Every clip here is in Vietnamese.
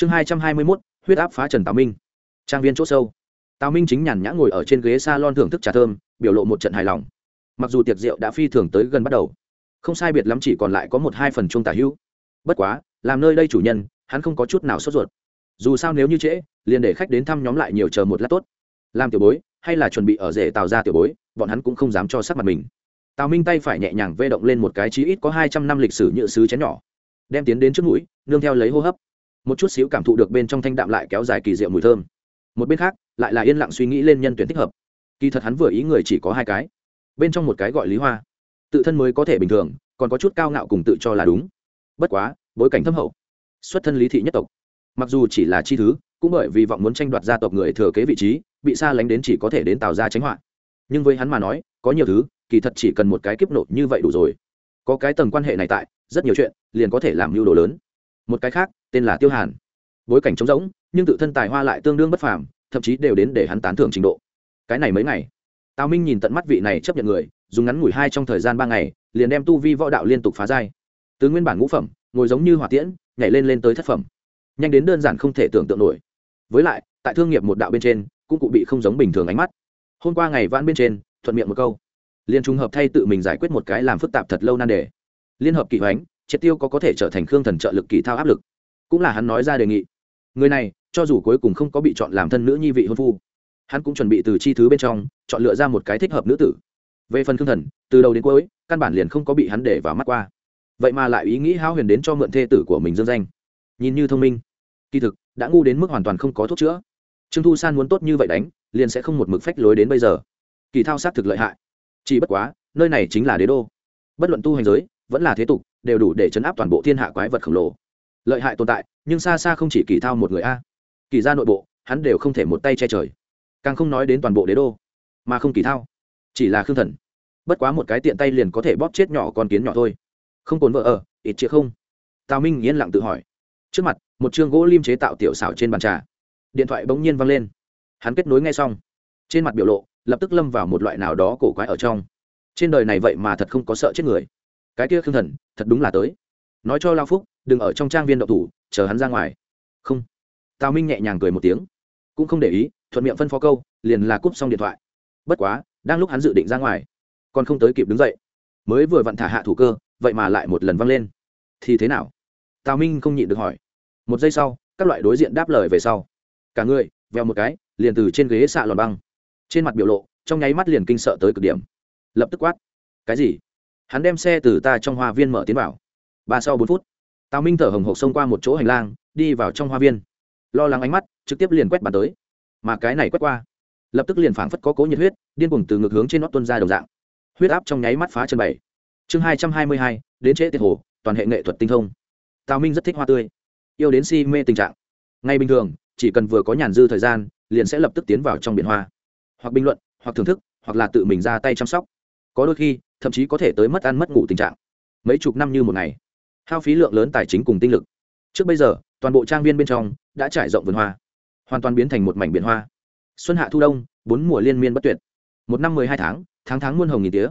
chương hai trăm hai mươi mốt, huyết áp phá trần tào minh. Trang viên c h ỗ sâu. Tào minh chính nhàn nhã ngồi ở trên ghế s a lon thưởng thức trà thơm, biểu lộ một trận hài lòng. Mặc dù tiệc rượu đã phi thường tới gần bắt đầu, không sai biệt lắm chỉ còn lại có một hai phần chung tả hữu. Bất quá, làm nơi đây chủ nhân, hắn không có chút nào sốt ruột. Dù sao nếu như trễ, liền để khách đến thăm nhóm lại nhiều chờ một lát tốt. Làm tiểu bối, hay là chuẩn bị ở rể tào ra tiểu bối, bọn hắn cũng không dám cho sắc mặt mình. Tào minh tay phải nhẹ nhàng vê động lên một cái chí ít có hai trăm năm lịch sử nhựa sứ chén nhỏ, đem tiến đến trước mũi, nương theo lấy hô hấp một chút xíu cảm thụ được bên trong thanh đạm lại kéo dài kỳ diệu mùi thơm. Một bên khác, lại là yên lặng suy nghĩ lên nhân tuyển thích hợp. Kỳ thật hắn vừa ý người chỉ có hai cái. Bên trong một cái gọi lý hoa. Tự thân mới có thể bình thường, còn có chút cao ngạo cùng tự cho là đúng. Bất quá, bối cảnh thâm hậu. Xuất thân lý thị nhất tộc. Mặc dù chỉ là chi thứ, cũng bởi vì vọng muốn tranh đoạt gia tộc người thừa kế vị trí, bị xa lánh đến chỉ có thể đến tào ra tránh họa. Nhưng với hắn mà nói, có nhiều thứ, kỳ thật chỉ cần một cái kiếp nộ như vậy đủ rồi. Có cái tầng quan hệ này tại, rất nhiều chuyện, liền có thể làm mưu đồ lớn. Một cái khác tên là tiêu hàn. Bối cảnh trống rỗng, nhưng tự thân tài hoa lại tương đương bất phàm, thậm chí đều đến để hắn tán thưởng trình độ. Cái này mấy ngày, tào minh nhìn tận mắt vị này chấp nhận người, dùng ngắn ngủi hai trong thời gian ba ngày, liền đem tu vi võ đạo liên tục phá giai. Từ nguyên bản ngũ phẩm, ngồi giống như hỏa tiễn, nhảy lên lên tới thất phẩm. Nhanh đến đơn giản không thể tưởng tượng nổi. Với lại, tại thương nghiệp một đạo bên trên, cũng cụ bị không giống bình thường ánh mắt. Hôm qua ngày vãn bên trên, thuận miệng một câu. Liên trung hợp thay tự mình giải quyết một cái làm phức tạp thật lâu nan đề. Liên hợp kỳ hoánh, triệt tiêu có có thể trở thành khương thần trợ lực kỳ thao áp lực cũng là hắn nói ra đề nghị. Người này, cho dù cuối cùng không có bị chọn làm thân nữ nhi vị hôn phu, hắn cũng chuẩn bị từ chi thứ bên trong, chọn lựa ra một cái thích hợp nữ tử. Về phần khương thần, từ đầu đến cuối, căn bản liền không có bị hắn để vào mắt qua. Vậy mà lại ý nghĩ hao huyền đến cho mượn thê tử của mình dương danh. Nhìn như thông minh, kỳ thực, đã ngu đến mức hoàn toàn không có thuốc chữa. Trương thu san muốn tốt như vậy đánh, liền sẽ không một mực phách lối đến bây giờ. Kỳ thao sát thực lợi hại. Chỉ bất quá, nơi này chính là đế đô. Bất luận tu hành giới, vẫn là thế tục, đều đủ để chấn áp toàn bộ thiên hạ quái vật khổng lồ lợi hại tồn tại, nhưng xa xa không chỉ kỳ thao một người a. Kỳ ra nội bộ, hắn đều không thể một tay che trời. Càng không nói đến toàn bộ đế đô, mà không kỳ thao, chỉ là khương thần. Bất quá một cái tiện tay liền có thể bóp chết nhỏ con kiến nhỏ thôi. Không cồn vợ ở, ít chĩa không? Tào minh yên lặng tự hỏi. Trước mặt, một chương gỗ lim chế tạo tiểu xảo trên bàn trà. Điện thoại bỗng nhiên văng lên. Hắn kết nối ngay xong. Trên mặt biểu lộ, lập tức lâm vào một loại nào đó cổ quái ở trong. Trên đời này vậy mà thật không có sợ chết người. Cái kia khương thần, thật đúng là tới. Nói cho lao phúc đừng ở trong trang viên đậu thủ, chờ hắn ra ngoài. Không. Tào minh nhẹ nhàng cười một tiếng, cũng không để ý, thuận miệng phân phó câu, liền là cúp xong điện thoại. Bất quá, đang lúc hắn dự định ra ngoài, còn không tới kịp đứng dậy, mới vừa vặn thả hạ thủ cơ, vậy mà lại một lần văng lên. Thì thế nào? Tào minh không nhịn được hỏi. Một giây sau, các loại đối diện đáp lời về sau. Cả người veo một cái, liền từ trên ghế xạ lòn băng. Trên mặt biểu lộ, trong nháy mắt liền kinh sợ tới cực điểm. Lập tức quát. Cái gì? Hắn đem xe từ ta trong hoa viên mở tiến vào. Ba sau bốn phút tào minh thở hồng hộc xông qua một chỗ hành lang, đi vào trong hoa viên. Lo lắng ánh mắt, trực tiếp liền quét bàn tới. Mà cái này quét qua, lập tức liền phảng phất có cố nhiệt huyết, điên cuồng từ ngược hướng trên nót tuân ra đồng dạng. Huyết áp trong nháy mắt phá chân bảy. Chương hai trăm hai mươi hai, đến trễ tiệt hồ, toàn hệ nghệ thuật tinh thông. Tào minh rất thích hoa tươi, yêu đến si mê tình trạng. Ngay bình thường, chỉ cần vừa có nhàn dư thời gian, liền sẽ lập tức tiến vào trong biển hoa. Hoặc bình luận, hoặc thưởng thức, hoặc là tự mình ra tay chăm sóc. Có đôi khi, thậm chí có thể tới mất ăn mất ngủ tình trạng. Mấy chục năm như một ngày hao phí lượng lớn tài chính cùng tinh lực. Trước bây giờ, toàn bộ trang viên bên trong đã trải rộng vườn hoa, hoàn toàn biến thành một mảnh biển hoa. Xuân hạ thu đông, bốn mùa liên miên bất tuyệt. Một năm mười hai tháng tháng tháng muôn hồng nghìn tía.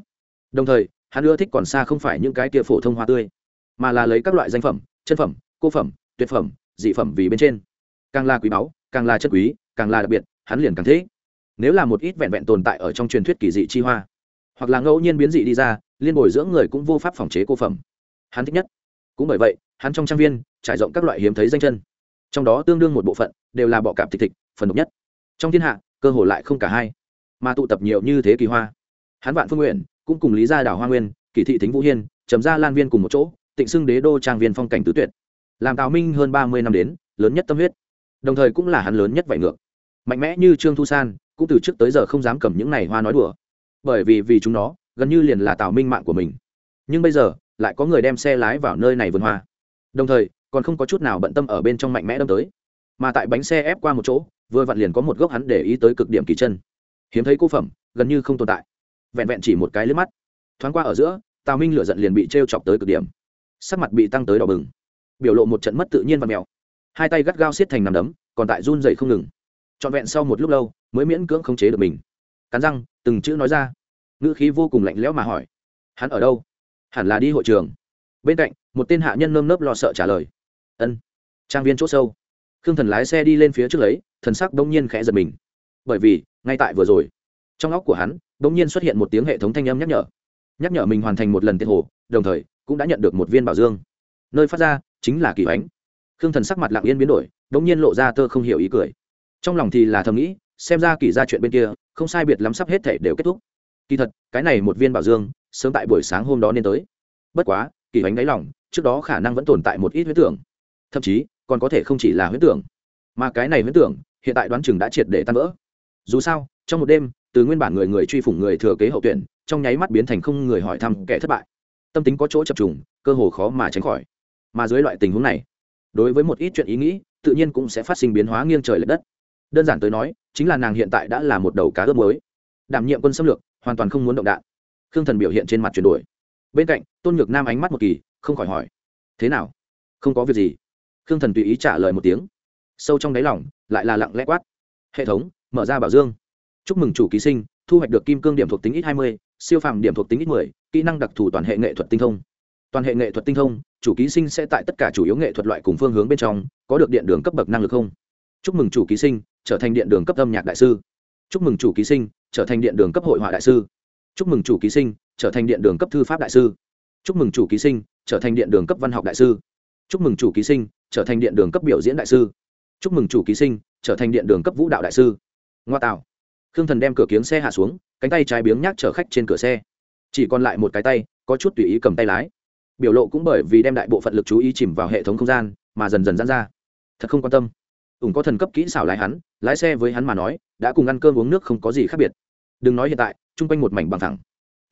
Đồng thời, hắn ưa thích còn xa không phải những cái kia phổ thông hoa tươi, mà là lấy các loại danh phẩm, chân phẩm, cô phẩm, tuyệt phẩm, dị phẩm vì bên trên. Càng là quý báu, càng là chất quý, càng là đặc biệt, hắn liền càng thế nếu là một ít vẹn vẹn tồn tại ở trong truyền thuyết kỳ dị chi hoa, hoặc là ngẫu nhiên biến dị đi ra, liên bồi dưỡng người cũng vô pháp phòng chế cô phẩm. Hắn thích nhất cũng bởi vậy, hắn trong trang viên trải rộng các loại hiếm thấy danh chân. Trong đó tương đương một bộ phận đều là bọ cạp thịt thịt, phần độc nhất. Trong thiên hạ, cơ hồ lại không cả hai, mà tụ tập nhiều như thế kỳ hoa. Hắn vạn phương nguyện cũng cùng lý gia đảo hoa nguyên kỳ thị thính vũ hiên trầm gia lan viên cùng một chỗ, tịnh xưng đế đô trang viên phong cảnh tứ tuyệt. Làm tào minh hơn ba mươi năm đến, lớn nhất tâm huyết. Đồng thời cũng là hắn lớn nhất vải ngược. Mạnh mẽ như trương thu san, cũng từ trước tới giờ không dám cầm những này hoa nói đùa. Bởi vì vì chúng nó, gần như liền là tào minh mạng của mình. Nhưng bây giờ lại có người đem xe lái vào nơi này vườn hoa. Đồng thời, còn không có chút nào bận tâm ở bên trong mạnh mẽ đâm tới. Mà tại bánh xe ép qua một chỗ, vừa vặn liền có một gốc hắn để ý tới cực điểm kỳ chân. Hiếm thấy cô phẩm, gần như không tồn tại. Vẹn vẹn chỉ một cái lướt mắt. Thoáng qua ở giữa, tào minh lửa giận liền bị t r e o chọc tới cực điểm. Sắc mặt bị tăng tới đỏ bừng. Biểu lộ một trận mất tự nhiên và mèo hai tay gắt gao xiết thành nằm đấm, còn tại run dậy không ngừng. Trọn vẹn sau một lúc lâu, mới miễn cưỡng khống chế được mình. Cắn răng, từng chữ nói ra. Ngữ khí vô cùng lạnh lẽo mà hỏi, hắn ở đâu? Hẳn là đi hội trường. Bên cạnh, một tên hạ nhân nơm nớp lo sợ trả lời. Ân. Trang viên c h ỗ sâu. Khương thần lái xe đi lên phía trước lấy, thần sắc đông nhiên khẽ giật mình. Bởi vì, ngay tại vừa rồi, trong óc của hắn đông nhiên xuất hiện một tiếng hệ thống thanh âm nhắc nhở. Nhắc nhở mình hoàn thành một lần tiết hồ, đồng thời, cũng đã nhận được một viên bảo dương. Nơi phát ra, chính là kỳ ánh khương thần sắc mặt lặng yên biến đổi đông nhiên lộ ra tơ không hiểu ý cười. Trong lòng thì là thầm nghĩ, xem ra kỳ ra chuyện bên kia, không sai biệt lắm sắp hết thể đều kết thúc. Kỳ thật, cái này một viên bảo dương sớm tại buổi sáng hôm đó nên tới. Bất quá, kỳ ánh đáy lòng, trước đó khả năng vẫn tồn tại một ít huyết tưởng. Thậm chí, còn có thể không chỉ là huyết tưởng, mà cái này huyết tưởng, hiện tại đoán chừng đã triệt để tan vỡ. Dù sao, trong một đêm, từ nguyên bản người người truy phủng người thừa kế hậu tuyển, trong nháy mắt biến thành không người hỏi thăm kẻ thất bại. Tâm tính có chỗ chập trùng, cơ hồ khó mà tránh khỏi. Mà dưới loại tình huống này, đối với một ít chuyện ý nghĩ, tự nhiên cũng sẽ phát sinh biến hóa nghiêng trời l ệ đất. Đơn giản tới nói, chính là nàng hiện tại đã là một đầu cá ướp mới đảm nhiệm quân xâm lược, hoàn toàn không muốn động đạn khương thần biểu hiện trên mặt chuyển đổi. Bên cạnh, tôn nhược nam ánh mắt một kỳ, không khỏi hỏi, thế nào? Không có việc gì? Khương thần tùy ý trả lời một tiếng. Sâu trong đáy lỏng lại là lặng lẽ quát, hệ thống, mở ra bảo dương. Chúc mừng chủ ký sinh, thu hoạch được kim cương điểm thuộc tính ít hai mươi, siêu phàm điểm thuộc tính ít mười, kỹ năng đặc thù toàn hệ nghệ thuật tinh thông. Toàn hệ nghệ thuật tinh thông, chủ ký sinh sẽ tại tất cả chủ yếu nghệ thuật loại cùng phương hướng bên trong, có được điện đường cấp bậc năng lực không? Chúc mừng chủ ký sinh, trở thành điện đường cấp âm nhạc đại sư. Chúc mừng chủ ký sinh, trở thành điện đường cấp hội họa đại sư chúc mừng chủ ký sinh, trở thành điện đường cấp thư pháp đại sư. Chúc mừng chủ ký sinh, trở thành điện đường cấp văn học đại sư. Chúc mừng chủ ký sinh, trở thành điện đường cấp biểu diễn đại sư. Chúc mừng chủ ký sinh, trở thành điện đường cấp vũ đạo đại sư. Ngoa tạo. Khương thần đem cửa kiếng xe hạ xuống, cánh tay trái biếng nhác chở khách trên cửa xe. Chỉ còn lại một cái tay, có chút tùy ý cầm tay lái. Biểu lộ cũng bởi vì đem đại bộ phận lực chú ý chìm vào hệ thống không gian, mà dần dần dán ra. Thật không quan tâm. Ủng có thần cấp kỹ xảo lái hắn, lái xe với hắn mà nói, đã cùng ăn cơm uống nước không có gì khác biệt đừng nói hiện tại, chung quanh một mảnh bằng thẳng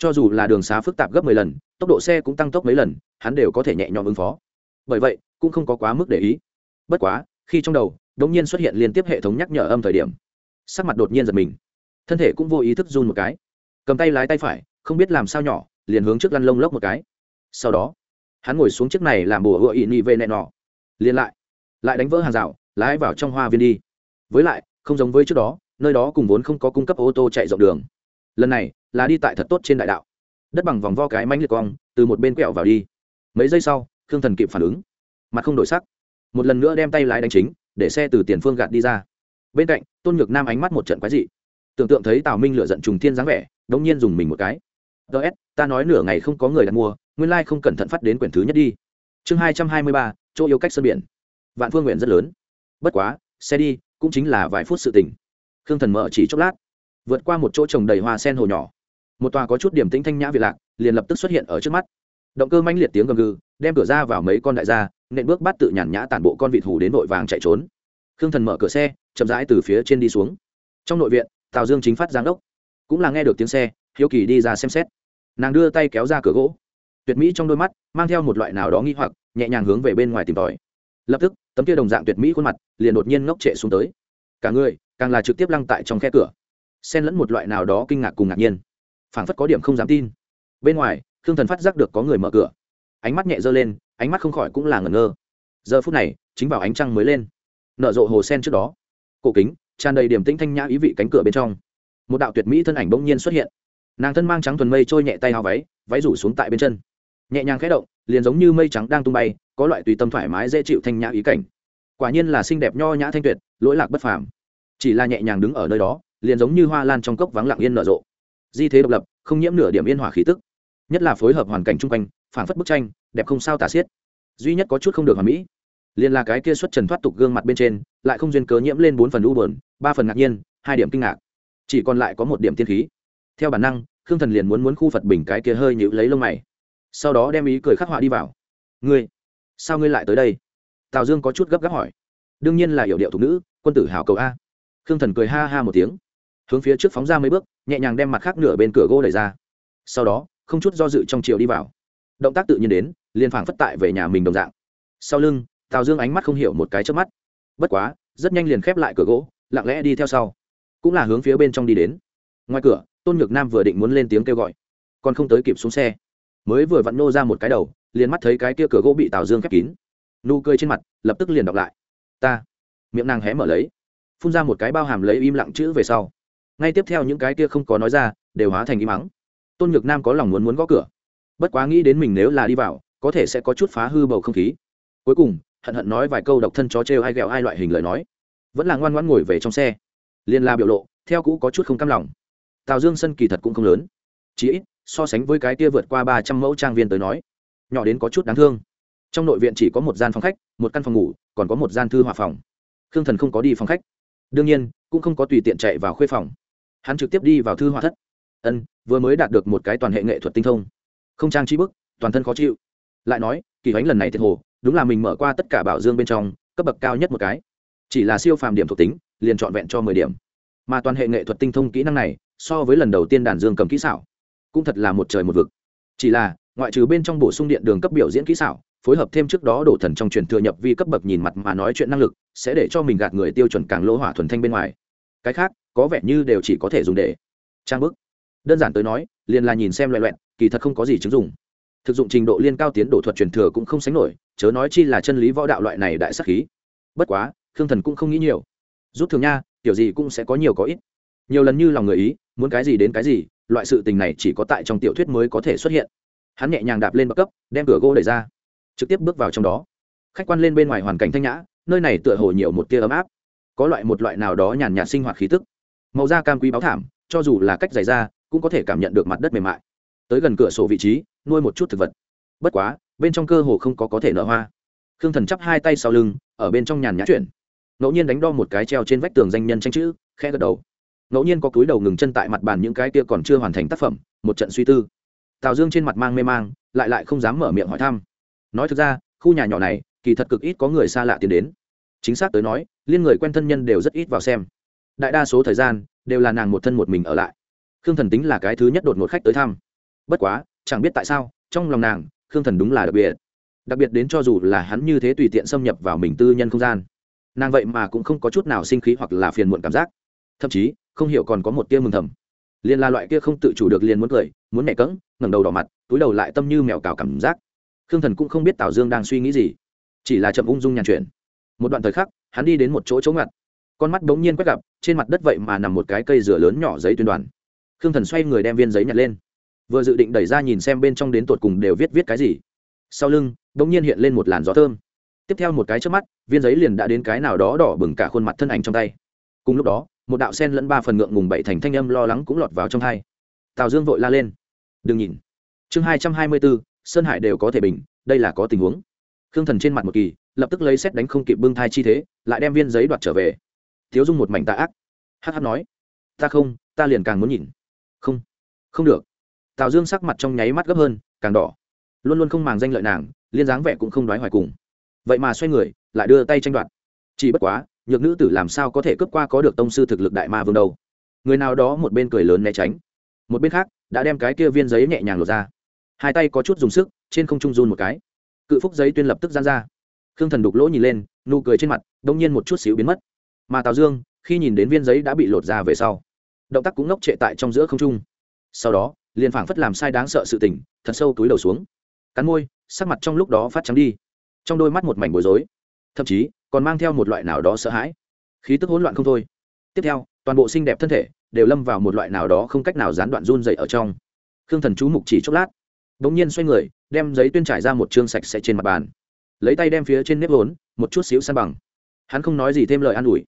cho dù là đường xá phức tạp gấp mười lần, tốc độ xe cũng tăng tốc mấy lần, hắn đều có thể nhẹ nhõm ứng phó. Bởi vậy, cũng không có quá mức để ý. Bất quá, khi trong đầu đ ỗ n g nhiên xuất hiện liên tiếp hệ thống nhắc nhở âm thời điểm, sắc mặt đột nhiên giật mình. Thân thể cũng vô ý thức run một cái. Cầm tay lái tay phải, không biết làm sao nhỏ, liền hướng trước lăn lông lốc một cái. Sau đó, hắn ngồi xuống chiếc này làm bùa hựa ỵ nị về nẹ nọ. Liền lại lại đánh vỡ hàng rào, lái vào trong hoa viên đi. Với lại, không giống với trước đó nơi đó cùng vốn không có cung cấp ô tô chạy rộng đường. Lần này, là đi tại thật tốt trên đại đạo. Đất bằng vòng vo cái mánh liệt cong, từ một bên quẹo vào đi. Mấy giây sau, khương thần kịp phản ứng. Mặt không đổi sắc. Một lần nữa đem tay lái đánh chính, để xe từ tiền phương gạt đi ra. Bên cạnh, tôn nhược nam ánh mắt một trận quái dị. Tưởng tượng thấy tào minh lựa giận trùng thiên dáng vẻ, đống nhiên dùng mình một cái. Ts ta nói nửa ngày không có người đặt mua, nguyên lai、like、không cẩn thận phát đến quyển thứ nhất đi. Chương hai trăm hai mươi ba, chỗ yêu cách sân biển. Vạn phương nguyện rất lớn. Bất quá, xe đi, cũng chính là vài phút sự tình khương thần mở chỉ chốc lát, vượt qua một chỗ trồng đầy hoa sen hồ nhỏ. Một tòa có chút điểm tĩnh thanh nhã việt lạc, liền lập tức xuất hiện ở trước mắt. Động cơ manh liệt tiếng gầm gừ, đem cửa ra vào mấy con đại gia, nện bước bắt tự nhàn nhã tản bộ con vịt hù đến vội vàng chạy trốn. Khương thần mở cửa xe, chậm rãi từ phía trên đi xuống. Trong nội viện, tào dương chính phát giáng đốc. Cũng là nghe được tiếng xe, hiếu kỳ đi ra xem xét. Nàng đưa tay kéo ra cửa gỗ. Tuyệt mỹ trong đôi mắt, mang theo một loại nào đó nghi hoặc, nhẹ nhàng hướng về bên ngoài tìm tòi. Lập tức, tấm kia đồng dạng tuyệt mỹ khuôn mặt, liền đột nhiên ngốc trệ xuống tới cả người, càng là trực tiếp lăng tại trong khe cửa. Xen lẫn một loại nào đó kinh ngạc cùng ngạc nhiên. Phảng phất có điểm không dám tin. Bên ngoài, khương thần phát giác được có người mở cửa. Ánh mắt nhẹ dơ lên, ánh mắt không khỏi cũng là ngẩn ngơ. Giờ phút này, chính vào ánh trăng mới lên. Nở rộ hồ sen trước đó. Cổ kính, tràn đầy điểm tĩnh thanh nhã ý vị cánh cửa bên trong. Một đạo tuyệt mỹ thân ảnh bỗng nhiên xuất hiện. Nàng thân mang trắng thuần mây trôi nhẹ tay hao váy váy rủ xuống tại bên chân. Nhẹ nhàng khẽ động, liền giống như mây trắng đang tung bay, có loại tùy tâm thoải mái dễ chịu thanh nhã ý cảnh. Quả nhiên là xinh đẹp nho nhã thanh tuyệt lỗi lạc bất phàm. Chỉ là nhẹ nhàng đứng ở nơi đó, liền giống như hoa lan trong cốc vắng lặng yên nở rộ. Di thế độc lập, không nhiễm nửa điểm yên hòa khí tức. Nhất là phối hợp hoàn cảnh chung quanh phản phất bức tranh, đẹp không sao tả xiết. Duy nhất có chút không được hoàn mỹ, liền là cái kia xuất trần thoát tục gương mặt bên trên, lại không duyên cớ nhiễm lên bốn phần u bờn ba phần ngạc nhiên, hai điểm kinh ngạc. Chỉ còn lại có một điểm tiên khí. Theo bản năng, khương thần liền muốn muốn khu phật bình cái kia hơi nhịu lấy lông mày. Sau đó đem ý cười khắc họa đi vào. Ngươi, sao ngươi lại tới đây? Tào dương có chút gấp gáp hỏi. Đương nhiên là hiểu điệu thục nữ quân tử hảo cầu a. Khương thần cười ha ha một tiếng, hướng phía trước phóng ra mấy bước, nhẹ nhàng đem mặt khác nửa bên cửa gỗ đẩy ra. Sau đó, không chút do dự trong chiều đi vào. Động tác tự nhiên đến, liền phảng phất tại về nhà mình đồng dạng. Sau lưng, tào dương ánh mắt không hiểu một cái trước mắt. Bất quá, rất nhanh liền khép lại cửa gỗ, lặng lẽ đi theo sau. Cũng là hướng phía bên trong đi đến. Ngoài cửa, tôn nhược nam vừa định muốn lên tiếng kêu gọi, còn không tới kịp xuống xe. Mới vừa vặn nô ra một cái đầu, liền mắt thấy cái kia cửa gỗ bị tào dương khép kín. Nụ cười trên mặt, lập tức liền đọc lại. Ta miệng nàng hé mở lấy, phun ra một cái bao hàm lấy im lặng chữ về sau. Ngay tiếp theo những cái kia không có nói ra, đều hóa thành im mắng tôn nhược nam có lòng muốn muốn gõ cửa. Bất quá nghĩ đến mình nếu là đi vào, có thể sẽ có chút phá hư bầu không khí. Cuối cùng, hận hận nói vài câu độc thân chó trêu ai ghẹo ai loại hình lời nói. Vẫn là ngoan ngoãn ngồi về trong xe. Liên la biểu lộ, theo cũ có chút không cam lòng. Tào dương sân kỳ thật cũng không lớn. Chỉ ít, so sánh với cái kia vượt qua ba trăm mẫu trang viên tới nói, nhỏ đến có chút đáng thương. Trong nội viện chỉ có một gian phòng khách, một căn phòng ngủ, còn có một gian thư hòa phòng khương thần không có đi phòng khách. Đương nhiên, cũng không có tùy tiện chạy vào khuê phòng. Hắn trực tiếp đi vào thư họa thất. Ân, vừa mới đạt được một cái toàn hệ nghệ thuật tinh thông. Không trang trí bức, toàn thân khó chịu. Lại nói, kỳ ánh lần này thiệt hồ, đúng là mình mở qua tất cả bảo dương bên trong, cấp bậc cao nhất một cái. Chỉ là siêu phàm điểm thuộc tính, liền trọn vẹn cho mười điểm. Mà toàn hệ nghệ thuật tinh thông kỹ năng này, so với lần đầu tiên đàn dương cầm kỹ xảo, cũng thật là một trời một vực. Chỉ là, ngoại trừ bên trong bổ sung điện đường cấp biểu diễn kỹ xảo, phối hợp thêm trước đó đổ thần trong truyền thừa nhập vi cấp bậc nhìn mặt mà nói chuyện năng lực sẽ để cho mình gạt người tiêu chuẩn càng lỗ hỏa thuần thanh bên ngoài. Cái khác, có vẻ như đều chỉ có thể dùng để trang bức. Đơn giản tới nói, liền là nhìn xem loại loẹn, kỳ thật không có gì chứng dụng. Thực dụng trình độ liên cao tiến độ thuật truyền thừa cũng không sánh nổi, chớ nói chi là chân lý võ đạo loại này đại sắc khí. Bất quá, khương thần cũng không nghĩ nhiều. Rút thường nha, kiểu gì cũng sẽ có nhiều có ít. Nhiều lần như lòng người ý, muốn cái gì đến cái gì, loại sự tình này chỉ có tại trong tiểu thuyết mới có thể xuất hiện. Hắn nhẹ nhàng đạp lên bậc cấp, đem cửa gỗ đẩy ra, trực tiếp bước vào trong đó. Khách quan lên bên ngoài hoàn cảnh thanh nhã nơi này tựa hồ nhiều một tia ấm áp, có loại một loại nào đó nhàn nhạt sinh hoạt khí tức. Màu da cam quý báo thảm, cho dù là cách dày ra cũng có thể cảm nhận được mặt đất mềm mại. Tới gần cửa sổ vị trí, nuôi một chút thực vật. Bất quá, bên trong cơ hồ không có có thể nở hoa. Khương thần chắp hai tay sau lưng, ở bên trong nhàn nhã chuyển. Ngẫu nhiên đánh đo một cái treo trên vách tường danh nhân tranh chữ khe gật đầu. Ngẫu nhiên có túi đầu ngừng chân tại mặt bàn những cái kia còn chưa hoàn thành tác phẩm, một trận suy tư. Tào dương trên mặt mang mê mang, lại lại không dám mở miệng hỏi thăm. Nói thực ra, khu nhà nhỏ này kỳ thật cực ít có người xa lạ tiến đến. Chính xác tới nói, liên người quen thân nhân đều rất ít vào xem. Đại đa số thời gian, đều là nàng một thân một mình ở lại. Khương thần tính là cái thứ nhất đột ngột khách tới thăm. Bất quá, chẳng biết tại sao, trong lòng nàng, khương thần đúng là đặc biệt. Đặc biệt đến cho dù là hắn như thế tùy tiện xâm nhập vào mình tư nhân không gian, nàng vậy mà cũng không có chút nào sinh khí hoặc là phiền muộn cảm giác. Thậm chí, không hiểu còn có một tia mừng thầm. Liền là loại kia không tự chủ được liền muốn cười, muốn mẹ cỡng ngẩng đầu đỏ mặt, túi đầu lại tâm như mèo cào cảm giác. Khương thần cũng không biết tào dương đang suy nghĩ gì chỉ là chậm ung dung nhàn chuyển. Một đoạn thời khắc, hắn đi đến một chỗ chỗ ngặt. Con mắt bỗng nhiên quét gặp, trên mặt đất vậy mà nằm một cái cây rửa lớn nhỏ giấy tuyên đoàn. Khương thần xoay người đem viên giấy nhặt lên. Vừa dự định đẩy ra nhìn xem bên trong đến tột cùng đều viết viết cái gì. Sau lưng, bỗng nhiên hiện lên một làn gió thơm. Tiếp theo một cái trước mắt, viên giấy liền đã đến cái nào đó đỏ bừng cả khuôn mặt thân ảnh trong tay. Cùng lúc đó, một đạo sen lẫn ba phần ngượng ngùng bảy thành thanh âm lo lắng cũng lọt vào trong thai tào dương vội la lên. Đừng nhìn. Chương hai trăm hai mươi bốn, sơn hải đều có thể bình, đây là có tình huống khương thần trên mặt một kỳ, lập tức lấy xét đánh không kịp bưng thai chi thế, lại đem viên giấy đoạt trở về. Thiếu dung một mảnh tạ ác. Hh nói, ta không, ta liền càng muốn nhìn. Không không được. Tào dương sắc mặt trong nháy mắt gấp hơn, càng đỏ. Luôn luôn không màng danh lợi nàng, liên dáng vẻ cũng không đoái hoài cùng. Vậy mà xoay người, lại đưa tay tranh đoạt. Chỉ bất quá, nhược nữ tử làm sao có thể cướp qua có được tông sư thực lực đại ma vương đâu? Người nào đó một bên cười lớn né tránh. Một bên khác, đã đem cái kia viên giấy nhẹ nhàng lột ra. Hai tay có chút dùng sức, trên không trung run một cái cự phúc giấy tuyên lập tức gian ra. Khương thần đục lỗ nhìn lên, nụ cười trên mặt đông nhiên một chút xíu biến mất. Mà tào dương, khi nhìn đến viên giấy đã bị lột ra về sau, động tác cũng ngốc trệ tại trong giữa không trung. Sau đó, liền phảng phất làm sai đáng sợ sự tình, thật sâu túi đầu xuống. Cắn môi, sắc mặt trong lúc đó phát trắng đi. Trong đôi mắt một mảnh bối rối, thậm chí còn mang theo một loại nào đó sợ hãi. Khí tức hỗn loạn không thôi. Tiếp theo, toàn bộ xinh đẹp thân thể đều lâm vào một loại nào đó không cách nào gián đoạn run dậy ở trong. Khương thần chú mục chỉ chốc lát đ ỗ n g nhiên xoay người, đem giấy tuyên trải ra một chương sạch sẽ trên mặt bàn. Lấy tay đem phía trên nếp vốn, một chút xíu san bằng. Hắn không nói gì thêm lời an ủi,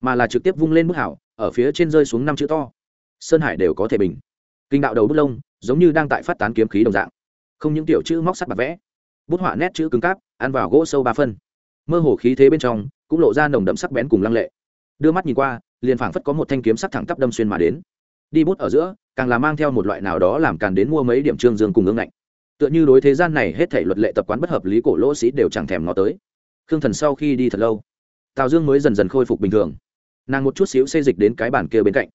mà là trực tiếp vung lên bức hảo, ở phía trên rơi xuống năm chữ to. Sơn hải đều có thể bình. Kinh đạo đầu bút lông, giống như đang tại phát tán kiếm khí đồng dạng. Không những tiểu chữ móc sắt bạc vẽ, bút họa nét chữ cứng cáp, ăn vào gỗ sâu ba phân. Mơ hồ khí thế bên trong, cũng lộ ra nồng đậm sắc bén cùng lăng lệ. Đưa mắt nhìn qua, liền phảng phất có một thanh kiếm sắc thẳng tắp đâm xuyên mà đến. Đi bút ở giữa càng là mang theo một loại nào đó làm càn đến mua mấy điểm trương dương cùng ương ngạnh. Tựa như đối thế gian này hết thể luật lệ tập quán bất hợp lý cổ lỗ sĩ đều chẳng thèm ngó tới. Khương thần sau khi đi thật lâu, tào dương mới dần dần khôi phục bình thường. Nàng một chút xíu xây dịch đến cái bản kia bên cạnh.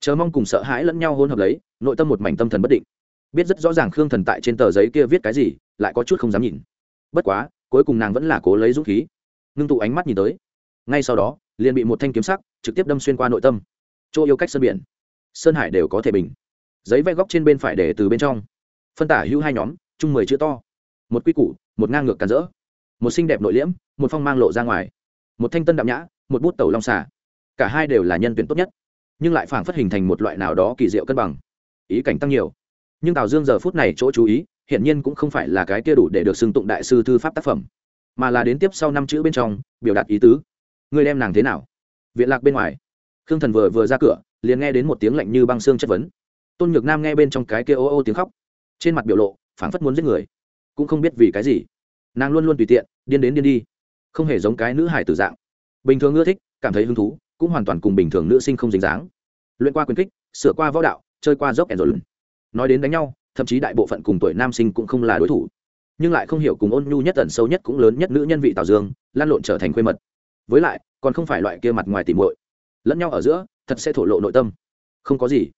Chờ mong cùng sợ hãi lẫn nhau hôn hợp lấy, nội tâm một mảnh tâm thần bất định. Biết rất rõ ràng khương thần tại trên tờ giấy kia viết cái gì, lại có chút không dám nhìn. Bất quá, cuối cùng nàng vẫn là cố lấy dũng khí. Ngưng tụ ánh mắt nhìn tới. Ngay sau đó, liền bị một thanh kiếm sắc trực tiếp đâm xuyên qua nội tâm. Chỗ yêu cách sân biển. Sơn hải đều có thể bình giấy vẽ góc trên bên phải để từ bên trong. Phân tả hữu hai nhóm, chung mười chữ to. Một quy củ, một ngang ngược càn rỡ. Một xinh đẹp nội liễm, một phong mang lộ ra ngoài. Một thanh tân đạm nhã, một bút tẩu long xà. cả hai đều là nhân tuyển tốt nhất, nhưng lại phảng phất hình thành một loại nào đó kỳ diệu cân bằng. Ý cảnh tăng nhiều. Nhưng tào dương giờ phút này chỗ chú ý, hiển nhiên cũng không phải là cái kia đủ để được xưng tụng đại sư thư pháp tác phẩm, mà là đến tiếp sau năm chữ bên trong, biểu đạt ý tứ. Người đem nàng thế nào? Viện lạc bên ngoài. Khương thần vừa vừa ra cửa, liền nghe đến một tiếng lạnh như băng xương chất vấn tôn nhược nam nghe bên trong cái kia ô ô tiếng khóc. Trên mặt biểu lộ, phảng phất muốn giết người. Cũng không biết vì cái gì. Nàng luôn luôn tùy tiện, điên đến điên đi. Không hề giống cái nữ hải tử dạng. Bình thường ưa thích, cảm thấy hứng thú, cũng hoàn toàn cùng bình thường nữ sinh không dính dáng. Luyện qua quyền kích, sửa qua võ đạo, chơi qua dốc ẻn rồi nói đến đánh nhau, thậm chí đại bộ phận cùng tuổi nam sinh cũng không là đối thủ. Nhưng lại không hiểu cùng ôn nhu nhất tần sâu nhất cũng lớn nhất nữ nhân vị tào dương, lan lộn trở thành quê mật. Với lại, còn không phải loại kia mặt ngoài tìm muội. Lẫn nhau ở giữa, thật sẽ thổ lộ nội tâm. Không có gì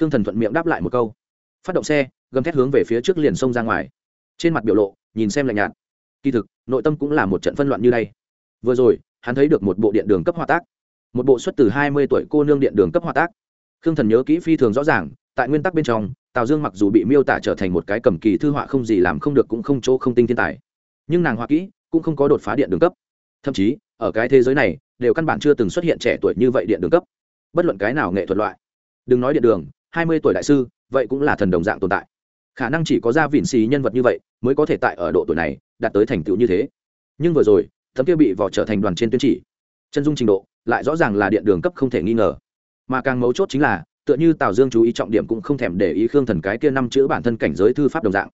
khương thần thuận miệng đáp lại một câu. Phát động xe, gầm thét hướng về phía trước liền xông ra ngoài. Trên mặt biểu lộ, nhìn xem lạnh nhạt. Kỳ thực, nội tâm cũng là một trận phân loạn như đây. Vừa rồi, hắn thấy được một bộ điện đường cấp hòa tác. Một bộ xuất từ hai mươi tuổi cô nương điện đường cấp hòa tác. Khương thần nhớ kỹ phi thường rõ ràng, tại nguyên tắc bên trong, tào dương mặc dù bị miêu tả trở thành một cái cầm kỳ thư họa không gì làm không được cũng không chỗ không tinh thiên tài. Nhưng nàng họa kỹ, cũng không có đột phá điện đường cấp. Thậm chí, ở cái thế giới này, đều căn bản chưa từng xuất hiện trẻ tuổi như vậy điện đường cấp. Bất luận cái nào nghệ thuật loại. Đừng nói điện đường hai mươi tuổi đại sư, vậy cũng là thần đồng dạng tồn tại. Khả năng chỉ có ra vịn xì nhân vật như vậy mới có thể tại ở độ tuổi này đạt tới thành tựu như thế. Nhưng vừa rồi, thấm kia bị vỏ trở thành đoàn trên tuyến chỉ. Chân dung trình độ lại rõ ràng là điện đường cấp không thể nghi ngờ. Mà càng mấu chốt chính là, tựa như tào dương chú ý trọng điểm cũng không thèm để ý khương thần cái kia năm chữ bản thân cảnh giới thư pháp đồng dạng.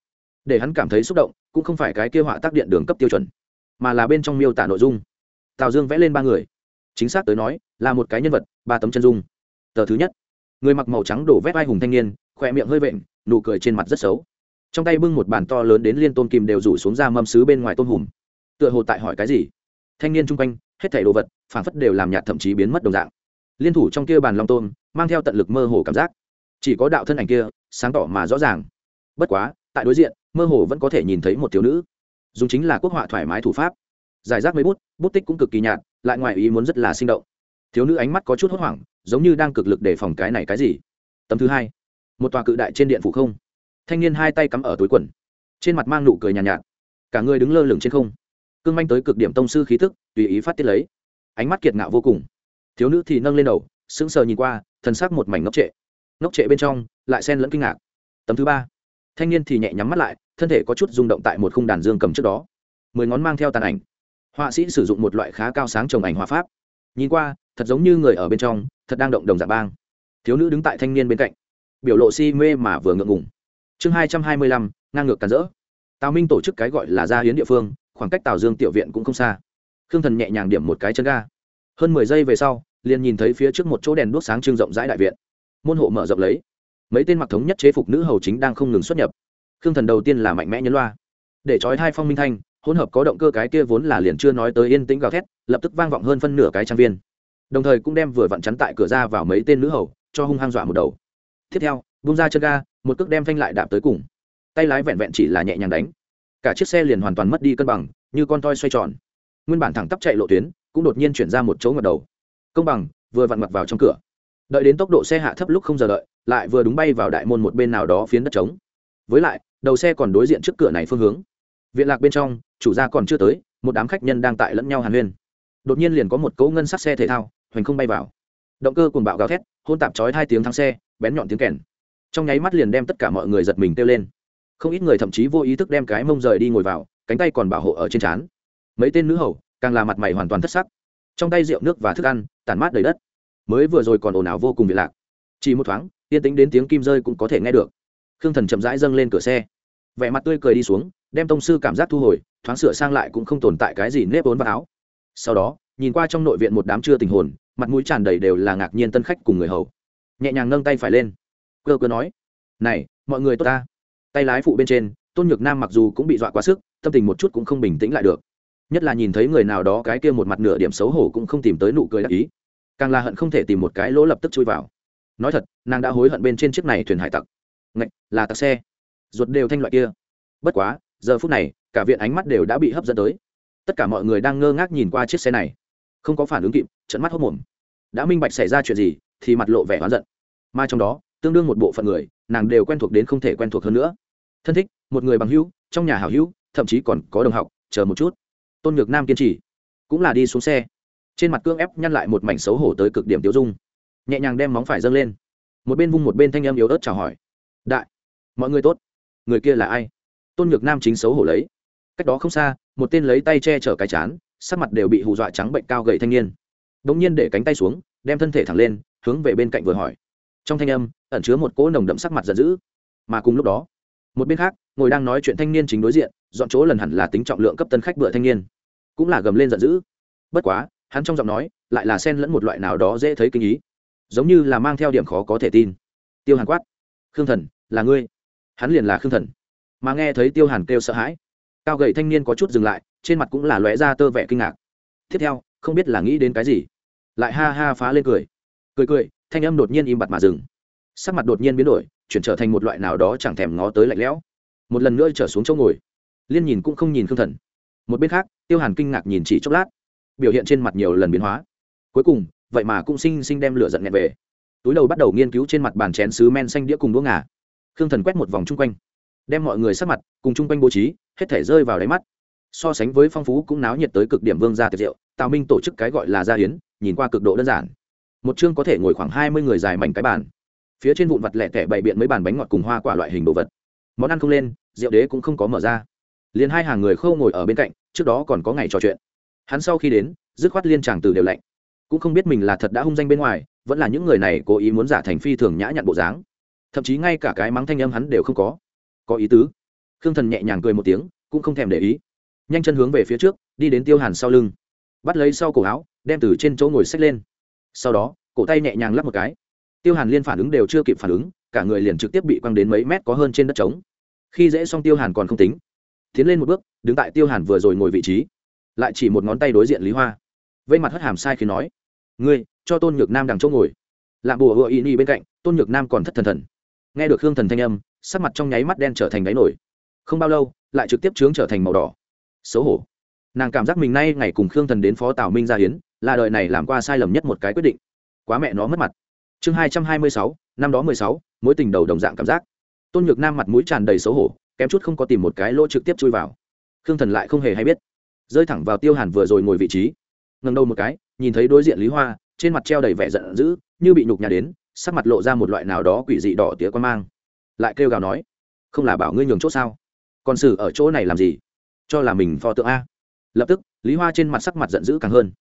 Để hắn cảm thấy xúc động, cũng không phải cái kia họa tác điện đường cấp tiêu chuẩn, mà là bên trong miêu tả nội dung. Tào dương vẽ lên ba người. Chính xác tới nói, là một cái nhân vật, ba tấm chân dung. Tờ thứ nhất người mặc màu trắng đổ vét vai hùng thanh niên, khỏe miệng hơi vện, nụ cười trên mặt rất xấu. Trong tay bưng một bàn to lớn đến liên tôn kim đều rủ xuống ra mâm xứ bên ngoài tôm hùm. Tựa hồ tại hỏi cái gì? Thanh niên chung quanh, hết thảy đồ vật phản phất đều làm nhạt thậm chí biến mất đồng dạng. Liên thủ trong kia bàn long tôm, mang theo tận lực mơ hồ cảm giác. Chỉ có đạo thân ảnh kia, sáng tỏ mà rõ ràng. Bất quá, tại đối diện, mơ hồ vẫn có thể nhìn thấy một thiếu nữ. Dùng chính là quốc họa thoải mái thủ pháp. Giải rác mấy bút bút tích cũng cực kỳ nhạt, lại ngoài ý muốn rất là sinh động thiếu nữ ánh mắt có chút hốt hoảng giống như đang cực lực đề phòng cái này cái gì. Tấm thứ hai một tòa cự đại trên điện phủ không. Thanh niên hai tay cắm ở túi quần trên mặt mang nụ cười nhàn nhạt, nhạt. Cả người đứng lơ lửng trên không. Cương manh tới cực điểm tông sư khí thức tùy ý phát tiết lấy. Ánh mắt kiệt ngạo vô cùng. Thiếu nữ thì nâng lên đầu sững sờ nhìn qua thần sắc một mảnh ngốc trệ. Ngốc trệ bên trong lại xen lẫn kinh ngạc. Tấm thứ ba thanh niên thì nhẹ nhắm mắt lại thân thể có chút rung động tại một khung đàn dương cầm trước đó. Mười ngón mang theo tàn ảnh. Họa sĩ sử dụng một loại khá cao sáng trồng ảnh hòa pháp. Nhìn qua thật giống như người ở bên trong, thật đang động đồng dạng bang. Thiếu nữ đứng tại thanh niên bên cạnh, biểu lộ si mê mà vừa ngượng ngùng. Chương hai trăm hai mươi lăm, ngang ngược càn rỡ. Tào minh tổ chức cái gọi là gia hiến địa phương, khoảng cách tào dương tiểu viện cũng không xa. Khương thần nhẹ nhàng điểm một cái chân ga. Hơn mười giây về sau, liền nhìn thấy phía trước một chỗ đèn đuốc sáng trưng rộng rãi đại viện. Môn hộ mở rộng lấy. Mấy tên mặc thống nhất chế phục nữ hầu chính đang không ngừng xuất nhập. Khương thần đầu tiên là mạnh mẽ nhấn loa. Để trói hai phong minh thanh, hỗn hợp có động cơ cái kia vốn là liền chưa nói tới yên tĩnh gào thét, lập tức vang vọng hơn phân nửa cái trang viên đồng thời cũng đem vừa vặn chắn tại cửa ra vào mấy tên nữ hầu, cho hung hăng dọa một đầu. Tiếp theo bung ra chân ga, một cước đem phanh lại đạp tới cùng. Tay lái vẹn vẹn chỉ là nhẹ nhàng đánh. Cả chiếc xe liền hoàn toàn mất đi cân bằng, như con toi xoay tròn. Nguyên bản thẳng tắp chạy lộ tuyến, cũng đột nhiên chuyển ra một chỗ ngập đầu. Công bằng, vừa vặn mặt vào trong cửa. Đợi đến tốc độ xe hạ thấp lúc không giờ đợi, lại vừa đúng bay vào đại môn một bên nào đó phiến đất trống. Với lại, đầu xe còn đối diện trước cửa này phương hướng. Viện lạc bên trong, chủ gia còn chưa tới, một đám khách nhân đang tại lẫn nhau hàn huyên. Đột nhiên liền có một cỗ ngân sắc xe thể thao hoành không bay vào. Động cơ cùng bạo gào thét hôn tạp chói hai tiếng thắng xe, bén nhọn tiếng kèn. Trong nháy mắt liền đem tất cả mọi người giật mình kêu lên. Không ít người thậm chí vô ý thức đem cái mông rời đi ngồi vào, cánh tay còn bảo hộ ở trên trán. Mấy tên nữ hầu, càng là mặt mày hoàn toàn thất sắc. Trong tay rượu nước và thức ăn, tản mát đầy đất. Mới vừa rồi còn ồn ào vô cùng bị lạc. Chỉ một thoáng, yên tính đến tiếng kim rơi cũng có thể nghe được. Khương thần chậm rãi dâng lên cửa xe. Vẻ mặt tươi cười đi xuống, đem tông sư cảm giác thu hồi, thoáng sửa sang lại cũng không tồn tại cái gì nếp vốn vào áo. Sau đó, nhìn qua trong nội viện một đám chưa tình hồn mặt mũi tràn đầy đều là ngạc nhiên tân khách cùng người hầu. Nhẹ nhàng nâng tay phải lên. Cơ cơ nói, này, mọi người tốt ta. Tay lái phụ bên trên, tôn nhược nam mặc dù cũng bị dọa quá sức, tâm tình một chút cũng không bình tĩnh lại được. Nhất là nhìn thấy người nào đó cái kia một mặt nửa điểm xấu hổ cũng không tìm tới nụ cười đặc ý. Càng là hận không thể tìm một cái lỗ lập tức chui vào. Nói thật, nàng đã hối hận bên trên chiếc này thuyền hải tặc. Ngạch, là tặc xe. Ruột đều thanh loại kia. Bất quá, giờ phút này, cả viện ánh mắt đều đã bị hấp dẫn tới. Tất cả mọi người đang ngơ ngác nhìn qua chiếc xe này không có phản ứng kịp trận mắt hốc mồm. Đã minh bạch xảy ra chuyện gì, thì mặt lộ vẻ oán giận. Mà trong đó, tương đương một bộ phận người, nàng đều quen thuộc đến không thể quen thuộc hơn nữa. Thân thích, một người bằng hữu, trong nhà hảo hữu, thậm chí còn có đồng học, chờ một chút. Tôn ngược nam kiên trì, cũng là đi xuống xe. Trên mặt cương ép nhăn lại một mảnh xấu hổ tới cực điểm tiêu dung. Nhẹ nhàng đem móng phải dâng lên. Một bên vung một bên thanh âm yếu ớt chào hỏi. Đại, mọi người tốt. Người kia là ai? Tôn nhược nam chính xấu hổ lấy. Cách đó không xa, một tên lấy tay che chở cái chán sắc mặt đều bị hù dọa trắng bệnh cao gầy thanh niên. Đống nhiên để cánh tay xuống, đem thân thể thẳng lên, hướng về bên cạnh vừa hỏi. Trong thanh âm, ẩn chứa một cỗ nồng đậm sắc mặt giận dữ. Mà cùng lúc đó, một bên khác, ngồi đang nói chuyện thanh niên chính đối diện, dọn chỗ lần hẳn là tính trọng lượng cấp tân khách bựa thanh niên. Cũng là gầm lên giận dữ. Bất quá, hắn trong giọng nói, lại là xen lẫn một loại nào đó dễ thấy kinh ý. Giống như là mang theo điểm khó có thể tin. Tiêu hàn quát, khương thần, là ngươi? Hắn liền là khương thần. Mà nghe thấy tiêu hàn kêu sợ hãi, cao gầy thanh niên có chút dừng lại trên mặt cũng là lóe ra tơ vẻ kinh ngạc. Tiếp theo, không biết là nghĩ đến cái gì. Lại ha ha phá lên cười. Cười cười, thanh âm đột nhiên im bặt mà dừng. Sắc mặt đột nhiên biến đổi, chuyển trở thành một loại nào đó chẳng thèm ngó tới lạnh lẽo. Một lần nữa trở xuống chỗ ngồi. Liên nhìn cũng không nhìn khương thần. Một bên khác, tiêu hàn kinh ngạc nhìn chỉ chốc lát. Biểu hiện trên mặt nhiều lần biến hóa. Cuối cùng, vậy mà cũng sinh sinh đem lửa giận nghẹn về. Túi đầu bắt đầu nghiên cứu trên mặt bàn chén sứ men xanh đĩa cùng đũa ngà. Khương thần quét một vòng chung quanh. Đem mọi người sắc mặt cùng chung quanh bố trí, hết thể rơi vào đáy mắt so sánh với phong phú cũng náo nhiệt tới cực điểm vương gia tiệc rượu, tào minh tổ chức cái gọi là gia hiến nhìn qua cực độ đơn giản. Một chương có thể ngồi khoảng hai mươi người dài mảnh cái bàn. Phía trên vụn vặt lẻ tẻ bày biện mấy bàn bánh ngọt cùng hoa quả loại hình đồ vật. Món ăn không lên, rượu đế cũng không có mở ra. Liền hai hàng người khâu ngồi ở bên cạnh, trước đó còn có ngày trò chuyện. Hắn sau khi đến, dứt khoát liên tràng từ đều lạnh. Cũng không biết mình là thật đã hung danh bên ngoài, vẫn là những người này cố ý muốn giả thành phi thường nhã nhặn bộ dáng. Thậm chí ngay cả cái mắng thanh âm hắn đều không có. Có ý tứ. Khương thần nhẹ nhàng cười một tiếng, cũng không thèm để ý nhanh chân hướng về phía trước, đi đến tiêu hàn sau lưng. Bắt lấy sau cổ áo, đem từ trên chỗ ngồi xách lên. Sau đó, cổ tay nhẹ nhàng lắp một cái. Tiêu hàn liên phản ứng đều chưa kịp phản ứng, cả người liền trực tiếp bị quăng đến mấy mét có hơn trên đất trống. Khi dễ xong tiêu hàn còn không tính. Tiến lên một bước, đứng tại tiêu hàn vừa rồi ngồi vị trí. Lại chỉ một ngón tay đối diện lý hoa. Vây mặt hất hàm sai khi nói, ngươi, cho tôn nhược nam đằng chỗ ngồi. Lạm bùa hựa ý ni bên cạnh, tôn nhược nam còn thất thần thần. Nghe được hương thần thanh âm, sắc mặt trong nháy mắt đen trở thành đáy nổi. Không bao lâu, lại trực tiếp trướng trở thành màu đỏ xấu hổ. Nàng cảm giác mình nay ngày cùng khương thần đến phó tào minh gia hiến, là đời này làm qua sai lầm nhất một cái quyết định. Quá mẹ nó mất mặt. Chương hai trăm hai mươi sáu, năm đó mười sáu, mối tình đầu đồng dạng cảm giác. Tôn nhược nam mặt mũi tràn đầy xấu hổ, kém chút không có tìm một cái lỗ trực tiếp chui vào. Khương thần lại không hề hay biết. Rơi thẳng vào tiêu hàn vừa rồi ngồi vị trí. Ngần đầu một cái, nhìn thấy đối diện lý hoa, trên mặt treo đầy vẻ giận dữ, như bị nhục nhà đến, sắc mặt lộ ra một loại nào đó quỷ dị đỏ tía quan mang. Lại kêu gào nói, không là bảo ngươi nhường chỗ sao? Còn xử ở chỗ này làm gì? Cho là mình pho tượng a. Lập tức, lý hoa trên mặt sắc mặt giận dữ càng hơn.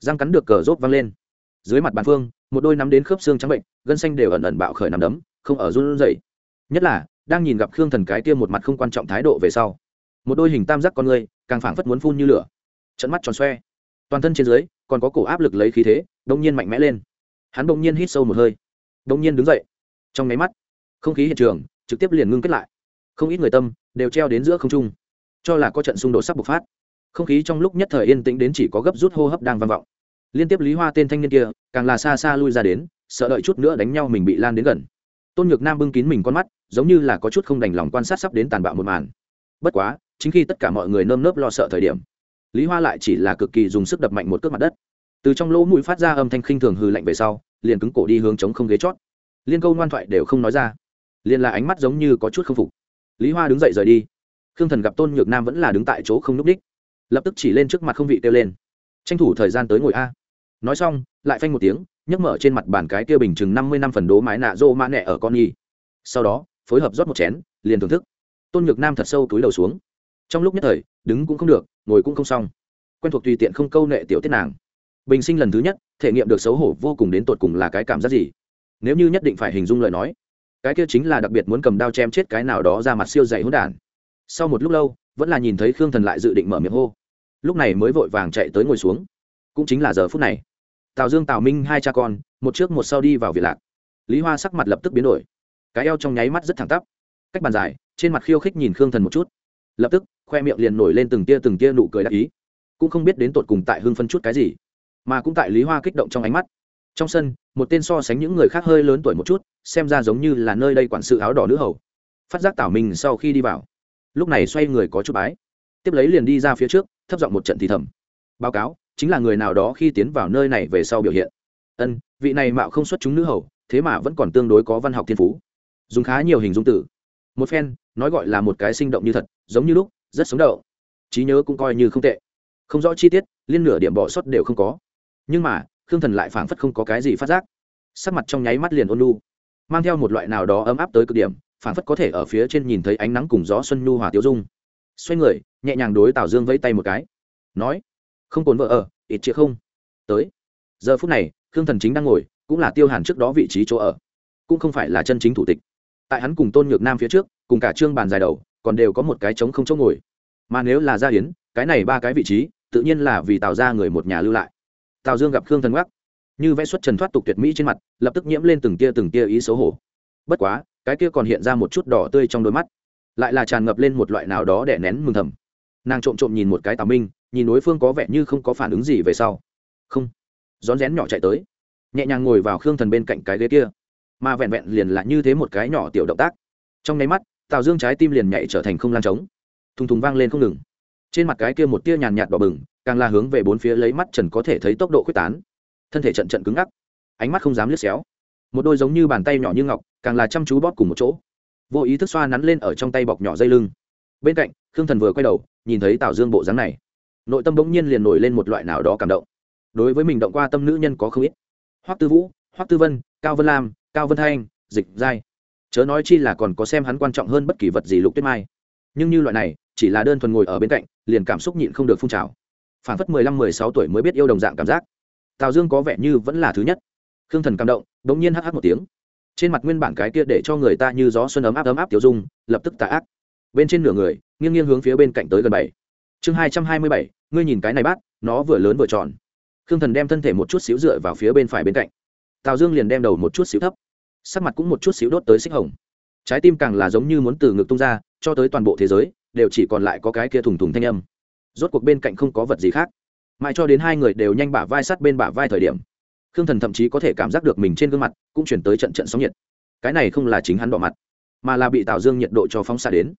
Răng cắn được cờ rốt văng lên. Dưới mặt bàn phương, một đôi nắm đến khớp xương trắng bệnh, gân xanh đều ẩn ẩn bạo khởi nằm đấm, không ở run rẩy. Nhất là, đang nhìn gặp khương thần cái kia một mặt không quan trọng thái độ về sau. Một đôi hình tam giác con người, càng phảng phất muốn phun như lửa. Trận mắt tròn xoe. Toàn thân trên dưới, còn có cổ áp lực lấy khí thế đông nhiên mạnh mẽ lên. Hắn đông nhiên hít sâu một hơi. Đông nhiên đứng dậy. Trong máy mắt, không khí hiện trường, trực tiếp liền ngưng kết lại. Không ít người tâm đều treo đến giữa không trung cho là có trận xung đột sắp bộc phát. Không khí trong lúc nhất thời yên tĩnh đến chỉ có gấp rút hô hấp đang vang vọng. Liên tiếp lý hoa tên thanh niên kia, càng là xa xa lui ra đến, sợ đợi chút nữa đánh nhau mình bị lan đến gần. Tôn nhược nam bưng kín mình con mắt, giống như là có chút không đành lòng quan sát sắp đến tàn bạo một màn. Bất quá, chính khi tất cả mọi người nơm nớp lo sợ thời điểm, lý hoa lại chỉ là cực kỳ dùng sức đập mạnh một cước mặt đất. Từ trong lỗ mũi phát ra âm thanh khinh thường hư lạnh về sau, liền cứng cổ đi hướng chống không ghế chót. Liên câu ngoan thoại đều không nói ra. Liền là ánh mắt giống như có chút không phục. Lý hoa đứng dậy rời đi khương thần gặp tôn nhược nam vẫn là đứng tại chỗ không n ú c đích. Lập tức chỉ lên trước mặt không vị kêu lên. Tranh thủ thời gian tới ngồi a. Nói xong, lại phanh một tiếng, nhấc mở trên mặt bàn cái kia bình chừng năm mươi năm phần đố mái nạ rô mã nẹ ở con nhi sau đó, phối hợp rót một chén, liền thưởng thức. Tôn nhược nam thật sâu túi đầu xuống. Trong lúc nhất thời, đứng cũng không được, ngồi cũng không xong. Quen thuộc tùy tiện không câu nệ tiểu tiết nàng. Bình sinh lần thứ nhất, thể nghiệm được xấu hổ vô cùng đến tột cùng là cái cảm giác gì? Nếu như nhất định phải hình dung lời nói, cái kia chính là đặc biệt muốn cầm đao chém chết cái nào đó ra mặt siêu dày hỗn đản sau một lúc lâu, vẫn là nhìn thấy khương thần lại dự định mở miệng hô. Lúc này mới vội vàng chạy tới ngồi xuống. Cũng chính là giờ phút này. Tào dương, tào minh, hai cha con, một trước một sau đi vào việt lạc. Lý hoa sắc mặt lập tức biến đổi. Cái eo trong nháy mắt rất thẳng tắp. Cách bàn dài, trên mặt khiêu khích nhìn khương thần một chút. Lập tức, khoe miệng liền nổi lên từng tia từng tia nụ cười đắc ý. Cũng không biết đến tột cùng tại hưng phân chút cái gì, mà cũng tại lý hoa kích động trong ánh mắt. Trong sân, một tên so sánh những người khác hơi lớn tuổi một chút, xem ra giống như là nơi đây quản sự áo đỏ nữ hầu. Phát giác tảo mình sau khi đi vào lúc này xoay người có chút bái. Tiếp lấy liền đi ra phía trước, thấp giọng một trận thì thầm. Báo cáo, chính là người nào đó khi tiến vào nơi này về sau biểu hiện. Ân, vị này mạo không xuất chúng nữ hầu, thế mà vẫn còn tương đối có văn học thiên phú. Dùng khá nhiều hình dung tử một phen, nói gọi là một cái sinh động như thật, giống như lúc, rất sống động. Trí nhớ cũng coi như không tệ. Không rõ chi tiết, liên nửa điểm bỏ sót đều không có. Nhưng mà, khương thần lại phảng phất không có cái gì phát giác. Sắc mặt trong nháy mắt liền ôn lu mang theo một loại nào đó ấm áp tới cực điểm phản phất có thể ở phía trên nhìn thấy ánh nắng cùng gió xuân nhu hòa tiêu dung. Xoay người, nhẹ nhàng đối tào dương vẫy tay một cái. Nói, không cồn vợ ở, ít chĩa không? Tới. Giờ phút này, khương thần chính đang ngồi, cũng là tiêu hàn trước đó vị trí chỗ ở. Cũng không phải là chân chính thủ tịch. Tại hắn cùng tôn nhược nam phía trước, cùng cả trương bàn dài đầu, còn đều có một cái trống không chỗ ngồi. Mà nếu là gia hiến cái này ba cái vị trí, tự nhiên là vì tạo ra người một nhà lưu lại. Tào dương gặp khương thần gác như vẽ xuất trần thoát tục tuyệt mỹ trên mặt, lập tức nhiễm lên từng tia từng tia ý xấu hổ. Bất quá cái kia còn hiện ra một chút đỏ tươi trong đôi mắt, lại là tràn ngập lên một loại nào đó để nén mừng thầm. Nàng trộm trộm nhìn một cái tào minh, nhìn đối phương có vẻ như không có phản ứng gì về sau. Không. Rón rén nhỏ chạy tới. Nhẹ nhàng ngồi vào khương thần bên cạnh cái ghế kia. Mà vẹn vẹn liền là như thế một cái nhỏ tiểu động tác. Trong nháy mắt, tào dương trái tim liền nhảy trở thành không lan trống. Thùng thùng vang lên không ngừng. Trên mặt cái kia một tia nhàn nhạt đỏ bừng, càng là hướng về bốn phía lấy mắt trần có thể thấy tốc độ quyết tán. Thân thể trận trận cứng ngắc. Ánh mắt không dám liếc xéo một đôi giống như bàn tay nhỏ như ngọc, càng là chăm chú bóp cùng một chỗ. Vô ý thức xoa nắn lên ở trong tay bọc nhỏ dây lưng. Bên cạnh, khương thần vừa quay đầu, nhìn thấy tào dương bộ dáng này. Nội tâm bỗng nhiên liền nổi lên một loại nào đó cảm động. Đối với mình động qua tâm nữ nhân có không ít. Hoắc tư vũ, hoắc tư vân, cao vân lam, cao vân thanh, dịch giai. Chớ nói chi là còn có xem hắn quan trọng hơn bất kỳ vật gì lục tuyết mai. Nhưng như loại này, chỉ là đơn thuần ngồi ở bên cạnh, liền cảm xúc nhịn không được phun trào. Phản phất mười lăm, mười sáu tuổi mới biết yêu đồng dạng cảm giác. Tào dương có vẻ như vẫn là thứ nhất khương thần cảm động đ ỗ n g nhiên hh một tiếng. Trên mặt nguyên bản cái kia để cho người ta như gió xuân ấm áp ấm áp tiểu dung, lập tức tà ác. Bên trên nửa người, nghiêng nghiêng hướng phía bên cạnh tới gần bảy. Chương hai trăm hai mươi bảy, ngươi nhìn cái này bác, nó vừa lớn vừa tròn. Khương thần đem thân thể một chút xíu dựa vào phía bên phải bên cạnh. Tào dương liền đem đầu một chút xíu thấp. Sắc mặt cũng một chút xíu đốt tới xích hồng. Trái tim càng là giống như muốn từ ngực tung ra, cho tới toàn bộ thế giới, đều chỉ còn lại có cái kia thùng thùng thanh âm. Rốt cuộc bên cạnh không có vật gì khác. Mãi cho đến hai người đều nhanh bả vai sát bên bả vai thời điểm khương thần thậm chí có thể cảm giác được mình trên gương mặt cũng chuyển tới trận trận sóng nhiệt. Cái này không là chính hắn bỏ mặt, mà là bị tào dương nhiệt độ cho phóng xạ đến.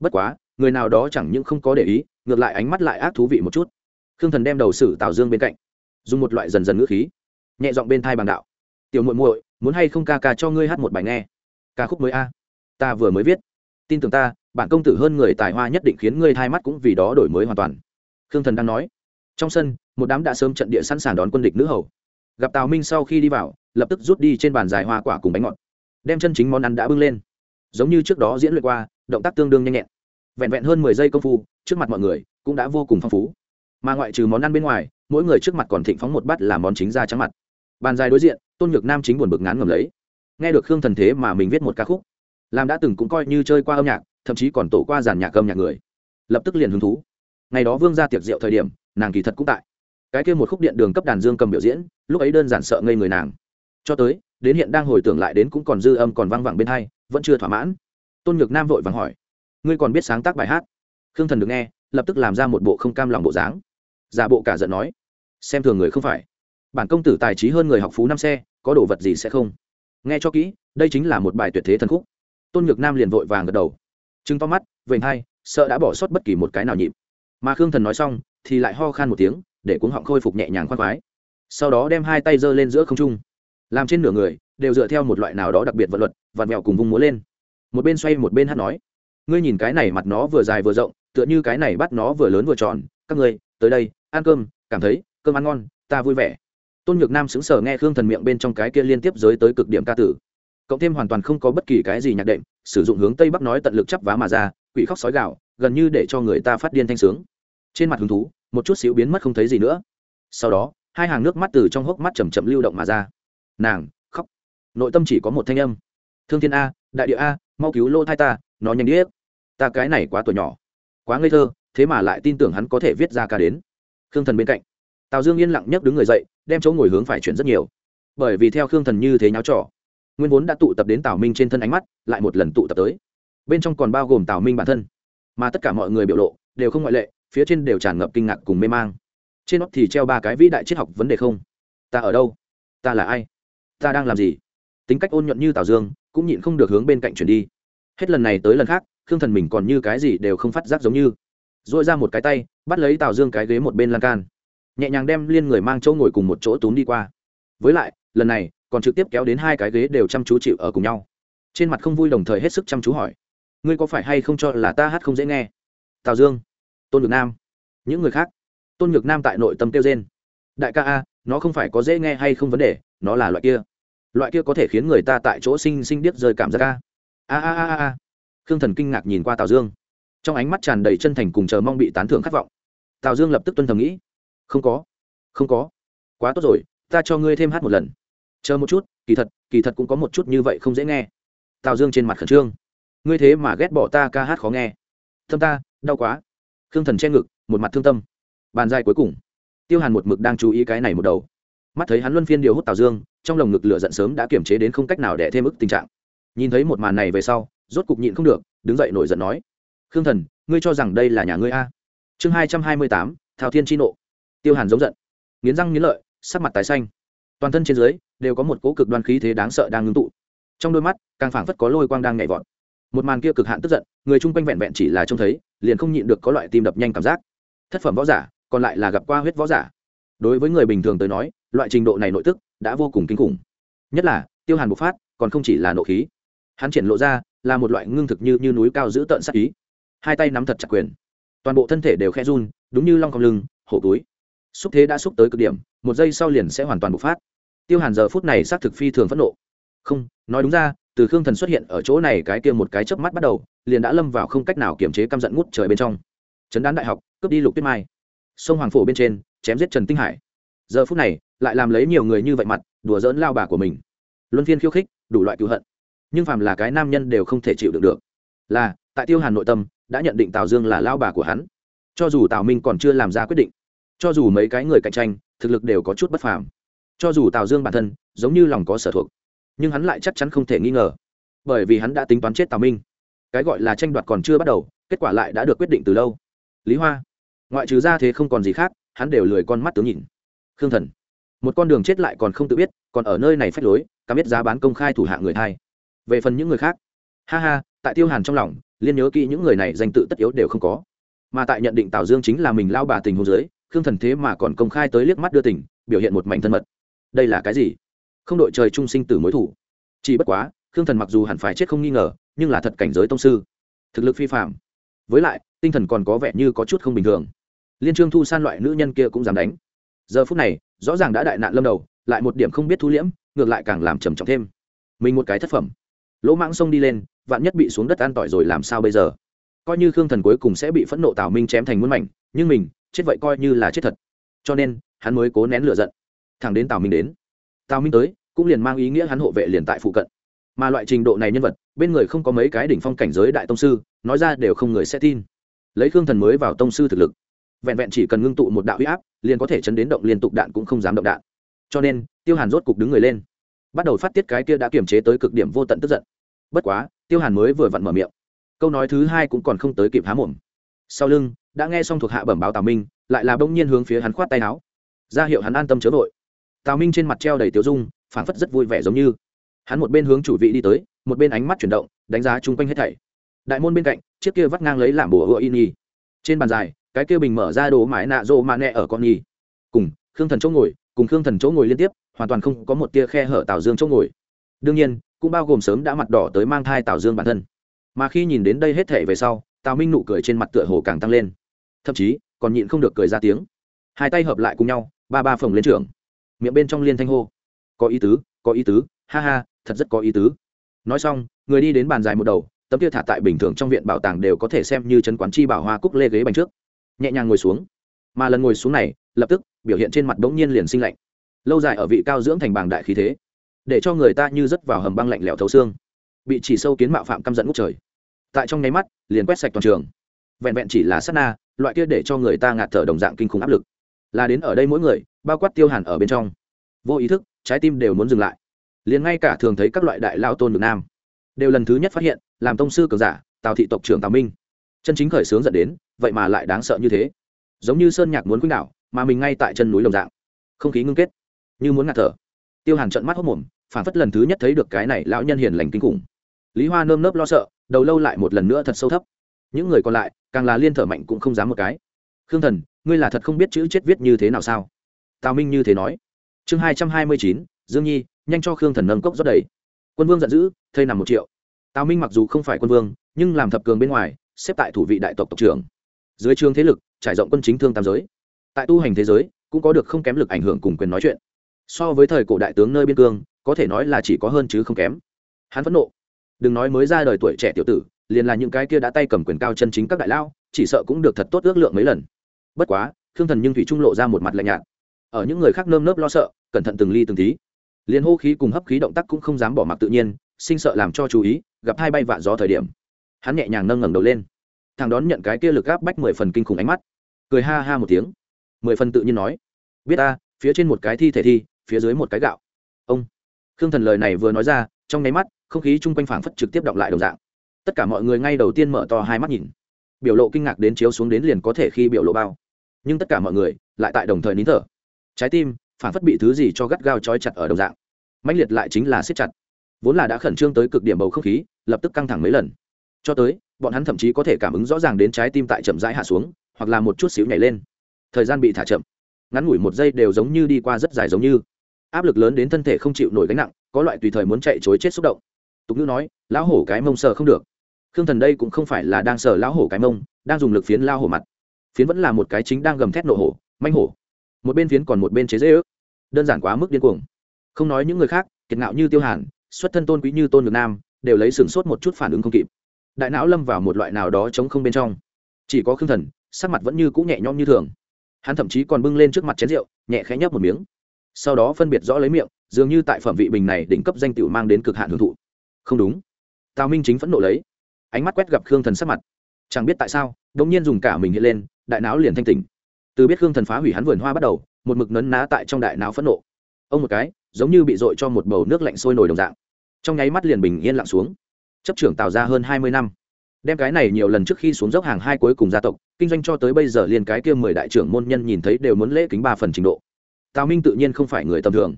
Bất quá, người nào đó chẳng những không có để ý, ngược lại ánh mắt lại ác thú vị một chút. Khương thần đem đầu xử tào dương bên cạnh, dùng một loại dần dần ngữ khí, nhẹ giọng bên thai bằng đạo. Tiểu muội muội, muốn hay không ca ca cho ngươi hát một bài nghe? Ca khúc mới a. Ta vừa mới viết. Tin tưởng ta, bản công tử hơn người tài hoa nhất định khiến ngươi thai mắt cũng vì đó đổi mới hoàn toàn. Khương thần đang nói. Trong sân, một đám đã sớm trận địa sẵn sàng đón quân địch nữ hầu gặp tào minh sau khi đi vào lập tức rút đi trên bàn dài hoa quả cùng bánh ngọt đem chân chính món ăn đã bưng lên giống như trước đó diễn luyện qua động tác tương đương nhanh nhẹn vẹn vẹn hơn mười giây công phu trước mặt mọi người cũng đã vô cùng phong phú mà ngoại trừ món ăn bên ngoài mỗi người trước mặt còn thịnh phóng một bát làm món chính ra trắng mặt bàn dài đối diện tôn nhược nam chính buồn bực ngán ngầm lấy nghe được khương thần thế mà mình viết một ca khúc làm đã từng cũng coi như chơi qua âm nhạc thậm chí còn tổ qua giàn nhạc âm nhạc người lập tức liền hứng thú ngày đó vương ra tiệc rượu thời điểm nàng kỳ thật cũng tại cái kia một khúc điện đường cấp đàn dương cầm biểu diễn, lúc ấy đơn giản sợ ngây người nàng. Cho tới, đến hiện đang hồi tưởng lại đến cũng còn dư âm còn văng vẳng bên hai, vẫn chưa thỏa mãn. Tôn nhược nam vội vàng hỏi, ngươi còn biết sáng tác bài hát? Khương thần được nghe, lập tức làm ra một bộ không cam lòng bộ dáng. Giả bộ cả giận nói, xem thường người không phải. Bản công tử tài trí hơn người học phú năm xe, có đồ vật gì sẽ không? Nghe cho kỹ, đây chính là một bài tuyệt thế thần khúc. Tôn nhược nam liền vội vàng gật đầu. Chứng to mắt vểnh hai, sợ đã bỏ sót bất kỳ một cái nào nhịp. Mà khương thần nói xong, thì lại ho khan một tiếng để cuống họng khôi phục nhẹ nhàng khoan khoái. Sau đó đem hai tay giơ lên giữa không trung. Làm trên nửa người, đều dựa theo một loại nào đó đặc biệt vật luật vạt mèo cùng vung múa lên. Một bên xoay một bên hát nói, ngươi nhìn cái này mặt nó vừa dài vừa rộng, tựa như cái này bắt nó vừa lớn vừa tròn. Các ngươi, tới đây, ăn cơm, cảm thấy cơm ăn ngon, ta vui vẻ. Tôn nhược nam sững sờ nghe khương thần miệng bên trong cái kia liên tiếp giới tới cực điểm ca tử. Cộng thêm hoàn toàn không có bất kỳ cái gì nhạc đệm, sử dụng hướng tây bắc nói tận lực chắp vá mà ra, quỷ khóc sói gạo gần như để cho người ta phát điên thanh sướng. Trên mặt hứng thú một chút xíu biến mất không thấy gì nữa. Sau đó, hai hàng nước mắt từ trong hốc mắt chầm chậm lưu động mà ra. Nàng, khóc. Nội tâm chỉ có một thanh âm. Thương thiên a, đại địa a, mau cứu lô thai ta, nó nhanh điếc. Ta cái này quá tuổi nhỏ, quá ngây thơ, thế mà lại tin tưởng hắn có thể viết ra ca đến. Khương thần bên cạnh. Tào dương yên lặng nhấc đứng người dậy, đem chỗ ngồi hướng phải chuyển rất nhiều. Bởi vì theo khương thần như thế nháo trò, nguyên vốn đã tụ tập đến tào minh trên thân ánh mắt, lại một lần tụ tập tới. Bên trong còn bao gồm tào minh bản thân. Mà tất cả mọi người biểu lộ đều không ngoại lệ phía trên đều tràn ngập kinh ngạc cùng mê mang. Trên óc thì treo ba cái vĩ đại triết học vấn đề không? Ta ở đâu? Ta là ai? Ta đang làm gì? Tính cách ôn nhuận như tào dương, cũng nhịn không được hướng bên cạnh chuyển đi. Hết lần này tới lần khác, khương thần mình còn như cái gì đều không phát giác giống như. Dội ra một cái tay, bắt lấy tào dương cái ghế một bên lan can. Nhẹ nhàng đem liên người mang chỗ ngồi cùng một chỗ túm đi qua. Với lại, lần này, còn trực tiếp kéo đến hai cái ghế đều chăm chú chịu ở cùng nhau. Trên mặt không vui đồng thời hết sức chăm chú hỏi. Ngươi có phải hay không cho là ta hát không dễ nghe? Tào dương tôn nhược nam những người khác tôn nhược nam tại nội tâm kêu trên đại ca a nó không phải có dễ nghe hay không vấn đề nó là loại kia loại kia có thể khiến người ta tại chỗ sinh sinh điếc rơi cảm giác a a a a a khương thần kinh ngạc nhìn qua tào dương trong ánh mắt tràn đầy chân thành cùng chờ mong bị tán thưởng khát vọng tào dương lập tức tuân thầm nghĩ không có không có quá tốt rồi ta cho ngươi thêm hát một lần chờ một chút kỳ thật kỳ thật cũng có một chút như vậy không dễ nghe tào dương trên mặt khẩn trương ngươi thế mà ghét bỏ ta ca hát khó nghe thâm ta đau quá thương thần che ngực, một mặt thương tâm. Bàn dài cuối cùng, tiêu hàn một mực đang chú ý cái này một đầu. Mắt thấy hắn luân phiên điều hút tào dương, trong lồng ngực lửa giận sớm đã kiềm chế đến không cách nào để thêm ức tình trạng. Nhìn thấy một màn này về sau, rốt cục nhịn không được, đứng dậy nổi giận nói, khương thần, ngươi cho rằng đây là nhà ngươi a? Chương hai trăm hai mươi tám, thao thiên chi nộ. Tiêu hàn giống giận, nghiến răng nghiến lợi, sắc mặt tái xanh. Toàn thân trên dưới đều có một cỗ cực đoan khí thế đáng sợ đang ngưng tụ. Trong đôi mắt, càng phảng phất có lôi quang đang nhảy vọt một màn kia cực hạn tức giận người chung quanh vẹn vẹn chỉ là trông thấy liền không nhịn được có loại tim đập nhanh cảm giác. Thất phẩm võ giả còn lại là gặp qua huyết võ giả. Đối với người bình thường tới nói loại trình độ này nội tức đã vô cùng kinh khủng. Nhất là tiêu hàn bộc phát còn không chỉ là nộ khí. Hắn triển lộ ra là một loại ngưng thực như, như núi cao giữ tợn sắc ý. Hai tay nắm thật chặt quyền. Toàn bộ thân thể đều khe run đúng như long cong lưng hổ túi. Xúc thế đã xúc tới cực điểm một giây sau liền sẽ hoàn toàn bộc phát. Tiêu hàn giờ phút này xác thực phi thường phẫn nộ. Không nói đúng ra từ khương thần xuất hiện ở chỗ này cái kia một cái chớp mắt bắt đầu, liền đã lâm vào không cách nào kiểm chế căm giận ngút trời bên trong. Trấn đán đại học, cướp đi lục tuyết mai. Sông hoàng phổ bên trên, chém giết trần tinh hải. Giờ phút này, lại làm lấy nhiều người như vậy mặt, đùa dỡn lao bà của mình. Luân phiên khiêu khích, đủ loại cựu hận. Nhưng phàm là cái nam nhân đều không thể chịu được được. Là, tại tiêu hàn nội tâm, đã nhận định tào dương là lao bà của hắn. Cho dù tào minh còn chưa làm ra quyết định, cho dù mấy cái người cạnh tranh, thực lực đều có chút bất phàm. Cho dù tào dương bản thân, giống như lòng có sở thuộc nhưng hắn lại chắc chắn không thể nghi ngờ. Bởi vì hắn đã tính toán chết tào minh. Cái gọi là tranh đoạt còn chưa bắt đầu, kết quả lại đã được quyết định từ lâu. Lý hoa. Ngoại trừ ra thế không còn gì khác, hắn đều lười con mắt tướng nhìn. Khương thần. Một con đường chết lại còn không tự biết, còn ở nơi này phách lối, cả biết giá bán công khai thủ hạ người thai về phần những người khác. Ha ha, tại tiêu hàn trong lòng, liên nhớ kỹ những người này danh tự tất yếu đều không có. Mà tại nhận định tào dương chính là mình lao bà tình hôn giới khương thần thế mà còn công khai tới liếc mắt đưa tình, biểu hiện một mảnh thân mật. Đây là cái gì? Không đội trời trung sinh tử mối thủ. Chỉ bất quá, khương thần mặc dù hẳn phải chết không nghi ngờ, nhưng là thật cảnh giới tông sư. Thực lực phi phạm với lại, tinh thần còn có vẻ như có chút không bình thường. Liên trương thu san loại nữ nhân kia cũng dám đánh. Giờ phút này, rõ ràng đã đại nạn lâm đầu, lại một điểm không biết thu liễm, ngược lại càng làm trầm trọng thêm. Mình một cái thất phẩm. Lỗ mãng sông đi lên, vạn nhất bị xuống đất an tỏi rồi làm sao bây giờ? Coi như khương thần cuối cùng sẽ bị phẫn nộ tào minh chém thành muôn mảnh, nhưng mình, chết vậy coi như là chết thật. Cho nên, hắn mới cố nén lửa giận. Thẳng đến tào minh đến tào minh tới, cũng liền mang ý nghĩa hắn hộ vệ liền tại phụ cận. Mà loại trình độ này nhân vật, bên người không có mấy cái đỉnh phong cảnh giới đại tông sư, nói ra đều không người sẽ tin. Lấy khương thần mới vào tông sư thực lực, vẹn vẹn chỉ cần ngưng tụ một đạo huy áp, liền có thể chấn đến động liên tục đạn cũng không dám động đạn. Cho nên, tiêu hàn rốt cục đứng người lên. Bắt đầu phát tiết cái kia đã kiềm chế tới cực điểm vô tận tức giận. Bất quá, tiêu hàn mới vừa vặn mở miệng. Câu nói thứ hai cũng còn không tới kịp há mồm. Sau lưng, đã nghe xong thuộc hạ bẩm báo tào minh, lại là bỗng nhiên hướng phía hắn khoát tay áo. Ra hiệu hắn an tâm chớ vội tào minh trên mặt treo đầy tiểu dung, phảng phất rất vui vẻ giống như. Hắn một bên hướng chủ vị đi tới, một bên ánh mắt chuyển động, đánh giá chung quanh hết thảy. Đại môn bên cạnh, chiếc kia vắt ngang lấy làm bùa ựa in nhi trên bàn dài, cái kia bình mở ra đồ mãi nạ rô mạ nẹ ở con nhi cùng, khương thần chỗ ngồi, cùng khương thần chỗ ngồi liên tiếp, hoàn toàn không có một tia khe hở tào dương chỗ ngồi. Đương nhiên, cũng bao gồm sớm đã mặt đỏ tới mang thai tào dương bản thân. Mà khi nhìn đến đây hết thể về sau, tào minh nụ cười trên mặt tựa hồ càng tăng lên. Thậm chí, còn nhịn không được cười ra tiếng. Hai tay hợp lại cùng nhau, ba ba phồng lên trường miệng bên trong liên thanh hô. Có ý tứ, có ý tứ, ha ha, thật rất có ý tứ. Nói xong, người đi đến bàn dài một đầu, tấm kia thả tại bình thường trong viện bảo tàng đều có thể xem như chân quán chi bảo hoa cúc lê ghế bành trước. Nhẹ nhàng ngồi xuống. Mà lần ngồi xuống này, lập tức, biểu hiện trên mặt bỗng nhiên liền sinh lạnh. Lâu dài ở vị cao dưỡng thành bàng đại khí thế, để cho người ta như rớt vào hầm băng lạnh lẽo thấu xương. Bị chỉ sâu kiến mạo phạm căm giận ngút trời. Tại trong nháy mắt, liền quét sạch toàn trường. Vẹn vẹn chỉ là sát na, loại kia để cho người ta ngạt thở đồng dạng kinh khủng áp lực. Là đến ở đây mỗi người bao quát tiêu hàn ở bên trong. Vô ý thức, trái tim đều muốn dừng lại. Liền ngay cả thường thấy các loại đại lao tôn được nam, đều lần thứ nhất phát hiện, làm tông sư cường giả, tào thị tộc trưởng tào minh. Chân chính khởi sướng dẫn đến, vậy mà lại đáng sợ như thế. Giống như sơn nhạc muốn quýnh đảo, mà mình ngay tại chân núi lồng dạng. Không khí ngưng kết. Như muốn ngạt thở. Tiêu hàn trận mắt hốc mồm phản phất lần thứ nhất thấy được cái này lão nhân hiền lành kinh khủng. Lý hoa nơm nớp lo sợ, đầu lâu lại một lần nữa thật sâu thấp. Những người còn lại, càng là liên thở mạnh cũng không dám một cái. Khương thần, ngươi là thật không biết chữ chết viết như thế nào sao? Tào minh như thế nói. Chương hai trăm hai mươi chín, dương nhi, nhanh cho khương thần nâng cốc rót đầy. Quân vương giận dữ, thây nằm một triệu. Tào minh mặc dù không phải quân vương, nhưng làm thập cường bên ngoài, xếp tại thủ vị đại tộc tộc trưởng. Dưới trường thế lực, trải rộng quân chính thương tam giới. Tại tu hành thế giới, cũng có được không kém lực ảnh hưởng cùng quyền nói chuyện. So với thời cổ đại tướng nơi biên cương, có thể nói là chỉ có hơn chứ không kém. Hắn phẫn nộ. Đừng nói mới ra đời tuổi trẻ tiểu tử, liền là những cái kia đã tay cầm quyền cao chân chính các đại lao, chỉ sợ cũng được thật tốt ước lượng mấy lần. Bất quá, khương thần nhưng thủy trung lộ ra một mặt lạnh nhạt ở những người khác nơm nớp lo sợ, cẩn thận từng ly từng tí. Liền hô khí cùng hấp khí động tác cũng không dám bỏ mặc tự nhiên, sinh sợ làm cho chú ý, gặp hai bay vạ gió thời điểm. Hắn nhẹ nhàng nâng ngẩng đầu lên. Thằng đón nhận cái kia lực áp bách mười phần kinh khủng ánh mắt. Cười ha ha một tiếng. Mười phần tự nhiên nói. Biết ta, phía trên một cái thi thể thi, phía dưới một cái gạo. Ông. Khương thần lời này vừa nói ra, trong nháy mắt, không khí chung quanh phảng phất trực tiếp động lại đồng dạng. Tất cả mọi người ngay đầu tiên mở to hai mắt nhìn. Biểu lộ kinh ngạc đến chiếu xuống đến liền có thể khi biểu lộ bao. Nhưng tất cả mọi người lại tại đồng thời nín thở trái tim, phản phất bị thứ gì cho gắt gao trói chặt ở đồng dạng. Mãnh liệt lại chính là siết chặt. Vốn là đã khẩn trương tới cực điểm bầu không khí, lập tức căng thẳng mấy lần. Cho tới, bọn hắn thậm chí có thể cảm ứng rõ ràng đến trái tim tại chậm rãi hạ xuống, hoặc là một chút xíu nhảy lên. Thời gian bị thả chậm. Ngắn ngủi một giây đều giống như đi qua rất dài giống như. Áp lực lớn đến thân thể không chịu nổi gánh nặng, có loại tùy thời muốn chạy chối chết xúc động. Tục ngữ nói, lão hổ cái mông sờ không được. Khương thần đây cũng không phải là đang sờ lão hổ cái mông, đang dùng lực phiến lao hổ mặt. Phiến vẫn là một cái chính đang gầm thét nổ hổ, manh hổ một bên phiến còn một bên chế dễ ước. Đơn giản quá mức điên cuồng. Không nói những người khác, kiệt ngạo như tiêu hàn, xuất thân tôn quý như tôn ngược nam, đều lấy sửng sốt một chút phản ứng không kịp. Đại não lâm vào một loại nào đó chống không bên trong. Chỉ có khương thần, sắc mặt vẫn như cũ nhẹ nhõm như thường. Hắn thậm chí còn bưng lên trước mặt chén rượu, nhẹ khẽ nhấp một miếng. Sau đó phân biệt rõ lấy miệng, dường như tại phẩm vị bình này đỉnh cấp danh tựu mang đến cực hạn hưởng thụ. Không đúng. Tào minh chính phẫn nộ lấy. Ánh mắt quét gặp khương thần sắc mặt. Chẳng biết tại sao đ ỗ n g nhiên dùng cả mình hiện lên, đại não liền thanh tỉnh từ biết khương thần phá hủy hắn vườn hoa bắt đầu, một mực nấn ná tại trong đại não phẫn nộ. Ông một cái, giống như bị dội cho một bầu nước lạnh sôi nổi đồng dạng. Trong nháy mắt liền bình yên lặng xuống. Chấp trưởng tạo ra hơn hai mươi năm. Đem cái này nhiều lần trước khi xuống dốc hàng hai cuối cùng gia tộc, kinh doanh cho tới bây giờ liền cái kia mười đại trưởng môn nhân nhìn thấy đều muốn lễ kính ba phần trình độ. Tào minh tự nhiên không phải người tầm thường.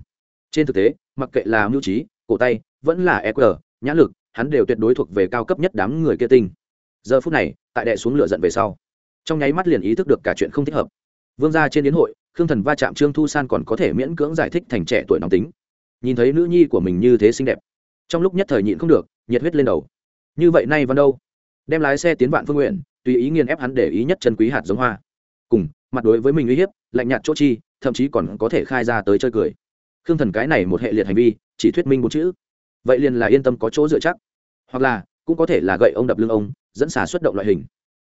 Trên thực tế, mặc kệ là mưu trí, cổ tay, vẫn là eq nhã lực, hắn đều tuyệt đối thuộc về cao cấp nhất đám người kia tinh. Giờ phút này, tại đệ xuống lửa giận về sau, trong nháy mắt liền ý thức được cả chuyện không thích hợp vương gia trên đến hội, khương thần va chạm trương thu san còn có thể miễn cưỡng giải thích thành trẻ tuổi nóng tính. Nhìn thấy nữ nhi của mình như thế xinh đẹp, trong lúc nhất thời nhịn không được, nhiệt huyết lên đầu. Như vậy nay văn đâu? Đem lái xe tiến vạn phương nguyện, tùy ý nghiền ép hắn để ý nhất chân quý hạt giống hoa. Cùng, mặt đối với mình uy hiếp, lạnh nhạt chỗ chi, thậm chí còn có thể khai ra tới chơi cười. Khương thần cái này một hệ liệt hành vi, chỉ thuyết minh bốn chữ. Vậy liền là yên tâm có chỗ dựa chắc. Hoặc là, cũng có thể là gậy ông đập lưng ông, dẫn xả xuất động loại hình.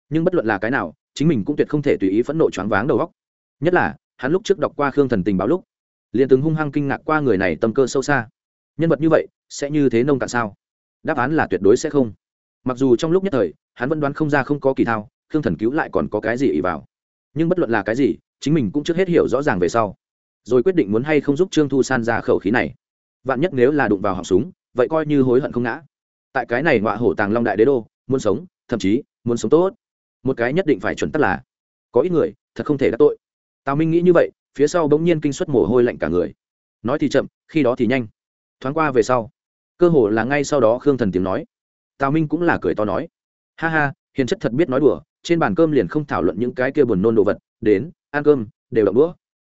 Nhưng bất luận là cái nào, chính mình cũng tuyệt không thể tùy ý phẫn nộ choáng váng đầu góc nhất là, hắn lúc trước đọc qua khương thần tình báo lúc, liền từng hung hăng kinh ngạc qua người này tâm cơ sâu xa. Nhân vật như vậy, sẽ như thế nông cạn sao? Đáp án là tuyệt đối sẽ không. Mặc dù trong lúc nhất thời, hắn vẫn đoán không ra không có kỳ thao, khương thần cứu lại còn có cái gì ý vào. Nhưng bất luận là cái gì, chính mình cũng trước hết hiểu rõ ràng về sau. Rồi quyết định muốn hay không giúp trương thu san ra khẩu khí này. Vạn nhất nếu là đụng vào họng súng, vậy coi như hối hận không ngã. Tại cái này ngọa hổ tàng long đại đế đô, muốn sống, thậm chí muốn sống tốt. Một cái nhất định phải chuẩn tắc là. Có ít người, thật không thể đắc tội tào minh nghĩ như vậy, phía sau bỗng nhiên kinh suất mồ hôi lạnh cả người. Nói thì chậm, khi đó thì nhanh. Thoáng qua về sau, cơ hồ là ngay sau đó khương thần tiếng nói. Tào minh cũng là cười to nói. Ha ha, hiền chất thật biết nói đùa, trên bàn cơm liền không thảo luận những cái kia buồn nôn đồ vật, đến, ăn cơm, đều đậu đũa.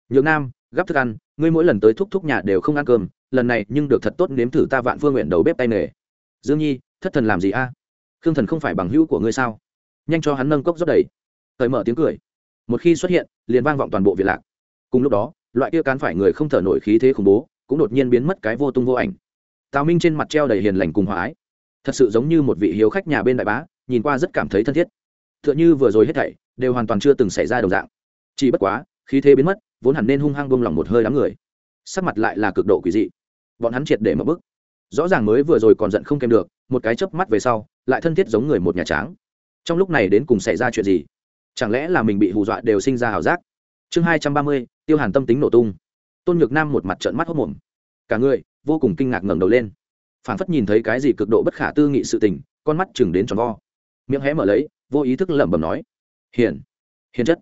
Nhược nam, gắp thức ăn, ngươi mỗi lần tới thúc thúc nhà đều không ăn cơm, lần này nhưng được thật tốt nếm thử ta vạn phương nguyện đầu bếp tay nghề. Dương nhi, thất thần làm gì a? Khương thần không phải bằng hữu của ngươi sao? Nhanh cho hắn nâng cốc rót đầy. Thời mở tiếng cười một khi xuất hiện, liền vang vọng toàn bộ việt lạc. Cùng lúc đó, loại kia cán phải người không thở nổi khí thế khủng bố, cũng đột nhiên biến mất cái vô tung vô ảnh. Tào minh trên mặt treo đầy hiền lành cùng hòa ái. Thật sự giống như một vị hiếu khách nhà bên đại bá, nhìn qua rất cảm thấy thân thiết. T h ư ợ n h ư vừa rồi hết thảy, đều hoàn toàn chưa từng xảy ra đồng dạng. Chỉ bất quá, khí thế biến mất, vốn hẳn nên hung hăng bông lỏng một hơi đám người. Sắc mặt lại là cực độ quỷ dị. Bọn hắn triệt để mất bức. Rõ ràng mới vừa rồi còn giận không kèm được, một cái chớp mắt về sau, lại thân thiết giống người một nhà tráng. Trong lúc này đến cùng xảy ra chuyện gì? Chẳng lẽ là mình bị hù dọa đều sinh ra ảo giác? Chương hai trăm ba mươi, tiêu hàn tâm tính nổ tung. Tôn nhược nam một mặt trợn mắt hốc mồm. Cả người, vô cùng kinh ngạc ngẩng đầu lên. Phảng phất nhìn thấy cái gì cực độ bất khả tư nghị sự tình, con mắt chừng đến tròn vo. Miệng hé mở lấy, vô ý thức lẩm bẩm nói, hiền hiền chất.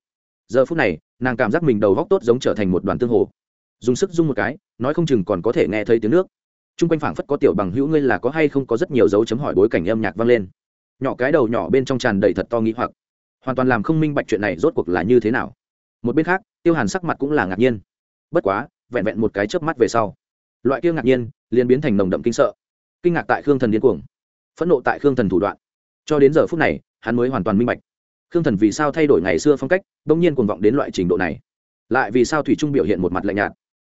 Giờ phút này, nàng cảm giác mình đầu góc tốt giống trở thành một đoàn tương hồ. Dùng sức dung một cái, nói không chừng còn có thể nghe thấy tiếng nước. Trung quanh phảng phất có tiểu bằng hữu ngươi là có hay không có rất nhiều dấu chấm hỏi bối cảnh âm nhạc vang lên. Nhỏ cái đầu nhỏ bên trong tràn đầy thật to nghĩ hoặc hoàn toàn làm không minh bạch chuyện này rốt cuộc là như thế nào. Một bên khác, tiêu hàn sắc mặt cũng là ngạc nhiên. Bất quá, vẹn vẹn một cái chớp mắt về sau, loại kia ngạc nhiên liền biến thành nồng đậm kinh sợ. Kinh ngạc tại khương thần điên cuồng, phẫn nộ tại khương thần thủ đoạn. Cho đến giờ phút này, hắn mới hoàn toàn minh bạch, khương thần vì sao thay đổi ngày xưa phong cách bỗng nhiên cuồng vọng đến loại trình độ này. Lại vì sao thủy trung biểu hiện một mặt lạnh nhạt.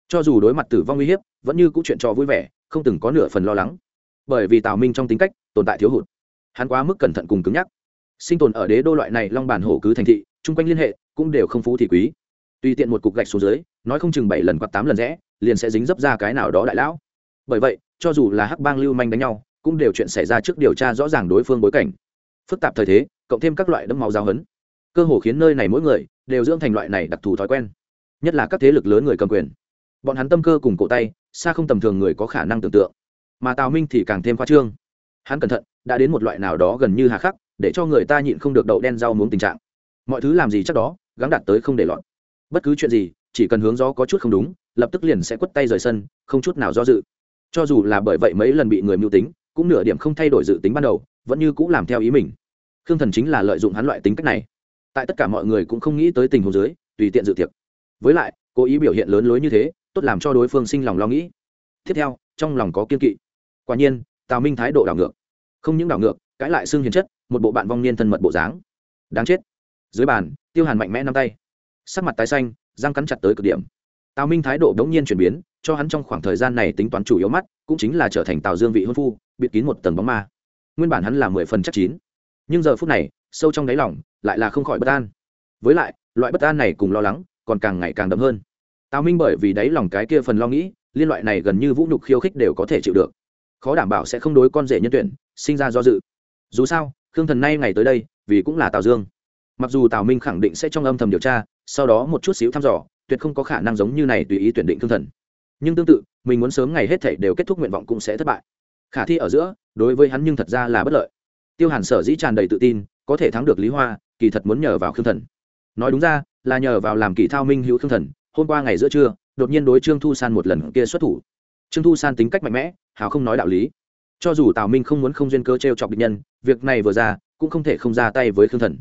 Cho dù đối mặt tử vong uy hiếp, vẫn như cũng chuyện trò vui vẻ, không từng có nửa phần lo lắng. Bởi vì tào minh trong tính cách tồn tại thiếu hụt, hắn quá mức cẩn thận cùng cứng nhắc sinh tồn ở đế đô loại này long bản hổ cứ thành thị, chung quanh liên hệ cũng đều không phú thì quý. Tùy tiện một cục gạch xuống dưới, nói không chừng bảy lần hoặc tám lần rẽ, liền sẽ dính dấp ra cái nào đó đại lão. Bởi vậy, cho dù là hắc bang lưu manh đánh nhau, cũng đều chuyện xảy ra trước điều tra rõ ràng đối phương bối cảnh. Phức tạp thời thế, cộng thêm các loại đấm máu giáo hấn cơ hồ khiến nơi này mỗi người đều dưỡng thành loại này đặc thù thói quen, nhất là các thế lực lớn người cầm quyền. Bọn hắn tâm cơ cùng cổ tay, xa không tầm thường người có khả năng tưởng tượng. Mà tào minh thì càng thêm khoa trương. Hắn cẩn thận, đã đến một loại nào đó gần như hà khắc để cho người ta nhịn không được đậu đen rau muống tình trạng. Mọi thứ làm gì chắc đó, gắng đạt tới không để lọt. Bất cứ chuyện gì, chỉ cần hướng gió có chút không đúng, lập tức liền sẽ quất tay rời sân, không chút nào do dự. Cho dù là bởi vậy mấy lần bị người mưu tính, cũng nửa điểm không thay đổi dự tính ban đầu, vẫn như cũng làm theo ý mình. Khương thần chính là lợi dụng hắn loại tính cách này. Tại tất cả mọi người cũng không nghĩ tới tình huống dưới, tùy tiện dự tiệc. Với lại, cố ý biểu hiện lớn lối như thế, tốt làm cho đối phương sinh lòng lo nghĩ. Tiếp theo, trong lòng có kiên kỵ. Quả nhiên, tào minh thái độ đảo ngược. Không những đảo ngược cãi lại xương hiền chất, một bộ bạn vong niên thân mật bộ dáng. Đáng chết. Dưới bàn, tiêu hàn mạnh mẽ năm tay. Sắc mặt tái xanh, răng cắn chặt tới cực điểm. Tào minh thái độ đống nhiên chuyển biến, cho hắn trong khoảng thời gian này tính toán chủ yếu mắt, cũng chính là trở thành tào dương vị hôn phu, bịt kín một tầng bóng ma. Nguyên bản hắn là mười phần chắc chín. Nhưng giờ phút này, sâu trong đáy lòng, lại là không khỏi bất an. Với lại, loại bất an này cùng lo lắng, còn càng ngày càng đậm hơn. Tào minh bởi vì đáy lòng cái kia phần lo nghĩ, liên loại này gần như vũ nhục khiêu khích đều có thể chịu được. Khó đảm bảo sẽ không đối con rể nhân tuyển, sinh ra do dự dù sao, khương thần nay ngày tới đây, vì cũng là tào dương. Mặc dù tào minh khẳng định sẽ trong âm thầm điều tra, sau đó một chút xíu thăm dò, tuyệt không có khả năng giống như này tùy ý tuyển định khương thần. Nhưng tương tự, mình muốn sớm ngày hết thảy đều kết thúc nguyện vọng cũng sẽ thất bại. Khả thi ở giữa, đối với hắn nhưng thật ra là bất lợi. Tiêu hàn sở dĩ tràn đầy tự tin, có thể thắng được lý hoa, kỳ thật muốn nhờ vào khương thần. Nói đúng ra, là nhờ vào làm kỳ thao minh hữu khương thần, hôm qua ngày giữa trưa, đột nhiên đối trương thu san một lần kia xuất thủ. Trương thu san tính cách mạnh mẽ, hào không nói đạo lý cho dù tào minh không muốn không duyên cơ t r e o chọc địch nhân, việc này vừa ra, cũng không thể không ra tay với khương thần.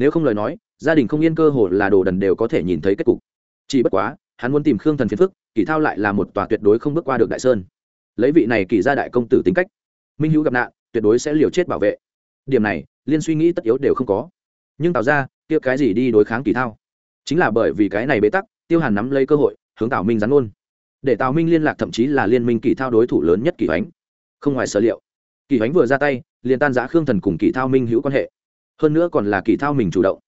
Nếu không lời nói, gia đình không yên cơ hồ là đồ đần đều có thể nhìn thấy kết cục. Chỉ bất quá, hắn muốn tìm khương thần phiền phức, kỳ thao lại là một tòa tuyệt đối không bước qua được đại sơn. Lấy vị này kỳ ra đại công tử tính cách, minh hữu gặp nạn, tuyệt đối sẽ liều chết bảo vệ. Điểm này, liên suy nghĩ tất yếu đều không có. Nhưng tào ra kia cái gì đi đối kháng kỳ thao? Chính là bởi vì cái này bế tắc, tiêu hàn nắm lấy cơ hội, hướng tào minh rắn ôn để tào minh liên lạc thậm chí là liên minh kỳ thao đối thủ lớn nhất kỳ hoánh không ngoài sở liệu. Kỳ hoánh vừa ra tay, liền tan giã khương thần cùng kỳ thao minh hữu quan hệ. Hơn nữa còn là kỳ thao mình chủ động.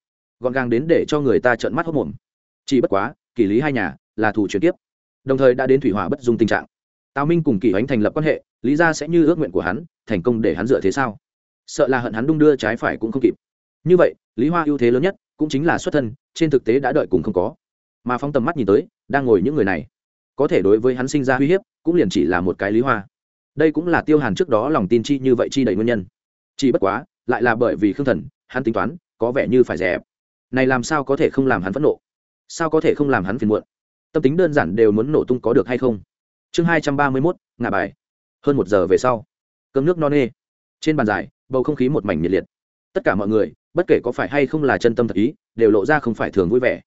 Gọn gàng đến để cho người ta trợn mắt hốc mồm. Chỉ bất quá, kỳ lý hai nhà là thủ chuyển tiếp, đồng thời đã đến thủy hỏa bất dung tình trạng. Tào minh cùng kỳ hoánh thành lập quan hệ, lý ra sẽ như ước nguyện của hắn, thành công để hắn dựa thế sao? Sợ là hận hắn đung đưa trái phải cũng không kịp. Như vậy, lý hoa ưu thế lớn nhất cũng chính là xuất thân, trên thực tế đã đợi cùng không có. Mà phóng tầm mắt nhìn tới, đang ngồi những người này, có thể đối với hắn sinh ra uy hiếp, cũng liền chỉ là một cái lý hoa đây cũng là tiêu hàn trước đó lòng tin chi như vậy chi đầy nguyên nhân. Chỉ bất quá, lại là bởi vì khương thần, hắn tính toán, có vẻ như phải rẻ này làm sao có thể không làm hắn phẫn nộ? Sao có thể không làm hắn phiền muộn? Tâm tính đơn giản đều muốn nổ tung có được hay không? Chương hai trăm ba mươi mốt, ngả bài. Hơn một giờ về sau, cơm nước no nê. Trên bàn dài bầu không khí một mảnh nhiệt liệt. Tất cả mọi người, bất kể có phải hay không là chân tâm thật ý, đều lộ ra không phải thường vui vẻ.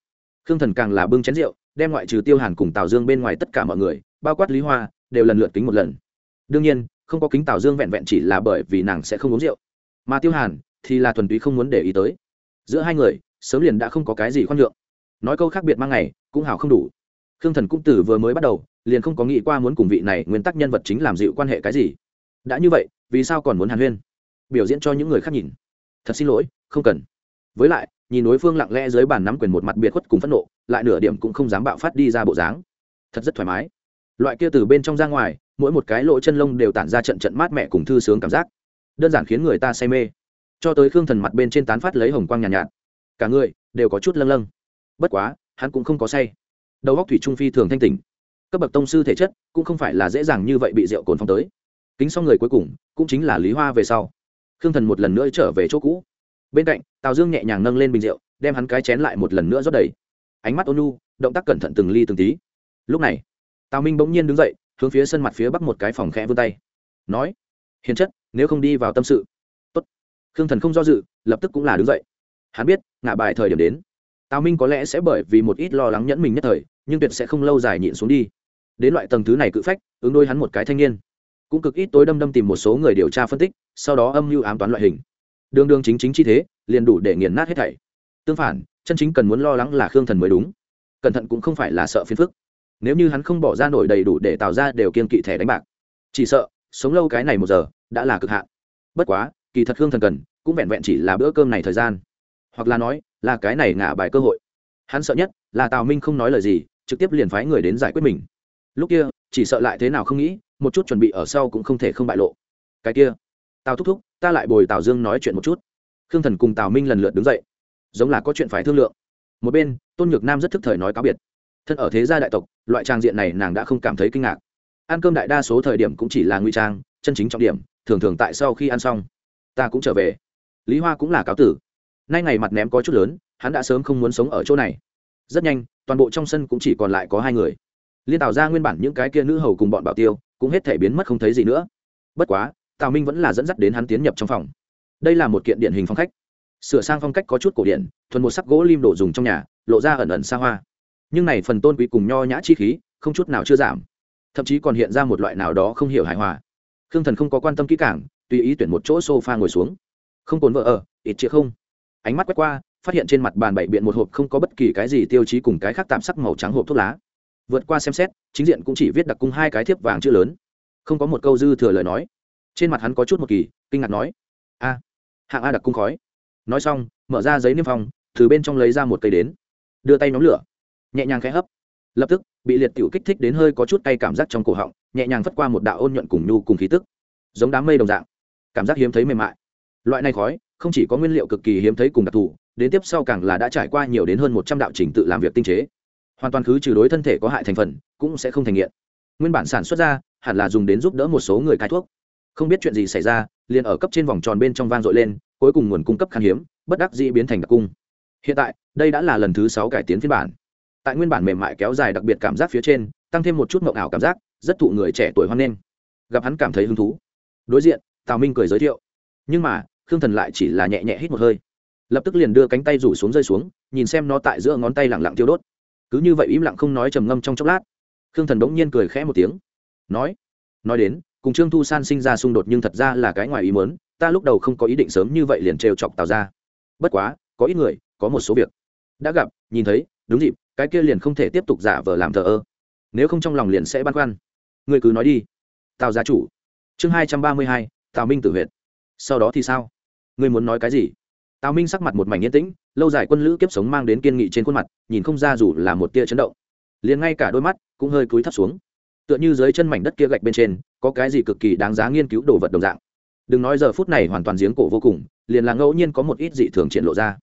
Khương thần càng là bưng chén rượu, đem ngoại trừ tiêu hàn cùng tào dương bên ngoài tất cả mọi người, bao quát lý hoa, đều lần lượt kính một lần đương nhiên, không có kính tào dương vẹn vẹn chỉ là bởi vì nàng sẽ không uống rượu. Mà tiêu hàn thì là thuần túy không muốn để ý tới. Giữa hai người, sớm liền đã không có cái gì khoan nhượng. Nói câu khác biệt mang ngày, cũng hào không đủ. Khương thần cũng từ vừa mới bắt đầu, liền không có nghĩ qua muốn cùng vị này nguyên tắc nhân vật chính làm dịu quan hệ cái gì. Đã như vậy, vì sao còn muốn hàn huyên? Biểu diễn cho những người khác nhìn. Thật xin lỗi, không cần. Với lại, nhìn đối phương lặng lẽ dưới bàn nắm quyền một mặt biệt khuất cùng phẫn nộ, lại nửa điểm cũng không dám bạo phát đi ra bộ dáng. Thật rất thoải mái. Loại kia từ bên trong ra ngoài mỗi một cái lỗ chân lông đều tản ra trận trận mát mẻ cùng thư sướng cảm giác. Đơn giản khiến người ta say mê. Cho tới khương thần mặt bên trên tán phát lấy hồng quang nhàn nhạt, nhạt. Cả người đều có chút lâng lâng. Bất quá hắn cũng không có say. Đầu góc thủy trung phi thường thanh tỉnh cấp bậc tông sư thể chất cũng không phải là dễ dàng như vậy bị rượu cồn phong tới. Kính xong người cuối cùng cũng chính là lý hoa về sau. Khương thần một lần nữa trở về chỗ cũ. Bên cạnh tào dương nhẹ nhàng nâng lên bình rượu đem hắn cái chén lại một lần nữa rót đầy. Ánh mắt ôn nhu động tác cẩn thận từng ly từng tí. Lúc này tào minh bỗng nhiên đứng dậy hướng phía sân mặt phía bắc một cái phòng khẽ vươn tay. Nói, hiền chất, nếu không đi vào tâm sự. Tốt. Khương thần không do dự, lập tức cũng là đứng dậy. Hắn biết, ngã bài thời điểm đến. Tào minh có lẽ sẽ bởi vì một ít lo lắng nhẫn mình nhất thời, nhưng tuyệt sẽ không lâu dài nhịn xuống đi. Đến loại tầng thứ này cự phách, ứng đôi hắn một cái thanh niên. Cũng cực ít tối đâm đâm tìm một số người điều tra phân tích, sau đó âm mưu ám toán loại hình. Đường đường chính chính chi thế, liền đủ để nghiền nát hết thảy. Tương phản, chân chính cần muốn lo lắng là khương thần mới đúng. Cẩn thận cũng không phải là sợ phiền phức nếu như hắn không bỏ ra nổi đầy đủ để tạo ra đều kiên kỵ thẻ đánh bạc. Chỉ sợ, sống lâu cái này một giờ, đã là cực hạn. Bất quá, kỳ thật hương thần cần cũng vẹn vẹn chỉ là bữa cơm này thời gian. Hoặc là nói, là cái này ngả bài cơ hội. Hắn sợ nhất là tào minh không nói lời gì, trực tiếp liền phái người đến giải quyết mình. Lúc kia, chỉ sợ lại thế nào không nghĩ, một chút chuẩn bị ở sau cũng không thể không bại lộ. Cái kia, tào thúc thúc, ta lại bồi tào dương nói chuyện một chút. Khương thần cùng tào minh lần lượt đứng dậy. Giống là có chuyện phải thương lượng. Một bên, tôn nhược nam rất thức thời nói cáo biệt thân ở thế gia đại tộc, loại trang diện này nàng đã không cảm thấy kinh ngạc. Ăn cơm đại đa số thời điểm cũng chỉ là nguy trang, chân chính trọng điểm, thường thường tại sau khi ăn xong, ta cũng trở về. Lý hoa cũng là cáo tử. Nay ngày mặt ném có chút lớn, hắn đã sớm không muốn sống ở chỗ này. Rất nhanh, toàn bộ trong sân cũng chỉ còn lại có hai người. Liên tạo ra nguyên bản những cái kia nữ hầu cùng bọn bảo tiêu, cũng hết thể biến mất không thấy gì nữa. Bất quá, tào minh vẫn là dẫn dắt đến hắn tiến nhập trong phòng. Đây là một kiện điển hình phong khách. Sửa sang phong cách có chút cổ điển, thuần một sắc gỗ lim đổ dùng trong nhà, lộ ra ẩn ẩn xa hoa nhưng này phần tôn quý cùng nho nhã chi khí, không chút nào chưa giảm. Thậm chí còn hiện ra một loại nào đó không hiểu hài hòa. Khương thần không có quan tâm kỹ càng, tùy ý tuyển một chỗ s o f a ngồi xuống. Không cồn vợ ở, ít chĩa không. Ánh mắt quét qua, phát hiện trên mặt bàn bảy biện một hộp không có bất kỳ cái gì tiêu chí cùng cái khác tạm sắc màu trắng hộp thuốc lá. Vượt qua xem xét, chính diện cũng chỉ viết đặc cung hai cái thiếp vàng chữ lớn. Không có một câu dư thừa lời nói. Trên mặt hắn có chút một kỳ, kinh ngạc nói, a, hạng a đặc cung khói. Nói xong, mở ra giấy niêm phong, từ bên trong lấy ra một cây đến. Đưa tay nhóm lửa nhẹ nhàng khẽ hấp. Lập tức, bị liệt tiểu kích thích đến hơi có chút tay cảm giác trong cổ họng, nhẹ nhàng phất qua một đạo ôn nhuận cùng nhu cùng khí tức. Giống đám mây đồng dạng. Cảm giác hiếm thấy mềm mại. Loại này khói, không chỉ có nguyên liệu cực kỳ hiếm thấy cùng đặc thù, đến tiếp sau càng là đã trải qua nhiều đến hơn một trăm đạo trình tự làm việc tinh chế. Hoàn toàn khứ trừ đối thân thể có hại thành phần, cũng sẽ không thành nghiện. Nguyên bản sản xuất ra, hẳn là dùng đến giúp đỡ một số người cai thuốc. Không biết chuyện gì xảy ra, liền ở cấp trên vòng tròn bên trong vang dội lên, cuối cùng nguồn cung cấp khan hiếm, bất đắc dĩ biến thành đặc cung. Hiện tại, đây đã là lần thứ sáu cải tiến phiên bản tại nguyên bản mềm mại kéo dài đặc biệt cảm giác phía trên, tăng thêm một chút mộng ảo cảm giác, rất thụ người trẻ tuổi hoan nghênh. Gặp hắn cảm thấy hứng thú. Đối diện, tào minh cười giới thiệu. Nhưng mà, khương thần lại chỉ là nhẹ nhẹ hít một hơi. Lập tức liền đưa cánh tay rủ xuống rơi xuống, nhìn xem nó tại giữa ngón tay lẳng lặng tiêu đốt. Cứ như vậy im lặng không nói trầm ngâm trong chốc lát, khương thần bỗng nhiên cười khẽ một tiếng. Nói nói đến, cùng trương thu san sinh ra xung đột nhưng thật ra là cái ngoài ý mớn ta lúc đầu không có ý định sớm như vậy liền trêu chọc tào ra. Bất quá, có ít người, có một số việc đã gặp, nhìn thấy, đúng dịp cái kia liền không thể tiếp tục giả vờ làm thờ ơ. Nếu không trong lòng liền sẽ băn khoăn. Người cứ nói đi. Tào gia chủ. Chương hai trăm ba mươi hai, tào minh tử huyện sau đó thì sao? Người muốn nói cái gì? Tào minh sắc mặt một mảnh yên tĩnh, lâu dài quân lữ kiếp sống mang đến kiên nghị trên khuôn mặt, nhìn không ra dù là một tia chấn động. Liền ngay cả đôi mắt cũng hơi cúi thấp xuống. Tựa như dưới chân mảnh đất kia gạch bên trên, có cái gì cực kỳ đáng giá nghiên cứu đồ vật đồng dạng. Đừng nói giờ phút này hoàn toàn giếng cổ vô cùng, liền là ngẫu nhiên có một ít dị thường triển lộ ra.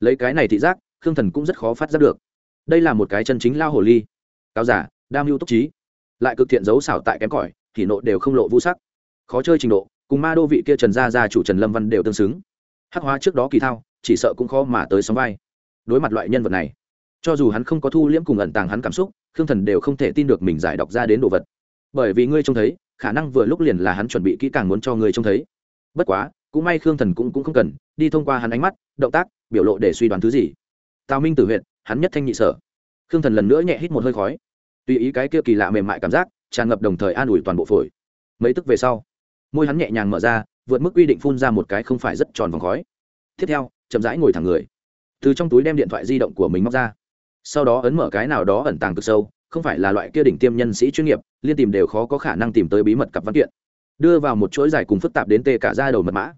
Lấy cái này thị giác, khương thần cũng rất khó phát giác được đây là một cái chân chính lao hồ ly. Cao giả đam mưu túc trí. Lại cực thiện giấu xảo tại kém cỏi thì nộ đều không lộ vũ sắc. Khó chơi trình độ cùng ma đô vị kia trần gia gia chủ trần lâm văn đều tương xứng. Hắc hóa trước đó kỳ thao chỉ sợ cũng khó mà tới sóng vai. Đối mặt loại nhân vật này cho dù hắn không có thu liễm cùng ẩn tàng hắn cảm xúc khương thần đều không thể tin được mình giải đọc ra đến đồ vật. Bởi vì ngươi trông thấy khả năng vừa lúc liền là hắn chuẩn bị kỹ càng muốn cho ngươi trông thấy. Bất quá cũng may khương thần cũng, cũng không cần đi thông qua hắn ánh mắt động tác biểu lộ để suy đoán thứ gì. Tào minh tử huyện hắn nhất thanh nhị sở. Khương thần lần nữa nhẹ hít một hơi khói. Tùy ý cái kia kỳ lạ mềm mại cảm giác, tràn ngập đồng thời an ủi toàn bộ phổi. Mấy tức về sau, môi hắn nhẹ nhàng mở ra, vượt mức quy định phun ra một cái không phải rất tròn vòng khói. Tiếp theo, chậm rãi ngồi thẳng người. Từ trong túi đem điện thoại di động của mình móc ra. Sau đó ấn mở cái nào đó ẩn tàng cực sâu, không phải là loại kia đỉnh tiêm nhân sĩ chuyên nghiệp, liên tìm đều khó có khả năng tìm tới bí mật cặp văn kiện. Đưa vào một chuỗi dài cùng phức tạp đến tê cả ra đầu mật mã.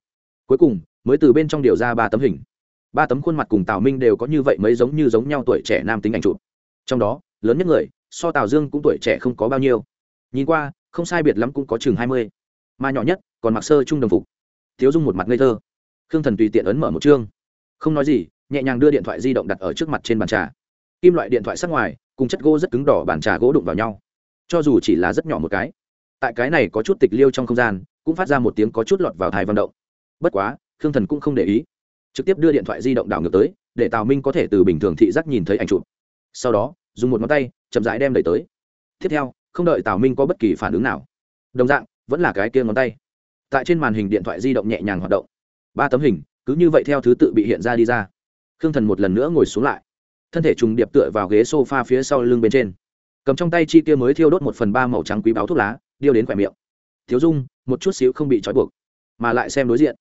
Cuối cùng, mới từ bên trong điều ra ba tấm hình ba tấm khuôn mặt cùng tào minh đều có như vậy mấy giống như giống nhau tuổi trẻ nam tính ảnh chụp. Trong đó, lớn nhất người, so tào dương cũng tuổi trẻ không có bao nhiêu. Nhìn qua, không sai biệt lắm cũng có chừng hai mươi. Mà nhỏ nhất, còn mặc sơ trung đồng phục. Thiếu dung một mặt ngây thơ. Khương thần tùy tiện ấn mở một chương. Không nói gì, nhẹ nhàng đưa điện thoại di động đặt ở trước mặt trên bàn trà. Kim loại điện thoại sắc ngoài, cùng chất gỗ rất cứng đỏ bàn trà gỗ đụng vào nhau. Cho dù chỉ là rất nhỏ một cái, tại cái này có chút tịch liêu trong không gian, cũng phát ra một tiếng có chút lọt vào thai vận động. Bất quá, khương thần cũng không để ý trực tiếp đưa điện thoại di động đảo ngược tới, để tào minh có thể từ bình thường thị giác nhìn thấy ảnh chụp. Sau đó, dùng một ngón tay, chậm rãi đem đẩy tới. Tiếp theo, không đợi tào minh có bất kỳ phản ứng nào. Đồng dạng, vẫn là cái kia ngón tay. Tại trên màn hình điện thoại di động nhẹ nhàng hoạt động. Ba tấm hình, cứ như vậy theo thứ tự bị hiện ra đi ra. Khương thần một lần nữa ngồi xuống lại. Thân thể trùng điệp tựa vào ghế s o f a phía sau lưng bên trên. Cầm trong tay chi kia mới thiêu đốt một phần ba màu trắng quý báo thuốc lá, điêu đến khỏe miệng. Thiếu dung, một chút xíu không bị trói buộc, mà lại xem đối diện.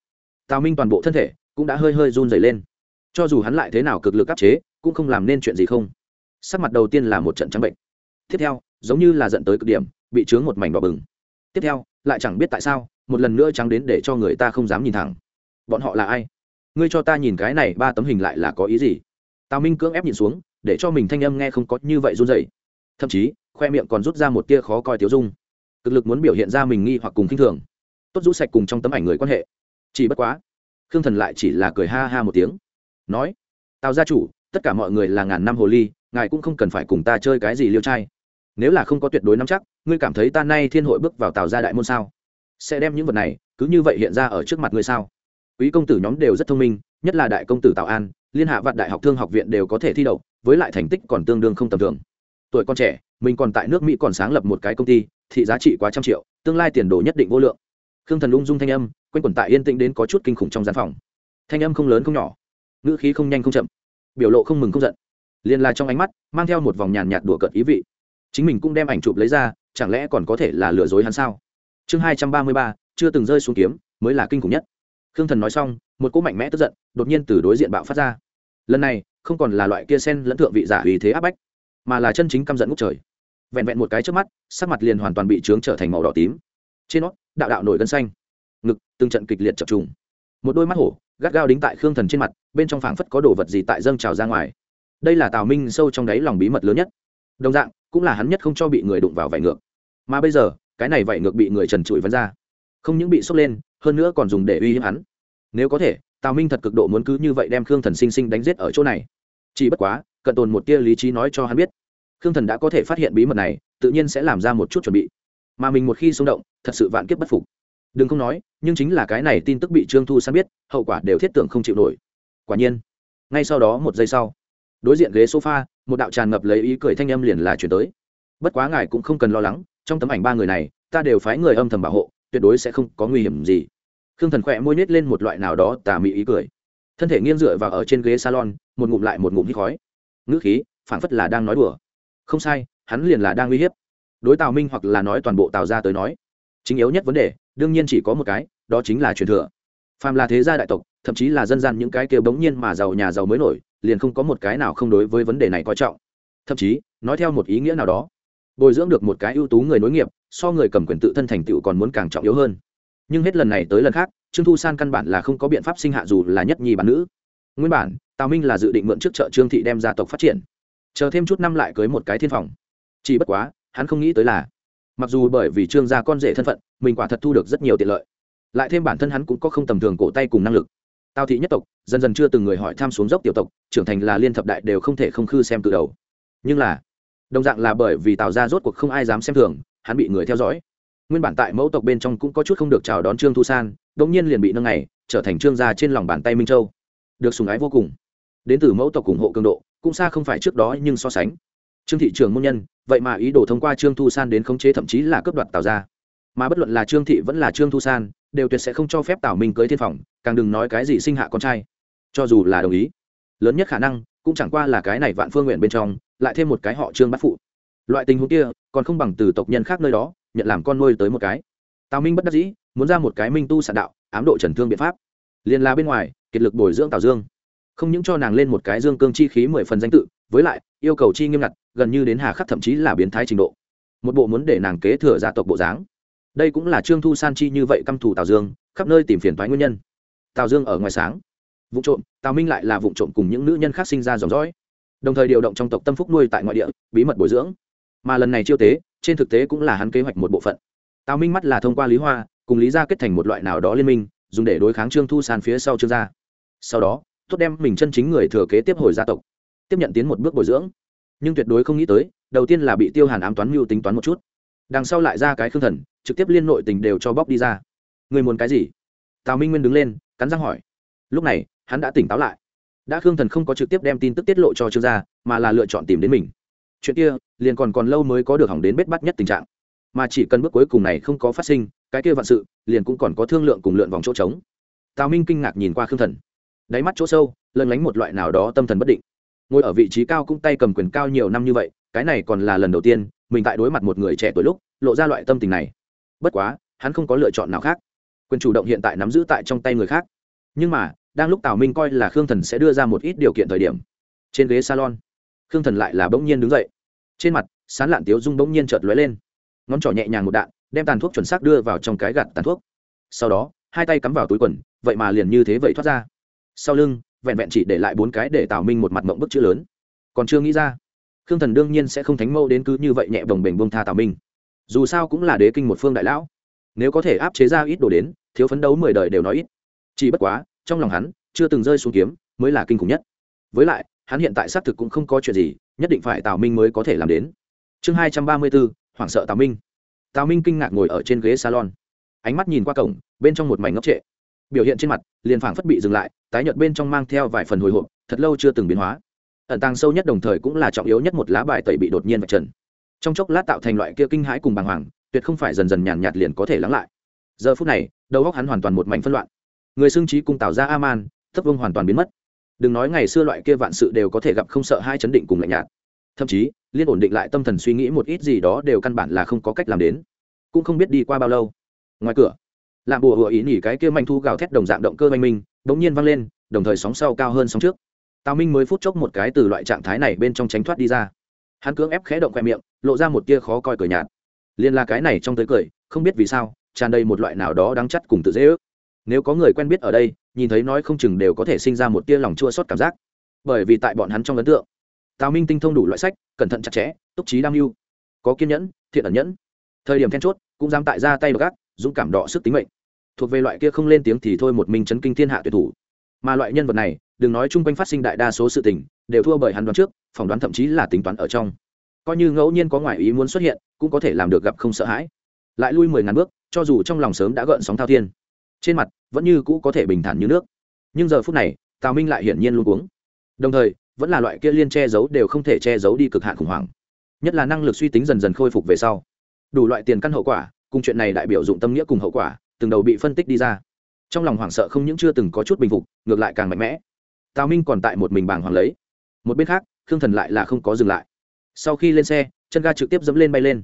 Tào minh toàn bộ thân thể cũng đã hơi hơi run dày lên. Cho dù hắn lại thế nào cực lực áp chế, cũng không làm nên chuyện gì không. Sắc mặt đầu tiên là một trận trắng bệnh. Tiếp theo, giống như là dẫn tới cực điểm, bị chướng một mảnh đỏ bừng. Tiếp theo, lại chẳng biết tại sao, một lần nữa trắng đến để cho người ta không dám nhìn thẳng. Bọn họ là ai? Ngươi cho ta nhìn cái này ba tấm hình lại là có ý gì? Tào minh cưỡng ép nhìn xuống, để cho mình thanh âm nghe không có như vậy run dậy thậm chí, khoe miệng còn rút ra một tia khó coi tiếu dung. Cực lực muốn biểu hiện ra mình nghi hoặc cùng khinh thường. Tốt rũ sạch cùng trong tấm ảnh người quan hệ. Chỉ bất quá khương thần lại chỉ là cười ha ha một tiếng, nói, tào gia chủ, tất cả mọi người là ngàn năm hồ ly, ngài cũng không cần phải cùng ta chơi cái gì liêu trai. Nếu là không có tuyệt đối nắm chắc, ngươi cảm thấy ta nay thiên hội bước vào tào gia đại môn sao? Sẽ đem những vật này, cứ như vậy hiện ra ở trước mặt ngươi sao? Quý công tử nhóm đều rất thông minh, nhất là đại công tử tào an, liên hạ vạn đại học thương học viện đều có thể thi đậu, với lại thành tích còn tương đương không tầm thường. Tuổi con trẻ, mình còn tại nước mỹ còn sáng lập một cái công ty, thị giá trị quá trăm triệu, tương lai tiền đồ nhất định vô lượng khương thần ung dung thanh âm q u a n quẩn tại yên tĩnh đến có chút kinh khủng trong gian phòng. Thanh âm không lớn không nhỏ, ngữ khí không nhanh không chậm, biểu lộ không mừng không giận. Liền là trong ánh mắt, mang theo một vòng nhàn nhạt đùa cợt ý vị. Chính mình cũng đem ảnh chụp lấy ra, chẳng lẽ còn có thể là lừa dối hắn sao? Chương hai trăm ba mươi ba, chưa từng rơi xuống kiếm, mới là kinh khủng nhất. Khương thần nói xong, một cỗ mạnh mẽ tức giận, đột nhiên từ đối diện bạo phát ra. Lần này, không còn là loại kia sen lẫn thượng vị giả vì thế áp bách, mà là chân chính căm giận ngốc trời. Vẹn vẹn một cái trước mắt, sắc mặt liền hoàn toàn bị trướng trở thành màu đỏ tím trên nó đạo đạo nổi gân xanh. Ngực, từng trận kịch liệt chập trùng. Một đôi mắt hổ, gắt gao đính tại khương thần trên mặt, bên trong phảng phất có đồ vật gì tại dâng trào ra ngoài. Đây là tào minh sâu trong đáy lòng bí mật lớn nhất. Đồng dạng, cũng là hắn nhất không cho bị người đụng vào vải ngược. Mà bây giờ, cái này vải ngược bị người trần trụi vấn ra. Không những bị sốc lên, hơn nữa còn dùng để uy hiếp hắn. Nếu có thể, tào minh thật cực độ muốn cứ như vậy đem khương thần sinh sinh đánh giết ở chỗ này. Chỉ bất quá, cận tồn một tia lý trí nói cho hắn biết. Khương thần đã có thể phát hiện bí mật này, tự nhiên sẽ làm ra một chút chuẩn bị mà mình một khi xung động, thật sự vạn kiếp bất phục. Đừng không nói, nhưng chính là cái này tin tức bị trương thu san biết, hậu quả đều thiết tưởng không chịu nổi. Quả nhiên, ngay sau đó một giây sau, đối diện ghế sofa, một đạo tràn ngập lấy ý cười thanh âm liền là chuyển tới. Bất quá ngài cũng không cần lo lắng, trong tấm ảnh ba người này, ta đều phái người âm thầm bảo hộ, tuyệt đối sẽ không có nguy hiểm gì. Khương thần khỏe môi nhét lên một loại nào đó tà mị ý cười. Thân thể nghiêng dựa vào ở trên ghế salon, một ngụm lại một ngụm hít khói. Ngữ khí phảng phất là đang nói đùa. Không sai, hắn liền là đang uy hiếp đối tào minh hoặc là nói toàn bộ tào ra tới nói. Chính yếu nhất vấn đề, đương nhiên chỉ có một cái, đó chính là truyền thừa. Phàm là thế gia đại tộc, thậm chí là dân gian những cái kêu bỗng nhiên mà giàu nhà giàu mới nổi, liền không có một cái nào không đối với vấn đề này coi trọng. Thậm chí, nói theo một ý nghĩa nào đó, bồi dưỡng được một cái ưu tú người nối nghiệp, so người cầm quyền tự thân thành tựu còn muốn càng trọng yếu hơn. Nhưng hết lần này tới lần khác, trương thu san căn bản là không có biện pháp sinh hạ dù là nhất nhi bản nữ. Nguyên bản, tào minh là dự định mượn trước chợ trương thị đem gia tộc phát triển. Chờ thêm chút năm lại cưới một cái thiên phòng. Chỉ bất quá hắn không nghĩ tới là, mặc dù bởi vì trương gia con rể thân phận, mình quả thật thu được rất nhiều tiện lợi, lại thêm bản thân hắn cũng có không tầm thường cổ tay cùng năng lực. Tào thị nhất tộc, dần dần chưa từng người hỏi tham xuống dốc tiểu tộc, trưởng thành là liên thập đại đều không thể không khư xem từ đầu. Nhưng là, đồng dạng là bởi vì tào ra rốt cuộc không ai dám xem thường, hắn bị người theo dõi. Nguyên bản tại mẫu tộc bên trong cũng có chút không được chào đón trương thu san đông nhiên liền bị nâng này, trở thành trương gia trên lòng bàn tay minh châu. Được sùng ái vô cùng. Đến từ mẫu tộc ủng hộ cường độ, cũng xa không phải trước đó nhưng so sánh trương thị trưởng môn nhân, vậy mà ý đồ thông qua trương thu san đến khống chế thậm chí là cướp đoạt tào ra mà bất luận là trương thị vẫn là trương thu san, đều tuyệt sẽ không cho phép tào minh cưới thiên phòng, càng đừng nói cái gì sinh hạ con trai. Cho dù là đồng ý, lớn nhất khả năng cũng chẳng qua là cái này vạn phương nguyện bên trong, lại thêm một cái họ trương bắt phụ. Loại tình huống kia, còn không bằng từ tộc nhân khác nơi đó, nhận làm con nuôi tới một cái. Tào minh bất đắc dĩ, muốn ra một cái minh tu sản đạo, ám độ trần thương biện pháp. Liền là bên ngoài, kiệt lực bồi dưỡng tào dương. Không những cho nàng lên một cái dương cương chi khí mười phần danh tự, với lại, yêu cầu chi nghiêm ngặt gần như đến hà khắc thậm chí là biến thái trình độ. Một bộ muốn để nàng kế thừa gia tộc bộ dáng. Đây cũng là trương thu san chi như vậy căm thù tào dương, khắp nơi tìm phiền thoái nguyên nhân. Tào dương ở ngoài sáng vụ trộm, tào minh lại là vụ trộm cùng những nữ nhân khác sinh ra dòng dõi. Đồng thời điều động trong tộc tâm phúc nuôi tại ngoại địa, bí mật bồi dưỡng. Mà lần này chiêu tế, trên thực tế cũng là hắn kế hoạch một bộ phận. Tào minh mắt là thông qua lý hoa, cùng lý gia kết thành một loại nào đó liên minh, dùng để đối kháng trương thu san phía sau trương gia. Sau đó, tốt đem mình chân chính người thừa kế tiếp hồi gia tộc, tiếp nhận tiến một bước bồi dưỡng nhưng tuyệt đối không nghĩ tới, đầu tiên là bị tiêu hàn ám toán mưu tính toán một chút. Đằng sau lại ra cái khương thần, trực tiếp liên nội tình đều cho bóc đi ra. Người muốn cái gì? Tào minh nguyên đứng lên, cắn răng hỏi. Lúc này, hắn đã tỉnh táo lại. Đã khương thần không có trực tiếp đem tin tức tiết lộ cho trương gia, mà là lựa chọn tìm đến mình. Chuyện kia, liền còn còn lâu mới có được hỏng đến bết bắt nhất tình trạng. Mà chỉ cần bước cuối cùng này không có phát sinh, cái kia vạn sự, liền cũng còn có thương lượng cùng lượn vòng chỗ trống. Tào minh kinh ngạc nhìn qua khương thần. Đáy mắt chỗ sâu lần lánh một loại nào đó tâm thần bất định ngồi ở vị trí cao cũng tay cầm quyền cao nhiều năm như vậy, cái này còn là lần đầu tiên, mình tại đối mặt một người trẻ tuổi lúc, lộ ra loại tâm tình này. Bất quá, hắn không có lựa chọn nào khác. Quyền chủ động hiện tại nắm giữ tại trong tay người khác. Nhưng mà, đang lúc tào minh coi là khương thần sẽ đưa ra một ít điều kiện thời điểm, trên ghế salon, khương thần lại là bỗng nhiên đứng dậy. Trên mặt, sán lạn tiếu dung bỗng nhiên chợt lóe lên. Ngón trỏ nhẹ nhàng một đạn, đem tàn thuốc chuẩn xác đưa vào trong cái gạt tàn thuốc. Sau đó, hai tay cắm vào túi quần, vậy mà liền như thế vậy thoát ra. Sau lưng vẹn vẹn chỉ để lại bốn cái để tào minh một mặt mộng bức chữ lớn. Còn chưa nghĩ ra, khương thần đương nhiên sẽ không thánh mâu đến cứ như vậy nhẹ bồng bềnh bông tha tào minh. Dù sao cũng là đế kinh một phương đại lão. Nếu có thể áp chế ra ít đồ đến, thiếu phấn đấu mười đời đều nói ít. Chỉ bất quá, trong lòng hắn, chưa từng rơi xuống kiếm, mới là kinh khủng nhất. Với lại, hắn hiện tại xác thực cũng không có chuyện gì, nhất định phải tào minh mới có thể làm đến. Chương hai trăm ba mươi bốn, hoảng sợ tào minh. Tào minh kinh ngạc ngồi ở trên ghế salon. Ánh mắt nhìn qua cổng, bên trong một mảnh ngốc trệ. Biểu hiện trên mặt, liền phảng phất bị dừng lại tái nhợt bên trong mang theo vài phần hồi hộp thật lâu chưa từng biến hóa. Ẩn tàng sâu nhất đồng thời cũng là trọng yếu nhất một lá bài tẩy bị đột nhiên vạch trần. Trong chốc lát tạo thành loại kia kinh hãi cùng bàng hoàng tuyệt không phải dần dần nhàn nhạt, liền có thể lắng lại. Giờ phút này đầu óc hắn hoàn toàn một mảnh phân loạn. Người xương trí cùng tạo ra a man thấp vương hoàn toàn biến mất. Đừng nói ngày xưa loại kia vạn sự đều có thể gặp không sợ hai chấn định cùng lạnh nhạt. Thậm chí liên ổn định lại tâm thần suy nghĩ một ít gì đó đều căn bản là không có cách làm đến. Cũng không biết đi qua bao lâu. Ngoài cửa làm bùa hựa ý nhỉ cái kia manh thu gào thét đồng dạng động cơ oanh minh bỗng nhiên văng lên, đồng thời sóng sau cao hơn sóng trước. Tào minh mới phút chốc một cái từ loại trạng thái này bên trong tránh thoát đi ra. Hắn cưỡng ép khẽ động khóe miệng, lộ ra một tia khó coi cười nhạt. Liên là cái này trong tới cười, không biết vì sao, tràn đầy một loại nào đó đáng chắt cùng tự dễ ước. Nếu có người quen biết ở đây, nhìn thấy nói không chừng đều có thể sinh ra một tia lòng chua xót cảm giác. Bởi vì tại bọn hắn trong ấn tượng, tào minh tinh thông đủ loại sách, cẩn thận chặt chẽ, túc trí đam mưu, có kiên nhẫn, thiện ẩn nhẫn. Thời điểm then chốt, cũng dám tại ra tay gác dũng cảm đọ sức tính mệnh thuộc về loại kia không lên tiếng thì thôi một mình chấn kinh thiên hạ tuyệt thủ. Mà loại nhân vật này, đừng nói chung quanh phát sinh đại đa số sự tình, đều thua bởi hắn đoán trước, phỏng đoán thậm chí là tính toán ở trong. Coi như ngẫu nhiên có ngoại ý muốn xuất hiện, cũng có thể làm được gặp không sợ hãi. Lại lui mười ngàn bước, cho dù trong lòng sớm đã gợn sóng thao thiên, trên mặt vẫn như cũ có thể bình thản như nước. Nhưng giờ phút này, tào minh lại hiển nhiên luôn cuống. Đồng thời, vẫn là loại kia liên che giấu đều không thể che giấu đi cực hạn khủng hoảng. Nhất là năng lực suy tính dần dần khôi phục về sau. Đủ loại tiền căn hậu quả, cùng chuyện này đại biểu dụng tâm nghĩa cùng hậu quả từng đầu bị phân tích đi ra. Trong lòng hoảng sợ không những chưa từng có chút bình phục, ngược lại càng mạnh mẽ. Tào minh còn tại một mình bàng hoàng lấy. Một bên khác, khương thần lại là không có dừng lại. Sau khi lên xe, chân ga trực tiếp dẫm lên bay lên.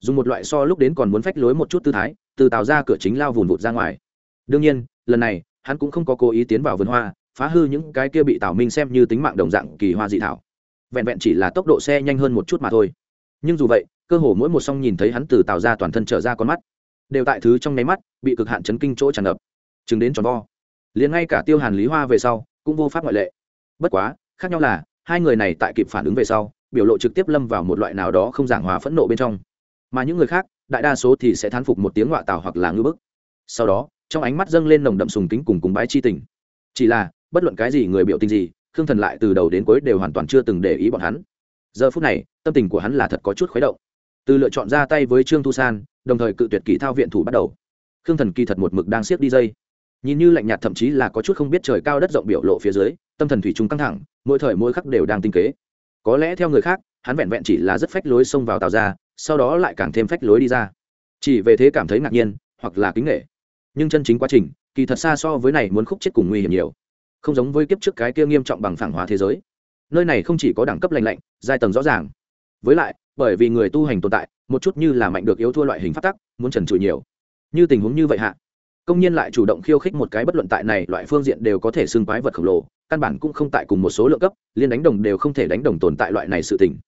Dùng một loại so lúc đến còn muốn phách lối một chút tư thái, từ tào ra cửa chính lao vùn vụt ra ngoài. Đương nhiên, lần này, hắn cũng không có cố ý tiến vào vườn hoa, phá hư những cái kia bị tào minh xem như tính mạng đồng dạng kỳ hoa dị thảo. Vẹn vẹn chỉ là tốc độ xe nhanh hơn một chút mà thôi. Nhưng dù vậy, cơ hồ mỗi một song nhìn thấy hắn từ tào ra toàn thân trở ra con mắt đều tại thứ trong nháy mắt, bị cực hạn chấn kinh chỗ tràn ngập. Chứng đến tròn vo. Liền ngay cả tiêu hàn, lý hoa về sau, cũng vô pháp ngoại lệ. Bất quá, khác nhau là, hai người này tại kịp phản ứng về sau, biểu lộ trực tiếp lâm vào một loại nào đó không giảng hòa phẫn nộ bên trong. Mà những người khác, đại đa số thì sẽ thán phục một tiếng ngoại tào hoặc là ngư bức. Sau đó, trong ánh mắt dâng lên nồng đậm sùng kính cùng cùng bái chi tình. Chỉ là, bất luận cái gì người biểu tình gì, khương thần lại từ đầu đến cuối đều hoàn toàn chưa từng để ý bọn hắn. Giờ phút này, tâm tình của hắn là thật có chút khuấy động từ lựa chọn ra tay với trương thu san, đồng thời cự tuyệt kỳ thao viện thủ bắt đầu. Khương thần kỳ thật một mực đang siết đi dây. Nhìn như lạnh nhạt thậm chí là có chút không biết trời cao đất rộng biểu lộ phía dưới, tâm thần thủy chúng căng thẳng, mỗi thời mỗi khắc đều đang tinh kế. Có lẽ theo người khác, hắn vẹn vẹn chỉ là rất phách lối xông vào tàu ra, sau đó lại càng thêm phách lối đi ra. Chỉ về thế cảm thấy ngạc nhiên, hoặc là kính nghệ nhưng chân chính quá trình, kỳ thật xa so với này muốn khúc chết cùng nguy hiểm nhiều. Không giống với kiếp trước cái kia nghiêm trọng bằng phẳng hóa thế giới. Nơi này không chỉ có đẳng cấp lành lạnh, giai tầng rõ ràng. Với lại bởi vì người tu hành tồn tại, một chút như là mạnh được yếu thua loại hình phát tắc, muốn trần trụi nhiều. Như tình huống như vậy hạ, công nhân lại chủ động khiêu khích một cái bất luận tại này, loại phương diện đều có thể xưng quái vật khổng lồ, căn bản cũng không tại cùng một số lượng cấp, liên đánh đồng đều không thể đánh đồng tồn tại loại này sự tình.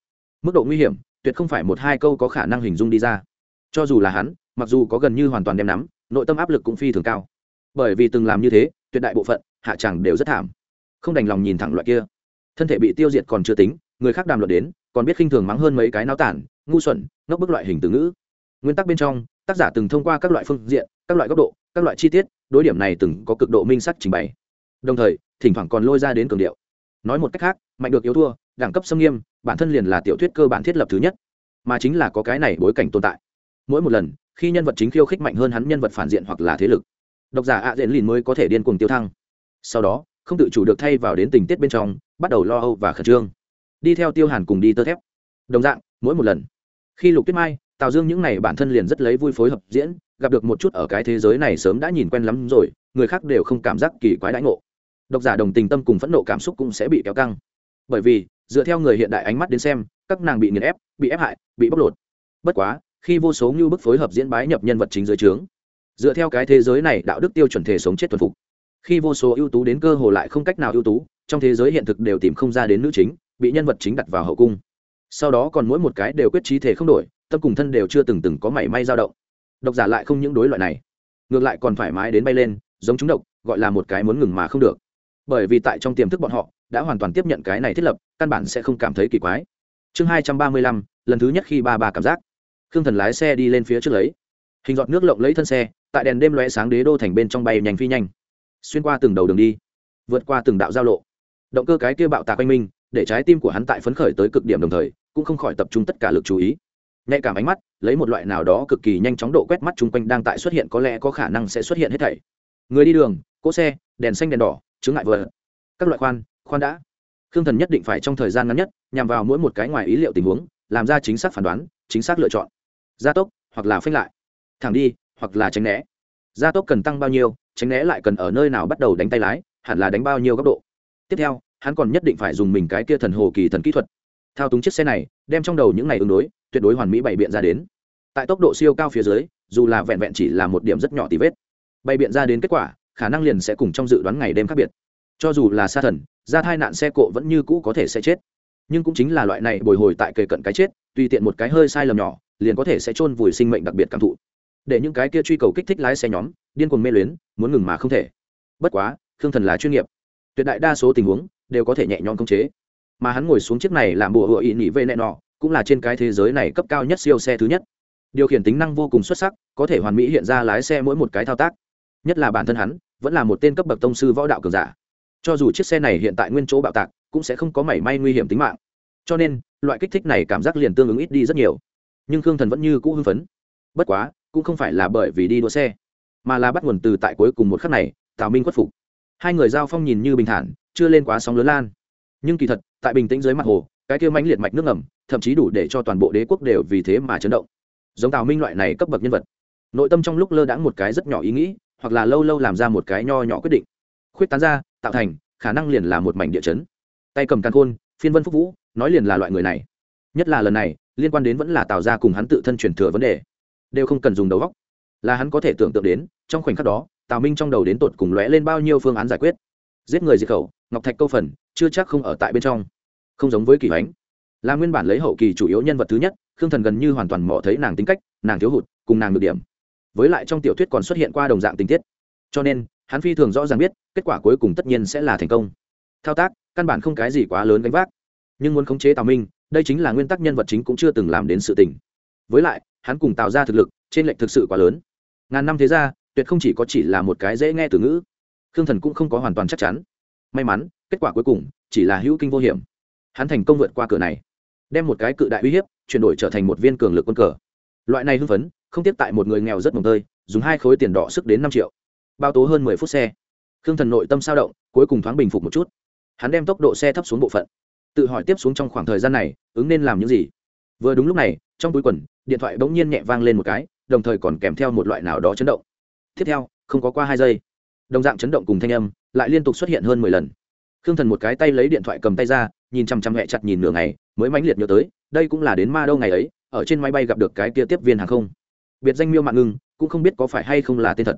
Mức độ nguy hiểm, tuyệt không phải một hai câu có khả năng hình dung đi ra. Cho dù là hắn, mặc dù có gần như hoàn toàn đem nắm, nội tâm áp lực cũng phi thường cao. Bởi vì từng làm như thế, tuyệt đại bộ phận, hạ chẳng đều rất thảm. Không đành lòng nhìn thẳng loại kia. Thân thể bị tiêu diệt còn chưa tính, người khác đàm luận đến còn biết khinh thường mắng hơn mấy cái náo tản, ngu xuẩn, ngốc bức loại hình từ ngữ. Nguyên tắc bên trong, tác giả từng thông qua các loại phương diện, các loại góc độ, các loại chi tiết, đối điểm này từng có cực độ minh sắc trình bày. Đồng thời, thỉnh thoảng còn lôi ra đến cường điệu. Nói một cách khác, mạnh được yếu thua, đẳng cấp xâm nghiêm, bản thân liền là tiểu thuyết cơ bản thiết lập thứ nhất. Mà chính là có cái này bối cảnh tồn tại. Mỗi một lần, khi nhân vật chính khiêu khích mạnh hơn hắn nhân vật phản diện hoặc là thế lực, độc giả ạ à diện lìn mới có thể điên cuồng tiêu thăng. Sau đó, không tự chủ được thay vào đến tình tiết bên trong, bắt đầu lo âu và khẩn trương đi theo tiêu hàn cùng đi tơ thép. Đồng dạng, mỗi một lần, khi lục tuyết mai, tào dương những n à y bản thân liền rất lấy vui phối hợp diễn, gặp được một chút ở cái thế giới này sớm đã nhìn quen lắm rồi, người khác đều không cảm giác kỳ quái đãi ngộ. Độc giả đồng tình tâm cùng phẫn nộ cảm xúc cũng sẽ bị kéo căng. Bởi vì, dựa theo người hiện đại ánh mắt đến xem, các nàng bị nghiền ép, bị ép hại, bị bóc lột. Bất quá, khi vô số ngưu bức phối hợp diễn bái nhập nhân vật chính dưới trướng, dựa theo cái thế giới này đạo đức tiêu chuẩn thể sống chết thuần phục. Khi vô số ưu tú đến cơ hồ lại không cách nào ưu tú, trong thế giới hiện thực đều tìm không ra đến nữ chính bị nhân vật chính đặt vào hậu cung. Sau đó còn mỗi một cái đều quyết trí thể không đổi, tâm cùng thân đều chưa từng từng có mảy may dao động. Độc giả lại không những đối loại này, ngược lại còn thoải mái đến bay lên, giống chúng độc, gọi là một cái muốn ngừng mà không được. Bởi vì tại trong tiềm thức bọn họ, đã hoàn toàn tiếp nhận cái này thiết lập, căn bản sẽ không cảm thấy kỳ quái. Chương hai trăm ba mươi lăm, lần thứ nhất khi ba ba cảm giác. Khương thần lái xe đi lên phía trước lấy. Hình giọt nước lộng lấy thân xe, tại đèn đêm lóe sáng đế đô thành bên trong bay nhanh phi nhanh. Xuyên qua từng đầu đường đi, vượt qua từng đạo giao lộ. Động cơ cái kia bạo tạc quanh minh để trái tim của hắn tại phấn khởi tới cực điểm đồng thời, cũng không khỏi tập trung tất cả lực chú ý. Nhạy cảm ánh mắt, lấy một loại nào đó cực kỳ nhanh chóng độ quét mắt chung quanh đang tại xuất hiện có lẽ có khả năng sẽ xuất hiện hết thảy. Người đi đường, cỗ xe, đèn xanh đèn đỏ chứng ngại vợ các loại khoan khoan đã. Khương thần nhất định phải trong thời gian ngắn nhất, nhằm vào mỗi một cái ngoài ý liệu tình huống, làm ra chính xác phán đoán, chính xác lựa chọn. Gia tốc, hoặc là phanh lại. Thẳng đi, hoặc là tránh né. Gia tốc cần tăng bao nhiêu, tránh né lại cần ở nơi nào bắt đầu đánh tay lái, hẳn là đánh bao nhiêu góc độ. Tiếp theo hắn còn nhất định phải dùng mình cái kia thần hồ kỳ thần kỹ thuật. Thao túng chiếc xe này, đem trong đầu những ngày ứng đối, tuyệt đối hoàn mỹ bày biện ra đến. Tại tốc độ siêu cao phía dưới, dù là vẹn vẹn chỉ là một điểm rất nhỏ tí vết, bày biện ra đến kết quả, khả năng liền sẽ cùng trong dự đoán ngày đêm khác biệt. Cho dù là sa thần, ra thai nạn xe cộ vẫn như cũ có thể sẽ chết. Nhưng cũng chính là loại này bồi hồi tại kề cận cái chết, tùy tiện một cái hơi sai lầm nhỏ, liền có thể sẽ chôn vùi sinh mệnh đặc biệt cảm thụ. Để những cái kia truy cầu kích thích lái xe nhóm, điên cuồng mê luyến, muốn ngừng mà không thể. Bất quá, khương thần là chuyên nghiệp. Tuyệt đại đa số tình huống đều có thể nhẹ nhõm khống chế. Mà hắn ngồi xuống chiếc này làm bùa hựa ỵ nỉ vê nẹ nọ, cũng là trên cái thế giới này cấp cao nhất siêu xe thứ nhất. Điều khiển tính năng vô cùng xuất sắc, có thể hoàn mỹ hiện ra lái xe mỗi một cái thao tác. Nhất là bản thân hắn, vẫn là một tên cấp bậc tông sư võ đạo cường giả. Cho dù chiếc xe này hiện tại nguyên chỗ bạo tạc, cũng sẽ không có mảy may nguy hiểm tính mạng. Cho nên, loại kích thích này cảm giác liền tương ứng ít đi rất nhiều. Nhưng khương thần vẫn như cũ hưng phấn. Bất quá, cũng không phải là bởi vì đi đua xe, mà là bắt nguồn từ tại cuối cùng một khắc này, tào minh khuất phục hai người giao phong nhìn như bình thản, chưa lên quá sóng lớn lan. Nhưng kỳ thật, tại bình tĩnh dưới mặt hồ, cái kia mãnh liệt mạch nước ngầm, thậm chí đủ để cho toàn bộ đế quốc đều vì thế mà chấn động. Giống tào minh loại này cấp bậc nhân vật. Nội tâm trong lúc lơ đãng một cái rất nhỏ ý nghĩ, hoặc là lâu lâu làm ra một cái nho nhỏ quyết định. Khuyết tán ra, tạo thành, khả năng liền là một mảnh địa chấn. Tay cầm căn khôn, phiên vân phúc vũ, nói liền là loại người này. Nhất là lần này, liên quan đến vẫn là tạo ra cùng hắn tự thân truyền thừa vấn đề. Đều không cần dùng đầu góc là hắn có thể tưởng tượng đến, trong khoảnh khắc đó tào minh trong đầu đến tột cùng lóe lên bao nhiêu phương án giải quyết. Giết người diệt khẩu, ngọc thạch câu phần, chưa chắc không ở tại bên trong. Không giống với kỳ ánh là nguyên bản lấy hậu kỳ chủ yếu nhân vật thứ nhất, khương thần gần như hoàn toàn mò thấy nàng tính cách, nàng thiếu hụt, cùng nàng được điểm. Với lại trong tiểu thuyết còn xuất hiện qua đồng dạng tình tiết. Cho nên, hắn phi thường rõ ràng biết, kết quả cuối cùng tất nhiên sẽ là thành công. Thao tác, căn bản không cái gì quá lớn gánh vác. Nhưng muốn khống chế tào minh, đây chính là nguyên tắc nhân vật chính cũng chưa từng làm đến sự tình. Với lại, hắn cùng tạo ra thực lực, trên lệnh thực sự quá lớn. Ngàn năm thế ra tuyệt không chỉ có chỉ là một cái dễ nghe từ ngữ. Khương thần cũng không có hoàn toàn chắc chắn. May mắn, kết quả cuối cùng chỉ là hữu kinh vô hiểm. Hắn thành công vượt qua cửa này, đem một cái cự đại uy hiếp, chuyển đổi trở thành một viên cường lực quân cờ. Loại này hưng phấn, không tiếp tại một người nghèo rất mồng tơi, dùng hai khối tiền đỏ sức đến năm triệu. Bao tố hơn mười phút xe. Khương thần nội tâm sao động, cuối cùng thoáng bình phục một chút. Hắn đem tốc độ xe thấp xuống bộ phận, tự hỏi tiếp xuống trong khoảng thời gian này, ứng nên làm những gì. Vừa đúng lúc này, trong túi quần, điện thoại bỗng nhiên nhẹ vang lên một cái, đồng thời còn kèm theo một loại nào đó chấn động tiếp theo, không có qua hai giây. Đồng dạng chấn động cùng thanh âm, lại liên tục xuất hiện hơn mười lần. Khương thần một cái tay lấy điện thoại cầm tay ra, nhìn chăm chăm hẹ chặt nhìn nửa ngày, mới mãnh liệt nhớ tới, đây cũng là đến ma đâu ngày ấy, ở trên máy bay gặp được cái kia tiếp viên hàng không. Biệt danh miêu mạng ngưng, cũng không biết có phải hay không là tên thật.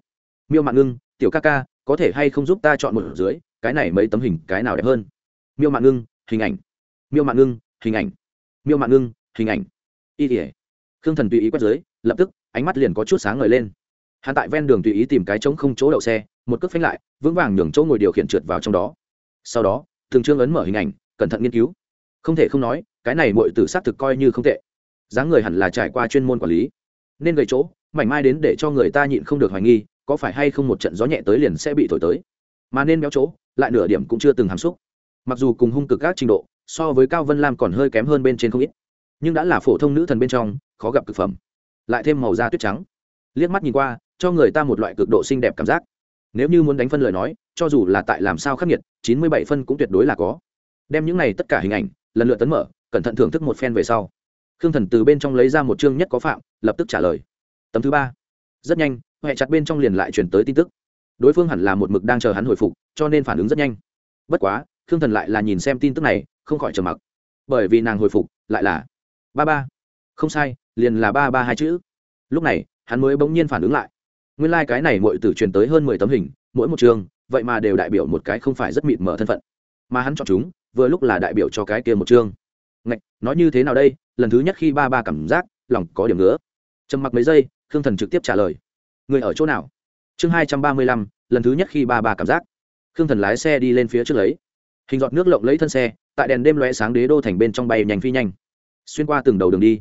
Miêu mạng ngưng, tiểu ca ca, có thể hay không giúp ta chọn một dưới, cái này mấy tấm hình, cái nào đẹp hơn? Miêu mạng ngưng, hình ảnh. Miêu mạng ngưng, hình ảnh. Miêu mạng ngưng, hình ảnh. Y tỉa khương thần tùy ý quét dưới, lập tức, ánh mắt liền có chút sáng ngời lên hắn tại ven đường tùy ý tìm cái trống không chỗ đậu xe, một cước phanh lại, vững vàng nhường chỗ ngồi điều khiển trượt vào trong đó. Sau đó, thường trương ấn mở hình ảnh, cẩn thận nghiên cứu. Không thể không nói, cái này mọi tử xác thực coi như không tệ. Dáng người hẳn là trải qua chuyên môn quản lý. Nên gầy chỗ, mảnh mai đến để cho người ta nhịn không được hoài nghi, có phải hay không một trận gió nhẹ tới liền sẽ bị thổi tới. Mà nên béo chỗ, lại nửa điểm cũng chưa từng hàm xúc. Mặc dù cùng hung cực các trình độ, so với cao vân lam còn hơi kém hơn bên trên không ít. Nhưng đã là phổ thông nữ thần bên trong, khó gặp cực phẩm. Lại thêm màu da tuyết trắng. Liếc mắt nhìn qua cho người ta một loại cực độ xinh đẹp cảm giác. Nếu như muốn đánh phân lời nói, cho dù là tại làm sao khắc nghiệt, chín mươi bảy phân cũng tuyệt đối là có. Đem những này tất cả hình ảnh, lần lượt tấn mở, cẩn thận thưởng thức một phen về sau. Khương thần từ bên trong lấy ra một chương nhất có phạm, lập tức trả lời. Tấm thứ ba. Rất nhanh huệ chặt bên trong liền lại chuyển tới tin tức. Đối phương hẳn là một mực đang chờ hắn hồi phục, cho nên phản ứng rất nhanh. Bất quá, khương thần lại là nhìn xem tin tức này, không khỏi trầm mặc. Bởi vì nàng hồi phục, lại là ba ba. Không sai, liền là ba ba hai chữ. Lúc này, hắn mới bỗng nhiên phản ứng lại nguyên lai、like、cái này mọi tử truyền tới hơn mười tấm hình, mỗi một chương, vậy mà đều đại biểu một cái không phải rất mịt mở thân phận. Mà hắn chọn chúng, vừa lúc là đại biểu cho cái kia một chương. Ngạch, nói như thế nào đây? Lần thứ nhất khi ba ba cảm giác, lòng có điểm nữa trầm mặc mấy giây, khương thần trực tiếp trả lời. Người ở chỗ nào? Chương hai trăm ba mươi lăm, lần thứ nhất khi ba ba cảm giác. Khương thần lái xe đi lên phía trước lấy. Hình giọt nước lộng lấy thân xe, tại đèn đêm lóe sáng đế đô thành bên trong bay nhanh phi nhanh. Xuyên qua từng đầu đường đi,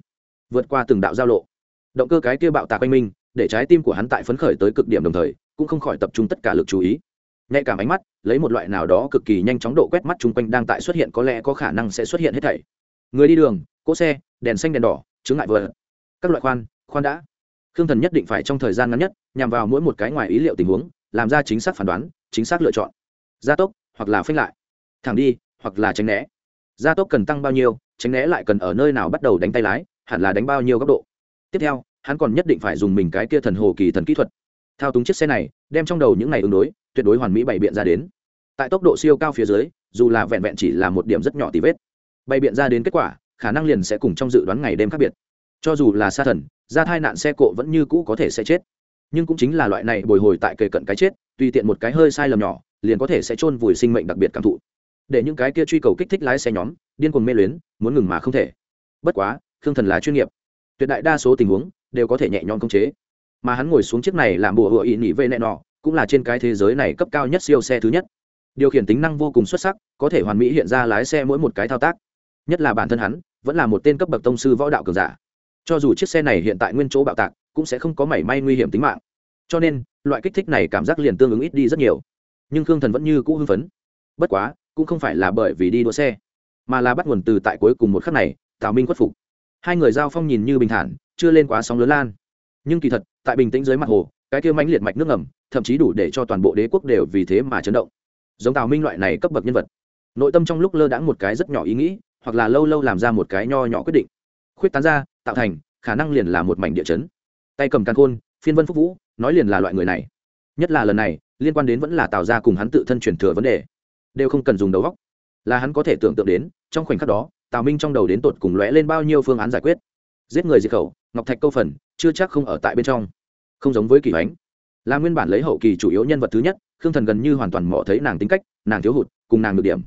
vượt qua từng đạo giao lộ. Động cơ cái kia bạo tạc quanh minh để trái tim của hắn tại phấn khởi tới cực điểm đồng thời, cũng không khỏi tập trung tất cả lực chú ý. Nhạy cảm ánh mắt, lấy một loại nào đó cực kỳ nhanh chóng độ quét mắt chung quanh đang tại xuất hiện có lẽ có khả năng sẽ xuất hiện hết thảy. Người đi đường, cỗ xe, đèn xanh đèn đỏ chứng ngại vợ các loại khoan khoan đã. Khương thần nhất định phải trong thời gian ngắn nhất, nhằm vào mỗi một cái ngoài ý liệu tình huống, làm ra chính xác phán đoán, chính xác lựa chọn. Gia tốc, hoặc là phanh lại. Thẳng đi, hoặc là tránh né. Gia tốc cần tăng bao nhiêu, tránh né lại cần ở nơi nào bắt đầu đánh tay lái, hẳn là đánh bao nhiêu góc độ. Tiếp theo hắn còn nhất định phải dùng mình cái kia thần hồ kỳ thần kỹ thuật. Thao túng chiếc xe này, đem trong đầu những ngày ứng đối, tuyệt đối hoàn mỹ bày biện ra đến. Tại tốc độ siêu cao phía dưới, dù là vẹn vẹn chỉ là một điểm rất nhỏ tí vết, bày biện ra đến kết quả, khả năng liền sẽ cùng trong dự đoán ngày đêm khác biệt. Cho dù là sa thần, ra thai nạn xe cộ vẫn như cũ có thể sẽ chết. Nhưng cũng chính là loại này bồi hồi tại kề cận cái chết, tùy tiện một cái hơi sai lầm nhỏ, liền có thể sẽ chôn vùi sinh mệnh đặc biệt cảm thụ. Để những cái kia truy cầu kích thích lái xe nhóm, điên cuồng mê luyến, muốn ngừng mà không thể. Bất quá, khương thần là chuyên nghiệp. Tuyệt đại đa số tình huống đều có thể nhẹ nhõm khống chế. Mà hắn ngồi xuống chiếc này làm bùa hựa ý nhị về nẹ nọ, cũng là trên cái thế giới này cấp cao nhất siêu xe thứ nhất. Điều khiển tính năng vô cùng xuất sắc, có thể hoàn mỹ hiện ra lái xe mỗi một cái thao tác. Nhất là bản thân hắn, vẫn là một tên cấp bậc tông sư võ đạo cường giả. Cho dù chiếc xe này hiện tại nguyên chỗ bạo tạc, cũng sẽ không có mảy may nguy hiểm tính mạng. Cho nên, loại kích thích này cảm giác liền tương ứng ít đi rất nhiều. Nhưng khương thần vẫn như cũ hưng phấn. Bất quá, cũng không phải là bởi vì đi đua xe, mà là bắt nguồn từ tại cuối cùng một khắc này, tào minh khuất phục. Hai người giao phong nhìn như bình thản chưa lên quá sóng lớn lan. Nhưng kỳ thật, tại bình tĩnh dưới mặt hồ, cái kia mãnh liệt mạch nước ngầm, thậm chí đủ để cho toàn bộ đế quốc đều vì thế mà chấn động. Giống tào minh loại này cấp bậc nhân vật, nội tâm trong lúc lơ đãng một cái rất nhỏ ý nghĩ, hoặc là lâu lâu làm ra một cái nho nhỏ quyết định. Khuyết tán ra, tạo thành, khả năng liền là một mảnh địa chấn. Tay cầm căn khôn, phiên vân phúc vũ, nói liền là loại người này. Nhất là lần này, liên quan đến vẫn là tạo ra cùng hắn tự thân truyền thừa vấn đề. Đều không cần dùng đầu góc là hắn có thể tưởng tượng đến, trong khoảnh khắc đó, tào minh trong đầu đến tột cùng lóe lên bao nhiêu phương án giải quyết giết người diệt khẩu, ngọc thạch câu phần, chưa chắc không ở tại bên trong. Không giống với kỳ ánh. Là nguyên bản lấy hậu kỳ chủ yếu nhân vật thứ nhất, khương thần gần như hoàn toàn mỏ thấy nàng tính cách, nàng thiếu hụt, cùng nàng được điểm.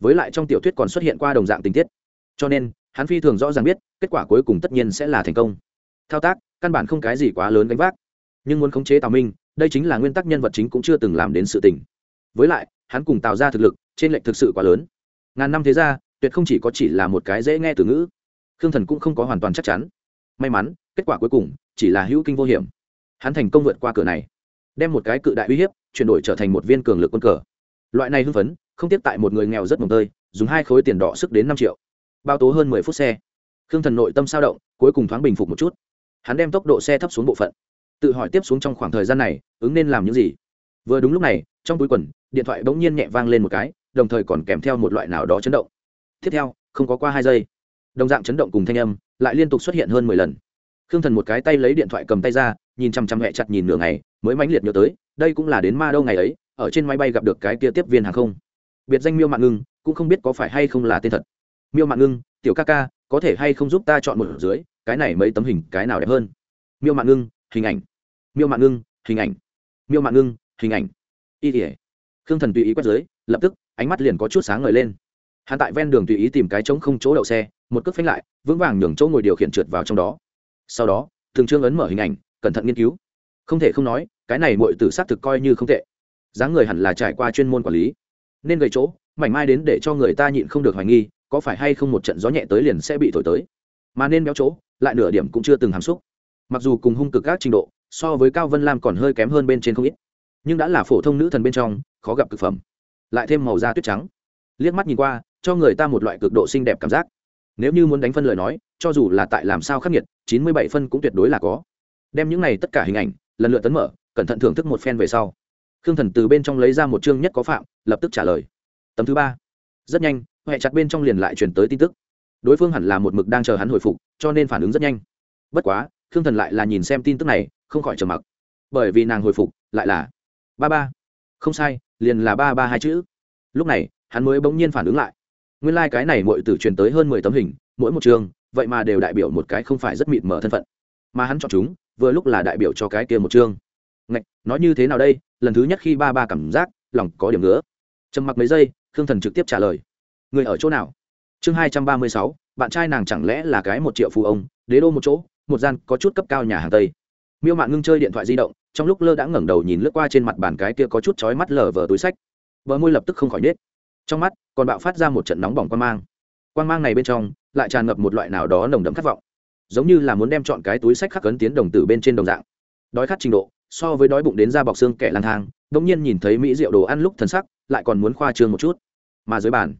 Với lại trong tiểu thuyết còn xuất hiện qua đồng dạng tình tiết. Cho nên, hắn phi thường rõ ràng biết, kết quả cuối cùng tất nhiên sẽ là thành công. Thao tác, căn bản không cái gì quá lớn gánh vác. Nhưng muốn khống chế tào minh, đây chính là nguyên tắc nhân vật chính cũng chưa từng làm đến sự tình. Với lại, hắn cùng tạo ra thực lực, trên lệnh thực sự quá lớn. Ngàn năm thế ra, tuyệt không chỉ có chỉ là một cái dễ nghe từ ngữ khương thần cũng không có hoàn toàn chắc chắn. May mắn, kết quả cuối cùng chỉ là hữu kinh vô hiểm. Hắn thành công vượt qua cửa này, đem một cái cự đại uy hiếp, chuyển đổi trở thành một viên cường lực quân cờ. Loại này hưng phấn, không tiếp tại một người nghèo rất mồng tơi, dùng hai khối tiền đỏ sức đến năm triệu. Bao tố hơn mười phút xe. Khương thần nội tâm sao động, cuối cùng thoáng bình phục một chút. Hắn đem tốc độ xe thấp xuống bộ phận. Tự hỏi tiếp xuống trong khoảng thời gian này, ứng nên làm những gì. Vừa đúng lúc này, trong túi quần, điện thoại bỗng nhiên nhẹ vang lên một cái, đồng thời còn kèm theo một loại nào đó chấn động. Tiếp theo, không có qua hai giây đồng dạng chấn động cùng thanh âm, lại liên tục xuất hiện hơn mười lần. Khương thần một cái tay lấy điện thoại cầm tay ra, nhìn chăm chăm hẹ chặt nhìn nửa ngày, mới mãnh liệt nhớ tới, đây cũng là đến ma đâu ngày ấy, ở trên máy bay gặp được cái kia tiếp viên hàng không. Biệt danh miêu mạng ngưng, cũng không biết có phải hay không là tên thật. Miêu mạng ngưng, tiểu ca ca, có thể hay không giúp ta chọn một dưới, cái này mấy tấm hình, cái nào đẹp hơn? Miêu mạng ngưng, hình ảnh. Miêu mạng ngưng, hình ảnh. Miêu mạng ngưng, hình ảnh. Y tỉa khương thần tùy ý quét dưới, lập tức, ánh mắt liền có chút sáng ngời lên. Hắn tại ven đường tùy ý tìm cái trống không chỗ đậu xe một cước phanh lại, vững vàng nhường chỗ ngồi điều khiển trượt vào trong đó. Sau đó, thường trương ấn mở hình ảnh, cẩn thận nghiên cứu. Không thể không nói, cái này mọi tử xác thực coi như không tệ. Dáng người hẳn là trải qua chuyên môn quản lý. Nên gây chỗ, mảnh mai đến để cho người ta nhịn không được hoài nghi, có phải hay không một trận gió nhẹ tới liền sẽ bị thổi tới. Mà nên béo chỗ, lại nửa điểm cũng chưa từng hàm xúc. Mặc dù cùng hung cực các trình độ, so với cao vân lam còn hơi kém hơn bên trên không ít. Nhưng đã là phổ thông nữ thần bên trong, khó gặp thực phẩm. Lại thêm màu da tuyết trắng. Liếc mắt nhìn qua, cho người ta một loại cực độ xinh đẹp cảm giác nếu như muốn đánh phân lời nói, cho dù là tại làm sao khắc nghiệt, chín mươi bảy phân cũng tuyệt đối là có. Đem những này tất cả hình ảnh, lần lượt tấn mở, cẩn thận thưởng thức một phen về sau. Khương thần từ bên trong lấy ra một chương nhất có phạm, lập tức trả lời. Tấm thứ ba. Rất nhanh huệ chặt bên trong liền lại truyền tới tin tức. Đối phương hẳn là một mực đang chờ hắn hồi phục, cho nên phản ứng rất nhanh. Bất quá, khương thần lại là nhìn xem tin tức này, không khỏi trầm mặc. Bởi vì nàng hồi phục, lại là ba ba. Không sai, liền là ba ba hai chữ. Lúc này, hắn mới bỗng nhiên phản ứng lại nguyên lai、like、cái này mọi từ truyền tới hơn mười tấm hình, mỗi một chương, vậy mà đều đại biểu một cái không phải rất mịt mở thân phận. Mà hắn chọn chúng, vừa lúc là đại biểu cho cái kia một chương. Ngạch, nói như thế nào đây? Lần thứ nhất khi ba ba cảm giác, lòng có điểm nữa trầm mặc mấy giây, khương thần trực tiếp trả lời. Người ở chỗ nào? Chương hai trăm ba mươi sáu, bạn trai nàng chẳng lẽ là cái một triệu phụ ông, đế đô một chỗ, một gian có chút cấp cao nhà hàng tây. Miêu mạng ngưng chơi điện thoại di động, trong lúc lơ đã ngẩng đầu nhìn lướt qua trên mặt bàn cái kia có chút chói mắt lờ vờ túi sách. Bờ môi lập tức không khỏi nết trong mắt còn bạo phát ra một trận nóng bỏng quan mang. Quan mang này bên trong, lại tràn ngập một loại nào đó nồng đậm khát vọng. Giống như là muốn đem chọn cái túi sách khắc cấn tiến đồng tử bên trên đồng dạng. Đói khát trình độ, so với đói bụng đến da bọc xương kẻ lang thang, đống nhiên nhìn thấy mỹ rượu đồ ăn lúc thần sắc, lại còn muốn khoa trương một chút. Mà dưới bàn,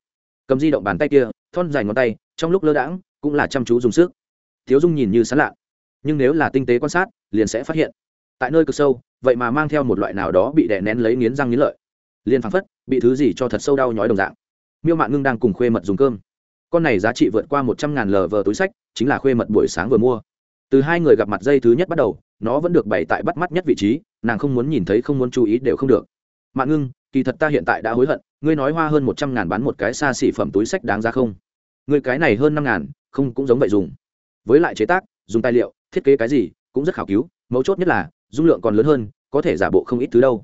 cầm di động bàn tay kia, thon dài ngón tay, trong lúc lơ đãng, cũng là chăm chú dùng sức. Thiếu dung nhìn như sán lạ. Nhưng nếu là tinh tế quan sát, liền sẽ phát hiện. Tại nơi cực sâu, vậy mà mang theo một loại nào đó bị đè nén lấy nghiến răng nghiến lợi. Liền phăng phất bị thứ gì cho thật sâu đau nhói đồng dạng. Miêu mạn ngưng đang cùng khuê mật dùng cơm. Con này giá trị vượt qua một trăm ngàn lờ vờ túi sách, chính là khuê mật buổi sáng vừa mua. Từ hai người gặp mặt dây thứ nhất bắt đầu, nó vẫn được bày tại bắt mắt nhất vị trí, nàng không muốn nhìn thấy, không muốn chú ý đều không được. Mạn ngưng, kỳ thật ta hiện tại đã hối hận, ngươi nói hoa hơn một trăm ngàn bán một cái xa xỉ phẩm túi sách đáng ra không? Người cái này hơn năm ngàn, không cũng giống vậy dùng. Với lại chế tác, dùng tài liệu, thiết kế cái gì, cũng rất khảo cứu, mấu chốt nhất là, dung lượng còn lớn hơn, có thể giả bộ không ít thứ đâu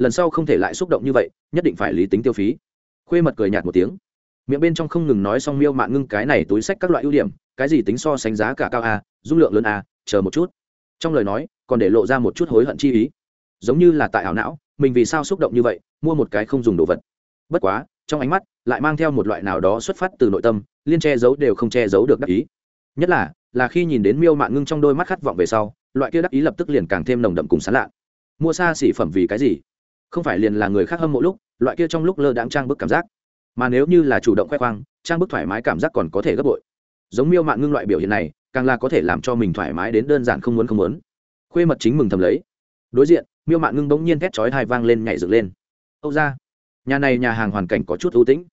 lần sau không thể lại xúc động như vậy, nhất định phải lý tính tiêu phí. Khuê mật cười nhạt một tiếng. Miệng bên trong không ngừng nói xong miêu mạng ngưng cái này túi sách các loại ưu điểm, cái gì tính so sánh giá cả cao a dung lượng lớn a chờ một chút. Trong lời nói, còn để lộ ra một chút hối hận chi ý. Giống như là tại ảo não, mình vì sao xúc động như vậy, mua một cái không dùng đồ vật. Bất quá, trong ánh mắt, lại mang theo một loại nào đó xuất phát từ nội tâm, liên che giấu đều không che giấu được đắc ý. Nhất là là khi nhìn đến miêu mạn ngưng trong đôi mắt khát vọng về sau, loại kia đắc ý lập tức liền càng thêm nồng đậm cùng sán lạ. Mua xa xỉ phẩm vì cái gì? Không phải liền là người khác hâm mộ lúc, loại kia trong lúc lơ đãng trang bức cảm giác. Mà nếu như là chủ động khoe khoang, trang bức thoải mái cảm giác còn có thể gấp bội. Giống miêu mạn ngưng loại biểu hiện này, càng là có thể làm cho mình thoải mái đến đơn giản không muốn không muốn. Khuê mật chính mừng thầm lấy. Đối diện, miêu mạn ngưng bỗng nhiên thét chói hai vang lên nhảy dựng lên. Âu ra, nhà này nhà hàng hoàn cảnh có chút ưu tĩnh.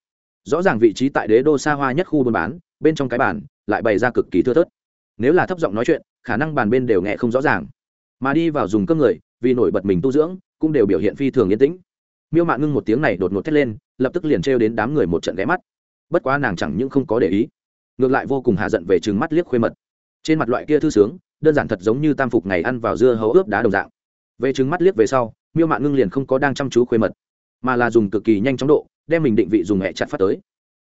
Rõ ràng vị trí tại đế đô xa hoa nhất khu buôn bán, bên trong cái bàn, lại bày ra cực kỳ thưa thớt. Nếu là thấp giọng nói chuyện, khả năng bàn bên đều nghe không rõ ràng. Mà đi vào dùng cơm người vì nổi bật mình tu dưỡng, cũng đều biểu hiện phi thường yên tĩnh. Miêu mạn ngưng một tiếng này đột ngột thét lên, lập tức liền trêu đến đám người một trận ghé mắt. Bất quá nàng chẳng những không có để ý, ngược lại vô cùng hạ giận về chừng mắt liếc khuê mật. Trên mặt loại kia thư sướng, đơn giản thật giống như tam phục ngày ăn vào dưa hấu ướp đá đồng dạng. Về chừng mắt liếc về sau, miêu mạn ngưng liền không có đang chăm chú khuê mật, mà là dùng cực kỳ nhanh chóng độ, đem mình định vị dùng hẹ chặt phát tới.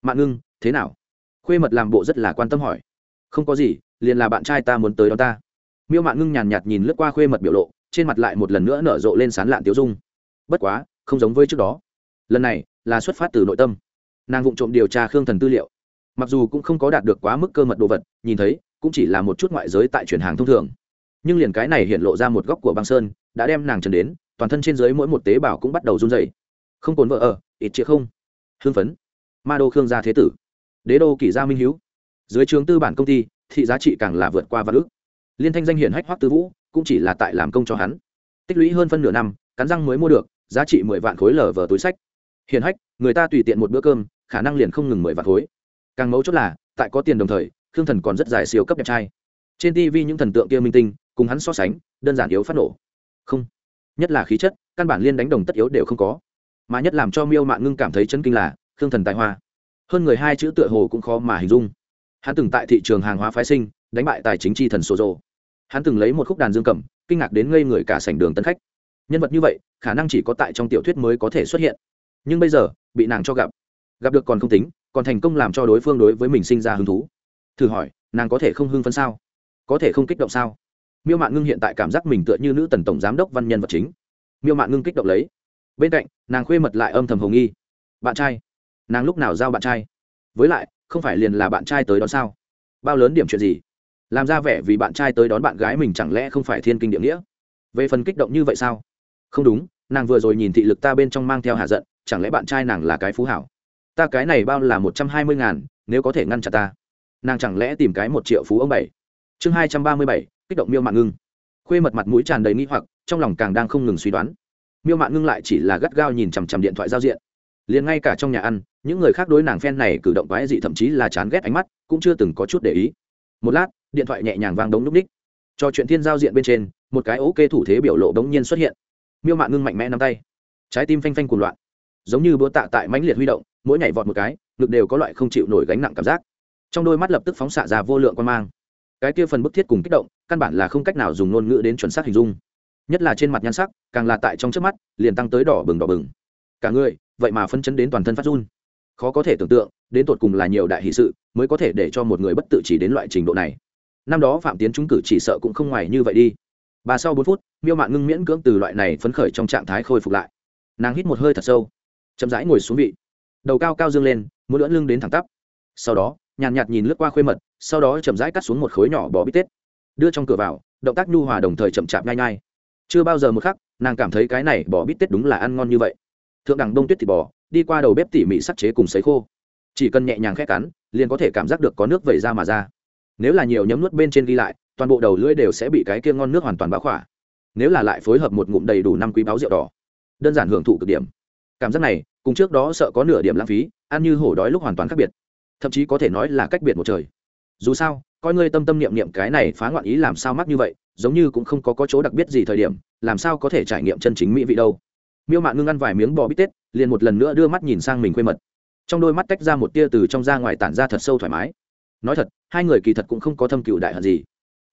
Mạn ngưng, thế nào? Khuê mật làm bộ rất là quan tâm hỏi. Không có gì, liền là bạn trai ta muốn tới đó ta. Miêu mạn ngưng nhàn nhạt nhìn lướt qua khuê mật biểu lộ trên mặt lại một lần nữa nở rộ lên sán lạn tiêu dung. Bất quá, không giống với trước đó. Lần này, là xuất phát từ nội tâm. Nàng vụng trộm điều tra khương thần tư liệu. Mặc dù cũng không có đạt được quá mức cơ mật đồ vật, nhìn thấy, cũng chỉ là một chút ngoại giới tại chuyển hàng thông thường. Nhưng liền cái này hiện lộ ra một góc của băng sơn, đã đem nàng trần đến, toàn thân trên dưới mỗi một tế bào cũng bắt đầu run dày không cồn vợ ở, ít chĩa không. Hương phấn. Ma đô khương gia thế tử. Đế đô kỷ gia minh hiếu. Dưới trường tư bản công ty, thị giá trị càng là vượt qua vạn ước. Liên thanh danh hiển hách hoác tư vũ cũng chỉ là tại làm công cho hắn. Tích lũy hơn phân nửa năm, cắn răng mới mua được, giá trị mười vạn khối lở vờ túi sách. Hiền hách, người ta tùy tiện một bữa cơm, khả năng liền không ngừng mười vạn khối. Càng mấu chốt là, tại có tiền đồng thời, khương thần còn rất dài siêu cấp đẹp trai. Trên tv những thần tượng kia minh tinh, cùng hắn so sánh, đơn giản yếu phát nổ. Không. Nhất là khí chất, căn bản liên đánh đồng tất yếu đều không có. Mà nhất làm cho miêu mạng ngưng cảm thấy chân kinh là, khương thần tài hoa. Hơn người hai chữ tựa hồ cũng khó mà hình dung. Hắn từng tại thị trường hàng hóa phái sinh, đánh bại tài chính chi thần sổ rồ hắn từng lấy một khúc đàn dương cầm, kinh ngạc đến ngây người cả sảnh đường tân khách. Nhân vật như vậy, khả năng chỉ có tại trong tiểu thuyết mới có thể xuất hiện. Nhưng bây giờ, bị nàng cho gặp. Gặp được còn không tính, còn thành công làm cho đối phương đối với mình sinh ra hứng thú. Thử hỏi, nàng có thể không hưng phấn sao? Có thể không kích động sao? Miêu mạng ngưng hiện tại cảm giác mình tựa như nữ tần tổng giám đốc văn nhân vật chính. Miêu mạng ngưng kích động lấy. Bên cạnh, nàng khuê mật lại âm thầm hồng nghi. Bạn trai. Nàng lúc nào giao bạn trai? Với lại, không phải liền là bạn trai tới đó sao? Bao lớn điểm chuyện gì? Làm ra vẻ vì bạn trai tới đón bạn gái mình chẳng lẽ không phải thiên kinh địa nghĩa? Về phần kích động như vậy sao? Không đúng, nàng vừa rồi nhìn thị lực ta bên trong mang theo hạ giận, chẳng lẽ bạn trai nàng là cái phú hảo? Ta cái này bao là một trăm hai mươi ngàn, nếu có thể ngăn chặn ta, nàng chẳng lẽ tìm cái một triệu phú ông bảy? Chương hai trăm ba mươi bảy, kích động miêu mạng ngưng. Khuê mật mặt mũi tràn đầy nghi hoặc, trong lòng càng đang không ngừng suy đoán. Miêu mạng ngưng lại chỉ là gắt gao nhìn chằm chằm điện thoại giao diện. Liền ngay cả trong nhà ăn, những người khác đối nàng phen này cử động quái dị thậm chí là chán ghét ánh mắt, cũng chưa từng có chút để ý. Một lát điện thoại nhẹ nhàng vang đống núp ních. Cho chuyện thiên giao diện bên trên, một cái ok thủ thế biểu lộ đống nhiên xuất hiện. Miêu mạn ngưng mạnh mẽ nắm tay. Trái tim phanh phanh cuồng loạn. Giống như búa tạ tại mãnh liệt huy động, mỗi nhảy vọt một cái, ngực đều có loại không chịu nổi gánh nặng cảm giác. Trong đôi mắt lập tức phóng xạ ra vô lượng quan mang. Cái kia phần bức thiết cùng kích động, căn bản là không cách nào dùng ngôn ngữ đến chuẩn xác hình dung. Nhất là trên mặt nhan sắc, càng là tại trong trước mắt, liền tăng tới đỏ bừng đỏ bừng. Cả người, vậy mà phân chấn đến toàn thân phát run. Khó có thể tưởng tượng, đến tột cùng là nhiều đại hỷ sự, mới có thể để cho một người bất tự chỉ đến loại trình độ này năm đó phạm tiến chúng cử chỉ sợ cũng không ngoài như vậy đi. Ba sau bốn phút, miêu mạn ngưng miễn cưỡng từ loại này phấn khởi trong trạng thái khôi phục lại. Nàng hít một hơi thật sâu, chậm rãi ngồi xuống vị. Đầu cao cao dương lên, muốn lưỡn lưng đến thẳng tắp. Sau đó, nhàn nhạt nhìn lướt qua khuê mật, sau đó chậm rãi cắt xuống một khối nhỏ bò bít tết. Đưa trong cửa vào, động tác nhu hòa đồng thời chậm chạp nhai nhai. Chưa bao giờ một khắc, nàng cảm thấy cái này bò bít tết đúng là ăn ngon như vậy. Thượng đẳng đông tuyết thịt bò, đi qua đầu bếp tỉ mỉ sắc chế cùng sấy khô. Chỉ cần nhẹ nhàng khét cắn, liền có thể cảm giác được có nước vẩy ra mà ra nếu là nhiều nhấm nuốt bên trên ghi lại toàn bộ đầu lưỡi đều sẽ bị cái kia ngon nước hoàn toàn báo khỏa. Nếu là lại phối hợp một ngụm đầy đủ năm quý báo rượu đỏ đơn giản hưởng thụ cực điểm. Cảm giác này cùng trước đó sợ có nửa điểm lãng phí ăn như hổ đói lúc hoàn toàn khác biệt. Thậm chí có thể nói là cách biệt một trời. Dù sao coi ngươi tâm tâm niệm niệm cái này phá ngoạn ý làm sao mắc như vậy giống như cũng không có, có chỗ đặc biệt gì thời điểm làm sao có thể trải nghiệm chân chính mỹ vị đâu. Miêu mạn ngưng ăn vài miếng bò bít tết liền một lần nữa đưa mắt nhìn sang mình quê mật. Trong đôi mắt tách ra một tia từ trong ra ngoài tản ra thật sâu thoải mái nói thật, hai người kỳ thật cũng không có thâm cựu đại hận gì.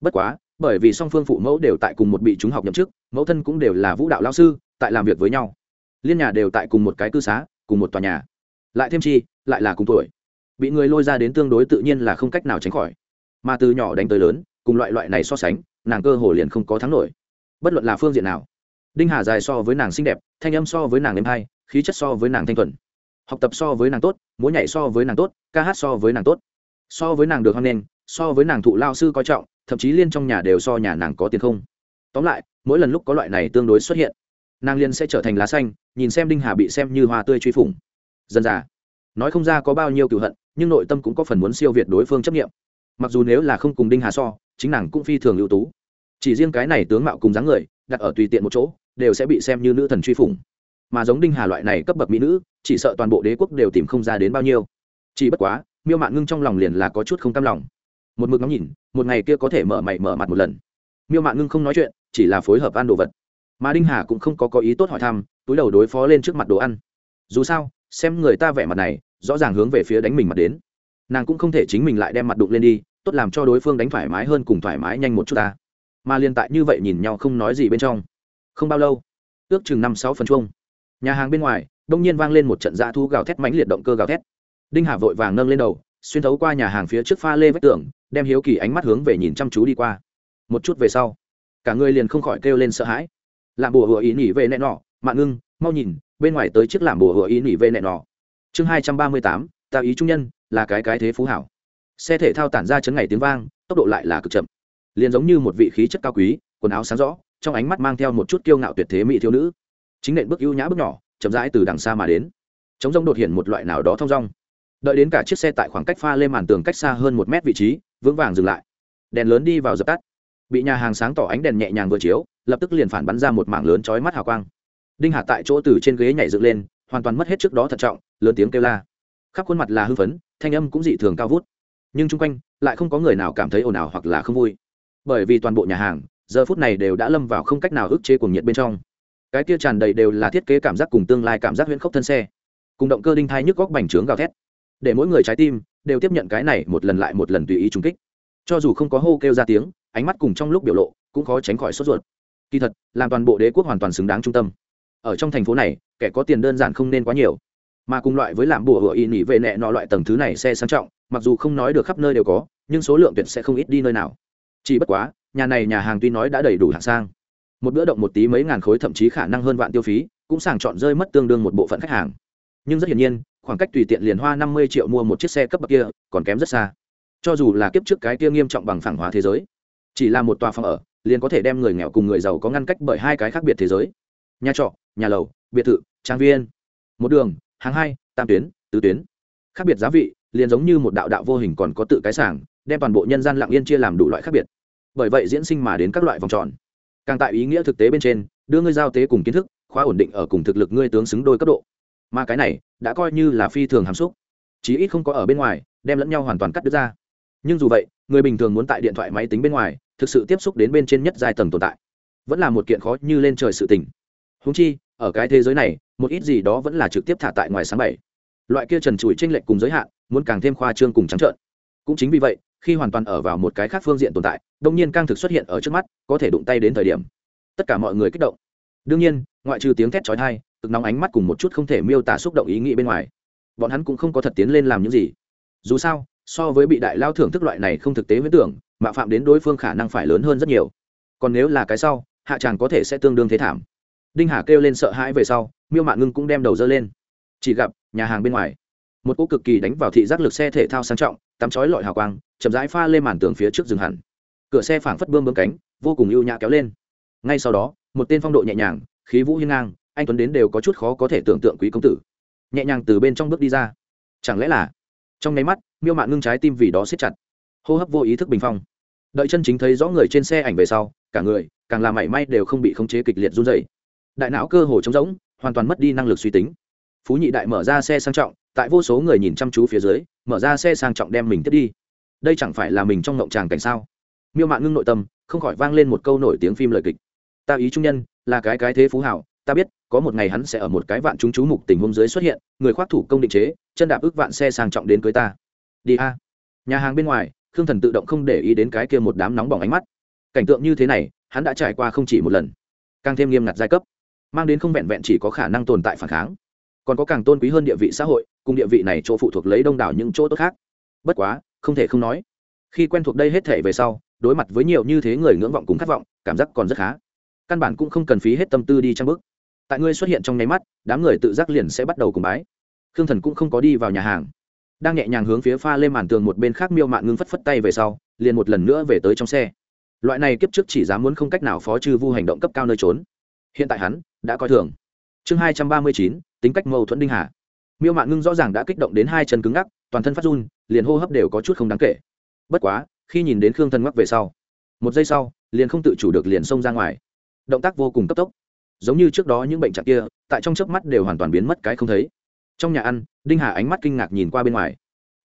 Bất quá, bởi vì song phương phụ mẫu đều tại cùng một bị chúng học nhậm chức, mẫu thân cũng đều là vũ đạo lao sư, tại làm việc với nhau. Liên nhà đều tại cùng một cái cư xá, cùng một tòa nhà. Lại thêm chi, lại là cùng tuổi. Bị người lôi ra đến tương đối tự nhiên là không cách nào tránh khỏi. Mà từ nhỏ đánh tới lớn, cùng loại loại này so sánh, nàng cơ hồ liền không có thắng nổi. Bất luận là phương diện nào, đinh hà dài so với nàng xinh đẹp, thanh âm so với nàng êm hay, khí chất so với nàng thanh thuần. Học tập so với nàng tốt, múa nhảy so với nàng tốt, ca hát so với nàng tốt so với nàng được hoan nghênh, so với nàng thụ lao sư coi trọng, thậm chí liên trong nhà đều so nhà nàng có tiền không. Tóm lại, mỗi lần lúc có loại này tương đối xuất hiện, nàng liên sẽ trở thành lá xanh, nhìn xem đinh hà bị xem như hoa tươi truy phủng. Dần dà nói không ra có bao nhiêu cựu hận, nhưng nội tâm cũng có phần muốn siêu việt đối phương chấp nghiệm mặc dù nếu là không cùng đinh hà so, chính nàng cũng phi thường ưu tú. Chỉ riêng cái này tướng mạo cùng dáng người, đặt ở tùy tiện một chỗ, đều sẽ bị xem như nữ thần truy phủng. Mà giống đinh hà loại này cấp bậc mỹ nữ, chỉ sợ toàn bộ đế quốc đều tìm không ra đến bao nhiêu. Chỉ bất quá miêu mạn ngưng trong lòng liền là có chút không cam lòng. Một mực ngắm nhìn, một ngày kia có thể mở mày mở mặt một lần. Miêu mạn ngưng không nói chuyện, chỉ là phối hợp ăn đồ vật. Mà đinh hà cũng không có có ý tốt hỏi thăm, túi đầu đối phó lên trước mặt đồ ăn. Dù sao, xem người ta vẻ mặt này, rõ ràng hướng về phía đánh mình mặt đến. Nàng cũng không thể chính mình lại đem mặt đụng lên đi, tốt làm cho đối phương đánh thoải mái hơn cùng thoải mái nhanh một chút ta. Mà liên tại như vậy nhìn nhau không nói gì bên trong. Không bao lâu, ước chừng năm sáu phần chuông, nhà hàng bên ngoài, đông nhiên vang lên một trận dã thu gào thét mãnh liệt động cơ gào thét đinh hà vội vàng nâng lên đầu, xuyên thấu qua nhà hàng phía trước pha lê vách tường, đem hiếu kỳ ánh mắt hướng về nhìn chăm chú đi qua. Một chút về sau, cả người liền không khỏi kêu lên sợ hãi. Làm bùa hùa ý nỉ về nẹ nọ, mạng ngưng, mau nhìn, bên ngoài tới chiếc làm bùa hùa ý nỉ về nẹ nọ. Chương hai trăm ba mươi tám tạo ý trung nhân, là cái cái thế phú hảo. Xe thể thao tản ra chấn ngày tiếng vang, tốc độ lại là cực chậm. Liền giống như một vị khí chất cao quý, quần áo sáng rõ, trong ánh mắt mang theo một chút kiêu ngạo tuyệt thế mỹ thiếu nữ. Chính nện bước ưu nhã bước nhỏ, chậm rãi từ đằng xa mà đến. Chống rông đột hiện một loại nào đó thong rong đợi đến cả chiếc xe tại khoảng cách pha lên màn tường cách xa hơn một mét vị trí, vững vàng dừng lại. Đèn lớn đi vào dập tắt. Bị nhà hàng sáng tỏ ánh đèn nhẹ nhàng vừa chiếu, lập tức liền phản bắn ra một mảng lớn chói mắt hào quang. Đinh hạ tại chỗ từ trên ghế nhảy dựng lên, hoàn toàn mất hết trước đó thận trọng, lớn tiếng kêu la. Khắp khuôn mặt là hư phấn, thanh âm cũng dị thường cao vút. Nhưng chung quanh lại không có người nào cảm thấy ồn ào hoặc là không vui. Bởi vì toàn bộ nhà hàng, giờ phút này đều đã lâm vào không cách nào ức chế cuồng nhiệt bên trong. Cái kia tràn đầy đều là thiết kế cảm giác cùng tương lai cảm giác huyễn khốc thân xe. Cùng động cơ đinh thai nhức góc bành trướng gào thét để mỗi người trái tim đều tiếp nhận cái này một lần lại một lần tùy ý trung kích. Cho dù không có hô kêu ra tiếng, ánh mắt cùng trong lúc biểu lộ cũng khó tránh khỏi sốt ruột. Kỳ thật, làm toàn bộ đế quốc hoàn toàn xứng đáng trung tâm. Ở trong thành phố này, kẻ có tiền đơn giản không nên quá nhiều. Mà cùng loại với làm bùa hựa y nỉ về nẹ nọ loại tầng thứ này xe sang trọng, mặc dù không nói được khắp nơi đều có, nhưng số lượng tuyệt sẽ không ít đi nơi nào. Chỉ bất quá, nhà này nhà hàng tuy nói đã đầy đủ hạng sang, một bữa động một tí mấy ngàn khối thậm chí khả năng hơn vạn tiêu phí, cũng sàng chọn rơi mất tương đương một bộ phận khách hàng. Nhưng rất hiển nhiên khoảng cách tùy tiện liền hoa năm mươi triệu mua một chiếc xe cấp bậc kia, còn kém rất xa. Cho dù là kiếp trước cái kia nghiêm trọng bằng phẳng hóa thế giới, chỉ là một tòa phòng ở, liền có thể đem người nghèo cùng người giàu có ngăn cách bởi hai cái khác biệt thế giới. Nhà trọ, nhà lầu, biệt thự, trang viên, một đường, hàng hai, tam tuyến, tứ tuyến. Khác biệt giá vị, liền giống như một đạo đạo vô hình còn có tự cái sảng, đem toàn bộ nhân gian lặng yên chia làm đủ loại khác biệt. Bởi vậy diễn sinh mà đến các loại vòng tròn. Càng tại ý nghĩa thực tế bên trên, đưa ngươi giao tế cùng kiến thức, khóa ổn định ở cùng thực lực ngươi tướng xứng đôi cấp độ mà cái này đã coi như là phi thường hàm xúc, chí ít không có ở bên ngoài, đem lẫn nhau hoàn toàn cắt đứt ra. Nhưng dù vậy, người bình thường muốn tại điện thoại máy tính bên ngoài, thực sự tiếp xúc đến bên trên nhất giai tầng tồn tại, vẫn là một kiện khó như lên trời sự tình. Húng chi, ở cái thế giới này, một ít gì đó vẫn là trực tiếp thả tại ngoài sáng bảy. Loại kia trần trụi tranh lệch cùng giới hạn, muốn càng thêm khoa trương cùng trắng trợn. Cũng chính vì vậy, khi hoàn toàn ở vào một cái khác phương diện tồn tại đông nhiên căng thực xuất hiện ở trước mắt, có thể đụng tay đến thời điểm. Tất cả mọi người kích động. Đương nhiên, ngoại trừ tiếng thét trói thai cực nóng ánh mắt cùng một chút không thể miêu tả xúc động ý nghĩ bên ngoài. Bọn hắn cũng không có thật tiến lên làm những gì. Dù sao, so với bị đại lao thưởng thức loại này không thực tế với tưởng, mạo phạm đến đối phương khả năng phải lớn hơn rất nhiều. Còn nếu là cái sau, hạ chàng có thể sẽ tương đương thế thảm. Đinh hà kêu lên sợ hãi về sau, miêu mạng ngưng cũng đem đầu dơ lên. Chỉ gặp, nhà hàng bên ngoài, một cỗ cực kỳ đánh vào thị giác lực xe thể thao sang trọng, tắm chói lọi hào quang, chậm rãi pha lên màn tường phía trước rừng hẳn. Cửa xe phảng phất bươm bươm cánh, vô cùng ưu nhã kéo lên. Ngay sau đó, một tên phong độ nhẹ nhàng, khí vũ hiên ngang anh tuấn đến đều có chút khó có thể tưởng tượng quý công tử. Nhẹ nhàng từ bên trong bước đi ra. Chẳng lẽ là? Trong nháy mắt, miêu mạn ngưng trái tim vì đó siết chặt. Hô hấp vô ý thức bình phong. Đợi chân chính thấy rõ người trên xe ảnh về sau, cả người, càng làm mảy may đều không bị khống chế kịch liệt run dày đại não cơ hồ trống rỗng, hoàn toàn mất đi năng lực suy tính. Phú nhị đại mở ra xe sang trọng, tại vô số người nhìn chăm chú phía dưới, mở ra xe sang trọng đem mình tiếp đi. Đây chẳng phải là mình trong ngộng tràng cảnh sao? Miêu mạn ngưng nội tâm, không khỏi vang lên một câu nổi tiếng phim lời kịch. Ta ý trung nhân, là cái cái thế phú hảo, ta biết có một ngày hắn sẽ ở một cái vạn chúng chú mục tình huống dưới xuất hiện, người khoác thủ công định chế, chân đạp ước vạn xe sang trọng đến cưới ta. Đi a. Nhà hàng bên ngoài, khương thần tự động không để ý đến cái kia một đám nóng bỏng ánh mắt. Cảnh tượng như thế này, hắn đã trải qua không chỉ một lần, càng thêm nghiêm ngặt giai cấp, mang đến không vẹn vẹn chỉ có khả năng tồn tại phản kháng, còn có càng tôn quý hơn địa vị xã hội, cùng địa vị này chỗ phụ thuộc lấy đông đảo những chỗ tốt khác. Bất quá, không thể không nói, khi quen thuộc đây hết thể về sau, đối mặt với nhiều như thế người ngưỡng vọng cùng khát vọng, cảm giác còn rất khá. Căn bản cũng không cần phí hết tâm tư đi trang bức tại ngươi xuất hiện trong nháy mắt, đám người tự giác liền sẽ bắt đầu cùng bái. Khương thần cũng không có đi vào nhà hàng. Đang nhẹ nhàng hướng phía pha lên màn tường một bên khác miêu mạn ngưng phất phất tay về sau, liền một lần nữa về tới trong xe. Loại này kiếp trước chỉ dám muốn không cách nào phó trừ vu hành động cấp cao nơi trốn. Hiện tại hắn đã coi thường. Chương hai trăm ba mươi chín, tính cách mâu thuẫn đinh hà. Miêu mạn ngưng rõ ràng đã kích động đến hai chân cứng ngắc, toàn thân phát run, liền hô hấp đều có chút không đáng kể. Bất quá, khi nhìn đến khương thần ngoắc về sau, một giây sau, liền không tự chủ được liền xông ra ngoài. Động tác vô cùng cấp tốc giống như trước đó những bệnh trạng kia, tại trong chớp mắt đều hoàn toàn biến mất cái không thấy. Trong nhà ăn, đinh hà ánh mắt kinh ngạc nhìn qua bên ngoài.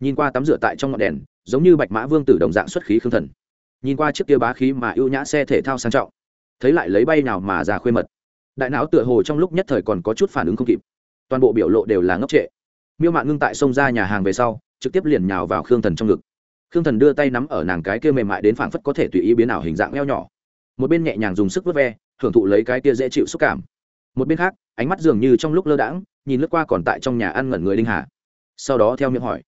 Nhìn qua tắm rửa tại trong ngọn đèn, giống như bạch mã vương tử đồng dạng xuất khí khương thần. Nhìn qua chiếc kia bá khí mà ưu nhã xe thể thao sang trọng. Thấy lại lấy bay nào mà ra khuê mật. Đại não tựa hồ trong lúc nhất thời còn có chút phản ứng không kịp. Toàn bộ biểu lộ đều là ngốc trệ. Miêu mạn ngưng tại sông ra nhà hàng về sau, trực tiếp liền nhào vào khương thần trong ngực. Khương thần đưa tay nắm ở nàng cái kia mềm mại đến phảng phất có thể tùy ý biến ảo hình dạng eo nhỏ. Một bên nhẹ nhàng dùng sức vớt ve hưởng thụ lấy cái kia dễ chịu xúc cảm. Một bên khác, ánh mắt dường như trong lúc lơ đãng, nhìn lướt qua còn tại trong nhà ăn ngẩn người linh hà. Sau đó theo miệng hỏi,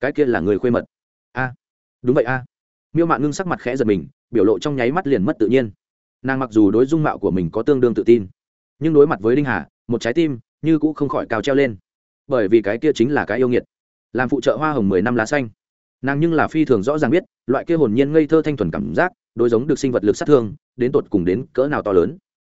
cái kia là người khuê mật? A. Đúng vậy a. Miêu mạng ngưng sắc mặt khẽ giật mình, biểu lộ trong nháy mắt liền mất tự nhiên. Nàng mặc dù đối dung mạo của mình có tương đương tự tin, nhưng đối mặt với đinh hà, một trái tim như cũng không khỏi cao treo lên. Bởi vì cái kia chính là cái yêu nghiệt, làm phụ trợ hoa hồng mười năm lá xanh. Nàng nhưng là phi thường rõ ràng biết, loại kia hồn nhiên ngây thơ thanh thuần cảm giác đối giống được sinh vật lực sát thương, đến tột cùng đến cỡ nào to lớn.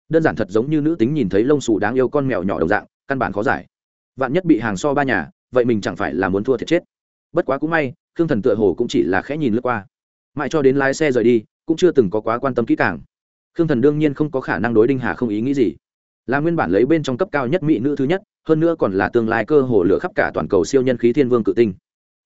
Đơn giản thật giống như nữ tính nhìn thấy lông xù đáng yêu con mèo nhỏ đồng dạng, căn bản khó giải. Vạn nhất bị hàng so ba nhà, vậy mình chẳng phải là muốn thua thiệt chết. Bất quá cũng may, khương thần tựa hồ cũng chỉ là khẽ nhìn lướt qua. Mãi cho đến lái xe rời đi, cũng chưa từng có quá quan tâm kỹ càng. Khương thần đương nhiên không có khả năng đối đinh hà không ý nghĩ gì. Là nguyên bản lấy bên trong cấp cao nhất mỹ nữ thứ nhất, hơn nữa còn là tương lai cơ hồ lửa khắp cả toàn cầu siêu nhân khí thiên vương cự tinh.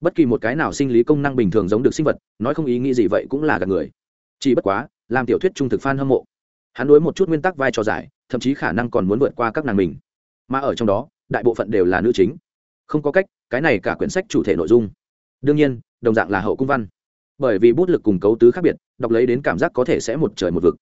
Bất kỳ một cái nào sinh lý công năng bình thường giống được sinh vật, nói không ý nghĩ gì vậy cũng là gạt người chỉ bất quá, làm tiểu thuyết trung thực f hâm mộ. Hắn đối một chút nguyên tắc vai trò giải, thậm chí khả năng còn muốn vượt qua các nàng mình. Mà ở trong đó, đại bộ phận đều là nữ chính. Không có cách, cái này cả quyển sách chủ thể nội dung. Đương nhiên, đồng dạng là hậu cung văn. Bởi vì bút lực cùng cấu tứ khác biệt, đọc lấy đến cảm giác có thể sẽ một trời một vực.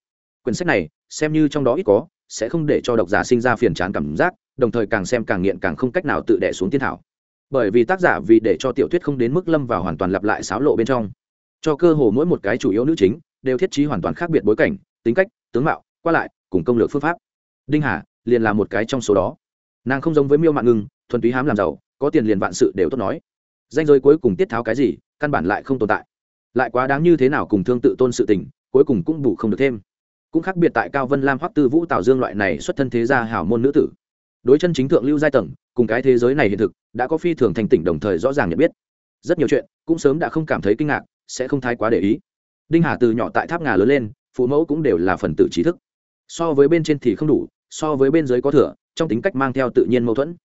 Quyển sách này, xem như trong đó ít có, sẽ không để cho độc giả sinh ra phiền chán cảm giác, đồng thời càng xem càng nghiện càng không cách nào tự đẻ xuống thiên thảo. Bởi vì tác giả vì để cho tiểu thuyết không đến mức lâm vào hoàn toàn lặp lại xáo lộ bên trong. Cho cơ hồ mỗi một cái chủ yếu nữ chính đều thiết trí hoàn toàn khác biệt bối cảnh, tính cách, tướng mạo, qua lại, cùng công lược phương pháp. Đinh hà, liền là một cái trong số đó. Nàng không giống với miêu mạng ngưng, thuần túy hám làm giàu, có tiền liền vạn sự đều tốt nói. Danh giới cuối cùng tiết tháo cái gì, căn bản lại không tồn tại. Lại quá đáng như thế nào cùng thương tự tôn sự tình, cuối cùng cũng bù không được thêm. Cũng khác biệt tại cao vân lam, hoắc tư vũ, tào dương loại này xuất thân thế gia hảo môn nữ tử. Đối chân chính thượng lưu giai tầng, cùng cái thế giới này hiện thực, đã có phi thường thành tỉnh đồng thời rõ ràng nhận biết. Rất nhiều chuyện, cũng sớm đã không cảm thấy kinh ngạc, sẽ không thái quá để ý đinh hà từ nhỏ tại tháp ngà lớn lên, phụ mẫu cũng đều là phần tử trí thức. So với bên trên thì không đủ, so với bên dưới có thừa, trong tính cách mang theo tự nhiên mâu thuẫn.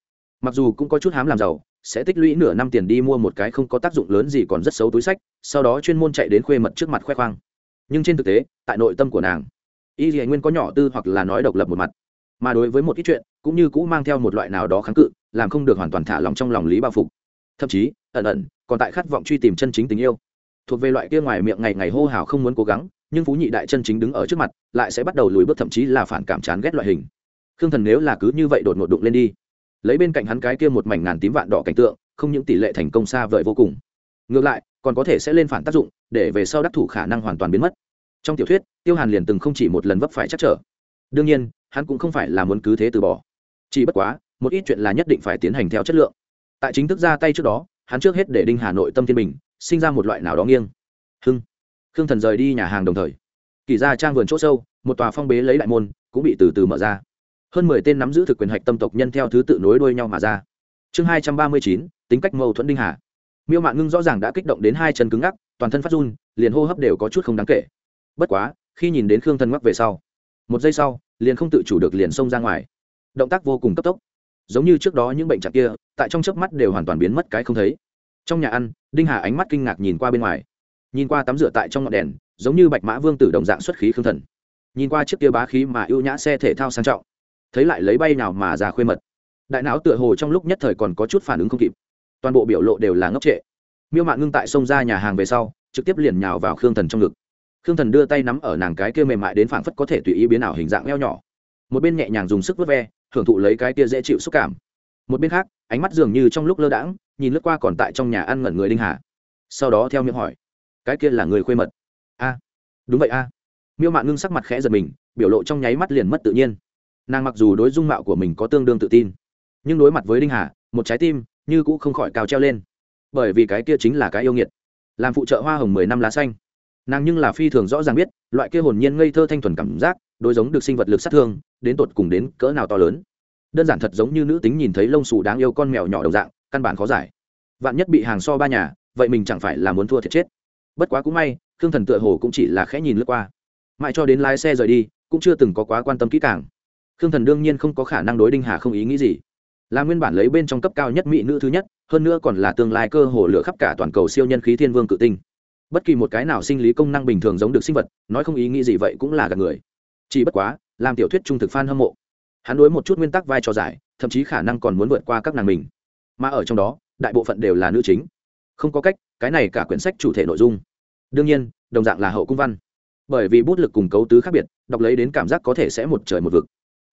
Mặc dù cũng có chút hám làm giàu, sẽ tích lũy nửa năm tiền đi mua một cái không có tác dụng lớn gì còn rất xấu túi sách, sau đó chuyên môn chạy đến khuê mật trước mặt khoe khoang. Nhưng trên thực tế, tại nội tâm của nàng, y dì nguyên có nhỏ tư hoặc là nói độc lập một mặt. Mà đối với một ít chuyện, cũng như cũ mang theo một loại nào đó kháng cự, làm không được hoàn toàn thả lòng trong lòng lý bao phục. Thậm chí, ẩn ẩn, còn tại khát vọng truy tìm chân chính tình yêu thuộc về loại kia ngoài miệng ngày ngày hô hào không muốn cố gắng, nhưng phú nhị đại chân chính đứng ở trước mặt, lại sẽ bắt đầu lùi bước, thậm chí là phản cảm chán ghét loại hình. Khương thần nếu là cứ như vậy đột ngột đụng lên đi, lấy bên cạnh hắn cái kia một mảnh ngàn tím vạn đỏ cảnh tượng, không những tỷ lệ thành công xa vời vô cùng, ngược lại, còn có thể sẽ lên phản tác dụng, để về sau đắc thủ khả năng hoàn toàn biến mất. Trong tiểu thuyết, tiêu hàn liền từng không chỉ một lần vấp phải chắc trở. Đương nhiên, hắn cũng không phải là muốn cứ thế từ bỏ. Chỉ bất quá, một ít chuyện là nhất định phải tiến hành theo chất lượng. Tại chính thức ra tay trước đó hắn trước hết để đinh hà nội tâm thiên bình, sinh ra một loại nào đó nghiêng. Hưng. Khương thần rời đi nhà hàng đồng thời kỳ ra trang vườn c h ỗ sâu, một tòa phong bế lấy đại môn, cũng bị từ từ mở ra. Hơn mười tên nắm giữ thực quyền hạch tâm tộc nhân theo thứ tự nối đuôi nhau mà ra. Chương hai trăm ba mươi chín, tính cách mâu thuẫn đinh hà. Miêu mạng ngưng rõ ràng đã kích động đến hai chân cứng ngắc, toàn thân phát run, liền hô hấp đều có chút không đáng kể. Bất quá, khi nhìn đến khương thần ngắc về sau, một giây sau, liền không tự chủ được liền xông ra ngoài. Động tác vô cùng cấp tốc giống như trước đó những bệnh trạng kia, tại trong chớp mắt đều hoàn toàn biến mất cái không thấy. Trong nhà ăn, đinh hà ánh mắt kinh ngạc nhìn qua bên ngoài. Nhìn qua tắm rửa tại trong ngọn đèn, giống như bạch mã vương tử đồng dạng xuất khí khương thần. Nhìn qua chiếc kia bá khí mà ưu nhã xe thể thao sang trọng, thấy lại lấy bay nào mà ra khuê mật. Đại não tựa hồ trong lúc nhất thời còn có chút phản ứng không kịp. Toàn bộ biểu lộ đều là ngốc trệ. Miêu mạng ngưng tại sông ra nhà hàng về sau, trực tiếp liền nhào vào khương thần trong ngực. Khương thần đưa tay nắm ở nàng cái kia mềm mại đến phảng phất có thể tùy ý biến ảo hình dạng eo nhỏ. Một bên nhẹ nhàng dùng sức vớt ve hưởng thụ lấy cái kia dễ chịu xúc cảm. Một bên khác, ánh mắt dường như trong lúc lơ đãng, nhìn lướt qua còn tại trong nhà ăn ngẩn người đinh hà. Sau đó theo miệng hỏi, cái kia là người khuê mật? A. Đúng vậy a. Miêu mạn ngưng sắc mặt khẽ giật mình, biểu lộ trong nháy mắt liền mất tự nhiên. Nàng mặc dù đối dung mạo của mình có tương đương tự tin, nhưng đối mặt với đinh hà, một trái tim như cũ không khỏi cao treo lên. Bởi vì cái kia chính là cái yêu nghiệt, làm phụ trợ hoa hồng mười năm lá xanh. Nàng nhưng là phi thường rõ ràng biết, loại kia hồn nhiên ngây thơ thanh thuần cảm giác đối giống được sinh vật lực sát thương, đến tột cùng đến cỡ nào to lớn. Đơn giản thật giống như nữ tính nhìn thấy lông xù đáng yêu con mèo nhỏ đồng dạng, căn bản khó giải. Vạn nhất bị hàng so ba nhà, vậy mình chẳng phải là muốn thua thiệt chết. Bất quá cũng may, khương thần tựa hồ cũng chỉ là khẽ nhìn lướt qua. Mãi cho đến lái xe rời đi, cũng chưa từng có quá quan tâm kỹ càng. Khương thần đương nhiên không có khả năng đối đinh hà không ý nghĩ gì. Là nguyên bản lấy bên trong cấp cao nhất mỹ nữ thứ nhất, hơn nữa còn là tương lai cơ hồ lửa khắp cả toàn cầu siêu nhân khí thiên vương cự tinh. Bất kỳ một cái nào sinh lý công năng bình thường giống được sinh vật, nói không ý nghĩ gì vậy cũng là gạt người chỉ bất quá, làm tiểu thuyết trung thực f hâm mộ, hắn đối một chút nguyên tắc vai trò giải, thậm chí khả năng còn muốn vượt qua các nàng mình. Mà ở trong đó, đại bộ phận đều là nữ chính. Không có cách, cái này cả quyển sách chủ thể nội dung. Đương nhiên, đồng dạng là hậu cung văn. Bởi vì bút lực cùng cấu tứ khác biệt, đọc lấy đến cảm giác có thể sẽ một trời một vực.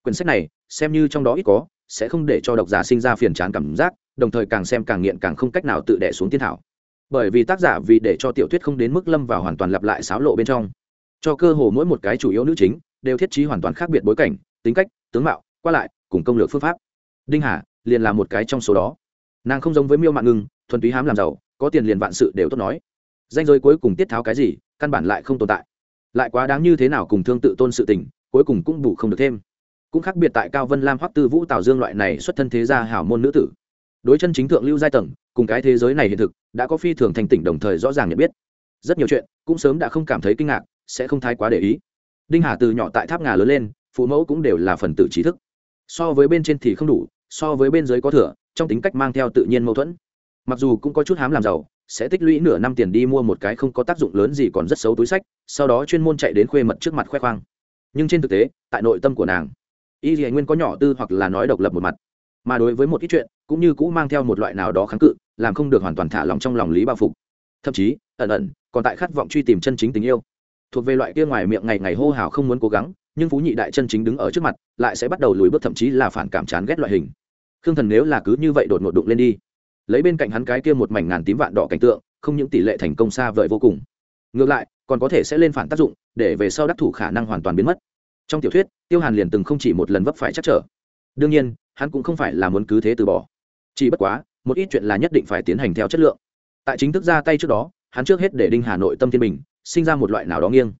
Quyển sách này, xem như trong đó ít có, sẽ không để cho độc giả sinh ra phiền chán cảm giác, đồng thời càng xem càng nghiện càng không cách nào tự đẻ xuống tiên thảo. Bởi vì tác giả vì để cho tiểu thuyết không đến mức lâm vào hoàn toàn lặp lại xáo lộ bên trong. Cho cơ hồ mỗi một cái chủ yếu nữ chính đều thiết trí hoàn toàn khác biệt bối cảnh, tính cách, tướng mạo, qua lại, cùng công lược phương pháp. Đinh hà liền là một cái trong số đó. Nàng không giống với miêu mạng ngưng, thuần túy hám làm giàu, có tiền liền vạn sự đều tốt nói. Danh giới cuối cùng tiết tháo cái gì, căn bản lại không tồn tại. Lại quá đáng như thế nào cùng thương tự tôn sự tình, cuối cùng cũng bù không được thêm. Cũng khác biệt tại cao vân lam hoắc tư vũ tào dương loại này xuất thân thế gia hảo môn nữ tử. Đối chân chính thượng lưu giai tầng, cùng cái thế giới này hiện thực, đã có phi thường thành tỉnh đồng thời rõ ràng nhận biết. Rất nhiều chuyện, cũng sớm đã không cảm thấy kinh ngạc, sẽ không thái quá để ý đinh hà từ nhỏ tại tháp ngà lớn lên, phụ mẫu cũng đều là phần tử trí thức. So với bên trên thì không đủ, so với bên dưới có thừa, trong tính cách mang theo tự nhiên mâu thuẫn. Mặc dù cũng có chút hám làm giàu, sẽ tích lũy nửa năm tiền đi mua một cái không có tác dụng lớn gì còn rất xấu túi sách, sau đó chuyên môn chạy đến khuê mật trước mặt khoe khoang. Nhưng trên thực tế, tại nội tâm của nàng, y dì nguyên có nhỏ tư hoặc là nói độc lập một mặt. Mà đối với một ít chuyện, cũng như cũ mang theo một loại nào đó kháng cự, làm không được hoàn toàn thả lòng trong lòng lý bao phục. Thậm chí, ẩn ẩn, còn tại khát vọng truy tìm chân chính tình yêu thuộc về loại kia ngoài miệng ngày ngày hô hào không muốn cố gắng, nhưng phú nhị đại chân chính đứng ở trước mặt, lại sẽ bắt đầu lùi bước thậm chí là phản cảm chán ghét loại hình. Khương thần nếu là cứ như vậy đột ngột đụng lên đi, lấy bên cạnh hắn cái kia một mảnh ngàn tím vạn đỏ cảnh tượng, không những tỷ lệ thành công xa vời vô cùng, ngược lại, còn có thể sẽ lên phản tác dụng, để về sau đắc thủ khả năng hoàn toàn biến mất. Trong tiểu thuyết, tiêu hàn liền từng không chỉ một lần vấp phải chắc trở. Đương nhiên, hắn cũng không phải là muốn cứ thế từ bỏ. Chỉ bất quá, một ít chuyện là nhất định phải tiến hành theo chất lượng. Tại chính thức ra tay trước đó, hắn trước hết để đinh hà nội tâm thiên bình sinh ra một loại nào đó nghiêng.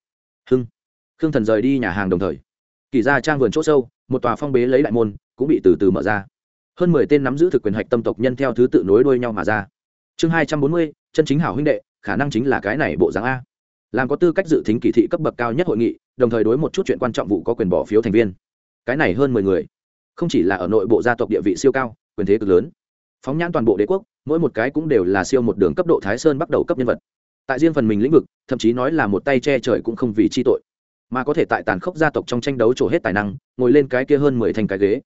Hưng. Khương thần rời đi nhà hàng đồng thời kỳ ra trang vườn c h ỗ sâu, một tòa phong bế lấy đại môn, cũng bị từ từ mở ra. Hơn mười tên nắm giữ thực quyền hạch tâm tộc nhân theo thứ tự nối đuôi nhau mà ra. Chương hai trăm bốn mươi, chân chính hảo huynh đệ, khả năng chính là cái này bộ dáng a. Làm có tư cách dự tính kỳ thị cấp bậc cao nhất hội nghị, đồng thời đối một chút chuyện quan trọng vụ có quyền bỏ phiếu thành viên. Cái này hơn mười người. Không chỉ là ở nội bộ gia tộc địa vị siêu cao, quyền thế cực lớn. Phóng nhãn toàn bộ đế quốc, mỗi một cái cũng đều là siêu một đường cấp độ thái sơn bắt đầu cấp nhân vật tại riêng phần mình lĩnh vực, thậm chí nói là một tay che trời cũng không vì chi tội. Mà có thể tại tàn khốc gia tộc trong tranh đấu trổ hết tài năng, ngồi lên cái kia hơn mười thành cái ghế.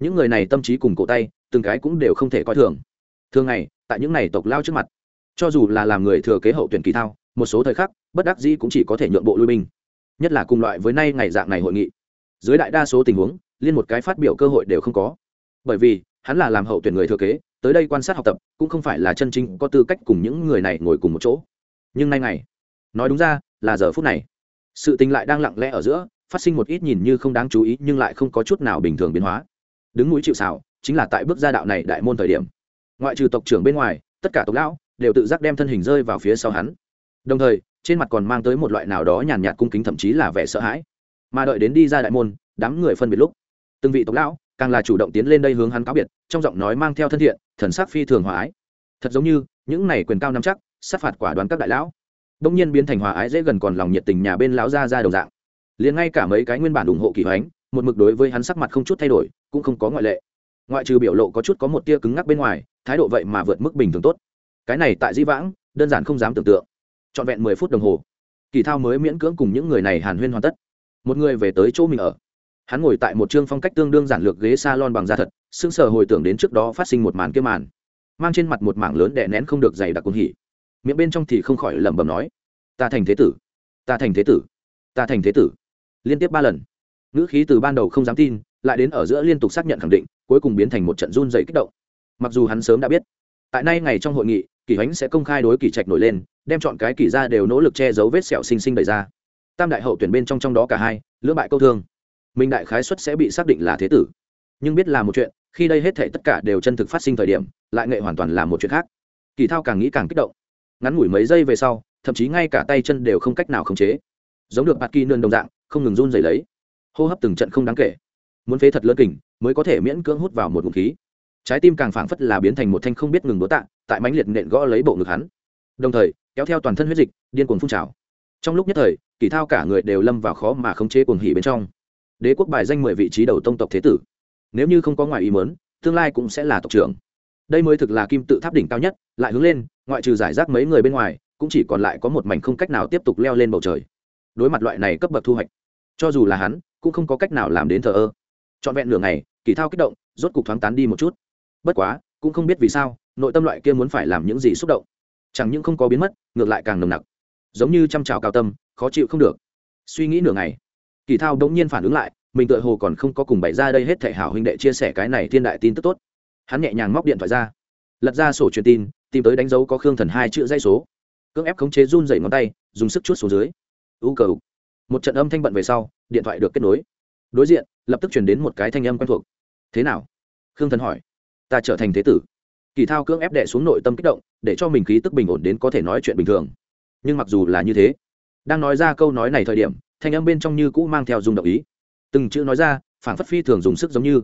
Những người này tâm trí cùng cổ tay, từng cái cũng đều không thể coi thường. Thường ngày, tại những này tộc lao trước mặt, cho dù là làm người thừa kế hậu tuyển kỳ thao, một số thời khắc, bất đắc dĩ cũng chỉ có thể nhượng bộ lui binh. Nhất là cùng loại với nay ngày dạng này hội nghị. Dưới đại đa số tình huống, liên một cái phát biểu cơ hội đều không có. Bởi vì, hắn là làm hậu tuyển người thừa kế, tới đây quan sát học tập, cũng không phải là chân chính có tư cách cùng những người này ngồi cùng một chỗ nhưng nay ngày, nói đúng ra là giờ phút này. Sự tình lại đang lặng lẽ ở giữa, phát sinh một ít nhìn như không đáng chú ý nhưng lại không có chút nào bình thường biến hóa. Đứng mũi chịu xào chính là tại bước ra đạo này đại môn thời điểm. Ngoại trừ tộc trưởng bên ngoài, tất cả tộc lão đều tự giác đem thân hình rơi vào phía sau hắn. Đồng thời, trên mặt còn mang tới một loại nào đó nhàn nhạt cung kính thậm chí là vẻ sợ hãi. Mà đợi đến đi ra đại môn, đám người phân biệt lúc, từng vị tộc lão càng là chủ động tiến lên đây hướng hắn cáo biệt, trong giọng nói mang theo thân thiện, thần sắc phi thường hòa ái. Thật giống như, những này quyền cao nắm chắc sát phạt quả đoán các đại lão. Đông nhiên biến thành hòa ái dễ gần còn lòng nhiệt tình nhà bên lão ra ra đầu dạng. Liền ngay cả mấy cái nguyên bản ủng hộ kỳ hoánh, một mực đối với hắn sắc mặt không chút thay đổi, cũng không có ngoại lệ. Ngoại trừ biểu lộ có chút có một tia cứng ngắc bên ngoài, thái độ vậy mà vượt mức bình thường tốt. Cái này tại di vãng, đơn giản không dám tưởng tượng. Trọn vẹn mười phút đồng hồ, kỳ thao mới miễn cưỡng cùng những người này hàn huyên hoàn tất. Một người về tới chỗ mình ở. Hắn ngồi tại một chương phong cách tương đương giản lược ghế s a lon bằng da thật, sững sờ hồi tưởng đến trước đó phát sinh một màn kia màn. Mang trên mặt một mảng lớn đè nén không được dày đặc cuồng hỉ miệng bên trong thì không khỏi lẩm bẩm nói, ta thành thế tử, ta thành thế tử, ta thành thế tử. Liên tiếp ba lần. Ngữ khí từ ban đầu không dám tin, lại đến ở giữa liên tục xác nhận khẳng định, cuối cùng biến thành một trận run dày kích động. Mặc dù hắn sớm đã biết, tại nay ngày trong hội nghị kỳ hoánh sẽ công khai đối kỳ trạch nổi lên, đem chọn cái kỳ ra đều nỗ lực che giấu vết sẹo sinh sinh đầy ra. Tam đại hậu tuyển bên trong trong đó cả hai, lưỡng bại câu thương. Minh đại khái xuất sẽ bị xác định là thế tử. Nhưng biết là một chuyện, khi đây hết thể tất cả đều chân thực phát sinh thời điểm, lại nghệ hoàn toàn là một chuyện khác. Kỳ thao càng nghĩ càng kích động ngắn ngủi mấy giây về sau, thậm chí ngay cả tay chân đều không cách nào khống chế. Giống được bạt kỳ nương đồng dạng, không ngừng run dày lấy. Hô hấp từng trận không đáng kể. Muốn phế thật lớn kình, mới có thể miễn cưỡng hút vào một ngụm khí. Trái tim càng phảng phất là biến thành một thanh không biết ngừng đố tạ, tại mãnh liệt nện gõ lấy bộ ngực hắn. Đồng thời, kéo theo toàn thân huyết dịch, điên cuồng phun trào. Trong lúc nhất thời, kỳ thao cả người đều lâm vào khó mà khống chế cuồng hỉ bên trong. Đế quốc bài danh mười vị trí đầu tông tộc thế tử. Nếu như không có ngoài ý mớn tương lai cũng sẽ là tộc trưởng. Đây mới thực là kim tự tháp đỉnh cao nhất, lại hướng lên ngoại trừ giải rác mấy người bên ngoài, cũng chỉ còn lại có một mảnh không cách nào tiếp tục leo lên bầu trời. Đối mặt loại này cấp bậc thu hoạch, cho dù là hắn, cũng không có cách nào làm đến thờ ơ. Trọn vẹn nửa ngày, kỳ thao kích động, rốt cục thoáng tán đi một chút. Bất quá, cũng không biết vì sao, nội tâm loại kia muốn phải làm những gì xúc động. Chẳng những không có biến mất, ngược lại càng nồng nặc. Giống như chăm trào cao tâm, khó chịu không được. Suy nghĩ nửa ngày, kỳ thao đống nhiên phản ứng lại, mình tựa hồ còn không có cùng bày ra đây hết thể hảo huynh đệ chia sẻ cái này thiên đại tin tức tốt. Hắn nhẹ nhàng móc điện thoại ra, lật ra sổ truyền tin tìm tới đánh dấu có khương thần hai chữ dây số. Cưỡng ép khống chế run dày ngón tay, dùng sức chút xuống dưới. U cờ một trận âm thanh bận về sau, điện thoại được kết nối. Đối diện, lập tức chuyển đến một cái thanh âm quen thuộc. Thế nào? Khương thần hỏi. Ta trở thành thế tử. Kỳ thao cưỡng ép đệ xuống nội tâm kích động, để cho mình khí tức bình ổn đến có thể nói chuyện bình thường. Nhưng mặc dù là như thế, đang nói ra câu nói này thời điểm, thanh âm bên trong như cũ mang theo dùng động ý. Từng chữ nói ra phản phất phi thường dùng sức giống như.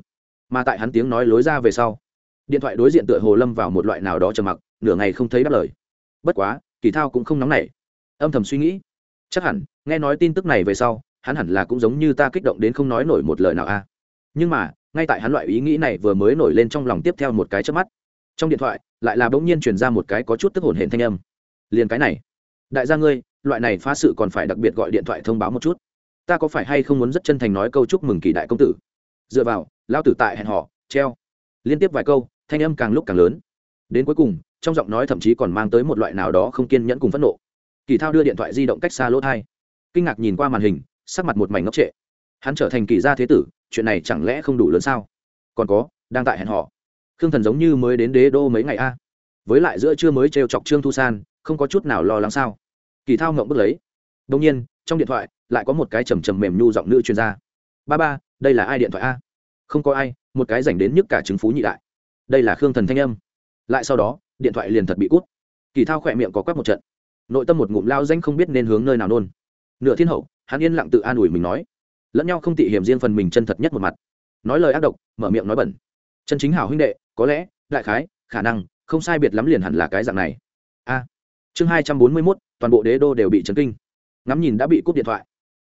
Mà tại hắn tiếng nói lối ra về sau, điện thoại đối diện tựa hồ lâm vào một loại nào đó trầm mặc nửa ngày không thấy đáp lời. Bất quá, kỳ thao cũng không nóng nảy. Âm thầm suy nghĩ. Chắc hẳn, nghe nói tin tức này về sau, hắn hẳn là cũng giống như ta kích động đến không nói nổi một lời nào a. Nhưng mà, ngay tại hắn loại ý nghĩ này vừa mới nổi lên trong lòng tiếp theo một cái chớp mắt, trong điện thoại lại là bỗng nhiên truyền ra một cái có chút tức hồn hển thanh âm. Liền cái này. Đại gia ngươi, loại này phá sự còn phải đặc biệt gọi điện thoại thông báo một chút. Ta có phải hay không muốn rất chân thành nói câu chúc mừng kỳ đại công tử? Dựa vào lao tử tại hẹn họ treo. Liên tiếp vài câu, thanh âm càng lúc càng lớn. Đến cuối cùng trong giọng nói thậm chí còn mang tới một loại nào đó không kiên nhẫn cùng phẫn nộ. Kỳ thao đưa điện thoại di động cách xa lỗ thai. Kinh ngạc nhìn qua màn hình, sắc mặt một mảnh ngốc trệ. Hắn trở thành kỳ gia thế tử, chuyện này chẳng lẽ không đủ lớn sao? Còn có, đang tại hẹn họ khương thần giống như mới đến đế đô mấy ngày a. Với lại giữa trưa mới trêu chọc trương thu san, không có chút nào lo lắng sao? Kỳ thao ngộng bước lấy. Đông nhiên, trong điện thoại lại có một cái trầm trầm mềm nhu giọng nữ chuyên gia. Ba ba, đây là ai điện thoại a? Không có ai, một cái dành đến nhức cả chứng phú nhị đại. Đây là khương thần thanh âm. Lại sau đó điện thoại liền thật bị cút. Kỳ thao khỏe miệng có quắc một trận. Nội tâm một ngụm lao danh không biết nên hướng nơi nào nôn nửa thiên hậu, hắn yên lặng tự an ủi mình nói. Lẫn nhau không tị hiểm riêng phần mình chân thật nhất một mặt. Nói lời ác độc, mở miệng nói bẩn. Chân chính hảo huynh đệ, có lẽ, đại khái, khả năng, không sai biệt lắm liền hẳn là cái dạng này. A. Chương hai trăm bốn mươi mốt, toàn bộ đế đô đều bị chấn kinh. Ngắm nhìn đã bị cúp điện thoại.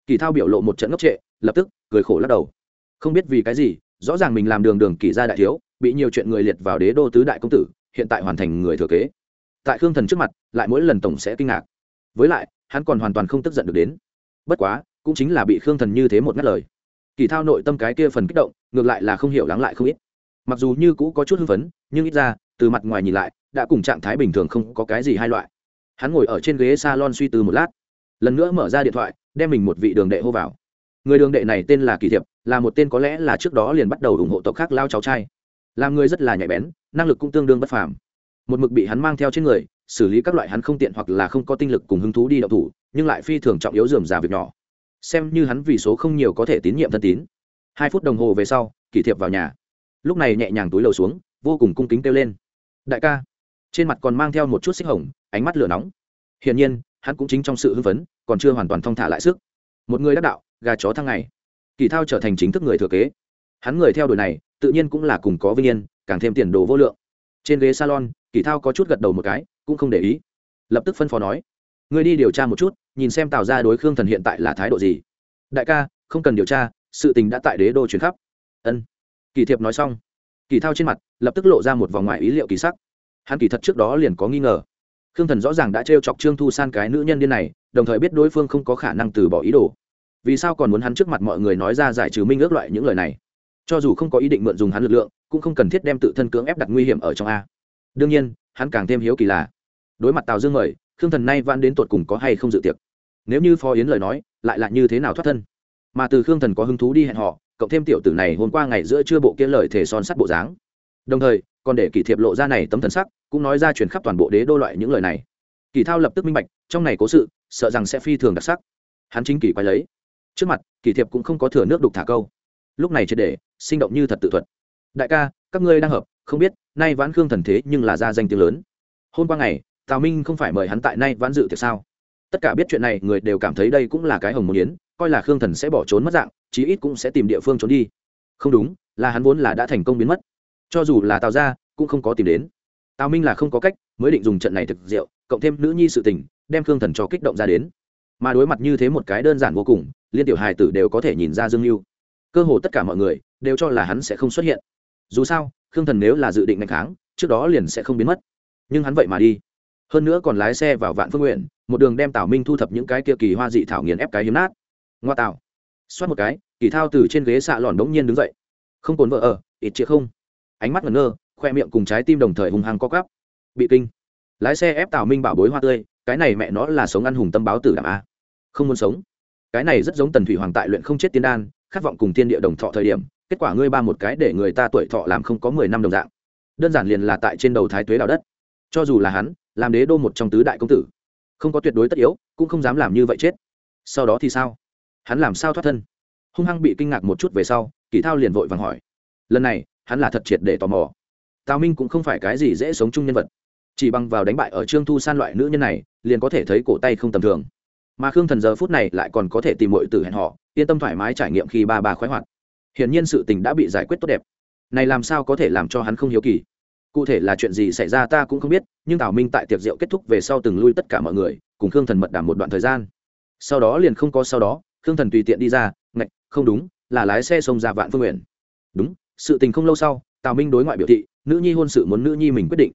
Kỳ thao biểu lộ một trận ngốc trệ, lập tức, cười khổ lắc đầu. Không biết vì cái gì, rõ ràng mình làm đường đường kỳ gia đại thiếu, bị nhiều chuyện người liệt vào đế đô tứ đại công tử hiện tại hoàn thành người thừa kế. Tại khương thần trước mặt, lại mỗi lần tổng sẽ kinh ngạc. Với lại, hắn còn hoàn toàn không tức giận được đến. Bất quá, cũng chính là bị khương thần như thế một ngắt lời. Kỳ thao nội tâm cái kia phần kích động, ngược lại là không hiểu lắng lại không ít. Mặc dù như cũ có chút hưng phấn, nhưng ít ra, từ mặt ngoài nhìn lại, đã cùng trạng thái bình thường không có cái gì hai loại. Hắn ngồi ở trên ghế s a lon suy tư một lát, lần nữa mở ra điện thoại, đem mình một vị đường đệ hô vào. Người đường đệ này tên là kỳ thiệp, là một tên có lẽ là trước đó liền bắt đầu ủng hộ tộc khác lao cháu trai làm người rất là nhạy bén, năng lực cũng tương đương bất phàm. Một mực bị hắn mang theo trên người, xử lý các loại hắn không tiện hoặc là không có tinh lực cùng hứng thú đi đậu thủ, nhưng lại phi thường trọng yếu dườm già việc nhỏ. Xem như hắn vì số không nhiều có thể tín nhiệm thân tín. Hai phút đồng hồ về sau, kỷ thiệp vào nhà. Lúc này nhẹ nhàng túi lầu xuống, vô cùng cung kính kêu lên. Đại ca. Trên mặt còn mang theo một chút xích hồng, ánh mắt lửa nóng. Hiển nhiên, hắn cũng chính trong sự hưng phấn, còn chưa hoàn toàn thong thả lại sức. Một người đắc đạo, gà chó thăng ngày. Kỳ thao trở thành chính thức người thừa kế. Hắn người theo đuổi này tự nhiên cũng là cùng có vinh yên, càng thêm tiền đồ vô lượng. Trên ghế salon, kỳ thao có chút gật đầu một cái, cũng không để ý. Lập tức phân phó nói, ngươi đi điều tra một chút, nhìn xem tào ra đối khương thần hiện tại là thái độ gì. Đại ca, không cần điều tra, sự tình đã tại đế đô chuyển khắp. Ân. Kỳ thiệp nói xong, kỳ thao trên mặt lập tức lộ ra một vòng ngoài ý liệu kỳ sắc. Hắn kỳ thật trước đó liền có nghi ngờ. Khương thần rõ ràng đã t chọc trương thu san cái nữ nhân điên này, đồng thời biết đối phương không có khả năng từ bỏ ý đồ. Vì sao còn muốn hắn trước mặt mọi người nói ra giải trừ minh ước loại những lời này? Cho dù không có ý định mượn dùng hắn lực lượng, cũng không cần thiết đem tự thân cưỡng ép đặt nguy hiểm ở trong a. Đương nhiên, hắn càng thêm hiếu kỳ là, đối mặt tào dương mời, khương thần nay van đến tột cùng có hay không dự tiệc. Nếu như phó yến lời nói, lại là như thế nào thoát thân? Mà từ khương thần có hứng thú đi hẹn họ, cộng thêm tiểu tử này hôm qua ngày giữa trưa bộ kia lời thể son sắt bộ dáng. Đồng thời, còn để kỷ thiệp lộ ra này tấm thần sắc, cũng nói ra truyền khắp toàn bộ đế đô loại những lời này. Kỳ thao lập tức minh bạch, trong này cố sự, sợ rằng sẽ phi thường đặc sắc. Hắn chính kỳ quay lấy. Trước mặt kỳ thiệp cũng không có thừa nước đục thả câu lúc này triệt để, sinh động như thật tự thuật. Đại ca, các ngươi đang hợp, không biết, nay vãn khương thần thế nhưng là ra danh tiếng lớn. Hôm qua ngày, tào minh không phải mời hắn tại nay vãn dự tiệc sao? Tất cả biết chuyện này, người đều cảm thấy đây cũng là cái hồng môn yến, coi là khương thần sẽ bỏ trốn mất dạng, chí ít cũng sẽ tìm địa phương trốn đi. Không đúng, là hắn vốn là đã thành công biến mất. Cho dù là tào ra cũng không có tìm đến. Tào minh là không có cách, mới định dùng trận này thực diệu cộng thêm nữ nhi sự tình, đem khương thần cho kích động ra đến. Mà đối mặt như thế một cái đơn giản vô cùng, liên tiểu hài tử đều có thể nhìn ra dương mưu cơ hồ tất cả mọi người đều cho là hắn sẽ không xuất hiện. Dù sao, khương thần nếu là dự định ngày tháng trước đó liền sẽ không biến mất. Nhưng hắn vậy mà đi. Hơn nữa còn lái xe vào vạn phương nguyện, một đường đem tào minh thu thập những cái kia kỳ hoa dị thảo nghiền ép cái hiếm nát. Ngoa tạo. Xoát một cái, kỳ thao từ trên ghế xạ lòn đống nhiên đứng dậy. Không cồn vợ ở ít chĩa không. Ánh mắt ngẩn ngơ, khoe miệng cùng trái tim đồng thời hùng hăng co cắp bị kinh. Lái xe ép tào minh bảo bối hoa tươi, cái này mẹ nó là sống ăn hùng tâm báo tử đảm a. Không muốn sống. Cái này rất giống tần thủy hoàng tại luyện không chết tiên đan khát vọng cùng thiên địa đồng thọ thời điểm, kết quả ngươi ba một cái để người ta tuổi thọ làm không có mười năm đồng dạng. Đơn giản liền là tại trên đầu thái tuế đào đất. Cho dù là hắn, làm đế đô một trong tứ đại công tử, không có tuyệt đối tất yếu, cũng không dám làm như vậy chết. Sau đó thì sao? Hắn làm sao thoát thân? Hung hăng bị kinh ngạc một chút về sau, kỳ thao liền vội vàng hỏi. Lần này, hắn là thật triệt để tò mò. Tào minh cũng không phải cái gì dễ sống chung nhân vật. Chỉ bằng vào đánh bại ở trương thu san loại nữ nhân này, liền có thể thấy cổ tay không tầm thường mà khương thần giờ phút này lại còn có thể tìm mọi từ hẹn họ yên tâm thoải mái trải nghiệm khi ba bà khoái hoạt. Hiển nhiên sự tình đã bị giải quyết tốt đẹp. Này làm sao có thể làm cho hắn không hiếu kỳ? Cụ thể là chuyện gì xảy ra ta cũng không biết, nhưng tào minh tại tiệc rượu kết thúc về sau từng lui tất cả mọi người, cùng khương thần mật đảm một đoạn thời gian. Sau đó liền không có sau đó, khương thần tùy tiện đi ra, ngạch, không đúng, là lái xe xông ra vạn phương nguyện. Đúng, sự tình không lâu sau, tào minh đối ngoại biểu thị, nữ nhi hôn sự muốn nữ nhi mình quyết định.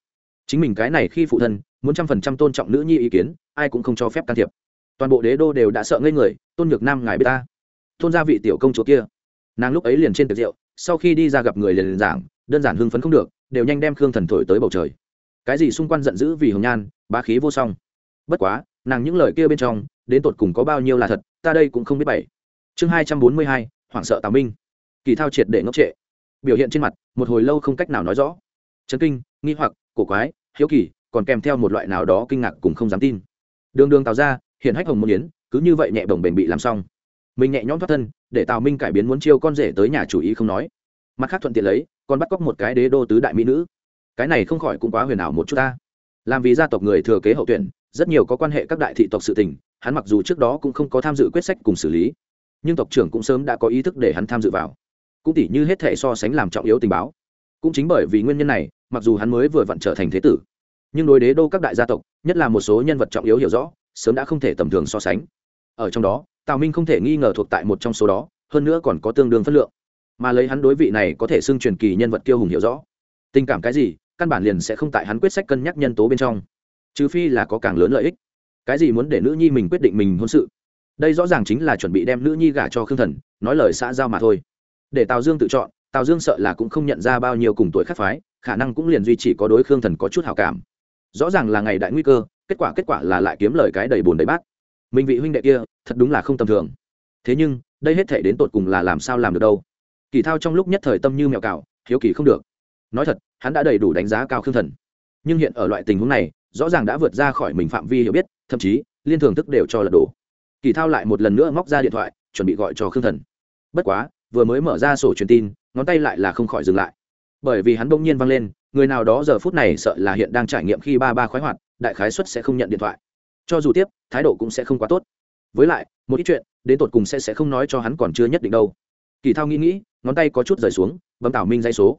Chính mình cái này khi phụ thân, muốn trăm phần trăm tôn trọng nữ nhi ý kiến, ai cũng không cho phép can thiệp toàn bộ đế đô đều đã sợ ngây người tôn nhược nam ngài b ta. Tôn gia vị tiểu công chúa kia. Nàng lúc ấy liền trên tiệc rượu sau khi đi ra gặp người liền, liền giảng đơn giản hưng phấn không được đều nhanh đem khương thần thổi tới bầu trời. Cái gì xung quanh giận dữ vì hồng nhan bá khí vô song. Bất quá nàng những lời kia bên trong đến tột cùng có bao nhiêu là thật ta đây cũng không biết bảy chương hai trăm bốn mươi hai hoảng sợ tào minh. Kỳ thao triệt để ngốc trệ. Biểu hiện trên mặt một hồi lâu không cách nào nói rõ. Chấn kinh nghi hoặc cổ quái hiếu kỳ còn kèm theo một loại nào đó kinh ngạc cùng không dám tin. Đường đường tào ra hiện hách hồng môn yến, cứ như vậy nhẹ bồng bềnh bị làm xong. Mình nhẹ nhõm thoát thân, để tào minh cải biến muốn chiêu con rể tới nhà chủ ý không nói. Mặt khác thuận tiện lấy, còn bắt cóc một cái đế đô tứ đại mỹ nữ. Cái này không khỏi cũng quá huyền ảo một chút ta. Làm vì gia tộc người thừa kế hậu tuyển, rất nhiều có quan hệ các đại thị tộc sự tình, hắn mặc dù trước đó cũng không có tham dự quyết sách cùng xử lý, nhưng tộc trưởng cũng sớm đã có ý thức để hắn tham dự vào. Cũng tỉ như hết thể so sánh làm trọng yếu tình báo. Cũng chính bởi vì nguyên nhân này, mặc dù hắn mới vừa vặn trở thành thế tử, nhưng đối đế đô các đại gia tộc, nhất là một số nhân vật trọng yếu hiểu rõ sớm đã không thể tầm thường so sánh. Ở trong đó, tào minh không thể nghi ngờ thuộc tại một trong số đó, hơn nữa còn có tương đương phân lượng. Mà lấy hắn đối vị này có thể xưng truyền kỳ nhân vật kiêu hùng hiểu rõ. Tình cảm cái gì, căn bản liền sẽ không tại hắn quyết sách cân nhắc nhân tố bên trong. Trừ phi là có càng lớn lợi ích. Cái gì muốn để nữ nhi mình quyết định mình hôn sự? Đây rõ ràng chính là chuẩn bị đem nữ nhi gả cho khương thần, nói lời xã giao mà thôi. Để tào dương tự chọn, tào dương sợ là cũng không nhận ra bao nhiêu cùng tuổi khác phái, khả năng cũng liền duy chỉ có đối khương thần có chút hào cảm. Rõ ràng là ngày đại nguy cơ kết quả kết quả là lại kiếm lời cái đầy bồn đầy bát. Mình vị huynh đệ kia, thật đúng là không tầm thường. Thế nhưng, đây hết thể đến tột cùng là làm sao làm được đâu? Kỳ thao trong lúc nhất thời tâm như mèo cào, hiếu kỳ không được. Nói thật, hắn đã đầy đủ đánh giá cao khương thần. Nhưng hiện ở loại tình huống này, rõ ràng đã vượt ra khỏi mình phạm vi hiểu biết, thậm chí, liên thường thức đều cho lật đổ kỳ thao lại một lần nữa móc ra điện thoại, chuẩn bị gọi cho khương thần. Bất quá, vừa mới mở ra sổ truyền tin, ngón tay lại là không khỏi dừng lại. Bởi vì hắn bỗng nhiên văng lên, người nào đó giờ phút này sợ là hiện đang trải nghiệm khi ba ba khoái hoạt đại khái suất sẽ không nhận điện thoại. Cho dù tiếp, thái độ cũng sẽ không quá tốt. Với lại, một ít chuyện, đến tột cùng sẽ sẽ không nói cho hắn còn chưa nhất định đâu. Kỳ thao nghĩ nghĩ, ngón tay có chút rời xuống, bấm tào minh dây số.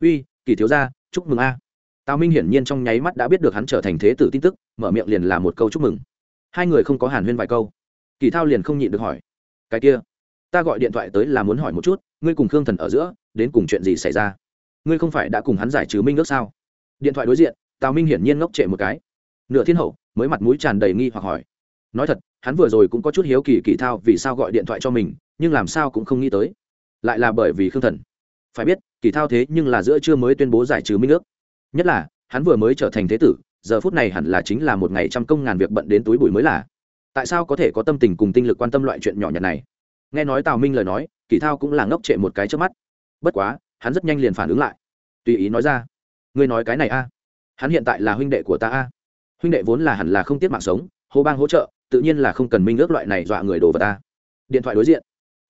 Uy, kỳ thiếu ra chúc mừng a. Tào minh hiển nhiên trong nháy mắt đã biết được hắn trở thành thế tử tin tức, mở miệng liền là một câu chúc mừng. Hai người không có hàn huyên vài câu. Kỳ thao liền không nhịn được hỏi, cái kia, ta gọi điện thoại tới là muốn hỏi một chút, ngươi cùng khương thần ở giữa, đến cùng chuyện gì xảy ra? Ngươi không phải đã cùng hắn giải trừ minh ước sao? Điện thoại đối diện, tào minh hiển nhiên ngốc trệ một cái nửa thiên hậu, mới mặt mũi tràn đầy nghi hoặc hỏi. Nói thật, hắn vừa rồi cũng có chút hiếu kỳ kỳ thao vì sao gọi điện thoại cho mình, nhưng làm sao cũng không nghĩ tới. Lại là bởi vì khương thần. Phải biết kỳ thao thế nhưng là giữa trưa mới tuyên bố giải trừ minh ước. Nhất là, hắn vừa mới trở thành thế tử, giờ phút này hẳn là chính là một ngày trăm công ngàn việc bận đến túi bụi mới là. Tại sao có thể có tâm tình cùng tinh lực quan tâm loại chuyện nhỏ nhặt này? Nghe nói tào minh lời nói kỳ thao cũng là ngốc trệ một cái trước mắt. Bất quá, hắn rất nhanh liền phản ứng lại. Tùy ý nói ra. Ngươi nói cái này a. Hắn hiện tại là huynh đệ của ta a huynh đệ vốn là hẳn là không tiếc mạng sống, hô bang hỗ trợ, tự nhiên là không cần minh ước loại này dọa người đồ vào ta. Điện thoại đối diện.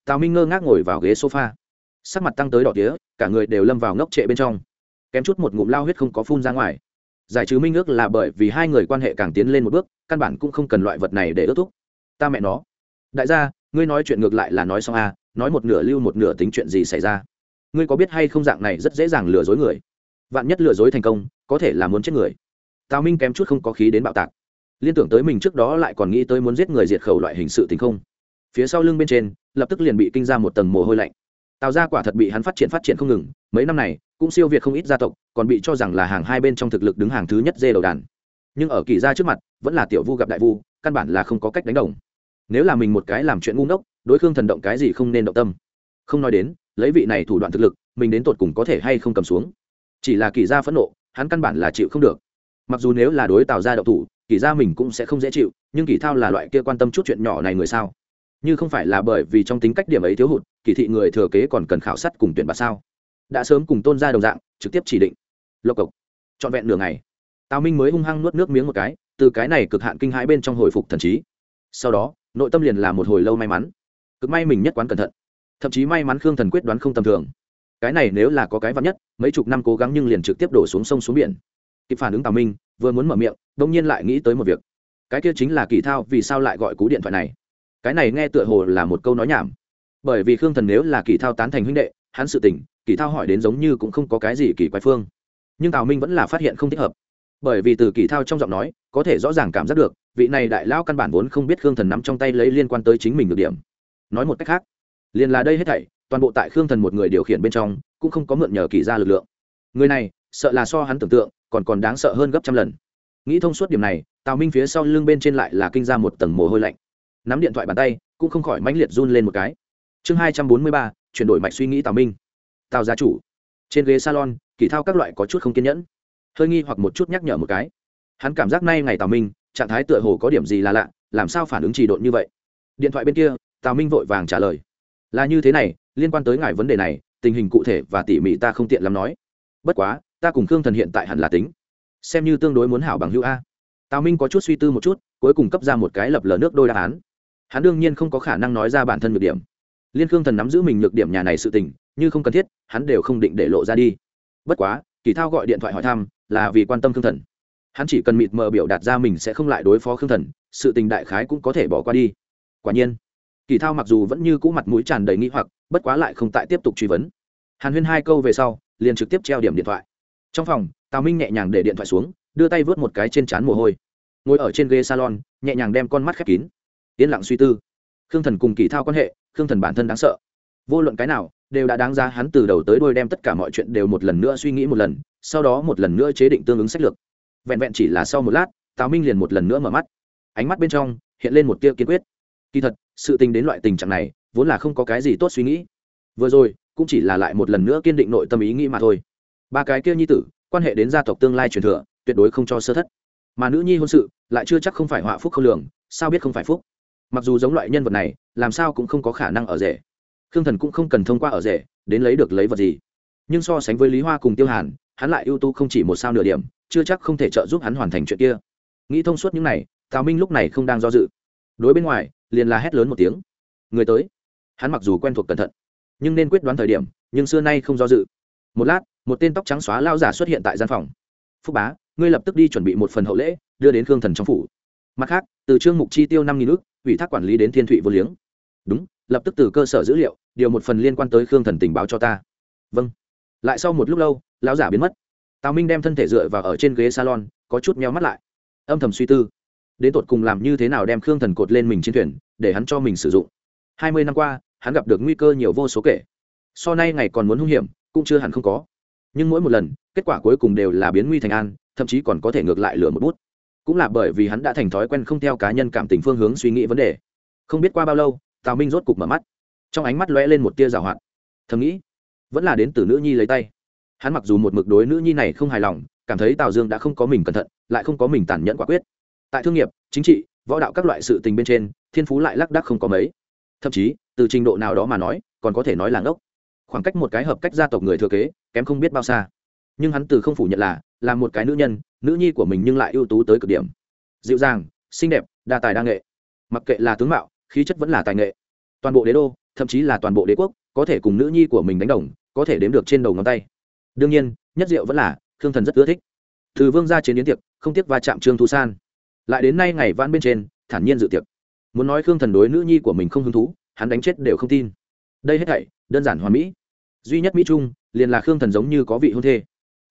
Tào minh ngơ ngác ngồi vào ghế sofa. Sắc mặt tăng tới đỏ tía, cả người đều lâm vào ngốc trệ bên trong. Kém chút một ngụm lao huyết không có phun ra ngoài. Giải trừ minh ước là bởi vì hai người quan hệ càng tiến lên một bước, căn bản cũng không cần loại vật này để ước thúc. Ta mẹ nó. Đại gia, ngươi nói chuyện ngược lại là nói xong a nói một nửa lưu một nửa tính chuyện gì xảy ra. Ngươi có biết hay không dạng này rất dễ dàng lừa dối người. Vạn nhất lừa dối thành công, có thể là muốn chết người tào minh kém chút không có khí đến bạo tạc. Liên tưởng tới mình trước đó lại còn nghĩ tới muốn giết người diệt khẩu loại hình sự tình không? Phía sau lưng bên trên, lập tức liền bị kinh ra một tầng mồ hôi lạnh. Tào ra quả thật bị hắn phát triển phát triển không ngừng, mấy năm này, cũng siêu việt không ít gia tộc, còn bị cho rằng là hàng hai bên trong thực lực đứng hàng thứ nhất dê đầu đàn. Nhưng ở kỳ gia trước mặt, vẫn là tiểu vu gặp đại vu, căn bản là không có cách đánh đồng. Nếu là mình một cái làm chuyện ngu ngốc, đối khương thần động cái gì không nên động tâm. Không nói đến, lấy vị này thủ đoạn thực lực, mình đến tột cùng có thể hay không cầm xuống. Chỉ là kỳ gia phẫn nộ, hắn căn bản là chịu không được mặc dù nếu là đối tào gia đậu thủ kỳ gia mình cũng sẽ không dễ chịu, nhưng kỳ thao là loại kia quan tâm chút chuyện nhỏ này người sao? Như không phải là bởi vì trong tính cách điểm ấy thiếu hụt kỳ thị người thừa kế còn cần khảo sát cùng tuyển bà sao? Đã sớm cùng tôn gia đồng dạng, trực tiếp chỉ định. Lộc cộc. Trọn vẹn nửa ngày. Tào minh mới hung hăng nuốt nước miếng một cái, từ cái này cực hạn kinh hãi bên trong hồi phục thần trí. Sau đó, nội tâm liền là một hồi lâu may mắn. Cực may mình nhất quán cẩn thận. Thậm chí may mắn khương thần quyết đoán không tầm thường. Cái này nếu là có cái vắn nhất, mấy chục năm cố gắng nhưng liền trực tiếp đổ xuống sông xuống biển kịp phản ứng tào minh, vừa muốn mở miệng, đông nhiên lại nghĩ tới một việc. Cái kia chính là kỳ thao vì sao lại gọi cú điện thoại này? Cái này nghe tựa hồ là một câu nói nhảm. Bởi vì khương thần nếu là kỳ thao tán thành huynh đệ, hắn sự tình, kỳ thao hỏi đến giống như cũng không có cái gì kỳ quái phương. Nhưng tào minh vẫn là phát hiện không thích hợp. Bởi vì từ kỳ thao trong giọng nói, có thể rõ ràng cảm giác được, vị này đại lao căn bản vốn không biết khương thần nắm trong tay lấy liên quan tới chính mình được điểm. Nói một cách khác, liền là đây hết thảy, toàn bộ tại khương thần một người điều khiển bên trong, cũng không có mượn nhờ kỳ ra lực lượng. Người này, sợ là so hắn tưởng tượng còn còn đáng sợ hơn gấp trăm lần. Nghĩ thông suốt điểm này, tào minh phía sau lưng bên trên lại là kinh ra một tầng mồ hôi lạnh. Nắm điện thoại bàn tay, cũng không khỏi mãnh liệt run lên một cái. Chương hai trăm bốn mươi ba, chuyển đổi mạch suy nghĩ tào minh. Tào gia chủ. Trên ghế salon, kỳ thao các loại có chút không kiên nhẫn. Hơi nghi hoặc một chút nhắc nhở một cái. Hắn cảm giác nay ngày tào minh, trạng thái tựa hồ có điểm gì là lạ, làm sao phản ứng trì độn như vậy? Điện thoại bên kia, tào minh vội vàng trả lời. Là như thế này, liên quan tới ngài vấn đề này, tình hình cụ thể và tỉ mỉ ta không tiện lắm nói. Bất quá ta cùng khương thần hiện tại hẳn là tính. Xem như tương đối muốn hảo bằng hữu a. Tào minh có chút suy tư một chút, cuối cùng cấp ra một cái lập lờ nước đôi đáp án. Hắn đương nhiên không có khả năng nói ra bản thân nhược điểm. Liên khương thần nắm giữ mình nhược điểm nhà này sự tình, như không cần thiết, hắn đều không định để lộ ra đi. Bất quá, kỳ thao gọi điện thoại hỏi thăm, là vì quan tâm khương thần. Hắn chỉ cần mịt mờ biểu đạt ra mình sẽ không lại đối phó khương thần, sự tình đại khái cũng có thể bỏ qua đi. Quả nhiên, kỳ thao mặc dù vẫn như cũ mặt mũi tràn đầy nghĩ hoặc, bất quá lại không tại tiếp tục truy vấn. Hàn huyên hai câu về sau, liền trực tiếp treo điểm điện thoại trong phòng, tào minh nhẹ nhàng để điện thoại xuống, đưa tay vớt một cái trên trán mồ hôi. Ngồi ở trên ghế salon, nhẹ nhàng đem con mắt khép kín. Yên lặng suy tư. Khương thần cùng kỳ thao quan hệ, khương thần bản thân đáng sợ. Vô luận cái nào, đều đã đáng ra hắn từ đầu tới đôi đem tất cả mọi chuyện đều một lần nữa suy nghĩ một lần, sau đó một lần nữa chế định tương ứng sách lược. Vẹn vẹn chỉ là sau một lát, tào minh liền một lần nữa mở mắt. Ánh mắt bên trong, hiện lên một tia kiên quyết. Kỳ thật, sự tình đến loại tình trạng này, vốn là không có cái gì tốt suy nghĩ. Vừa rồi, cũng chỉ là lại một lần nữa kiên định nội tâm ý nghĩ mà thôi ba cái kia nhi tử, quan hệ đến gia tộc tương lai truyền thừa, tuyệt đối không cho sơ thất. Mà nữ nhi hôn sự, lại chưa chắc không phải họa phúc không lường, sao biết không phải phúc? Mặc dù giống loại nhân vật này, làm sao cũng không có khả năng ở rể. Khương thần cũng không cần thông qua ở rể, đến lấy được lấy vật gì. Nhưng so sánh với lý hoa cùng tiêu hàn, hắn lại ưu tú không chỉ một sao nửa điểm, chưa chắc không thể trợ giúp hắn hoàn thành chuyện kia. Nghĩ thông suốt những này, tào minh lúc này không đang do dự. Đối bên ngoài, liền là hét lớn một tiếng. Người tới. Hắn mặc dù quen thuộc cẩn thận, nhưng nên quyết đoán thời điểm, nhưng xưa nay không do dự. Một lát một tên tóc trắng xóa lao giả xuất hiện tại gian phòng. Phúc bá, ngươi lập tức đi chuẩn bị một phần hậu lễ, đưa đến khương thần trong phủ. Mặt khác, từ trương mục chi tiêu năm nghìn ước ủy thác quản lý đến thiên thụy vô liếng. Đúng, lập tức từ cơ sở dữ liệu, điều một phần liên quan tới khương thần tình báo cho ta. Vâng. Lại sau một lúc lâu, lão giả biến mất. Tào minh đem thân thể dựa vào ở trên ghế salon, có chút meo mắt lại. Âm thầm suy tư, đến tột cùng làm như thế nào đem khương thần cột lên mình trên thuyền, để hắn cho mình sử dụng. Hai mươi năm qua, hắn gặp được nguy cơ nhiều vô số kể. So nay ngày còn muốn hung hiểm, cũng chưa hẳn không có nhưng mỗi một lần, kết quả cuối cùng đều là biến nguy thành an, thậm chí còn có thể ngược lại lửa một bút. Cũng là bởi vì hắn đã thành thói quen không theo cá nhân cảm tình phương hướng suy nghĩ vấn đề. Không biết qua bao lâu, tào minh rốt cục mở mắt. Trong ánh mắt lóe lên một tia rào hoạt. Thầm nghĩ, vẫn là đến từ nữ nhi lấy tay. Hắn mặc dù một mực đối nữ nhi này không hài lòng, cảm thấy tào dương đã không có mình cẩn thận, lại không có mình tàn nhẫn quả quyết. Tại thương nghiệp, chính trị, võ đạo các loại sự tình bên trên, thiên phú lại lác đắc không có mấy. Thậm chí, từ trình độ nào đó mà nói, còn có thể nói là ngốc. Khoảng cách một cái hợp cách gia tộc người thừa kế kém không biết bao xa. Nhưng hắn từ không phủ nhận là là một cái nữ nhân, nữ nhi của mình nhưng lại ưu tú tới cực điểm. Dịu dàng, xinh đẹp, đa tài đa nghệ. Mặc kệ là tướng mạo, khí chất vẫn là tài nghệ. Toàn bộ đế đô, thậm chí là toàn bộ đế quốc, có thể cùng nữ nhi của mình đánh đồng, có thể đếm được trên đầu ngón tay. Đương nhiên, nhất diệu vẫn là thương thần rất ưa thích. Từ vương ra chế đến tiệc, không tiếc va chạm trương thu san. Lại đến nay ngày vãn bên trên, thản nhiên dự tiệc. Muốn nói khương thần đối nữ nhi của mình không hứng thú, hắn đánh chết đều không tin. Đây hết thảy, đơn giản hoàn mỹ. Duy nhất mỹ trung liền là khương thần giống như có vị hôn thê.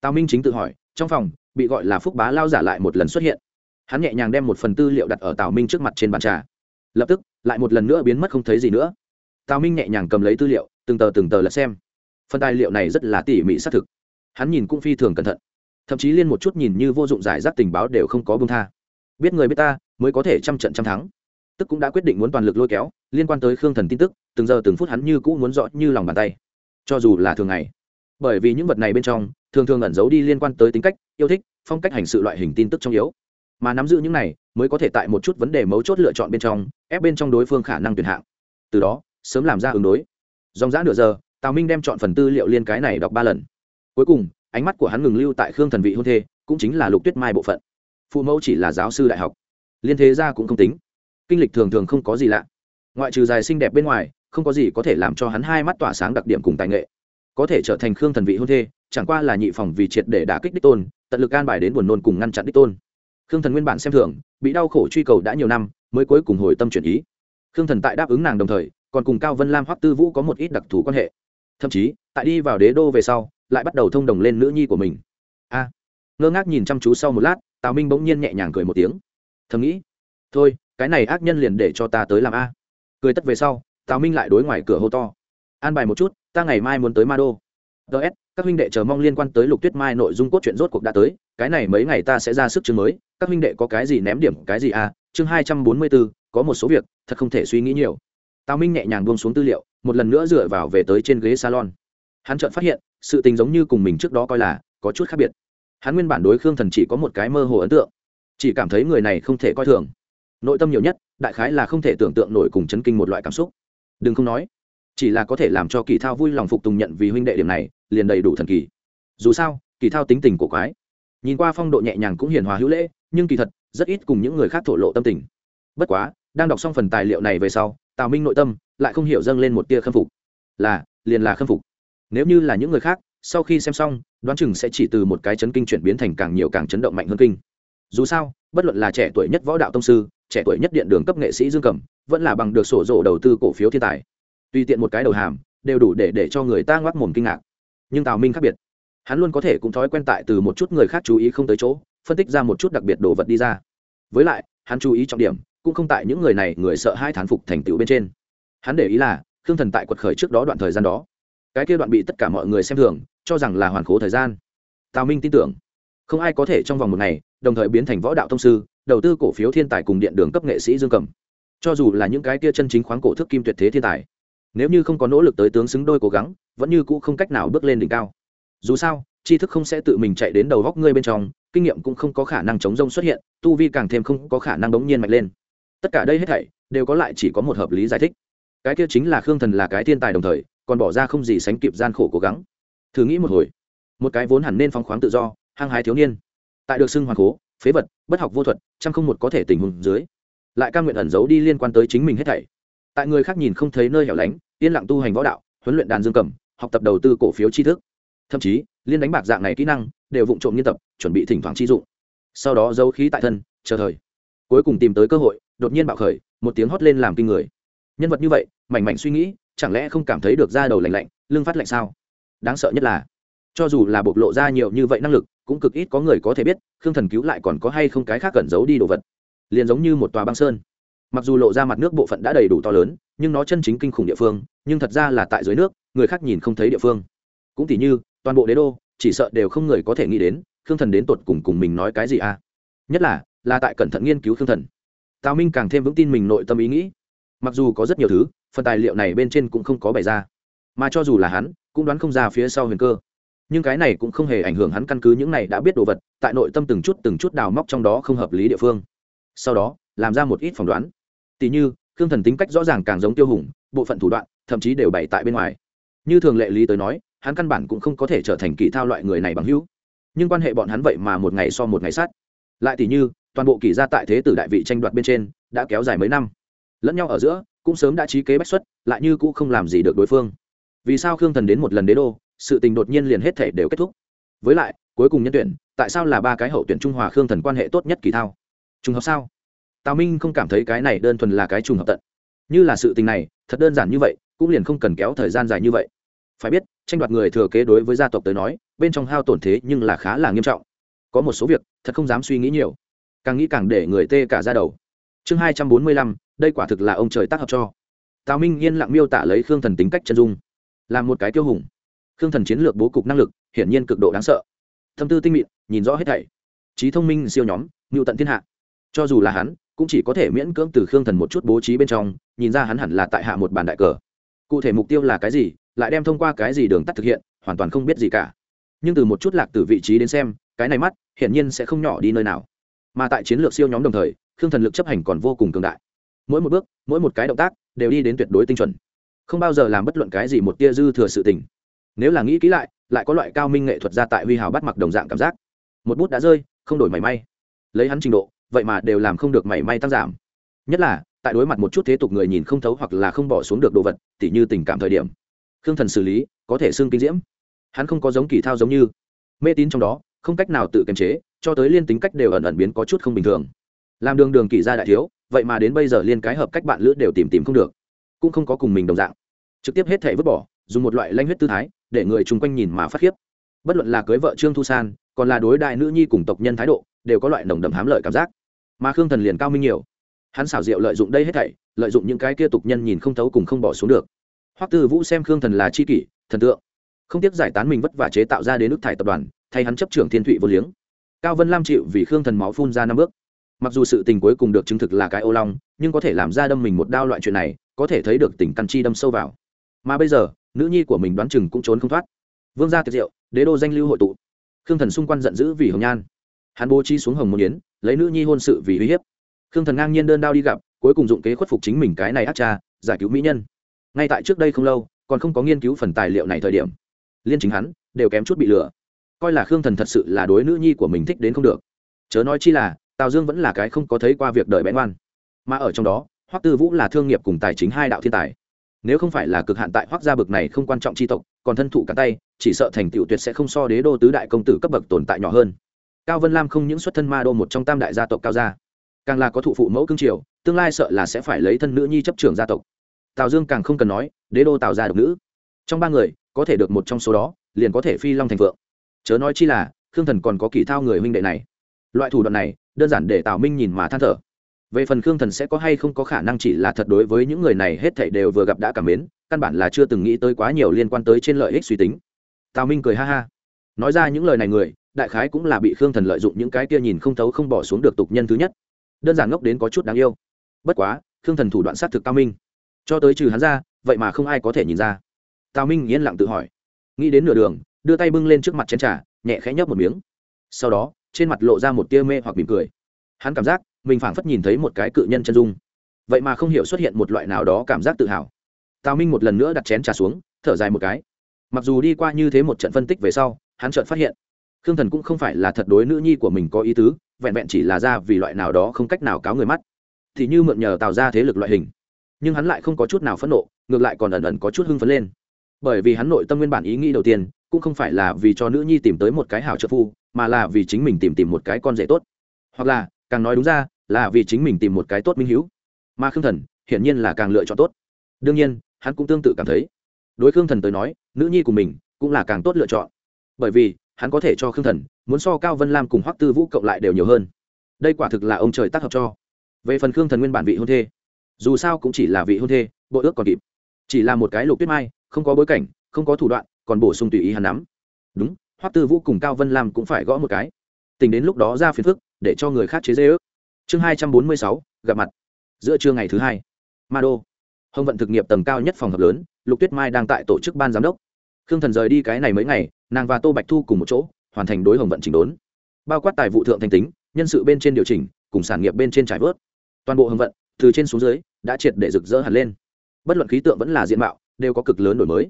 Tào minh chính tự hỏi, trong phòng, bị gọi là phúc bá lao giả lại một lần xuất hiện. Hắn nhẹ nhàng đem một phần tư liệu đặt ở tào minh trước mặt trên bàn trà. Lập tức, lại một lần nữa biến mất không thấy gì nữa. Tào minh nhẹ nhàng cầm lấy tư liệu, từng tờ từng tờ lật xem. Phần tài liệu này rất là tỉ mỉ xác thực. Hắn nhìn cũng phi thường cẩn thận. Thậm chí liên một chút nhìn như vô dụng giải rác tình báo đều không có bông tha. Biết người biết ta, mới có thể trăm trận trăm thắng. Tức cũng đã quyết định muốn toàn lực lôi kéo, liên quan tới khương thần tin tức, từng giờ từng phút hắn như cũ muốn rõ như lòng bàn tay. Cho dù là thường ngày bởi vì những vật này bên trong, thường thường ẩn giấu đi liên quan tới tính cách, yêu thích, phong cách hành sự loại hình tin tức trong yếu. Mà nắm giữ những này, mới có thể tại một chút vấn đề mấu chốt lựa chọn bên trong, ép bên trong đối phương khả năng tuyển hạng. Từ đó, sớm làm ra ứng đối. Dòng dã nửa giờ, tào minh đem chọn phần tư liệu liên cái này đọc ba lần. Cuối cùng, ánh mắt của hắn ngừng lưu tại khương thần vị hôn thê, cũng chính là lục tuyết mai bộ phận. Phụ mẫu chỉ là giáo sư đại học. Liên thế gia cũng không tính. Kinh lịch thường thường không có gì lạ. Ngoại trừ dài xinh đẹp bên ngoài, không có gì có thể làm cho hắn hai mắt tỏa sáng đặc điểm cùng tài nghệ có thể trở thành khương thần vị hôn thê, chẳng qua là nhị phòng vì triệt để đả kích đích tôn, tận lực an bài đến buồn nôn cùng ngăn chặn đích tôn. Khương thần nguyên bản xem thường, bị đau khổ truy cầu đã nhiều năm, mới cuối cùng hồi tâm chuyển ý. Khương thần tại đáp ứng nàng đồng thời, còn cùng cao vân lam hoắc tư vũ có một ít đặc thù quan hệ. Thậm chí, tại đi vào đế đô về sau, lại bắt đầu thông đồng lên nữ nhi của mình. A! Ngơ ngác nhìn chăm chú sau một lát, tào minh bỗng nhiên nhẹ nhàng cười một tiếng. Thầm nghĩ, thôi, cái này ác nhân liền để cho ta tới làm a. Cười tất về sau, tào minh lại đối ngoài cửa hô to an bài một chút, ta ngày mai muốn tới ma đô. Ts các huynh đệ chờ mong liên quan tới lục tuyết mai nội dung cốt truyện rốt cuộc đã tới, cái này mấy ngày ta sẽ ra sức chương mới, các huynh đệ có cái gì ném điểm, cái gì à? Chương hai trăm bốn mươi bốn, có một số việc, thật không thể suy nghĩ nhiều. Tào minh nhẹ nhàng buông xuống tư liệu, một lần nữa dựa vào về tới trên ghế salon. Hắn chợt phát hiện, sự tình giống như cùng mình trước đó coi là, có chút khác biệt. Hắn nguyên bản đối khương thần chỉ có một cái mơ hồ ấn tượng, chỉ cảm thấy người này không thể coi thường. Nội tâm nhiều nhất, đại khái là không thể tưởng tượng nổi cùng chấn kinh một loại cảm xúc. Đừng không nói chỉ là có thể làm cho kỳ thao vui lòng phục tùng nhận vì huynh đệ điểm này, liền đầy đủ thần kỳ. Dù sao, kỳ thao tính tình của quái. Nhìn qua phong độ nhẹ nhàng cũng hiền hòa hữu lễ, nhưng kỳ thật, rất ít cùng những người khác thổ lộ tâm tình. Bất quá, đang đọc xong phần tài liệu này về sau, tào minh nội tâm lại không hiểu dâng lên một tia khâm phục. Là, liền là khâm phục. Nếu như là những người khác, sau khi xem xong, đoán chừng sẽ chỉ từ một cái chấn kinh chuyển biến thành càng nhiều càng chấn động mạnh hơn kinh. Dù sao, bất luận là trẻ tuổi nhất võ đạo tông sư, trẻ tuổi nhất điện đường cấp nghệ sĩ dương cầm vẫn là bằng được sổ rổ đầu tư cổ phiếu thiên tài tùy tiện một cái đầu hàm, đều đủ để để cho người ta ngoác mồm kinh ngạc. Nhưng tào minh khác biệt. Hắn luôn có thể cũng thói quen tại từ một chút người khác chú ý không tới chỗ, phân tích ra một chút đặc biệt đồ vật đi ra. Với lại, hắn chú ý trọng điểm, cũng không tại những người này người sợ hai thán phục thành tựu bên trên. Hắn để ý là, khương thần tại quật khởi trước đó đoạn thời gian đó. Cái kia đoạn bị tất cả mọi người xem thường, cho rằng là hoàn khố thời gian. Tào minh tin tưởng. Không ai có thể trong vòng một ngày, đồng thời biến thành võ đạo thông sư, đầu tư cổ phiếu thiên tài cùng điện đường cấp nghệ sĩ dương cầm. Cho dù là những cái kia chân chính khoáng cổ thức kim tuyệt thế thiên tài nếu như không có nỗ lực tới tướng xứng đôi cố gắng, vẫn như cũ không cách nào bước lên đỉnh cao. Dù sao, tri thức không sẽ tự mình chạy đến đầu góc ngươi bên trong, kinh nghiệm cũng không có khả năng chống rông xuất hiện, tu vi càng thêm không có khả năng đống nhiên mạnh lên. Tất cả đây hết thảy, đều có lại chỉ có một hợp lý giải thích. Cái kia chính là khương thần là cái thiên tài đồng thời, còn bỏ ra không gì sánh kịp gian khổ cố gắng. Thử nghĩ một hồi. Một cái vốn hẳn nên phóng khoáng tự do, hăng hái thiếu niên. Tại được xưng hoàng cố, phế vật, bất học vô thuật, chăm không một có thể tình huống dưới. Lại ca nguyện ẩn giấu đi liên quan tới chính mình hết thảy tại người khác nhìn không thấy nơi hẻo lánh, yên lặng tu hành võ đạo, huấn luyện đàn dương cầm, học tập đầu tư cổ phiếu tri thức. Thậm chí, liên đánh bạc dạng này kỹ năng, đều vụng trộm nghiên tập, chuẩn bị thỉnh thoảng chi dụng. Sau đó giấu khí tại thân, chờ thời. Cuối cùng tìm tới cơ hội, đột nhiên bạo khởi, một tiếng hót lên làm kinh người. Nhân vật như vậy, mảnh mảnh suy nghĩ, chẳng lẽ không cảm thấy được da đầu lạnh lạnh, lưng phát lạnh sao? Đáng sợ nhất là, cho dù là bộc lộ ra nhiều như vậy năng lực, cũng cực ít có người có thể biết, khương thần cứu lại còn có hay không cái khác cẩn giấu đi đồ vật. Liền giống như một tòa băng sơn mặc dù lộ ra mặt nước bộ phận đã đầy đủ to lớn, nhưng nó chân chính kinh khủng địa phương, nhưng thật ra là tại dưới nước, người khác nhìn không thấy địa phương. Cũng tỉ như, toàn bộ đế đô, chỉ sợ đều không người có thể nghĩ đến, khương thần đến tột cùng cùng mình nói cái gì à? Nhất là là tại cẩn thận nghiên cứu khương thần. Tào minh càng thêm vững tin mình nội tâm ý nghĩ. Mặc dù có rất nhiều thứ, phần tài liệu này bên trên cũng không có bày ra. Mà cho dù là hắn, cũng đoán không ra phía sau huyền cơ. Nhưng cái này cũng không hề ảnh hưởng hắn căn cứ những này đã biết đồ vật, tại nội tâm từng chút từng chút đào móc trong đó không hợp lý địa phương. Sau đó, làm ra một ít phỏng đoán tỉ như, khương thần tính cách rõ ràng càng giống tiêu hùng, bộ phận thủ đoạn, thậm chí đều bày tại bên ngoài. Như thường lệ lý tới nói, hắn căn bản cũng không có thể trở thành kỳ thao loại người này bằng hữu. Nhưng quan hệ bọn hắn vậy mà một ngày so một ngày sát. Lại tỉ như, toàn bộ kỳ gia tại thế tử đại vị tranh đoạt bên trên, đã kéo dài mấy năm. Lẫn nhau ở giữa, cũng sớm đã trí kế bách xuất, lại như cũng không làm gì được đối phương. Vì sao khương thần đến một lần đế đô, sự tình đột nhiên liền hết thể đều kết thúc? Với lại, cuối cùng nhân tuyển, tại sao là ba cái hậu tuyển trung hòa khương thần quan hệ tốt nhất kỳ thao? Trùng hợp sao? Tào minh không cảm thấy cái này đơn thuần là cái trùng hợp tận. Như là sự tình này, thật đơn giản như vậy, cũng liền không cần kéo thời gian dài như vậy. Phải biết, tranh đoạt người thừa kế đối với gia tộc tới nói, bên trong hao tổn thế nhưng là khá là nghiêm trọng. Có một số việc, thật không dám suy nghĩ nhiều. Càng nghĩ càng để người tê cả ra đầu. Chương hai trăm bốn mươi lăm, đây quả thực là ông trời tác hợp cho. Tào minh yên lặng miêu tả lấy khương thần tính cách chân dung. Là một cái tiêu hùng. Khương thần chiến lược bố cục năng lực, hiển nhiên cực độ đáng sợ. Tâm tư tinh mịn, nhìn rõ hết thảy. Trí thông minh siêu nhóm ngự tận thiên hạ. Cho dù là hắn cũng chỉ có thể miễn cưỡng từ khương thần một chút bố trí bên trong, nhìn ra hắn hẳn là tại hạ một bàn đại cờ. Cụ thể mục tiêu là cái gì, lại đem thông qua cái gì đường tắt thực hiện, hoàn toàn không biết gì cả. Nhưng từ một chút lạc từ vị trí đến xem, cái này mắt, hiển nhiên sẽ không nhỏ đi nơi nào. Mà tại chiến lược siêu nhóm đồng thời, khương thần lực chấp hành còn vô cùng cường đại. Mỗi một bước, mỗi một cái động tác, đều đi đến tuyệt đối tinh chuẩn. Không bao giờ làm bất luận cái gì một tia dư thừa sự tình. Nếu là nghĩ kỹ lại lại có loại cao minh nghệ thuật ra tại huy hào bắt mặc đồng dạng cảm giác. Một bút đã rơi, không đổi mảy may. Lấy hắn trình độ vậy mà đều làm không được mảy may tăng giảm. Nhất là, tại đối mặt một chút thế tục người nhìn không thấu hoặc là không bỏ xuống được đồ vật, tỉ như tình cảm thời điểm. Khương thần xử lý, có thể xưng kinh diễm. Hắn không có giống kỳ thao giống như. Mê tín trong đó, không cách nào tự kiềm chế, cho tới liên tính cách đều ẩn ẩn biến có chút không bình thường. Làm đường đường kỳ ra đại thiếu, vậy mà đến bây giờ liên cái hợp cách bạn lữ đều tìm tìm không được. Cũng không có cùng mình đồng dạng. Trực tiếp hết thể vứt bỏ, dùng một loại lanh huyết tư thái, để người chung quanh nhìn mà phát khiếp. Bất luận là cưới vợ trương thu san, còn là đối đại nữ nhi cùng tộc nhân thái độ, đều có loại nồng đậm hám lợi cảm giác mà khương thần liền cao minh nhiều. Hắn xảo diệu lợi dụng đây hết thảy, lợi dụng những cái kia tục nhân nhìn không thấu cùng không bỏ xuống được. Hoắc tư vũ xem khương thần là chi kỷ, thần tượng. Không tiếc giải tán mình vất vả chế tạo ra đến nước thải tập đoàn, thay hắn chấp trưởng thiên thụy vô liếng. Cao vân lam chịu vì khương thần máu phun ra năm bước. Mặc dù sự tình cuối cùng được chứng thực là cái ô long, nhưng có thể làm ra đâm mình một đao loại chuyện này, có thể thấy được tình căn chi đâm sâu vào. Mà bây giờ, nữ nhi của mình đoán chừng cũng trốn không thoát. Vương gia tiệt diệu đế đô danh lưu hội tụ. Khương thần xung quanh giận dữ vì hồng nhan hắn bố trí xuống hồng môn yến, lấy nữ nhi hôn sự vì uy hiếp. Khương thần ngang nhiên đơn đao đi gặp, cuối cùng dụng kế khuất phục chính mình cái này ác cha, giải cứu mỹ nhân. Ngay tại trước đây không lâu, còn không có nghiên cứu phần tài liệu này thời điểm, liên chính hắn đều kém chút bị lừa. Coi là khương thần thật sự là đối nữ nhi của mình thích đến không được. Chớ nói chi là, tào dương vẫn là cái không có thấy qua việc đời bén oan mà ở trong đó, hoắc tư vũ là thương nghiệp cùng tài chính hai đạo thiên tài. Nếu không phải là cực hạn tại hoắc gia bực này không quan trọng chi tộc, còn thân thụ cả tay, chỉ sợ thành tựu tuyệt sẽ không so đế đô tứ đại công tử cấp bậc tồn tại nhỏ hơn cao vân lam không những xuất thân ma đô một trong tam đại gia tộc cao gia, càng là có thụ phụ mẫu cương triều tương lai sợ là sẽ phải lấy thân nữ nhi chấp trưởng gia tộc. Tào dương càng không cần nói, đế đô tào gia độc nữ. Trong ba người, có thể được một trong số đó, liền có thể phi long thành vượng chớ nói chi là, khương thần còn có kỳ thao người huynh đệ này. Loại thủ đoạn này, đơn giản để tào minh nhìn mà than thở. Về phần khương thần sẽ có hay không có khả năng chỉ là thật đối với những người này hết thảy đều vừa gặp đã cảm mến, căn bản là chưa từng nghĩ tới quá nhiều liên quan tới trên lợi ích suy tính. Tào minh cười ha ha. Nói ra những lời này người đại khái cũng là bị khương thần lợi dụng những cái kia nhìn không thấu không bỏ xuống được tục nhân thứ nhất. Đơn giản ngốc đến có chút đáng yêu. Bất quá, khương thần thủ đoạn sát thực cao minh. Cho tới trừ hắn ra, vậy mà không ai có thể nhìn ra. Tào minh yên lặng tự hỏi. Nghĩ đến nửa đường, đưa tay bưng lên trước mặt chén trà, nhẹ khẽ nhấp một miếng. Sau đó, trên mặt lộ ra một tia mê hoặc mỉm cười. Hắn cảm giác, mình phảng phất nhìn thấy một cái cự nhân chân dung. Vậy mà không hiểu xuất hiện một loại nào đó cảm giác tự hào. Tào minh một lần nữa đặt chén trà xuống, thở dài một cái. Mặc dù đi qua như thế một trận phân tích về sau, hắn chợt phát hiện khương thần cũng không phải là thật đối nữ nhi của mình có ý tứ, vẹn vẹn chỉ là ra vì loại nào đó không cách nào cáo người mắt. Thì như mượn nhờ tạo ra thế lực loại hình. Nhưng hắn lại không có chút nào phẫn nộ, ngược lại còn ẩn ẩn có chút hưng phấn lên. Bởi vì hắn nội tâm nguyên bản ý nghĩ đầu tiên, cũng không phải là vì cho nữ nhi tìm tới một cái hảo trợ phu, mà là vì chính mình tìm tìm một cái con rể tốt. Hoặc là, càng nói đúng ra, là vì chính mình tìm một cái tốt minh hữu mà khương thần, hiển nhiên là càng lựa chọn tốt. Đương nhiên, hắn cũng tương tự cảm thấy. Đối khương thần tới nói, nữ nhi của mình cũng là càng tốt lựa chọn. Bởi vì hắn có thể cho khương thần, muốn so cao vân lam cùng hoắc tư vũ cộng lại đều nhiều hơn. Đây quả thực là ông trời tác hợp cho. Về phần khương thần nguyên bản vị hôn thê, dù sao cũng chỉ là vị hôn thê, bộ ước còn kịp. Chỉ là một cái lục tuyết mai, không có bối cảnh, không có thủ đoạn, còn bổ sung tùy ý hắn nắm. Đúng, hoắc tư vũ cùng cao vân lam cũng phải gõ một cái. Tính đến lúc đó ra phiền phức, để cho người khác chế dễ ước chương hai trăm bốn mươi sáu, gặp mặt. Giữa trưa ngày thứ hai ma đô hồng vận thực nghiệp tầng cao nhất phòng hợp lớn, lục tuyết mai đang tại tổ chức ban giám đốc khương thần rời đi cái này mấy ngày, nàng và tô bạch thu cùng một chỗ, hoàn thành đối hồng vận chỉnh đốn. Bao quát tài vụ thượng thanh tính, nhân sự bên trên điều chỉnh, cùng sản nghiệp bên trên trải vớt. Toàn bộ hồng vận, từ trên xuống dưới, đã triệt để rực rỡ hẳn lên. Bất luận khí tượng vẫn là diện mạo, đều có cực lớn đổi mới.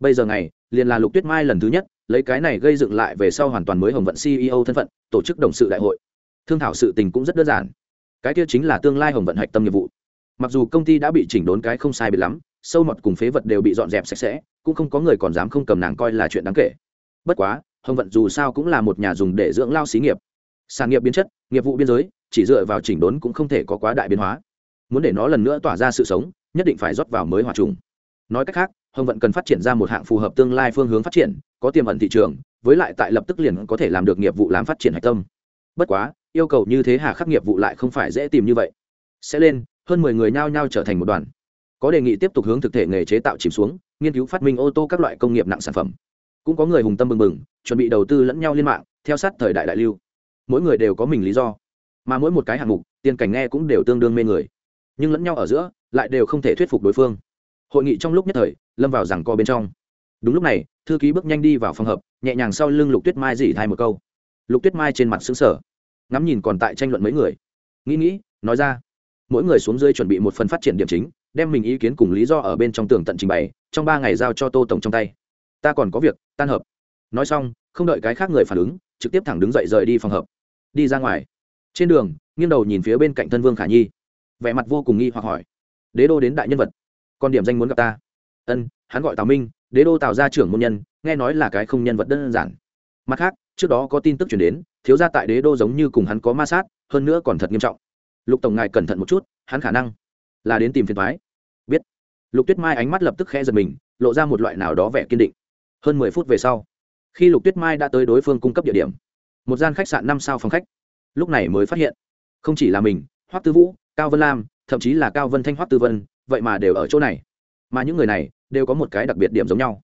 Bây giờ này liền là lục tuyết mai lần thứ nhất, lấy cái này gây dựng lại về sau hoàn toàn mới hồng vận ceo thân phận, tổ chức đồng sự đại hội. Thương thảo sự tình cũng rất đơn giản. Cái kia chính là tương lai hồng vận hạch tâm nghiệp vụ. Mặc dù công ty đã bị chỉnh đốn cái không sai biệt lắm sâu mọt cùng phế vật đều bị dọn dẹp sạch sẽ, cũng không có người còn dám không cầm nàng coi là chuyện đáng kể. Bất quá, hồng vận dù sao cũng là một nhà dùng để dưỡng lao xí nghiệp. Sản nghiệp biến chất, nghiệp vụ biên giới, chỉ dựa vào chỉnh đốn cũng không thể có quá đại biến hóa. Muốn để nó lần nữa tỏa ra sự sống, nhất định phải rót vào mới hòa trùng. Nói cách khác, hồng vận cần phát triển ra một hạng phù hợp tương lai phương hướng phát triển, có tiềm ẩn thị trường, với lại tại lập tức liền có thể làm được nghiệp vụ làm phát triển hạch tâm. Bất quá, yêu cầu như thế hà khắc nghiệp vụ lại không phải dễ tìm như vậy. Sẽ lên, hơn mười người nhao nhao trở thành một đoàn có đề nghị tiếp tục hướng thực thể nghề chế tạo chìm xuống, nghiên cứu phát minh ô tô các loại công nghiệp nặng sản phẩm. Cũng có người hùng tâm bừng bừng, chuẩn bị đầu tư lẫn nhau liên mạng, theo sát thời đại đại lưu. Mỗi người đều có mình lý do, mà mỗi một cái hạng mục, tiền cảnh nghe cũng đều tương đương mê người. Nhưng lẫn nhau ở giữa, lại đều không thể thuyết phục đối phương. Hội nghị trong lúc nhất thời, lâm vào rằng co bên trong. Đúng lúc này, thư ký bước nhanh đi vào phòng hợp nhẹ nhàng sau lưng lục tuyết mai dỉ thay một câu. Lục tuyết mai trên mặt xứng sở ngắm nhìn còn tại tranh luận mấy người. Nghĩ nghĩ, nói ra, mỗi người xuống dưới chuẩn bị một phần phát triển điểm chính đem mình ý kiến cùng lý do ở bên trong tường tận trình bày, trong ba ngày giao cho tô tổng trong tay. Ta còn có việc, tan hợp. Nói xong, không đợi cái khác người phản ứng, trực tiếp thẳng đứng dậy rời đi phòng hợp. Đi ra ngoài. Trên đường, nghiêng đầu nhìn phía bên cạnh thân vương khả nhi. Vẻ mặt vô cùng nghi hoặc hỏi. Đế đô đến đại nhân vật. Còn điểm danh muốn gặp ta. Ân, hắn gọi tào minh, đế đô tào gia trưởng môn nhân, nghe nói là cái không nhân vật đơn giản. Mặt khác, trước đó có tin tức chuyển đến, thiếu gia tại đế đô giống như cùng hắn có ma sát, hơn nữa còn thật nghiêm trọng. Lục tổng ngài cẩn thận một chút, hắn khả năng là đến tìm phiền thoái. Biết. Lục tuyết mai ánh mắt lập tức khẽ giật mình, lộ ra một loại nào đó vẻ kiên định. Hơn mười phút về sau, khi lục tuyết mai đã tới đối phương cung cấp địa điểm, một gian khách sạn năm sao phòng khách, lúc này mới phát hiện, không chỉ là mình, hoắc tư vũ, cao vân lam, thậm chí là cao vân thanh, hoắc tư vân, vậy mà đều ở chỗ này. Mà những người này đều có một cái đặc biệt điểm giống nhau.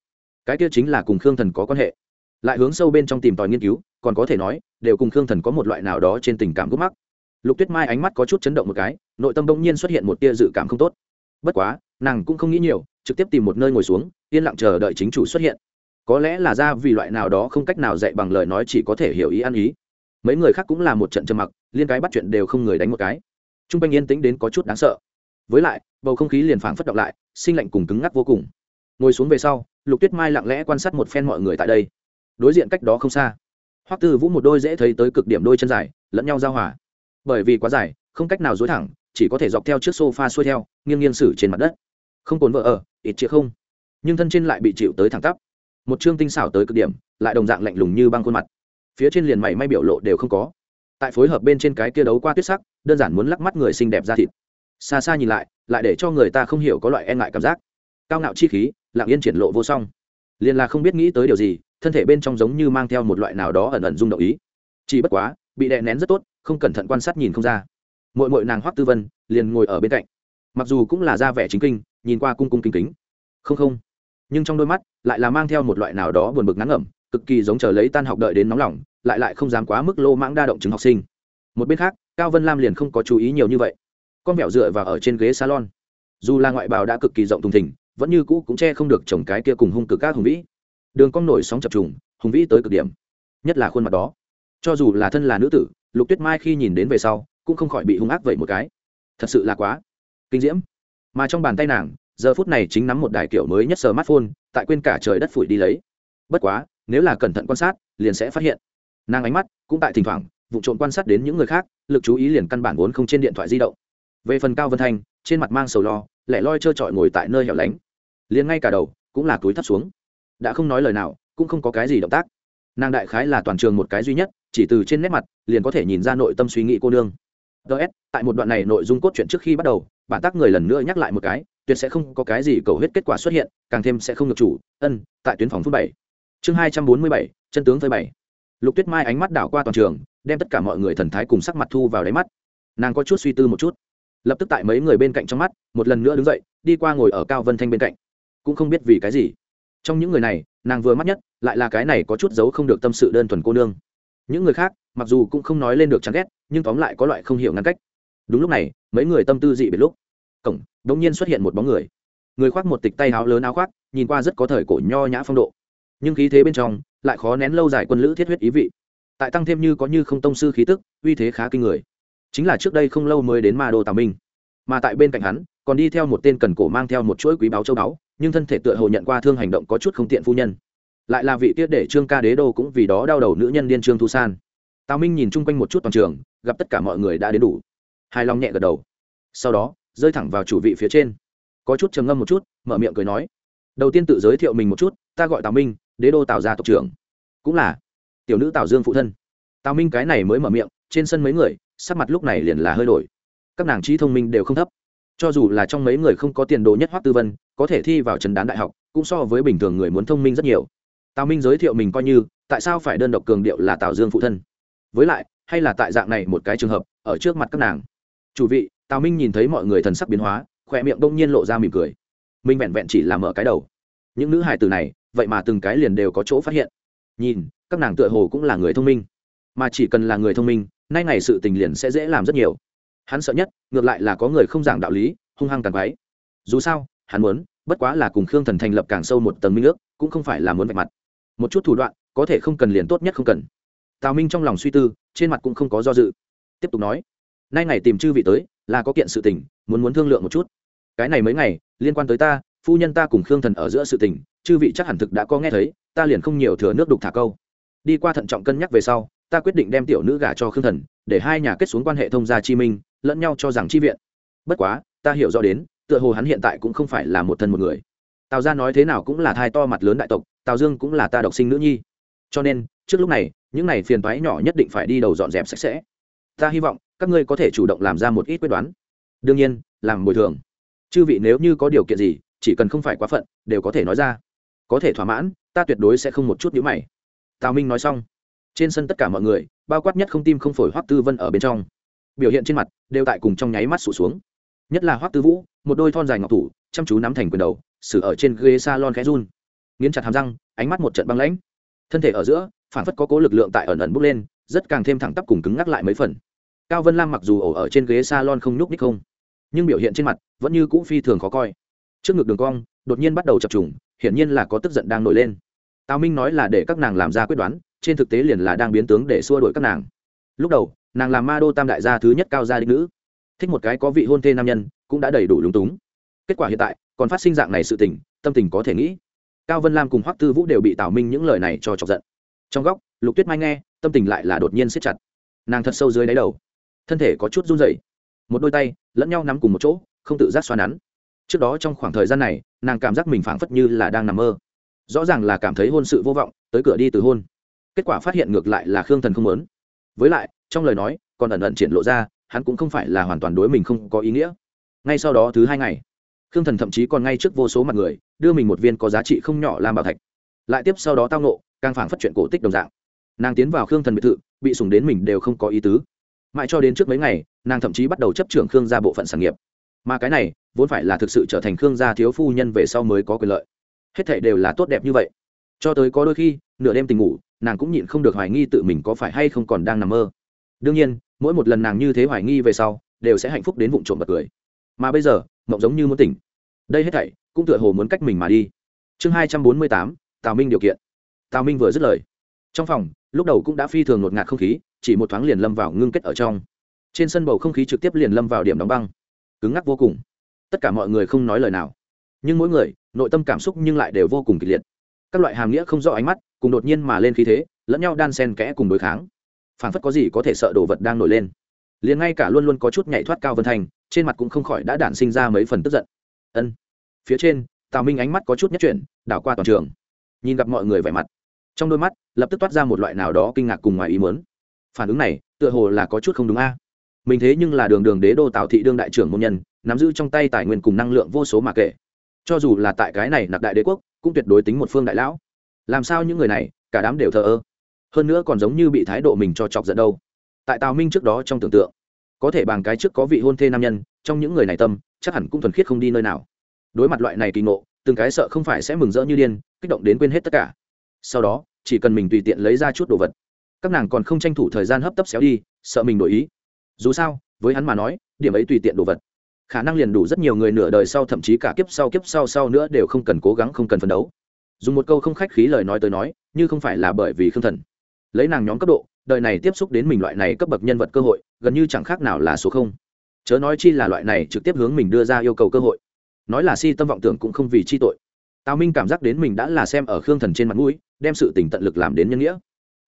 Cái kia chính là cùng khương thần có quan hệ. Lại hướng sâu bên trong tìm tòi nghiên cứu, còn có thể nói, đều cùng khương thần có một loại nào đó trên tình cảm gốc mắc lục tuyết mai ánh mắt có chút chấn động một cái, nội tâm bỗng nhiên xuất hiện một tia dự cảm không tốt. Bất quá, nàng cũng không nghĩ nhiều, trực tiếp tìm một nơi ngồi xuống, yên lặng chờ đợi chính chủ xuất hiện. Có lẽ là ra vì loại nào đó không cách nào dạy bằng lời nói chỉ có thể hiểu ý ăn ý. Mấy người khác cũng là một trận trầm mặc, liên cái bắt chuyện đều không người đánh một cái. T r u n g quanh yên tĩnh đến có chút đáng sợ. Với lại, bầu không khí liền phảng phất động lại, sinh lạnh cùng cứng ngắc vô cùng. Ngồi xuống về sau, lục tuyết mai lặng lẽ quan sát một phen mọi người tại đây. Đối diện cách đó không xa, hoắc tư vũ một đôi dễ thấy tới cực điểm đôi chân dài, lẫn nhau giao hòa bởi vì quá dài, không cách nào dối thẳng, chỉ có thể dọc theo chiếc sofa xuôi theo, nghiêng nghiêng xử trên mặt đất. Không cồn vợ ở, ít chĩa không. Nhưng thân trên lại bị chịu tới thẳng tắp. Một chương tinh xảo tới cực điểm, lại đồng dạng lạnh lùng như băng khuôn mặt. Phía trên liền mảy may biểu lộ đều không có. Tại phối hợp bên trên cái kia đấu qua tuyết sắc, đơn giản muốn lắc mắt người xinh đẹp ra thịt. Xa xa nhìn lại lại để cho người ta không hiểu có loại e ngại cảm giác. Cao ngạo chi khí, lặng yên triển lộ vô song. Liền là không biết nghĩ tới điều gì, thân thể bên trong giống như mang theo một loại nào đó ẩn ẩn rung động ý. Chỉ bất quá, bị đè nén rất tốt không cẩn thận quan sát nhìn không ra. Mội mội nàng hoắc tư vân liền ngồi ở bên cạnh. Mặc dù cũng là da vẻ chính kinh, nhìn qua cung cung kính kính. Không không. Nhưng trong đôi mắt lại là mang theo một loại nào đó buồn bực ngắn ngẩm, cực kỳ giống chờ lấy tan học đợi đến nóng lòng, lại lại không dám quá mức lô mãng đa động chứng học sinh. Một bên khác, cao vân lam liền không có chú ý nhiều như vậy. Con mẹo dựa vào ở trên ghế salon. Dù là ngoại bào đã cực kỳ rộng thùng thình, vẫn như cũ cũng che không được chồng cái kia cùng hung cực các hùng vĩ. Đường cong nổi sóng chập trùng, hùng vĩ tới cực điểm. Nhất là khuôn mặt đó. Cho dù là thân là nữ tử lục tuyết mai khi nhìn đến về sau, cũng không khỏi bị hung ác vậy một cái. Thật sự là quá kinh diễm. Mà trong bàn tay nàng, giờ phút này chính nắm một đài kiểu mới nhất smartphone, tại quên cả trời đất phủi đi lấy. Bất quá, nếu là cẩn thận quan sát, liền sẽ phát hiện. Nàng ánh mắt cũng tại thỉnh thoảng, vụ trộm quan sát đến những người khác, lực chú ý liền căn bản vốn không trên điện thoại di động. Về phần cao vân thanh, trên mặt mang sầu lo, lẻ loi trơ trọi ngồi tại nơi hẻo lánh. Liền ngay cả đầu, cũng là túi thấp xuống. Đã không nói lời nào, cũng không có cái gì động tác. Nàng đại khái là toàn trường một cái duy nhất chỉ từ trên nét mặt, liền có thể nhìn ra nội tâm suy nghĩ cô nương. Ts tại một đoạn này nội dung cốt truyện trước khi bắt đầu, bản tác người lần nữa nhắc lại một cái, tuyệt sẽ không có cái gì cầu hết kết quả xuất hiện, càng thêm sẽ không được chủ, ân, tại tuyến phòng phút bảy. Chương hai trăm bốn mươi bảy, chân tướng phơi bảy lục tuyết mai ánh mắt đảo qua toàn trường, đem tất cả mọi người thần thái cùng sắc mặt thu vào đáy mắt. Nàng có chút suy tư một chút. Lập tức tại mấy người bên cạnh trong mắt, một lần nữa đứng dậy, đi qua ngồi ở cao vân thanh bên cạnh. Cũng không biết vì cái gì. Trong những người này, nàng vừa mắt nhất, lại là cái này có chút giấu không được tâm sự đơn thuần cô nương những người khác, mặc dù cũng không nói lên được chán ghét, nhưng tóm lại có loại không hiểu ngăn cách. Đúng lúc này, mấy người tâm tư dị biệt lúc. Cổng đ ỗ n g nhiên xuất hiện một bóng người. Người khoác một tịch tay áo lớn áo khoác, nhìn qua rất có thời cổ nho nhã phong độ. Nhưng khí thế bên trong, lại khó nén lâu dài quân lữ thiết huyết ý vị. Tại tăng thêm như có như không tông sư khí tức, uy thế khá kinh người. Chính là trước đây không lâu mới đến ma đô tào minh. Mà tại bên cạnh hắn, còn đi theo một tên cần cổ mang theo một chuỗi quý báo châu báu, nhưng thân thể tựa hồ nhận qua thương hành động có chút không tiện phu nhân lại là vị tiết để trương ca đế đô cũng vì đó đau đầu nữ nhân liên trương thu san. Tào minh nhìn chung quanh một chút toàn trường, gặp tất cả mọi người đã đến đủ. Hài lòng nhẹ gật đầu. Sau đó, rơi thẳng vào chủ vị phía trên. Có chút trầm ngâm một chút, mở miệng cười nói, đầu tiên tự giới thiệu mình một chút, ta gọi tào minh, đế đô tào gia tộc trưởng. Cũng là tiểu nữ tào dương phụ thân. Tào minh cái này mới mở miệng, trên sân mấy người, sắc mặt lúc này liền là hơi đổi. Các nàng trí thông minh đều không thấp. Cho dù là trong mấy người không có tiền đồ nhất hoắc tư vân, có thể thi vào trần đán đại học, cũng so với bình thường người muốn thông minh rất nhiều tào minh giới thiệu mình coi như, tại sao phải đơn độc cường điệu là tào dương phụ thân? Với lại, hay là tại dạng này một cái trường hợp, ở trước mặt các nàng? Chủ vị, tào minh nhìn thấy mọi người thần sắc biến hóa, khỏe miệng đông nhiên lộ ra mỉm cười. Minh vẹn vẹn chỉ là mở cái đầu. Những nữ hài từ này, vậy mà từng cái liền đều có chỗ phát hiện. Nhìn, các nàng tựa hồ cũng là người thông minh. Mà chỉ cần là người thông minh, nay ngày sự tình liền sẽ dễ làm rất nhiều. Hắn sợ nhất, ngược lại là có người không giảng đạo lý, hung hăng càng váy dù sao, hắn muốn, bất quá là cùng khương thần thành lập càng sâu một tầng minh ước, cũng không phải là muốn vạch mặt một chút thủ đoạn, có thể không cần liền tốt nhất không cần. Tào minh trong lòng suy tư, trên mặt cũng không có do dự. Tiếp tục nói, nay ngày tìm chư vị tới, là có kiện sự tình, muốn muốn thương lượng một chút. Cái này mấy ngày, liên quan tới ta, phu nhân ta cùng khương thần ở giữa sự tình, chư vị chắc hẳn thực đã có nghe thấy, ta liền không nhiều thừa nước đục thả câu. Đi qua thận trọng cân nhắc về sau, ta quyết định đem tiểu nữ gả cho khương thần, để hai nhà kết xuống quan hệ thông gia chi minh, lẫn nhau cho rằng chi viện. Bất quá, ta hiểu rõ đến, tựa hồ hắn hiện tại cũng không phải là một thân một người tào gia nói thế nào cũng là thai to mặt lớn đại tộc, tào dương cũng là ta độc sinh nữ nhi. Cho nên, trước lúc này, những này phiền toái nhỏ nhất định phải đi đầu dọn dẹp sạch sẽ. Ta hy vọng, các ngươi có thể chủ động làm ra một ít quyết đoán. Đương nhiên, làm bồi thường. Chư vị nếu như có điều kiện gì, chỉ cần không phải quá phận, đều có thể nói ra. Có thể thỏa mãn, ta tuyệt đối sẽ không một chút nhữ mày. Tào minh nói xong. Trên sân tất cả mọi người, bao quát nhất không tim không phổi hoắc tư vân ở bên trong. Biểu hiện trên mặt, đều tại cùng trong nháy mắt sụt xuống. Nhất là hoắc tư vũ, một đôi thon dài ngọc thủ, chăm chú nắm thành quyền đầu xử ở trên ghế salon khẽ run. Nghiến chặt hàm răng, ánh mắt một trận băng lãnh. Thân thể ở giữa phản phất có cố lực lượng tại ẩn ẩn bốc lên, rất càng thêm thẳng tắp cùng cứng ngắc lại mấy phần. Cao vân lam mặc dù ổ ở trên ghế salon không nhúc ních không, nhưng biểu hiện trên mặt vẫn như cũ phi thường khó coi. Trước ngực đường cong đột nhiên bắt đầu chập trùng, hiển nhiên là có tức giận đang nổi lên. Tào minh nói là để các nàng làm ra quyết đoán, trên thực tế liền là đang biến tướng để xua đuổi các nàng. Lúc đầu, nàng làm ma đô tam đại gia thứ nhất cao gia đình nữ. Thích một cái có vị hôn thê nam nhân, cũng đã đầy đủ lúng túng. Kết quả hiện tại còn phát sinh dạng này sự tình, tâm tình có thể nghĩ. Cao vân lam cùng hoắc tư vũ đều bị tào minh những lời này cho chọc giận. Trong góc, lục tuyết mai nghe, tâm tình lại là đột nhiên siết chặt. Nàng thật sâu dưới đáy đầu, thân thể có chút run rẩy. Một đôi tay lẫn nhau nắm cùng một chỗ, không tự giác xoa nắn. Trước đó trong khoảng thời gian này, nàng cảm giác mình phảng phất như là đang nằm mơ. Rõ ràng là cảm thấy hôn sự vô vọng, tới cửa đi từ hôn. Kết quả phát hiện ngược lại là khương thần không lớn với lại, trong lời nói, còn ẩn ẩn triển lộ ra, hắn cũng không phải là hoàn toàn đối mình không có ý nghĩa. Ngay sau đó thứ hai ngày khương thần thậm chí còn ngay trước vô số mặt người, đưa mình một viên có giá trị không nhỏ làm bảo thạch. Lại tiếp sau đó tao nộ càng phảng phát chuyện cổ tích đồng dạng. Nàng tiến vào khương thần biệt thự, bị sùng đến mình đều không có ý tứ. Mãi cho đến trước mấy ngày, nàng thậm chí bắt đầu chấp trưởng khương gia bộ phận sản nghiệp. Mà cái này, vốn phải là thực sự trở thành khương gia thiếu phu nhân về sau mới có quyền lợi. Hết thảy đều là tốt đẹp như vậy. Cho tới có đôi khi, nửa đêm tình ngủ, nàng cũng nhịn không được hoài nghi tự mình có phải hay không còn đang nằm mơ. Đương nhiên, mỗi một lần nàng như thế hoài nghi về sau, đều sẽ hạnh phúc đến vụ trộm bật cười. Mà bây giờ mộng giống như muốn tỉnh. Đây hết thảy cũng tựa hồ muốn cách mình mà đi. Chương hai trăm bốn mươi tám, tào minh điều kiện. Tào minh vừa dứt lời, trong phòng, lúc đầu cũng đã phi thường ngột ngạt không khí, chỉ một thoáng liền lâm vào ngưng kết ở trong. Trên sân bầu không khí trực tiếp liền lâm vào điểm đóng băng. Cứng ngắc vô cùng. Tất cả mọi người không nói lời nào. Nhưng mỗi người, nội tâm cảm xúc nhưng lại đều vô cùng kịch liệt. Các loại hàm nghĩa không rõ ánh mắt, cùng đột nhiên mà lên khí thế, lẫn nhau đan sen kẽ cùng đối kháng. Phản phất có gì có thể sợ đồ vật đang nổi lên liền ngay cả luôn luôn có chút nhảy thoát cao vân thành trên mặt cũng không khỏi đã đản sinh ra mấy phần tức giận. Ân. Phía trên, tào minh ánh mắt có chút nhất chuyển, đảo qua toàn trường. Nhìn gặp mọi người vẻ mặt, trong đôi mắt lập tức toát ra một loại nào đó kinh ngạc cùng ngoài ý muốn. Phản ứng này, tựa hồ là có chút không đúng a. Mình thế nhưng là đường đường đế đô tào thị đương đại trưởng môn nhân, nắm giữ trong tay tài nguyên cùng năng lượng vô số mà kể. Cho dù là tại cái này nạp đại đế quốc, cũng tuyệt đối tính một phương đại lão. Làm sao những người này, cả đám đều thờ ơ? Hơn nữa còn giống như bị thái độ mình cho chọc giận đâu tại tào minh trước đó trong tưởng tượng, có thể bằng cái trước có vị hôn thê nam nhân, trong những người này tâm, chắc hẳn cũng thuần khiết không đi nơi nào. Đối mặt loại này kỳ ngộ, từng cái sợ không phải sẽ mừng rỡ như điên, kích động đến quên hết tất cả. Sau đó, chỉ cần mình tùy tiện lấy ra chút đồ vật. Các nàng còn không tranh thủ thời gian hấp tấp xéo đi, sợ mình đổi ý. Dù sao, với hắn mà nói, điểm ấy tùy tiện đồ vật. Khả năng liền đủ rất nhiều người nửa đời sau, thậm chí cả kiếp sau kiếp sau sau nữa đều không cần cố gắng, không cần phấn đấu. Dùng một câu không khách khí lời nói tới nói, như không phải là bởi vì khương thần. Lấy nàng nhóm cấp độ đời này tiếp xúc đến mình loại này cấp bậc nhân vật cơ hội, gần như chẳng khác nào là số không. Chớ nói chi là loại này trực tiếp hướng mình đưa ra yêu cầu cơ hội. Nói là si tâm vọng tưởng cũng không vì chi tội. Tào minh cảm giác đến mình đã là xem ở khương thần trên mặt mũi, đem sự tình tận lực làm đến nhân nghĩa.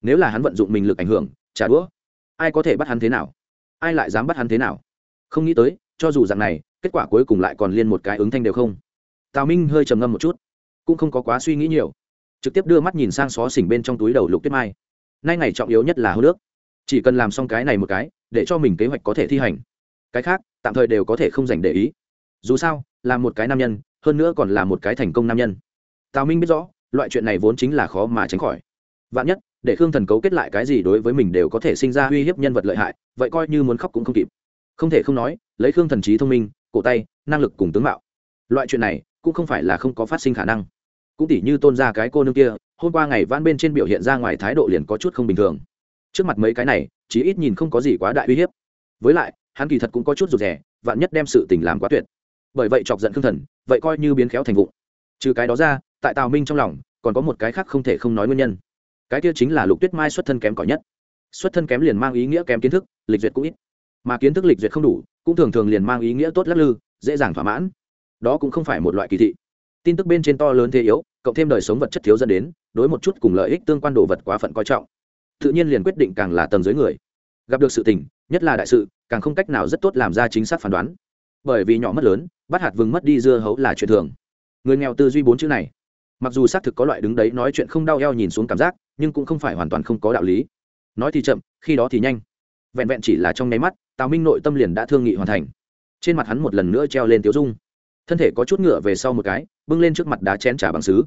Nếu là hắn vận dụng mình lực ảnh hưởng trả đũa ai có thể bắt hắn thế nào? Ai lại dám bắt hắn thế nào? Không nghĩ tới, cho dù dạng này, kết quả cuối cùng lại còn liên một cái ứng thanh đều không. Tào minh hơi trầm ngâm một chút, cũng không có quá suy nghĩ nhiều. Trực tiếp đưa mắt nhìn sang xó xỉnh bên trong túi đầu lục tuyết mai nay ngày trọng yếu nhất là hô nước chỉ cần làm xong cái này một cái, để cho mình kế hoạch có thể thi hành. Cái khác, tạm thời đều có thể không dành để ý. Dù sao, là một cái nam nhân, hơn nữa còn là một cái thành công nam nhân. Tào minh biết rõ, loại chuyện này vốn chính là khó mà tránh khỏi. Vạn nhất, để khương thần cấu kết lại cái gì đối với mình đều có thể sinh ra uy hiếp nhân vật lợi hại, vậy coi như muốn khóc cũng không kịp. Không thể không nói, lấy khương thần trí thông minh, cổ tay, năng lực cùng tướng mạo. Loại chuyện này, cũng không phải là không có phát sinh khả năng cũng tỉ như tôn ra cái cô nương kia, hôm qua ngày van bên trên biểu hiện ra ngoài thái độ liền có chút không bình thường. Trước mặt mấy cái này, chí ít nhìn không có gì quá đại uy hiếp. Với lại, hắn kỳ thật cũng có chút rụt rè, vạn nhất đem sự tình làm quá tuyệt. Bởi vậy chọc giận khương thần, vậy coi như biến khéo thành vụ. trừ cái đó ra, tại tào minh trong lòng, còn có một cái khác không thể không nói nguyên nhân. Cái kia chính là lục tuyết mai xuất thân kém cỏi nhất. Xuất thân kém liền mang ý nghĩa kém kiến thức, lịch duyệt cũng ít. Mà kiến thức lịch duyệt không đủ, cũng thường thường liền mang ý nghĩa tốt lắc lư, dễ dàng thỏa mãn. Đó cũng không phải một loại kỳ thị tin tức bên trên to lớn thế yếu, cộng thêm đời sống vật chất thiếu dẫn đến, đối một chút cùng lợi ích tương quan đồ vật quá phận coi trọng. Tự nhiên liền quyết định càng là tầng dưới người. Gặp được sự tình, nhất là đại sự, càng không cách nào rất tốt làm ra chính xác phán đoán. Bởi vì nhỏ mất lớn, bắt hạt vừng mất đi dưa hấu là chuyện thường. Người nghèo tư duy bốn chữ này. Mặc dù xác thực có loại đứng đấy nói chuyện không đau eo nhìn xuống cảm giác, nhưng cũng không phải hoàn toàn không có đạo lý. Nói thì chậm, khi đó thì nhanh. Vẹn vẹn chỉ là trong nháy mắt, tào minh nội tâm liền đã thương nghị hoàn thành. Trên mặt hắn một lần nữa treo lên tiếu dung thân thể có chút ngựa về sau một cái, bưng lên trước mặt đá chén trà bằng xứ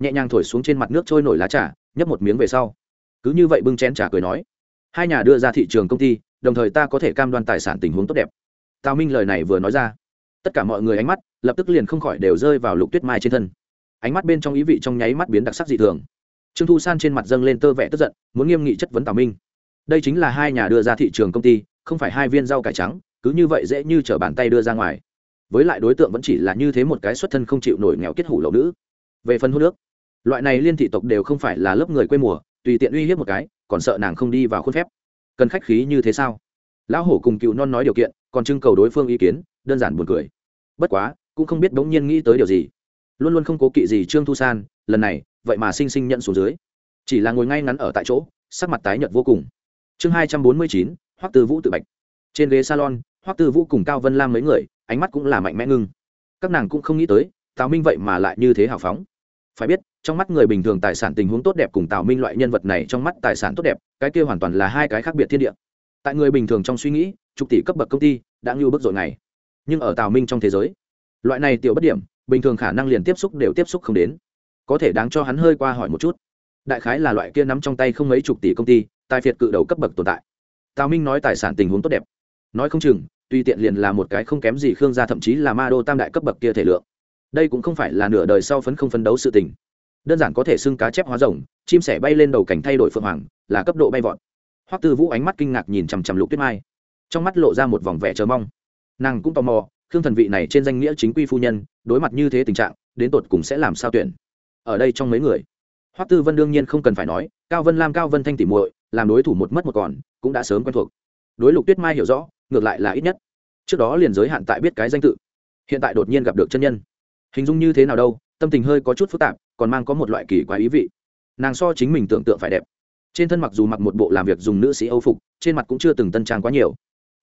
nhẹ nhàng thổi xuống trên mặt nước trôi nổi lá trà, nhấp một miếng về sau. Cứ như vậy bưng chén trà cười nói, hai nhà đưa ra thị trường công ty, đồng thời ta có thể cam đoan tài sản tình huống tốt đẹp. Tào minh lời này vừa nói ra, tất cả mọi người ánh mắt lập tức liền không khỏi đều rơi vào lục tuyết mai trên thân. Ánh mắt bên trong ý vị trong nháy mắt biến đặc sắc dị thường. Trương thu san trên mặt dâng lên tơ vẽ tức giận, muốn nghiêm nghị chất vấn tào minh. Đây chính là hai nhà đưa ra thị trường công ty, không phải hai viên rau cải trắng, cứ như vậy dễ như t r ở bàn tay đưa ra ngoài với lại đối tượng vẫn chỉ là như thế một cái xuất thân không chịu nổi nghèo kết hủ lậu nữ. Về phần hôn nước loại này liên thị tộc đều không phải là lớp người quê mùa, tùy tiện uy hiếp một cái, còn sợ nàng không đi vào khuôn phép. Cần khách khí như thế sao? Lão hổ cùng cựu non nói điều kiện, còn trưng cầu đối phương ý kiến, đơn giản buồn cười. Bất quá, cũng không biết bỗng nhiên nghĩ tới điều gì. Luôn luôn không cố kỵ gì trương thu san, lần này, vậy mà sinh sinh nhận xuống dưới. Chỉ là ngồi ngay ngắn ở tại chỗ, sắc mặt tái nhợt vô cùng. Chương hai trăm bốn mươi chín, hoắc tư vũ tự bạch. Trên ghế salon, hoắc tư vũ cùng cao vân lam mấy người ánh mắt cũng là mạnh mẽ ngưng. Các nàng cũng không nghĩ tới, tào minh vậy mà lại như thế hào phóng. Phải biết, trong mắt người bình thường tài sản tình huống tốt đẹp cùng tào minh loại nhân vật này trong mắt tài sản tốt đẹp, cái kia hoàn toàn là hai cái khác biệt thiên địa. Tại người bình thường trong suy nghĩ chục tỷ cấp bậc công ty đã ngưu bức rồi này nhưng ở tào minh trong thế giới, loại này tiểu bất điểm, bình thường khả năng liền tiếp xúc đều tiếp xúc không đến. Có thể đáng cho hắn hơi qua hỏi một chút. Đại khái là loại kia nắm trong tay không mấy chục tỷ công ty tài phiệt cự đầu cấp bậc tồn tại. Tào minh nói tài sản tình huống tốt đẹp. Nói không chừng tuy tiện liền là một cái không kém gì khương gia, thậm chí là ma đô tam đại cấp bậc kia thể lượng. Đây cũng không phải là nửa đời sau phấn không phấn đấu sự tình. Đơn giản có thể xưng cá chép hóa rồng, chim sẻ bay lên đầu cảnh thay đổi phượng hoàng, là cấp độ bay vọt. Hoắc tư vũ ánh mắt kinh ngạc nhìn chằm chằm lục tuyết mai. Trong mắt lộ ra một vòng vẻ chờ mong. Nàng cũng tò mò, khương thần vị này trên danh nghĩa chính quy phu nhân, đối mặt như thế tình trạng, đến tột cùng sẽ làm sao tuyển? Ở đây trong mấy người, hoắc tư vân đương nhiên không cần phải nói, cao vân lam, cao vân thanh tỉ muội, làm đối thủ một mất một còn, cũng đã sớm quen thuộc. Đối lục tuyết mai hiểu rõ ngược lại là ít nhất. Trước đó liền giới hạn tại biết cái danh tự. Hiện tại đột nhiên gặp được chân nhân. Hình dung như thế nào đâu, tâm tình hơi có chút phức tạp, còn mang có một loại kỳ quái ý vị. Nàng so chính mình tưởng tượng phải đẹp. Trên thân mặc dù mặc một bộ làm việc dùng nữ sĩ âu phục, trên mặt cũng chưa từng tân trang quá nhiều,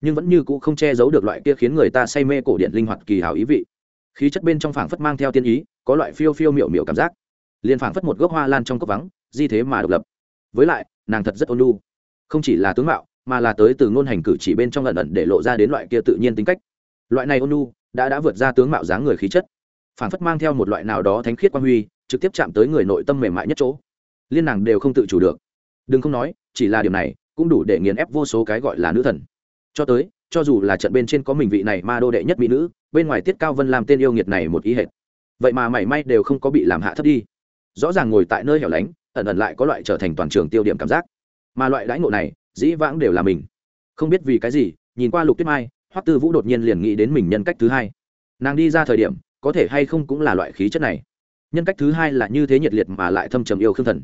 nhưng vẫn như cũ không che giấu được loại kia khiến người ta say mê cổ điện linh hoạt kỳ hào ý vị. Khí chất bên trong phảng phất mang theo tiên ý, có loại phiêu phiêu miệu miệu cảm giác. Liền phảng phất một gốc hoa lan trong cốc vắng, di thế mà độc lập. Với lại, nàng thật rất ôn lu không chỉ là tướng mạo mà là tới từ ngôn hành cử chỉ bên trong lần ẩn để lộ ra đến loại kia tự nhiên tính cách. Loại này ôn Nu đã đã vượt ra tướng mạo dáng người khí chất, phảng phất mang theo một loại nào đó thánh khiết quan huy, trực tiếp chạm tới người nội tâm mềm mại nhất chỗ. Liên nàng đều không tự chủ được. Đừng không nói, chỉ là điều này cũng đủ để nghiền ép vô số cái gọi là nữ thần. Cho tới, cho dù là trận bên trên có mình vị này ma đô đệ nhất mỹ nữ, bên ngoài tiết cao vân làm tên yêu nghiệt này một ý hệt. Vậy mà mảy may đều không có bị làm hạ thấp đi. Rõ ràng ngồi tại nơi hẻo lánh, ẩn ẩn lại có loại trở thành toàn trường tiêu điểm cảm giác. Mà loại đãi ngộ này dĩ vãng đều là mình. Không biết vì cái gì, nhìn qua lục tuyết mai, hoắc tư vũ đột nhiên liền nghĩ đến mình nhân cách thứ hai. Nàng đi ra thời điểm, có thể hay không cũng là loại khí chất này. Nhân cách thứ hai là như thế nhiệt liệt mà lại thâm trầm yêu khương thần.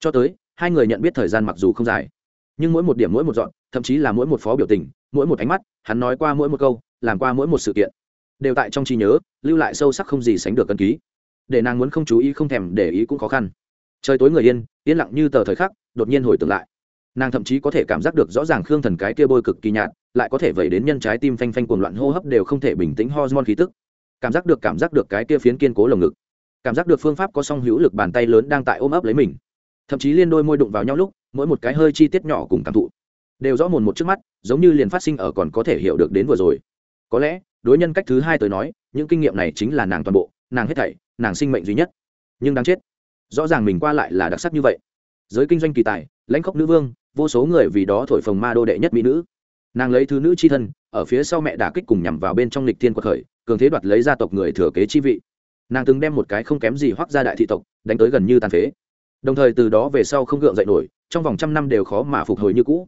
Cho tới, hai người nhận biết thời gian mặc dù không dài, nhưng mỗi một điểm mỗi một dọn, thậm chí là mỗi một phó biểu tình, mỗi một ánh mắt, hắn nói qua mỗi một câu, làm qua mỗi một sự kiện, đều tại trong trí nhớ, lưu lại sâu sắc không gì sánh được cân ký. Để nàng muốn không chú ý không thèm để ý cũng khó khăn. Trời tối người yên yên lặng như tờ thời khắc, đột nhiên hồi tưởng lại nàng thậm chí có thể cảm giác được rõ ràng khương thần cái kia bôi cực kỳ nhạt, lại có thể vẩy đến nhân trái tim phanh phanh cuồng loạn hô hấp đều không thể bình tĩnh hormone khí tức. Cảm giác được, cảm giác được cái kia phiến kiên cố lồng ngực. Cảm giác được phương pháp có song hữu lực bàn tay lớn đang tại ôm ấp lấy mình. Thậm chí liên đôi môi đụng vào nhau lúc, mỗi một cái hơi chi tiết nhỏ cùng cảm thụ, đều rõ mồn một trước mắt, giống như liền phát sinh ở còn có thể hiểu được đến vừa rồi. Có lẽ, đối nhân cách thứ hai tới nói, những kinh nghiệm này chính là nàng toàn bộ, nàng hết thảy, nàng sinh mệnh duy nhất. Nhưng đáng chết, rõ ràng mình qua lại là đặc sắc như vậy giới kinh doanh kỳ tài, lãnh khốc nữ vương, vô số người vì đó thổi phồng ma đô đệ nhất mỹ nữ. Nàng lấy thứ nữ c h i thân, ở phía sau mẹ đả kích cùng nhằm vào bên trong lịch thiên quật khởi, cường thế đoạt lấy gia tộc người thừa kế chi vị. Nàng từng đem một cái không kém gì hoác gia đại thị tộc, đánh tới gần như tàn phế. Đồng thời từ đó về sau không gượng dậy nổi, trong vòng trăm năm đều khó mà phục hồi như cũ.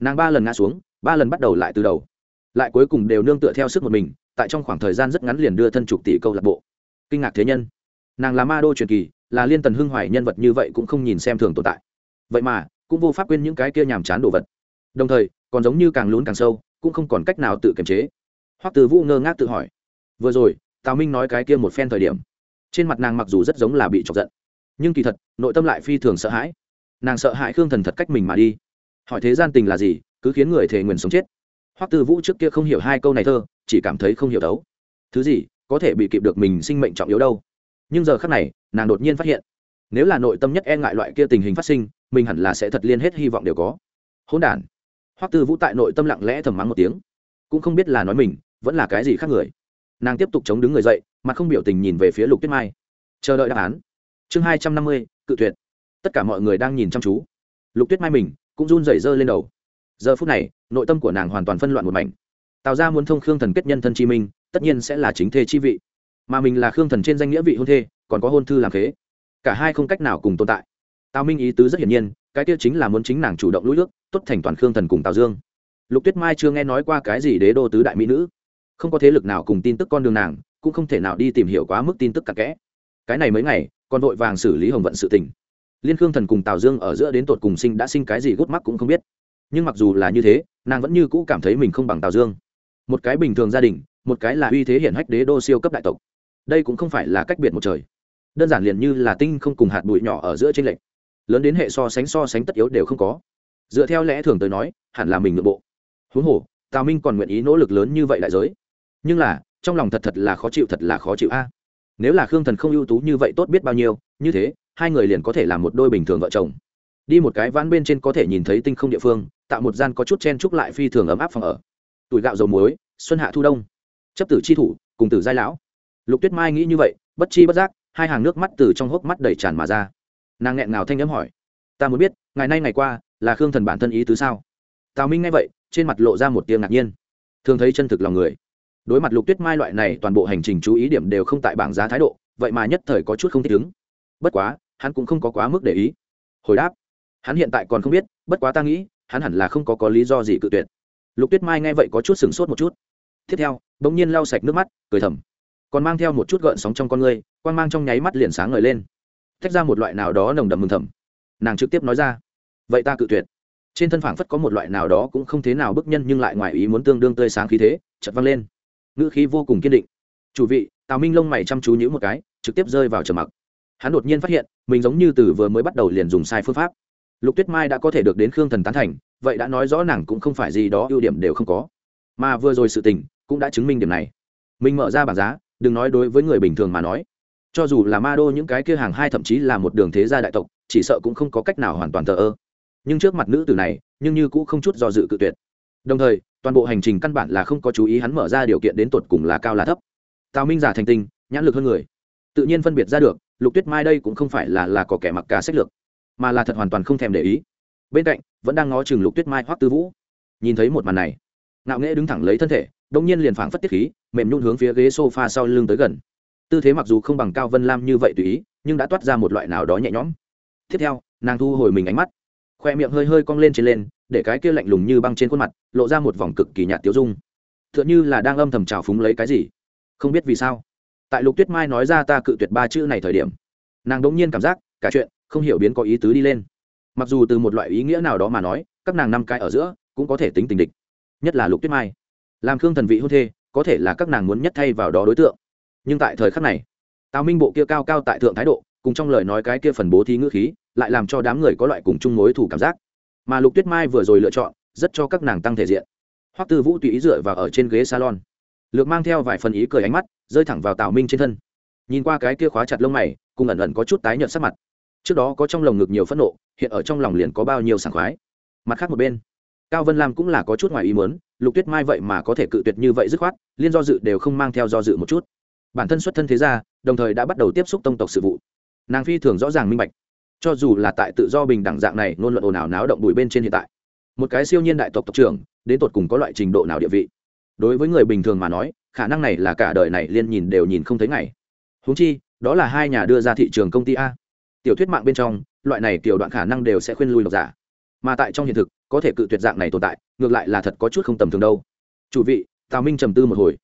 Nàng ba lần ngã xuống, ba lần bắt đầu lại từ đầu. Lại cuối cùng đều nương tựa theo sức một mình, tại trong khoảng thời gian rất ngắn liền đưa thân chục tỷ câu lạc bộ. Kinh ngạc thế nhân. Nàng là ma đô truyền kỳ là liên tần hưng hoài nhân vật như vậy cũng không nhìn xem thường tồn tại. Vậy mà, cũng vô pháp quên những cái kia nhàm chán đồ vật. Đồng thời, còn giống như càng lún càng sâu, cũng không còn cách nào tự kiềm chế. Hoắc từ vũ ngơ ngác tự hỏi. Vừa rồi, tào minh nói cái kia một phen thời điểm, trên mặt nàng mặc dù rất giống là bị chọc giận, nhưng kỳ thật, nội tâm lại phi thường sợ hãi. Nàng sợ hãi khương thần thật cách mình mà đi. Hỏi thế gian tình là gì, cứ khiến người thề nguyền sống chết. Hoắc từ vũ trước kia không hiểu hai câu này thơ, chỉ cảm thấy không hiểu đấu. Thứ gì, có thể bị kịp được mình sinh mệnh trọng yếu đâu? Nhưng giờ khác này, nàng đột nhiên phát hiện, nếu là nội tâm nhất e ngại loại kia tình hình phát sinh, mình hẳn là sẽ thật liên hết hy vọng đều có. Hỗn đản. Hoắc tư vũ tại nội tâm lặng lẽ thầm mắng một tiếng. Cũng không biết là nói mình, vẫn là cái gì khác người. Nàng tiếp tục chống đứng người dậy, mà không biểu tình nhìn về phía lục tuyết mai. Chờ đợi đáp án. Chương hai trăm năm mươi, cự tuyệt. Tất cả mọi người đang nhìn chăm chú. Lục tuyết mai mình cũng run rẩy dơ lên đầu. Giờ phút này, nội tâm của nàng hoàn toàn phân loạn một mảnh. Tạo ra muốn thông khương thần kết nhân thân chi minh, tất nhiên sẽ là chính thê chi vị mà mình là khương thần trên danh nghĩa vị hôn thê, còn có hôn thư làm thế cả hai không cách nào cùng tồn tại. Tào minh ý tứ rất hiển nhiên, cái kia chính là muốn chính nàng chủ động lũi nước tốt thành toàn khương thần cùng tào dương. Lục tuyết mai chưa nghe nói qua cái gì đế đô tứ đại mỹ nữ. Không có thế lực nào cùng tin tức con đường nàng, cũng không thể nào đi tìm hiểu quá mức tin tức cặn kẽ. Cái này mấy ngày, còn vội vàng xử lý hồng vận sự tình. Liên khương thần cùng tào dương ở giữa đến tột cùng sinh đã sinh cái gì gút mắt cũng không biết. Nhưng mặc dù là như thế, nàng vẫn như cũ cảm thấy mình không bằng tào dương. Một cái bình thường gia đình, một cái là uy thế hiển hách đế đô siêu cấp đại tộc đây cũng không phải là cách biệt một trời. Đơn giản liền như là tinh không cùng hạt bụi nhỏ ở giữa trên lệnh lớn đến hệ so sánh so sánh tất yếu đều không có. Dựa theo lẽ thường tới nói, hẳn là mình nội bộ. Huống hồ, tào minh còn nguyện ý nỗ lực lớn như vậy đại giới. Nhưng là, trong lòng thật thật là khó chịu thật là khó chịu a. Nếu là khương thần không ưu tú như vậy tốt biết bao nhiêu, như thế, hai người liền có thể làm một đôi bình thường vợ chồng. Đi một cái ván bên trên có thể nhìn thấy tinh không địa phương, tạo một gian có chút chen trúc lại phi thường ấm áp phòng ở. Tuổi gạo dầu muối, xuân hạ thu đông. Chấp tử chi thủ, cùng tử giai lão lục tuyết mai nghĩ như vậy, bất chi bất giác, hai hàng nước mắt từ trong hốc mắt đầy tràn mà ra. Nàng nghẹn ngào thanh nhấm hỏi, ta muốn biết, ngày nay ngày qua, là khương thần bản thân ý tứ sao? Tào minh nghe vậy, trên mặt lộ ra một tiếng ngạc nhiên. Thường thấy chân thực lòng người. Đối mặt lục tuyết mai loại này, toàn bộ hành trình chú ý điểm đều không tại bảng giá thái độ, vậy mà nhất thời có chút không thích ứng. Bất quá, hắn cũng không có quá mức để ý. Hồi đáp, hắn hiện tại còn không biết, bất quá ta nghĩ, hắn hẳn là không có có lý do gì cự tuyệt. Lục tuyết mai nghe vậy có chút sửng sốt một chút. Tiếp theo đ ỗ n g nhiên lau sạch nước mắt, cười thầm còn mang theo một chút gợn sóng trong con ngươi quan mang trong nháy mắt liền sáng ngời lên. Tách ra một loại nào đó nồng đầm mừng thầm. Nàng trực tiếp nói ra, vậy ta cự tuyệt. Trên thân phảng phất có một loại nào đó cũng không thế nào bức nhân nhưng lại ngoài ý muốn tương đương tươi sáng khí thế chật văng lên. Ngữ khí vô cùng kiên định. Chủ vị, tào minh lông mày chăm chú nhữ một cái, trực tiếp rơi vào trầm mặc. Hắn đột nhiên phát hiện, mình giống như từ vừa mới bắt đầu liền dùng sai phương pháp. Lục tuyết mai đã có thể được đến khương thần tán thành, vậy đã nói rõ nàng cũng không phải gì đó ưu điểm đều không có. Mà vừa rồi sự tình cũng đã chứng minh điểm này. Mình mở ra bảng giá đừng nói đối với người bình thường mà nói. Cho dù là ma đô những cái kia hàng hai thậm chí là một đường thế gia đại tộc, chỉ sợ cũng không có cách nào hoàn toàn thờ ơ. Nhưng trước mặt nữ tử này, nhưng như cũng không chút do dự cự tuyệt. Đồng thời, toàn bộ hành trình căn bản là không có chú ý hắn mở ra điều kiện đến tột cùng là cao là thấp. Tào minh giả thành tinh, nhãn lực hơn người. Tự nhiên phân biệt ra được, lục tuyết mai đây cũng không phải là là có kẻ mặc cả sách lược, mà là thật hoàn toàn không thèm để ý. Bên cạnh, vẫn đang ngó chừng lục tuyết mai hoắc tư vũ. Nhìn thấy một màn này, ngạo nghễ đứng thẳng lấy thân thể đông nhiên liền phảng phất tiết khí, mềm nhún hướng phía ghế sofa sau lưng tới gần. Tư thế mặc dù không bằng cao vân lam như vậy tùy ý, nhưng đã toát ra một loại nào đó nhẹ nhõm. Tiếp theo, nàng thu hồi mình ánh mắt. Khoe miệng hơi hơi cong lên trên lên, để cái kia lạnh lùng như băng trên khuôn mặt, lộ ra một vòng cực kỳ nhạt tiêu dung. T h ư ợ n h ư là đang âm thầm trào phúng lấy cái gì. Không biết vì sao, tại lục tuyết mai nói ra ta cự tuyệt ba chữ này thời điểm, nàng đ ỗ n g nhiên cảm giác cả chuyện không hiểu biến có ý tứ đi lên. Mặc dù từ một loại ý nghĩa nào đó mà nói, các nàng năm cái ở giữa cũng có thể tính tình địch, nhất là lục tuyết mai làm khương thần vị hôn thê, có thể là các nàng muốn nhất thay vào đó đối tượng. Nhưng tại thời khắc này, tào minh bộ kia cao cao tại thượng thái độ, cùng trong lời nói cái kia phần bố thí ngữ khí, lại làm cho đám người có loại cùng chung mối thủ cảm giác. Mà lục tuyết mai vừa rồi lựa chọn, rất cho các nàng tăng thể diện. Hoắc tư vũ tùy ý dựa vào ở trên ghế salon. Lược mang theo vài phần ý cười ánh mắt, rơi thẳng vào tào minh trên thân. Nhìn qua cái kia khóa chặt lông mày, cùng ẩn ẩn có chút tái nhợt sắc mặt. Trước đó có trong lồng ngực nhiều phẫn nộ, hiện ở trong lòng liền có bao nhiêu sảng khoái. Mặt khác một bên cao vân lam cũng là có chút ngoài ý muốn, lục tuyết mai vậy mà có thể cự tuyệt như vậy dứt khoát, liên do dự đều không mang theo do dự một chút. Bản thân xuất thân thế gia, đồng thời đã bắt đầu tiếp xúc tông tộc sự vụ. Nàng phi thường rõ ràng minh bạch. Cho dù là tại tự do bình đẳng dạng này, ngôn luận ồn ào náo động bụi bên trên hiện tại, một cái siêu nhiên đại tộc tộc trưởng, đến tột cùng có loại trình độ nào địa vị? Đối với người bình thường mà nói, khả năng này là cả đời này liên nhìn đều nhìn không thấy ngày. Húng chi, đó là hai nhà đưa ra thị trường công ty a. Tiểu thuyết mạng bên trong, loại này tiểu đoạn khả năng đều sẽ khuyên lui độc giả mà tại trong hiện thực, có thể cự tuyệt dạng này tồn tại, ngược lại là thật có chút không tầm thường đâu. Chủ vị, tào minh trầm tư một hồi.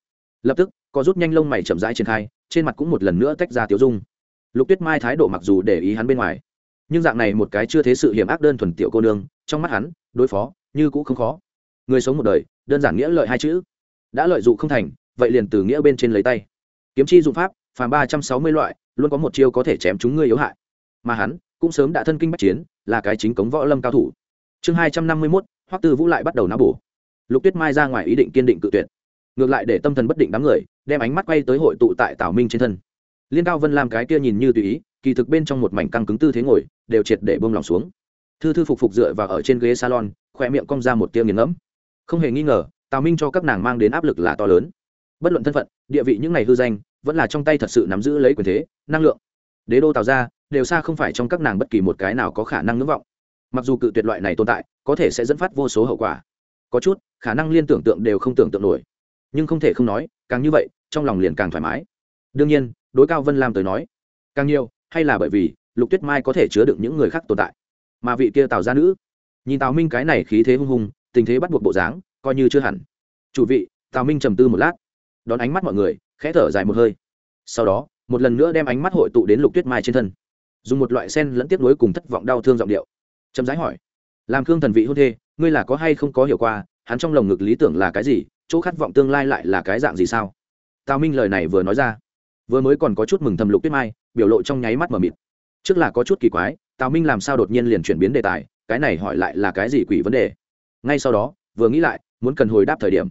Lập tức, có rút nhanh lông mày chậm rãi triển khai, trên mặt cũng một lần nữa tách ra tiểu dung. Lục tuyết mai thái độ mặc dù để ý hắn bên ngoài, nhưng dạng này một cái chưa thế sự hiểm ác đơn thuần tiểu cô nương, trong mắt hắn, đối phó, như cũng không khó. Người sống một đời, đơn giản nghĩa lợi hai chữ. Đã lợi dụng không thành, vậy liền từ nghĩa bên trên lấy tay. Kiếm chi dụng pháp, phàm ba trăm sáu mươi loại, luôn có một chiêu có thể chém chúng ngươi yếu hại. Mà hắn, cũng sớm đã thân kinh bắc chiến, là cái chính cống võ lâm cao thủ chương hai trăm năm mươi mốt, hoắc tư vũ lại bắt đầu náo bổ. Lục tuyết mai ra ngoài ý định kiên định cự tuyệt. Ngược lại để tâm thần bất định đám người, đem ánh mắt quay tới hội tụ tại tào minh trên thân. Liên cao vân làm cái kia nhìn như tùy ý, kỳ thực bên trong một mảnh căng cứng tư thế ngồi, đều triệt để bông lòng xuống. Thư thư phục phục dựa vào ở trên ghế salon khoe miệng cong ra một tia nghiền ngẫm. Không hề nghi ngờ, tào minh cho các nàng mang đến áp lực là to lớn. Bất luận thân phận, địa vị những ngày hư danh, vẫn là trong tay thật sự nắm giữ lấy quyền thế, năng lượng. Đế đô tạo ra đều xa không phải trong các nàng bất kỳ một cái nào có khả năng ngưỡng vọng mặc dù cự tuyệt loại này tồn tại, có thể sẽ dẫn phát vô số hậu quả. Có chút, khả năng liên tưởng tượng đều không tưởng tượng nổi. Nhưng không thể không nói, càng như vậy, trong lòng liền càng thoải mái. Đương nhiên, đối cao vân lam tới nói, càng nhiều, hay là bởi vì, lục tuyết mai có thể chứa đựng những người khác tồn tại. Mà vị kia tào gia nữ, nhìn tào minh cái này khí thế hung hùng, tình thế bắt buộc bộ dáng, coi như chưa hẳn. Chủ vị, tào minh trầm tư một lát, đón ánh mắt mọi người, khẽ thở dài một hơi. Sau đó, một lần nữa đem ánh mắt hội tụ đến lục tuyết mai trên thân. Dùng một loại sen lẫn tiếp nối cùng thất vọng đau thương giọng điệu chậm rãi hỏi, làm khương thần vị hôn thê, ngươi là có hay không có hiểu qua, hắn trong lồng ngực lý tưởng là cái gì, chỗ khát vọng tương lai lại là cái dạng gì sao? Tào minh lời này vừa nói ra, vừa mới còn có chút mừng thầm lục tuyết mai, biểu lộ trong nháy mắt mờ mịt. Trước là có chút kỳ quái, tào minh làm sao đột nhiên liền chuyển biến đề tài, cái này hỏi lại là cái gì quỷ vấn đề? Ngay sau đó, vừa nghĩ lại, muốn cần hồi đáp thời điểm,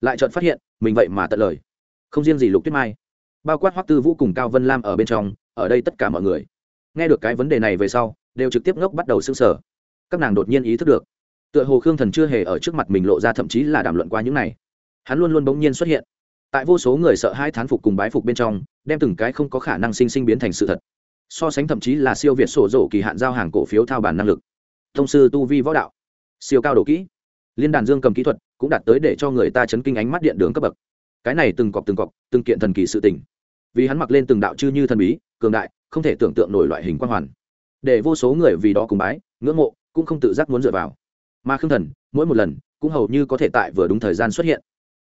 lại chợt phát hiện, mình vậy mà tận lời. Không riêng gì lục tuyết mai, bao quát hoắc tư vũ cùng cao vân lam ở bên trong, ở đây tất cả mọi người. Nghe được cái vấn đề này về sau đều trực tiếp ngốc bắt đầu s ư n g sở các nàng đột nhiên ý thức được, tựa hồ khương thần chưa hề ở trước mặt mình lộ ra thậm chí là đàm luận qua những này. Hắn luôn luôn bỗng nhiên xuất hiện. Tại vô số người sợ hai thán phục cùng bái phục bên trong, đem từng cái không có khả năng sinh sinh biến thành sự thật. So sánh thậm chí là siêu việt sổ rổ kỳ hạn giao hàng cổ phiếu thao bản năng lực. Thông sư tu vi võ đạo, siêu cao độ kỹ. Liên đàn dương cầm kỹ thuật cũng đạt tới để cho người ta chấn kinh ánh mắt điện đường cấp bậc. Cái này từng cọc từng cọc, từng kiện thần kỳ sự tình. Vì hắn mặc lên từng đạo chư như thần bí, cường đại, không thể tưởng tượng nổi loại hình quan hoàn để vô số người vì đó cùng bái, ngưỡng mộ, cũng không tự giác muốn dựa vào. Mà khương thần, mỗi một lần, cũng hầu như có thể tại vừa đúng thời gian xuất hiện.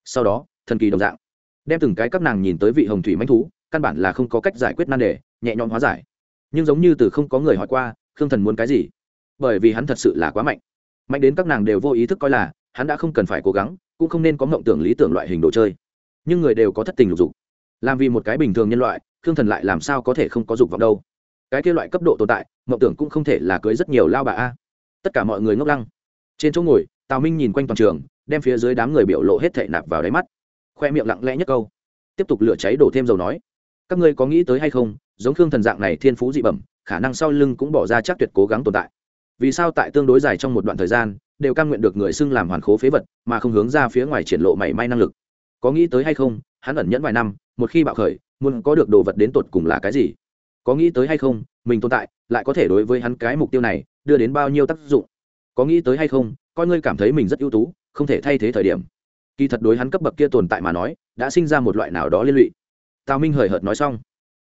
Sau đó, thần kỳ đồng dạng, đem từng cái các nàng nhìn tới vị hồng thủy manh thú, căn bản là không có cách giải quyết nan đề, nhẹ nhõm hóa giải. Nhưng giống như từ không có người hỏi qua, khương thần muốn cái gì? Bởi vì hắn thật sự là quá mạnh. Mạnh đến các nàng đều vô ý thức coi là, hắn đã không cần phải cố gắng, cũng không nên có mộng tưởng lý tưởng loại hình đồ chơi. Nhưng người đều có thất tình lục dục. Làm vì một cái bình thường nhân loại, khương thần lại làm sao có thể không có dục vọng đâu? Cái kia loại cấp độ tồn tại, mộng tưởng cũng không thể là cưới rất nhiều lao bà a. Tất cả mọi người ngốc lăng. Trên chỗ ngồi, tào minh nhìn quanh toàn trường, đem phía dưới đám người biểu lộ hết thệ nạp vào đáy mắt. Khoe miệng lặng lẽ nhất câu. Tiếp tục lửa cháy đổ thêm dầu nói. Các ngươi có nghĩ tới hay không, giống khương thần dạng này thiên phú dị bẩm, khả năng sau lưng cũng bỏ ra chắc tuyệt cố gắng tồn tại. Vì sao tại tương đối dài trong một đoạn thời gian, đều cam nguyện được người xưng làm hoàn khố phế vật, mà không hướng ra phía ngoài triển lộ mảy may năng lực? Có nghĩ tới hay không, hắn ẩn nhẫn vài năm, một khi bạo khởi, muốn có được đồ vật đến tột cùng là cái gì? Có nghĩ tới hay không, mình tồn tại, lại có thể đối với hắn cái mục tiêu này đưa đến bao nhiêu tác dụng? Có nghĩ tới hay không, coi ngươi cảm thấy mình rất ưu tú, không thể thay thế thời điểm. Kỳ thật đối hắn cấp bậc kia tồn tại mà nói, đã sinh ra một loại nào đó liên lụy. Tào minh hời hợt nói xong.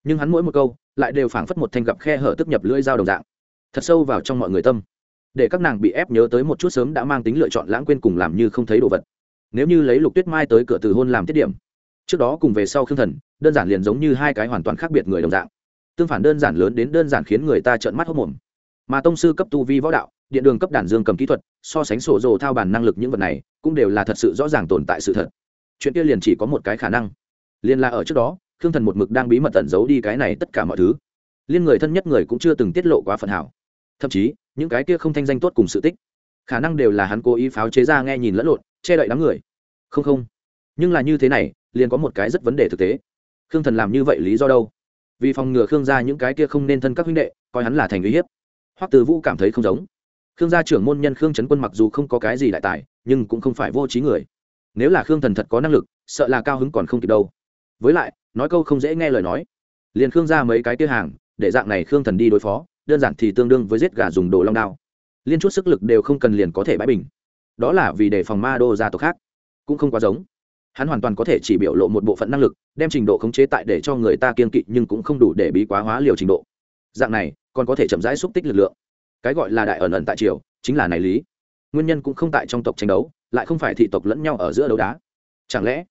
Nhưng hắn mỗi một câu, lại đều phảng phất một thanh gặp khe hở tức nhập lưỡi dao đồng dạng. Thật sâu vào trong mọi người tâm. Để các nàng bị ép nhớ tới một chút sớm đã mang tính lựa chọn lãng quên cùng làm như không thấy đồ vật. Nếu như lấy lục tuyết mai tới cửa từ hôn làm tiết điểm, trước đó cùng về sau khương thần, đơn giản liền giống như hai cái hoàn toàn khác biệt người đồng dạng tương phản đơn giản lớn đến đơn giản khiến người ta trợn mắt hốc mồm. Mà tông sư cấp tu vi võ đạo, điện đường cấp đản dương cầm kỹ thuật, so sánh sổ rồ thao bàn năng lực những vật này, cũng đều là thật sự rõ ràng tồn tại sự thật. Chuyện kia liền chỉ có một cái khả năng. Liền là ở trước đó, khương thần một mực đang bí mật tẩn giấu đi cái này tất cả mọi thứ. Liên người thân nhất người cũng chưa từng tiết lộ quá phần hảo. Thậm chí, những cái kia không thanh danh tốt cùng sự tích, khả năng đều là hắn cố ý pháo chế ra nghe nhìn lẫn lộn, che đậy đám người. Không không. Nhưng là như thế này, liền có một cái rất vấn đề thực tế. Khương thần làm như vậy lý do đâu? Vì phòng ngừa khương gia những cái kia không nên thân các huynh đệ, coi hắn là thành uy hiếp. Hoắc từ vũ cảm thấy không giống. Khương gia trưởng môn nhân khương trấn quân mặc dù không có cái gì đại tài, nhưng cũng không phải vô trí người. Nếu là khương thần thật có năng lực, sợ là cao hứng còn không kịp đâu. Với lại, nói câu không dễ nghe lời nói. Liền khương ra mấy cái kia hàng, để dạng này khương thần đi đối phó, đơn giản thì tương đương với giết gà dùng đồ long đao. Liên chút sức lực đều không cần liền có thể bãi bình. Đó là vì để phòng ma đô gia tộc khác. Cũng không quá giống hắn hoàn toàn có thể chỉ biểu lộ một bộ phận năng lực, đem trình độ khống chế tại để cho người ta kiên kỵ nhưng cũng không đủ để bí quá hóa liều trình độ. Dạng này, còn có thể chậm rãi xúc tích lực lượng. Cái gọi là đại ẩn ẩn tại triều, chính là này lý. Nguyên nhân cũng không tại trong tộc tranh đấu, lại không phải thị tộc lẫn nhau ở giữa đấu đá. Chẳng lẽ,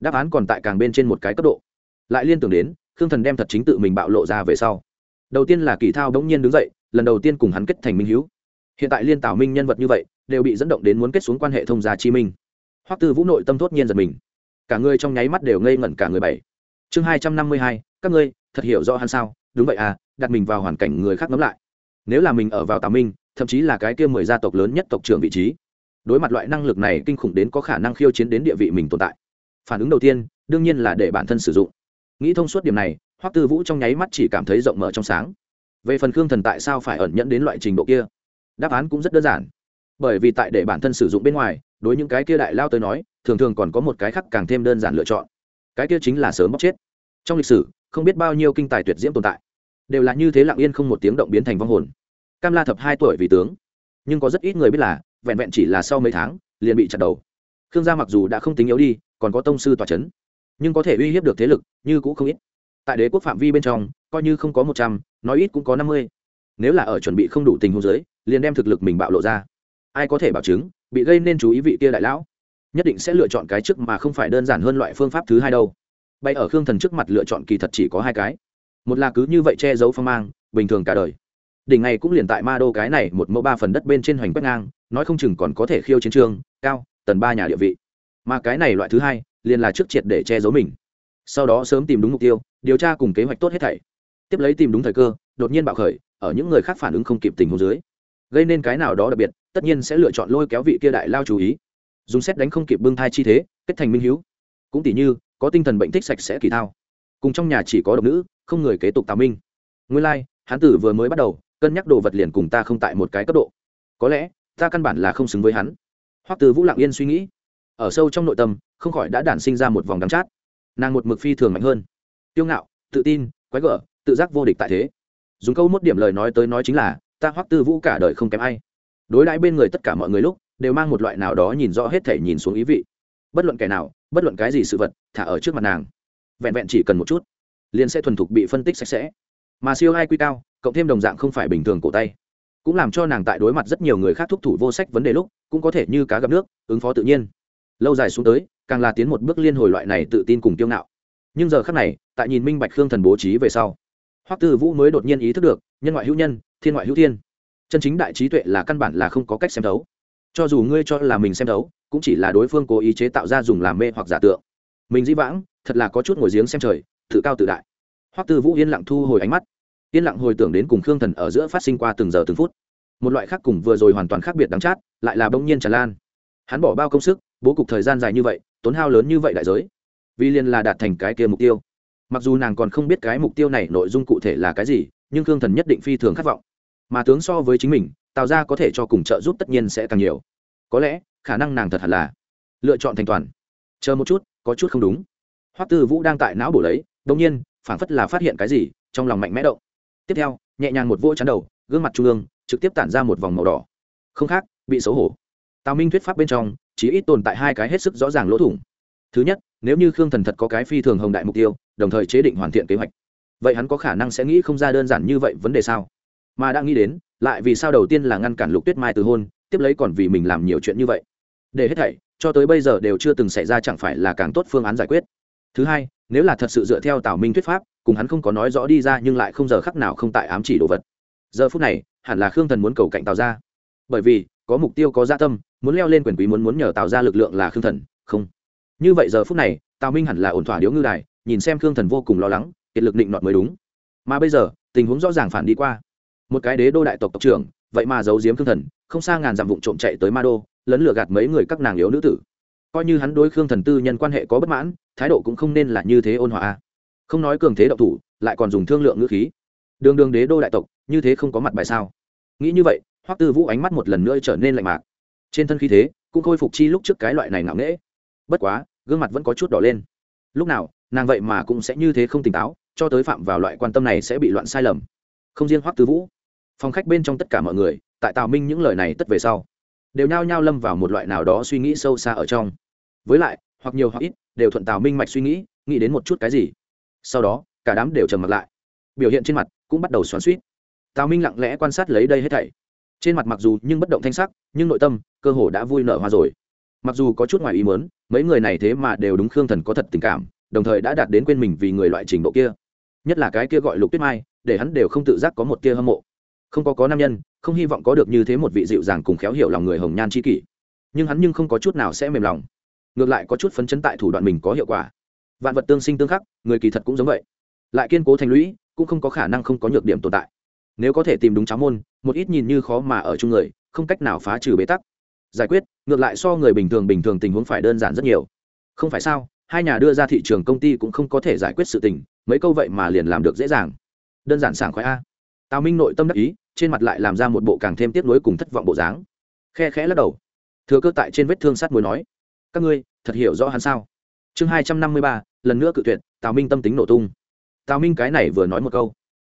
đáp án còn tại càng bên trên một cái cấp độ? Lại liên tưởng đến, khương thần đem thật chính tự mình bạo lộ ra về sau. Đầu tiên là kỳ thao đ ố n g nhiên đứng dậy, lần đầu tiên cùng hắn kết thành minh h hiện tại liên tảo minh nhân vật như vậy, đều bị dẫn động đến muốn kết xuống quan hệ thông gia chi minh. Hoắc tư vũ nội tâm thốt nhiên giật mình cả người trong nháy mắt đều ngây ngẩn cả người bảy. Chương hai trăm năm mươi hai, các ngươi, thật hiểu rõ hắn sao? Đúng vậy à đặt mình vào hoàn cảnh người khác ngẫm lại. Nếu là mình ở vào tà minh, thậm chí là cái kia mười gia tộc lớn nhất tộc trưởng vị trí, đối mặt loại năng lực này kinh khủng đến có khả năng khiêu chiến đến địa vị mình tồn tại. Phản ứng đầu tiên, đương nhiên là để bản thân sử dụng. Nghĩ thông suốt điểm này, hoắc tư vũ trong nháy mắt chỉ cảm thấy rộng mở trong sáng. Về phần khương thần tại sao phải ẩn nhẫn đến loại trình độ kia? Đáp án cũng rất đơn giản. Bởi vì tại để bản thân sử dụng bên ngoài, đối những cái kia đại lao tới nói thường thường còn có một cái khác càng thêm đơn giản lựa chọn. Cái kia chính là sớm bóc chết. Trong lịch sử, không biết bao nhiêu kinh tài tuyệt diễm tồn tại, đều là như thế lặng yên không một tiếng động biến thành vong hồn. Cam la thập hai tuổi vì tướng, nhưng có rất ít người biết là, vẹn vẹn chỉ là sau mấy tháng, liền bị chặt đầu. Khương gia mặc dù đã không tính yếu đi, còn có tông sư tòa c h ấ n nhưng có thể uy hiếp được thế lực như cũng không ít. Tại đế quốc phạm vi bên trong, coi như không có một trăm, nói ít cũng có năm mươi. Nếu là ở chuẩn bị không đủ tình huống giới liền đem thực lực mình bạo lộ ra. Ai có thể bảo chứng, bị gây nên chú ý vị kia đại lão? Nhất định sẽ lựa chọn cái trước mà không phải đơn giản hơn loại phương pháp thứ hai đâu. Bay ở khương thần trước mặt lựa chọn kỳ thật chỉ có hai cái. Một là cứ như vậy che giấu phong mang, bình thường cả đời. Đỉnh này cũng liền tại ma đô cái này một mẫu ba phần đất bên trên hoành quét ngang, nói không chừng còn có thể khiêu chiến trường, cao tần ba nhà địa vị. Mà cái này loại thứ hai, liền là trước triệt để che giấu mình. Sau đó sớm tìm đúng mục tiêu, điều tra cùng kế hoạch tốt hết thảy. Tiếp lấy tìm đúng thời cơ, đột nhiên bạo khởi, ở những người khác phản ứng không kịp tình hồ dưới. Gây nên cái nào đó đặc biệt, tất nhiên sẽ lựa chọn lôi kéo vị kia đại lao chú ý dùng xét đánh không kịp bưng thai chi thế kết thành minh hữu cũng tỷ như có tinh thần bệnh thích sạch sẽ kỳ thao. Cùng trong nhà chỉ có độc nữ không người kế tục tào minh. Nguyên lai、like, hán tử vừa mới bắt đầu cân nhắc đồ vật liền cùng ta không tại một cái cấp độ. Có lẽ ta căn bản là không xứng với hắn. Hoắc từ vũ lặng yên suy nghĩ. Ở sâu trong nội tâm không khỏi đã đản sinh ra một vòng đắng chát. Nàng một mực phi thường mạnh hơn. Tiêu ngạo tự tin quái gở tự giác vô địch tại thế. Dùng câu một điểm lời nói tới nói chính là ta hoắc tư vũ cả đời không kém ai. Đối đãi bên người tất cả mọi người lúc đều mang một loại nào đó nhìn rõ hết thể nhìn xuống ý vị. Bất luận kẻ nào, bất luận cái gì sự vật, thả ở trước mặt nàng, vẹn vẹn chỉ cần một chút, liền sẽ thuần thục bị phân tích sạch sẽ. Mà siêu hai quy cao, cộng thêm đồng dạng không phải bình thường cổ tay, cũng làm cho nàng tại đối mặt rất nhiều người khác thúc thủ vô sách vấn đề lúc, cũng có thể như cá gặp nước, ứng phó tự nhiên. Lâu dài xuống tới, càng là tiến một bước liên hồi loại này tự tin cùng kiêu ngạo. Nhưng giờ khác này, tại nhìn minh bạch khương thần bố trí về sau, hoắc tư vũ mới đột nhiên ý thức được, nhân ngoại hữu nhân, thiên ngoại hữu thiên. Chân chính đại trí tuệ là căn bản là không có cách xem thấu cho dù ngươi cho là mình xem đấu, cũng chỉ là đối phương cố ý chế tạo ra dùng làm mê hoặc giả tượng. Mình dĩ vãng thật là có chút ngồi giếng xem trời tự cao tự đại. Hoắc tư vũ yên lặng thu hồi ánh mắt. Yên lặng hồi tưởng đến cùng khương thần ở giữa phát sinh qua từng giờ từng phút. Một loại khác cùng vừa rồi hoàn toàn khác biệt đáng chát lại là bỗng nhiên tràn lan. Hắn bỏ bao công sức bố cục thời gian dài như vậy tốn hao lớn như vậy đại giới. Vì liền là đạt thành cái kia mục tiêu. Mặc dù nàng còn không biết cái mục tiêu này nội dung cụ thể là cái gì nhưng khương thần nhất định phi thường khát vọng. Mà tướng so với chính mình tạo ra có thể cho cùng trợ giúp tất nhiên sẽ càng nhiều. Có lẽ, khả năng nàng thật hẳn là lựa chọn thành toàn. Chờ một chút, có chút không đúng. Hoắc tư vũ đang tại não bổ lấy đông nhiên, phảng phất là phát hiện cái gì, trong lòng mạnh mẽ động. Tiếp theo, nhẹ nhàng một vỗ chắn đầu, gương mặt trung ương, trực tiếp tản ra một vòng màu đỏ. Không khác, bị xấu hổ. Tào minh thuyết pháp bên trong chỉ ít tồn tại hai cái hết sức rõ ràng lỗ thủng. Thứ nhất, nếu như khương thần thật có cái phi thường hồng đại mục tiêu, đồng thời chế định hoàn thiện kế hoạch, vậy hắn có khả năng sẽ nghĩ không ra đơn giản như vậy vấn đề sao? Mà đã nghĩ đến lại vì sao đầu tiên là ngăn cản lục tuyết mai từ hôn, tiếp lấy còn vì mình làm nhiều chuyện như vậy. Để hết thảy, cho tới bây giờ đều chưa từng xảy ra chẳng phải là càng tốt phương án giải quyết. Thứ hai, nếu là thật sự dựa theo tào minh thuyết pháp, cùng hắn không có nói rõ đi ra nhưng lại không giờ khắc nào không tại ám chỉ đồ vật. Giờ phút này, hẳn là khương thần muốn cầu cạnh tào ra bởi vì, có mục tiêu, có gia tâm, muốn leo lên quyền quý muốn muốn nhờ tào ra lực lượng là khương thần, không. Như vậy giờ phút này, tào minh hẳn là ổn thỏa điếu ngư đài, nhìn xem khương thần vô cùng lo lắng, kiệt lực định nọt mới đúng. Mà bây giờ, tình huống rõ ràng phản đi qua một cái đế đô đại tộc tộc trưởng, vậy mà giấu giếm khương thần, không xa ngàn dặm vụng trộm chạy tới ma đô, lấn lừa gạt mấy người các nàng yếu nữ tử. Coi như hắn đối khương thần tư nhân quan hệ có bất mãn, thái độ cũng không nên là như thế ôn hòa không nói cường thế độc thủ, lại còn dùng thương lượng ngữ khí. Đường đường đế đô đại tộc, như thế không có mặt bài sao? Nghĩ như vậy, hoắc tư vũ ánh mắt một lần nữa trở nên lạnh mạc. Trên thân khí thế, cũng khôi phục chi lúc trước cái loại này ngạo nghễ. Bất quá, gương mặt vẫn có chút đỏ lên. Lúc nào, nàng vậy mà cũng sẽ như thế không tỉnh táo, cho tới phạm vào loại quan tâm này sẽ bị loạn sai lầm. Không riêng hoắc tư vũ phòng khách bên trong tất cả mọi người, tại tào minh những lời này tất về sau, đều nhao nhao lâm vào một loại nào đó suy nghĩ sâu xa ở trong. Với lại, hoặc nhiều hoặc ít, đều thuận tào minh mạch suy nghĩ nghĩ đến một chút cái gì. Sau đó, cả đám đều trầm mặt lại. Biểu hiện trên mặt cũng bắt đầu xoắn suýt tào minh lặng lẽ quan sát lấy đây hết thảy. Trên mặt mặc dù nhưng bất động thanh sắc, nhưng nội tâm, cơ hồ đã vui nở hoa rồi. Mặc dù có chút ngoài ý muốn, mấy người này thế mà đều đúng khương thần có thật tình cảm, đồng thời đã đạt đến quên mình vì người loại trình độ kia. Nhất là cái kia gọi lục tuyết mai, để hắn đều không tự giác có một kia hâm mộ không có có nam nhân, không hy vọng có được như thế một vị dịu dàng cùng khéo hiểu lòng người hồng nhan c h i kỷ. Nhưng hắn nhưng không có chút nào sẽ mềm lòng. Ngược lại có chút phấn chấn tại thủ đoạn mình có hiệu quả. Vạn vật tương sinh tương khắc, người kỳ thật cũng giống vậy. Lại kiên cố thành lũy, cũng không có khả năng không có nhược điểm tồn tại. Nếu có thể tìm đúng cháo môn, một ít nhìn như khó mà ở chung người, không cách nào phá trừ bế tắc. Giải quyết, ngược lại so người bình thường bình thường tình huống phải đơn giản rất nhiều. Không phải sao, hai nhà đưa ra thị trường công ty cũng không có thể giải quyết sự tình, mấy câu vậy mà liền làm được dễ dàng. Đơn giản sảng khoái a. Tào minh nội tâm đắc ý trên mặt lại làm ra một bộ càng thêm tiếp nối cùng thất vọng bộ dáng. Khe khẽ lắc đầu. Thừa cơ tại trên vết thương sát mối nói, các ngươi, thật hiểu rõ hắn sao? Chương hai trăm năm mươi ba, lần nữa cự tuyệt, tào minh tâm tính nổ tung. Tào minh cái này vừa nói một câu,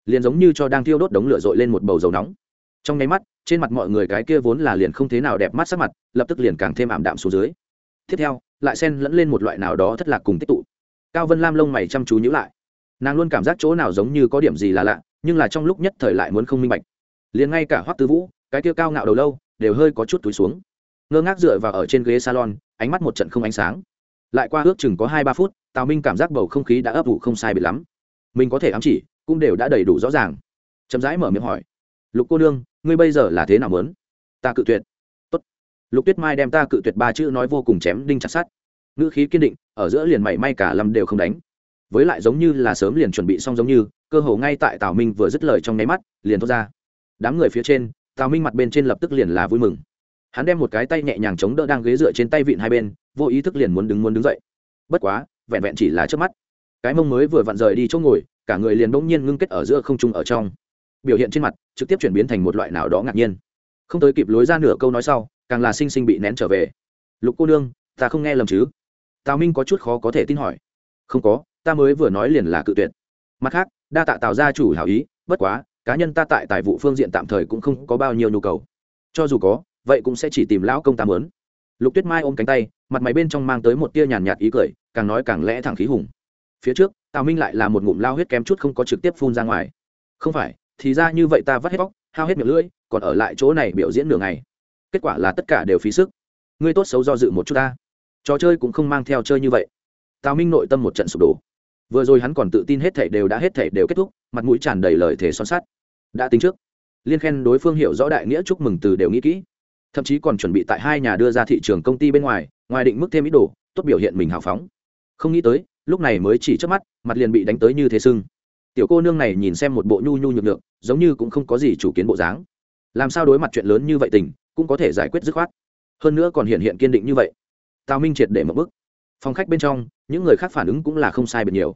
liền giống như cho đang thiêu đốt đống lửa dội lên một bầu dầu nóng. Trong nháy mắt, trên mặt mọi người cái kia vốn là liền không thế nào đẹp mắt sắc mặt, lập tức liền càng thêm ảm đạm xuống dưới. Tiếp theo, lại xen lẫn lên một loại nào đó thất lạc cùng tích tụ. Cao vân lam lông mày chăm chú nhữ lại. Nàng luôn cảm giác chỗ nào giống như có điểm gì là lạ, nhưng là trong lúc nhất thời lại muốn không minh bạch liền ngay cả hoắc tư vũ, cái kia cao ngạo đầu lâu, đều hơi có chút túi xuống. Ngơ ngác dựa vào ở trên ghế salon, ánh mắt một trận không ánh sáng. Lại qua ước chừng có hai ba phút, tào minh cảm giác bầu không khí đã ấp ủ không sai bị lắm. Mình có thể ám chỉ, cũng đều đã đầy đủ rõ ràng. Chậm rãi mở miệng hỏi, lục cô nương, ngươi bây giờ là thế nào mớn ta cự tuyệt. Tốt. lục tuyết mai đem ta cự tuyệt ba chữ nói vô cùng chém đinh chặt sát ngữ khí kiên định, ở giữa liền mảy may cả lâm đều không đánh. Với lại giống như là sớm liền chuẩn bị xong giống như, cơ hồ ngay tại tào minh vừa dứt lời trong nháy mắt, liền thốt ra đám người phía trên, tào minh mặt bên trên lập tức liền là vui mừng. Hắn đem một cái tay nhẹ nhàng chống đỡ đang ghế dựa trên tay vịn hai bên, vô ý thức liền muốn đứng muốn đứng dậy. Bất quá, vẹn vẹn chỉ là trước mắt. Cái mông mới vừa vặn rời đi chỗ ngồi, cả người liền bỗng nhiên ngưng kết ở giữa không trung ở trong. Biểu hiện trên mặt, trực tiếp chuyển biến thành một loại nào đó ngạc nhiên. Không tới kịp lối ra nửa câu nói sau, càng là sinh sinh bị nén trở về. Lục cô nương, ta không nghe lầm chứ? Tào minh có chút khó có thể tin hỏi. Không có, ta mới vừa nói liền là cự tuyệt. Mặt khác, đa tạ tạo ra chủ hảo ý, bất quá cá nhân ta tại tài vụ phương diện tạm thời cũng không có bao nhiêu nhu cầu. Cho dù có, vậy cũng sẽ chỉ tìm lão công ta mớn lục tuyết mai ôm cánh tay, mặt máy bên trong mang tới một tia nhàn nhạt ý cười, càng nói càng lẽ thẳng khí hùng. Phía trước, tào minh lại là một ngụm lao huyết kém chút không có trực tiếp phun ra ngoài. Không phải, thì ra như vậy ta vắt hết bóc hao hết miệng lưỡi, còn ở lại chỗ này biểu diễn nửa ngày. Kết quả là tất cả đều phí sức. Ngươi tốt xấu do dự một chút ta. Trò chơi cũng không mang theo chơi như vậy. Tào minh nội tâm một trận sụp đổ vừa rồi hắn còn tự tin hết thể đều đã hết thể đều kết thúc, mặt mũi tràn đầy lời thể son sắt. Đã tính trước. Liên khen đối phương hiểu rõ đại nghĩa chúc mừng từ đều nghĩ kỹ. Thậm chí còn chuẩn bị tại hai nhà đưa ra thị trường công ty bên ngoài ngoài định mức thêm ít đồ, tốt biểu hiện mình hào phóng. Không nghĩ tới, lúc này mới chỉ trước mắt, mặt liền bị đánh tới như thế sưng. Tiểu cô nương này nhìn xem một bộ nhu nhu nhược nhược, giống như cũng không có gì chủ kiến bộ dáng. Làm sao đối mặt chuyện lớn như vậy tình, cũng có thể giải quyết dứt khoát. Hơn nữa còn hiện hiện kiên định như vậy. Tào minh triệt để một bức phòng khách bên trong những người khác phản ứng cũng là không sai biệt nhiều.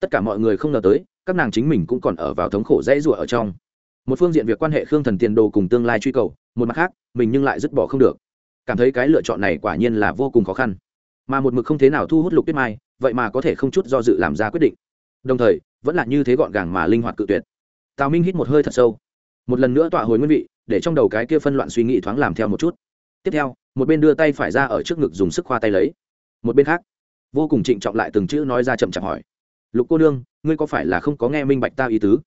Tất cả mọi người không ngờ tới, các nàng chính mình cũng còn ở vào thống khổ dễ rủa ở trong. Một phương diện việc quan hệ khương thần tiền đồ cùng tương lai truy cầu, một mặt khác, mình nhưng lại dứt bỏ không được. Cảm thấy cái lựa chọn này quả nhiên là vô cùng khó khăn. Mà một mực không thế nào thu hút lục tuyết mai, vậy mà có thể không chút do dự làm ra quyết định. Đồng thời, vẫn là như thế gọn gàng mà linh hoạt cự tuyệt. Tào minh hít một hơi thật sâu. Một lần nữa tọa hồi nguyên vị, để trong đầu cái kia phân loạn suy nghĩ thoáng làm theo một chút. Tiếp theo, một bên đưa tay phải ra ở trước ngực dùng sức khoa tay lấy. Một bên khác vô cùng trịnh trọng lại từng chữ nói ra chậm chạp hỏi. Lục cô nương, ngươi có phải là không có nghe minh bạch ta ý tứ?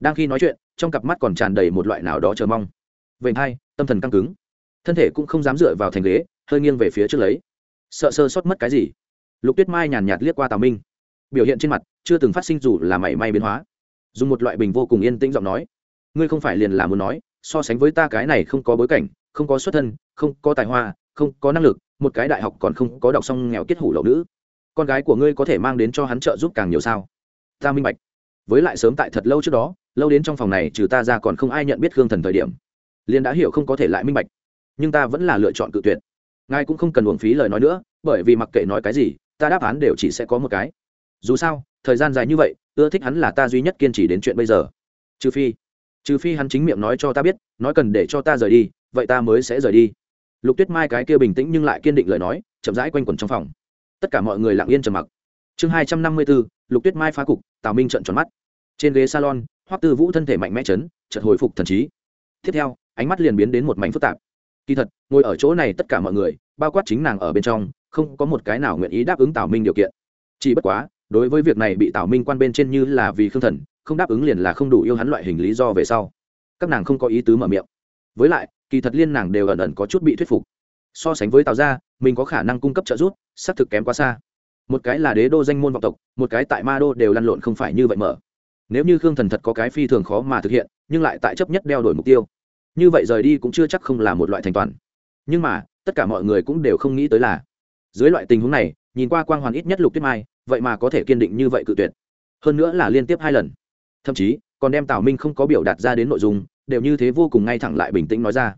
Đang khi nói chuyện, trong cặp mắt còn tràn đầy một loại nào đó chờ mong. Vậy hai, tâm thần căng cứng. Thân thể cũng không dám dựa vào thành ghế, hơi nghiêng về phía trước lấy. Sợ sơ sót mất cái gì? Lục tuyết mai nhàn nhạt liếc qua tào minh. Biểu hiện trên mặt, chưa từng phát sinh dù là mảy may biến hóa. Dùng một loại bình vô cùng yên tĩnh giọng nói. Ngươi không phải liền là muốn nói, so sánh với ta cái này không có bối cảnh, không có xuất thân, không có tài hoa, không có năng lực, một cái đại học còn không có đọc xong nghèo kết hủ lậu nữ con gái của ngươi có thể mang đến cho hắn trợ giúp càng nhiều sao? Ta minh bạch. Với lại sớm tại thật lâu trước đó, lâu đến trong phòng này trừ ta ra còn không ai nhận biết khương thần thời điểm. Liên đã hiểu không có thể lại minh bạch. Nhưng ta vẫn là lựa chọn cự tuyệt. Ngài cũng không cần uổng phí lời nói nữa, bởi vì mặc kệ nói cái gì, ta đáp án đều chỉ sẽ có một cái. Dù sao, thời gian dài như vậy, ưa thích hắn là ta duy nhất kiên trì đến chuyện bây giờ. Trừ phi trừ phi hắn chính miệng nói cho ta biết, nói cần để cho ta rời đi, vậy ta mới sẽ rời đi. Lục tuyết mai cái kia bình tĩnh nhưng lại kiên định lời nói, chậm rãi quanh quẩn trong phòng tất cả mọi người lặng yên trầm mặc. Chương hai trăm năm mươi bốn, lục tuyết mai phá cục, tào minh trận tròn mắt. Trên ghế salon, hoắc tư vũ thân thể mạnh mẽ chấn, chợt hồi phục thần trí. Tiếp theo, ánh mắt liền biến đến một mảnh phức tạp. Kỳ thật, ngồi ở chỗ này tất cả mọi người, bao quát chính nàng ở bên trong, không có một cái nào nguyện ý đáp ứng tào minh điều kiện. Chỉ bất quá, đối với việc này bị tào minh quan bên trên như là vì khương thần, không đáp ứng liền là không đủ yêu hắn loại hình lý do về sau. Các nàng không có ý tứ mở miệng. Với lại, kỳ thật liên nàng đều ẩn ẩn có chút bị thuyết phục so sánh với tào gia, mình có khả năng cung cấp trợ giúp, xác thực kém quá xa. Một cái là đế đô danh môn vọng tộc, một cái tại ma đô đều lăn lộn không phải như vậy mở. Nếu như khương thần thật có cái phi thường khó mà thực hiện, nhưng lại tại chấp nhất đeo đổi mục tiêu. Như vậy rời đi cũng chưa chắc không là một loại thành toàn. Nhưng mà, tất cả mọi người cũng đều không nghĩ tới là, dưới loại tình huống này, nhìn qua quang hoàn ít nhất lục tuyết mai, vậy mà có thể kiên định như vậy cự tuyệt. Hơn nữa là liên tiếp hai lần. Thậm chí, còn đem tào minh không có biểu đạt ra đến nội dung, đều như thế vô cùng ngay thẳng lại bình tĩnh nói ra.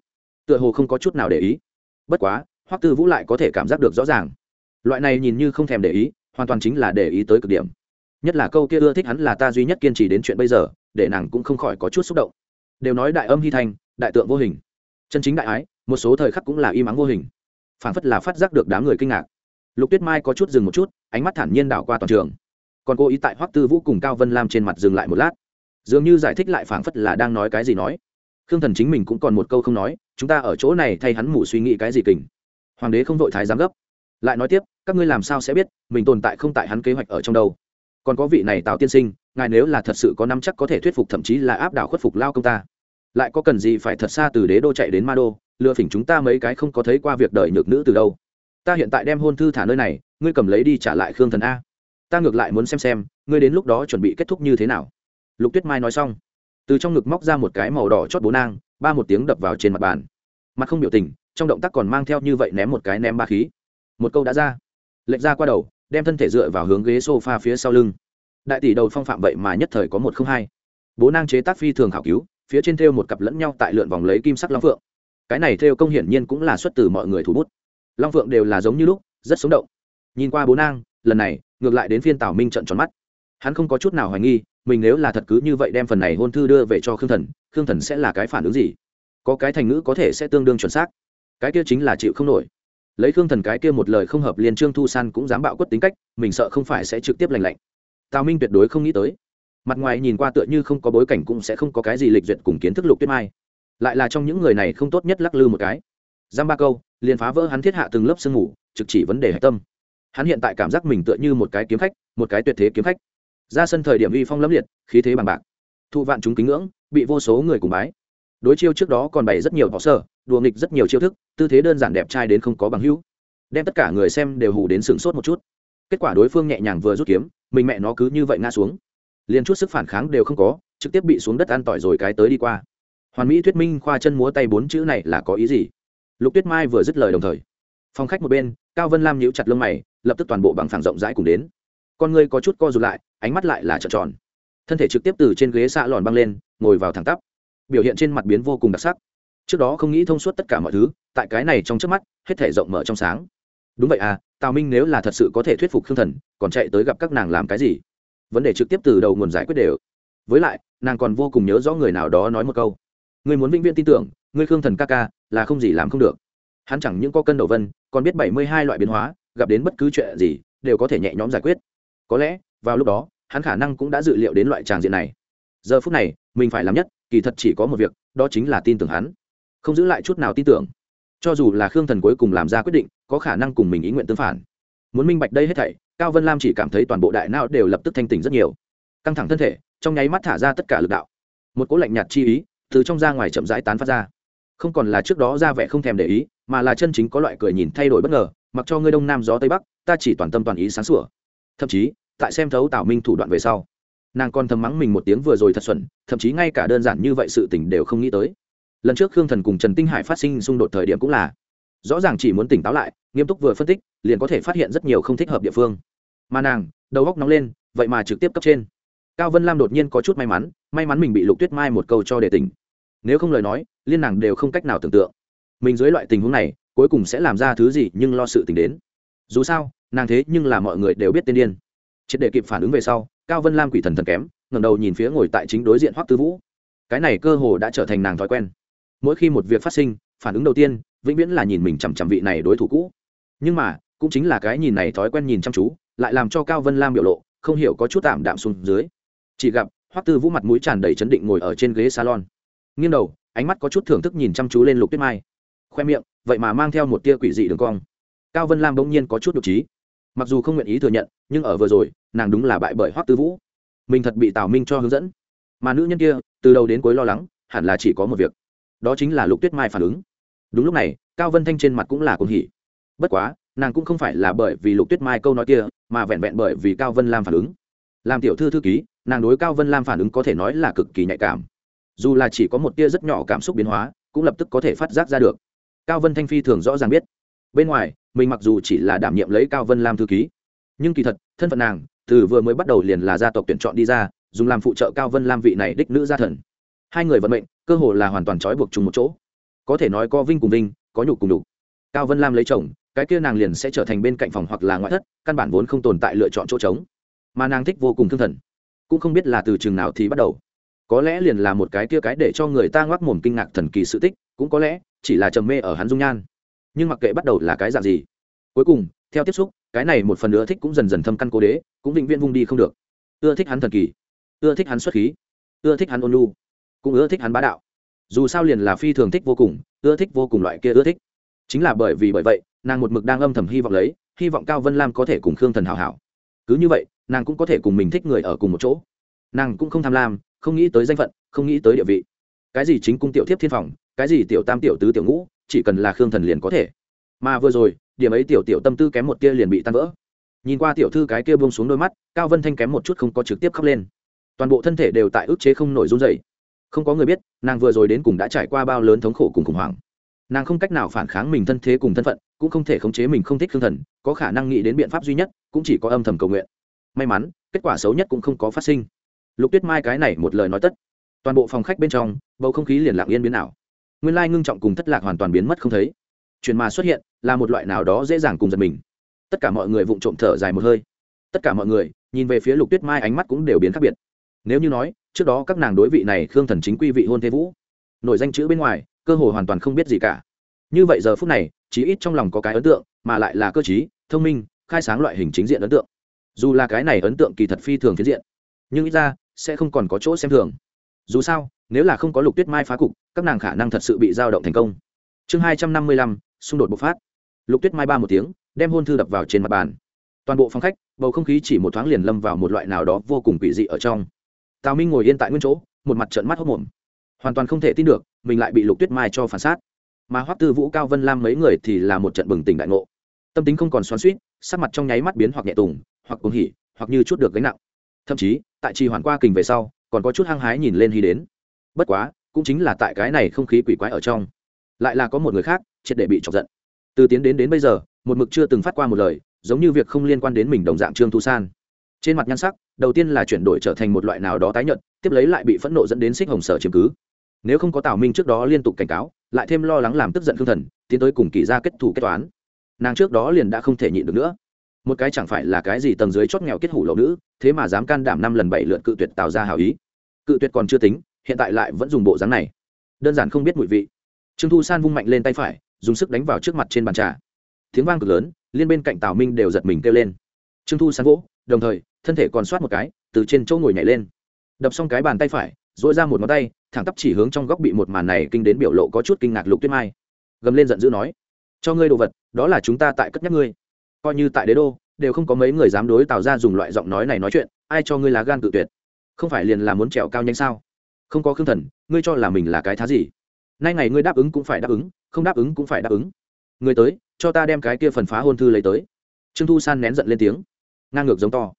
Tựa hồ không có chút nào để ý bất quá, hoắc tư vũ lại có thể cảm giác được rõ ràng. Loại này nhìn như không thèm để ý, hoàn toàn chính là để ý tới cực điểm. Nhất là câu kia ưa thích hắn là ta duy nhất kiên trì đến chuyện bây giờ, để nàng cũng không khỏi có chút xúc động. Đều nói đại âm hy thanh đại tượng vô hình. Chân chính đại ái, một số thời khắc cũng là im ắng vô hình. Phản phất là phát giác được đám người kinh ngạc. Lục tuyết mai có chút dừng một chút, ánh mắt thản nhiên đảo qua toàn trường. Còn cô ý tại hoắc tư vũ cùng cao vân lam trên mặt dừng lại một lát. Dường như giải thích lại phảng phất là đang nói cái gì nói. Khương thần chính mình cũng còn một câu không nói chúng ta ở chỗ này thay hắn mủ suy nghĩ cái gì kình. Hoàng đế không vội thái giám gấp. Lại nói tiếp, các ngươi làm sao sẽ biết, mình tồn tại không tại hắn kế hoạch ở trong đâu. Còn có vị này tào tiên sinh, ngài nếu là thật sự có năm chắc có thể thuyết phục thậm chí là áp đảo khuất phục lao công ta. Lại có cần gì phải thật xa từ đế đô chạy đến ma đô, lừa phỉnh chúng ta mấy cái không có thấy qua việc đợi nhược nữ từ đâu. Ta hiện tại đem hôn thư thả nơi này, ngươi cầm lấy đi trả lại khương thần a. Ta ngược lại muốn xem xem, ngươi đến lúc đó chuẩn bị kết thúc như thế nào. Lục tuyết mai nói xong, từ trong ngực móc ra một cái màu đỏ chót bố nang ba một tiếng đập vào trên mặt bàn. Mặt không biểu tình, trong động tác còn mang theo như vậy ném một cái ném ba khí. Một câu đã ra. Lệch ra qua đầu, đem thân thể dựa vào hướng ghế s o f a phía sau lưng. Đại tỷ đầu phong phạm vậy mà nhất thời có một không hai. Bố nang chế tác phi thường khảo cứu, phía trên thêu một cặp lẫn nhau tại lượn vòng lấy kim sắc long phượng. Cái này thêu công hiển nhiên cũng là xuất từ mọi người thủ bút. Long phượng đều là giống như lúc, rất sống động. Nhìn qua bố nang, lần này, ngược lại đến phiên tào minh trận tròn mắt hắn không có chút nào hoài nghi, mình nếu là thật cứ như vậy đem phần này hôn thư đưa về cho khương thần khương thần sẽ là cái phản ứng gì? Có cái thành ngữ có thể sẽ tương đương chuẩn xác. Cái kia chính là chịu không nổi. Lấy khương thần cái kia một lời không hợp liền trương thu san cũng dám bạo quất tính cách, mình sợ không phải sẽ trực tiếp lành lạnh. Tào minh tuyệt đối không nghĩ tới. Mặt ngoài nhìn qua tựa như không có bối cảnh cũng sẽ không có cái gì lịch duyệt cùng kiến thức lục tuyết mai. Lại là trong những người này không tốt nhất lắc lư một cái. Giam ba câu, liền phá vỡ hắn thiết hạ từng lớp sương ngủ trực chỉ vấn đề hạch tâm. Hắn hiện tại cảm giác mình tựa như một cái kiếm khách, một cái tuyệt thế kiếm khách ra sân thời điểm uy phong lẫm liệt, khí thế bằng bạc. Thụ vạn chúng kính ngưỡng, bị vô số người cùng bái. Đối chiêu trước đó còn bày rất nhiều họ sơ đùa nghịch rất nhiều chiêu thức, tư thế đơn giản đẹp trai đến không có bằng hữu. Đem tất cả người xem đều hù đến sửng sốt một chút. Kết quả đối phương nhẹ nhàng vừa rút kiếm, mình mẹ nó cứ như vậy ngã xuống. Liền chút sức phản kháng đều không có, trực tiếp bị xuống đất ăn tỏi rồi cái tới đi qua. Hoàn mỹ thuyết minh khoa chân múa tay bốn chữ này là có ý gì? Lục tuyết mai vừa dứt lời đồng thời, phòng khách một bên, cao vân lam nhíu chặt lông mày, lập tức toàn bộ bằng phẳng rộng rãi cùng đến con ngươi có chút co rụt lại, ánh mắt lại là trợn tròn. Thân thể trực tiếp từ trên ghế xạ lòn băng lên, ngồi vào thẳng tắp. Biểu hiện trên mặt biến vô cùng đặc sắc. Trước đó không nghĩ thông suốt tất cả mọi thứ, tại cái này trong trước mắt, hết thể rộng mở trong sáng. Đúng vậy à tào minh nếu là thật sự có thể thuyết phục khương thần, còn chạy tới gặp các nàng làm cái gì? Vấn đề trực tiếp từ đầu nguồn giải quyết đều. Với lại, nàng còn vô cùng nhớ rõ người nào đó nói một câu. Người muốn vĩnh viễn tin tưởng ngươi khương thần ca ca, là không gì làm không được. Hắn chẳng những có cân đầu vân, còn biết bảy mươi hai loại biến hóa, gặp đến bất cứ chuyện gì, đều có thể nhẹ nhõm giải quyết có lẽ, vào lúc đó, hắn khả năng cũng đã dự liệu đến loại tràng diện này. Giờ phút này, mình phải làm nhất, kỳ thật chỉ có một việc, đó chính là tin tưởng hắn. Không giữ lại chút nào tin tưởng. Cho dù là khương thần cuối cùng làm ra quyết định, có khả năng cùng mình ý nguyện tương phản. Muốn minh bạch đây hết thảy, cao vân lam chỉ cảm thấy toàn bộ đại não đều lập tức thanh tỉnh rất nhiều. Căng thẳng thân thể, trong nháy mắt thả ra tất cả lực đạo. Một cỗ lạnh nhạt chi ý, từ trong ra ngoài chậm rãi tán phát ra. Không còn là trước đó ra vẻ không thèm để ý, mà là chân chính có loại cười nhìn thay đổi bất ngờ, mặc cho ngươi đông nam gió tây bắc, ta chỉ toàn tâm toàn ý sáng sủa. Thậm chí tại xem thấu tào minh thủ đoạn về sau. Nàng còn thầm mắng mình một tiếng vừa rồi thật xuẩn, thậm chí ngay cả đơn giản như vậy sự tình đều không nghĩ tới. Lần trước khương thần cùng trần tinh hải phát sinh xung đột thời điểm cũng là, rõ ràng chỉ muốn tỉnh táo lại, nghiêm túc vừa phân tích, liền có thể phát hiện rất nhiều không thích hợp địa phương. Mà nàng, đầu góc nóng lên, vậy mà trực tiếp cấp trên. Cao vân lam đột nhiên có chút may mắn may mắn mình bị lục tuyết mai một câu cho để tỉnh. Nếu không lời nói, liên nàng đều không cách nào tưởng tượng. Mình dưới loại tình huống này, cuối cùng sẽ làm ra thứ gì nhưng lo sự tình đến. Dù sao, nàng thế nhưng là mọi người đều biết tên điên triệt để kịp phản ứng về sau, cao vân lam quỷ thần thần kém, ngẩng đầu nhìn phía ngồi tại chính đối diện hoắc tư vũ. Cái này cơ hồ đã trở thành nàng thói quen. Mỗi khi một việc phát sinh, phản ứng đầu tiên, vĩnh viễn là nhìn mình chằm chằm vị này đối thủ cũ. Nhưng mà, cũng chính là cái nhìn này thói quen nhìn chăm chú, lại làm cho cao vân lam biểu lộ, không hiểu có chút tạm đạm xuống dưới. Chỉ gặp, hoắc tư vũ mặt mũi tràn đầy chấn định ngồi ở trên ghế salon. Nghiêng đầu, ánh mắt có chút thưởng thức nhìn chăm chú lên lục tuyết mai. Khoe miệng, vậy mà mang theo một tia quỷ dị đường cong. Cao vân lam bỗng nhiên có chút đ trí mặc dù không nguyện ý thừa nhận, nhưng ở vừa rồi, nàng đúng là bại bởi hoắc tư vũ. Mình thật bị tào minh cho hướng dẫn. Mà nữ nhân kia, từ đầu đến cuối lo lắng, hẳn là chỉ có một việc. Đó chính là lục tuyết mai phản ứng. Đúng lúc này, cao vân thanh trên mặt cũng là cuồng hỉ. Bất quá, nàng cũng không phải là bởi vì lục tuyết mai câu nói kia, mà vẹn vẹn bởi vì cao vân lam phản ứng. Làm tiểu thư thư ký, nàng đối cao vân lam phản ứng có thể nói là cực kỳ nhạy cảm. Dù là chỉ có một tia rất nhỏ cảm xúc biến hóa, cũng lập tức có thể phát giác ra được. Cao vân thanh phi thường rõ ràng biết bên ngoài, mình mặc dù chỉ là đảm nhiệm lấy cao vân lam thư ký, nhưng kỳ thật, thân phận nàng, từ vừa mới bắt đầu liền là gia tộc tuyển chọn đi ra, dùng làm phụ trợ cao vân lam vị này đích nữ gia thần. Hai người vận mệnh, cơ hồ là hoàn toàn trói buộc chung một chỗ. Có thể nói có vinh cùng vinh, có nhục cùng đục cao vân lam lấy chồng, cái kia nàng liền sẽ trở thành bên cạnh phòng hoặc là ngoại thất, căn bản vốn không tồn tại lựa chọn chỗ trống. Mà nàng thích vô cùng thương thần. Cũng không biết là từ chừng nào thì bắt đầu. Có lẽ liền là một cái kia cái để cho người ta ngoác mồm kinh ngạc thần kỳ sự tích, cũng có lẽ chỉ là trầm mê ở hắn dung nhan nhưng mặc kệ bắt đầu là cái dạng gì, cuối cùng, theo tiếp xúc, cái này một phần nữa thích cũng dần dần thâm căn cố đế, cũng vĩnh viễn vung đi không được. Ưa thích hắn thần kỳ, ưa thích hắn xuất khí, ưa thích hắn ôn lu cũng ưa thích hắn bá đạo. Dù sao liền là phi thường thích vô cùng, ưa thích vô cùng loại kia ưa thích. Chính là bởi vì bởi vậy, nàng một mực đang âm thầm hy vọng lấy, hy vọng cao vân lam có thể cùng khương thần hảo hảo. Cứ như vậy, nàng cũng có thể cùng mình thích người ở cùng một chỗ. Nàng cũng không tham lam, không nghĩ tới danh phận, không nghĩ tới địa vị. Cái gì chính cung tiểu thiếp thiên phòng cái gì tiểu tam tiểu tứ tiểu ngũ, chỉ cần là khương thần liền có thể. Mà vừa rồi, điểm ấy tiểu tiểu tâm tư kém một tia liền bị tan vỡ. Nhìn qua tiểu thư cái kia buông xuống đôi mắt, cao vân thanh kém một chút không có trực tiếp khóc lên. Toàn bộ thân thể đều tại ức chế không nổi run dày không có người biết, nàng vừa rồi đến cùng đã trải qua bao lớn thống khổ cùng khủng hoảng. Nàng không cách nào phản kháng mình thân thế cùng thân phận, cũng không thể khống chế mình không thích khương thần, có khả năng nghĩ đến biện pháp duy nhất, cũng chỉ có âm thầm cầu nguyện. May mắn, kết quả xấu nhất cũng không có phát sinh. Lục tuyết mai cái này một lời nói tất. Toàn bộ phòng khách bên trong, bầu không khí liền lặng yên biến ảo nguyên lai ngưng trọng cùng thất lạc hoàn toàn biến mất không thấy. Chuyện mà xuất hiện là một loại nào đó dễ dàng cùng giật mình. Tất cả mọi người vụng trộm thở dài một hơi. Tất cả mọi người nhìn về phía lục tuyết mai ánh mắt cũng đều biến khác biệt. Nếu như nói, trước đó các nàng đối vị này khương thần chính quy vị hôn thế vũ, nổi danh chữ bên ngoài, cơ hồ hoàn toàn không biết gì cả. Như vậy giờ phút này, chí ít trong lòng có cái ấn tượng, mà lại là cơ chí thông minh, khai sáng loại hình chính diện ấn tượng. Dù là cái này ấn tượng kỳ thật phi thường phiến diện, nhưng ít ra sẽ không còn có chỗ xem thường. Dù sao nếu là không có lục tuyết mai phá cục, các nàng khả năng thật sự bị giao động thành công. Chương hai trăm năm mươi lăm, xung đột bộc phát. Lục tuyết mai ba một tiếng, đem hôn thư đập vào trên mặt bàn. Toàn bộ phòng khách, bầu không khí chỉ một thoáng liền lâm vào một loại nào đó vô cùng quỷ dị ở trong. Tào minh ngồi yên tại nguyên chỗ, một mặt trận mắt hốc mồm hoàn toàn không thể tin được, mình lại bị lục tuyết mai cho phản sát mà hoắc tư vũ, cao vân lam mấy người thì là một trận bừng tỉnh đại ngộ. Tâm tính không còn xoắn suýt sắc mặt trong nháy mắt biến hoặc nhẹ tùng, hoặc cuồng hỉ, hoặc như chút được gánh nặng. Thậm chí, tại trì hoàn qua kình về sau, còn có chút hăng hái nhìn lên hy đến bất quá, cũng chính là tại cái này không khí quỷ quái ở trong. Lại là có một người khác, triệt để bị chọc giận. Từ tiến đến đến bây giờ, một mực chưa từng phát qua một lời, giống như việc không liên quan đến mình đồng dạng trương thu san. Trên mặt nhan sắc, đầu tiên là chuyển đổi trở thành một loại nào đó tái nhận tiếp lấy lại bị phẫn nộ dẫn đến xích hồng sở chiếm cứ. Nếu không có tào minh trước đó liên tục cảnh cáo, lại thêm lo lắng làm tức giận thương thần, tiến tới cùng kỳ ra kết thù kết toán. Nàng trước đó liền đã không thể nhịn được nữa. Một cái chẳng phải là cái gì tầng dưới chót nghèo kết hủ lậu nữ, thế mà dám can đảm năm lần bảy lượt cự tuyệt tạo ra hảo ý. Cự tuyệt còn chưa tính hiện tại lại vẫn dùng bộ dáng này. Đơn giản không biết mùi vị. Trương thu san vung mạnh lên tay phải, dùng sức đánh vào trước mặt trên bàn trà. Tiếng vang cực lớn, liên bên cạnh tào minh đều giật mình kêu lên. Trương thu san vỗ, đồng thời, thân thể còn soát một cái, từ trên chỗ ngồi nhảy lên. Đập xong cái bàn tay phải dội ra một ngón tay, thẳng tắp chỉ hướng trong góc bị một màn này kinh đến biểu lộ có chút kinh ngạc lục tuyết mai. Gầm lên giận dữ nói, cho ngươi đồ vật, đó là chúng ta tại cất nhắc ngươi. Coi như tại đế đô, đều không có mấy người dám đối tạo ra dùng loại giọng nói này nói chuyện, ai cho ngươi lá gan tự tuyệt? Không phải liền là muốn trèo cao nhanh sao? Không có khương thần, ngươi cho là mình là cái thá gì? Nay ngày ngươi đáp ứng cũng phải đáp ứng, không đáp ứng cũng phải đáp ứng. Ngươi tới, cho ta đem cái kia phần phá hôn thư lấy tới. Trương thu san nén giận lên tiếng. Ngang ngược giống to.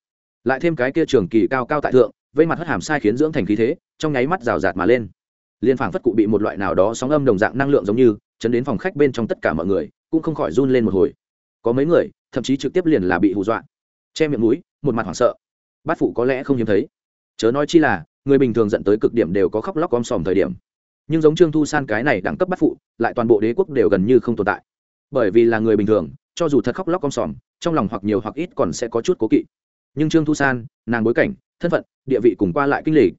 Lại thêm cái kia trường kỳ cao cao tại thượng, vây mặt hất hàm sai khiến dưỡng thành khí thế, trong nháy mắt rào rạt mà lên. Liên phảng phất cụ bị một loại nào đó sóng âm đồng dạng năng lượng giống như, chấn đến phòng khách bên trong tất cả mọi người, cũng không khỏi run lên một hồi. Có mấy người, thậm chí trực tiếp liền là bị hù dọa. Che miệng mũi, một mặt hoảng sợ. Bát phụ có lẽ không hiếm thấy. Chớ nói chi là người bình thường dẫn tới cực điểm đều có khóc lóc om sòm thời điểm. Nhưng giống trương thu san cái này đẳng cấp bắt phụ, lại toàn bộ đế quốc đều gần như không tồn tại. Bởi vì là người bình thường, cho dù thật khóc lóc om sòm, trong lòng hoặc nhiều hoặc ít còn sẽ có chút cố kỵ. Nhưng trương thu san, nàng bối cảnh, thân phận, địa vị cùng qua lại kinh lịch.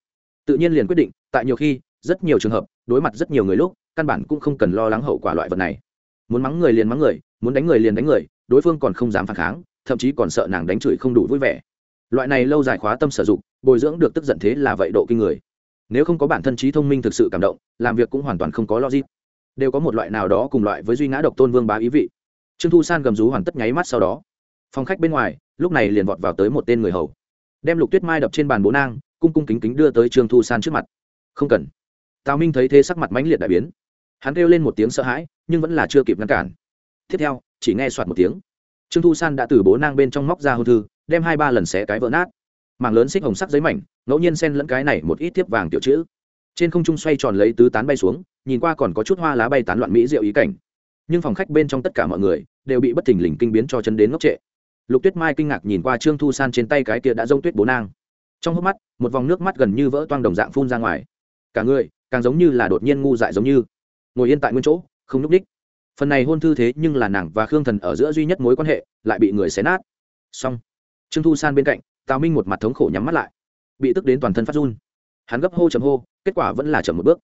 Tự nhiên liền quyết định, tại nhiều khi, rất nhiều trường hợp, đối mặt rất nhiều người lúc, căn bản cũng không cần lo lắng hậu quả loại vật này. Muốn mắng người liền mắng người, muốn đánh người liền đánh người, đối phương còn không dám phản kháng, thậm chí còn sợ nàng đánh chửi không đủ vui vẻ loại này lâu dài khóa tâm sử dụng, bồi dưỡng được tức giận thế là vậy độ kinh người. Nếu không có bản thân trí thông minh thực sự cảm động, làm việc cũng hoàn toàn không có logic. Đều có một loại nào đó cùng loại với duy ngã độc tôn vương bá ý vị. Trương thu san gầm rú hoàn tất nháy mắt sau đó. Phòng khách bên ngoài, lúc này liền vọt vào tới một tên người hầu. Đem lục tuyết mai đập trên bàn bố nang, cung cung kính kính đưa tới trương thu san trước mặt. Không cần. Tào minh thấy thế sắc mặt mãnh liệt đại biến. Hắn kêu lên một tiếng sợ hãi, nhưng vẫn là chưa kịp ngăn cản. Tiếp theo, chỉ nghe soạt một tiếng. Trương thu san đã từ bố nang bên trong móc ra hôn thư đem hai ba lần xé cái vỡ nát. Mảng lớn xích hồng sắc giấy mảnh, ngẫu nhiên xen lẫn cái này một ít tiếp vàng tiểu chữ. Trên không trung xoay tròn lấy tứ tán bay xuống, nhìn qua còn có chút hoa lá bay tán loạn mỹ diệu ý cảnh. Nhưng phòng khách bên trong tất cả mọi người đều bị bất thình lình kinh biến cho chân đến ngốc trệ. Lục tuyết mai kinh ngạc nhìn qua trương thu san trên tay cái kia đã rông tuyết bố nang. Trong hốc mắt, một vòng nước mắt gần như vỡ toang đồng dạng phun ra ngoài. Cả người càng giống như là đột nhiên ngu dại giống như. Ngồi yên tại nguyên chỗ, không n ú c đích phần này hôn thư thế nhưng là nàng và khương thần ở giữa duy nhất mối quan hệ, lại bị người xé nát. Xong trương thu san bên cạnh, tào minh một mặt thống khổ nhắm mắt lại. Bị tức đến toàn thân phát run. Hắn gấp hô chầm hô, kết quả vẫn là chậm một bước.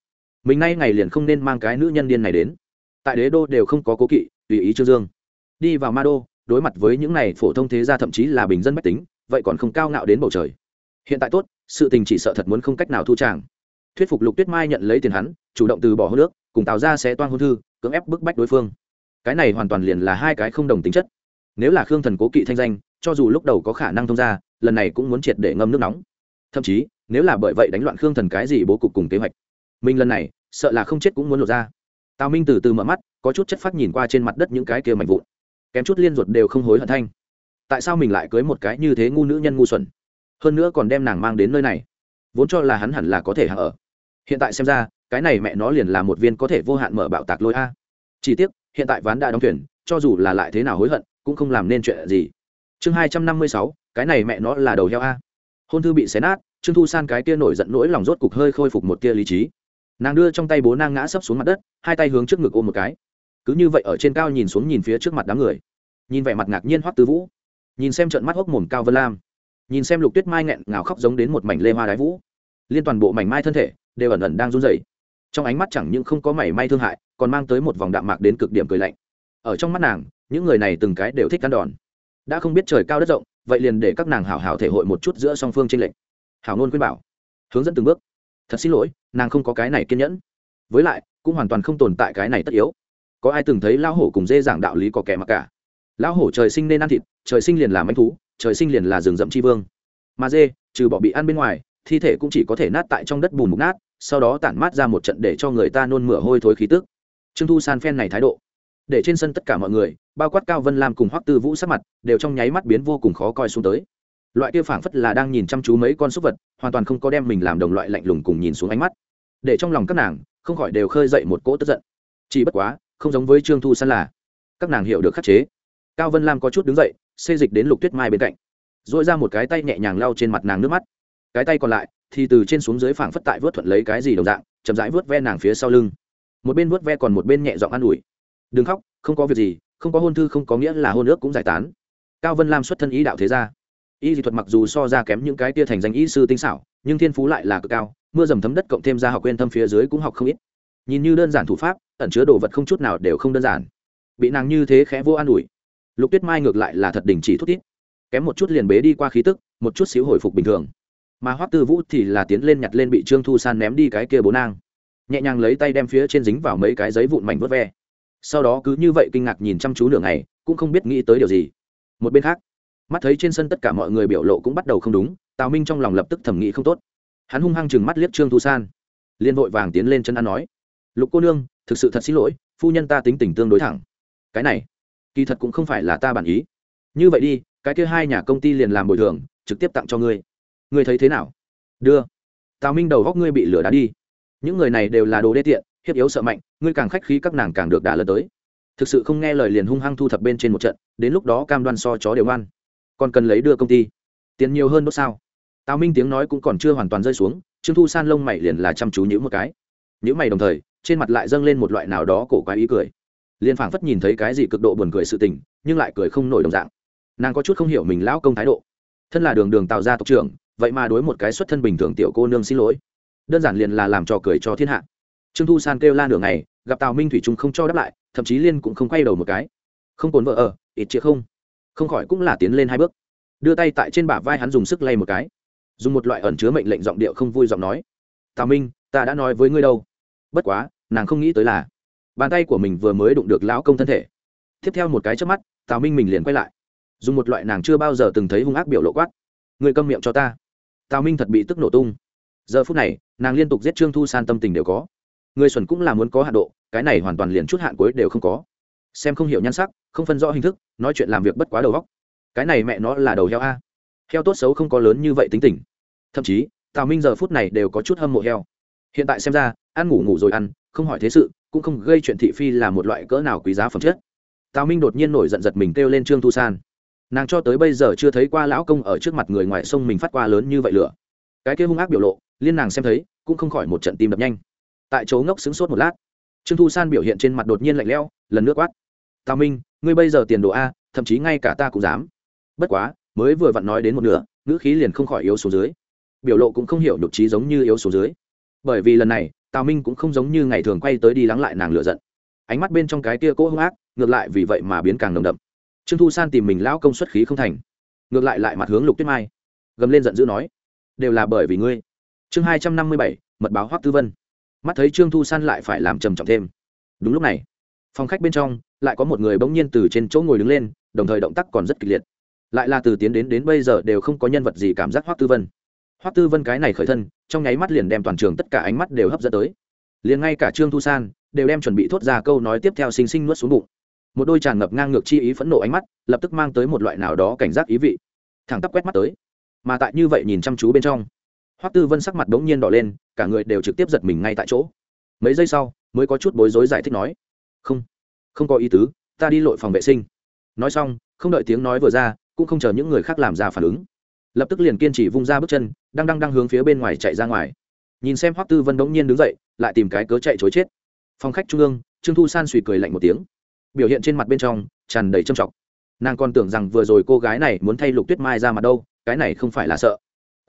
Mình nay ngày liền không nên mang cái nữ nhân điên này đến. Tại đế đô đều không có cố kỵ, tùy ý trương dương. Đi vào ma đô, đối mặt với những này phổ thông thế gia thậm chí là bình dân bách tính, vậy còn không cao ngạo đến bầu trời. Hiện tại tốt, sự tình chỉ sợ thật muốn không cách nào thu tràng. Thuyết phục lục tuyết mai nhận lấy tiền hắn, chủ động từ bỏ hô nước cùng tạo ra sẽ toan hôn thư, cưỡng ép bức bách đối phương. Cái này hoàn toàn liền là hai cái không đồng tính chất. Nếu là khương thần cố kỵ thanh danh cho dù lúc đầu có khả năng thông ra, lần này cũng muốn triệt để ngâm nước nóng. Thậm chí, nếu là bởi vậy đánh loạn khương thần cái gì bố cục cùng kế hoạch. Mình lần này, sợ là không chết cũng muốn lột ra. Tào minh từ từ mở mắt, có chút chất phát nhìn qua trên mặt đất những cái kia mạnh vụn. Kém chút liên ruột đều không hối hận thanh. Tại sao mình lại cưới một cái như thế ngu nữ nhân ngu xuẩn? Hơn nữa còn đem nàng mang đến nơi này. Vốn cho là hắn hẳn là có thể hạ ở. Hiện tại xem ra, cái này mẹ nó liền là một viên có thể vô hạn mở bạo tạc lôi a. Chỉ tiếc, hiện tại ván đã đóng thuyền, cho dù là lại thế nào hối hận, cũng không làm nên chuyện gì chương hai trăm năm mươi sáu, cái này mẹ nó là đầu heo a. Hôn thư bị xé nát, trương thu san cái tia nổi giận nỗi lòng rốt cục hơi khôi phục một tia lý trí. Nàng đưa trong tay bố nang ngã sấp xuống mặt đất, hai tay hướng trước ngực ôm một cái. Cứ như vậy ở trên cao nhìn xuống nhìn phía trước mặt đám người. Nhìn vẻ mặt ngạc nhiên hoắc tư vũ. Nhìn xem trận mắt hốc mồm cao vân lam. Nhìn xem lục tuyết mai nghẹn ngào khóc giống đến một mảnh lê hoa đái vũ. Liên toàn bộ mảnh mai thân thể đều ẩn ẩn đang run rẩy. Trong ánh mắt chẳng những không có mảy may thương hại, còn mang tới một vòng đạm mạc đến cực điểm cười lạnh. Ở trong mắt nàng, những người này từng cái đều thích ăn đòn đã không biết trời cao đất rộng, vậy liền để các nàng hảo hảo thể hội một chút giữa song phương tranh lệch. Hảo nôn khuyên bảo. Hướng dẫn từng bước. Thật xin lỗi, nàng không có cái này kiên nhẫn. Với lại, cũng hoàn toàn không tồn tại cái này tất yếu. Có ai từng thấy lão hổ cùng dê giảng đạo lý có kẻ mặc cả? Lão hổ trời sinh nên ăn thịt, trời sinh liền làm anh thú, trời sinh liền là rừng rậm tri vương. Mà dê, trừ bỏ bị ăn bên ngoài, thi thể cũng chỉ có thể nát tại trong đất bùn mục nát, sau đó tản mát ra một trận để cho người ta nôn mửa hôi thối khí tức. Trương thu san phen này thái độ. Để trên sân tất cả mọi người bao quát cao vân lam cùng hoắc tư vũ sắc mặt đều trong nháy mắt biến vô cùng khó coi xuống tới. Loại kia phảng phất là đang nhìn chăm chú mấy con súc vật, hoàn toàn không có đem mình làm đồng loại lạnh lùng cùng nhìn xuống ánh mắt. Để trong lòng các nàng, không khỏi đều khơi dậy một cỗ tức giận. Chỉ bất quá, không giống với trương thu săn là, các nàng hiểu được khắc chế. Cao vân lam có chút đứng dậy, xê dịch đến lục tuyết mai bên cạnh. Dội ra một cái tay nhẹ nhàng lau trên mặt nàng nước mắt. Cái tay còn lại, thì từ trên xuống dưới phảng phất tại vớt thuận lấy cái gì đồng dạng, chậm rãi vớt ve nàng phía sau lưng. Một bên vớt ve còn một bên nhẹ giọng an ủi. Đừng khóc, không có việc gì không có hôn thư không có nghĩa là hôn ước cũng giải tán. Cao vân lam xuất thân ý đạo thế gia. Y dị thuật mặc dù so ra kém những cái tia thành danh y sư tinh xảo, nhưng thiên phú lại là cực cao, mưa dầm thấm đất cộng thêm ra học quên thâm phía dưới cũng học không ít. Nhìn như đơn giản thủ pháp, ẩn chứa đồ vật không chút nào đều không đơn giản. Bị nàng như thế khẽ vô an ủi. Lục tuyết mai ngược lại là thật đình chỉ thút tít kém một chút liền bế đi qua khí tức, một chút xíu hồi phục bình thường. Mà hoắc tư vũ thì là tiến lên nhặt lên bị trương thu san ném đi cái kia bố nang. Nhẹ nhàng lấy tay đem phía trên dính vào mấy cái giấy vụn mảnh vớt ve sau đó cứ như vậy kinh ngạc nhìn chăm chú nửa ngày, cũng không biết nghĩ tới điều gì. Một bên khác, mắt thấy trên sân tất cả mọi người biểu lộ cũng bắt đầu không đúng, tào minh trong lòng lập tức thẩm nghĩ không tốt. Hắn hung hăng chừng mắt liếc trương thu san liên vội vàng tiến lên chân ăn nói, lục cô nương, thực sự thật xin lỗi, phu nhân ta tính tình tương đối thẳng. Cái này, kỳ thật cũng không phải là ta bản ý. Như vậy đi, cái kia hai nhà công ty liền làm bồi thường, trực tiếp tặng cho ngươi. Ngươi thấy thế nào? Đưa. Tào minh đầu góc ngươi bị lửa đá đi. Những người này đều là đồ đê tiện hiếp yếu sợ mạnh ngươi càng khách khí các nàng càng được đả lần tới. Thực sự không nghe lời liền hung hăng thu thập bên trên một trận đến lúc đó cam đoan so chó đều ăn, còn cần lấy đưa công ty. Tiền nhiều hơn đốt sao? Tào minh tiếng nói cũng còn chưa hoàn toàn rơi xuống trương thu san lông mày liền là chăm chú nhữ một cái. Nhữ mày đồng thời trên mặt lại dâng lên một loại nào đó cổ quái ý cười. Liền phảng phất nhìn thấy cái gì cực độ buồn cười sự tình nhưng lại cười không nổi đồng dạng. Nàng có chút không hiểu mình lão công thái độ. Thân là đường đường tạo ra tộc trưởng vậy mà đối một cái xuất thân bình thường tiểu cô nương xin lỗi. Đơn giản liền là làm trò cười cho thiên hạ trương thu san kêu la nửa ngày, gặp tào minh thủy trung không cho đáp lại, thậm chí liên cũng không quay đầu một cái. Không cồn vợ ở, ít chĩa không. Không khỏi cũng là tiến lên hai bước. Đưa tay tại trên bả vai hắn dùng sức lay một cái. Dùng một loại ẩn chứa mệnh lệnh giọng điệu không vui giọng nói. Tào minh, ta đã nói với ngươi đâu. Bất quá, nàng không nghĩ tới là, bàn tay của mình vừa mới đụng được lão công thân thể. Tiếp theo một cái trước mắt, tào minh mình liền quay lại. Dùng một loại nàng chưa bao giờ từng thấy hung ác biểu lộ quát. Người câm miệng cho ta. Tào minh thật bị tức nổ tung. Giờ phút này, nàng liên tục giết trương thu san tâm tình đều có người xuẩn cũng là muốn có hạ độ, cái này hoàn toàn liền chút hạn cuối đều không có. Xem không hiểu nhan sắc, không phân rõ hình thức, nói chuyện làm việc bất quá đầu góc cái này mẹ nó là đầu heo a. Heo tốt xấu không có lớn như vậy tính tình. Thậm chí, tào minh giờ phút này đều có chút hâm mộ heo. Hiện tại xem ra, ăn ngủ ngủ rồi ăn, không hỏi thế sự, cũng không gây chuyện thị phi là một loại cỡ nào quý giá phẩm chất. Tào minh đột nhiên nổi giận giật mình kêu lên trương thu san. Nàng cho tới bây giờ chưa thấy qua lão công ở trước mặt người ngoài sông mình phát qua lớn như vậy lửa. Cái kia hung ác biểu lộ, liên nàng xem thấy, cũng không khỏi một trận tim đập nhanh tại chỗ ngốc sững sốt một lát. Trương thu san biểu hiện trên mặt đột nhiên lạnh lẽo, lần nước quát. Tào minh, ngươi bây giờ tiền đồ a, thậm chí ngay cả ta cũng dám. Bất quá, mới vừa vặn nói đến một nửa, ngữ khí liền không khỏi yếu xuống dưới. Biểu lộ cũng không hiểu nhục trí giống như yếu xuống dưới. Bởi vì lần này, tào minh cũng không giống như ngày thường quay tới đi lắng lại nàng lựa giận. Ánh mắt bên trong cái kia cỗ hung ác, ngược lại vì vậy mà biến càng nồng đậm. Trương thu san tìm mình lão công suất khí không thành. Ngược lại lại mặt hướng lục tuyết mai. Gầm lên giận dữ nói, đều là bởi vì ngươi. Chương hai trăm năm mươi bảy, mật báo hoắc tư vân mắt thấy trương thu san lại phải làm trầm trọng thêm. Đúng lúc này, phòng khách bên trong lại có một người bỗng nhiên từ trên chỗ ngồi đứng lên, đồng thời động tác còn rất kịch liệt. Lại là từ tiến đến đến bây giờ đều không có nhân vật gì cảm giác hoắc tư vân. Hoắc tư vân cái này khởi thân, trong nháy mắt liền đem toàn trường tất cả ánh mắt đều hấp dẫn tới. Liền ngay cả trương thu san đều đem chuẩn bị thốt ra câu nói tiếp theo xinh xinh nuốt xuống bụng. Một đôi tràn ngập ngang ngược chi ý phẫn nộ ánh mắt, lập tức mang tới một loại nào đó cảnh giác ý vị. Thẳng tắp quét mắt tới. Mà tại như vậy nhìn chăm chú bên trong hoắc tư vân sắc mặt bỗng nhiên đỏ lên, cả người đều trực tiếp giật mình ngay tại chỗ. Mấy giây sau, mới có chút bối rối giải thích nói, không không có ý tứ, ta đi lội phòng vệ sinh. Nói xong, không đợi tiếng nói vừa ra, cũng không chờ những người khác làm ra phản ứng. Lập tức liền kiên trì vung ra bước chân, đang đang đang hướng phía bên ngoài chạy ra ngoài. Nhìn xem hoắc tư vân bỗng nhiên đứng dậy, lại tìm cái cớ chạy chối chết. Phòng khách trung ương, trương thu san suy cười lạnh một tiếng. Biểu hiện trên mặt bên trong, tràn đầy trầm trọng. Nàng còn tưởng rằng vừa rồi cô gái này muốn thay lục tuyết mai ra mặt đâu, cái này không phải là sợ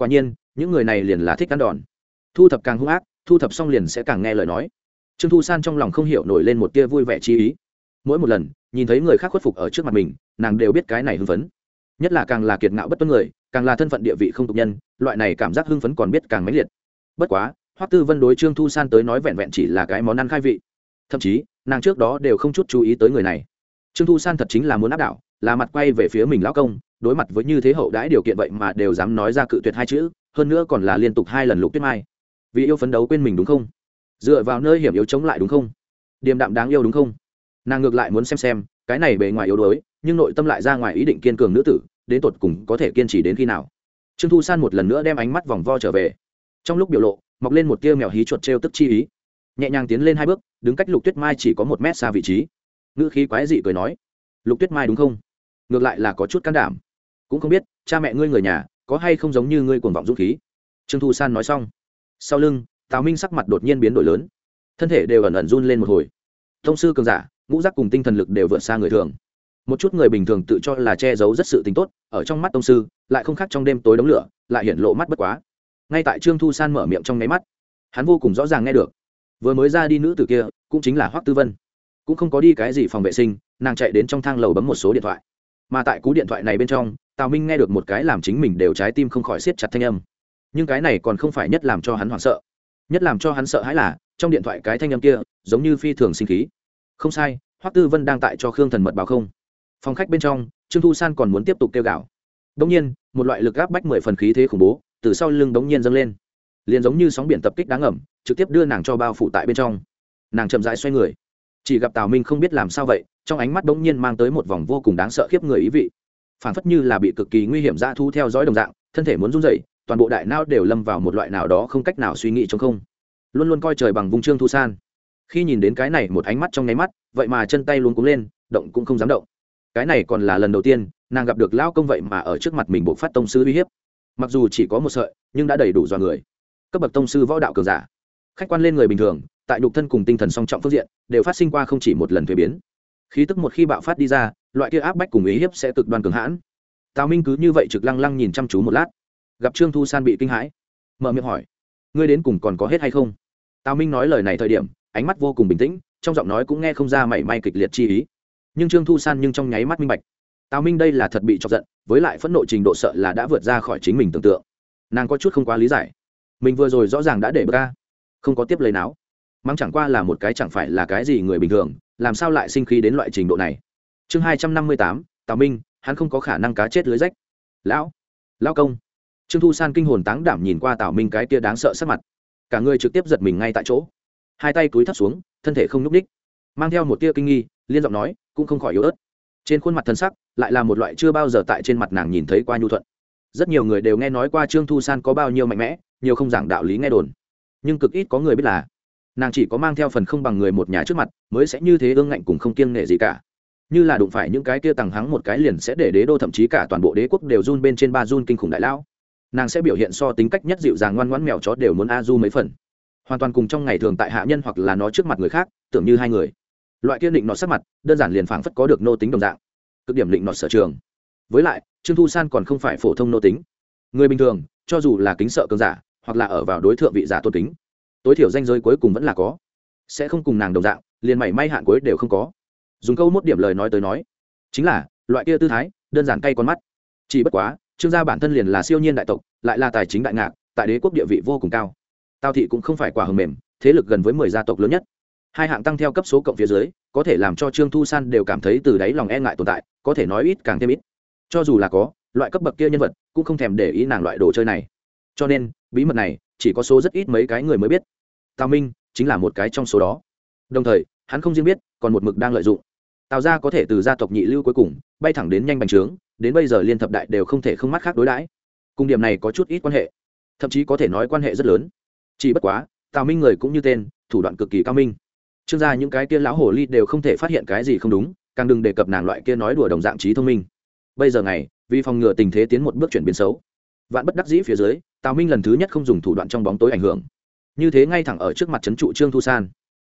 quả nhiên, những người này liền là thích ăn đòn. Thu thập càng hung ác, thu thập xong liền sẽ càng nghe lời nói. Trương thu san trong lòng không hiểu nổi lên một tia vui vẻ chi ý. Mỗi một lần, nhìn thấy người khác khuất phục ở trước mặt mình, nàng đều biết cái này hưng phấn. Nhất là càng là kiệt ngạo bất tuân người, càng là thân phận địa vị không tục nhân, loại này cảm giác hưng phấn còn biết càng mãnh liệt. Bất quá, hoắc tư vân đối trương thu san tới nói vẹn vẹn chỉ là cái món ăn khai vị. Thậm chí, nàng trước đó đều không chút chú ý tới người này. Trương thu san thật chính là muốn áp đảo, là mặt quay về phía mình lão công đối mặt với như thế hậu đãi điều kiện vậy mà đều dám nói ra cự tuyệt hai chữ, hơn nữa còn là liên tục hai lần lục tuyết mai. Vì yêu phấn đấu quên mình đúng không? Dựa vào nơi hiểm yếu chống lại đúng không? Điềm đạm đáng yêu đúng không? Nàng ngược lại muốn xem xem, cái này bề ngoài yếu đuối, nhưng nội tâm lại ra ngoài ý định kiên cường nữ tử, đến tột cùng có thể kiên trì đến khi nào? Trương thu san một lần nữa đem ánh mắt vòng vo trở về. Trong lúc biểu lộ, mọc lên một tia mèo hí chuột t r e o tức chi ý. Nhẹ nhàng tiến lên hai bước, đứng cách lục tuyết mai chỉ có một mét xa vị trí. Ngữ khí quái dị cười nói, lục tuyết mai đúng không? Ngược lại là có chút can đảm cũng không biết, cha mẹ ngươi người nhà có hay không giống như ngươi cuồng vọng dũng khí. Trương thu san nói xong, sau lưng, tào minh sắc mặt đột nhiên biến đổi lớn. Thân thể đều ẩn ẩn run lên một hồi. Thông sư cường giả, ngũ giác cùng tinh thần lực đều vượt xa người thường. Một chút người bình thường tự cho là che giấu rất sự tính tốt, ở trong mắt tông sư, lại không khác trong đêm tối đống lửa, lại hiện lộ mắt bất quá. Ngay tại trương thu san mở miệng trong nháy mắt, hắn vô cùng rõ ràng nghe được. Vừa mới ra đi nữ tử kia, cũng chính là hoắc tư vân. Cũng không có đi cái gì phòng vệ sinh, nàng chạy đến trong thang lầu bấm một số điện thoại mà tại cú điện thoại này bên trong, tào minh nghe được một cái làm chính mình đều trái tim không khỏi siết chặt thanh âm. Nhưng cái này còn không phải nhất làm cho hắn hoảng sợ. Nhất làm cho hắn sợ hãi là, trong điện thoại cái thanh âm kia, giống như phi thường sinh khí. Không sai, hoắc tư vân đang tại cho khương thần mật báo không. Phòng khách bên trong, trương thu san còn muốn tiếp tục kêu gào. Đông nhiên, một loại lực gáp bách mười phần khí thế khủng bố, từ sau lưng đống nhiên dâng lên. Liền giống như sóng biển tập kích đáng ẩm trực tiếp đưa nàng cho bao phủ tại bên trong. Nàng chậm rãi xoay người chỉ gặp tào minh không biết làm sao vậy, trong ánh mắt bỗng nhiên mang tới một vòng vô cùng đáng sợ khiếp người ý vị. Phản phất như là bị cực kỳ nguy hiểm ra thu theo dõi đồng dạng, thân thể muốn run rẩy, toàn bộ đại não đều lâm vào một loại nào đó không cách nào suy nghĩ trong không. Luôn luôn coi trời bằng vung trương thu san. Khi nhìn đến cái này một ánh mắt trong nháy mắt, vậy mà chân tay luôn cúng lên, động cũng không dám động. Cái này còn là lần đầu tiên, nàng gặp được lão công vậy mà ở trước mặt mình buộc phát tông sư uy hiếp. Mặc dù chỉ có một sợi, nhưng đã đầy đủ dọa người. Cấp bậc tông sư võ đạo cường giả. Khách quan lên người bình thường tại nhục thân cùng tinh thần song trọng phương diện, đều phát sinh qua không chỉ một lần thuế biến. Khí tức một khi bạo phát đi ra, loại kia áp bách cùng ý hiếp sẽ cực đoan cường hãn. Tào minh cứ như vậy trực lăng lăng nhìn chăm chú một lát. Gặp trương thu san bị kinh hãi, mở miệng hỏi, ngươi đến cùng còn có hết hay không? Tào minh nói lời này thời điểm, ánh mắt vô cùng bình tĩnh, trong giọng nói cũng nghe không ra mảy may kịch liệt chi ý. Nhưng trương thu san nhưng trong nháy mắt minh bạch. Tào minh đây là thật bị chọc giận, với lại phẫn nộ trình độ sợ là đã vượt ra khỏi chính mình tưởng tượng. Nàng có chút không quá lý giải. Mình vừa rồi rõ ràng đã để bờ ca, không có tiếp lấy não mắng chẳng qua là một cái chẳng phải là cái gì người bình thường, làm sao lại sinh khí đến loại trình độ này? Chương hai trăm năm mươi tám, tào minh, hắn không có khả năng cá chết lưới rách. Lão lão công. Trương thu san kinh hồn táng đảm nhìn qua tào minh cái kia đáng sợ sắc mặt. Cả người trực tiếp giật mình ngay tại chỗ. Hai tay túi thấp xuống, thân thể không n ú c ních mang theo một tia kinh nghi, liên giọng nói, cũng không khỏi yếu ớt. Trên khuôn mặt thân sắc, lại là một loại chưa bao giờ tại trên mặt nàng nhìn thấy qua nhu thuận. Rất nhiều người đều nghe nói qua trương thu san có bao nhiêu mạnh mẽ, nhiều không giảng đạo lý nghe đồn. Nhưng cực ít có người biết là nàng chỉ có mang theo phần không bằng người một nhà trước mặt, mới sẽ như thế ương ngạnh cùng không kiêng nể gì cả. Như là đụng phải những cái kia tằng hắng một cái liền sẽ để đế đô thậm chí cả toàn bộ đế quốc đều run bên trên ba run kinh khủng đại lão. Nàng sẽ biểu hiện so tính cách nhất dịu dàng ngoan ngoãn mèo chó đều muốn a du mấy phần. Hoàn toàn cùng trong ngày thường tại hạ nhân hoặc là nó trước mặt người khác, tưởng như hai người. Loại kia định nọ sắc mặt, đơn giản liền phảng phất có được nô tính đồng dạng. Cực điểm định nọ sở trường. Với lại, trương thu san còn không phải phổ thông nô tính. Người bình thường, cho dù là kính sợ cường giả, hoặc là ở vào đối tượng vị giả tôn kính tối thiểu danh giới cuối cùng vẫn là có. Sẽ không cùng nàng đồng dạng, liền mảy may hạn cuối đều không có. Dùng câu mốt điểm lời nói tới nói, chính là, loại kia tư thái, đơn giản cay con mắt. Chỉ bất quá, trương gia bản thân liền là siêu nhiên đại tộc, lại là tài chính đại ngạc, tại đế quốc địa vị vô cùng cao. Tào thị cũng không phải quả hầm mềm, thế lực gần với mười gia tộc lớn nhất. Hai hạng tăng theo cấp số cộng phía dưới, có thể làm cho trương thu san đều cảm thấy từ đáy lòng e ngại tồn tại, có thể nói ít càng thêm ít. Cho dù là có, loại cấp bậc kia nhân vật, cũng không thèm để ý nàng loại đồ chơi này cho nên, bí mật này, chỉ có số rất ít mấy cái người mới biết. Tào minh chính là một cái trong số đó. Đồng thời, hắn không riêng biết, còn một mực đang lợi dụng. Tào gia có thể từ gia tộc nhị lưu cuối cùng, bay thẳng đến nhanh bành trướng, đến bây giờ liên thập đại đều không thể không mắt khác đối đãi. Cùng điểm này có chút ít quan hệ, thậm chí có thể nói quan hệ rất lớn. Chỉ bất quá, tào minh người cũng như tên, thủ đoạn cực kỳ cao minh. Trương gia những cái kia lão hồ ly đều không thể phát hiện cái gì không đúng, càng đừng đề cập nàng loại kia nói đùa đồng dạng trí thông minh. Bây giờ này vì phòng ngừa tình thế tiến một bước chuyển biến xấu, vạn bất đắc dĩ phía dưới tào minh lần thứ nhất không dùng thủ đoạn trong bóng tối ảnh hưởng. Như thế ngay thẳng ở trước mặt trấn trụ trương thu san.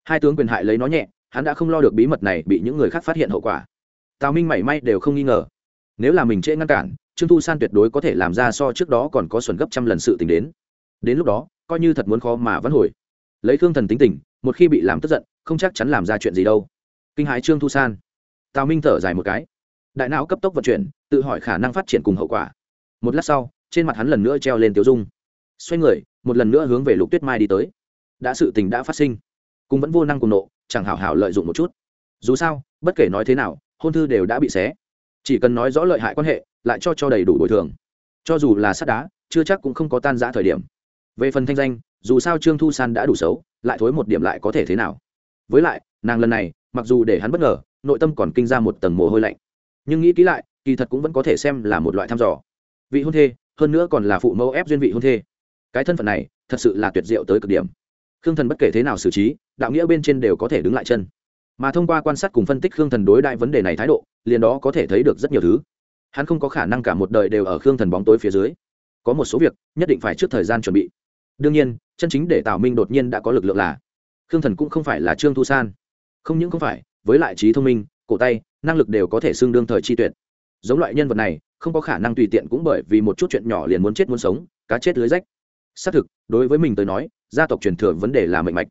Hai tướng quyền hại lấy nó nhẹ, hắn đã không lo được bí mật này bị những người khác phát hiện hậu quả. Tào minh mảy may đều không nghi ngờ. Nếu là mình trễ ngăn cản, trương thu san tuyệt đối có thể làm ra so trước đó còn có xuẩn gấp trăm lần sự tình đến. Đến lúc đó, coi như thật muốn khó mà vẫn hồi. Lấy thương thần tính tình, một khi bị làm tức giận, không chắc chắn làm ra chuyện gì đâu. Kinh hãi trương thu san. Tào minh thở dài một cái. Đại não cấp tốc vận chuyển, tự hỏi khả năng phát triển cùng hậu quả. Một lát sau trên mặt hắn lần nữa treo lên tiêu dung. Xoay người, một lần nữa hướng về lục tuyết mai đi tới. Đã sự tình đã phát sinh, cũng vẫn vô năng cùng nộ, chẳng hảo hảo lợi dụng một chút. Dù sao, bất kể nói thế nào, hôn thư đều đã bị xé. Chỉ cần nói rõ lợi hại quan hệ, lại cho cho đầy đủ bồi thường. Cho dù là sắt đá, chưa chắc cũng không có tan giã thời điểm. Về phần thanh danh, dù sao trương thu san đã đủ xấu, lại thối một điểm lại có thể thế nào? Với lại, nàng lần này, mặc dù để hắn bất ngờ, nội tâm còn kinh ra một tầng mồ hôi lạnh. Nhưng nghĩ kỹ lại, kỳ thật cũng vẫn có thể xem là một loại thăm dò. Vị hôn thê hơn nữa còn là phụ mẫu ép duyên vị hôn thê. Cái thân phận này thật sự là tuyệt diệu tới cực điểm. Khương thần bất kể thế nào xử trí, đạo nghĩa bên trên đều có thể đứng lại chân. Mà thông qua quan sát cùng phân tích khương thần đối đại vấn đề này thái độ, liền đó có thể thấy được rất nhiều thứ. Hắn không có khả năng cả một đời đều ở khương thần bóng tối phía dưới. Có một số việc, nhất định phải trước thời gian chuẩn bị. Đương nhiên, chân chính để tào minh đột nhiên đã có lực lượng là, khương thần cũng không phải là trương thu san. Không những không phải, với lại trí thông minh, cổ tay, năng lực đều có thể xưng đương thời chi tuyệt. Giống loại nhân vật này không có khả năng tùy tiện cũng bởi vì một chút chuyện nhỏ liền muốn chết muốn sống, cá chết lưới rách. Xác thực, đối với mình tới nói, gia tộc truyền thừa vấn đề là mệnh mạch.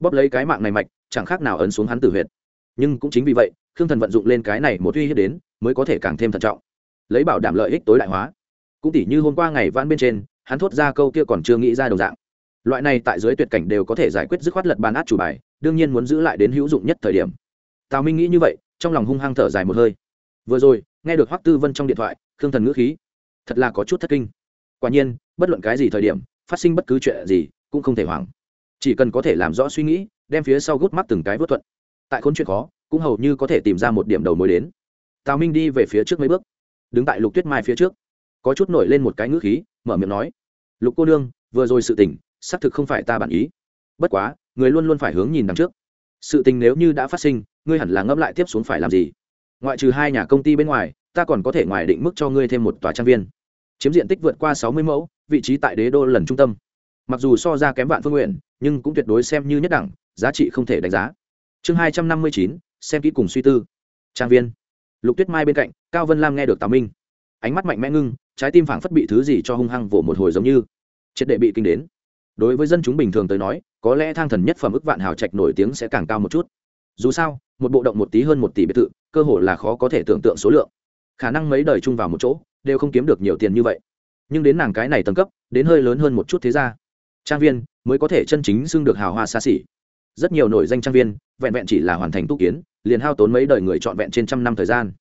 Bóp lấy cái mạng này mạch, chẳng khác nào ấn xuống hắn tử huyệt. Nhưng cũng chính vì vậy, khương thần vận dụng lên cái này một uy hiếp đến, mới có thể càng thêm thận trọng. Lấy bảo đảm lợi ích tối đại hóa. Cũng tỉ như hôm qua ngày vãn bên trên, hắn thốt ra câu kia còn chưa nghĩ ra đồng dạng. Loại này tại dưới tuyệt cảnh đều có thể giải quyết dứt khoát lật bàn át chủ bài, đương nhiên muốn giữ lại đến hữu dụng nhất thời điểm. Tào minh nghĩ như vậy, trong lòng hung hăng thở dài một hơi. Vừa rồi, nghe được hoắc tư vân trong điện thoại khương thần ngữ khí. Thật là có chút thất kinh. Quả nhiên, bất luận cái gì thời điểm, phát sinh bất cứ chuyện gì, cũng không thể hoảng. Chỉ cần có thể làm rõ suy nghĩ, đem phía sau gút mắt từng cái vớt thuận. Tại khốn chuyện khó, cũng hầu như có thể tìm ra một điểm đầu mối đến. Tào minh đi về phía trước mấy bước. Đứng tại lục tuyết mai phía trước. Có chút nổi lên một cái ngữ khí, mở miệng nói. Lục cô nương, vừa rồi sự tình, xác thực không phải ta bản ý. Bất quá, người luôn luôn phải hướng nhìn đằng trước. Sự tình nếu như đã phát sinh, ngươi hẳn là ngẫm lại tiếp xuống phải làm gì. Ngoại trừ hai nhà công ty bên ngoài ta còn có thể ngoài định mức cho ngươi thêm một tòa trang viên. Chiếm diện tích vượt qua sáu mươi mẫu, vị trí tại đế đô lần trung tâm. Mặc dù so ra kém vạn phương nguyện, nhưng cũng tuyệt đối xem như nhất đẳng, giá trị không thể đánh giá. Chương hai trăm năm mươi chín, xem kỹ cùng suy tư. Trang viên. Lục tuyết mai bên cạnh, cao vân lam nghe được tào minh. Ánh mắt mạnh mẽ ngưng, trái tim phảng phất bị thứ gì cho hung hăng vỗ một hồi giống như. Triệt đệ bị kinh đến. Đối với dân chúng bình thường tới nói, có lẽ thang thần nhất phẩm ức vạn hào trạch nổi tiếng sẽ càng cao một chút. Dù sao, một bộ động một tí hơn một tỷ biệt thự, cơ hội là khó có thể tưởng tượng số lượng khả năng mấy đời chung vào một chỗ, đều không kiếm được nhiều tiền như vậy. Nhưng đến nàng cái này tầng cấp, đến hơi lớn hơn một chút thế ra trang viên mới có thể chân chính xưng được hào hoa xa xỉ. Rất nhiều nổi danh trang viên, vẹn vẹn chỉ là hoàn thành tu kiến, liền hao tốn mấy đời người trọn vẹn trên trăm năm thời gian.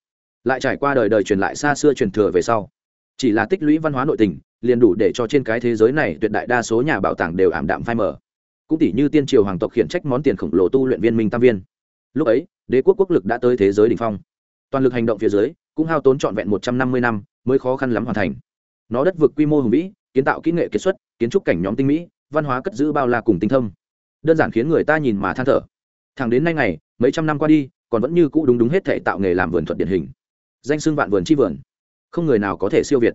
Lại trải qua đời đời truyền lại xa xưa truyền thừa về sau, chỉ là tích lũy văn hóa nội tình, liền đủ để cho trên cái thế giới này tuyệt đại đa số nhà bảo tàng đều ảm đạm phai mờ. Cũng tỷ như tiên triều hoàng tộc khiển trách món tiền khổng lồ tu luyện viên minh tam viên. Lúc ấy, đế quốc quốc lực đã tới thế giới đ ỉ n h phong. Toàn lực hành động phía dưới cũng hao tốn trọn vẹn một trăm năm mươi năm mới khó khăn lắm hoàn thành. Nó đất vực quy mô hùng vĩ, kiến tạo kỹ nghệ kiệt xuất, kiến trúc cảnh nhóm tinh mỹ, văn hóa cất giữ bao la cùng tinh thông. Đơn giản khiến người ta nhìn mà than thở. Thẳng đến nay ngày, mấy trăm năm qua đi, còn vẫn như cũ đúng đúng hết thể tạo nghề làm vườn thuật điển hình. Danh xưng vạn vườn chi vườn. Không người nào có thể siêu việt.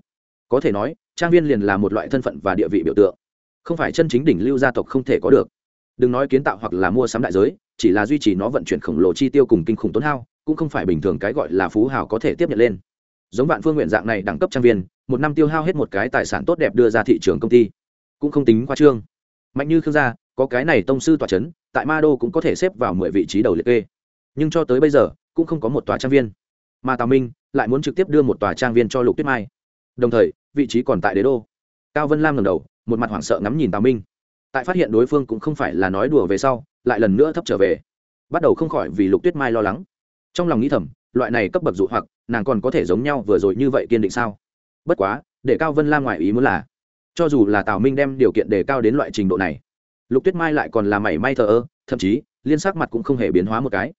Có thể nói, trang viên liền là một loại thân phận và địa vị biểu tượng. Không phải chân chính đỉnh lưu gia tộc không thể có được. Đừng nói kiến tạo hoặc là mua sắm đại giới, chỉ là duy trì nó vận chuyển khổng lồ chi tiêu cùng kinh khủng tốn hao cũng không phải bình thường cái gọi là phú hào có thể tiếp nhận lên. Giống vạn phương nguyện dạng này đẳng cấp trang viên, một năm tiêu hao hết một cái tài sản tốt đẹp đưa ra thị trường công ty, cũng không tính quá trương. Mạnh như khương gia, có cái này tông sư tòa c h ấ n tại ma đô cũng có thể xếp vào mười vị trí đầu liệt kê. Nhưng cho tới bây giờ, cũng không có một tòa trang viên. Mà tào minh lại muốn trực tiếp đưa một tòa trang viên cho lục tuyết mai. Đồng thời, vị trí còn tại đế đô. Cao vân lam ngầm đầu, một mặt hoảng sợ ngắm nhìn tào minh. Tại phát hiện đối phương cũng không phải là nói đùa về sau, lại lần nữa thấp trở về. Bắt đầu không khỏi vì lục tuyết mai lo lắng trong lòng nghĩ thầm, loại này cấp bậc dụ hoặc, nàng còn có thể giống nhau vừa rồi như vậy kiên định sao? Bất quá, để cao vân lam ngoài ý muốn là, cho dù là tào minh đem điều kiện đề cao đến loại trình độ này, lục tuyết mai lại còn là mảy may thờ ơ, thậm chí, liên sắc mặt cũng không hề biến hóa một cái.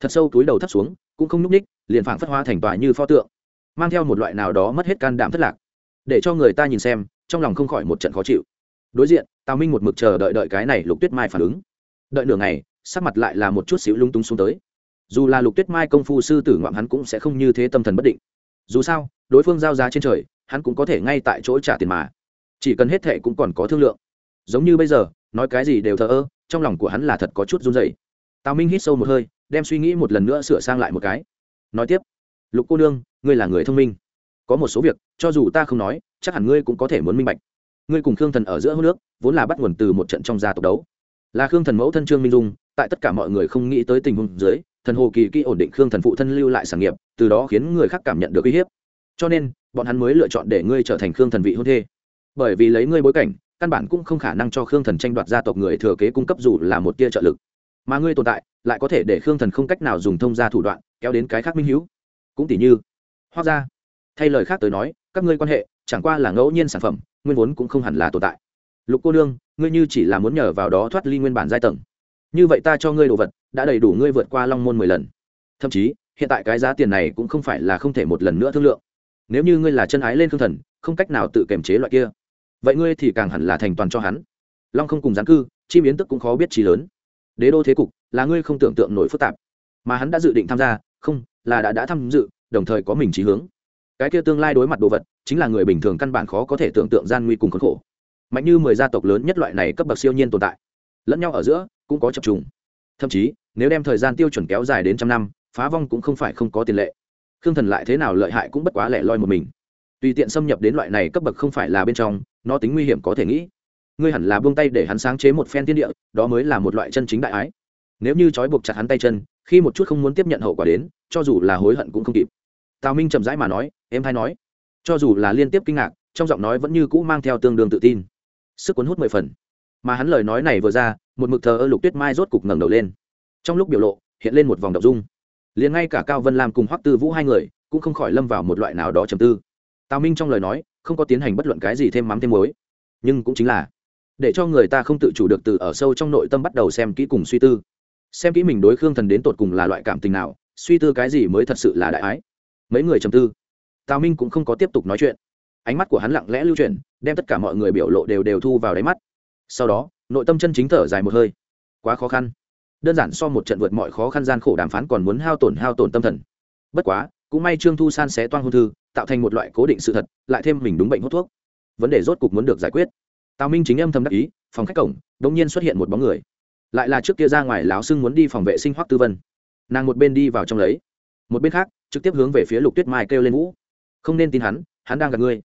Thật sâu túi đầu thấp xuống, cũng không nhúc ních liền phảng phất hoa thành tòa như pho tượng, mang theo một loại nào đó mất hết can đảm thất lạc. Để cho người ta nhìn xem, trong lòng không khỏi một trận khó chịu. Đối diện, tào minh một mực chờ đợi đợi cái này lục tuyết mai phản ứng. Đợi nửa ngày, sắc mặt lại là một chút xíu lung tung xuống tới dù là lục tuyết mai công phu sư tử ngoạm hắn cũng sẽ không như thế tâm thần bất định. Dù sao, đối phương giao giá trên trời, hắn cũng có thể ngay tại chỗ trả tiền mà. Chỉ cần hết thệ cũng còn có thương lượng. Giống như bây giờ, nói cái gì đều thờ ơ, trong lòng của hắn là thật có chút run dày tào minh hít sâu một hơi, đem suy nghĩ một lần nữa sửa sang lại một cái. Nói tiếp, lục cô nương, ngươi là người thông minh. Có một số việc, cho dù ta không nói, chắc hẳn ngươi cũng có thể muốn minh bạch. Ngươi cùng khương thần ở giữa hô nước vốn là bắt nguồn từ một trận trong gia tộc đấu. Là khương thần mẫu thân trương minh dung, tại tất cả mọi người không nghĩ tới tình huống dưới thần hồ kỳ kỹ ổn định khương thần phụ thân lưu lại sản nghiệp, từ đó khiến người khác cảm nhận được uy hiếp. Cho nên, bọn hắn mới lựa chọn để ngươi trở thành khương thần vị hôn thê. Bởi vì lấy ngươi bối cảnh, căn bản cũng không khả năng cho khương thần tranh đoạt gia tộc người thừa kế cung cấp dù là một tia trợ lực. Mà ngươi tồn tại, lại có thể để khương thần không cách nào dùng thông gia thủ đoạn, kéo đến cái khác minh hữu. Cũng tỷ như hoặc ra thay lời khác tới nói, các ngươi quan hệ, chẳng qua là ngẫu nhiên sản phẩm, nguyên vốn cũng không hẳn là tồn tại. Lục cô nương, ngươi như chỉ là muốn nhờ vào đó thoát ly nguyên bản giai tầng như vậy ta cho ngươi đồ vật, đã đầy đủ ngươi vượt qua long môn mười lần. Thậm chí, hiện tại cái giá tiền này cũng không phải là không thể một lần nữa thương lượng. Nếu như ngươi là chân ái lên khương thần, không cách nào tự kiềm chế loại kia. Vậy ngươi thì càng hẳn là thành toàn cho hắn. Long không cùng gián cư chi biến tức cũng khó biết trí lớn. Đế đô thế cục, là ngươi không tưởng tượng nổi phức tạp. Mà hắn đã dự định tham gia, không, là đã đã tham dự, đồng thời có mình trí hướng. Cái kia tương lai đối mặt đồ vật, chính là người bình thường căn bản khó có thể tưởng tượng gian nguy cùng khốn khổ. Mạnh như mười gia tộc lớn nhất loại này cấp bậc siêu nhiên tồn tại. Lẫn nhau ở giữa cũng có chập trùng. Thậm chí, nếu đem thời gian tiêu chuẩn kéo dài đến trăm năm, phá vong cũng không phải không có tiền lệ. Khương thần lại thế nào lợi hại cũng bất quá lẻ loi một mình. Tùy tiện xâm nhập đến loại này cấp bậc không phải là bên trong, nó tính nguy hiểm có thể nghĩ. Ngươi hẳn là buông tay để hắn sáng chế một phen tiên địa, đó mới là một loại chân chính đại ái. Nếu như trói buộc chặt hắn tay chân, khi một chút không muốn tiếp nhận hậu quả đến, cho dù là hối hận cũng không kịp. Tào minh chậm rãi mà nói, em hay nói. Cho dù là liên tiếp kinh ngạc, trong giọng nói vẫn như cũ mang theo tương đương tự tin. Sức cuốn hút mười phần. Mà hắn lời nói này vừa ra một mực thờ ơ lục tuyết mai rốt cục ngẩng đầu lên. Trong lúc biểu lộ, hiện lên một vòng đậu dung. Liền ngay cả cao vân lam cùng hoắc tư vũ hai người, cũng không khỏi lâm vào một loại nào đó trầm tư. Tào minh trong lời nói, không có tiến hành bất luận cái gì thêm mắm thêm muối. Nhưng cũng chính là, để cho người ta không tự chủ được từ ở sâu trong nội tâm bắt đầu xem kỹ cùng suy tư. Xem kỹ mình đối khương thần đến tột cùng là loại cảm tình nào, suy tư cái gì mới thật sự là đại ái. Mấy người trầm tư. Tào minh cũng không có tiếp tục nói chuyện. Ánh mắt của hắn lặng lẽ lưu chuyển, đem tất cả mọi người biểu lộ đều đều thu vào đáy mắt. Sau đó nội tâm chân chính thở dài một hơi. Quá khó khăn. Đơn giản so một trận vượt mọi khó khăn gian khổ đàm phán còn muốn hao tổn hao tổn tâm thần. Bất quá, cũng may trương thu san xé toan hôn thư, tạo thành một loại cố định sự thật, lại thêm mình đúng bệnh hút thuốc. Vấn đề rốt cục muốn được giải quyết. Tào minh chính âm thầm đắc ý, phòng khách cổng, đột nhiên xuất hiện một bóng người. Lại là trước kia ra ngoài láo xưng muốn đi phòng vệ sinh hoắc tư vân. Nàng một bên đi vào trong lấy, một bên khác, trực tiếp hướng về phía lục tuyết mai kêu lên vũ. Không nên tin hắn hắn đang gặp ngươi.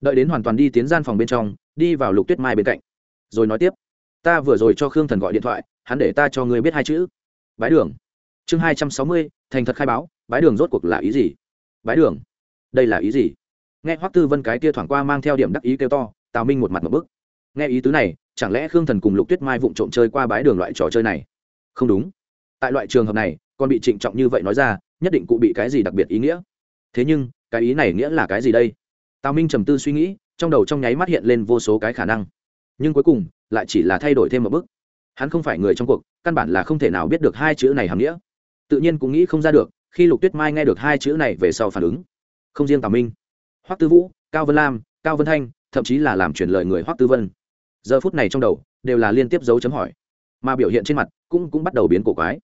Đợi đến hoàn toàn đi tiến gian phòng bên trong, đi vào lục tuyết mai bên cạnh. Rồi nói tiếp ta vừa rồi cho khương thần gọi điện thoại, hắn để ta cho ngươi biết hai chữ. Bái đường. Chương hai trăm sáu mươi, thành thật khai báo, bái đường rốt cuộc là ý gì? Bái đường. Đây là ý gì? Nghe hoắc tư vân cái kia thoảng qua mang theo điểm đắc ý kêu to, tào minh một mặt một bức. Nghe ý tứ này, chẳng lẽ khương thần cùng lục tuyết mai vụng trộm chơi qua bái đường loại trò chơi này? Không đúng. Tại loại trường hợp này, còn bị trịnh trọng như vậy nói ra, nhất định cụ bị cái gì đặc biệt ý nghĩa. Thế nhưng, cái ý này nghĩa là cái gì đây? Tào minh trầm tư suy nghĩ, trong đầu trong nháy mắt hiện lên vô số cái khả năng nhưng cuối cùng lại chỉ là thay đổi thêm một bước. Hắn không phải người trong cuộc, căn bản là không thể nào biết được hai chữ này hàm nghĩa. Tự nhiên cũng nghĩ không ra được, khi lục tuyết mai nghe được hai chữ này về sau phản ứng. Không riêng tào minh, hoắc tư vũ, cao vân lam, cao vân thanh, thậm chí là làm truyền lời người hoắc tư vân. Giờ phút này trong đầu, đều là liên tiếp dấu chấm hỏi. Mà biểu hiện trên mặt cũng cũng bắt đầu biến cổ quái.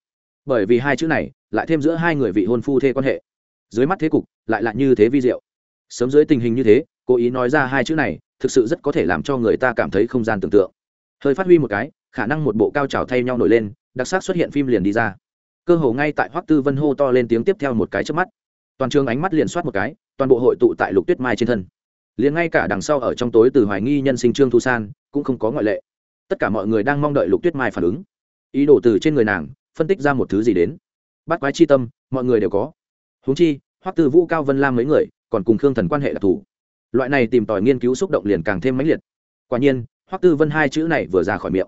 Bởi vì hai chữ này lại thêm giữa hai người vị hôn phu thê quan hệ. Dưới mắt thế cục lại là như thế vi diệu. Sớm dưới tình hình như thế, cố ý nói ra hai chữ này thực sự rất có thể làm cho người ta cảm thấy không gian tưởng tượng. Hơi phát huy một cái, khả năng một bộ cao trào thay nhau nổi lên, đặc sắc xuất hiện phim liền đi ra. Cơ hồ ngay tại hoắc tư vân hô to lên tiếng tiếp theo một cái trước mắt. Toàn trường ánh mắt liền soát một cái, toàn bộ hội tụ tại lục tuyết mai trên thân. Liền ngay cả đằng sau ở trong tối từ hoài nghi nhân sinh trương thu san, cũng không có ngoại lệ. Tất cả mọi người đang mong đợi lục tuyết mai phản ứng. Ý đồ từ trên người nàng, phân tích ra một thứ gì đến. Bắt quái chi tâm, mọi người đều có. Huống chi, hoắc tư vũ, cao vân lam mấy người, còn cùng khương thần quan hệ đặc thù loại này tìm tòi nghiên cứu xúc động liền càng thêm mãnh liệt. Quả nhiên, hoắc tư vân hai chữ này vừa ra khỏi miệng.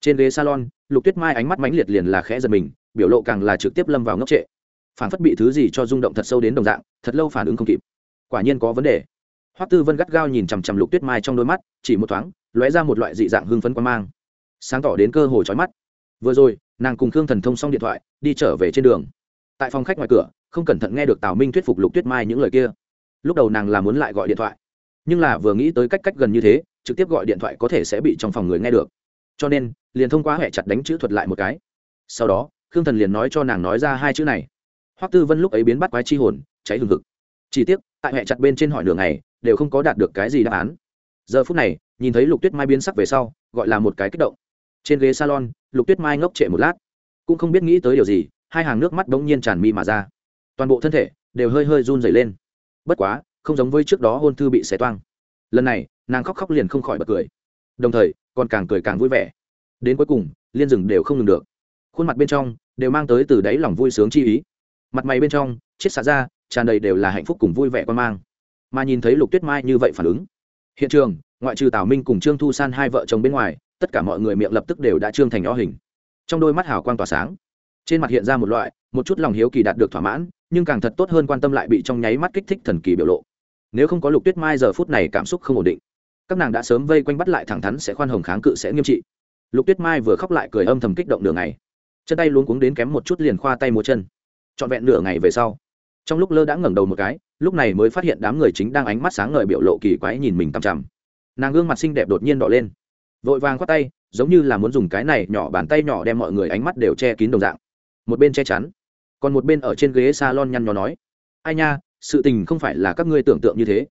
Trên ghế salon, lục tuyết mai ánh mắt mãnh liệt liền là khẽ giật mình, biểu lộ càng là trực tiếp lâm vào ngốc trệ. Phản phất bị thứ gì cho rung động thật sâu đến đồng dạng, thật lâu phản ứng không kịp. Quả nhiên có vấn đề. Hoắc tư vân gắt gao nhìn chằm chằm lục tuyết mai trong đôi mắt, chỉ một thoáng, lóe ra một loại dị dạng hưng phấn quan mang. Sáng tỏ đến cơ hồ chói mắt. Vừa rồi, nàng cùng khương thần thông xong điện thoại, đi trở về trên đường. Tại phòng khách ngoài cửa, không cẩn thận nghe được tào minh thuyết phục lục tuyết mai những lời kia. Lúc đầu nàng là muốn lại gọi điện thoại nhưng là vừa nghĩ tới cách cách gần như thế, trực tiếp gọi điện thoại có thể sẽ bị trong phòng người nghe được. Cho nên, liền thông qua hệ chặt đánh chữ thuật lại một cái. Sau đó, khương thần liền nói cho nàng nói ra hai chữ này. Hoắc tư vân lúc ấy biến bắt quái chi hồn, cháy hừng hực. Chỉ tiếc, tại hệ chặt bên trên hỏi đường này đều không có đạt được cái gì đáp án. Giờ phút này, nhìn thấy lục tuyết mai biến sắc về sau, gọi là một cái kích động. Trên ghế salon, lục tuyết mai ngốc trệ một lát. Cũng không biết nghĩ tới điều gì, hai hàng nước mắt bỗng nhiên tràn mi mà ra. Toàn bộ thân thể đều hơi hơi run dày lên. Bất quá không giống với trước đó hôn thư bị xé toang. Lần này, nàng khóc khóc liền không khỏi bật cười. Đồng thời, còn càng cười càng vui vẻ. Đến cuối cùng, liên rừng đều không ngừng được. Khuôn mặt bên trong đều mang tới từ đáy lòng vui sướng chi ý. Mặt mày bên trong chết xả ra, tràn đầy đều là hạnh phúc cùng vui vẻ quan mang. Mà nhìn thấy lục tuyết mai như vậy phản ứng, hiện trường, ngoại trừ tào minh cùng trương thu san hai vợ chồng bên ngoài, tất cả mọi người miệng lập tức đều đã trương thành o hình. Trong đôi mắt hào quang tỏa sáng, trên mặt hiện ra một loại, một chút lòng hiếu kỳ đạt được thỏa mãn, nhưng càng thật tốt hơn quan tâm lại bị trong nháy mắt kích thích thần kỳ biểu lộ nếu không có lục tuyết mai giờ phút này cảm xúc không ổn định, các nàng đã sớm vây quanh bắt lại thẳng thắn sẽ khoan hồng kháng cự sẽ nghiêm trị. Lục tuyết mai vừa khóc lại cười âm thầm kích động đường này chân tay luống cuống đến kém một chút liền khoa tay múa chân. Trọn vẹn nửa ngày về sau, trong lúc lơ đã ngẩng đầu một cái, lúc này mới phát hiện đám người chính đang ánh mắt sáng ngời biểu lộ kỳ quái nhìn mình tằm chằm. Nàng gương mặt xinh đẹp đột nhiên đỏ lên. Vội vàng khoát tay, giống như là muốn dùng cái này nhỏ bàn tay nhỏ đem mọi người ánh mắt đều che kín đồng dạng. Một bên che chắn, còn một bên ở trên ghế salon nhăn nhó nói, ai nha sự tình không phải là các ngươi tưởng tượng như thế.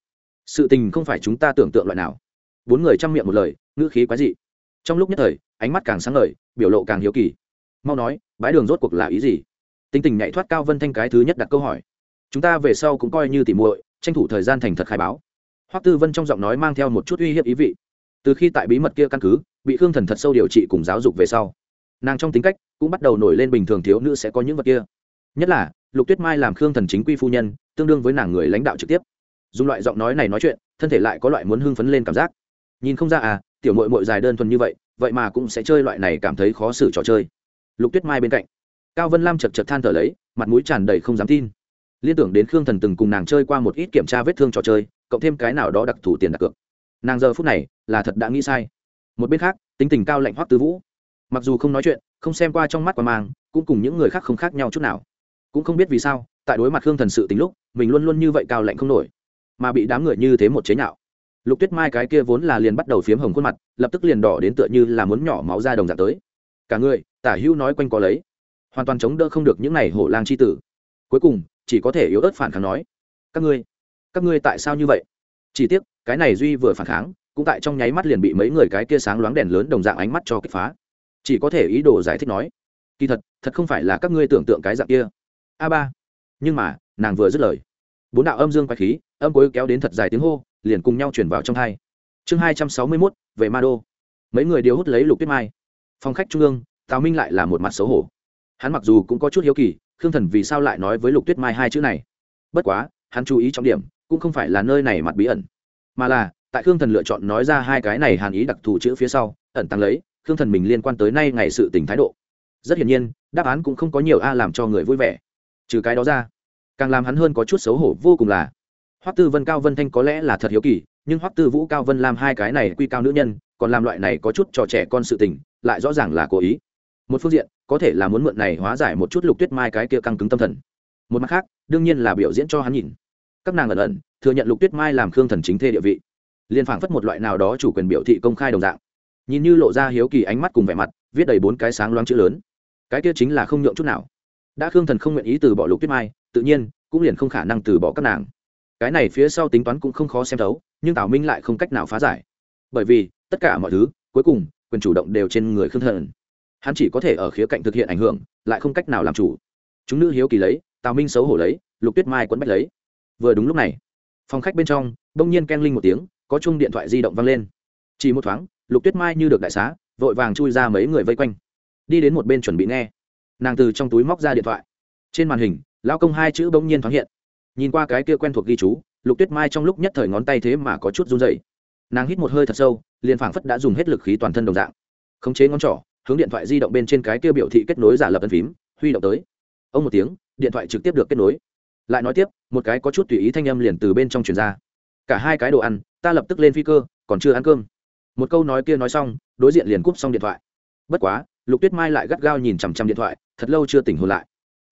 Sự tình không phải chúng ta tưởng tượng loại nào. Bốn người chăm miệng một lời, ngữ khí quái dị. Trong lúc nhất thời, ánh mắt càng sáng ngời, biểu lộ càng hiếu kỳ. Mau nói, bãi đường rốt cuộc là ý gì? Tính tình nhạy thoát cao vân thanh cái thứ nhất đặt câu hỏi. Chúng ta về sau cũng coi như tỉ muội, tranh thủ thời gian thành thật khai báo. Hoắc tư vân trong giọng nói mang theo một chút uy hiếp ý vị. Từ khi tại bí mật kia căn cứ, bị khương thần thật sâu điều trị cùng giáo dục về sau, nàng trong tính cách cũng bắt đầu nổi lên bình thường thiếu nữ sẽ có những vật kia. Nhất là, lục tuyết mai làm khương thần chính quy phu nhân tương đương với nàng người lãnh đạo trực tiếp. Dùng loại giọng nói này nói chuyện, thân thể lại có loại muốn hưng phấn lên cảm giác. Nhìn không ra à tiểu mội mội dài đơn thuần như vậy vậy mà cũng sẽ chơi loại này cảm thấy khó xử trò chơi. Lục tuyết mai bên cạnh. Cao vân lam chật chật than thở lấy, mặt mũi tràn đầy không dám tin. Liên tưởng đến khương thần từng cùng nàng chơi qua một ít kiểm tra vết thương trò chơi, cộng thêm cái nào đó đặc thù tiền đặt cược. Nàng giờ phút này, là thật đã nghĩ sai. Một bên khác, tính tình cao lạnh hoắc tư vũ. Mặc dù không nói chuyện, không xem qua trong mắt quả mang, cũng cùng những người khác không khác nhau chút nào. Cũng không biết vì sao tại đối mặt khương thần sự tính lúc, mình luôn luôn như vậy cao lạnh không nổi. Mà bị đám người như thế một chế nhạo. Lục tuyết mai cái kia vốn là liền bắt đầu phiếm hồng khuôn mặt, lập tức liền đỏ đến tựa như là muốn nhỏ máu ra đồng dạng tới. Cả người, tả hữu nói quanh có lấy. Hoàn toàn chống đỡ không được những này hổ lang c h i tử. Cuối cùng, chỉ có thể yếu ớt phản kháng nói, các ngươi các ngươi tại sao như vậy? Chỉ tiếc, cái này duy vừa phản kháng, cũng tại trong nháy mắt liền bị mấy người cái kia sáng loáng đèn lớn đồng dạng ánh mắt cho kích phá. Chỉ có thể ý đồ giải thích nói, kỳ thật thật không phải là các ngươi tưởng tượng cái dạng kia. A ba nhưng mà, nàng vừa dứt lời. Bốn đạo âm dương quay khí, âm cuối kéo đến thật dài tiếng hô, liền cùng nhau chuyển vào trong thai chương hai trăm sáu mươi mốt, về ma đô. Mấy người đều hút lấy lục tuyết mai. Phòng khách trung ương, tào minh lại là một mặt xấu hổ. Hắn mặc dù cũng có chút hiếu kỳ, khương thần vì sao lại nói với lục tuyết mai hai chữ này? Bất quá, hắn chú ý trọng điểm, cũng không phải là nơi này mặt bí ẩn, mà là, tại khương thần lựa chọn nói ra hai cái này hàn ý đặc thù chữ phía sau, ẩn tăng lấy, khương thần mình liên quan tới nay ngày sự tình thái độ. Rất hiển nhiên, đáp án cũng không có nhiều a làm cho người vui vẻ trừ cái đó ra, càng làm hắn hơn có chút xấu hổ vô cùng là, hoắc tư vân, cao vân thanh có lẽ là thật hiếu kỳ, nhưng hoắc tư vũ, cao vân làm hai cái này quy cao nữ nhân, còn làm loại này có chút trò trẻ con sự tình, lại rõ ràng là cố ý. Một phương diện, có thể là muốn mượn này hóa giải một chút lục tuyết mai cái kia căng cứng tâm thần. Một mặt khác, đương nhiên là biểu diễn cho hắn nhìn. Các nàng ẩn ẩn, thừa nhận lục tuyết mai làm khương thần chính thê địa vị. Liên phảng phất một loại nào đó chủ quyền biểu thị công khai đồng dạng. Nhìn như lộ ra hiếu kỳ ánh mắt cùng vẻ mặt, viết đầy bốn cái sáng loáng chữ lớn. Cái kia chính là không nhượng chút nào đã khương thần không nguyện ý từ bỏ lục tuyết mai, tự nhiên, cũng liền không khả năng từ bỏ các nàng. Cái này phía sau tính toán cũng không khó xem thấu, nhưng tào minh lại không cách nào phá giải. Bởi vì, tất cả mọi thứ, cuối cùng, quyền chủ động đều trên người khương thần. Hắn chỉ có thể ở khía cạnh thực hiện ảnh hưởng, lại không cách nào làm chủ. Chúng nữ hiếu kỳ lấy, tào minh xấu hổ lấy, lục tuyết mai quấn bách lấy. Vừa đúng lúc này, phòng khách bên trong, bỗng nhiên ken linh một tiếng, có chung điện thoại di động văng lên. Chỉ một thoáng, lục tuyết mai như được đại xá, vội vàng chui ra mấy người vây quanh. Đi đến một bên chuẩn bị nghe nàng từ trong túi móc ra điện thoại. Trên màn hình lao công hai chữ bỗng nhiên thoáng hiện. Nhìn qua cái kia quen thuộc ghi chú, lục tuyết mai trong lúc nhất thời ngón tay thế mà có chút run dày nàng hít một hơi thật sâu, liền phảng phất đã dùng hết lực khí toàn thân đồng dạng. Khống chế ngón trỏ, hướng điện thoại di động bên trên cái kia biểu thị kết nối giả lập ân phím, huy động tới. Ông một tiếng, điện thoại trực tiếp được kết nối. Lại nói tiếp, một cái có chút tùy ý thanh âm liền từ bên trong truyền ra. Cả hai cái đồ ăn, ta lập tức lên phi cơ, còn chưa ăn cơm. Một câu nói kia nói xong, đối diện liền cúp xong điện thoại. Bất quá, lục tuyết mai lại gắt gao nhìn chằm chằm điện thoại thật lâu chưa tỉnh hồn lại.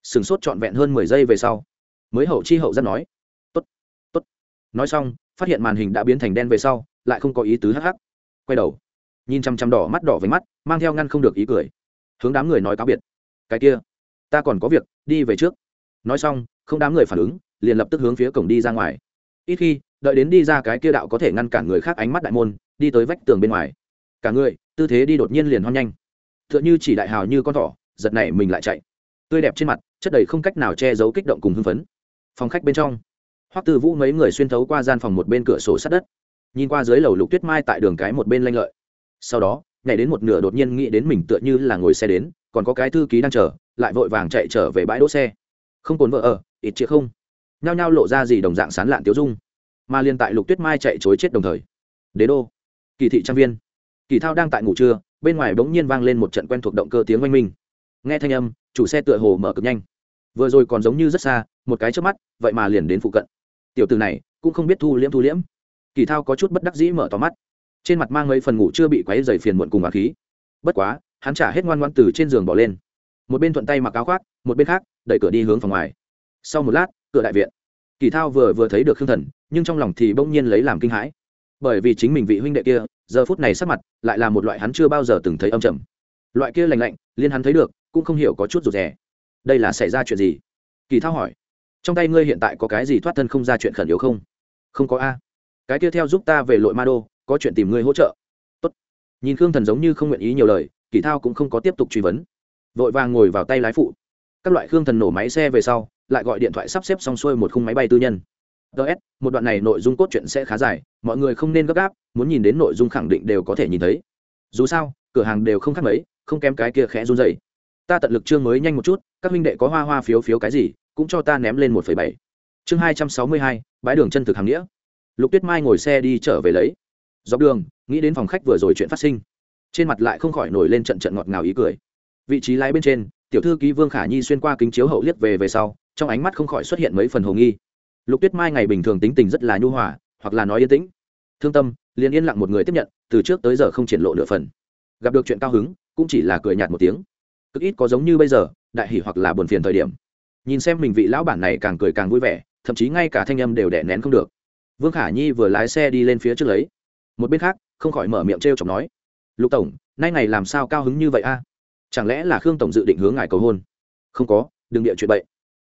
Sửng sốt trọn vẹn hơn mười giây về sau, mới hậu chi hậu ra nói, tốt tốt. Nói xong, phát hiện màn hình đã biến thành đen về sau, lại không có ý tứ hắc hắc. Quay đầu, nhìn chằm chằm đỏ mắt đỏ với mắt, mang theo ngăn không được ý cười. Hướng đám người nói cáo biệt, cái kia, ta còn có việc, đi về trước. Nói xong, không đám người phản ứng, liền lập tức hướng phía cổng đi ra ngoài. Ít khi, đợi đến đi ra cái kia đạo có thể ngăn cản người khác ánh mắt đại môn, đi tới vách tường bên ngoài. Cả người, tư thế đi đột nhiên liền hoang nhanh. T h ư ợ n h ư chỉ đại hào như con thỏ giật này mình lại chạy. Tươi đẹp trên mặt, chất đầy không cách nào che giấu kích động cùng hưng phấn. Phòng khách bên trong, hoắc tư vũ mấy người xuyên thấu qua gian phòng một bên cửa sổ sát đất, nhìn qua dưới lầu lục tuyết mai tại đường cái một bên lanh lợi. Sau đó, nhảy đến một nửa đột nhiên nghĩ đến mình tựa như là ngồi xe đến, còn có cái thư ký đang chờ, lại vội vàng chạy trở về bãi đỗ xe. Không cồn vợ ở, ít chĩa không. Nhao nhao lộ ra gì đồng dạng sán lạn tiêu dung. Mà liên tại lục tuyết mai chạy chối chết đồng thời, đế đô, kỳ thị trang viên. Kỳ thao đang tại ngủ trưa, bên ngoài bỗng nhiên vang lên một trận quen thuộc động cơ tiếng oanh minh nghe thanh âm, chủ xe tựa hồ mở cực nhanh. Vừa rồi còn giống như rất xa, một cái trước mắt, vậy mà liền đến phụ cận. Tiểu từ này, cũng không biết thu liễm thu liễm. Kỳ thao có chút bất đắc dĩ mở tò mắt. Trên mặt mang mấy phần ngủ chưa bị quáy dày phiền muộn cùng bà khí. Bất quá, hắn trả hết ngoan ngoan từ trên giường bỏ lên. Một bên thuận tay mặc áo khoác, một bên khác, đẩy cửa đi hướng phòng ngoài. Sau một lát, cửa đại viện. Kỳ thao vừa vừa thấy được khương thần, nhưng trong lòng thì bỗng nhiên lấy làm kinh hãi. Bởi vì chính mình vị huynh đệ kia, giờ phút này sắc mặt lại là một loại hắn chưa bao giờ từng thấy âm trầm. Loại kia lành lạnh liên hắn thấy được cũng không hiểu có chút rụt rè. Đây là xảy ra chuyện gì? Kỳ thao hỏi. Trong tay ngươi hiện tại có cái gì thoát thân không ra chuyện khẩn yếu không? Không có a. Cái kia theo giúp ta về lội ma đô, có chuyện tìm ngươi hỗ trợ. Tốt. nhìn khương thần giống như không nguyện ý nhiều lời, kỳ thao cũng không có tiếp tục truy vấn. Vội vàng ngồi vào tay lái phụ. Các loại khương thần nổ máy xe về sau, lại gọi điện thoại sắp xếp xong xuôi một khung máy bay tư nhân. Ts một đoạn này nội dung cốt truyện sẽ khá dài, mọi người không nên gấp gáp, muốn nhìn đến nội dung khẳng định đều có thể nhìn thấy. Dù sao, cửa hàng đều không khác mấy, không kém cái kia khẽ run dày ta tận lực chương mới nhanh một chút, các minh đệ có hoa hoa phiếu phiếu cái gì, cũng cho ta ném lên một phẩy bảy. Chương hai trăm sáu mươi hai, bãi đường chân thực hàng nghĩa. Lục tuyết mai ngồi xe đi trở về lấy. Dọc đường, nghĩ đến phòng khách vừa rồi chuyện phát sinh, trên mặt lại không khỏi nổi lên trận trận ngọt ngào ý cười. Vị trí lái bên trên, tiểu thư ký vương khả nhi xuyên qua kính chiếu hậu liếc về về sau, trong ánh mắt không khỏi xuất hiện mấy phần hồ nghi. Lục tuyết mai ngày bình thường tính tình rất là nhu hòa, hoặc là nói yên tĩnh. Thương tâm, liền yên lặng một người tiếp nhận, từ trước tới giờ không triển lộ nửa phần. Gặp được chuyện cao hứng, cũng chỉ là cười nhạt một tiếng cực ít có giống như bây giờ, đại hỉ hoặc là buồn phiền thời điểm. Nhìn xem mình vị lão bản này càng cười càng vui vẻ, thậm chí ngay cả thanh âm đều đẻ nén không được. Vương khả nhi vừa lái xe đi lên phía trước lấy. Một bên khác, không khỏi mở miệng t r e o chọc nói, lục tổng, nay ngày làm sao cao hứng như vậy a? Chẳng lẽ là khương tổng dự định hướng ngài cầu hôn? Không có, đừng địa chuyện bậy.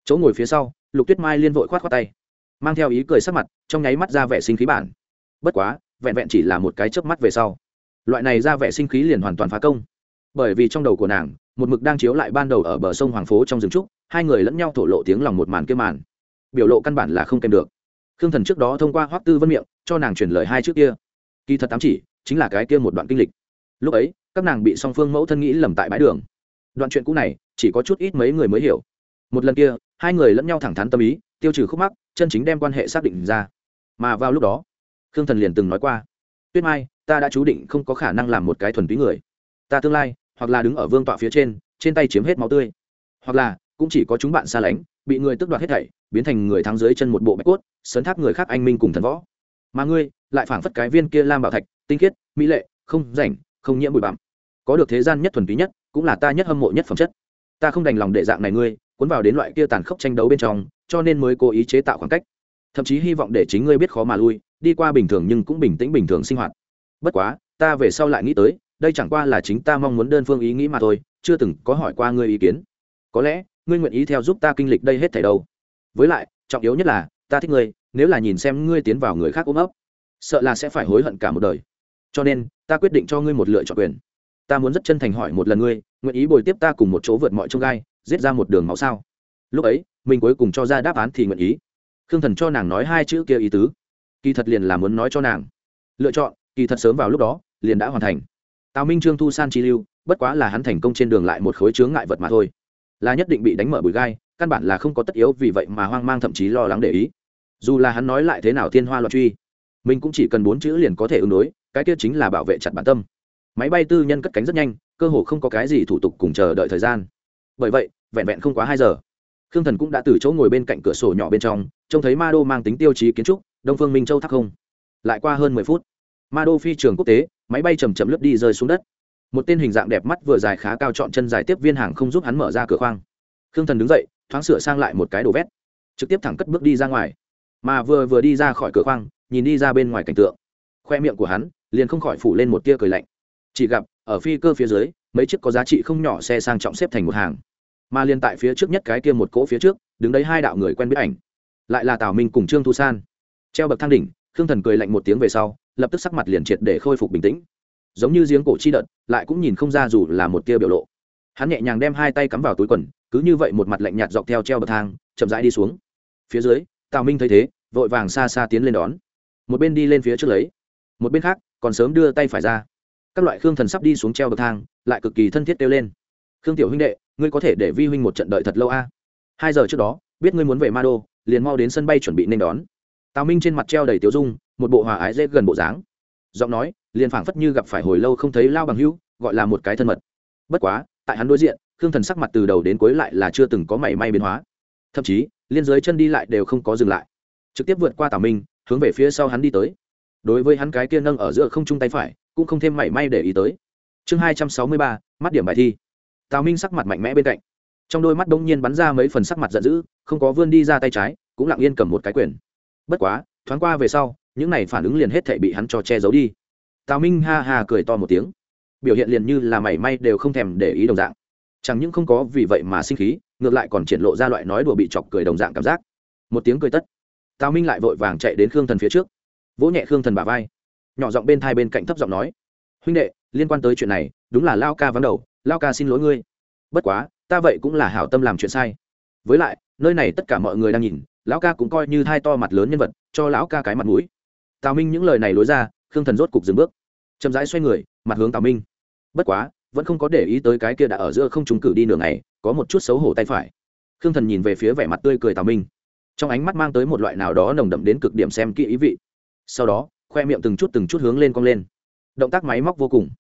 Chỗ ngồi phía sau, lục tuyết mai liên vội k h o á t khoác tay, mang theo ý cười sắc mặt, trong nháy mắt ra vẻ sinh khí bản. Bất quá, vẹn vẹn chỉ là một cái chớp mắt về sau. Loại này ra vẻ sinh khí liền hoàn toàn phá công. Bởi vì trong đầu của nàng một mực đang chiếu lại ban đầu ở bờ sông hoàng phố trong rừng trúc, hai người lẫn nhau thổ lộ tiếng lòng một màn kia màn. Biểu lộ căn bản là không kèm được. Khương thần trước đó thông qua hoắc tư vân miệng, cho nàng truyền lời hai trước kia. Kỳ thật tám chỉ, chính là cái kia một đoạn kinh lịch. Lúc ấy, các nàng bị song phương mẫu thân nghĩ lầm tại bãi đường. Đoạn chuyện cũ này, chỉ có chút ít mấy người mới hiểu. Một lần kia, hai người lẫn nhau thẳng thắn tâm ý, tiêu trừ khúc mắc, chân chính đem quan hệ xác định ra. Mà vào lúc đó, khương thần liền từng nói qua, tuyết mai, ta đã chú định không có khả năng làm một cái thuần túy người. Ta tương lai hoặc là đứng ở vương tọa phía trên trên tay chiếm hết máu tươi. Hoặc là, cũng chỉ có chúng bạn xa lánh, bị người tước đoạt hết thảy, biến thành người thắng dưới chân một bộ bạch cốt, sấn thác người khác anh minh cùng thần võ. Mà ngươi, lại phảng phất cái viên kia lam bảo thạch, tinh khiết, mỹ lệ, không rảnh, không nhiễm bụi bặm. Có được thế gian nhất thuần túy nhất, cũng là ta nhất hâm mộ nhất phẩm chất. Ta không đành lòng để dạng này ngươi, cuốn vào đến loại kia tàn khốc tranh đấu bên trong, cho nên mới cố ý chế tạo khoảng cách. Thậm chí hy vọng để chính ngươi biết khó mà lui, đi qua bình thường nhưng cũng bình tĩnh bình thường sinh hoạt. Bất quá, ta về sau lại nghĩ tới đây chẳng qua là chính ta mong muốn đơn phương ý nghĩ mà thôi, chưa từng có hỏi qua ngươi ý kiến. Có lẽ, ngươi nguyện ý theo giúp ta kinh lịch đây hết thảy đâu. Với lại, trọng yếu nhất là, ta thích ngươi, nếu là nhìn xem ngươi tiến vào người khác ôm ấp, sợ là sẽ phải hối hận cả một đời. Cho nên, ta quyết định cho ngươi một lựa chọn quyền. Ta muốn rất chân thành hỏi một lần ngươi, nguyện ý bồi tiếp ta cùng một chỗ vượt mọi trông gai, giết ra một đường máu sao? Lúc ấy, mình cuối cùng cho ra đáp án thì nguyện ý. Khương thần cho nàng nói hai chữ kia ý tứ. Kỳ thật liền là muốn nói cho nàng. Lựa chọn, kỳ thật sớm vào lúc đó, liền đã hoàn thành tào minh trương thu san chi lưu, bất quá là hắn thành công trên đường lại một khối chướng ngại vật mà thôi. Là nhất định bị đánh mở bụi gai, căn bản là không có tất yếu vì vậy mà hoang mang thậm chí lo lắng để ý. Dù là hắn nói lại thế nào thiên hoa loạn truy, mình cũng chỉ cần bốn chữ liền có thể ứng đối, cái kia chính là bảo vệ chặt bản tâm. Máy bay tư nhân cất cánh rất nhanh, cơ hồ không có cái gì thủ tục cùng chờ đợi thời gian. Bởi vậy, vẹn vẹn không quá hai giờ, khương thần cũng đã từ chỗ ngồi bên cạnh cửa sổ nhỏ bên trong, trông thấy ma đô mang tính tiêu chí kiến trúc, đông phương minh châu thắc không. Lại qua hơn mười phút ma đô phi trường quốc tế, máy bay chầm chậm lướt đi rơi xuống đất. Một tên hình dạng đẹp mắt vừa dài khá cao chọn chân dài tiếp viên hàng không giúp hắn mở ra cửa khoang. Khương thần đứng dậy, thoáng sửa sang lại một cái đồ vét. Trực tiếp thẳng cất bước đi ra ngoài. Mà vừa vừa đi ra khỏi cửa khoang, nhìn đi ra bên ngoài cảnh tượng. Khoe miệng của hắn liền không khỏi phủ lên một tia cười lạnh. Chỉ gặp, ở phi cơ phía dưới, mấy chiếc có giá trị không nhỏ xe sang trọng xếp thành một hàng. Mà liền tại phía trước nhất cái kia một cỗ phía trước, đứng đấy hai đạo người quen biết ảnh. Lại là tào minh cùng trương thu san. Treo bậc thang đỉnh, khương thần cười lạnh một tiếng về sau lập tức sắc mặt liền triệt để khôi phục bình tĩnh. Giống như giếng cổ chi đợt, lại cũng nhìn không ra dù là một tia biểu lộ. Hắn nhẹ nhàng đem hai tay cắm vào túi quần, cứ như vậy một mặt lạnh nhạt dọc theo treo bậc thang, chậm rãi đi xuống. Phía dưới, tào minh thấy thế, vội vàng xa xa tiến lên đón. Một bên đi lên phía trước lấy, một bên khác, còn sớm đưa tay phải ra. Các loại khương thần sắp đi xuống treo bậc thang, lại cực kỳ thân thiết kêu lên. Khương tiểu huynh đệ, ngươi có thể để vi huynh một trận đợi thật lâu a? Hai giờ trước đó, biết ngươi muốn về ma đô, liền mau đến sân bay chuẩn bị nên đón. Tào minh trên mặt treo đầy tiểu dung một bộ hòa ái dễ gần bộ dáng. Giọng nói, liền phảng phất như gặp phải hồi lâu không thấy lao bằng hữu, gọi là một cái thân mật. Bất quá, tại hắn đối diện, khương thần sắc mặt từ đầu đến cuối lại là chưa từng có mảy may biến hóa. Thậm chí, liên giới chân đi lại đều không có dừng lại. Trực tiếp vượt qua tào minh, hướng về phía sau hắn đi tới. Đối với hắn cái kia nâng ở giữa không chung tay phải, cũng không thêm mảy may để ý tới. Chương hai trăm sáu mươi ba, mắt điểm bài thi. Tào minh sắc mặt mạnh mẽ bên cạnh. Trong đôi mắt đông nhiên bắn ra mấy phần sắc mặt giận dữ, không có vươn đi ra tay trái, cũng lặng yên cầm một cái quyền. Bất quá, thoáng qua về sau những này phản ứng liền hết thể bị hắn cho che giấu đi. Tào minh ha ha cười to một tiếng. Biểu hiện liền như là mảy may đều không thèm để ý đồng dạng. Chẳng những không có vì vậy mà sinh khí, ngược lại còn triển lộ ra loại nói đùa bị chọc cười đồng dạng cảm giác. Một tiếng cười tất. Tào minh lại vội vàng chạy đến khương thần phía trước. Vỗ nhẹ khương thần bà vai. Nhỏ giọng bên thai bên cạnh thấp giọng nói. Huynh đệ, liên quan tới chuyện này, đúng là lao ca vắng đầu, lao ca xin lỗi ngươi. Bất quá, ta vậy cũng là hảo tâm làm chuyện sai. Với lại, nơi này tất cả mọi người đang nhìn, lão ca cũng coi như thai to mặt lớn nhân vật, cho lão ca cái mặt mũi tào minh những lời này lối ra, khương thần rốt cục dừng bước. Chậm rãi xoay người, mặt hướng tào minh. Bất quá, vẫn không có để ý tới cái kia đã ở giữa không trúng cử đi nửa ngày, có một chút xấu hổ tay phải. Khương thần nhìn về phía vẻ mặt tươi cười tào minh. Trong ánh mắt mang tới một loại nào đó nồng đậm đến cực điểm xem kỹ ý vị. Sau đó, khoe miệng từng chút từng chút hướng lên cong lên. Động tác máy móc vô cùng.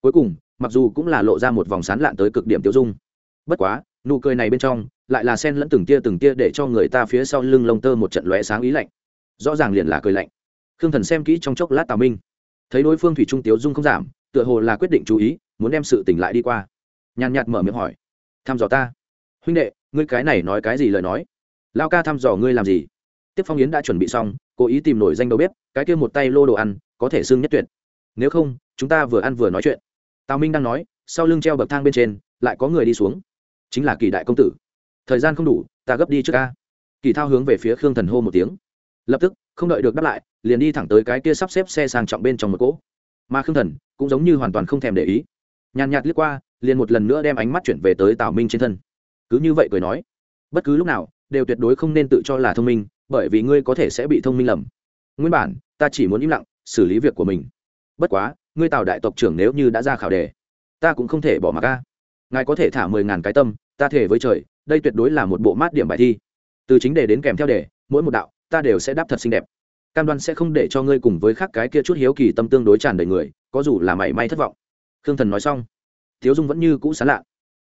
Cuối cùng, mặc dù cũng là lộ ra một vòng sán lạn tới cực điểm tiêu dung. Bất quá, nụ cười này bên trong lại là sen lẫn từng tia từng tia để cho người ta phía sau lưng lông tơ một trận lóe sáng ý lạnh. Rõ ràng liền là cười lạnh khương thần xem kỹ trong chốc lát tào minh. Thấy đối phương thủy trung tiếu dung không giảm, tựa hồ là quyết định chú ý, muốn đem sự tỉnh lại đi qua. Nhàn nhạt mở miệng hỏi. Thăm dò ta. Huynh đệ, ngươi cái này nói cái gì lời nói? Lao ca thăm dò ngươi làm gì? Tiếp phong yến đã chuẩn bị xong, cố ý tìm nổi danh đầu bếp, cái kia một tay lô đồ ăn, có thể xưng nhất tuyệt. Nếu không, chúng ta vừa ăn vừa nói chuyện. Tào minh đang nói, sau lưng treo bậc thang bên trên, lại có người đi xuống. Chính là kỳ đại công tử. Thời gian không đủ, ta gấp đi trước ca. Kỳ thao hướng về phía khương thần hô một tiếng. Lập tức không đợi được đáp lại, liền đi thẳng tới cái kia sắp xếp xe sang trọng bên trong một cỗ. Mà khương thần cũng giống như hoàn toàn không thèm để ý. Nhàn nhạt liếc qua, liền một lần nữa đem ánh mắt chuyển về tới tào minh trên thân. Cứ như vậy cười nói, bất cứ lúc nào, đều tuyệt đối không nên tự cho là thông minh, bởi vì ngươi có thể sẽ bị thông minh lầm. Nguyên bản, ta chỉ muốn im lặng, xử lý việc của mình. Bất quá, ngươi tào đại tộc trưởng nếu như đã ra khảo đề, ta cũng không thể bỏ mặc ca ngài có thể thả mười ngàn cái tâm, ta thể với trời, đây tuyệt đối là một bộ mát điểm bài thi. Từ chính đề đến kèm theo đề, mỗi một đạo ta đều sẽ đáp thật xinh đẹp. Cam đoan sẽ không để cho ngươi cùng với khác cái kia chút hiếu kỳ tâm tương đối tràn đầy người, có dù là mảy may thất vọng. Khương thần nói xong thiếu dung vẫn như cũ sán lạ.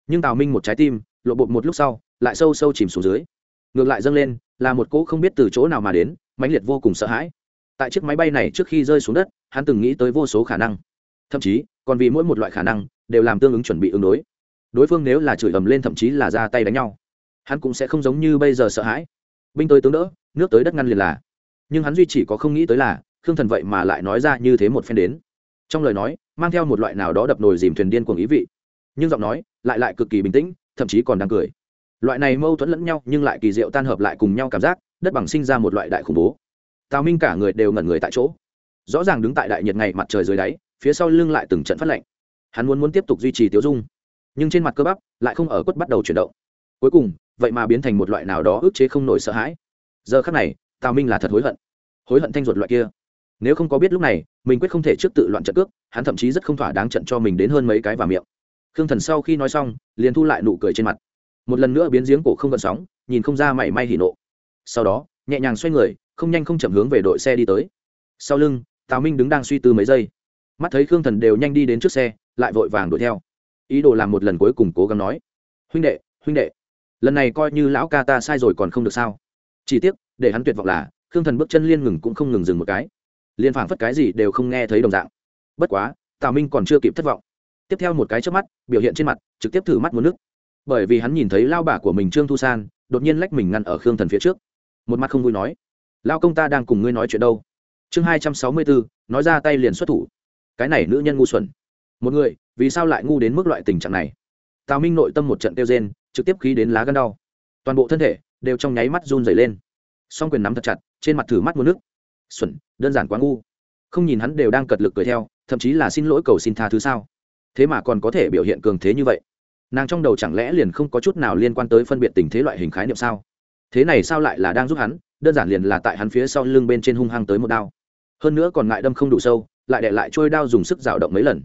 Nhưng tào minh một trái tim, lộ bột một lúc sau, lại sâu sâu chìm xuống dưới. Ngược lại dâng lên, là một cỗ không biết từ chỗ nào mà đến, mãnh liệt vô cùng sợ hãi. Tại chiếc máy bay này trước khi rơi xuống đất, hắn từng nghĩ tới vô số khả năng. Thậm chí, còn vì mỗi một loại khả năng, đều làm tương ứng chuẩn bị ứng đối. Đối phương nếu là chửi ầm lên thậm chí là ra tay đánh nhau, hắn cũng sẽ không giống như bây giờ sợ hãi. Binh tới tướng đỡ nước tới đất ngăn liền là. Nhưng hắn duy chỉ có không nghĩ tới là, khương thần vậy mà lại nói ra như thế một phen đến. Trong lời nói, mang theo một loại nào đó đập nồi dìm thuyền điên cuồng ý vị. Nhưng giọng nói, lại lại cực kỳ bình tĩnh, thậm chí còn đang cười. Loại này mâu thuẫn lẫn nhau nhưng lại kỳ diệu tan hợp lại cùng nhau cảm giác, đất bằng sinh ra một loại đại khủng bố. Tào minh cả người đều ngẩn người tại chỗ. Rõ ràng đứng tại đại nhiệt ngày mặt trời dưới đáy, phía sau lưng lại từng trận phát lạnh hắn muốn muốn tiếp tục duy trì tiêu dung, nhưng trên mặt cơ bắp lại không ở quất bắt đầu chuyển động. Cuối cùng, vậy mà biến thành một loại nào đó ức chế không nổi sợ hãi giờ khắc này, tào minh là thật hối hận. Hối hận thanh ruột loại kia. Nếu không có biết lúc này, mình quyết không thể trước tự loạn trận cước, hắn thậm chí rất không thỏa đáng trận cho mình đến hơn mấy cái vào miệng. Khương thần sau khi nói xong, liền thu lại nụ cười trên mặt. Một lần nữa biến giếng cổ không gợn sóng, nhìn không ra mảy may hỉ nộ. Sau đó, nhẹ nhàng xoay người, không nhanh không chậm hướng về đội xe đi tới. Sau lưng, tào minh đứng đang suy tư mấy giây. Mắt thấy khương thần đều nhanh đi đến trước xe, lại vội vàng đuổi theo. Ý đồ làm một lần cuối cùng cố gắng nói, huynh đệ huynh đệ, lần này coi như lão ca ta sai rồi còn không được sao? Chỉ tiếc, để hắn tuyệt vọng là, khương thần bước chân liên ngừng cũng không ngừng dừng một cái. Liên phảng phất cái gì đều không nghe thấy đồng dạng. Bất quá, tào minh còn chưa kịp thất vọng. Tiếp theo một cái trước mắt, biểu hiện trên mặt, trực tiếp thử mắt muốn nước. Bởi vì hắn nhìn thấy lao bả của mình trương thu san, đột nhiên lách mình ngăn ở khương thần phía trước. Một mặt không vui nói, lao công ta đang cùng ngươi nói chuyện đâu? Chương hai trăm sáu mươi bốn, nói ra tay liền xuất thủ. Cái này nữ nhân ngu xuẩn. Một người, vì sao lại ngu đến mức loại tình trạng này? Tào minh nội tâm một trận kêu rên, trực tiếp khí đến lá gân đau. Toàn bộ thân thể đều trong nháy mắt run dày lên. Song quyền nắm thật chặt, trên mặt thử mắt mua nước. Xuẩn, đơn giản quá ngu. Không nhìn hắn đều đang cật lực cười theo, thậm chí là xin lỗi cầu xin tha thứ sao. Thế mà còn có thể biểu hiện cường thế như vậy. Nàng trong đầu chẳng lẽ liền không có chút nào liên quan tới phân biệt tình thế loại hình khái niệm sao? Thế này sao lại là đang giúp hắn, đơn giản liền là tại hắn phía sau lưng bên trên hung hăng tới một đao. Hơn nữa còn ngại đâm không đủ sâu, lại để lại trôi đao dùng sức rào động mấy lần.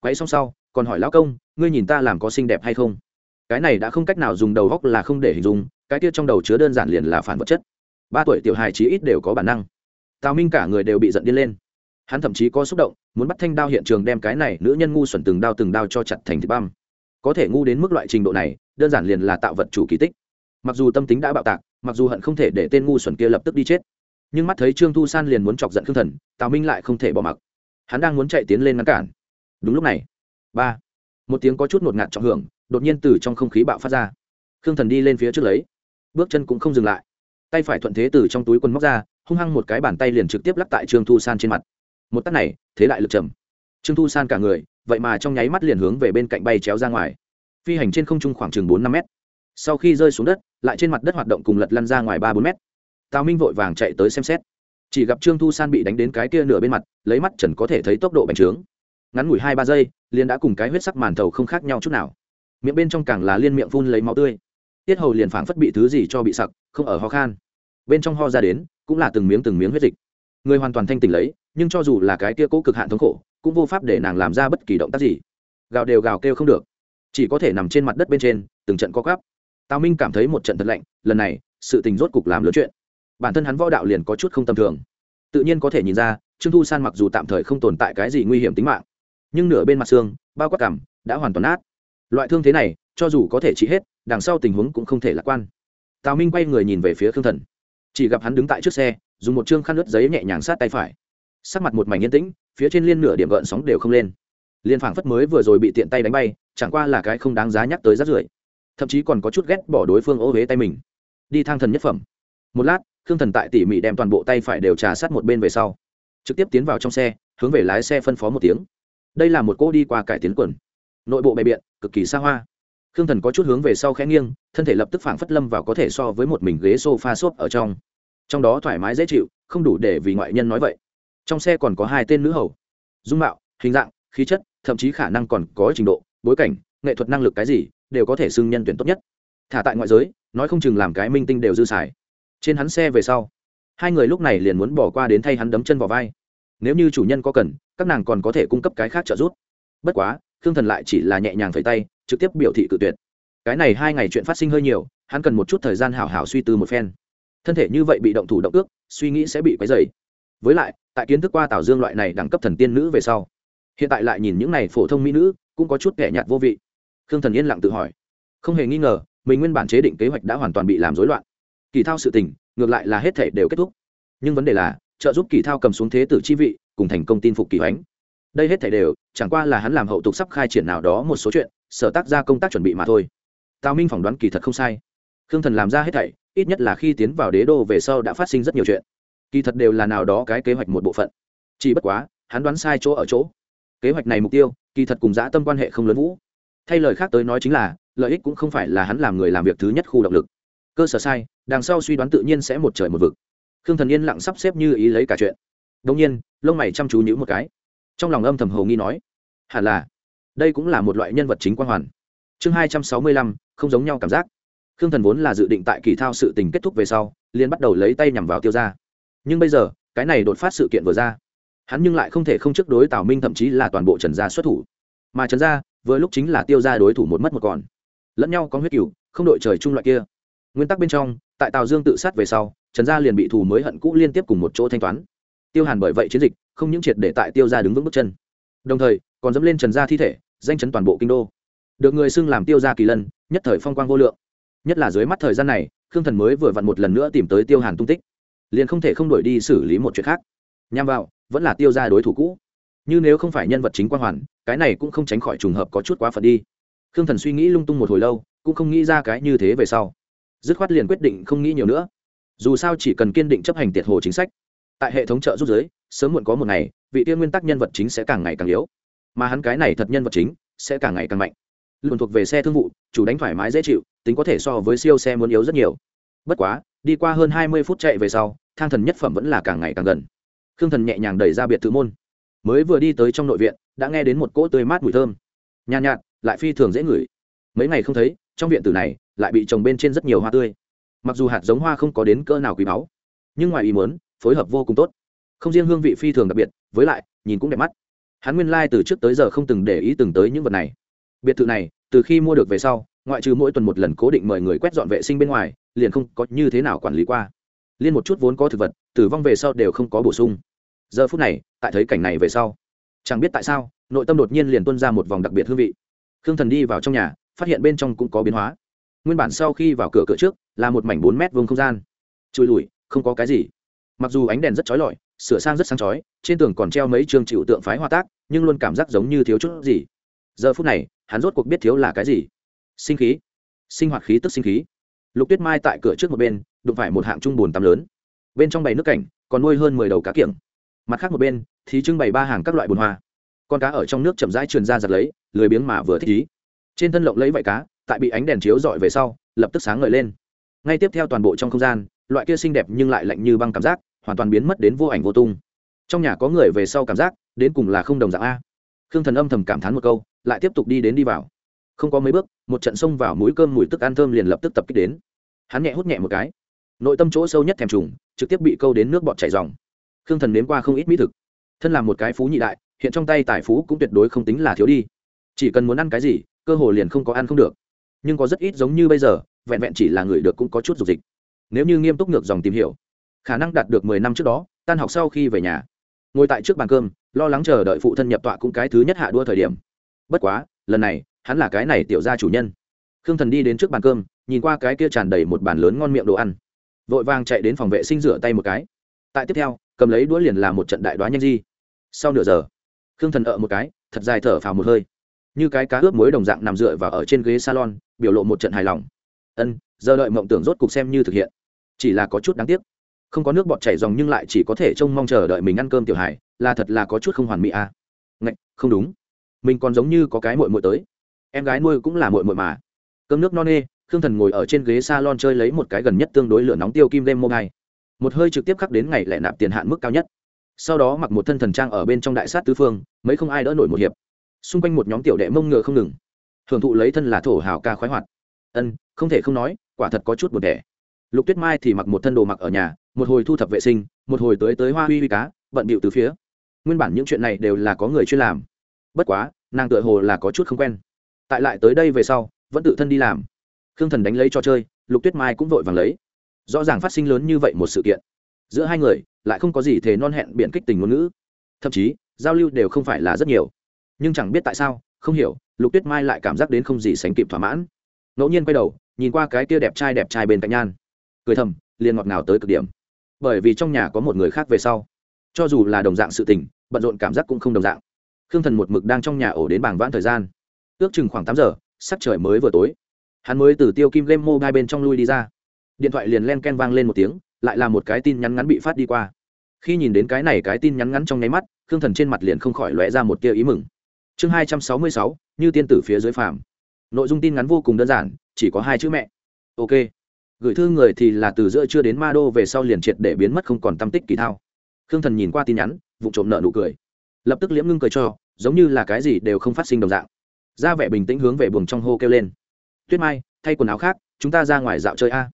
Quấy xong sau, còn hỏi lão công, ngươi nhìn ta làm có xinh đẹp hay không? Cái này đã không cách nào dùng đầu góc là không để hình dung cái kia trong đầu chứa đơn giản liền là phản vật chất. Ba tuổi tiểu hài chí ít đều có bản năng. Tào minh cả người đều bị giận điên lên. Hắn thậm chí có xúc động, muốn bắt thanh đao hiện trường đem cái này nữ nhân ngu xuẩn từng đao từng đao cho chặt thành thịt băm. Có thể ngu đến mức loại trình độ này, đơn giản liền là tạo vật chủ kỳ tích. Mặc dù tâm tính đã bạo tạc, mặc dù hận không thể để tên ngu xuẩn kia lập tức đi chết, nhưng mắt thấy trương thu san liền muốn chọc giận khương thần, tào minh lại không thể bỏ mặc. Hắn đang muốn chạy tiến lên ngăn cản. Đúng lúc này, ba, một tiếng có chút ngột ngạt trọng hưởng, đột nhiên từ trong không khí bạo phát ra. Khương thần đi lên phía trước lấy bước chân cũng không dừng lại. Tay phải thuận thế từ trong túi quần móc ra, hung hăng một cái bàn tay liền trực tiếp lắp tại trương thu san trên mặt. Một tắt này, thế lại lực trầm. Trương thu san cả người, vậy mà trong nháy mắt liền hướng về bên cạnh bay chéo ra ngoài. Phi hành trên không trung khoảng chừng bốn năm mét. Sau khi rơi xuống đất, lại trên mặt đất hoạt động cùng lật lăn ra ngoài ba bốn mét. Tào minh vội vàng chạy tới xem xét. Chỉ gặp trương thu san bị đánh đến cái kia nửa bên mặt, lấy mắt trần có thể thấy tốc độ bành trướng. Ngắn ngủi hai ba giây, liền đã cùng cái huyết sắc màn thầu không khác nhau chút nào. Miệng bên trong càng là liên miệng phun lấy máu tươi tiết hầu liền phảng phất bị thứ gì cho bị sặc, không ở ho khan. Bên trong ho ra đến, cũng là từng miếng từng miếng huyết dịch. Người hoàn toàn thanh tỉnh lấy, nhưng cho dù là cái kia cố cực hạn thống khổ, cũng vô pháp để nàng làm ra bất kỳ động tác gì. Gào đều gào kêu không được. Chỉ có thể nằm trên mặt đất bên trên, từng trận co gắp tào minh cảm thấy một trận thật lạnh, lần này, sự tình rốt cục làm lớn chuyện. Bản thân hắn võ đạo liền có chút không tầm thường. Tự nhiên có thể nhìn ra, trương thu san mặc dù tạm thời không tồn tại cái gì nguy hiểm tính mạng, nhưng nửa bên mặt xương, bao quát cảm đã hoàn toàn nát. Loại thương thế này, cho dù có thể trị hết đằng sau tình huống cũng không thể lạc quan. Tào minh quay người nhìn về phía khương thần. Chỉ gặp hắn đứng tại trước xe, dùng một chương khăn lướt giấy nhẹ nhàng sát tay phải. Sắc mặt một mảnh yên tĩnh, phía trên liên nửa điểm gợn sóng đều không lên. Liên phảng phất mới vừa rồi bị tiện tay đánh bay, chẳng qua là cái không đáng giá nhắc tới rát rưởi. Thậm chí còn có chút ghét bỏ đối phương ô huế tay mình. Đi thang thần nhất phẩm. Một lát, khương thần tại tỉ mỉ đem toàn bộ tay phải đều trà sát một bên về sau, trực tiếp tiến vào trong xe, hướng về lái xe phân phó một tiếng. Đây là một cô đi qua cải tiến quần. Nội bộ bày biện, cực kỳ xa hoa khương thần có chút hướng về sau khẽ nghiêng, thân thể lập tức phảng phất lâm vào có thể so với một mình ghế s o f a xốp ở trong. Trong đó thoải mái dễ chịu, không đủ để vì ngoại nhân nói vậy. Trong xe còn có hai tên nữ hầu. Dung mạo, hình dạng, khí chất, thậm chí khả năng còn có trình độ, bối cảnh, nghệ thuật năng lực cái gì, đều có thể xưng nhân tuyển tốt nhất. Thả tại ngoại giới, nói không chừng làm cái minh tinh đều dư xài. Trên hắn xe về sau, hai người lúc này liền muốn bỏ qua đến thay hắn đấm chân vào vai. Nếu như chủ nhân có cần, các nàng còn có thể cung cấp cái khác trợ giúp. Bất quá, khương thần lại chỉ là nhẹ nhàng phẩy tay trực tiếp biểu thị cự tuyệt. Cái này hai ngày chuyện phát sinh hơi nhiều, hắn cần một chút thời gian hảo hảo suy tư một phen. Thân thể như vậy bị động thủ động ước, suy nghĩ sẽ bị quấy dày với lại, tại kiến thức qua tào dương loại này đẳng cấp thần tiên nữ về sau, hiện tại lại nhìn những này phổ thông mỹ nữ, cũng có chút kẻ nhạt vô vị. Khương thần yên lặng tự hỏi. Không hề nghi ngờ, mình nguyên bản chế định kế hoạch đã hoàn toàn bị làm rối loạn. Kỳ thao sự tình, ngược lại là hết thể đều kết thúc. Nhưng vấn đề là, trợ giúp kỳ thao cầm xuống thế tử chi vị, cùng thành công tin phục kỳ hoánh. Đây hết thể đều, chẳng qua là hắn làm hậu tục sắp khai triển nào đó một số chuyện sở tác ra công tác chuẩn bị mà thôi. Tào minh phỏng đoán kỳ thật không sai. Khương thần làm ra hết thảy, ít nhất là khi tiến vào đế đô về sau đã phát sinh rất nhiều chuyện. Kỳ thật đều là nào đó cái kế hoạch một bộ phận. Chỉ bất quá, hắn đoán sai chỗ ở chỗ. Kế hoạch này mục tiêu, kỳ thật cùng dã tâm quan hệ không lớn vũ. Thay lời khác tới nói chính là, lợi ích cũng không phải là hắn làm người làm việc thứ nhất khu động lực. Cơ sở sai, đằng sau suy đoán tự nhiên sẽ một trời một vực. Khương thần yên lặng sắp xếp như ý lấy cả chuyện. Đông nhiên, lông mày chăm chú nhữ một cái. Trong lòng âm thầm hầu nghi nói, hẳn là đây cũng là một loại nhân vật chính quan hoàn. Chương hai trăm sáu mươi lăm, không giống nhau cảm giác. Khương thần vốn là dự định tại kỳ thao sự tình kết thúc về sau liên bắt đầu lấy tay nhằm vào tiêu ra nhưng bây giờ, cái này đột phát sự kiện vừa ra, hắn nhưng lại không thể không trước đối tào minh thậm chí là toàn bộ trần gia xuất thủ. Mà trần gia, vừa lúc chính là tiêu ra đối thủ một mất một còn. Lẫn nhau có huyết cựu không đội trời chung loại kia. Nguyên tắc bên trong, tại tào dương tự sát về sau, trần gia liền bị thù mới hận cũ liên tiếp cùng một chỗ thanh toán. Tiêu hàn bởi vậy chiến dịch, không những triệt để tại tiêu ra đứng vững bước chân. Đồng thời, còn dẫm lên trần gia thi thể danh chấn toàn bộ kinh đô. Được người xưng làm tiêu gia kỳ lân, nhất thời phong quang vô lượng. Nhất là dưới mắt thời gian này, khương thần mới vừa vặn một lần nữa tìm tới tiêu hàn tung tích. Liền không thể không đổi đi xử lý một chuyện khác. Nhằm vào, vẫn là tiêu gia đối thủ cũ. Như nếu không phải nhân vật chính quang hoàn, cái này cũng không tránh khỏi trùng hợp có chút quá phật đi. Khương thần suy nghĩ lung tung một hồi lâu, cũng không nghĩ ra cái như thế về sau. Dứt khoát liền quyết định không nghĩ nhiều nữa. Dù sao chỉ cần kiên định chấp hành tiệt hồ chính sách. Tại hệ thống trợ giúp giới, sớm muộn có một ngày, vị tiên nguyên tắc nhân vật chính sẽ càng ngày càng yếu mà hắn cái này thật nhân vật chính sẽ càng ngày càng mạnh. Luôn thuộc về xe thương vụ, chủ đánh thoải mái dễ chịu, tính có thể so với siêu xe muốn yếu rất nhiều. Bất quá, đi qua hơn hai mươi phút chạy về sau, thang thần nhất phẩm vẫn là càng ngày càng gần. Khương thần nhẹ nhàng đẩy ra biệt thự môn. Mới vừa đi tới trong nội viện, đã nghe đến một cỗ tươi mát mùi thơm. Nhàn nhạt, lại phi thường dễ ngửi. Mấy ngày không thấy, trong viện tử này lại bị trồng bên trên rất nhiều hoa tươi. Mặc dù hạt giống hoa không có đến cỡ nào quý báu, nhưng ngoài ý muốn, phối hợp vô cùng tốt. Không riêng hương vị phi thường đặc biệt, với lại, nhìn cũng đẹp mắt hắn nguyên lai、like、từ trước tới giờ không từng để ý từng tới những vật này. Biệt thự này, từ khi mua được về sau, ngoại trừ mỗi tuần một lần cố định mời người quét dọn vệ sinh bên ngoài, liền không có như thế nào quản lý qua. Liên một chút vốn có thực vật, tử vong về sau đều không có bổ sung. Giờ phút này, tại thấy cảnh này về sau, chẳng biết tại sao, nội tâm đột nhiên liền tuân ra một vòng đặc biệt hương vị. Khương thần đi vào trong nhà, phát hiện bên trong cũng có biến hóa. Nguyên bản sau khi vào cửa cửa trước, là một mảnh bốn mét vuông không gian. Chui lùi, không có cái gì. Mặc dù ánh đèn rất chói lọi sửa sang rất sáng chói, trên tường còn treo mấy trường chịu tượng phái hoa tác, nhưng luôn cảm giác giống như thiếu chút gì. Giờ phút này, hắn rốt cuộc biết thiếu là cái gì. Sinh khí. Sinh hoạt khí tức sinh khí. Lục tuyết mai tại cửa trước một bên, đụng phải một hạng trung bồn tắm lớn. Bên trong bày nước cảnh, còn nuôi hơn mười đầu cá kiểng. Mặt khác một bên, thì trưng bày ba hàng các loại bồn hoa. Con cá ở trong nước chậm rãi truyền ra giật lấy, lười biếng mà vừa thích ý. Trên thân lộng lấy vải cá, tại bị ánh đèn chiếu dọi về sau, lập tức sáng ngời lên. Ngay tiếp theo toàn bộ trong không gian, loại kia xinh đẹp nhưng lại lạnh như băng cảm giác hoàn toàn biến mất đến vô ảnh vô tung. Trong nhà có người về sau cảm giác, đến cùng là không đồng dạng a. Khương thần âm thầm cảm thán một câu, lại tiếp tục đi đến đi vào. Không có mấy bước, một trận xông vào mũi cơm mùi tức ăn thơm liền lập tức tập kích đến. Hắn nhẹ hút nhẹ một cái. Nội tâm chỗ sâu nhất thèm trùng, trực tiếp bị câu đến nước bọt chảy dòng khương thần nếm qua không ít mỹ thực. Thân làm một cái phú nhị đại, hiện trong tay tài phú cũng tuyệt đối không tính là thiếu đi. Chỉ cần muốn ăn cái gì, cơ hồ liền không có ăn không được. Nhưng có rất ít giống như bây giờ, vẹn vẹn chỉ là người được cũng có chút dục dịch. Nếu như nghiêm túc ngược dòng tìm hiểu khả năng đạt được mười năm trước đó, tan học sau khi về nhà. Ngồi tại trước bàn cơm, lo lắng chờ đợi phụ thân nhập tọa cũng cái thứ nhất hạ đua thời điểm. Bất quá, lần này, hắn là cái này tiểu gia chủ nhân. Khương thần đi đến trước bàn cơm, nhìn qua cái kia tràn đầy một bàn lớn ngon miệng đồ ăn. Vội vàng chạy đến phòng vệ sinh rửa tay một cái. Tại tiếp theo, cầm lấy đũa liền làm một trận đại đoá nhanh di. Sau nửa giờ, khương thần ợ một cái, thật dài thở phào một hơi. Như cái cá ướp muối đồng dạng nằm dựa vào ở trên ghế salon, biểu lộ một trận hài lòng. Ân, giờ đợi mộng tưởng rốt cục xem như thực hiện. Chỉ là có chút đáng tiếc không có nước bọt chảy dòng nhưng lại chỉ có thể trông mong chờ đợi mình ăn cơm tiểu hải là thật là có chút không hoàn mỹ à. ngạch, không đúng. Mình còn giống như có cái mội mội tới. Em gái nuôi cũng là mội mội mà. Cơm nước no nê, khương thần ngồi ở trên ghế s a lon chơi lấy một cái gần nhất tương đối lửa nóng tiêu kim đêm mobile. Một hơi trực tiếp khắc đến ngày lẻ nạp tiền hạn mức cao nhất. Sau đó mặc một thân thần trang ở bên trong đại sát tứ phương, mấy không ai đỡ nổi một hiệp. Xung quanh một nhóm tiểu đệ mông ngựa không ngừng. Hưởng thụ lấy thân là thổ hào ca khoái hoạt. Ân, không thể không nói, quả thật có chút một đẻ. Lục tuyết mai thì mặc một thân đồ mặc ở nhà một hồi thu thập vệ sinh, một hồi tới tới hoa huy huy cá, bận bịu từ phía. Nguyên bản những chuyện này đều là có người chuyên làm. Bất quá, nàng tựa hồ là có chút không quen. Tại lại tới đây về sau, vẫn tự thân đi làm. Khương thần đánh lấy cho chơi, lục tuyết mai cũng vội vàng lấy. Rõ ràng phát sinh lớn như vậy một sự kiện. Giữa hai người, lại không có gì thế non hẹn biện kích tình ngôn ngữ. Thậm chí, giao lưu đều không phải là rất nhiều. Nhưng chẳng biết tại sao, không hiểu, lục tuyết mai lại cảm giác đến không gì sánh kịp thỏa mãn. Ngẫu nhiên quay đầu, nhìn qua cái kia đẹp trai đẹp trai bên cạnh nhan. Cười thầm, liền ngọt ngào tới cực điểm bởi vì trong nhà có một người khác về sau. Cho dù là đồng dạng sự tình, bận rộn cảm giác cũng không đồng dạng. Khương thần một mực đang trong nhà ổ đến bảng vãn thời gian. Ước chừng khoảng tám giờ, sắc trời mới vừa tối. Hắn mới từ tiêu kim lêm mô gai bên trong lui đi ra. Điện thoại liền len ken vang lên một tiếng, lại là một cái tin nhắn ngắn bị phát đi qua. Khi nhìn đến cái này cái tin nhắn ngắn trong nháy mắt, khương thần trên mặt liền không khỏi lóe ra một tia ý mừng. Chương hai trăm sáu mươi sáu, như tiên tử phía dưới phàm. Nội dung tin ngắn vô cùng đơn giản, chỉ có hai chữ mẹ. Ok gửi thư người thì là từ giữa chưa đến ma đô về sau liền triệt để biến mất không còn tâm tích kỳ thao. Khương thần nhìn qua tin nhắn, vụ trộm nợ nụ cười. Lập tức liễm ngưng cười cho, giống như là cái gì đều không phát sinh đồng dạng. Ra vẻ bình tĩnh hướng về buồng trong hô kêu lên. Tuyết mai, thay quần áo khác, chúng ta ra ngoài dạo chơi a.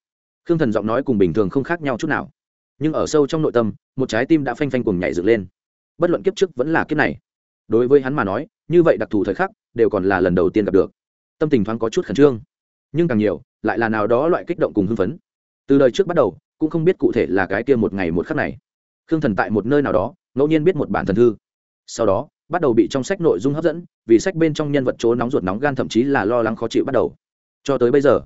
Khương thần giọng nói cùng bình thường không khác nhau chút nào. Nhưng ở sâu trong nội tâm, một trái tim đã phanh phanh cùng nhảy dựng lên. Bất luận kiếp trước vẫn là kiếp này. Đối với hắn mà nói, như vậy đặc thù thời khắc, đều còn là lần đầu tiên gặp được. Tâm tình thoáng có chút khẩn trương. Nhưng càng nhiều lại là nào đó loại kích động cùng hưng phấn. Từ đời trước bắt đầu, cũng không biết cụ thể là cái kia một ngày một khắc này. Khương thần tại một nơi nào đó, ngẫu nhiên biết một bản thần thư. Sau đó, bắt đầu bị trong sách nội dung hấp dẫn, vì sách bên trong nhân vật chỗ nóng ruột nóng gan thậm chí là lo lắng khó chịu bắt đầu. Cho tới bây giờ,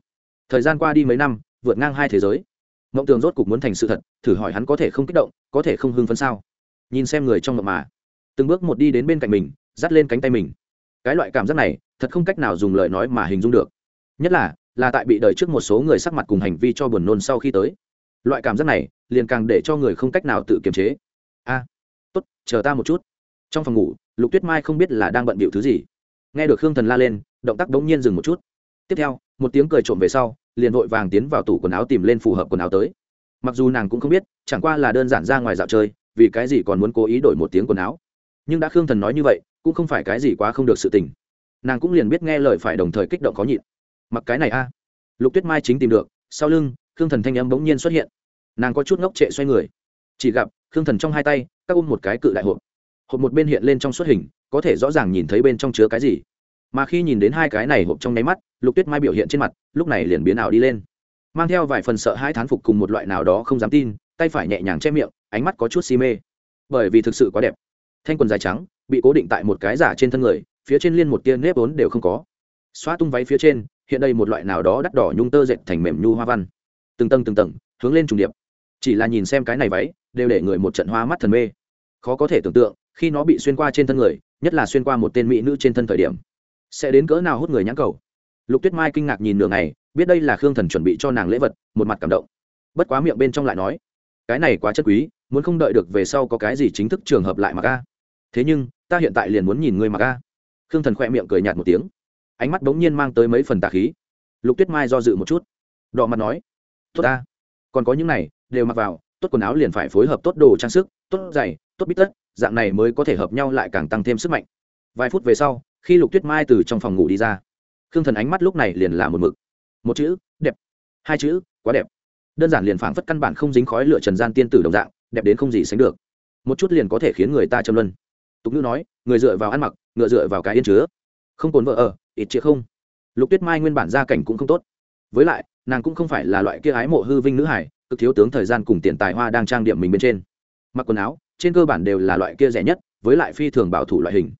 thời gian qua đi mấy năm, vượt ngang hai thế giới. Mộng tường rốt cục muốn thành sự thật, thử hỏi hắn có thể không kích động, có thể không hưng phấn sao? Nhìn xem người trong mộng mà. Từng bước một đi đến bên cạnh mình, dắt lên cánh tay mình. Cái loại cảm giác này, thật không cách nào dùng lời nói mà hình dung được. Nhất là là tại bị đời trước một số người sắc mặt cùng hành vi cho buồn nôn sau khi tới. Loại cảm giác này liền càng để cho người không cách nào tự kiềm chế. A, tốt, chờ ta một chút. Trong phòng ngủ, lục tuyết mai không biết là đang bận bịu thứ gì. Nghe được khương thần la lên, động tác đống nhiên dừng một chút. Tiếp theo, một tiếng cười trộm về sau, liền vội vàng tiến vào tủ quần áo tìm lên phù hợp quần áo tới. Mặc dù nàng cũng không biết, chẳng qua là đơn giản ra ngoài dạo chơi, vì cái gì còn muốn cố ý đổi một tiếng quần áo. Nhưng đã khương thần nói như vậy, cũng không phải cái gì quá không được sự tình. Nàng cũng liền biết nghe lời phải đồng thời kích động khó nhịn mặc cái này a. Lục tuyết mai chính tìm được, sau lưng, khương thần thanh âm bỗng nhiên xuất hiện. Nàng có chút ngốc trệ xoay người. Chỉ gặp, khương thần trong hai tay, các ôm một cái cự đại hộp. Hộp một bên hiện lên trong suốt hình, có thể rõ ràng nhìn thấy bên trong chứa cái gì. Mà khi nhìn đến hai cái này hộp trong nháy mắt, lục tuyết mai biểu hiện trên mặt, lúc này liền biến ảo đi lên. Mang theo vài phần sợ hai thán phục cùng một loại nào đó không dám tin, tay phải nhẹ nhàng che miệng, ánh mắt có chút si mê. Bởi vì thực sự quá đẹp. Thanh quần dài trắng, bị cố định tại một cái giả trên thân người, phía trên liên một tia nếp vốn đều không có. Xóa tung váy phía trên hiện đây một loại nào đó đắt đỏ nhung tơ dệt thành mềm nhu hoa văn. Từng tầng từng tầng, hướng lên trùng điệp. Chỉ là nhìn xem cái này váy, đều để người một trận hoa mắt thần mê. Khó có thể tưởng tượng, khi nó bị xuyên qua trên thân người, nhất là xuyên qua một tên mỹ nữ trên thân thời điểm, sẽ đến cỡ nào hút người nhãn cầu. Lục tuyết mai kinh ngạc nhìn nửa ngày, biết đây là khương thần chuẩn bị cho nàng lễ vật, một mặt cảm động. Bất quá miệng bên trong lại nói, cái này quá chất quý, muốn không đợi được về sau có cái gì chính thức trường hợp lại mà ca thế nhưng, ta hiện tại liền muốn nhìn người mà ca khương thần khoe miệng cười nhạt một tiếng ánh mắt bỗng nhiên mang tới mấy phần tà khí. Lục tuyết mai do dự một chút. Đỏ mặt nói, tốt ta, còn có những này, đều mặc vào, tốt quần áo liền phải phối hợp tốt đồ trang sức, tốt giày, tốt bít tất, dạng này mới có thể hợp nhau lại càng tăng thêm sức mạnh. Vài phút về sau, khi lục tuyết mai từ trong phòng ngủ đi ra, khương thần ánh mắt lúc này liền là một mực. Một chữ, đẹp. Hai chữ, quá đẹp. Đơn giản liền phảng phất căn bản không dính khói lửa trần gian tiên tử đồng dạng, đẹp đến không gì sánh được. Một chút liền có thể khiến người ta châm luân. Tục ngữ nói, người dựa vào ăn mặc, ngựa dựa vào cái yên chứa. Không cồn vợ ở ít chĩa không. Lục tuyết mai nguyên bản gia cảnh cũng không tốt. Với lại, nàng cũng không phải là loại kia ái mộ hư vinh nữ hải cực thiếu tướng thời gian cùng tiền tài hoa đang trang điểm mình bên trên. Mặc quần áo, trên cơ bản đều là loại kia rẻ nhất, với lại phi thường bảo thủ loại hình.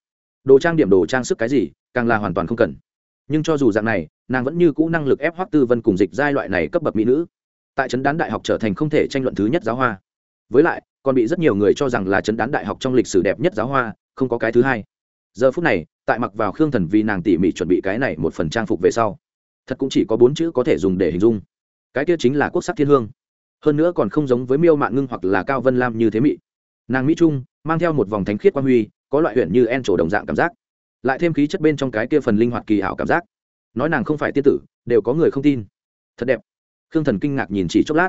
Đồ trang điểm, đồ trang sức cái gì, càng là hoàn toàn không cần. Nhưng cho dù dạng này, nàng vẫn như cũ năng lực ép hoắc tư vân cùng dịch giai loại này cấp bậc mỹ nữ. Tại trấn đán đại học trở thành không thể tranh luận thứ nhất giáo hoa. Với lại, còn bị rất nhiều người cho rằng là trấn đán đại học trong lịch sử đẹp nhất giáo hoa, không có cái thứ hai. Giờ phút này tại mặc vào khương thần vì nàng tỉ mỉ chuẩn bị cái này một phần trang phục về sau, thật cũng chỉ có bốn chữ có thể dùng để hình dung. Cái kia chính là quốc sắc thiên hương. Hơn nữa còn không giống với miêu mạng ngưng hoặc là cao vân lam như thế mỹ nàng mỹ trung, mang theo một vòng thánh khiết quan huy, có loại huyện như en trổ đồng dạng cảm giác. Lại thêm khí chất bên trong cái kia phần linh hoạt kỳ ảo cảm giác. Nói nàng không phải tiên tử, đều có người không tin. Thật đẹp. Khương thần kinh ngạc nhìn chỉ chốc lát.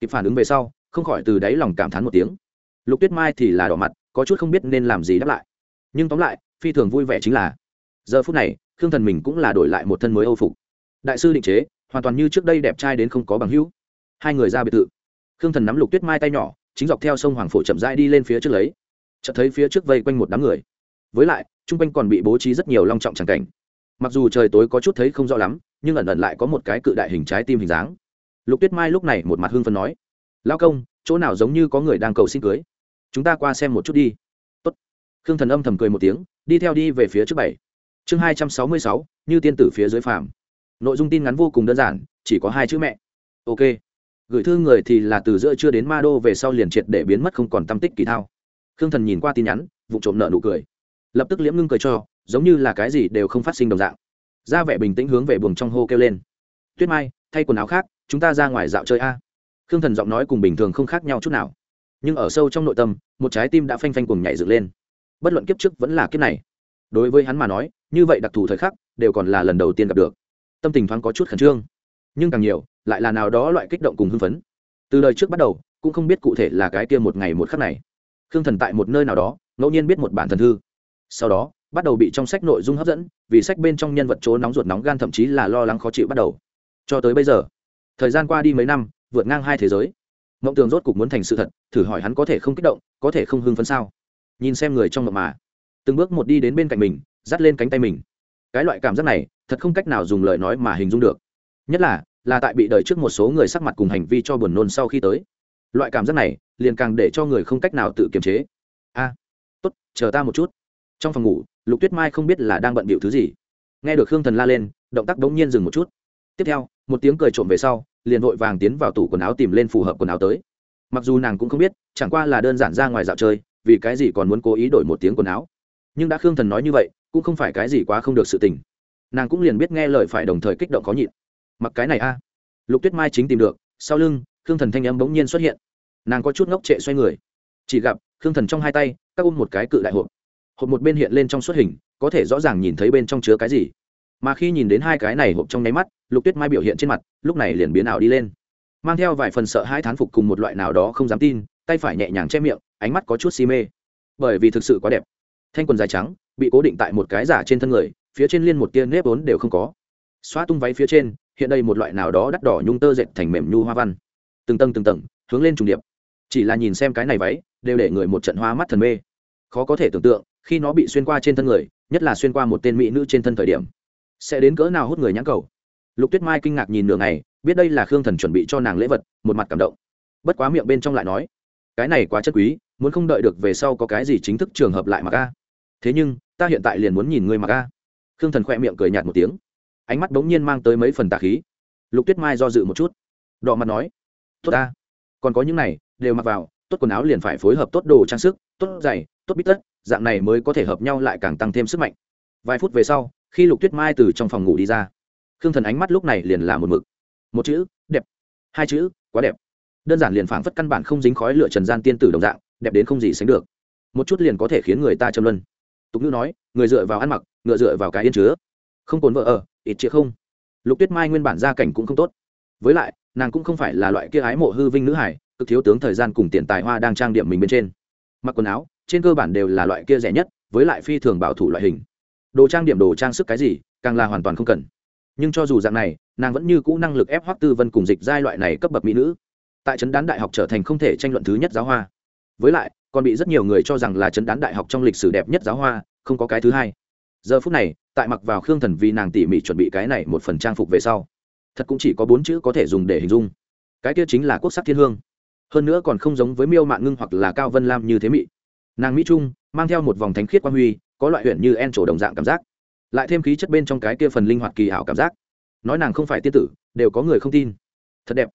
Kịp phản ứng về sau, không khỏi từ đáy lòng cảm thán một tiếng. Lục tuyết mai thì là đỏ mặt, có chút không biết nên làm gì đáp lại. Nhưng tóm lại phi thường vui vẻ chính là, giờ phút này, khương thần mình cũng là đổi lại một thân mới âu phục. Đại sư định chế, hoàn toàn như trước đây đẹp trai đến không có bằng hữu. Hai người ra biệt thự. Khương thần nắm lục tuyết mai tay nhỏ, chính dọc theo sông hoàng phổ chậm rãi đi lên phía trước lấy. Chợt thấy phía trước vây quanh một đám người. Với lại, chung quanh còn bị bố trí rất nhiều long trọng tràng cảnh. Mặc dù trời tối có chút thấy không rõ lắm, nhưng ẩn ẩn lại có một cái cự đại hình trái tim hình dáng. Lục tuyết mai lúc này một mặt hưng phấn nói lao công, chỗ nào giống như có người đang cầu xin cưới? Chúng ta qua xem một chút đi. Tốt. khương thần âm thầm cười một tiếng đi theo đi về phía trước bảy. Chương hai trăm sáu mươi sáu, như tiên tử phía dưới phàm. Nội dung tin ngắn vô cùng đơn giản, chỉ có hai chữ mẹ. Ok. Gửi thư người thì là từ giữa chưa đến ma đô về sau liền triệt để biến mất không còn tâm tích kỳ thao. Khương thần nhìn qua tin nhắn, vụ trộm nợ nụ cười. Lập tức liễm ngưng cười cho, giống như là cái gì đều không phát sinh đồng dạng. Ra vẻ bình tĩnh hướng về buồng trong hô kêu lên. Tuyết mai, thay quần áo khác, chúng ta ra ngoài dạo chơi a. Khương thần giọng nói cùng bình thường không khác nhau chút nào. Nhưng ở sâu trong nội tâm, một trái tim đã phanh phanh cùng nhảy dựng lên bất luận kiếp trước vẫn là kiếp này. Đối với hắn mà nói, như vậy đặc thù thời khắc đều còn là lần đầu tiên gặp được. Tâm tình thoáng có chút khẩn trương. Nhưng càng nhiều, lại là nào đó loại kích động cùng hưng phấn. Từ đời trước bắt đầu, cũng không biết cụ thể là cái kia một ngày một khắc này. Khương thần tại một nơi nào đó, ngẫu nhiên biết một bản thần thư. Sau đó, bắt đầu bị trong sách nội dung hấp dẫn, vì sách bên trong nhân vật chỗ nóng ruột nóng gan thậm chí là lo lắng khó chịu bắt đầu. Cho tới bây giờ, thời gian qua đi mấy năm, vượt ngang hai thế giới. Mộng tường rốt cục muốn thành sự thật, thử hỏi hắn có thể không kích động, có thể không hưng phấn sao? Nhìn xem người trong mộng mà. Từng bước một đi đến bên cạnh mình, dắt lên cánh tay mình. Cái loại cảm giác này, thật không cách nào dùng lời nói mà hình dung được. Nhất là là tại bị đời trước một số người sắc mặt cùng hành vi cho buồn nôn sau khi tới. Loại cảm giác này, liền càng để cho người không cách nào tự kiềm chế. A, tốt, chờ ta một chút. Trong phòng ngủ, lục tuyết mai không biết là đang bận bịu thứ gì. Nghe được hương thần la lên, động tác đống nhiên dừng một chút. Tiếp theo, một tiếng cười trộm về sau, liền vội vàng tiến vào tủ quần áo tìm lên phù hợp quần áo tới. Mặc dù nàng cũng không biết, chẳng qua là đơn giản ra ngoài dạo chơi vì cái gì còn muốn cố ý đổi một tiếng quần áo? Nhưng đã khương thần nói như vậy, cũng không phải cái gì quá không được sự tình. Nàng cũng liền biết nghe lời phải đồng thời kích động khó nhịn. Mặc cái này a. Lục tuyết mai chính tìm được, sau lưng, khương thần thanh âm bỗng nhiên xuất hiện. Nàng có chút ngốc trệ xoay người. Chỉ gặp, khương thần trong hai tay, các ôm một cái cự đại hộp. Hộp một bên hiện lên trong suốt hình, có thể rõ ràng nhìn thấy bên trong chứa cái gì. Mà khi nhìn đến hai cái này hộp trong nháy mắt, lục tuyết mai biểu hiện trên mặt, lúc này liền biến ảo đi lên. Mang theo vài phần sợ hai thán phục cùng một loại nào đó không dám tin tay phải nhẹ nhàng che miệng, ánh mắt có chút si mê. Bởi vì thực sự quá đẹp. Thanh quần dài trắng, bị cố định tại một cái giả trên thân người, phía trên liên một tia nếp vốn đều không có. Xóa tung váy phía trên, hiện đây một loại nào đó đắt đỏ nhung tơ dệt thành mềm nhu hoa văn. Từng tầng từng tầng, hướng lên trùng điệp. Chỉ là nhìn xem cái này váy, đều để người một trận hoa mắt thần mê. Khó có thể tưởng tượng, khi nó bị xuyên qua trên thân người, nhất là xuyên qua một tên mỹ nữ trên thân thời điểm, sẽ đến cỡ nào hút người nhãn cầu. Lục tuyết mai kinh ngạc nhìn nửa ngày, biết đây là khương thần chuẩn bị cho nàng lễ vật, một mặt cảm động. Bất quá miệng bên trong lại nói cái này quá chất quý, muốn không đợi được về sau có cái gì chính thức trường hợp lại mà a thế nhưng, ta hiện tại liền muốn nhìn ngươi mà a khương thần khoe miệng cười nhạt một tiếng. Ánh mắt bỗng nhiên mang tới mấy phần tà khí. Lục tuyết mai do dự một chút. Đỏ mặt nói, tốt ta. Còn có những này, đều mặc vào, tốt quần áo liền phải phối hợp tốt đồ trang sức, tốt giày, tốt bít tất, dạng này mới có thể hợp nhau lại càng tăng thêm sức mạnh. Vài phút về sau, khi lục tuyết mai từ trong phòng ngủ đi ra, khương thần ánh mắt lúc này liền là một mực. Một chữ, đẹp. Hai chữ, quá đẹp đơn giản liền phảng phất căn bản không dính khói lửa trần gian tiên tử đồng dạng, đẹp đến không gì sánh được. Một chút liền có thể khiến người ta châm luân. Tục ngữ nói, người dựa vào ăn mặc, ngựa dựa vào cái yên chứa. Không cồn vợ ở, ít chĩa không. Lục tuyết mai nguyên bản gia cảnh cũng không tốt. Với lại, nàng cũng không phải là loại kia ái mộ hư vinh nữ hải cực thiếu tướng thời gian cùng tiền tài hoa đang trang điểm mình bên trên. Mặc quần áo, trên cơ bản đều là loại kia rẻ nhất, với lại phi thường bảo thủ loại hình. Đồ trang điểm, đồ trang sức cái gì, càng là hoàn toàn không cần. Nhưng cho dù dạng này, nàng vẫn như cũ năng lực ép hoắc tư vân cùng dịch giai loại này cấp bậc mỹ nữ tại trấn đán đại học trở thành không thể tranh luận thứ nhất giáo hoa. Với lại, còn bị rất nhiều người cho rằng là trấn đán đại học trong lịch sử đẹp nhất giáo hoa, không có cái thứ hai. Giờ phút này, tại mặc vào khương thần vì nàng tỉ mỉ chuẩn bị cái này một phần trang phục về sau, thật cũng chỉ có bốn chữ có thể dùng để hình dung. Cái kia chính là quốc sắc thiên hương. Hơn nữa còn không giống với miêu mạng ngưng hoặc là cao vân lam như thế mỹ nàng mỹ trung, mang theo một vòng thánh khiết quan huy, có loại huyện như en trổ đồng dạng cảm giác. Lại thêm khí chất bên trong cái kia phần linh hoạt kỳ ảo cảm giác. Nói nàng không phải tiên tử, đều có người không tin. Thật đẹp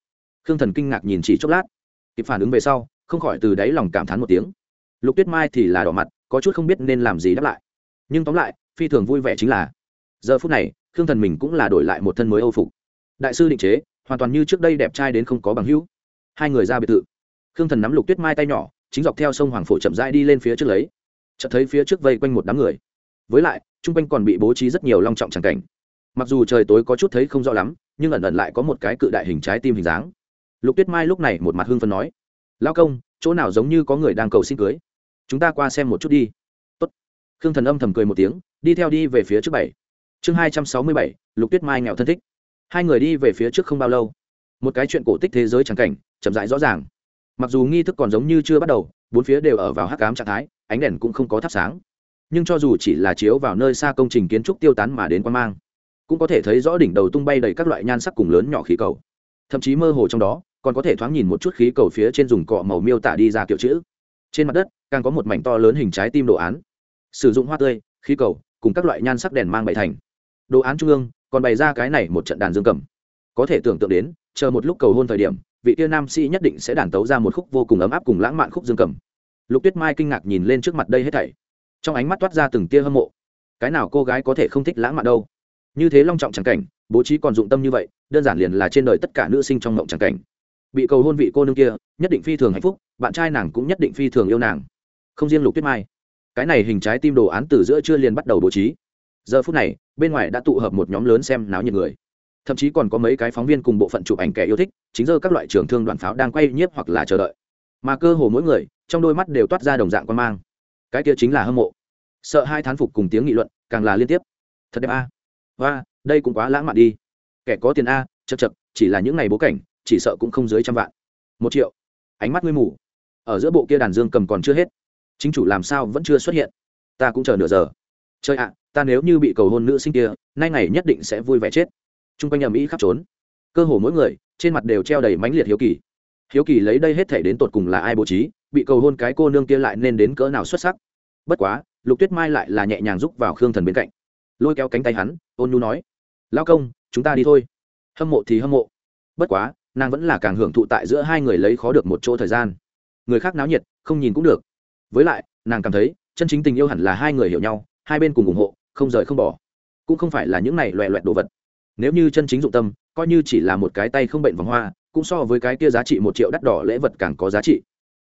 khương thần kinh ngạc nhìn chỉ chốc lát. Kịp phản ứng về sau, không khỏi từ đáy lòng cảm thán một tiếng. Lục tuyết mai thì là đỏ mặt, có chút không biết nên làm gì đáp lại. Nhưng tóm lại, phi thường vui vẻ chính là, giờ phút này, khương thần mình cũng là đổi lại một thân mới âu phục. Đại sư định chế, hoàn toàn như trước đây đẹp trai đến không có bằng hữu. Hai người ra biệt thự. Khương thần nắm lục tuyết mai tay nhỏ, chính dọc theo sông hoàng phổ chậm rãi đi lên phía trước lấy. Chợt thấy phía trước vây quanh một đám người. Với lại, chung quanh còn bị bố trí rất nhiều long trọng tràng cảnh. Mặc dù trời tối có chút thấy không rõ lắm, nhưng ẩn ẩn lại có một cái cự đại hình trái tim hình dáng lục tuyết mai lúc này một mặt hưng phấn nói lao công, chỗ nào giống như có người đang cầu xin cưới? Chúng ta qua xem một chút đi. Tốt. khương thần âm thầm cười một tiếng, đi theo đi về phía trước bảy. Chương hai trăm sáu mươi bảy, lục tuyết mai nghèo thân thích. Hai người đi về phía trước không bao lâu, một cái chuyện cổ tích thế giới trắng cảnh, chậm rãi rõ ràng. Mặc dù nghi thức còn giống như chưa bắt đầu, bốn phía đều ở vào hắc cám trạng thái, ánh đèn cũng không có thắp sáng. Nhưng cho dù chỉ là chiếu vào nơi xa công trình kiến trúc tiêu tán mà đến quan mang, cũng có thể thấy rõ đỉnh đầu tung bay đầy các loại nhan sắc cùng lớn nhỏ khí cầu. Thậm chí mơ hồ trong đó còn có thể thoáng nhìn một chút khí cầu phía trên dùng cọ màu miêu tả đi ra kiểu chữ. Trên mặt đất, càng có một mảnh to lớn hình trái tim đồ án. Sử dụng hoa tươi, khí cầu, cùng các loại nhan sắc đèn mang bày thành. Đồ án trung ương, còn bày ra cái này một trận đàn dương cầm. Có thể tưởng tượng đến, chờ một lúc cầu hôn thời điểm, vị tiên nam sĩ nhất định sẽ đàn tấu ra một khúc vô cùng ấm áp cùng lãng mạn khúc dương cầm. Lục tuyết mai kinh ngạc nhìn lên trước mặt đây hết thảy. Trong ánh mắt toát ra từng tia hâm mộ. Cái nào cô gái có thể không thích lãng mạn đâu? Như thế long trọng trắng cảnh, bố trí còn dụng tâm như vậy, đơn giản liền là trên đời tất cả nữ sinh trong mộng trắng cảnh bị cầu hôn vị cô nương kia, nhất định phi thường hạnh phúc, bạn trai nàng cũng nhất định phi thường yêu nàng. Không riêng lục tuyết mai, cái này hình trái tim đồ án từ giữa chưa liền bắt đầu bố trí. Giờ phút này, bên ngoài đã tụ hợp một nhóm lớn xem náo nhiệt người. Thậm chí còn có mấy cái phóng viên cùng bộ phận chụp ảnh kẻ yêu thích, chính giờ các loại trường thương đoàn pháo đang quay nhiếp hoặc là chờ đợi. Mà cơ hồ mỗi người, trong đôi mắt đều toát ra đồng dạng quan mang. Cái kia chính là hâm mộ. Sợ hai thán phục cùng tiếng nghị luận, càng là liên tiếp. Thật đẹp a. À? và đây cũng quá lãng mạn đi. Kẻ có tiền a, chật chật, chỉ là những ngày bố cảnh chỉ sợ cũng không dưới trăm vạn. Một triệu. Ánh mắt ngươi mù. Ở giữa bộ kia đàn dương cầm còn chưa hết. Chính chủ làm sao vẫn chưa xuất hiện? Ta cũng chờ nửa giờ. Chơi ạ, ta nếu như bị cầu hôn nữ sinh kia, nay ngày nhất định sẽ vui vẻ chết. T r u n g quanh ầm ĩ khắp trốn. Cơ hồ mỗi người, trên mặt đều treo đầy mãnh liệt hiếu kỳ. Hiếu kỳ lấy đây hết thể đến tột cùng là ai bố trí, bị cầu hôn cái cô nương kia lại nên đến cỡ nào xuất sắc. Bất quá, lục tuyết mai lại là nhẹ nhàng rúc vào khương thần bên cạnh. Lôi kéo cánh tay hắn, ôn nhu nói lao công, chúng ta đi thôi. Hâm mộ thì hâm mộ. Bất quá nàng vẫn là càng hưởng thụ tại giữa hai người lấy khó được một chỗ thời gian. Người khác náo nhiệt, không nhìn cũng được. Với lại, nàng cảm thấy, chân chính tình yêu hẳn là hai người hiểu nhau, hai bên cùng ủng hộ, không rời không bỏ. Cũng không phải là những này loẹ loẹt đồ vật. Nếu như chân chính dụng tâm, coi như chỉ là một cái tay không bệnh vòng hoa, cũng so với cái kia giá trị một triệu đắt đỏ lễ vật càng có giá trị.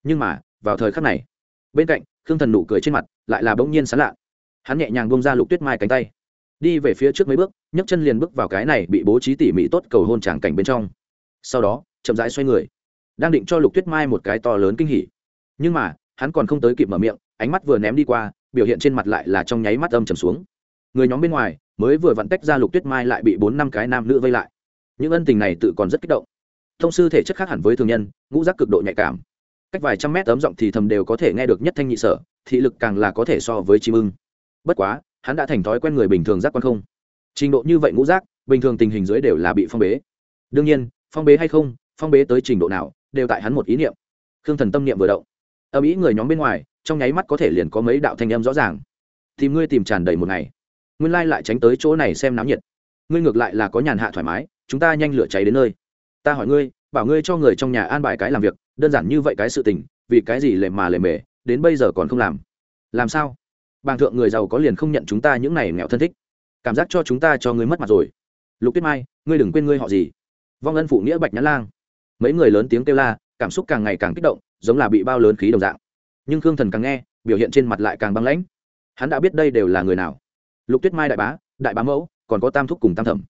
Nhưng mà, vào thời khắc này, bên cạnh, khương thần nụ cười trên mặt lại là bỗng nhiên sán lạ. Hắn nhẹ nhàng bông ra lục tuyết mai cánh tay. Đi về phía trước mấy bước, nhấc chân liền bước vào cái này bị bố trí tỉ mỉ tốt cầu hôn tràng cảnh bên trong sau đó, chậm rãi xoay người, đang định cho lục tuyết mai một cái to lớn kinh hỉ. Nhưng mà, hắn còn không tới kịp mở miệng, ánh mắt vừa ném đi qua, biểu hiện trên mặt lại là trong nháy mắt âm trầm xuống. Người nhóm bên ngoài, mới vừa vặn tách ra lục tuyết mai lại bị bốn năm cái nam nữ vây lại. Những ân tình này tự còn rất kích động. Thông sư thể chất khác hẳn với thường nhân, ngũ giác cực độ nhạy cảm. Cách vài trăm mét ấm giọng thì thầm đều có thể nghe được nhất thanh nhị sở, thị lực càng là có thể so với chim ưng. Bất quá, hắn đã thành thói quen người bình thường giác quan không. Trình độ như vậy ngũ giác, bình thường tình hình dưới đều là bị phong bế. Đương nhiên phong bế hay không, phong bế tới trình độ nào, đều tại hắn một ý niệm. Khương thần tâm niệm vừa động. Âm ý người nhóm bên ngoài, trong nháy mắt có thể liền có mấy đạo thanh âm rõ ràng. Tìm ngươi tìm tràn đầy một ngày. Nguyên lai lại tránh tới chỗ này xem náo nhiệt. Ngươi ngược lại là có nhàn hạ thoải mái, chúng ta nhanh lửa cháy đến nơi. Ta hỏi ngươi, bảo ngươi cho người trong nhà an bài cái làm việc, đơn giản như vậy cái sự tình, vì cái gì lề mà lề mề, đến bây giờ còn không làm? Làm sao? Bàng thượng người giàu có liền không nhận chúng ta những này nghèo thân thích. Cảm giác cho chúng ta cho ngươi mất mặt rồi. Lục tuyết mai, ngươi đừng quên ngươi họ gì? Vong ân phụ nghĩa bạch nhã lang. Mấy người lớn tiếng kêu la, cảm xúc càng ngày càng kích động, giống là bị bao lớn khí đồng dạng. Nhưng khương thần càng nghe, biểu hiện trên mặt lại càng băng lãnh. Hắn đã biết đây đều là người nào. Lục tuyết mai đại bá đại bá mẫu, còn có tam thúc cùng tam thẩm.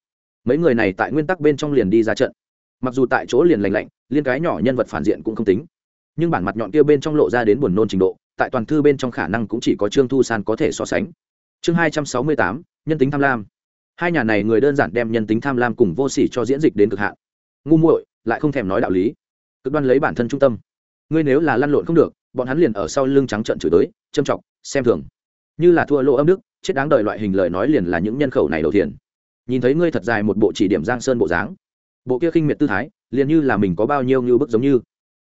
Mấy người này tại nguyên tắc bên trong liền đi ra trận. Mặc dù tại chỗ liền lành lạnh, liên cái nhỏ nhân vật phản diện cũng không tính. Nhưng bản mặt nhọn kia bên trong lộ ra đến buồn nôn trình độ, tại toàn thư bên trong khả năng cũng chỉ có trương thu san có thể so sánh. Chương hai trăm sáu mươi tám, nhân tính tham lam hai nhà này người đơn giản đem nhân tính tham lam cùng vô sỉ cho diễn dịch đến cực hạn. Ngu muội, lại không thèm nói đạo lý. Cực đoan lấy bản thân trung tâm. Ngươi nếu là lăn lộn không được, bọn hắn liền ở sau lưng trắng trận chửi tới châm chọc, xem thường. Như là thua lỗ âm đức, chết đáng đời loại hình lời nói liền là những nhân khẩu này đầu tiên nhìn thấy ngươi thật dài một bộ chỉ điểm giang sơn bộ dáng, bộ kia khinh miệt tư thái, liền như là mình có bao nhiêu như bức giống như.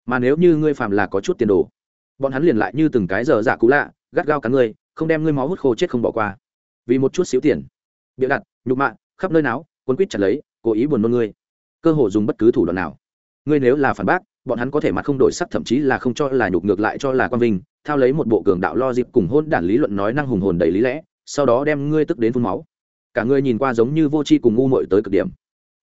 Mà nếu như ngươi phạm là có chút tiền đồ, bọn hắn liền lại như từng cái giờ giả cũ lạ, gắt gao cắn ngươi, không đem ngươi máu hút khô chết không bỏ qua. Vì một chút xíu tiền, bịa đặt nhục mạ, khắp nơi nào cuốn quýt chặt lấy, cố ý buồn nôn ngươi. Cơ hồ dùng bất cứ thủ đoạn nào. Ngươi nếu là phản bác, bọn hắn có thể mặt không đổi sắc thậm chí là không cho là nhục ngược lại cho là quan vinh, thao lấy một bộ cường đạo lo dịp cùng hôn đản lý luận nói năng hùng hồn đầy lý lẽ, sau đó đem ngươi tức đến phun máu. Cả ngươi nhìn qua giống như vô tri cùng ngu muội tới cực điểm.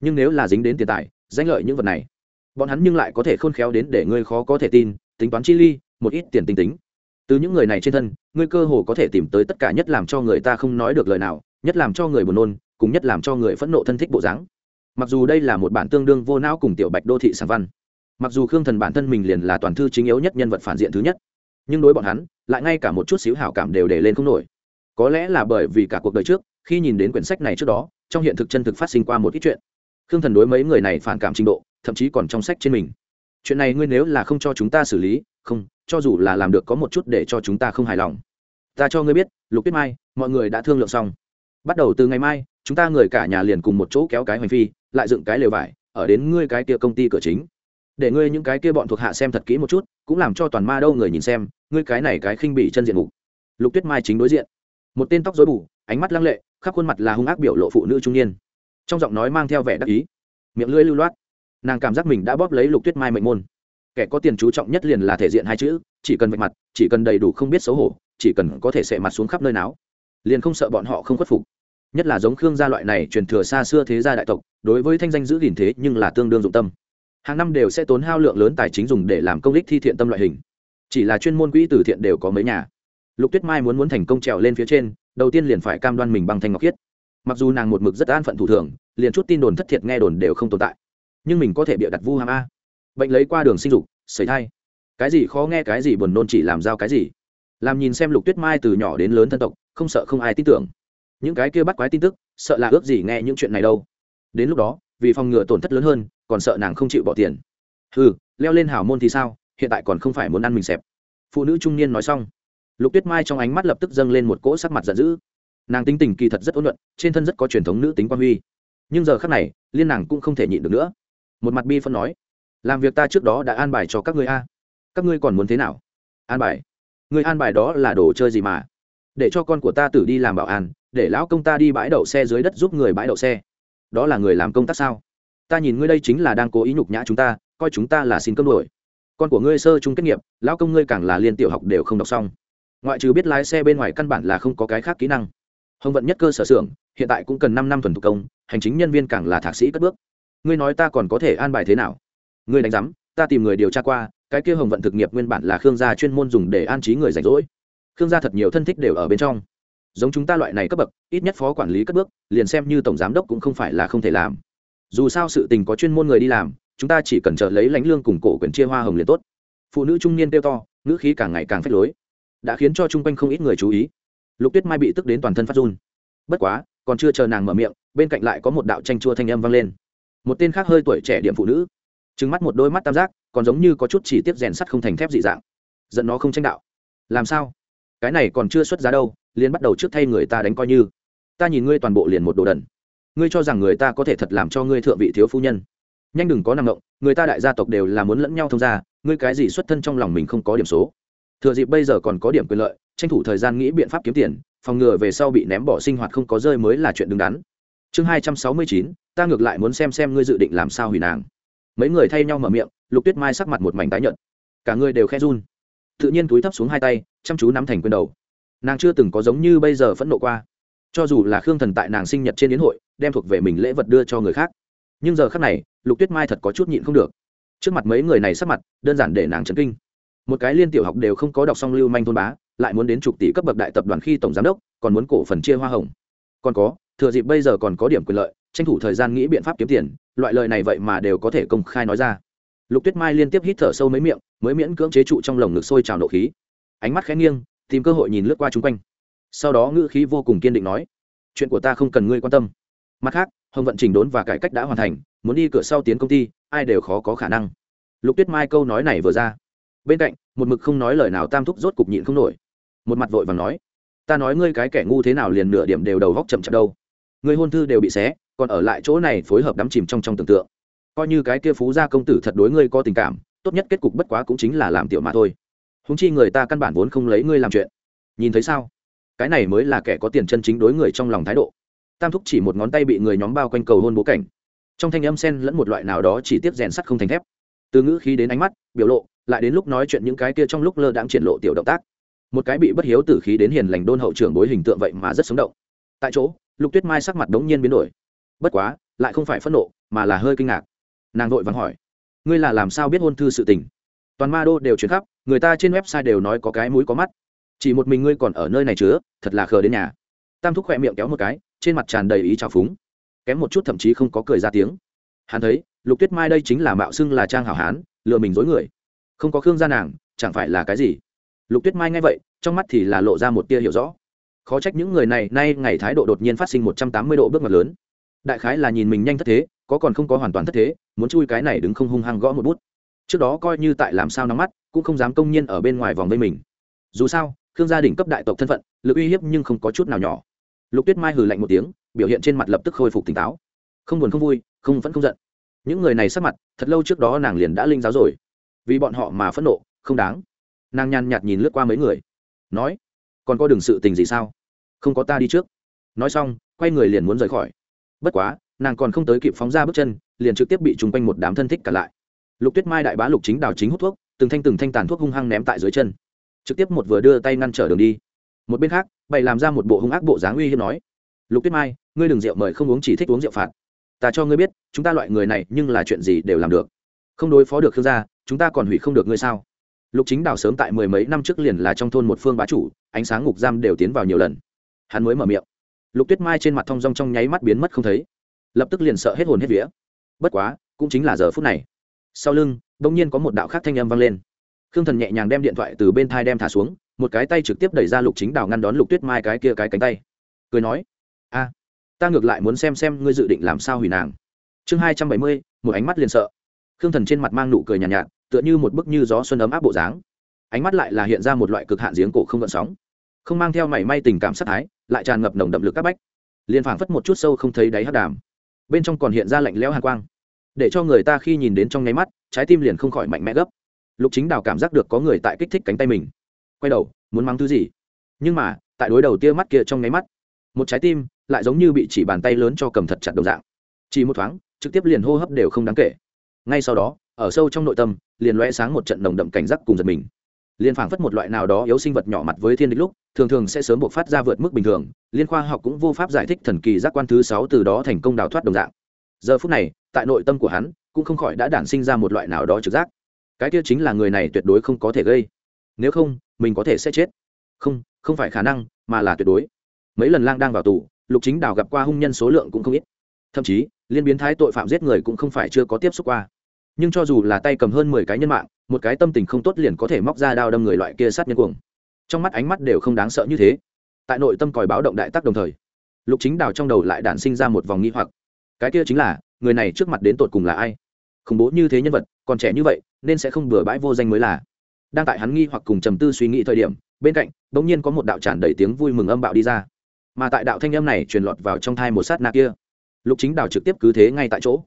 Nhưng nếu là dính đến tiền tài, danh lợi những vật này, bọn hắn nhưng lại có thể khôn khéo đến để ngươi khó có thể tin, tính toán chi ly, một ít tiền tinh tính. Từ những người này trên thân, ngươi cơ hồ có thể tìm tới tất cả nhất làm cho người ta không nói được lời nào, nhất làm cho người buồn nôn cùng nhất làm cho người phẫn nộ thân thích bộ dáng. Mặc dù đây là một bản tương đương vô não cùng tiểu bạch đô thị sản văn, mặc dù khương thần bản thân mình liền là toàn thư chính yếu nhất nhân vật phản diện thứ nhất, nhưng đối bọn hắn, lại ngay cả một chút xíu hảo cảm đều để lên không nổi. Có lẽ là bởi vì cả cuộc đời trước, khi nhìn đến quyển sách này trước đó, trong hiện thực chân thực phát sinh qua một ít chuyện. Khương thần đối mấy người này phản cảm trình độ, thậm chí còn trong sách trên mình. Chuyện này ngươi nếu là không cho chúng ta xử lý, không, cho dù là làm được có một chút để cho chúng ta không hài lòng. Ta cho ngươi biết, lục tuyết mai, mọi người đã thương lượng xong. Bắt đầu từ ngày mai chúng ta người cả nhà liền cùng một chỗ kéo cái hoành phi, lại dựng cái lều vải, ở đến ngươi cái kia công ty cửa chính. Để ngươi những cái kia bọn thuộc hạ xem thật kỹ một chút, cũng làm cho toàn ma đâu người nhìn xem, ngươi cái này cái khinh bị chân diện mục. Lục tuyết mai chính đối diện. Một tên tóc dối bù, ánh mắt lăng lệ, khắp khuôn mặt là hung ác biểu lộ phụ nữ trung niên. Trong giọng nói mang theo vẻ đắc ý, miệng lưỡi lưu loát. Nàng cảm giác mình đã bóp lấy lục tuyết mai mệnh môn. Kẻ có tiền chú trọng nhất liền là thể diện hai chữ, chỉ cần vạch mặt, chỉ cần đầy đủ không biết xấu hổ, chỉ cần có thể sệ mặt xuống khắp nơi nào liền không sợ bọn họ không khuất phục nhất là giống khương gia loại này truyền thừa xa xưa thế gia đại tộc, đối với thanh danh giữ gìn thế nhưng là tương đương dụng tâm. Hàng năm đều sẽ tốn hao lượng lớn tài chính dùng để làm công đích thi thiện tâm loại hình. Chỉ là chuyên môn quỹ từ thiện đều có mấy nhà. Lục tuyết mai muốn muốn thành công trèo lên phía trên, đầu tiên liền phải cam đoan mình bằng thanh ngọc khiết. Mặc dù nàng một mực rất an phận thủ thường, liền chút tin đồn thất thiệt nghe đồn đều không tồn tại. Nhưng mình có thể bịa đặt vu hàm a. Bệnh lấy qua đường sinh dục xảy thai. Cái gì khó nghe, cái gì buồn nôn chỉ làm giao cái gì. Làm nhìn xem lục tuyết mai từ nhỏ đến lớn thân tộc, không sợ không ai tin tưởng những cái kia bắt quái tin tức, sợ là ước gì nghe những chuyện này đâu. Đến lúc đó, vì phòng ngừa tổn thất lớn hơn, còn sợ nàng không chịu bỏ tiền. Ừ leo lên hào môn thì sao, hiện tại còn không phải muốn ăn mình xẹp. Phụ nữ trung niên nói xong. Lục tuyết mai trong ánh mắt lập tức dâng lên một cỗ sắc mặt giận dữ. Nàng tính tình kỳ thật rất ôn luận trên thân rất có truyền thống nữ tính quan huy. Nhưng giờ khác này, liên nàng cũng không thể nhịn được nữa. Một mặt bi phân nói, làm việc ta trước đó đã an bài cho các ngươi a. Các ngươi còn muốn thế nào? An bài? Người an bài đó là đồ chơi gì mà? Để cho con của ta tử đi làm bảo an để lão công ta đi bãi đậu xe dưới đất giúp người bãi đậu xe. Đó là người làm công tác sao? Ta nhìn ngươi đây chính là đang cố ý nhục nhã chúng ta, coi chúng ta là xin cơm đổi con của ngươi sơ chung kết nghiệp, lão công ngươi càng là liên tiểu học đều không đọc xong. Ngoại trừ biết lái xe bên ngoài căn bản là không có cái khác kỹ năng. Hồng vận nhất cơ sở xưởng, hiện tại cũng cần năm năm thuần thủ công, hành chính nhân viên càng là thạc sĩ cất bước. Ngươi nói ta còn có thể an bài thế nào? Ngươi đánh giám, ta tìm người điều tra qua, cái kia hồng vận thực nghiệp nguyên bản là khương gia chuyên môn dùng để an trí người rảnh rỗi. Khương gia thật nhiều thân thích đều ở bên trong giống chúng ta loại này cấp bậc, ít nhất phó quản lý cất bước, liền xem như tổng giám đốc cũng không phải là không thể làm. Dù sao sự tình có chuyên môn người đi làm, chúng ta chỉ cần chờ lấy lãnh lương cùng cổ quyền chia hoa hồng liền tốt. Phụ nữ trung niên kêu to, ngữ khí càng ngày càng phách lối, đã khiến cho chung quanh không ít người chú ý. Lục tuyết mai bị tức đến toàn thân phát run. Bất quá, còn chưa chờ nàng mở miệng, bên cạnh lại có một đạo tranh chua thanh âm vang lên. Một tên khác hơi tuổi trẻ điểm phụ nữ trứng mắt một đôi mắt tam giác, còn giống như có chút chỉ tiếp rèn sắt không thành thép dị dạng. Giận nó không tranh đạo. Làm sao? Cái này còn chưa xuất giá đâu liền bắt đầu trước thay người ta đánh coi như. Ta nhìn ngươi toàn bộ liền một đồ đần. Ngươi cho rằng người ta có thể thật làm cho ngươi thượng vị thiếu phu nhân. Nhanh đừng có nằm động, người ta đại gia tộc đều là muốn lẫn nhau thông ra ngươi cái gì xuất thân trong lòng mình không có điểm số. Thừa dịp bây giờ còn có điểm quyền lợi, tranh thủ thời gian nghĩ biện pháp kiếm tiền, phòng ngừa về sau bị ném bỏ sinh hoạt không có rơi mới là chuyện đứng đắn. Chương hai trăm sáu mươi chín, ta ngược lại muốn xem xem ngươi dự định làm sao hủy nàng. Mấy người thay nhau mở miệng, lục tuyết mai sắc mặt một mảnh tái nhợt. Cả người đều khe run. Tự nhiên túi thấp xuống hai tay, chăm chú nắm thành quyền đầu nàng chưa từng có giống như bây giờ phẫn nộ qua. Cho dù là khương thần tại nàng sinh nhật trên yến hội, đem thuộc về mình lễ vật đưa cho người khác. Nhưng giờ khác này, lục tuyết mai thật có chút nhịn không được. Trước mặt mấy người này sắp mặt, đơn giản để nàng chấn kinh. Một cái liên tiểu học đều không có đọc song lưu manh thôn bá, lại muốn đến chục tỷ cấp bậc đại tập đoàn khi tổng giám đốc, còn muốn cổ phần chia hoa hồng. Còn có, thừa dịp bây giờ còn có điểm quyền lợi, tranh thủ thời gian nghĩ biện pháp kiếm tiền, loại lời này vậy mà đều có thể công khai nói ra. Lục tuyết mai liên tiếp hít thở sâu mấy miệng, mới miễn cưỡng chế trụ trong lồng ngực sôi trào nộ khí. Ánh mắt khẽ nghiêng tìm cơ hội nhìn lướt qua chung quanh. Sau đó ngữ khí vô cùng kiên định nói, chuyện của ta không cần ngươi quan tâm. Mặt khác, hồng vận chỉnh đốn và cải cách đã hoàn thành, muốn đi cửa sau tiến công ty, ai đều khó có khả năng. Lục tuyết mai câu nói này vừa ra. Bên cạnh, một mực không nói lời nào tam thúc rốt cục nhịn không nổi. Một mặt vội vàng nói, ta nói ngươi cái kẻ ngu thế nào liền nửa điểm đều đầu góc chậm chậm đâu. Ngươi hôn thư đều bị xé, còn ở lại chỗ này phối hợp đắm chìm trong trong tưởng tượng. Coi như cái kia phú gia công tử thật đối ngươi có tình cảm, tốt nhất kết cục bất quá cũng chính là làm tiểu mà thôi húng chi người ta căn bản vốn không lấy ngươi làm chuyện. Nhìn thấy sao? Cái này mới là kẻ có tiền chân chính đối người trong lòng thái độ. Tam thúc chỉ một ngón tay bị người nhóm bao quanh cầu hôn bố cảnh. Trong thanh âm sen lẫn một loại nào đó chỉ tiếp rèn sắt không thành thép. Từ ngữ khí đến ánh mắt, biểu lộ, lại đến lúc nói chuyện những cái kia trong lúc lơ đãng triển lộ tiểu động tác. Một cái bị bất hiếu tử khí đến hiền lành đôn hậu trưởng bối hình tượng vậy mà rất sống động. Tại chỗ, lục tuyết mai sắc mặt đống nhiên biến đổi. Bất quá, lại không phải phẫn nộ, mà là hơi kinh ngạc. Nàng vội vắng hỏi, ngươi là làm sao biết hôn thư sự tình? Toàn ma đô đều chuyển khắp, người ta trên website đều nói có cái mũi có mắt. Chỉ một mình ngươi còn ở nơi này chứa, thật là khờ đến nhà. Tam thúc khỏe miệng kéo một cái, trên mặt tràn đầy ý trào phúng. Kém một chút thậm chí không có cười ra tiếng. Hắn thấy, lục tuyết mai đây chính là mạo xưng là trang hảo hán, lừa mình dối người. Không có khương gia nàng, chẳng phải là cái gì? Lục tuyết mai nghe vậy, trong mắt thì là lộ ra một tia hiểu rõ. Khó trách những người này nay ngày thái độ đột nhiên phát sinh một trăm tám mươi độ bước ngoặt lớn. Đại khái là nhìn mình nhanh thất thế, có còn không có hoàn toàn thất thế, muốn chui cái này đứng không hung hăng gõ một bút trước đó coi như tại làm sao nắm mắt, cũng không dám công nhiên ở bên ngoài vòng vây mình. Dù sao, khương gia đình cấp đại tộc thân phận, lực uy hiếp nhưng không có chút nào nhỏ. Lục tuyết mai hừ lạnh một tiếng, biểu hiện trên mặt lập tức khôi phục tỉnh táo. Không buồn không vui, không vẫn không giận. Những người này sắp mặt, thật lâu trước đó nàng liền đã linh giáo rồi. Vì bọn họ mà phẫn nộ, không đáng. Nàng nhàn nhạt nhìn lướt qua mấy người. Nói, còn có đường sự tình gì sao? Không có ta đi trước. Nói xong, quay người liền muốn rời khỏi. Bất quá, nàng còn không tới kịp phóng ra bước chân, liền trực tiếp bị chung quanh một đám thân thích cả lại lục tuyết mai đại bá lục chính đào chính hút thuốc, từng thanh từng thanh tàn thuốc hung hăng ném tại dưới chân. Trực tiếp một vừa đưa tay ngăn trở đường đi. Một bên khác, bày làm ra một bộ hung ác bộ dáng uy hiếp nói. Lục tuyết mai, ngươi đừng rượu mời không uống chỉ thích uống rượu phạt. Ta cho ngươi biết, chúng ta loại người này nhưng là chuyện gì đều làm được. Không đối phó được khương gia, chúng ta còn hủy không được ngươi sao? Lục chính đào sớm tại mười mấy năm trước liền là trong thôn một phương bá chủ, ánh sáng ngục giam đều tiến vào nhiều lần. Hắn mới mở miệng. Lục tuyết mai trên mặt thong dong trong nháy mắt biến mất không thấy. Lập tức liền sợ hết hồn hết vía. Bất quá, cũng chính là giờ phút này sau lưng đ ỗ n g nhiên có một đạo khác thanh âm vang lên. Khương thần nhẹ nhàng đem điện thoại từ bên thai đem thả xuống một cái tay trực tiếp đẩy ra lục chính đào ngăn đón lục tuyết mai cái kia cái cánh tay. Cười nói a ta ngược lại muốn xem xem ngươi dự định làm sao hủy nàng. Chương hai trăm bảy mươi một ánh mắt liền sợ. Khương thần trên mặt mang nụ cười nhàn nhạt, nhạt tựa như một bức như gió xuân ấm áp bộ dáng. Ánh mắt lại là hiện ra một loại cực hạn giếng cổ không gợn sóng. Không mang theo mảy may tình cảm sát thái lại tràn ngập nồng đậm lực các bách. Liền phảng phất một chút sâu không thấy đáy hắc đàm. Bên trong còn hiện ra lạnh lẽo hàn quang để cho người ta khi nhìn đến trong nháy mắt, trái tim liền không khỏi mạnh mẽ gấp. Lục chính đào cảm giác được có người tại kích thích cánh tay mình. Quay đầu, muốn mắng thứ gì? Nhưng mà, tại đối đầu tia mắt kia trong nháy mắt, một trái tim lại giống như bị chỉ bàn tay lớn cho cầm thật chặt đồng dạng. Chỉ một thoáng, trực tiếp liền hô hấp đều không đáng kể. Ngay sau đó, ở sâu trong nội tâm, liền loe sáng một trận nồng đậm cảnh giác cùng giật mình. Liên phảng phất một loại nào đó yếu sinh vật nhỏ mặt với thiên địch lúc, thường thường sẽ sớm buộc phát ra vượt mức bình thường, liên khoa học cũng vô pháp giải thích thần kỳ giác quan thứ sáu từ đó thành công đào thoát đồng dạng giờ phút này, tại nội tâm của hắn, cũng không khỏi đã đản sinh ra một loại nào đó trực giác. Cái kia chính là người này tuyệt đối không có thể gây. Nếu không, mình có thể sẽ chết. Không không phải khả năng, mà là tuyệt đối. Mấy lần lang đang vào tù, lục chính đào gặp qua hung nhân số lượng cũng không ít. Thậm chí, liên biến thái tội phạm giết người cũng không phải chưa có tiếp xúc qua. Nhưng cho dù là tay cầm hơn mười cái nhân mạng, một cái tâm tình không tốt liền có thể móc ra đao đâm người loại kia sát nhân cuồng. Trong mắt ánh mắt đều không đáng sợ như thế. Tại nội tâm còi báo động đại tác đồng thời, lục chính đào trong đầu lại đản sinh ra một vòng nghi hoặc cái kia chính là, người này trước mặt đến tột cùng là ai? Khủng bố như thế nhân vật, còn trẻ như vậy, nên sẽ không bừa bãi vô danh mới là. Đang tại hắn nghi hoặc cùng trầm tư suy nghĩ thời điểm, bên cạnh đ ỗ n g nhiên có một đạo tràn đầy tiếng vui mừng âm bạo đi ra. Mà tại đạo thanh âm này truyền lọt vào trong thai một sát nạ kia, lục chính đào trực tiếp cứ thế ngay tại chỗ.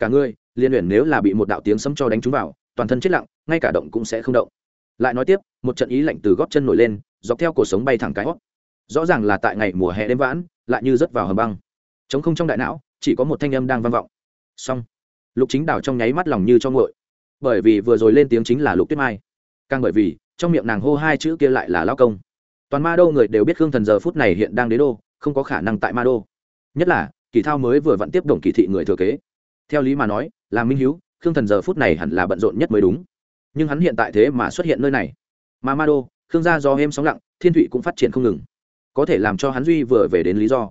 Cả ngươi liên luyện nếu là bị một đạo tiếng sấm cho đánh trúng vào, toàn thân chết lặng, ngay cả động cũng sẽ không động. Lại nói tiếp, một trận ý lạnh từ góp chân nổi lên, dọc theo cuộc sống bay thẳng cái hót. Rõ ràng là tại ngày mùa hè đêm vãn, lại như rớt vào hầm băng chống không trong đại não, chỉ có một thanh âm đang vang vọng. Xong. Lục chính đào trong nháy mắt lòng như cho ngội bởi vì vừa rồi lên tiếng chính là lục tuyết mai. Càng bởi vì, trong miệng nàng hô hai chữ kia lại là lao công. Toàn ma đô người đều biết khương thần giờ phút này hiện đang đế đô, không có khả năng tại ma đô. Nhất là, kỳ thao mới vừa vặn tiếp đồng kỳ thị người thừa kế. Theo lý mà nói, là minh hữu khương thần giờ phút này hẳn là bận rộn nhất mới đúng. Nhưng hắn hiện tại thế mà xuất hiện nơi này. Mà ma đô, khương gia do êm sóng lặng, thiên thụy cũng phát triển không ngừng. Có thể làm cho hắn duy vừa về đến lý do.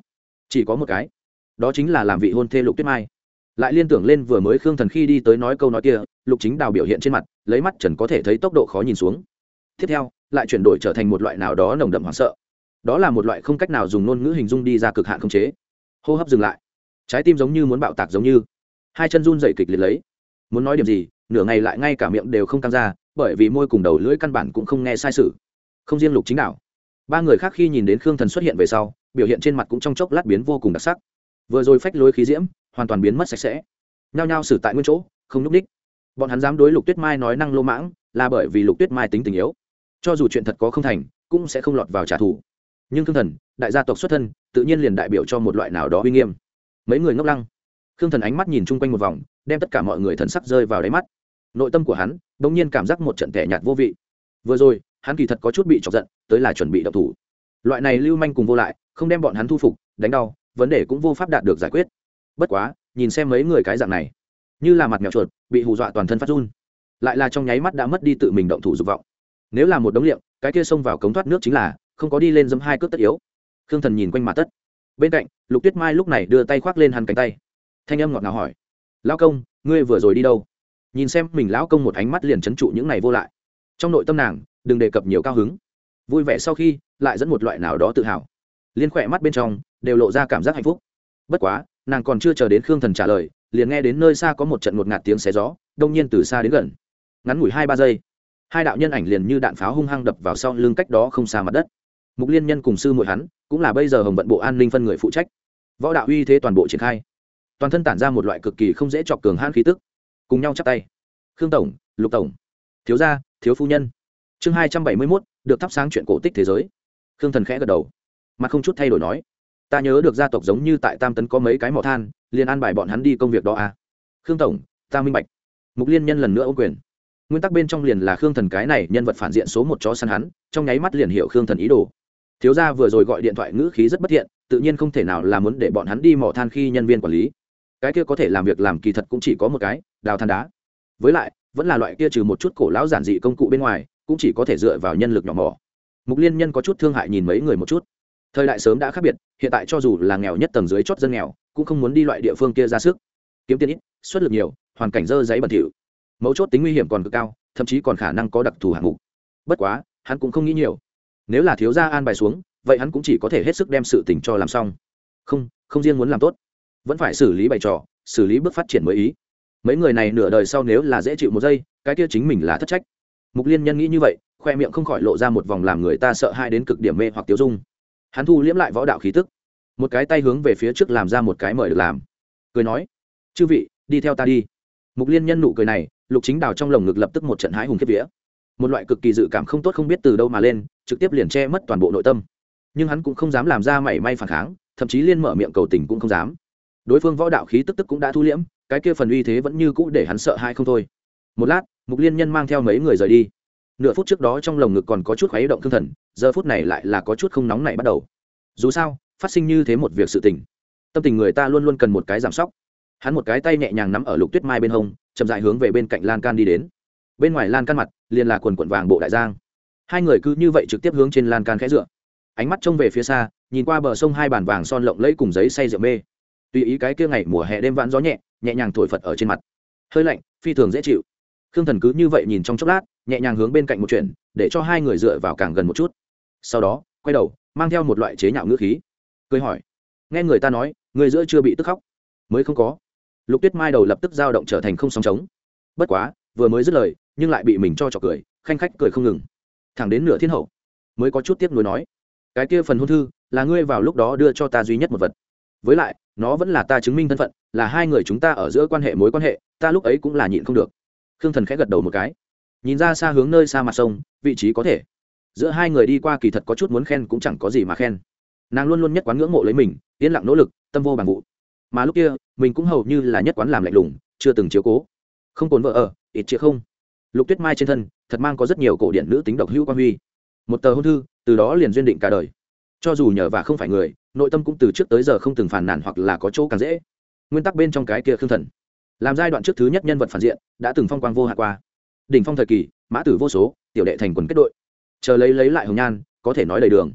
Chỉ có một cái đó chính là làm vị hôn thê lục tuyết mai. Lại liên tưởng lên vừa mới khương thần khi đi tới nói câu nói kia, lục chính đào biểu hiện trên mặt, lấy mắt trần có thể thấy tốc độ khó nhìn xuống. Tiếp theo, lại chuyển đổi trở thành một loại nào đó nồng đậm hoảng sợ. Đó là một loại không cách nào dùng ngôn ngữ hình dung đi ra cực hạn không chế. Hô hấp dừng lại. Trái tim giống như muốn bạo tạc giống như. Hai chân run dậy kịch liệt lấy. Muốn nói điểm gì, nửa ngày lại ngay cả miệng đều không căng ra, bởi vì môi cùng đầu lưỡi căn bản cũng không nghe sai sự. Không riêng lục chính đạo ba người khác khi nhìn đến khương thần xuất hiện về sau, biểu hiện trên mặt cũng trong chốc lát biến vô cùng đặc sắc vừa rồi phách lối khí diễm, hoàn toàn biến mất sạch sẽ. Nhao nhao xử tại nguyên chỗ, không n ú c ních bọn hắn dám đối lục tuyết mai nói năng lô mãng, là bởi vì lục tuyết mai tính tình yếu. Cho dù chuyện thật có không thành, cũng sẽ không lọt vào trả thù. Nhưng thương thần, đại gia tộc xuất thân, tự nhiên liền đại biểu cho một loại nào đó uy nghiêm. Mấy người ngốc lăng. Thương thần ánh mắt nhìn chung quanh một vòng, đem tất cả mọi người thần sắc rơi vào đáy mắt. Nội tâm của hắn đ ỗ n g nhiên cảm giác một trận thẻ nhạt vô vị. Vừa rồi, hắn kỳ thật có chút bị chọc giận, tới là chuẩn bị đập thủ. Loại này lưu manh cùng vô lại, không đem bọn hắn thu phục, đánh đau vấn đề cũng vô pháp đạt được giải quyết. Bất quá, nhìn xem mấy người cái dạng này, như là mặt mèo chuột, bị hù dọa toàn thân phát run. Lại là trong nháy mắt đã mất đi tự mình động thủ dục vọng. Nếu là một đống liệm, cái kia xông vào cống thoát nước chính là không có đi lên dấm hai cước tất yếu. Khương thần nhìn quanh mặt tất bên cạnh, lục tuyết mai lúc này đưa tay khoác lên hắn cánh tay. Thanh âm ngọt ngào hỏi, lão công, ngươi vừa rồi đi đâu? Nhìn xem mình lão công một ánh mắt liền trấn trụ những này vô lại. Trong nội tâm nàng, đừng đề cập nhiều cao hứng. Vui vẻ sau khi, lại dẫn một loại nào đó tự hào. Liên khỏe mắt bên trong đều lộ ra cảm giác hạnh phúc. Bất quá, nàng còn chưa chờ đến khương thần trả lời, liền nghe đến nơi xa có một trận ngột ngạt tiếng xé gió, đông nhiên từ xa đến gần. Ngắn ngủi hai ba giây, hai đạo nhân ảnh liền như đạn pháo hung hăng đập vào sau lưng cách đó không xa mặt đất. Mục liên nhân cùng sư muội hắn, cũng là bây giờ hồng vận bộ an ninh phân người phụ trách. Võ đạo uy thế toàn bộ triển khai. Toàn thân tản ra một loại cực kỳ không dễ chọc cường hãn khí tức. Cùng nhau chắp tay. Khương tổng, lục tổng. Thiếu gia, thiếu phu nhân. Chương hai trăm bảy mươi mốt, được thắp sáng chuyện cổ tích thế giới. Khương thần khẽ gật đầu. Mặt không chút thay đổi nói ta nhớ được gia tộc giống như tại tam tấn có mấy cái mỏ than, liền an bài bọn hắn đi công việc đó à. Khương tổng, ta minh bạch. Mục liên nhân lần nữa ô quyền. Nguyên tắc bên trong liền là khương thần cái này nhân vật phản diện số một chó săn hắn, trong nháy mắt liền hiểu khương thần ý đồ. Thiếu gia vừa rồi gọi điện thoại ngữ khí rất bất thiện, tự nhiên không thể nào là muốn để bọn hắn đi mỏ than khi nhân viên quản lý. Cái kia có thể làm việc làm kỳ thật cũng chỉ có một cái, đào than đá. Với lại, vẫn là loại kia trừ một chút cổ lão giản dị công cụ bên ngoài, cũng chỉ có thể dựa vào nhân lực nhỏ mỏ. Mục liên nhân có chút thương hại nhìn mấy người một chút thời đại sớm đã khác biệt, hiện tại cho dù là nghèo nhất tầng dưới chót dân nghèo, cũng không muốn đi loại địa phương kia ra sức. Kiếm tiền ít, xuất lực nhiều, hoàn cảnh dơ giấy bẩn thỉu. Mấu chốt tính nguy hiểm còn cực cao, thậm chí còn khả năng có đặc thù hạng mục. Bất quá, hắn cũng không nghĩ nhiều. Nếu là thiếu gia an bài xuống, vậy hắn cũng chỉ có thể hết sức đem sự tình cho làm xong. Không không riêng muốn làm tốt, vẫn phải xử lý bày trò, xử lý bước phát triển mới ý. Mấy người này nửa đời sau nếu là dễ chịu một giây, cái kia chính mình là thất trách. Mục liên nhân nghĩ như vậy, khoe miệng không khỏi lộ ra một vòng làm người ta sợ hai đến cực điểm mê hoặc tiêu dung hắn thu liễm lại võ đạo khí tức. Một cái tay hướng về phía trước làm ra một cái mời được làm. Cười nói, chư vị, đi theo ta đi. Mục liên nhân nụ cười này, lục chính đào trong lồng ngực lập tức một trận hái hùng kiếp vía. Một loại cực kỳ dự cảm không tốt không biết từ đâu mà lên, trực tiếp liền che mất toàn bộ nội tâm. Nhưng hắn cũng không dám làm ra mảy may phản kháng, thậm chí liên mở miệng cầu tình cũng không dám. Đối phương võ đạo khí tức tức cũng đã thu liễm, cái kia phần uy thế vẫn như cũ để hắn sợ hai không thôi. Một lát, mục liên nhân mang theo mấy người rời đi nửa phút trước đó trong lồng ngực còn có chút khuấy động thương thần, giờ phút này lại là có chút không nóng này bắt đầu. Dù sao, phát sinh như thế một việc sự tình, tâm tình người ta luôn luôn cần một cái giảm sóc. Hắn một cái tay nhẹ nhàng nắm ở lục tuyết mai bên hông, chậm dại hướng về bên cạnh lan can đi đến. Bên ngoài lan can mặt, liền là quần quận vàng bộ đại giang. Hai người cứ như vậy trực tiếp hướng trên lan can khẽ dựa. Ánh mắt trông về phía xa, nhìn qua bờ sông hai bàn vàng son lộng lẫy cùng giấy say rượu mê. Tùy ý cái kia ngày mùa hè đêm vãn gió nhẹ nhẹ nhàng thổi phật ở trên mặt. Hơi lạnh, phi thường dễ chịu. Khương thần cứ như vậy nhìn trong chốc lát nhẹ nhàng hướng bên cạnh một chuyện, để cho hai người dựa vào càng gần một chút. Sau đó, quay đầu, mang theo một loại chế nhạo ngữ khí. Cười hỏi, nghe người ta nói, người giữa chưa bị tức khóc, mới không có. Lục tuyết mai đầu lập tức dao động trở thành không sóng trống. Bất quá, vừa mới dứt lời, nhưng lại bị mình cho trọc cười, khanh khách cười không ngừng. Thẳng đến nửa thiên hậu, mới có chút tiếc nuối nói, cái kia phần hôn thư, là ngươi vào lúc đó đưa cho ta duy nhất một vật. Với lại, nó vẫn là ta chứng minh thân phận, là hai người chúng ta ở giữa quan hệ mối quan hệ, ta lúc ấy cũng là nhịn không được. Khương thần khẽ gật đầu một cái nhìn ra xa hướng nơi xa mặt sông, vị trí có thể. Giữa hai người đi qua kỳ thật có chút muốn khen cũng chẳng có gì mà khen. Nàng luôn luôn nhất quán ngưỡng mộ lấy mình, yên lặng nỗ lực, tâm vô bằng vụ. Mà lúc kia, mình cũng hầu như là nhất quán làm lạnh lùng, chưa từng chiếu cố. Không cồn vợ ở, ít chĩa không. Lục tuyết mai trên thân, thật mang có rất nhiều cổ điện nữ tính độc hữu quan huy. Một tờ hôn thư, từ đó liền duyên định cả đời. Cho dù nhờ và không phải người, nội tâm cũng từ trước tới giờ không từng phản nản hoặc là có chỗ càng dễ. Nguyên tắc bên trong cái kia khương thần. Làm giai đoạn trước thứ nhất nhân vật phản diện, đã từng phong quang vô hạ qua đỉnh phong thời kỳ, mã tử vô số, tiểu đệ thành quần kết đội. Chờ lấy lấy lại hồng nhan, có thể nói đầy đường.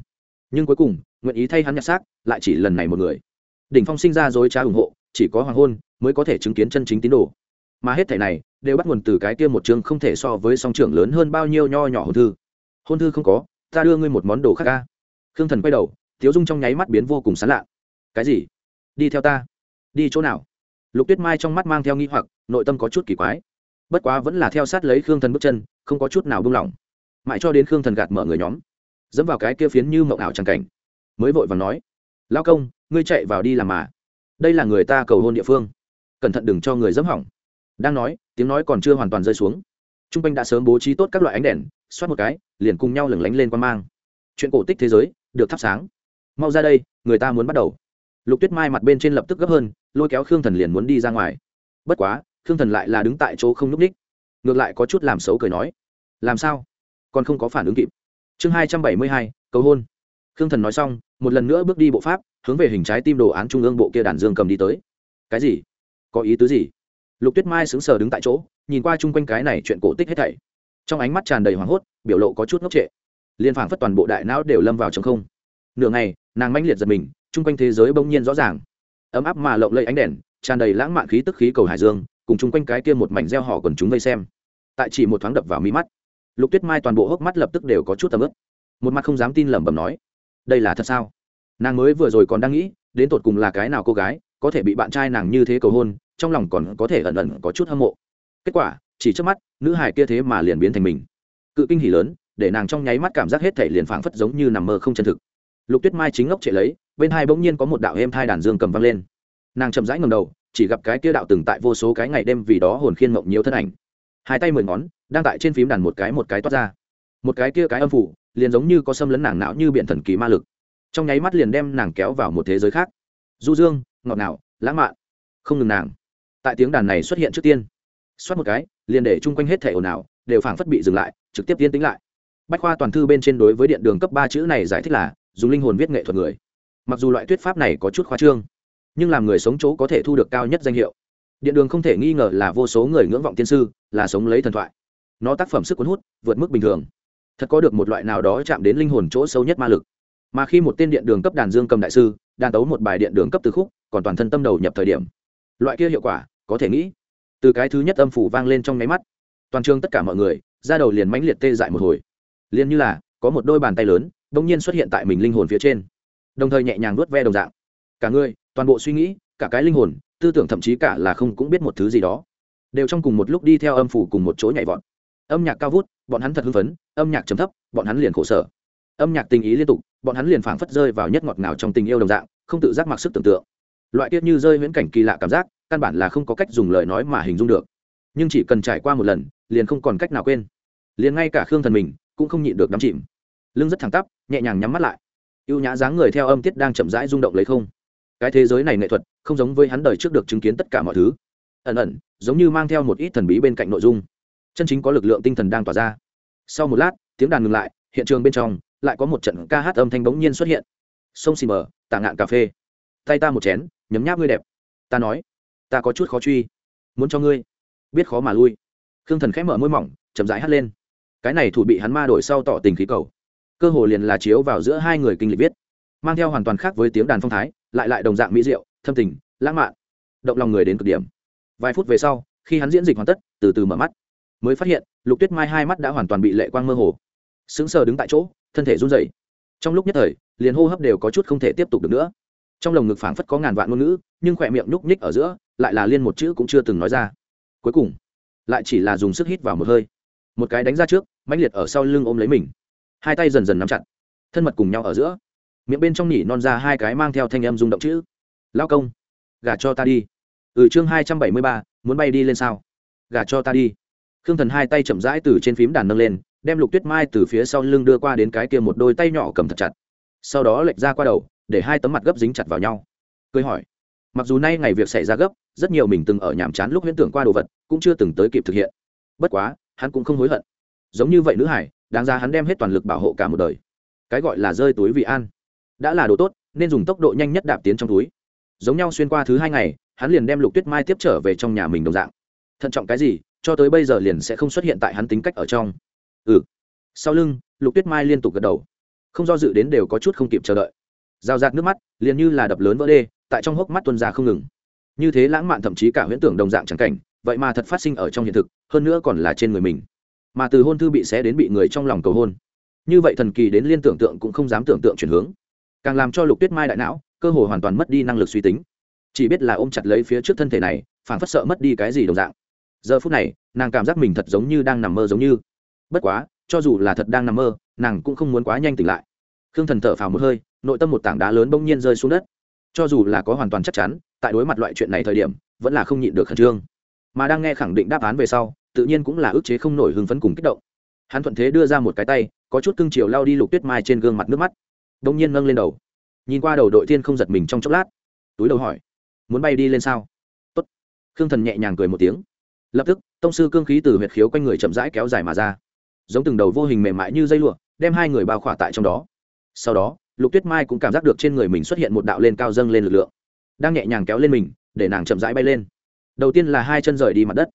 Nhưng cuối cùng, nguyện ý thay hắn nhặt xác, lại chỉ lần này một người. Đỉnh phong sinh ra dối trá ủng hộ, chỉ có hoàng hôn mới có thể chứng kiến chân chính tín đồ. Mà hết thảy này, đều bắt nguồn từ cái kia một chương không thể so với song trưởng lớn hơn bao nhiêu nho nhỏ hôn thư. Hôn thư không có, ta đưa ngươi một món đồ khác ca khương thần quay đầu, tiếu dung trong nháy mắt biến vô cùng sán lạ. Cái gì? Đi theo ta. Đi chỗ nào? Lục tuyết mai trong mắt mang theo nghi hoặc, nội tâm có chút kỳ quái bất quá vẫn là theo sát lấy khương thần bước chân, không có chút nào buông lỏng. Mãi cho đến khương thần gạt mở người nhóm, dẫm vào cái kia phiến như mộng ảo tràng cảnh, mới vội và nói lao công, ngươi chạy vào đi làm mà. Đây là người ta cầu hôn địa phương. Cẩn thận đừng cho người dẫm hỏng. Đang nói, tiếng nói còn chưa hoàn toàn rơi xuống. T r u n g quanh đã sớm bố trí tốt các loại ánh đèn, xoát một cái, liền cùng nhau lửng lánh lên quan mang. Chuyện cổ tích thế giới, được thắp sáng. Mau ra đây, người ta muốn bắt đầu. Lục tuyết mai mặt bên trên lập tức gấp hơn, lôi kéo khương thần liền muốn đi ra ngoài. Bất quá khương thần lại là đứng tại chỗ không lúc ú ních ngược lại có chút làm xấu cười nói, làm sao? Còn không có phản ứng kịp. Chương hai trăm bảy mươi hai, cầu hôn. Khương thần nói xong, một lần nữa bước đi bộ pháp, hướng về hình trái tim đồ án trung ương bộ kia đàn dương cầm đi tới. Cái gì? Có ý tứ gì? Lục tuyết mai sững sờ đứng tại chỗ, nhìn qua chung quanh cái này chuyện cổ tích hết thảy. Trong ánh mắt tràn đầy hoảng hốt, biểu lộ có chút ngốc trệ. Liên phảng phất toàn bộ đại não đều lâm vào trong không. Nửa ngày, nàng mãnh liệt giật mình, chung quanh thế giới bỗng nhiên rõ ràng. Ấm áp mà lộng lẫy ánh đèn, tràn đầy lãng mạn khí tức khí cầu hải dương cùng chung quanh cái kia một mảnh gieo họ quần chúng vây xem. Tại chỉ một thoáng đập vào mi mắt, lục tuyết mai toàn bộ hốc mắt lập tức đều có chút tầm ướp một mặt không dám tin lẩm bẩm nói, đây là thật sao? Nàng mới vừa rồi còn đang nghĩ, đến tột cùng là cái nào cô gái có thể bị bạn trai nàng như thế cầu hôn, trong lòng còn có thể ẩn ẩn có chút hâm mộ. Kết quả, chỉ trước mắt, nữ hài kia thế mà liền biến thành mình. Cự kinh hỉ lớn, để nàng trong nháy mắt cảm giác hết thể liền phảng phất giống như nằm mơ không chân thực. Lục tuyết mai chính ngốc chạy lấy, bên hai bỗng nhiên có một đạo êm thai đàn dương cầm văng lên. Nàng chậm rãi ngầm đầu chỉ gặp cái kia đạo từng tại vô số cái ngày đêm vì đó hồn khiên mộng nhiều thân ảnh. Hai tay mười ngón, đang tại trên phím đàn một cái một cái toát ra. Một cái kia cái âm phủ, liền giống như có xâm lấn nàng não như biện thần kỳ ma lực. Trong nháy mắt liền đem nàng kéo vào một thế giới khác. Du dương, ngọt ngào, lãng mạn. Không ngừng nàng. Tại tiếng đàn này xuất hiện trước tiên. Xoát một cái, liền để chung quanh hết thể ồn ào, đều phảng phất bị dừng lại, trực tiếp tiến tính lại. Bách khoa toàn thư bên trên đối với điện đường cấp ba chữ này giải thích là, dùng linh hồn viết nghệ thuật người. Mặc dù loại thuyết pháp này có chút khoa trương nhưng làm người sống chỗ có thể thu được cao nhất danh hiệu. Điện đường không thể nghi ngờ là vô số người ngưỡng vọng tiên sư, là sống lấy thần thoại. Nó tác phẩm sức cuốn hút, vượt mức bình thường. Thật có được một loại nào đó chạm đến linh hồn chỗ sâu nhất ma lực. Mà khi một tên điện đường cấp đàn dương cầm đại sư, đàn tấu một bài điện đường cấp từ khúc, còn toàn thân tâm đầu nhập thời điểm. Loại kia hiệu quả, có thể nghĩ. Từ cái thứ nhất âm phủ vang lên trong nháy mắt, toàn trường tất cả mọi người ra đầu liền mãnh liệt tê dại một hồi. Liền như là, có một đôi bàn tay lớn đ ỗ n g nhiên xuất hiện tại mình linh hồn phía trên. Đồng thời nhẹ nhàng nuốt ve đồng dạng. Cả người toàn bộ suy nghĩ, cả cái linh hồn, tư tưởng thậm chí cả là không cũng biết một thứ gì đó. Đều trong cùng một lúc đi theo âm phủ cùng một chỗ nhảy vọt. Âm nhạc cao vút, bọn hắn thật hưng phấn, âm nhạc trầm thấp, bọn hắn liền khổ sở. Âm nhạc tình ý liên tục, bọn hắn liền phảng phất rơi vào nhất ngọt ngào trong tình yêu đồng dạng, không tự giác mặc sức tưởng tượng. Loại tiết như rơi viễn cảnh kỳ lạ cảm giác, căn bản là không có cách dùng lời nói mà hình dung được. Nhưng chỉ cần trải qua một lần, liền không còn cách nào quên. Liền ngay cả khương thần mình, cũng không nhịn được đắm chìm. Lưng rất thẳng tắp, nhẹ nhàng nhắm mắt lại. Ưu nhã dáng người theo âm tiết đang chậm rãi rung động lấy không cái thế giới này nghệ thuật không giống với hắn đời trước được chứng kiến tất cả mọi thứ. Ẩn ẩn, giống như mang theo một ít thần bí bên cạnh nội dung. Chân chính có lực lượng tinh thần đang tỏa ra. Sau một lát, tiếng đàn ngừng lại, hiện trường bên trong lại có một trận ca hát âm thanh bỗng nhiên xuất hiện. Sông xì mờ, tạ ngạn cà phê. Tay ta một chén, nhấm nháp ngươi đẹp. Ta nói, ta có chút khó truy. Muốn cho ngươi biết khó mà lui. Khương thần khẽ mở môi mỏng, chậm rãi hắt lên. Cái này thủ bị hắn ma đổi sau tỏ tình khí cầu. Cơ hồ liền là chiếu vào giữa hai người kinh lịch viết. Mang theo hoàn toàn khác với tiếng đàn phong thái lại lại đồng dạng mỹ diệu, thâm tình, lãng mạn, động lòng người đến cực điểm. Vài phút về sau, khi hắn diễn dịch hoàn tất, từ từ mở mắt, mới phát hiện, lục tuyết mai hai mắt đã hoàn toàn bị lệ quang mơ hồ. Sững sờ đứng tại chỗ, thân thể run rẩy. Trong lúc nhất thời, liền hô hấp đều có chút không thể tiếp tục được nữa. Trong lồng ngực phảng phất có ngàn vạn ngôn ngữ, nhưng khỏe miệng nhúc nhích ở giữa, lại là liên một chữ cũng chưa từng nói ra. Cuối cùng, lại chỉ là dùng sức hít vào một hơi. Một cái đánh ra trước, mãnh liệt ở sau lưng ôm lấy mình. Hai tay dần dần nắm chặt, thân mật cùng nhau ở giữa miệng bên trong nỉ non ra hai cái mang theo thanh âm rung động chữ. Lao công gà cho ta đi. Ừ chương hai trăm bảy mươi ba, muốn bay đi lên sao? Gà cho ta đi. Khương thần hai tay chậm rãi từ trên phím đàn nâng lên, đem lục tuyết mai từ phía sau lưng đưa qua đến cái kia một đôi tay nhỏ cầm thật chặt. Sau đó lệch ra qua đầu, để hai tấm mặt gấp dính chặt vào nhau. Cười hỏi, mặc dù nay ngày việc xảy ra gấp, rất nhiều mình từng ở nhàm chán lúc huyễn tưởng qua đồ vật, cũng chưa từng tới kịp thực hiện. Bất quá, hắn cũng không hối hận. Giống như vậy nữ hải, đáng ra hắn đem hết toàn lực bảo hộ cả một đời. Cái gọi là rơi túi vị an đã là đồ tốt, nên dùng tốc độ nhanh nhất đạp tiến trong túi. Giống nhau xuyên qua thứ hai ngày, hắn liền đem lục tuyết mai tiếp trở về trong nhà mình đồng dạng. Thận trọng cái gì, cho tới bây giờ liền sẽ không xuất hiện tại hắn tính cách ở trong. Ừ. Sau lưng, lục tuyết mai liên tục gật đầu. Không do dự đến đều có chút không kịp chờ đợi. Rào rạt nước mắt, liền như là đập lớn vỡ đê, tại trong hốc mắt tuân ra không ngừng. Như thế lãng mạn thậm chí cả huyễn tưởng đồng dạng trắng cảnh, vậy mà thật phát sinh ở trong hiện thực, hơn nữa còn là trên người mình. Mà từ hôn thư bị xé đến bị người trong lòng cầu hôn. Như vậy thần kỳ đến liên tưởng tượng cũng không dám tưởng tượng chuyển hướng càng làm cho lục tuyết mai đại não, cơ hồ hoàn toàn mất đi năng lực suy tính. Chỉ biết là ôm chặt lấy phía trước thân thể này phản phất sợ mất đi cái gì đồng dạng. Giờ phút này, nàng cảm giác mình thật giống như đang nằm mơ giống như. Bất quá, cho dù là thật đang nằm mơ, nàng cũng không muốn quá nhanh tỉnh lại. Khương thần thở phào một hơi, nội tâm một tảng đá lớn bỗng nhiên rơi xuống đất. Cho dù là có hoàn toàn chắc chắn, tại đối mặt loại chuyện này thời điểm, vẫn là không nhịn được khẩn trương. Mà đang nghe khẳng định đáp án về sau, tự nhiên cũng là ức chế không nổi hưng phấn cùng kích động. Hắn thuận thế đưa ra một cái tay, có chút cưng chiều lao đi lục tuyết mai trên gương mặt nước mắt đông nhiên nâng lên đầu. Nhìn qua đầu đội thiên không giật mình trong chốc lát. Túi đầu hỏi, muốn bay đi lên sao? Tốt. Khương thần nhẹ nhàng cười một tiếng. Lập tức, tông sư cương khí từ huyệt khiếu quanh người chậm rãi kéo dài mà ra. Giống từng đầu vô hình mềm mại như dây lụa, đem hai người bao khỏa tại trong đó. Sau đó, lục tuyết mai cũng cảm giác được trên người mình xuất hiện một đạo lên cao dâng lên lực lượng, đang nhẹ nhàng kéo lên mình, để nàng chậm rãi bay lên. Đầu tiên là hai chân rời đi mặt đất.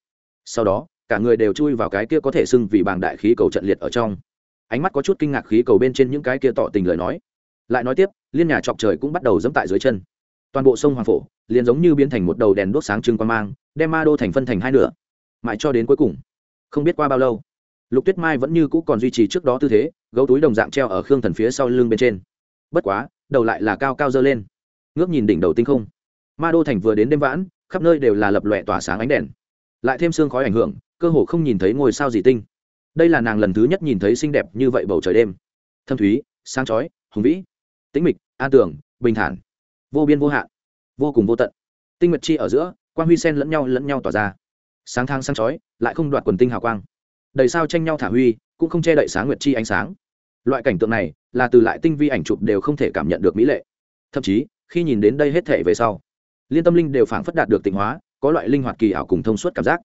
Sau đó, cả người đều chui vào cái kia có thể sưng vì bàng đại khí cầu trận liệt ở trong. Ánh mắt có chút kinh ngạc khí cầu bên trên những cái kia tỏ tình lời nói lại nói tiếp, liên nhà chọc trời cũng bắt đầu dẫm tại dưới chân. Toàn bộ sông hoàng phổ liền giống như biến thành một đầu đèn đốt sáng trưng quan mang, đem ma đô thành phân thành hai nửa. Mãi cho đến cuối cùng, không biết qua bao lâu, lục tuyết mai vẫn như cũ còn duy trì trước đó tư thế, gấu túi đồng dạng treo ở khương thần phía sau lưng bên trên. Bất quá, đầu lại là cao cao dơ lên. Ngước nhìn đỉnh đầu tinh không, ma đô thành vừa đến đêm vãn, khắp nơi đều là lập lòe tỏa sáng ánh đèn. Lại thêm sương khói ảnh hưởng, cơ hồ không nhìn thấy ngôi sao gì tinh. Đây là nàng lần thứ nhất nhìn thấy xinh đẹp như vậy bầu trời đêm. Thâm thúy, sáng chói, hùng vĩ tĩnh mịch, an tưởng bình thản, vô biên vô hạn, vô cùng vô tận. Tinh nguyệt chi ở giữa, quang huy sen lẫn nhau lẫn nhau tỏa ra. Sáng thang sáng chói, lại không đoạt quần tinh hào quang. Đầy sao tranh nhau thả huy, cũng không che đậy sáng nguyệt chi ánh sáng. Loại cảnh tượng này, là từ lại tinh vi ảnh chụp đều không thể cảm nhận được mỹ lệ. Thậm chí, khi nhìn đến đây hết thể về sau, liên tâm linh đều phảng phất đạt được tịnh hóa, có loại linh hoạt kỳ ảo cùng thông suốt cảm giác.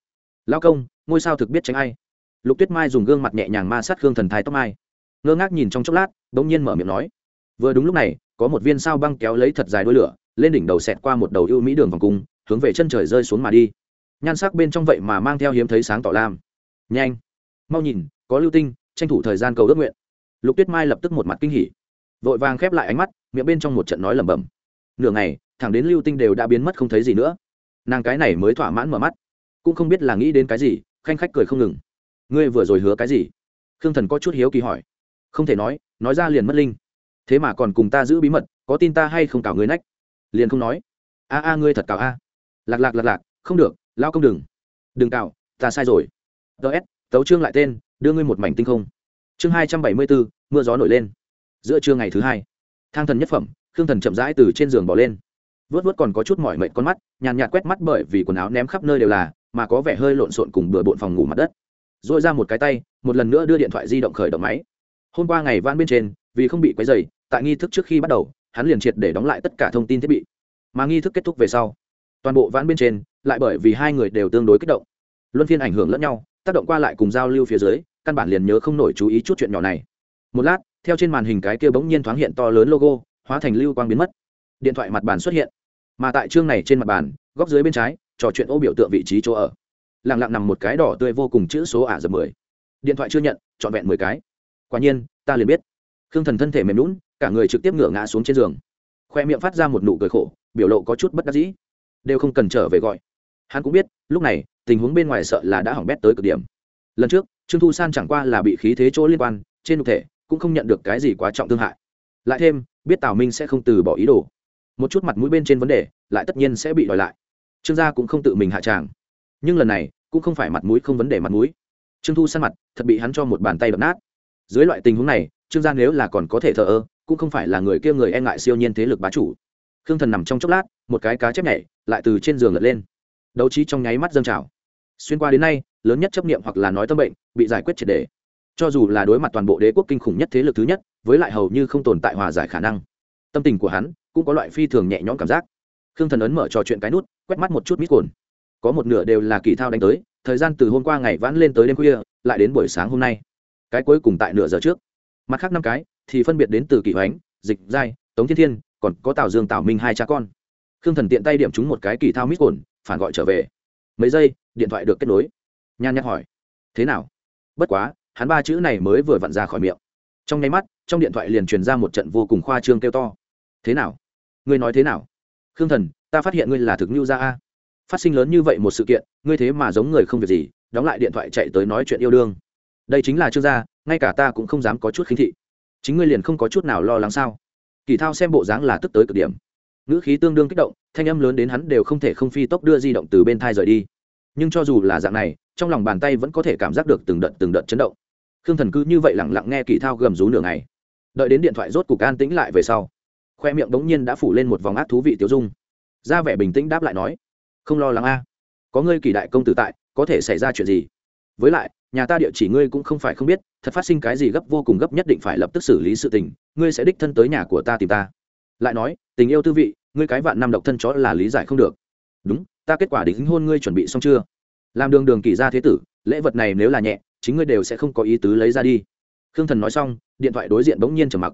Lao công, ngôi sao thực biết tránh ai? Lục tuyết mai dùng gương mặt nhẹ nhàng ma sát gương thần thái tóc mai. Ngơ ngác nhìn trong chốc lát đ ỗ n g nhiên mở miệng nói vừa đúng lúc này, có một viên sao băng kéo lấy thật dài đôi lửa, lên đỉnh đầu xẹt qua một đầu ưu mỹ đường vòng cung, hướng về chân trời rơi xuống mà đi. Nhan sắc bên trong vậy mà mang theo hiếm thấy sáng tỏ lam. Nhanh! Mau nhìn, có lưu tinh, tranh thủ thời gian cầu ước nguyện. Lục tuyết mai lập tức một mặt kinh hỉ. Vội vàng khép lại ánh mắt, miệng bên trong một trận nói lẩm bẩm. Nửa ngày, thẳng đến lưu tinh đều đã biến mất không thấy gì nữa. Nàng cái này mới thỏa mãn mở mắt. Cũng không biết là nghĩ đến cái gì, khanh khách cười không ngừng. Ngươi vừa rồi hứa cái gì? Khương thần có chút hiếu kỳ hỏi. Không thể nói nói ra liền mất linh thế mà còn cùng ta giữ bí mật, có tin ta hay không cào ngươi nách? Liền không nói. A a, ngươi thật cào a. Lạc lạc lạc lạc, không được, lao công đừng. Đừng cào, ta sai rồi. Ts tấu trương lại tên, đưa ngươi một mảnh tinh không. Chương hai trăm bảy mươi bốn, mưa gió nổi lên. Giữa trưa ngày thứ hai, thang thần nhất phẩm, khương thần chậm rãi từ trên giường bỏ lên. Vớt vớt còn có chút mỏi mệt con mắt, nhàn nhạt quét mắt bởi vì quần áo ném khắp nơi đều là, mà có vẻ hơi lộn xộn cùng bừa bộn phòng ngủ mặt đất. Dội ra một cái tay, một lần nữa đưa điện thoại di động khởi động máy. Hôm qua ngày van bên trên, vì không bị quấy dày tại nghi thức trước khi bắt đầu, hắn liền triệt để đóng lại tất cả thông tin thiết bị. Mà nghi thức kết thúc về sau, toàn bộ vãn bên trên, lại bởi vì hai người đều tương đối kích động. Luân phiên ảnh hưởng lẫn nhau, tác động qua lại cùng giao lưu phía dưới, căn bản liền nhớ không nổi chú ý chút chuyện nhỏ này. Một lát, theo trên màn hình cái kia bỗng nhiên thoáng hiện to lớn logo, hóa thành lưu quang biến mất. Điện thoại mặt bàn xuất hiện. Mà tại chương này trên mặt bàn, góc dưới bên trái, trò chuyện ô biểu tượng vị trí chỗ ở. Lẳng lặng nằm một cái đỏ tươi vô cùng chữ số ả dập mười. Điện thoại chưa nhận, trọn vẹn mười cái. Quả nhiên, ta liền biết khương thần thân thể mềm lún cả người trực tiếp ngửa ngã xuống trên giường. Khoe miệng phát ra một nụ cười khổ, biểu lộ có chút bất đắc dĩ. Đều không cần trở về gọi. Hắn cũng biết, lúc này, tình huống bên ngoài sợ là đã hỏng bét tới cực điểm. Lần trước, trương thu san chẳng qua là bị khí thế chỗ liên quan, trên thực thể, cũng không nhận được cái gì quá trọng thương hại. Lại thêm, biết tào minh sẽ không từ bỏ ý đồ. Một chút mặt mũi bên trên vấn đề, lại tất nhiên sẽ bị đòi lại. Trương gia cũng không tự mình hạ tràng. Nhưng lần này, cũng không phải mặt mũi không vấn đề mặt mũi. Trương thu san mặt, thật bị hắn cho một bàn tay đập nát. Dưới loại tình huống này trương gia nếu là còn có thể thờ ơ, cũng không phải là người kia người e ngại siêu nhiên thế lực bá chủ. Khương thần nằm trong chốc lát, một cái cá chép nhảy, lại từ trên giường lật lên. Đấu trí trong nháy mắt dâng trào. Xuyên qua đến nay, lớn nhất chấp niệm hoặc là nói tâm bệnh, bị giải quyết triệt đề cho dù là đối mặt toàn bộ đế quốc kinh khủng nhất thế lực thứ nhất, với lại hầu như không tồn tại hòa giải khả năng, tâm tình của hắn cũng có loại phi thường nhẹ nhõm cảm giác. Khương thần ấn mở trò chuyện cái nút, quét mắt một chút mít cồn. Có một nửa đều là kỳ thao đánh tới, thời gian từ hôm qua ngày vãn lên tới đêm khuya, lại đến buổi sáng hôm nay. Cái cuối cùng tại nửa giờ trước mặt khác năm cái thì phân biệt đến từ kỷ hoánh, dịch, giai, tống thiên thiên, còn có tào dương, tào minh hai cha con. Khương thần tiện tay điểm chúng một cái kỳ thao mít cồn, phản gọi trở về. Mấy giây, điện thoại được kết nối. Nhan nhắc hỏi, thế nào? Bất quá, hắn ba chữ này mới vừa vặn ra khỏi miệng. Trong nháy mắt, trong điện thoại liền truyền ra một trận vô cùng khoa trương kêu to. Thế nào? Ngươi nói thế nào? Khương thần, ta phát hiện ngươi là thực nhu gia a. Phát sinh lớn như vậy một sự kiện, ngươi thế mà giống người không việc gì. Đóng lại điện thoại chạy tới nói chuyện yêu đương đây chính là trương gia, ngay cả ta cũng không dám có chút khinh thị. Chính ngươi liền không có chút nào lo lắng sao? Kỳ thao xem bộ dáng là tức tới cực điểm. Ngữ khí tương đương kích động, thanh âm lớn đến hắn đều không thể không phi tốc đưa di động từ bên thai rời đi. Nhưng cho dù là dạng này, trong lòng bàn tay vẫn có thể cảm giác được từng đợt từng đợt chấn động. Khương thần cứ như vậy lẳng lặng nghe kỳ thao gầm rú nửa ngày. Đợi đến điện thoại rốt cục an tĩnh lại về sau, khoe miệng bỗng nhiên đã phủ lên một vòng ác thú vị tiêu dung. Ra vẻ bình tĩnh đáp lại nói, không lo lắng a. Có ngươi kỳ đại công tử tại, có thể xảy ra chuyện gì? Với lại, nhà ta địa chỉ ngươi cũng không phải không biết, thật phát sinh cái gì gấp vô cùng gấp nhất định phải lập tức xử lý sự tình, ngươi sẽ đích thân tới nhà của ta tìm ta. Lại nói, tình yêu tư vị, ngươi cái vạn năm độc thân chó là lý giải không được. Đúng, ta kết quả đính hôn ngươi chuẩn bị xong chưa? Làm đường đường kỳ ra thế tử, lễ vật này nếu là nhẹ, chính ngươi đều sẽ không có ý tứ lấy ra đi. Khương thần nói xong, điện thoại đối diện bỗng nhiên trầm mặc.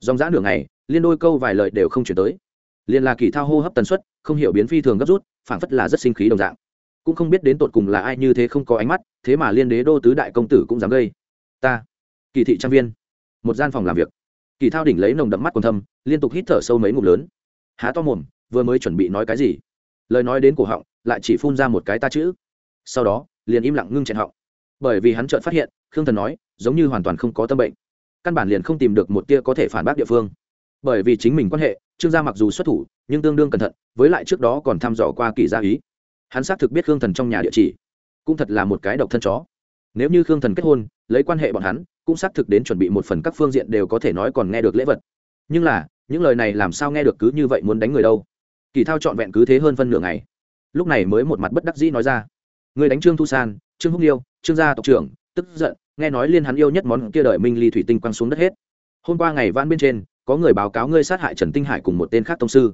Dòng dã nửa ngày, liên đôi câu vài lời đều không chuyển tới. Liền là kỳ thao hô hấp tần suất, không hiểu biến phi thường gấp rút, phảng phất là rất sinh khí đồng dạng. Cũng không biết đến tột cùng là ai như thế không có ánh mắt thế mà liên đế đô tứ đại công tử cũng dám gây. Ta, kỳ thị trang viên, một gian phòng làm việc. Kỳ thao đỉnh lấy nồng đậm mắt còn thâm, liên tục hít thở sâu mấy ngụm lớn. Há to mồm, vừa mới chuẩn bị nói cái gì? Lời nói đến cổ họng, lại chỉ phun ra một cái ta chữ. Sau đó, liền im lặng ngưng chẹn họng. Bởi vì hắn chợt phát hiện, khương thần nói, giống như hoàn toàn không có tâm bệnh. Căn bản liền không tìm được một tia có thể phản bác địa phương. Bởi vì chính mình quan hệ, trương gia mặc dù xuất thủ, nhưng tương đương cẩn thận, với lại trước đó còn thăm dò qua kỳ gia ý. Hắn xác thực biết khương thần trong nhà địa chỉ cũng thật là một cái độc thân chó. Nếu như khương thần kết hôn, lấy quan hệ bọn hắn, cũng xác thực đến chuẩn bị một phần các phương diện đều có thể nói còn nghe được lễ vật. Nhưng là, những lời này làm sao nghe được cứ như vậy muốn đánh người đâu? Kỳ thao trọn vẹn cứ thế hơn phân nửa ngày. Lúc này mới một mặt bất đắc dĩ nói ra. Người đánh trương thu san, trương húc liêu, trương gia tộc trưởng, tức giận, nghe nói liên hắn yêu nhất món kia đợi minh ly thủy tinh quăng xuống đất hết. Hôm qua ngày van bên trên, có người báo cáo ngươi sát hại trần tinh hải cùng một tên khác tông sư.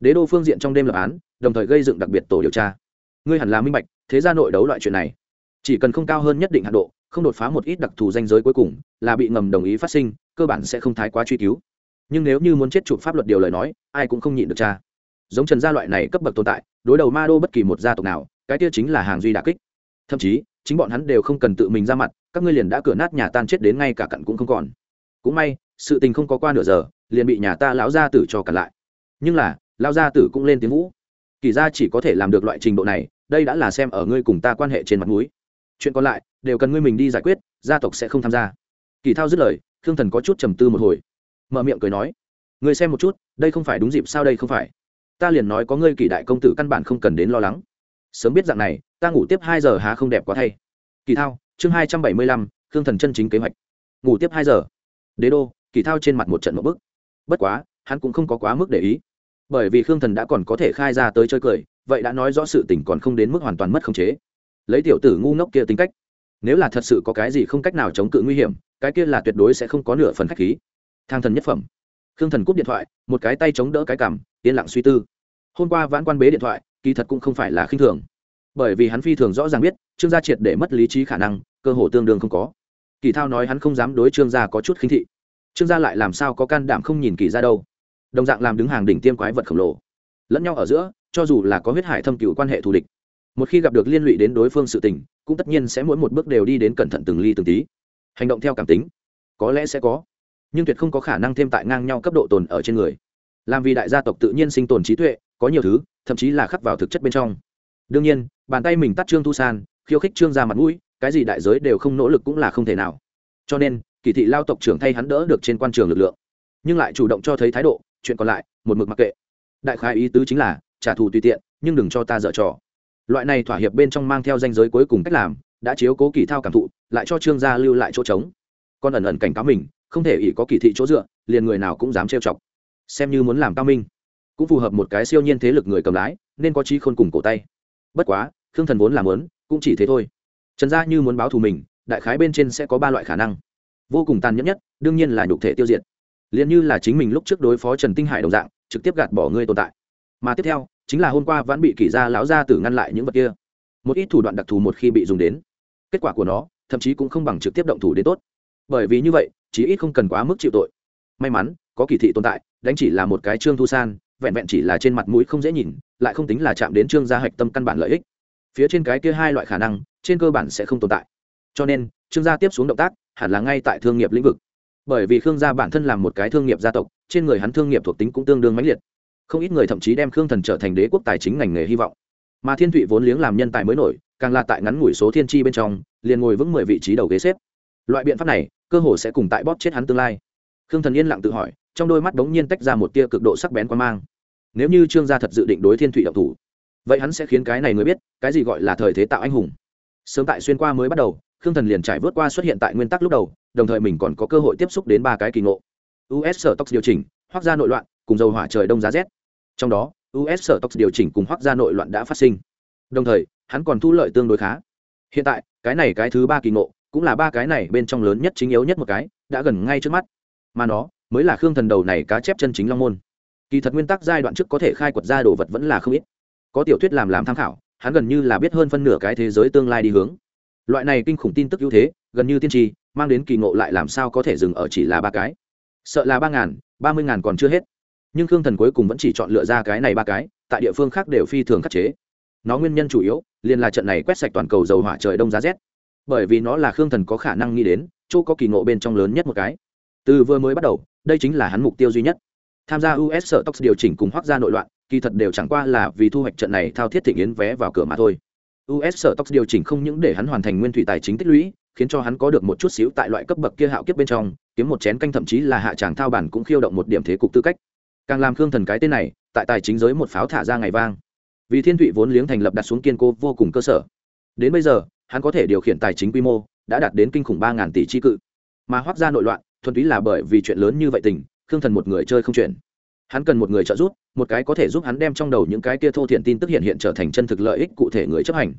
Đế đô phương diện trong đêm lập án, đồng thời gây dựng đặc biệt tổ điều tra. Ngươi hẳn là minh bạch thế ra nội đấu loại chuyện này. Chỉ cần không cao hơn nhất định hạ độ, không đột phá một ít đặc thù danh giới cuối cùng, là bị ngầm đồng ý phát sinh, cơ bản sẽ không thái quá truy cứu. Nhưng nếu như muốn chết chụp pháp luật điều lời nói, ai cũng không nhịn được cha. Giống trần gia loại này cấp bậc tồn tại, đối đầu ma đô bất kỳ một gia tộc nào, cái kia chính là hàng duy đà kích. Thậm chí, chính bọn hắn đều không cần tự mình ra mặt, các ngươi liền đã cửa nát nhà tan chết đến ngay cả cặn cũng không còn. Cũng may, sự tình không có qua nửa giờ, liền bị nhà ta lão gia tử cho cặn lại. Nhưng là, lão gia tử cũng lên tiếng vũ. Kỳ gia chỉ có thể làm được loại trình độ này đây đã là xem ở ngươi cùng ta quan hệ trên mặt mũi. Chuyện còn lại, đều cần ngươi mình đi giải quyết, gia tộc sẽ không tham gia. Kỳ thao dứt lời, khương thần có chút trầm tư một hồi. Mở miệng cười nói, ngươi xem một chút, đây không phải đúng dịp sao đây không phải? Ta liền nói có ngươi kỳ đại công tử căn bản không cần đến lo lắng. Sớm biết dạng này, ta ngủ tiếp hai giờ há không đẹp quá thay. Kỳ thao, chương hai trăm bảy mươi lăm, khương thần chân chính kế hoạch. Ngủ tiếp hai giờ. Đế đô, kỳ thao trên mặt một trận một bức. Bất quá, hắn cũng không có quá mức để ý. Bởi vì khương thần đã còn có thể khai ra tới chơi cười vậy đã nói rõ sự tình còn không đến mức hoàn toàn mất khống chế. Lấy tiểu tử ngu ngốc kia tính cách, nếu là thật sự có cái gì không cách nào chống cự nguy hiểm, cái kia là tuyệt đối sẽ không có nửa phần khách khí. Thang thần nhất phẩm. Khương thần cúp điện thoại, một cái tay chống đỡ cái cằm, yên lặng suy tư. Hôm qua vãn quan bế điện thoại, kỳ thật cũng không phải là khinh thường. Bởi vì hắn phi thường rõ ràng biết, trương gia triệt để mất lý trí khả năng, cơ hồ tương đương không có. Kỳ thao nói hắn không dám đối trương gia có chút khinh thị. Trương gia lại làm sao có can đảm không nhìn kỳ ra đâu. Đồng dạng làm đứng hàng đỉnh tiêm quái vật khổng lồ. Lẫn nhau ở giữa cho dù là có huyết hải thâm cựu quan hệ thù địch, một khi gặp được liên lụy đến đối phương sự tình, cũng tất nhiên sẽ mỗi một bước đều đi đến cẩn thận từng ly từng tí. Hành động theo cảm tính, có lẽ sẽ có, nhưng tuyệt không có khả năng thêm tại ngang nhau cấp độ tồn ở trên người. Làm vì đại gia tộc tự nhiên sinh tồn trí tuệ, có nhiều thứ, thậm chí là khắc vào thực chất bên trong. Đương nhiên, bàn tay mình tắt trương thu san, khiêu khích trương ra mặt mũi, cái gì đại giới đều không nỗ lực cũng là không thể nào. Cho nên, kỳ thị lao tộc trưởng thay hắn đỡ được trên quan trường lực lượng. Nhưng lại chủ động cho thấy thái độ, chuyện còn lại, một mực mặc kệ. Đại khái ý tứ chính là trả thù tùy tiện, nhưng đừng cho ta dở trò. Loại này thỏa hiệp bên trong mang theo danh giới cuối cùng cách làm, đã chiếu cố kỳ thao cảm thụ, lại cho trương gia lưu lại chỗ trống. Con ẩn ẩn cảnh cáo mình, không thể ỷ có kỳ thị chỗ dựa, liền người nào cũng dám trêu chọc. Xem như muốn làm cao minh, cũng phù hợp một cái siêu nhiên thế lực người cầm lái, nên có trí khôn cùng cổ tay. Bất quá, khương thần vốn làm lớn cũng chỉ thế thôi. Trần gia như muốn báo thù mình, đại khái bên trên sẽ có ba loại khả năng. Vô cùng tàn nhẫn nhất, đương nhiên là nhục thể tiêu diệt. Liền như là chính mình lúc trước đối phó trần tinh hải đồng dạng, trực tiếp gạt bỏ ngươi tồn tại. Mà tiếp theo chính là hôm qua vẫn bị kỷ gia lão gia tử ngăn lại những vật kia. Một ít thủ đoạn đặc thù một khi bị dùng đến, kết quả của nó, thậm chí cũng không bằng trực tiếp động thủ đến tốt. Bởi vì như vậy, chí ít không cần quá mức chịu tội. May mắn, có kỳ thị tồn tại, đánh chỉ là một cái trương thu san, vẹn vẹn chỉ là trên mặt mũi không dễ nhìn, lại không tính là chạm đến trương gia hạch tâm căn bản lợi ích. Phía trên cái kia hai loại khả năng, trên cơ bản sẽ không tồn tại. Cho nên, trương gia tiếp xuống động tác, hẳn là ngay tại thương nghiệp lĩnh vực. Bởi vì khương gia bản thân làm một cái thương nghiệp gia tộc, trên người hắn thương nghiệp thuộc tính cũng tương đương mãnh liệt không ít người thậm chí đem khương thần trở thành đế quốc tài chính ngành nghề hy vọng. Mà thiên thụy vốn liếng làm nhân tài mới nổi, càng là tại ngắn ngủi số thiên tri bên trong, liền ngồi vững mười vị trí đầu ghế xếp. Loại biện pháp này, cơ hồ sẽ cùng tại bóp chết hắn tương lai. Khương thần yên lặng tự hỏi, trong đôi mắt bỗng nhiên tách ra một tia cực độ sắc bén quan mang. Nếu như trương gia thật dự định đối thiên thụy động thủ, vậy hắn sẽ khiến cái này người biết, cái gì gọi là thời thế tạo anh hùng. Sớm tại xuyên qua mới bắt đầu, khương thần liền trải vớt qua xuất hiện tại nguyên tắc lúc đầu, đồng thời mình còn có cơ hội tiếp xúc đến ba cái kỳ ngộ. Us sở tóc điều chỉnh, hoác ra nội loạn, cùng dầu hỏa trời đông giá rét trong đó us sở tóc điều chỉnh cùng hoác ra nội loạn đã phát sinh. Đồng thời, hắn còn thu lợi tương đối khá. Hiện tại, cái này cái thứ ba kỳ ngộ, cũng là ba cái này bên trong lớn nhất chính yếu nhất một cái, đã gần ngay trước mắt. Mà nó, mới là khương thần đầu này cá chép chân chính long môn. Kỳ thật nguyên tắc giai đoạn trước có thể khai quật ra đồ vật vẫn là không ít. Có tiểu thuyết làm làm tham khảo, hắn gần như là biết hơn phân nửa cái thế giới tương lai đi hướng. Loại này kinh khủng tin tức ưu thế, gần như tiên tri, mang đến kỳ ngộ lại làm sao có thể dừng ở chỉ là ba cái. Sợ là ba ngàn, ba mươi ngàn còn chưa hết nhưng khương thần cuối cùng vẫn chỉ chọn lựa ra cái này ba cái, tại địa phương khác đều phi thường khắc chế. Nó nguyên nhân chủ yếu, liền là trận này quét sạch toàn cầu dầu hỏa trời đông giá rét. Bởi vì nó là khương thần có khả năng nghĩ đến, chỗ có kỳ ngộ bên trong lớn nhất một cái. Từ vừa mới bắt đầu, đây chính là hắn mục tiêu duy nhất. Tham gia us sở tóc điều chỉnh cùng hoác ra nội loạn, kỳ thật đều chẳng qua là vì thu hoạch trận này thao thiết thịnh yến vé vào cửa mà thôi. Us sở tóc điều chỉnh không những để hắn hoàn thành nguyên thủy tài chính tích lũy, khiến cho hắn có được một chút xíu tại loại cấp bậc kia hạo kiếp bên trong, kiếm một chén canh thậm chí là hạ tràng thao bản cũng khiêu động một điểm thế cục tư cách càng làm khương thần cái tên này, tại tài chính giới một pháo thả ra ngày vang. Vì thiên thụy vốn liếng thành lập đặt xuống kiên cố vô cùng cơ sở. Đến bây giờ, hắn có thể điều khiển tài chính quy mô, đã đạt đến kinh khủng ba ngàn tỷ chi cự. Mà hoác ra nội loạn, thuần túy là bởi vì chuyện lớn như vậy tình, khương thần một người chơi không chuyển hắn cần một người trợ giúp, một cái có thể giúp hắn đem trong đầu những cái kia thô thiện tin tức hiện hiện trở thành chân thực lợi ích cụ thể người chấp hành.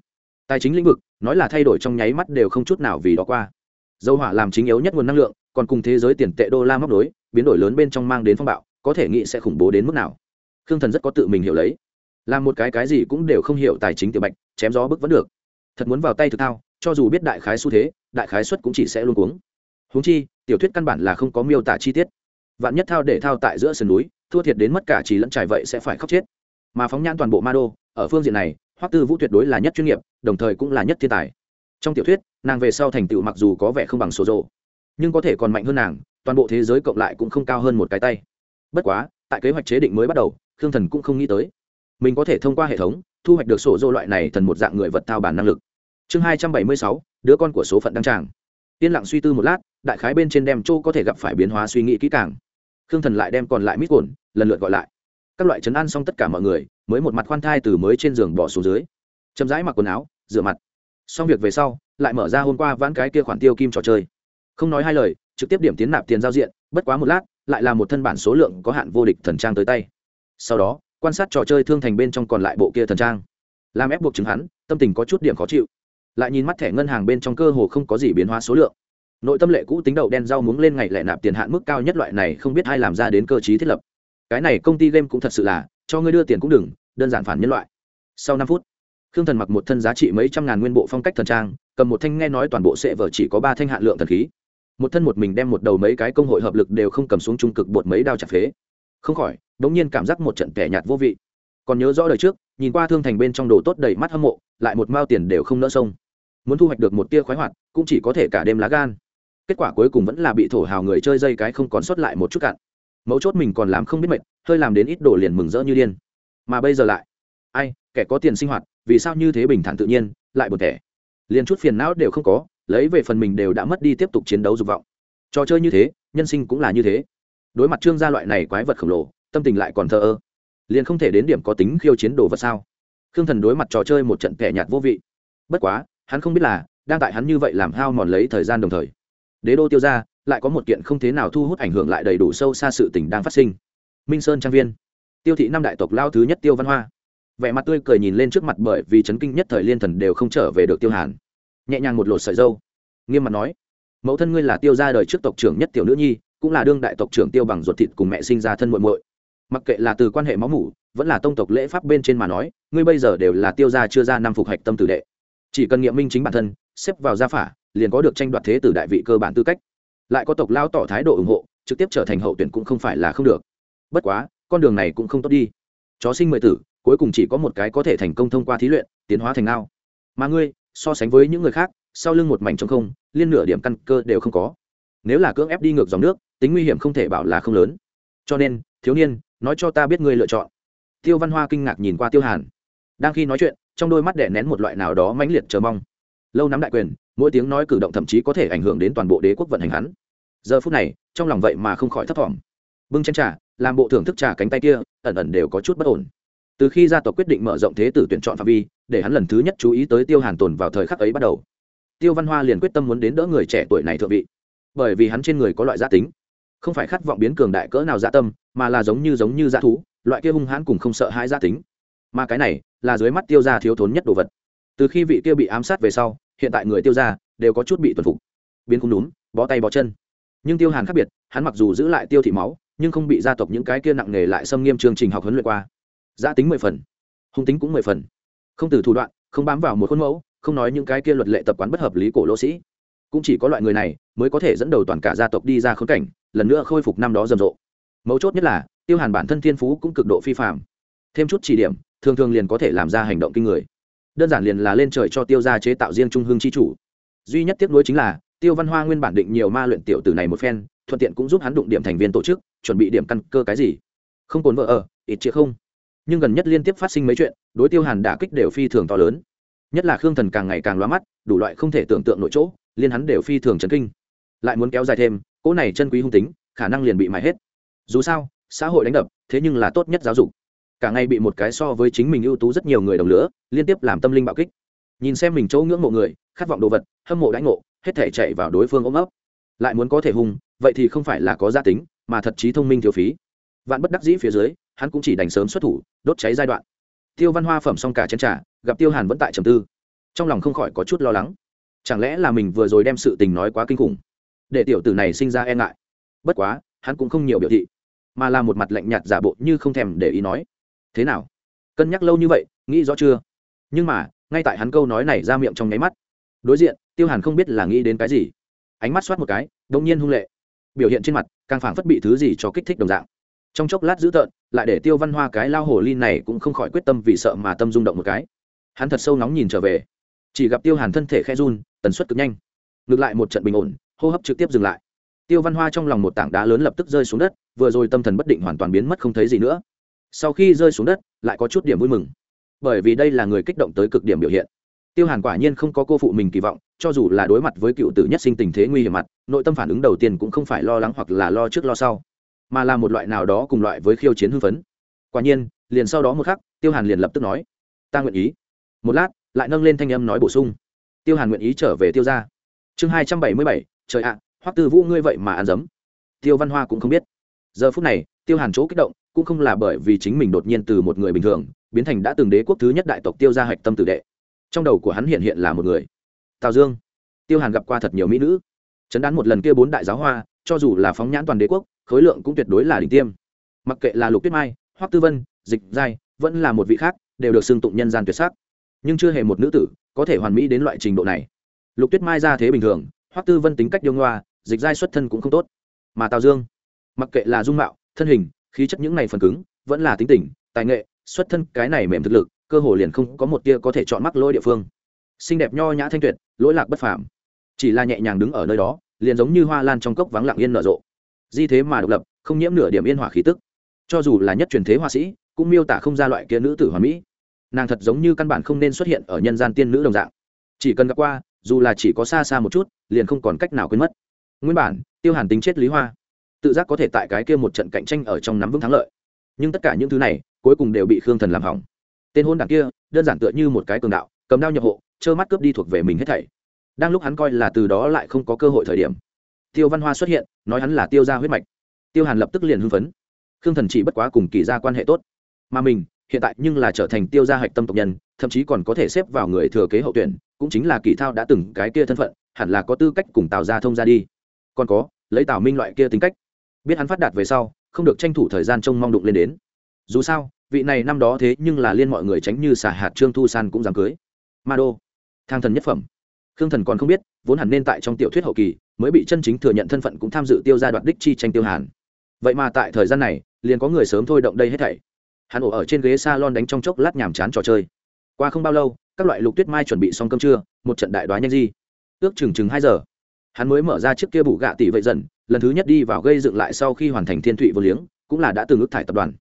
Tài chính lĩnh vực, nói là thay đổi trong nháy mắt đều không chút nào vì đó qua. Dầu hỏa làm chính yếu nhất nguồn năng lượng, còn cùng thế giới tiền tệ đô la móc đối biến đổi lớn bên trong mang đến phong bạo có thể nghĩ sẽ khủng bố đến mức nào. Khương thần rất có tự mình hiểu lấy. Làm một cái cái gì cũng đều không hiểu tài chính tiểu bạch, chém gió bức vẫn được. Thật muốn vào tay thực thao, cho dù biết đại khái xu thế, đại khái xuất cũng chỉ sẽ luôn cuống. Huống chi, tiểu thuyết căn bản là không có miêu tả chi tiết. Vạn nhất thao để thao tại giữa sườn núi, thua thiệt đến mất cả chỉ lẫn trải vậy sẽ phải khóc chết. Mà phóng nhãn toàn bộ ma đô, ở phương diện này, hoắc tư vũ tuyệt đối là nhất chuyên nghiệp, đồng thời cũng là nhất thiên tài. Trong tiểu thuyết, nàng về sau thành tựu mặc dù có vẻ không bằng số rộ nhưng có thể còn mạnh hơn nàng, toàn bộ thế giới cộng lại cũng không cao hơn một cái tay bất quá, tại kế hoạch chế định mới bắt đầu, khương thần cũng không nghĩ tới. Mình có thể thông qua hệ thống, thu hoạch được sổ dô loại này thần một dạng người vật thao bản năng lực. Chương hai trăm bảy mươi sáu, đứa con của số phận đăng tràng. Yên lặng suy tư một lát, đại khái bên trên đem châu có thể gặp phải biến hóa suy nghĩ kỹ càng. Khương thần lại đem còn lại mít cồn lần lượt gọi lại. Các loại chấn ăn xong tất cả mọi người, mới một mặt khoan thai từ mới trên giường bỏ xuống dưới. Chậm rãi mặc quần áo, rửa mặt. Xong việc về sau, lại mở ra hôm qua vãn cái kia khoản tiêu kim trò chơi. Không nói hai lời, trực tiếp điểm tiến nạp tiền giao diện, bất quá một lát lại là một thân bản số lượng có hạn vô địch thần trang tới tay. Sau đó, quan sát trò chơi thương thành bên trong còn lại bộ kia thần trang. Làm ép buộc chứng hắn, tâm tình có chút điểm khó chịu. Lại nhìn mắt thẻ ngân hàng bên trong cơ hồ không có gì biến hóa số lượng. Nội tâm lệ cũ tính đậu đen rau muống lên ngày lệ nạp tiền hạn mức cao nhất loại này không biết ai làm ra đến cơ chí thiết lập. Cái này công ty game cũng thật sự là, cho ngươi đưa tiền cũng đừng, đơn giản phản nhân loại. Sau năm phút, khương thần mặc một thân giá trị mấy trăm ngàn nguyên bộ phong cách thần trang, cầm một thanh nghe nói toàn bộ sệ vở chỉ có ba thanh hạn lượng thần khí một thân một mình đem một đầu mấy cái công hội hợp lực đều không cầm xuống trung cực bột mấy đao chặt phế. Không khỏi đ ố n g nhiên cảm giác một trận kẻ nhạt vô vị. Còn nhớ rõ đời trước, nhìn qua thương thành bên trong đồ tốt đầy mắt hâm mộ, lại một mao tiền đều không nỡ sông. Muốn thu hoạch được một tia khoái hoạt, cũng chỉ có thể cả đêm lá gan. Kết quả cuối cùng vẫn là bị thổ hào người chơi dây cái không còn sót lại một chút cạn. Mấu chốt mình còn làm không biết mệt, hơi làm đến ít đồ liền mừng rỡ như điên. Mà bây giờ lại, ai, kẻ có tiền sinh hoạt, vì sao như thế bình thản tự nhiên, lại một thẻ. Liền chút phiền não đều không có lấy về phần mình đều đã mất đi tiếp tục chiến đấu dục vọng. Trò chơi như thế, nhân sinh cũng là như thế. Đối mặt trương gia loại này quái vật khổng lồ, tâm tình lại còn thờ ơ. Liền không thể đến điểm có tính khiêu chiến đồ vật sao? Khương thần đối mặt trò chơi một trận kẻ nhạt vô vị. Bất quá, hắn không biết là đang tại hắn như vậy làm hao mòn lấy thời gian đồng thời, đế đô tiêu ra lại có một kiện không thế nào thu hút ảnh hưởng lại đầy đủ sâu xa sự tình đang phát sinh. Minh sơn trang viên, tiêu thị năm đại tộc lao thứ nhất tiêu văn hoa. Vẻ mặt tươi cười nhìn lên trước mặt bởi vì chấn kinh nhất thời liên thần đều không trở về được tiêu hàn nhẹ nhàng một lột sợi dâu. Nghiêm mặt nói, mẫu thân ngươi là tiêu ra đời trước tộc trưởng nhất tiểu nữ nhi, cũng là đương đại tộc trưởng tiêu bằng ruột thịt cùng mẹ sinh ra thân muội muội. Mặc kệ là từ quan hệ máu mủ, vẫn là tông tộc lễ pháp bên trên mà nói, ngươi bây giờ đều là tiêu gia chưa ra năm phục hạch tâm tử đệ. Chỉ cần nghiệm minh chính bản thân, xếp vào gia phả, liền có được tranh đoạt thế tử đại vị cơ bản tư cách. Lại có tộc lao tỏ thái độ ủng hộ, trực tiếp trở thành hậu tuyển cũng không phải là không được. Bất quá, con đường này cũng không tốt đi. Chó sinh mười tử, cuối cùng chỉ có một cái có thể thành công thông qua thí luyện, tiến hóa thành ngao mà ngươi so sánh với những người khác, sau lưng một mảnh trống không, liên nửa điểm căn cơ đều không có. Nếu là cưỡng ép đi ngược dòng nước, tính nguy hiểm không thể bảo là không lớn. Cho nên, thiếu niên, nói cho ta biết ngươi lựa chọn. Tiêu văn hoa kinh ngạc nhìn qua tiêu hàn. Đang khi nói chuyện, trong đôi mắt đẻ nén một loại nào đó mãnh liệt chờ mong. Lâu nắm đại quyền, mỗi tiếng nói cử động thậm chí có thể ảnh hưởng đến toàn bộ đế quốc vận hành hắn. Giờ phút này, trong lòng vậy mà không khỏi thấp thỏm. Bưng chân trà, làm bộ thưởng thức trà cánh tay kia, ẩn ẩn đều có chút bất ổn từ khi gia tộc quyết định mở rộng thế tử tuyển chọn phạm vi, để hắn lần thứ nhất chú ý tới tiêu hàn tồn vào thời khắc ấy bắt đầu. Tiêu văn hoa liền quyết tâm muốn đến đỡ người trẻ tuổi này thượng vị. Bởi vì hắn trên người có loại gia tính. Không phải khát vọng biến cường đại cỡ nào gia tâm, mà là giống như giống như gia thú, loại kia hung hãn cùng không sợ hãi gia tính. Mà cái này, là dưới mắt tiêu gia thiếu thốn nhất đồ vật. Từ khi vị kia bị ám sát về sau, hiện tại người tiêu gia đều có chút bị tuần phục. Biến không đúng, bó tay bó chân. Nhưng tiêu hàn khác biệt, hắn mặc dù giữ lại tiêu thị máu, nhưng không bị gia tộc những cái kia nặng nề lại xâm nghiêm chương trình học huấn luyện qua giã tính mười phần, hung tính cũng mười phần. Không từ thủ đoạn, không bám vào một khuôn mẫu, không nói những cái kia luật lệ tập quán bất hợp lý cổ lỗ sĩ. Cũng chỉ có loại người này mới có thể dẫn đầu toàn cả gia tộc đi ra khốn cảnh, lần nữa khôi phục năm đó rầm rộ. Mấu chốt nhất là, tiêu hàn bản thân thiên phú cũng cực độ phi phạm thêm chút chỉ điểm, thường thường liền có thể làm ra hành động kinh người. Đơn giản liền là lên trời cho tiêu gia chế tạo riêng trung hương chi chủ. Duy nhất tiếc nuối chính là, tiêu văn hoa nguyên bản định nhiều ma luyện tiểu tử này một phen, thuận tiện cũng giúp hắn đụng điểm thành viên tổ chức, chuẩn bị điểm căn cơ cái gì. Không cồn vợ ở, ít chĩa không nhưng gần nhất liên tiếp phát sinh mấy chuyện, đối tiêu hàn đả kích đều phi thường to lớn. Nhất là khương thần càng ngày càng loa mắt, đủ loại không thể tưởng tượng nội chỗ, liên hắn đều phi thường chấn kinh. Lại muốn kéo dài thêm, cỗ này chân quý hung tính, khả năng liền bị mãi hết. Dù sao, xã hội đánh đập, thế nhưng là tốt nhất giáo dục. Cả ngày bị một cái so với chính mình ưu tú rất nhiều người đồng lửa, liên tiếp làm tâm linh bạo kích. Nhìn xem mình chỗ ngưỡng mộ người, khát vọng đồ vật, hâm mộ đánh ngộ, hết thể chạy vào đối phương ôm ấp. Lại muốn có thể hung, vậy thì không phải là có gia tính, mà thật trí thông minh thiếu phí. Vạn bất đắc dĩ phía dưới hắn cũng chỉ đành sớm xuất thủ, đốt cháy giai đoạn. Tiêu văn hoa phẩm xong cả chén trà, gặp tiêu hàn vẫn tại trầm tư. Trong lòng không khỏi có chút lo lắng. Chẳng lẽ là mình vừa rồi đem sự tình nói quá kinh khủng? Để tiểu tử này sinh ra e ngại. Bất quá, hắn cũng không nhiều biểu thị, mà là một mặt lạnh nhạt giả bộ như không thèm để ý nói, thế nào? Cân nhắc lâu như vậy, nghĩ rõ chưa? Nhưng mà, ngay tại hắn câu nói này ra miệng trong nháy mắt, đối diện, tiêu hàn không biết là nghĩ đến cái gì. Ánh mắt soát một cái đông nhiên hung lệ. Biểu hiện trên mặt, càng phảng phất bị thứ gì cho kích thích đồng dạng trong chốc lát dữ tợn, lại để tiêu văn hoa cái lao hồ ly này cũng không khỏi quyết tâm vì sợ mà tâm rung động một cái. Hắn thật sâu nóng nhìn trở về. Chỉ gặp tiêu hàn thân thể khe run, tần suất cực nhanh. Ngược lại một trận bình ổn, hô hấp trực tiếp dừng lại. Tiêu văn hoa trong lòng một tảng đá lớn lập tức rơi xuống đất, vừa rồi tâm thần bất định hoàn toàn biến mất không thấy gì nữa. Sau khi rơi xuống đất, lại có chút điểm vui mừng. Bởi vì đây là người kích động tới cực điểm biểu hiện. Tiêu hàn quả nhiên không có cô phụ mình kỳ vọng, cho dù là đối mặt với cựu tử nhất sinh tình thế nguy hiểm mặt, nội tâm phản ứng đầu tiên cũng không phải lo lắng hoặc là lo trước lo sau mà là một loại nào đó cùng loại với khiêu chiến hưng phấn. Quả nhiên liền sau đó một khắc tiêu hàn liền lập tức nói ta nguyện ý. Một lát lại nâng lên thanh âm nói bổ sung tiêu hàn nguyện ý trở về tiêu ra chương hai trăm bảy mươi bảy trời ạ à, hoắc tư vũ ngươi vậy mà ăn dấm. Tiêu văn hoa cũng không biết. Giờ phút này tiêu hàn chỗ kích động cũng không là bởi vì chính mình đột nhiên từ một người bình thường biến thành đã từng đế quốc thứ nhất đại tộc tiêu gia hạch tâm tử đệ. Trong đầu của hắn hiện hiện là một người. Tào dương. Tiêu hàn gặp qua thật nhiều mỹ nữ. Chấn đán một lần kia bốn đại giáo hoa cho dù là phóng nhãn toàn đế quốc khối lượng cũng tuyệt đối là đỉnh tiêm. Mặc kệ là lục tuyết mai, hoắc tư vân, dịch giai, vẫn là một vị khác, đều được xưng tụng nhân gian tuyệt sắc. Nhưng chưa hề một nữ tử có thể hoàn mỹ đến loại trình độ này. Lục tuyết mai ra thế bình thường, hoắc tư vân tính cách điêu ngoa, dịch giai xuất thân cũng không tốt. Mà tào dương, mặc kệ là dung mạo, thân hình, khí chất những này phần cứng, vẫn là tính tình, tài nghệ, xuất thân cái này mềm thực lực, cơ hồ liền không có một tia có thể chọn mắc lỗi địa phương. Xinh đẹp nho nhã thanh tuyệt, lỗi lạc bất phàm. Chỉ là nhẹ nhàng đứng ở nơi đó, liền giống như hoa lan trong cốc vắng lặng yên nở rộ di thế mà độc lập, không nhiễm nửa điểm yên hỏa khí tức. Cho dù là nhất truyền thế họa sĩ, cũng miêu tả không ra loại kia nữ tử hoàn mỹ. Nàng thật giống như căn bản không nên xuất hiện ở nhân gian tiên nữ đồng dạng. Chỉ cần gặp qua, dù là chỉ có xa xa một chút, liền không còn cách nào quên mất. Nguyên bản, tiêu hàn tính chết lý hoa. Tự giác có thể tại cái kia một trận cạnh tranh ở trong nắm vững thắng lợi. Nhưng tất cả những thứ này, cuối cùng đều bị khương thần làm hỏng. Tên hôn đảng kia, đơn giản tựa như một cái cường đạo, cầm đao nhập hộ, trơ mắt cướp đi thuộc về mình hết thảy. Đang lúc hắn coi là từ đó lại không có cơ hội thời điểm tiêu văn hoa xuất hiện, nói hắn là tiêu gia huyết mạch. Tiêu hàn lập tức liền hưng phấn. Khương thần chỉ bất quá cùng kỳ gia quan hệ tốt. Mà mình, hiện tại nhưng là trở thành tiêu gia hạch tâm tộc nhân, thậm chí còn có thể xếp vào người thừa kế hậu tuyển, cũng chính là kỳ thao đã từng cái kia thân phận, hẳn là có tư cách cùng tào gia thông ra đi. Còn có, lấy tào minh loại kia tính cách. Biết hắn phát đạt về sau, không được tranh thủ thời gian trông mong đụng lên đến. Dù sao, vị này năm đó thế nhưng là liên mọi người tránh như xả hạt trương thu san cũng dám cưới. Ma đô, thang thần nhất phẩm. Khương thần còn không biết, vốn hẳn nên tại trong tiểu thuyết hậu kỳ mới bị chân chính thừa nhận thân phận cũng tham dự tiêu gia đoạt đích chi tranh tiêu hàn. Vậy mà tại thời gian này, liền có người sớm thôi động đây hết thảy. Hắn ổ ở trên ghế s a lon đánh trong chốc lát nhàm chán trò chơi. Qua không bao lâu, các loại lục tuyết mai chuẩn bị xong cơm trưa, một trận đại đoá nhanh di. Ước chừng chừng hai giờ, hắn mới mở ra chiếc kia bụ gạ tỷ vậy dần, lần thứ nhất đi vào gây dựng lại sau khi hoàn thành thiên thụy vô liếng, cũng là đã từng ước thải tập đoàn.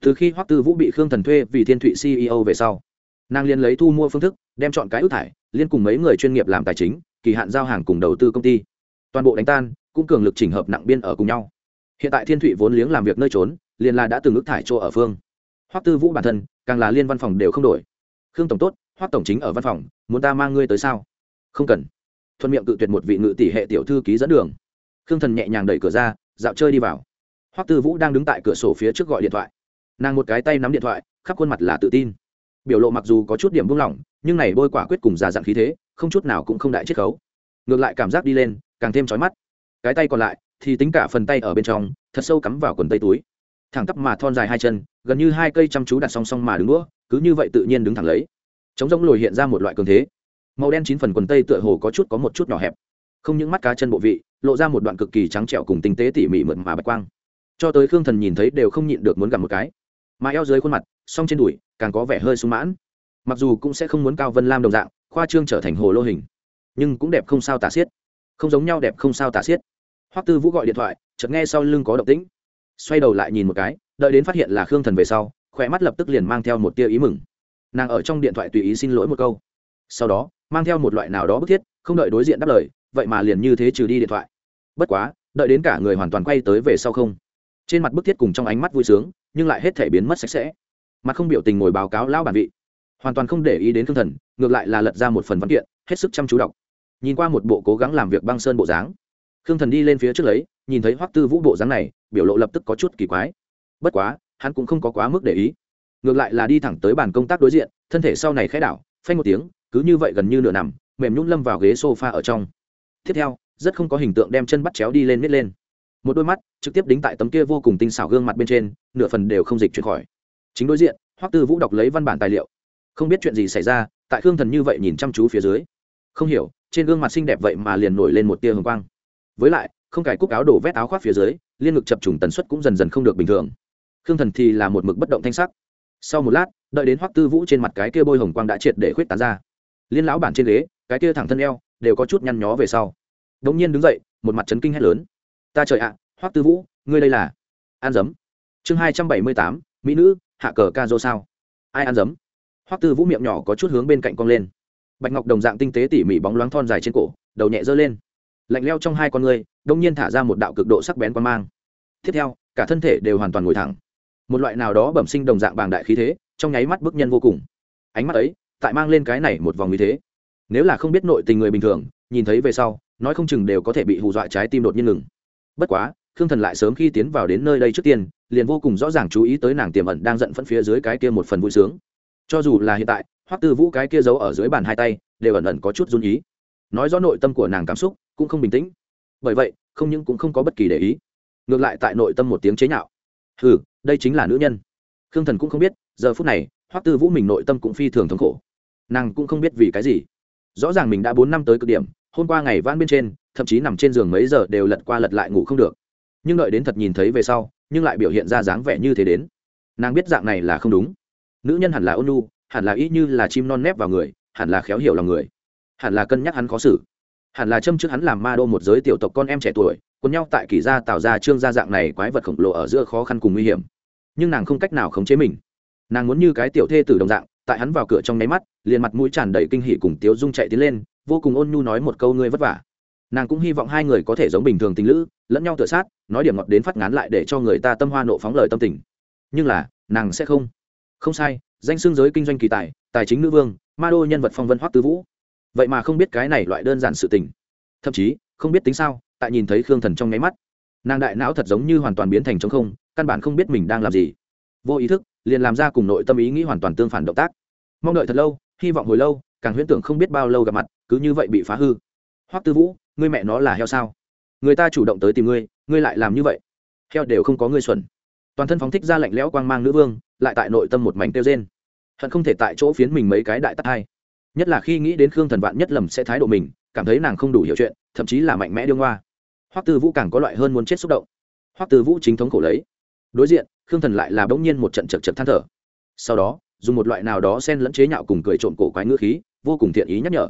Từ khi hoắc tư vũ bị khương thần thuê vì thiên thụy ceo về sau, nàng liên lấy thu mua phương thức, đem chọn cái ước thải, liên cùng mấy người chuyên nghiệp làm tài chính, kỳ hạn giao hàng cùng đầu tư công ty toàn bộ đánh tan, cũng cường lực chỉnh hợp nặng biên ở cùng nhau. Hiện tại thiên thụy vốn liếng làm việc nơi trốn, liền là đã từng ước thải chỗ ở phương. Hoắc tư vũ bản thân, càng là liên văn phòng đều không đổi. Khương tổng tốt, hoắc tổng chính ở văn phòng, muốn ta mang ngươi tới sao? Không cần. Thuận miệng cự tuyệt một vị ngự tỷ hệ tiểu thư ký dẫn đường. Khương thần nhẹ nhàng đẩy cửa ra, dạo chơi đi vào. Hoắc tư vũ đang đứng tại cửa sổ phía trước gọi điện thoại. Nàng một cái tay nắm điện thoại, khắp khuôn mặt là tự tin. Biểu lộ mặc dù có chút điểm buông lỏng, nhưng này bôi quả quyết cùng già dặn khí thế, không chút nào cũng không đại chiết khấu. Ngược lại cảm giác đi lên càng thêm trói mắt. Cái tay còn lại thì tính cả phần tay ở bên trong, thật sâu cắm vào quần tây túi. Thẳng tắp mà thon dài hai chân, gần như hai cây chăm chú đặt song song mà đứng đũa, cứ như vậy tự nhiên đứng thẳng lấy. Chống giống lồi hiện ra một loại cường thế. Màu đen chín phần quần tây tựa hồ có chút có một chút nhỏ hẹp. Không những mắt cá chân bộ vị, lộ ra một đoạn cực kỳ trắng trẻo cùng tinh tế tỉ mỉ mượt mà bạch quang. Cho tới khương thần nhìn thấy đều không nhịn được muốn gặp một cái. Mà eo dưới khuôn mặt, song trên đùi, càng có vẻ hơi sung mãn. Mặc dù cũng sẽ không muốn cao vân lam đồng dạng, khoa trương trở thành hồ lô hình, nhưng cũng đẹp không sao tả xiết không giống nhau đẹp không sao tả xiết. Hoắc tư vũ gọi điện thoại, chợt nghe sau lưng có động tĩnh. Xoay đầu lại nhìn một cái, đợi đến phát hiện là khương thần về sau khỏe mắt lập tức liền mang theo một tia ý mừng. Nàng ở trong điện thoại tùy ý xin lỗi một câu. Sau đó, mang theo một loại nào đó bức thiết, không đợi đối diện đáp lời, vậy mà liền như thế trừ đi điện thoại. Bất quá, đợi đến cả người hoàn toàn quay tới về sau không. Trên mặt bức thiết cùng trong ánh mắt vui sướng, nhưng lại hết thể biến mất sạch sẽ. Mặt không biểu tình ngồi báo cáo lão bản vị. Hoàn toàn không để ý đến thương thần, ngược lại là lật ra một phần văn kiện, hết sức chăm chú đọc nhìn qua một bộ cố gắng làm việc băng sơn bộ dáng. Khương thần đi lên phía trước lấy, nhìn thấy hoắc tư vũ bộ dáng này, biểu lộ lập tức có chút kỳ quái. Bất quá, hắn cũng không có quá mức để ý. Ngược lại là đi thẳng tới bàn công tác đối diện, thân thể sau này khẽ đảo, phanh một tiếng, cứ như vậy gần như nửa nằm, mềm nhún lâm vào ghế sofa ở trong. Tiếp theo, rất không có hình tượng đem chân bắt chéo đi lên miết lên. Một đôi mắt, trực tiếp đính tại tấm kia vô cùng tinh xảo gương mặt bên trên, nửa phần đều không dịch chuyển khỏi. Chính đối diện, hoắc tư vũ đọc lấy văn bản tài liệu. Không biết chuyện gì xảy ra, tại khương thần như vậy nhìn chăm chú phía dưới. Không hiểu trên gương mặt xinh đẹp vậy mà liền nổi lên một tia hồng quang. Với lại, không cải cúc áo đổ vét áo khoác phía dưới, liên ngực chập trùng tần suất cũng dần dần không được bình thường. Khương thần thì là một mực bất động thanh sắc. Sau một lát, đợi đến hoắc tư vũ trên mặt cái kia bôi hồng quang đã triệt để khuyết tán ra. Liên lão bản trên ghế, cái kia thẳng thân eo, đều có chút nhăn nhó về sau. Đống nhiên đứng dậy, một mặt chấn kinh hét lớn. Ta trời ạ, hoắc tư vũ, ngươi đây là An dấm. Chương hai trăm bảy mươi tám, mỹ nữ, hạ cờ ca dô sao? Ai ăn dấm? Hoắc tư vũ miệng nhỏ có chút hướng bên cạnh cong lên bạch ngọc đồng dạng tinh tế tỉ mỉ bóng loáng thon dài trên cổ, đầu nhẹ giơ lên. Lạnh leo trong hai con người đông nhiên thả ra một đạo cực độ sắc bén quan mang. Tiếp theo, cả thân thể đều hoàn toàn ngồi thẳng. Một loại nào đó bẩm sinh đồng dạng bàng đại khí thế, trong nháy mắt bức nhân vô cùng. Ánh mắt ấy, tại mang lên cái này một vòng như thế. Nếu là không biết nội tình người bình thường, nhìn thấy về sau, nói không chừng đều có thể bị hù dọa trái tim đột nhiên ngừng. Bất quá, khương thần lại sớm khi tiến vào đến nơi đây trước tiên, liền vô cùng rõ ràng chú ý tới nàng tiềm ẩn đang giận phẫn phía dưới cái kia một phần vui sướng. Cho dù là hiện tại hoắc tư vũ cái kia giấu ở dưới bàn hai tay, đều ẩn ẩn có chút run ý. Nói rõ nội tâm của nàng cảm xúc, cũng không bình tĩnh. Bởi vậy, không những cũng không có bất kỳ để ý. Ngược lại tại nội tâm một tiếng chế nhạo. Ừ đây chính là nữ nhân. Khương thần cũng không biết, giờ phút này, hoắc tư vũ mình nội tâm cũng phi thường thống khổ. Nàng cũng không biết vì cái gì. Rõ ràng mình đã bốn năm tới cực điểm, hôm qua ngày van bên trên, thậm chí nằm trên giường mấy giờ đều lật qua lật lại ngủ không được. Nhưng đợi đến thật nhìn thấy về sau, nhưng lại biểu hiện ra dáng vẻ như thế đến. Nàng biết dạng này là không đúng. Nữ nhân hẳn là ôn nu hẳn là ít như là chim non nép vào người, hẳn là khéo hiểu lòng người. Hẳn là cân nhắc hắn khó xử. Hẳn là châm trước hắn làm ma đô một giới tiểu tộc con em trẻ tuổi, cuốn nhau tại kỳ gia tạo ra trương gia dạng này quái vật khổng lồ ở giữa khó khăn cùng nguy hiểm. Nhưng nàng không cách nào khống chế mình. Nàng muốn như cái tiểu thê tử đồng dạng, tại hắn vào cửa trong nháy mắt, liền mặt mũi tràn đầy kinh hỉ cùng tiếu dung chạy tiến lên, vô cùng ôn nhu nói một câu ngươi vất vả. Nàng cũng hy vọng hai người có thể giống bình thường tình lữ, lẫn nhau tựa sát, nói điểm ngọt đến phát ngán lại để cho người ta tâm hoa nộ phóng lời tâm tình. Nhưng là, nàng sẽ không không sai, danh xương giới kinh doanh kỳ tài tài chính nữ vương, ma đô nhân vật phong vân hoắc tư vũ. Vậy mà không biết cái này loại đơn giản sự tình. Thậm chí, không biết tính sao, tại nhìn thấy khương thần trong nháy mắt, nàng đại não thật giống như hoàn toàn biến thành t không, căn bản không biết mình đang làm gì. Vô ý thức, liền làm ra cùng nội tâm ý nghĩ hoàn toàn tương phản động tác. Mong đợi thật lâu, hy vọng hồi lâu, càng huyễn tưởng không biết bao lâu gặp mặt, cứ như vậy bị phá hư. Hoắc tư vũ, ngươi mẹ nó là heo sao? Người ta chủ động tới tìm ngươi ngươi lại làm như vậy. Heo đều không có ngươi xuẩn. Toàn thân phóng thích ra lạnh lẽo quang mang nữ vương lại tại nội tâm một mảnh tiêu rên. Hận không thể tại chỗ phiến mình mấy cái đại tắc hai. Nhất là khi nghĩ đến khương thần vạn nhất lầm sẽ thái độ mình, cảm thấy nàng không đủ hiểu chuyện, thậm chí là mạnh mẽ đương hoa hoắc tư vũ càng có loại hơn muốn chết xúc động. Hoắc tư vũ chính thống khổ lấy. Đối diện, khương thần lại là bỗng nhiên một trận chật chật than thở. Sau đó, dùng một loại nào đó xen lẫn chế nhạo cùng cười trộm cổ quái ngữ khí, vô cùng thiện ý nhắc nhở.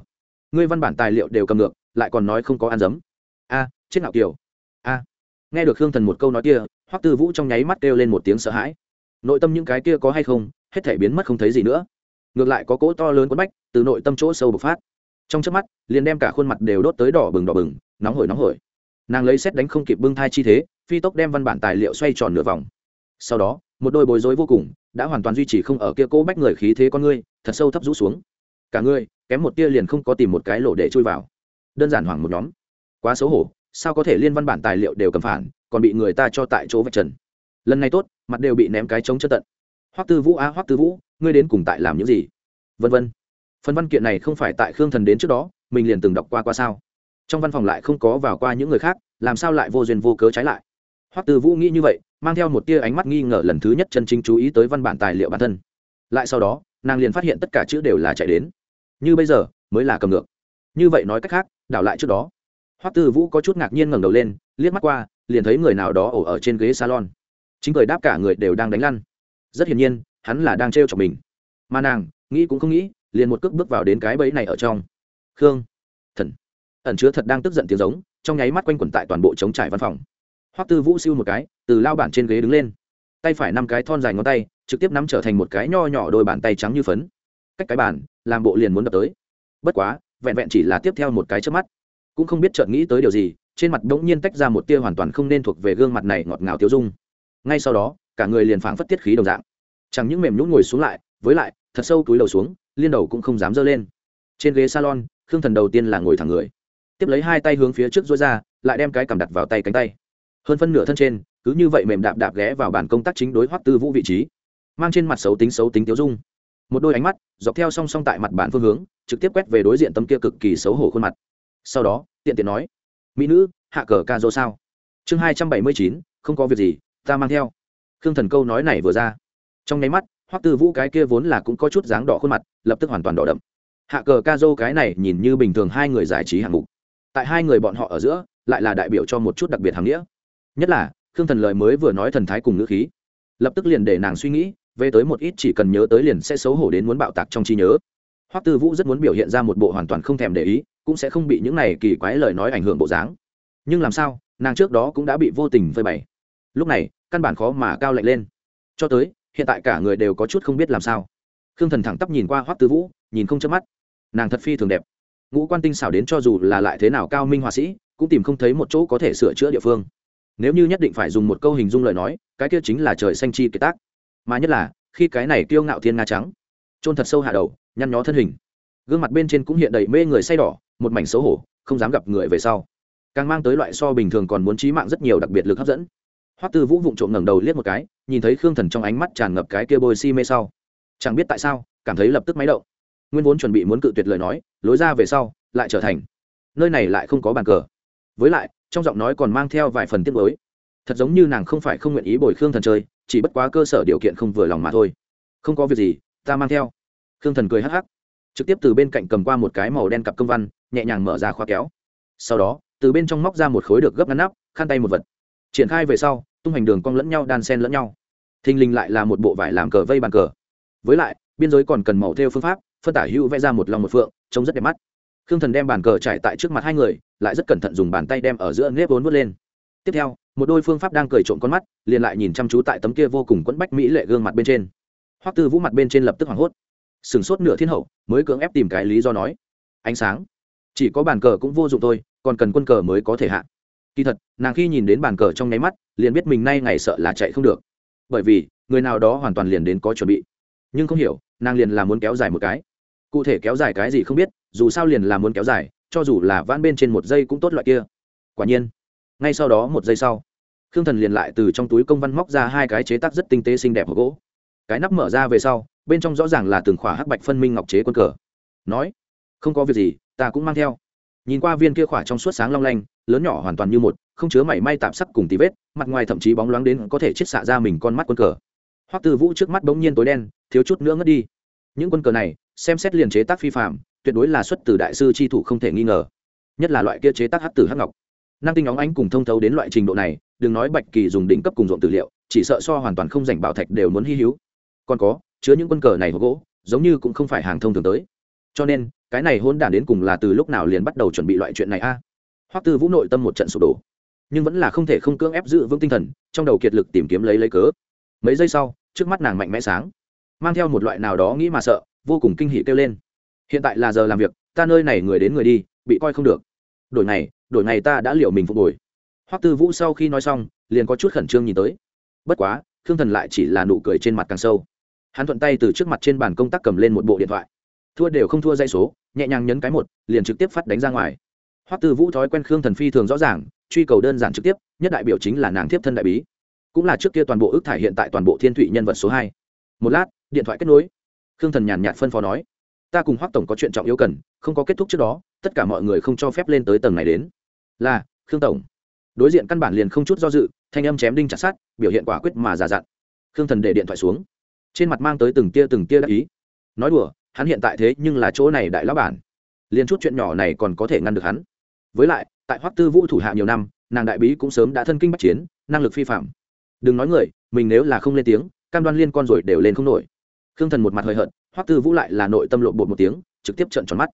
Ngươi văn bản tài liệu đều cầm ngược, lại còn nói không có ăn dấm. A, chết ngạo kiều. A. Nghe được khương thần một câu nói kia, hoắc tư vũ trong nháy mắt kêu lên một tiếng sợ hãi nội tâm những cái kia có hay không, hết thể biến mất không thấy gì nữa. Ngược lại có cỗ to lớn quấn bách từ nội tâm chỗ sâu bộc phát. Trong trước mắt, liền đem cả khuôn mặt đều đốt tới đỏ bừng đỏ bừng, nóng hổi nóng hổi. Nàng lấy xét đánh không kịp bưng thai chi thế, phi tốc đem văn bản tài liệu xoay tròn nửa vòng. Sau đó, một đôi bối rối vô cùng, đã hoàn toàn duy trì không ở kia cố bách người khí thế con ngươi, thật sâu thấp rũ xuống. Cả ngươi kém một tia liền không có tìm một cái lỗ để chui vào. Đơn giản hoảng một nhóm. Quá xấu hổ, sao có thể liên văn bản tài liệu đều cầm phản, còn bị người ta cho tại chỗ vạch trần lần này tốt, mặt đều bị ném cái trống chân tận. Hoắc tư vũ a hoắc tư vũ, ngươi đến cùng tại làm những gì? Vân vân. Phần văn kiện này không phải tại khương thần đến trước đó, mình liền từng đọc qua qua sao? Trong văn phòng lại không có vào qua những người khác, làm sao lại vô duyên vô cớ trái lại? Hoắc tư vũ nghĩ như vậy, mang theo một tia ánh mắt nghi ngờ lần thứ nhất chân chính chú ý tới văn bản tài liệu bản thân. Lại sau đó, nàng liền phát hiện tất cả chữ đều là chạy đến. Như bây giờ, mới là cầm ngược. Như vậy nói cách khác, đảo lại trước đó. Hoắc tư vũ có chút ngạc nhiên ngẩng đầu lên, liếc mắt qua, liền thấy người nào đó ổ ở trên ghế salon chính cười đáp cả người đều đang đánh lăn. Rất hiển nhiên, hắn là đang trêu chọc mình. Mà nàng, nghĩ cũng không nghĩ, liền một cước bước vào đến cái bẫy này ở trong. Khương, thần. Ẩn chứa thật đang tức giận tiếng giống, trong nháy mắt quanh quẩn tại toàn bộ chống trải văn phòng. Hoắc tư vũ siêu một cái, từ lao bản trên ghế đứng lên. Tay phải năm cái thon dài ngón tay, trực tiếp nắm trở thành một cái nho nhỏ đôi bàn tay trắng như phấn. Cách cái bàn, làm bộ liền muốn đập tới. Bất quá, vẹn vẹn chỉ là tiếp theo một cái trước mắt. Cũng không biết chợt nghĩ tới điều gì, trên mặt đ n g nhiên tách ra một tia hoàn toàn không nên thuộc về gương mặt này ngọt ngào tiêu dung ngay sau đó, cả người liền phảng phất tiết khí đồng dạng. Chẳng những mềm nhún ngồi xuống lại, với lại, thật sâu túi đầu xuống, liên đầu cũng không dám dơ lên. Trên ghế salon, khương thần đầu tiên là ngồi thẳng người. Tiếp lấy hai tay hướng phía trước dối ra, lại đem cái cầm đặt vào tay cánh tay. Hơn phân nửa thân trên, cứ như vậy mềm đạp đạp ghé vào bàn công tác chính đối hoắc tư vũ vị trí. Mang trên mặt xấu tính xấu tính tiêu dung. Một đôi ánh mắt, dọc theo song song tại mặt bản phương hướng, trực tiếp quét về đối diện tâm kia cực kỳ xấu hổ khuôn mặt. Sau đó, tiện tiện nói, mỹ nữ, hạ cờ ca dô sao? Chương hai trăm bảy mươi chín, không có việc gì ta mang theo. Khương thần câu nói này vừa ra. Trong nháy mắt, hoắc tư vũ cái kia vốn là cũng có chút dáng đỏ khuôn mặt, lập tức hoàn toàn đỏ đậm. Hạ cờ ca dô cái này nhìn như bình thường hai người giải trí hạng mục. Tại hai người bọn họ ở giữa, lại là đại biểu cho một chút đặc biệt hàm nghĩa. Nhất là, khương thần lời mới vừa nói thần thái cùng ngữ khí. Lập tức liền để nàng suy nghĩ, về tới một ít chỉ cần nhớ tới liền sẽ xấu hổ đến muốn bạo tạc trong trí nhớ. Hoắc tư vũ rất muốn biểu hiện ra một bộ hoàn toàn không thèm để ý, cũng sẽ không bị những này kỳ quái lời nói ảnh hưởng bộ dáng. Nhưng làm sao, nàng trước đó cũng đã bị vô tình phơi bày lúc này, căn bản khó mà cao lạnh lên. Cho tới, hiện tại cả người đều có chút không biết làm sao. Khương thần thẳng tắp nhìn qua hoắc tư vũ, nhìn không chớp mắt. Nàng thật phi thường đẹp. Ngũ quan tinh xảo đến cho dù là lại thế nào cao minh họa sĩ, cũng tìm không thấy một chỗ có thể sửa chữa địa phương. Nếu như nhất định phải dùng một câu hình dung lời nói, cái kia chính là trời xanh chi kiệt tác. Mà nhất là, khi cái này kiêu ngạo thiên nga trắng trôn thật sâu hạ đầu, nhăn nhó thân hình. Gương mặt bên trên cũng hiện đầy mê người say đỏ, một mảnh xấu hổ, không dám gặp người về sau. Càng mang tới loại so bình thường còn muốn trí mạng rất nhiều đặc biệt lực hấp dẫn hoắc tư vũ vụng trộm ngẩng đầu liếc một cái, nhìn thấy khương thần trong ánh mắt tràn ngập cái kia bôi si mê sau. Chẳng biết tại sao, cảm thấy lập tức máy động. Nguyên vốn chuẩn bị muốn cự tuyệt lời nói, lối ra về sau, lại trở thành. Nơi này lại không có bàn cờ. Với lại, trong giọng nói còn mang theo vài phần tiếc mới thật giống như nàng không phải không nguyện ý bồi khương thần chơi, chỉ bất quá cơ sở điều kiện không vừa lòng mà thôi. Không có việc gì, ta mang theo. Khương thần cười hắc hắc. Trực tiếp từ bên cạnh cầm qua một cái màu đen cặp công văn, nhẹ nhàng mở ra khóa kéo. Sau đó, từ bên trong móc ra một khối được gấp ngăn nắp, khăn tay một vật. Triển khai về sau tung hành đường cong lẫn nhau, đan sen lẫn nhau. Thình lình lại là một bộ vải làm cờ vây bàn cờ. Với lại, biên giới còn cần màu theo phương pháp, phân tả hữu vẽ ra một lòng một phượng, trông rất đẹp mắt. Khương thần đem bàn cờ trải tại trước mặt hai người, lại rất cẩn thận dùng bàn tay đem ở giữa nếp vốn vớt lên. Tiếp theo, một đôi phương pháp đang cười trộm con mắt, liền lại nhìn chăm chú tại tấm kia vô cùng quẫn bách mỹ lệ gương mặt bên trên. Hoắc tư vũ mặt bên trên lập tức hoảng hốt. Sửng sốt nửa thiên hậu, mới cưỡng ép tìm cái lý do nói. Ánh sáng. Chỉ có bàn cờ cũng vô dụng thôi, còn cần quân cờ mới có thể hạ kỳ thật, nàng khi nhìn đến bàn cờ trong nháy mắt, liền biết mình nay ngày sợ là chạy không được. Bởi vì, người nào đó hoàn toàn liền đến có chuẩn bị. Nhưng không hiểu, nàng liền là muốn kéo dài một cái. Cụ thể kéo dài cái gì không biết, dù sao liền là muốn kéo dài, cho dù là van bên trên một giây cũng tốt loại kia. Quả nhiên, ngay sau đó một giây sau, khương thần liền lại từ trong túi công văn móc ra hai cái chế tác rất tinh tế xinh đẹp của gỗ. Cái nắp mở ra về sau, bên trong rõ ràng là từng khỏa hắc bạch phân minh ngọc chế quân cờ. Nói, không có việc gì, ta cũng mang theo nhìn qua viên kia khỏa trong suốt sáng long lanh, lớn nhỏ hoàn toàn như một, không chứa mảy may tạp sắc cùng tí vết, mặt ngoài thậm chí bóng loáng đến có thể chết xạ ra mình con mắt quân cờ. Hoắc tư vũ trước mắt bỗng nhiên tối đen, thiếu chút nữa ngất đi. Những quân cờ này, xem xét liền chế tác phi phạm tuyệt đối là xuất từ đại sư tri thủ không thể nghi ngờ. Nhất là loại kia chế tác hát tử hát ngọc. Năng tinh óng ánh cùng thông thấu đến loại trình độ này, đừng nói bạch kỳ dùng đỉnh cấp cùng ruộng tư liệu, chỉ sợ so hoàn toàn không dành bảo thạch đều muốn hy hữu. Còn có, chứa những quân cờ này hộp gỗ, giống như cũng không phải hàng thông thường tới. Cho nên cái này hôn đản đến cùng là từ lúc nào liền bắt đầu chuẩn bị loại chuyện này a? À? hoắc tư vũ nội tâm một trận sụp đổ, nhưng vẫn là không thể không cưỡng ép giữ vững tinh thần, trong đầu kiệt lực tìm kiếm lấy lấy cớ. Mấy giây sau, trước mắt nàng mạnh mẽ sáng, mang theo một loại nào đó nghĩ mà sợ, vô cùng kinh hỉ kêu lên. Hiện tại là giờ làm việc, ta nơi này người đến người đi, bị coi không được. Đổi này đổi này ta đã liệu mình phục hồi. Hoắc tư vũ sau khi nói xong, liền có chút khẩn trương nhìn tới. Bất quá, khương thần lại chỉ là nụ cười trên mặt càng sâu. Hắn thuận tay từ trước mặt trên bàn công tác cầm lên một bộ điện thoại. Thua đều không thua dây số nhẹ nhàng nhấn cái một, liền trực tiếp phát đánh ra ngoài. Hoắc tư vũ thói quen khương thần phi thường rõ ràng, truy cầu đơn giản trực tiếp, nhất đại biểu chính là nàng tiếp thân đại bí. Cũng là trước kia toàn bộ ước thải hiện tại toàn bộ thiên thụy nhân vật số hai. Một lát, điện thoại kết nối. Khương thần nhàn nhạt phân phó nói, ta cùng hoắc tổng có chuyện trọng yếu cần, không có kết thúc trước đó, tất cả mọi người không cho phép lên tới tầng này đến. Là, khương tổng. Đối diện căn bản liền không chút do dự, thanh âm chém đinh chặt sát biểu hiện quả quyết mà già dặn. Khương thần để điện thoại xuống. Trên mặt mang tới từng tia từng tia đắc ý. Nói đùa hắn hiện tại thế nhưng là chỗ này đại lão bản. Liền chút chuyện nhỏ này còn có thể ngăn được hắn. Với lại, tại hoắc tư vũ thủ hạ nhiều năm, nàng đại bí cũng sớm đã thân kinh bắc chiến, năng lực phi phạm. Đừng nói người, mình nếu là không lên tiếng, cam đoan liên con rồi đều lên không nổi. Khương thần một mặt hơi hận hoắc tư vũ lại là nội tâm lộn bột một tiếng, trực tiếp trận tròn mắt.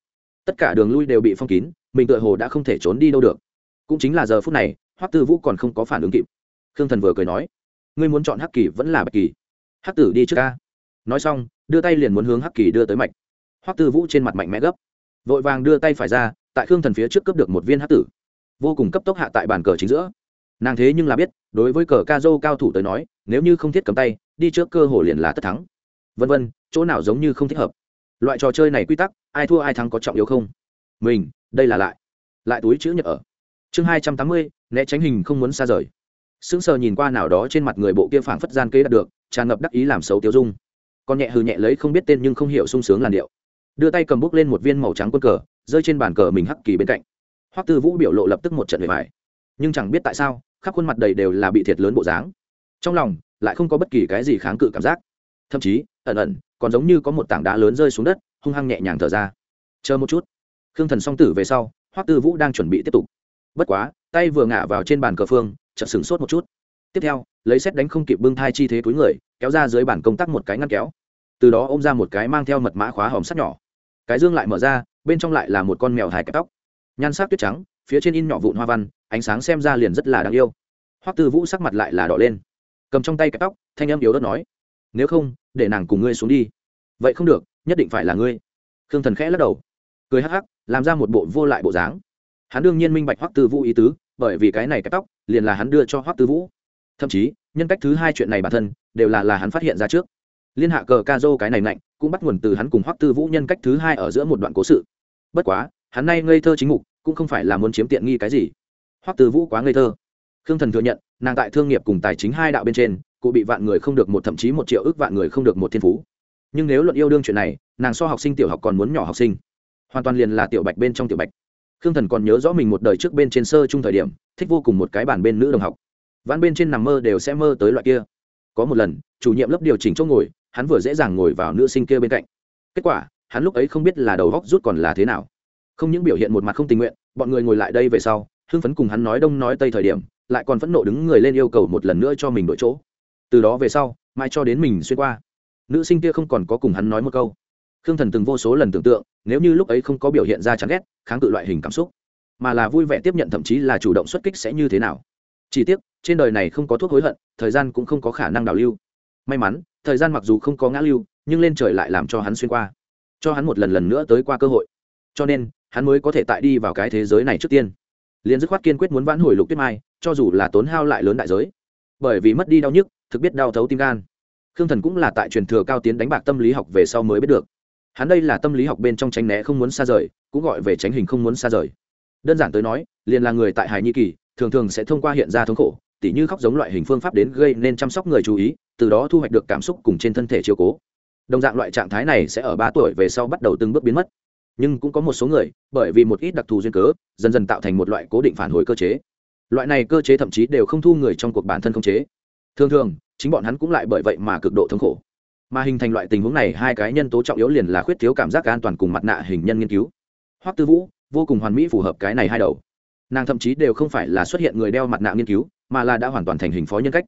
Tất cả đường lui đều bị phong kín, mình tựa hồ đã không thể trốn đi đâu được. Cũng chính là giờ phút này, hoắc tư vũ còn không có phản ứng kịp. Khương thần vừa cười nói, ngươi muốn chọn hắc kỳ vẫn là bạch kỳ. Hắc tử đi trước ca nói xong đưa tay liền muốn hướng hắc kỳ đưa tới mạch. Hoắc tư vũ trên mặt mạnh mẽ gấp. Vội vàng đưa tay phải ra, tại khương thần phía trước cướp được một viên hắc tử. Vô cùng cấp tốc hạ tại bàn cờ chính giữa. Nàng thế nhưng là biết, đối với cờ ca dô cao thủ tới nói, nếu như không thiết cầm tay, đi trước cơ hồ liền là tất thắng. Vân vân, chỗ nào giống như không thích hợp. Loại trò chơi này quy tắc, ai thua ai thắng có trọng yếu không? Mình, đây là lại. Lại túi chữ nhật ở. Chương hai trăm tám mươi, né tránh hình không muốn xa rời. Sững sờ nhìn qua nào đó trên mặt người bộ kia phảng phất gian kế đạt được, tràn ngập đắc ý làm xấu tiêu dung còn nhẹ hừ nhẹ lấy không biết tên nhưng không hiểu sung sướng làn điệu. Đưa tay cầm bút lên một viên màu trắng quân cờ, rơi trên bàn cờ mình hắc kỳ bên cạnh. Hoắc tư vũ biểu lộ lập tức một trận về vải nhưng chẳng biết tại sao, khắp khuôn mặt đầy đều là bị thiệt lớn bộ dáng. Trong lòng, lại không có bất kỳ cái gì kháng cự cảm giác. Thậm chí, ẩn ẩn, còn giống như có một tảng đá lớn rơi xuống đất, hung hăng nhẹ nhàng thở ra. Chờ một chút. Khương thần song tử về sau, hoắc tư vũ đang chuẩn bị tiếp tục. Bất quá, tay vừa ngả vào trên bàn cờ phương, chợt sửng sốt một chút. Tiếp theo, lấy xét đánh không kịp bưng thai chi thế túi người, kéo ra dưới bàn công tác một cái ngăn kéo từ đó ôm ra một cái mang theo mật mã khóa hòm sắt nhỏ. Cái dương lại mở ra, bên trong lại là một con mèo hài kẹp tóc. Nhan sắc tuyết trắng, phía trên in nhỏ vụn hoa văn, ánh sáng xem ra liền rất là đáng yêu. Hoắc tư vũ sắc mặt lại là đỏ lên. Cầm trong tay kẹp tóc, thanh âm yếu đất nói, nếu không, để nàng cùng ngươi xuống đi. Vậy không được, nhất định phải là ngươi. Khương thần khẽ lắc đầu. Cười hắc hắc, làm ra một bộ vô lại bộ dáng. Hắn đương nhiên minh bạch hoắc tư vũ ý tứ, bởi vì cái này kẹp tóc, liền là hắn đưa cho hoắc tư vũ. Thậm chí, nhân cách thứ hai chuyện này bản thân, đều là là hắn phát hiện ra trước liên hạ cờ ca dô cái này mạnh cũng bắt nguồn từ hắn cùng hoắc tư vũ nhân cách thứ hai ở giữa một đoạn cố sự. Bất quá, hắn nay ngây thơ chính mục, cũng không phải là muốn chiếm tiện nghi cái gì. Hoắc tư vũ quá ngây thơ. Khương thần thừa nhận, nàng tại thương nghiệp cùng tài chính hai đạo bên trên, cụ bị vạn người không được một thậm chí một triệu ước vạn người không được một thiên phú. Nhưng nếu luận yêu đương chuyện này, nàng so học sinh tiểu học còn muốn nhỏ học sinh. Hoàn toàn liền là tiểu bạch bên trong tiểu bạch. Khương thần còn nhớ rõ mình một đời trước bên trên sơ chung thời điểm, thích vô cùng một cái bàn bên nữ đồng học. Vãn bên trên nằm mơ đều sẽ mơ tới loại kia. Có một lần, chủ nhiệm lớp điều chỉnh chỗ ngồi hắn vừa dễ dàng ngồi vào nữ sinh kia bên cạnh. Kết quả, hắn lúc ấy không biết là đầu góc rút còn là thế nào. Không những biểu hiện một mặt không tình nguyện, bọn người ngồi lại đây về sau, hưng phấn cùng hắn nói đông nói tây thời điểm, lại còn phẫn nộ đứng người lên yêu cầu một lần nữa cho mình đổi chỗ. Từ đó về sau mai cho đến mình xuyên qua, nữ sinh kia không còn có cùng hắn nói một câu. Khương thần từng vô số lần tưởng tượng, nếu như lúc ấy không có biểu hiện ra chán ghét, kháng cự loại hình cảm xúc, mà là vui vẻ tiếp nhận thậm chí là chủ động xuất kích sẽ như thế nào. Chỉ tiếc, trên đời này không có thuốc hối hận, thời gian cũng không có khả năng đào lưu. May mắn thời gian mặc dù không có ngã lưu, nhưng lên trời lại làm cho hắn xuyên qua, cho hắn một lần lần nữa tới qua cơ hội. Cho nên, hắn mới có thể tại đi vào cái thế giới này trước tiên. Liền dứt khoát kiên quyết muốn vãn hồi lục tuyết mai, cho dù là tốn hao lại lớn đại giới. Bởi vì mất đi đau nhức, thực biết đau thấu tim gan. Khương thần cũng là tại truyền thừa cao tiến đánh bạc tâm lý học về sau mới biết được. Hắn đây là tâm lý học bên trong tránh né không muốn xa rời, cũng gọi về tránh hình không muốn xa rời. Đơn giản tới nói, liền là người tại hải nhi kỳ, thường thường sẽ thông qua hiện ra thống khổ, tỉ như khóc giống loại hình phương pháp đến gây nên chăm sóc người chú ý từ đó thu hoạch được cảm xúc cùng trên thân thể chiều cố. Đồng dạng loại trạng thái này sẽ ở ba tuổi về sau bắt đầu từng bước biến mất. Nhưng cũng có một số người, bởi vì một ít đặc thù duyên cớ, dần dần tạo thành một loại cố định phản hồi cơ chế. Loại này cơ chế thậm chí đều không thu người trong cuộc bản thân không chế. Thường thường, chính bọn hắn cũng lại bởi vậy mà cực độ thống khổ. Mà hình thành loại tình huống này, hai cái nhân tố trọng yếu liền là khuyết thiếu cảm giác an toàn cùng mặt nạ hình nhân nghiên cứu. Hoắc tư vũ, vô cùng hoàn mỹ phù hợp cái này hai đầu. Nàng thậm chí đều không phải là xuất hiện người đeo mặt nạ nghiên cứu, mà là đã hoàn toàn thành hình phó nhân cách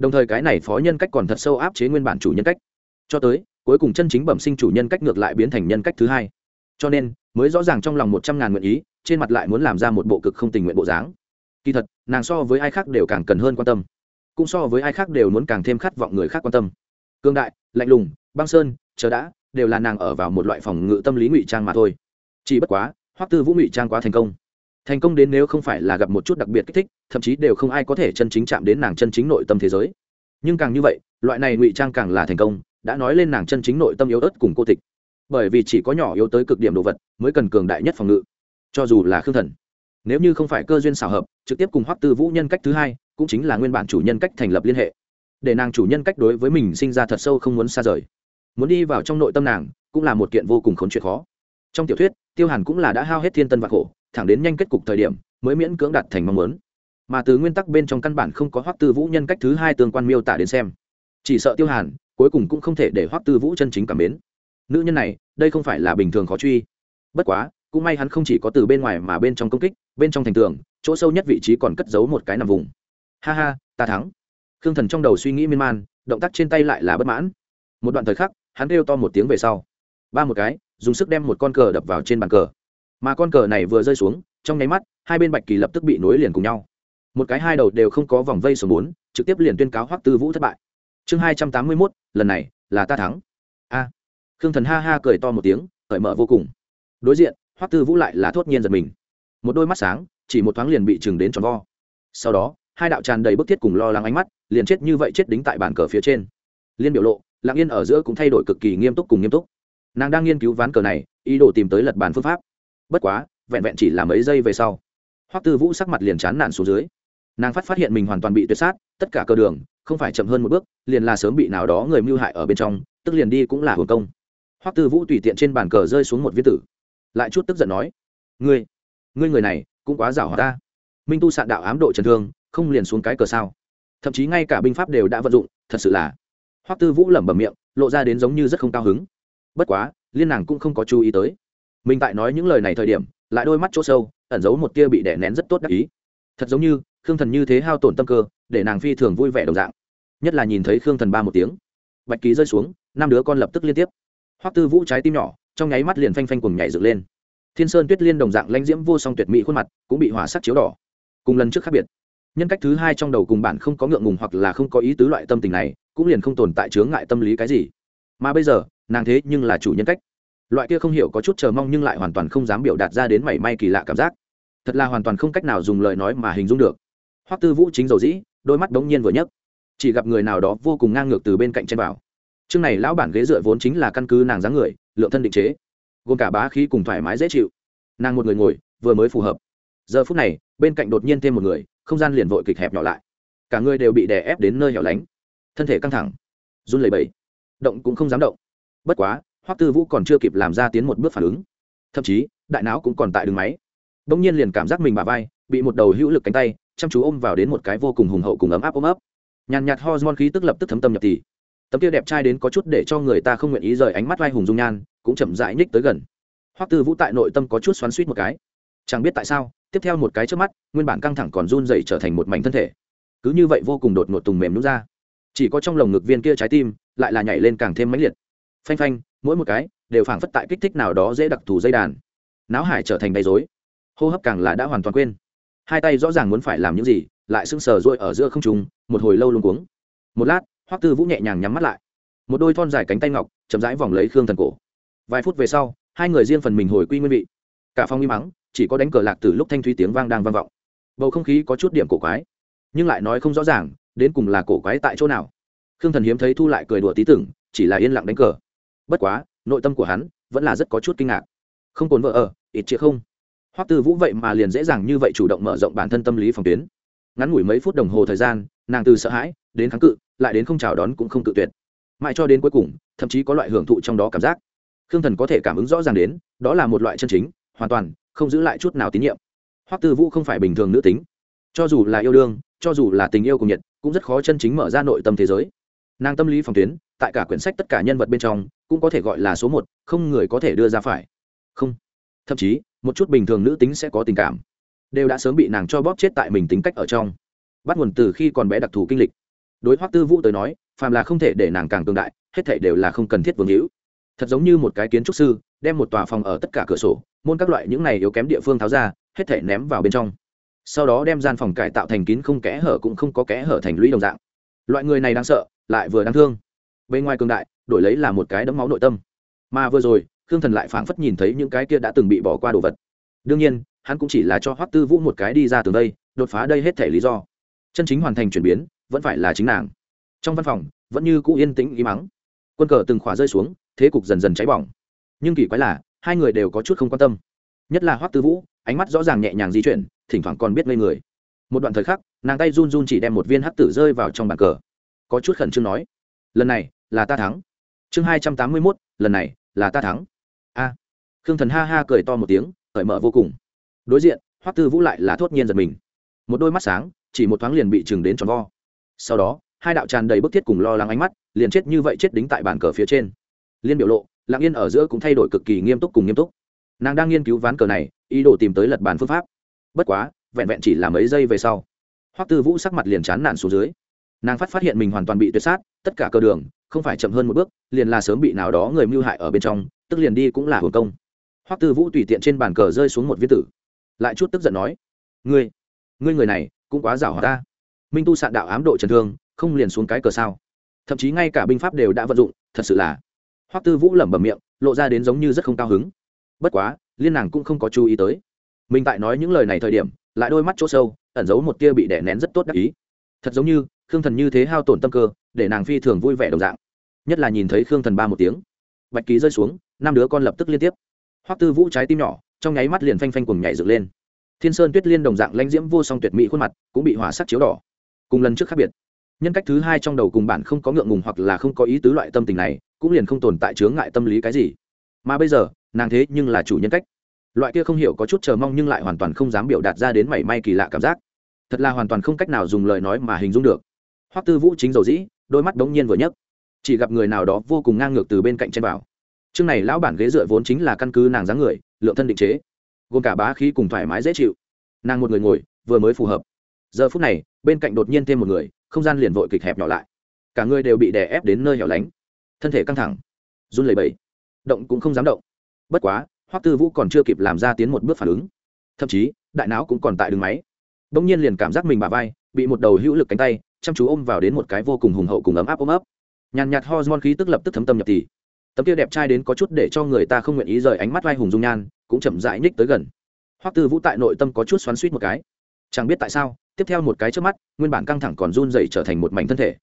đồng thời cái này phó nhân cách còn thật sâu áp chế nguyên bản chủ nhân cách. Cho tới, cuối cùng chân chính bẩm sinh chủ nhân cách ngược lại biến thành nhân cách thứ hai. Cho nên, mới rõ ràng trong lòng một trăm ngàn nguyện ý, trên mặt lại muốn làm ra một bộ cực không tình nguyện bộ dáng. Kỳ thật, nàng so với ai khác đều càng cần hơn quan tâm. Cũng so với ai khác đều muốn càng thêm khát vọng người khác quan tâm. Cương đại, lạnh lùng, băng sơn, chờ đã, đều là nàng ở vào một loại phòng ngự tâm lý ngụy trang mà thôi. Chỉ bất quá, hoắc tư vũ ngụy trang quá thành công thành công đến nếu không phải là gặp một chút đặc biệt kích thích, thậm chí đều không ai có thể chân chính chạm đến nàng chân chính nội tâm thế giới. Nhưng càng như vậy, loại này ngụy trang càng là thành công, đã nói lên nàng chân chính nội tâm yếu ớt cùng cô tịch. Bởi vì chỉ có nhỏ yếu tới cực điểm đồ vật, mới cần cường đại nhất phòng ngự. Cho dù là khương thần, nếu như không phải cơ duyên xảo hợp, trực tiếp cùng hoắc tư vũ nhân cách thứ hai, cũng chính là nguyên bản chủ nhân cách thành lập liên hệ. Để nàng chủ nhân cách đối với mình sinh ra thật sâu không muốn xa rời. Muốn đi vào trong nội tâm nàng, cũng là một kiện vô cùng khốn chuyện khó. Trong tiểu thuyết, tiêu hàn cũng là đã hao hết thiên tân vạc khổ thẳng đến nhanh kết cục thời điểm, mới miễn cưỡng đạt thành mong muốn. Mà từ nguyên tắc bên trong căn bản không có hoắc tư vũ nhân cách thứ hai tương quan miêu tả đến xem. Chỉ sợ tiêu hàn, cuối cùng cũng không thể để hoắc tư vũ chân chính cảm mến. Nữ nhân này, đây không phải là bình thường khó truy. Bất quá, cũng may hắn không chỉ có từ bên ngoài mà bên trong công kích, bên trong thành tường, chỗ sâu nhất vị trí còn cất giấu một cái nằm vùng. Ha ha, ta thắng. Khương thần trong đầu suy nghĩ miên man, động tác trên tay lại là bất mãn. Một đoạn thời khắc, hắn kêu to một tiếng về sau. Ba một cái, dùng sức đem một con cờ đập vào trên bàn cờ mà con cờ này vừa rơi xuống, trong nháy mắt, hai bên bạch kỳ lập tức bị nối liền cùng nhau. Một cái hai đầu đều không có vòng vây số bốn, trực tiếp liền tuyên cáo hoắc tư vũ thất bại. Chương hai trăm tám mươi mốt, lần này là ta thắng. A. Khương thần ha ha cười to một tiếng, cởi mở vô cùng. Đối diện, hoắc tư vũ lại là thốt nhiên giật mình. Một đôi mắt sáng, chỉ một thoáng liền bị chừng đến tròn vo. Sau đó, hai đạo tràn đầy bức thiết cùng lo lắng ánh mắt, liền chết như vậy chết đính tại bàn cờ phía trên. Liên biểu lộ, lặng yên ở giữa cũng thay đổi cực kỳ nghiêm túc cùng nghiêm túc. Nàng đang nghiên cứu ván cờ này, ý đồ tìm tới lật bàn phương pháp bất quá, vẹn vẹn chỉ là mấy giây về sau, hoắc tư vũ sắc mặt liền chán nản xuống dưới. Nàng phát phát hiện mình hoàn toàn bị tuyệt sát, tất cả cơ đường không phải chậm hơn một bước, liền là sớm bị nào đó người mưu hại ở bên trong, tức liền đi cũng là hồn công. Hoắc tư vũ tùy tiện trên bàn cờ rơi xuống một viên tử, lại chút tức giận nói, ngươi ngươi người này cũng quá giảo hòa ta. Minh tu sạn đạo ám độ trần thương, không liền xuống cái cờ sao? Thậm chí ngay cả binh pháp đều đã vận dụng, thật sự là. Hoắc tư vũ lẩm bẩm miệng, lộ ra đến giống như rất không cao hứng. Bất quá, liên nàng cũng không có chú ý tới mình tại nói những lời này thời điểm, lại đôi mắt chỗ sâu, ẩn giấu một tia bị đè nén rất tốt đắc ý. Thật giống như, khương thần như thế hao tổn tâm cơ, để nàng phi thường vui vẻ đồng dạng. Nhất là nhìn thấy khương thần ba một tiếng. Bạch ký rơi xuống, năm đứa con lập tức liên tiếp. Hoắc tư vũ trái tim nhỏ, trong nháy mắt liền phanh phanh cùng nhảy dựng lên. Thiên sơn tuyết liên đồng dạng lãnh diễm vô song tuyệt mỹ khuôn mặt, cũng bị hỏa sắc chiếu đỏ. Cùng lần trước khác biệt, nhân cách thứ hai trong đầu cùng bản không có ngượng ngùng hoặc là không có ý tứ loại tâm tình này, cũng liền không tồn tại chướng ngại tâm lý cái gì. Mà bây giờ, nàng thế nhưng là chủ nhân cách loại kia không hiểu có chút chờ mong nhưng lại hoàn toàn không dám biểu đạt ra đến mảy may kỳ lạ cảm giác. Thật là hoàn toàn không cách nào dùng lời nói mà hình dung được. Hoắc tư vũ chính dầu dĩ, đôi mắt đống nhiên vừa nhấc. Chỉ gặp người nào đó vô cùng ngang ngược từ bên cạnh trên vào. Chương này lão bản ghế dựa vốn chính là căn cứ nàng dáng người, lượng thân định chế. Gồm cả bá khí cùng thoải mái dễ chịu. Nàng một người ngồi, vừa mới phù hợp. Giờ phút này, bên cạnh đột nhiên thêm một người, không gian liền vội kịch hẹp nhỏ lại. Cả người đều bị đè ép đến nơi hẻo lánh. Thân thể căng thẳng. Run lẩy bẩy. Động cũng không dám động. Bất quá hoắc tư vũ còn chưa kịp làm ra tiến một bước phản ứng thậm chí đại não cũng còn tại đường máy bỗng nhiên liền cảm giác mình bà vai bị một đầu hữu lực cánh tay chăm chú ôm vào đến một cái vô cùng hùng hậu cùng ấm áp ôm ấp nhàn nhạt hormone khí tức lập tức thấm tâm nhập thì tấm kia đẹp trai đến có chút để cho người ta không nguyện ý rời ánh mắt vai hùng dung nhan cũng chậm rãi nhích tới gần hoắc tư vũ tại nội tâm có chút xoắn suýt một cái chẳng biết tại sao tiếp theo một cái trước mắt nguyên bản căng thẳng còn run dậy trở thành một mảnh thân thể cứ như vậy vô cùng đột ngột tùng mềm nút ra chỉ có trong lồng ngực viên kia trái tim lại là nhảy lên càng thêm mãnh liệt phanh phanh mỗi một cái đều phảng phất tại kích thích nào đó dễ đặc thù dây đàn. Náo hải trở thành đầy dối hô hấp càng là đã hoàn toàn quên. Hai tay rõ ràng muốn phải làm những gì, lại sững sờ rôi ở giữa không trùng một hồi lâu luôn cuống. Một lát, hoắc tư vũ nhẹ nhàng nhắm mắt lại. Một đôi thon dài cánh tay ngọc, chậm rãi vòng lấy khương thần cổ. Vài phút về sau, hai người riêng phần mình hồi quy nguyên vị. Cả phòng im mắng chỉ có đánh cờ lạc từ lúc thanh thúy tiếng vang đang vang vọng. Bầu không khí có chút điểm cổ quái, nhưng lại nói không rõ ràng, đến cùng là cổ quái tại chỗ nào. Khương thần hiếm thấy thu lại cười đùa tí tưởng, chỉ là yên lặng đánh cờ bất quá, nội tâm của hắn vẫn là rất có chút kinh ngạc. Không cồn vợ ở, ít chĩa không. Hoắc tư vũ vậy mà liền dễ dàng như vậy chủ động mở rộng bản thân tâm lý phòng tuyến. Ngắn ngủi mấy phút đồng hồ thời gian, nàng từ sợ hãi đến kháng cự, lại đến không chào đón cũng không cự tuyệt. Mãi cho đến cuối cùng, thậm chí có loại hưởng thụ trong đó cảm giác. Khương thần có thể cảm ứng rõ ràng đến, đó là một loại chân chính, hoàn toàn không giữ lại chút nào tín nhiệm. Hoắc tư vũ không phải bình thường nữ tính. Cho dù là yêu đương, cho dù là tình yêu cùng nhiệt, cũng rất khó chân chính mở ra nội tâm thế giới. Nàng tâm lý phòng tuyến tại cả quyển sách tất cả nhân vật bên trong, cũng có thể gọi là số một, không người có thể đưa ra phải. Không. Thậm chí, một chút bình thường nữ tính sẽ có tình cảm. Đều đã sớm bị nàng cho bóp chết tại mình tính cách ở trong. Bắt nguồn từ khi còn bé đặc thù kinh lịch. Đối hoắc tư vũ tới nói, phàm là không thể để nàng càng tương đại, hết thể đều là không cần thiết vương hữu. Thật giống như một cái kiến trúc sư, đem một tòa phòng ở tất cả cửa sổ, môn các loại những này yếu kém địa phương tháo ra, hết thể ném vào bên trong. Sau đó đem gian phòng cải tạo thành kín không kẽ hở cũng không có kẽ hở thành lũy đồng dạng. Loại người này đáng sợ, lại vừa đáng thương bên ngoài cường đại, đổi lấy là một cái đấm máu nội tâm. Mà vừa rồi, khương thần lại phảng phất nhìn thấy những cái kia đã từng bị bỏ qua đồ vật. Đương nhiên, hắn cũng chỉ là cho hoắc tư vũ một cái đi ra từ đây, đột phá đây hết thể lý do. Chân chính hoàn thành chuyển biến, vẫn phải là chính nàng. Trong văn phòng, vẫn như cũ yên tĩnh ý mắng quân cờ từng khỏa rơi xuống, thế cục dần dần cháy bỏng. Nhưng kỳ quái là, hai người đều có chút không quan tâm. Nhất là hoắc tư vũ, ánh mắt rõ ràng nhẹ nhàng di chuyển, thỉnh thoảng còn biết ngây người. Một đoạn thời khắc, nàng tay run run chỉ đem một viên hắc tử rơi vào trong bàn cờ. Có chút khẩn trương nói, lần này là ta thắng. Chương hai trăm tám mươi mốt lần này là ta thắng. A. À, khương thần ha ha cười to một tiếng cởi mở vô cùng. Đối diện hoắc tư vũ lại là thốt nhiên giật mình. Một đôi mắt sáng chỉ một thoáng liền bị chừng đến tròn vo. Sau đó hai đạo tràn đầy bức thiết cùng lo lắng ánh mắt liền chết như vậy chết đính tại bàn cờ phía trên. Liên biểu lộ lặng yên ở giữa cũng thay đổi cực kỳ nghiêm túc cùng nghiêm túc. Nàng đang nghiên cứu ván cờ này ý đồ tìm tới lật bàn phương pháp. Bất quá vẹn vẹn chỉ là mấy giây về sau hoắc tư vũ sắc mặt liền chán nản xuống dưới nàng phát phát hiện mình hoàn toàn bị tuyệt sát, tất cả cơ đường không phải chậm hơn một bước, liền là sớm bị nào đó người mưu hại ở bên trong, tức liền đi cũng là hưởng công. Hoắc tư vũ tùy tiện trên bàn cờ rơi xuống một viết tử, lại chút tức giận nói, ngươi ngươi người này cũng quá giảo hòa ta. Minh tu sạn đạo ám độ trần thương, không liền xuống cái cờ sao? Thậm chí ngay cả binh pháp đều đã vận dụng, thật sự là. Hoắc tư vũ lẩm bẩm miệng, lộ ra đến giống như rất không cao hứng. Bất quá, liên nàng cũng không có chú ý tới. Mình tại nói những lời này thời điểm, lại đôi mắt chỗ sâu, ẩn giấu một tia bị đè nén rất tốt đắc ý. Thật giống như khương thần như thế hao tổn tâm cơ, để nàng phi thường vui vẻ đồng dạng. Nhất là nhìn thấy khương thần ba một tiếng. Bạch ký rơi xuống, năm đứa con lập tức liên tiếp. Hoắc tư vũ trái tim nhỏ, trong nháy mắt liền phanh phanh cùng nhảy dựng lên. Thiên sơn tuyết liên đồng dạng lãnh diễm vô song tuyệt mỹ khuôn mặt, cũng bị hỏa sắc chiếu đỏ. Cùng lần trước khác biệt. Nhân cách thứ hai trong đầu cùng bản không có ngượng ngùng hoặc là không có ý tứ loại tâm tình này, cũng liền không tồn tại chướng ngại tâm lý cái gì. Mà bây giờ, nàng thế nhưng là chủ nhân cách. Loại kia không hiểu có chút chờ mong nhưng lại hoàn toàn không dám biểu đạt ra đến mảy may kỳ lạ cảm giác. Thật là hoàn toàn không cách nào dùng lời nói mà hình dung được hoắc tư vũ chính dầu dĩ, đôi mắt đống nhiên vừa nhấc. Chỉ gặp người nào đó vô cùng ngang ngược từ bên cạnh trên vào. Chương này lão bản ghế dựa vốn chính là căn cứ nàng dáng người, lượng thân định chế. Gồm cả bá khí cùng thoải mái dễ chịu. Nàng một người ngồi, vừa mới phù hợp. Giờ phút này, bên cạnh đột nhiên thêm một người, không gian liền vội kịch hẹp nhỏ lại. Cả người đều bị đè ép đến nơi hẻo lánh. Thân thể căng thẳng. Run lẩy bẩy. Động cũng không dám động. Bất quá, hoắc tư vũ còn chưa kịp làm ra tiến một bước phản ứng. Thậm chí, đại não cũng còn tại đường máy. Bỗng nhiên liền cảm giác mình bà vai, bị một đầu hữu lực cánh tay chăm chú ôm vào đến một cái vô cùng hùng hậu cùng ấm áp ôm ấp. Nhàn nhạt hormone khí tức lập tức thấm tâm nhập thì tấm kia đẹp trai đến có chút để cho người ta không nguyện ý rời ánh mắt vai hùng dung nhan, cũng chậm rãi nhích tới gần. Hoắc tư vũ tại nội tâm có chút xoắn suýt một cái. Chẳng biết tại sao, tiếp theo một cái trước mắt, nguyên bản căng thẳng còn run dậy trở thành một mảnh thân thể.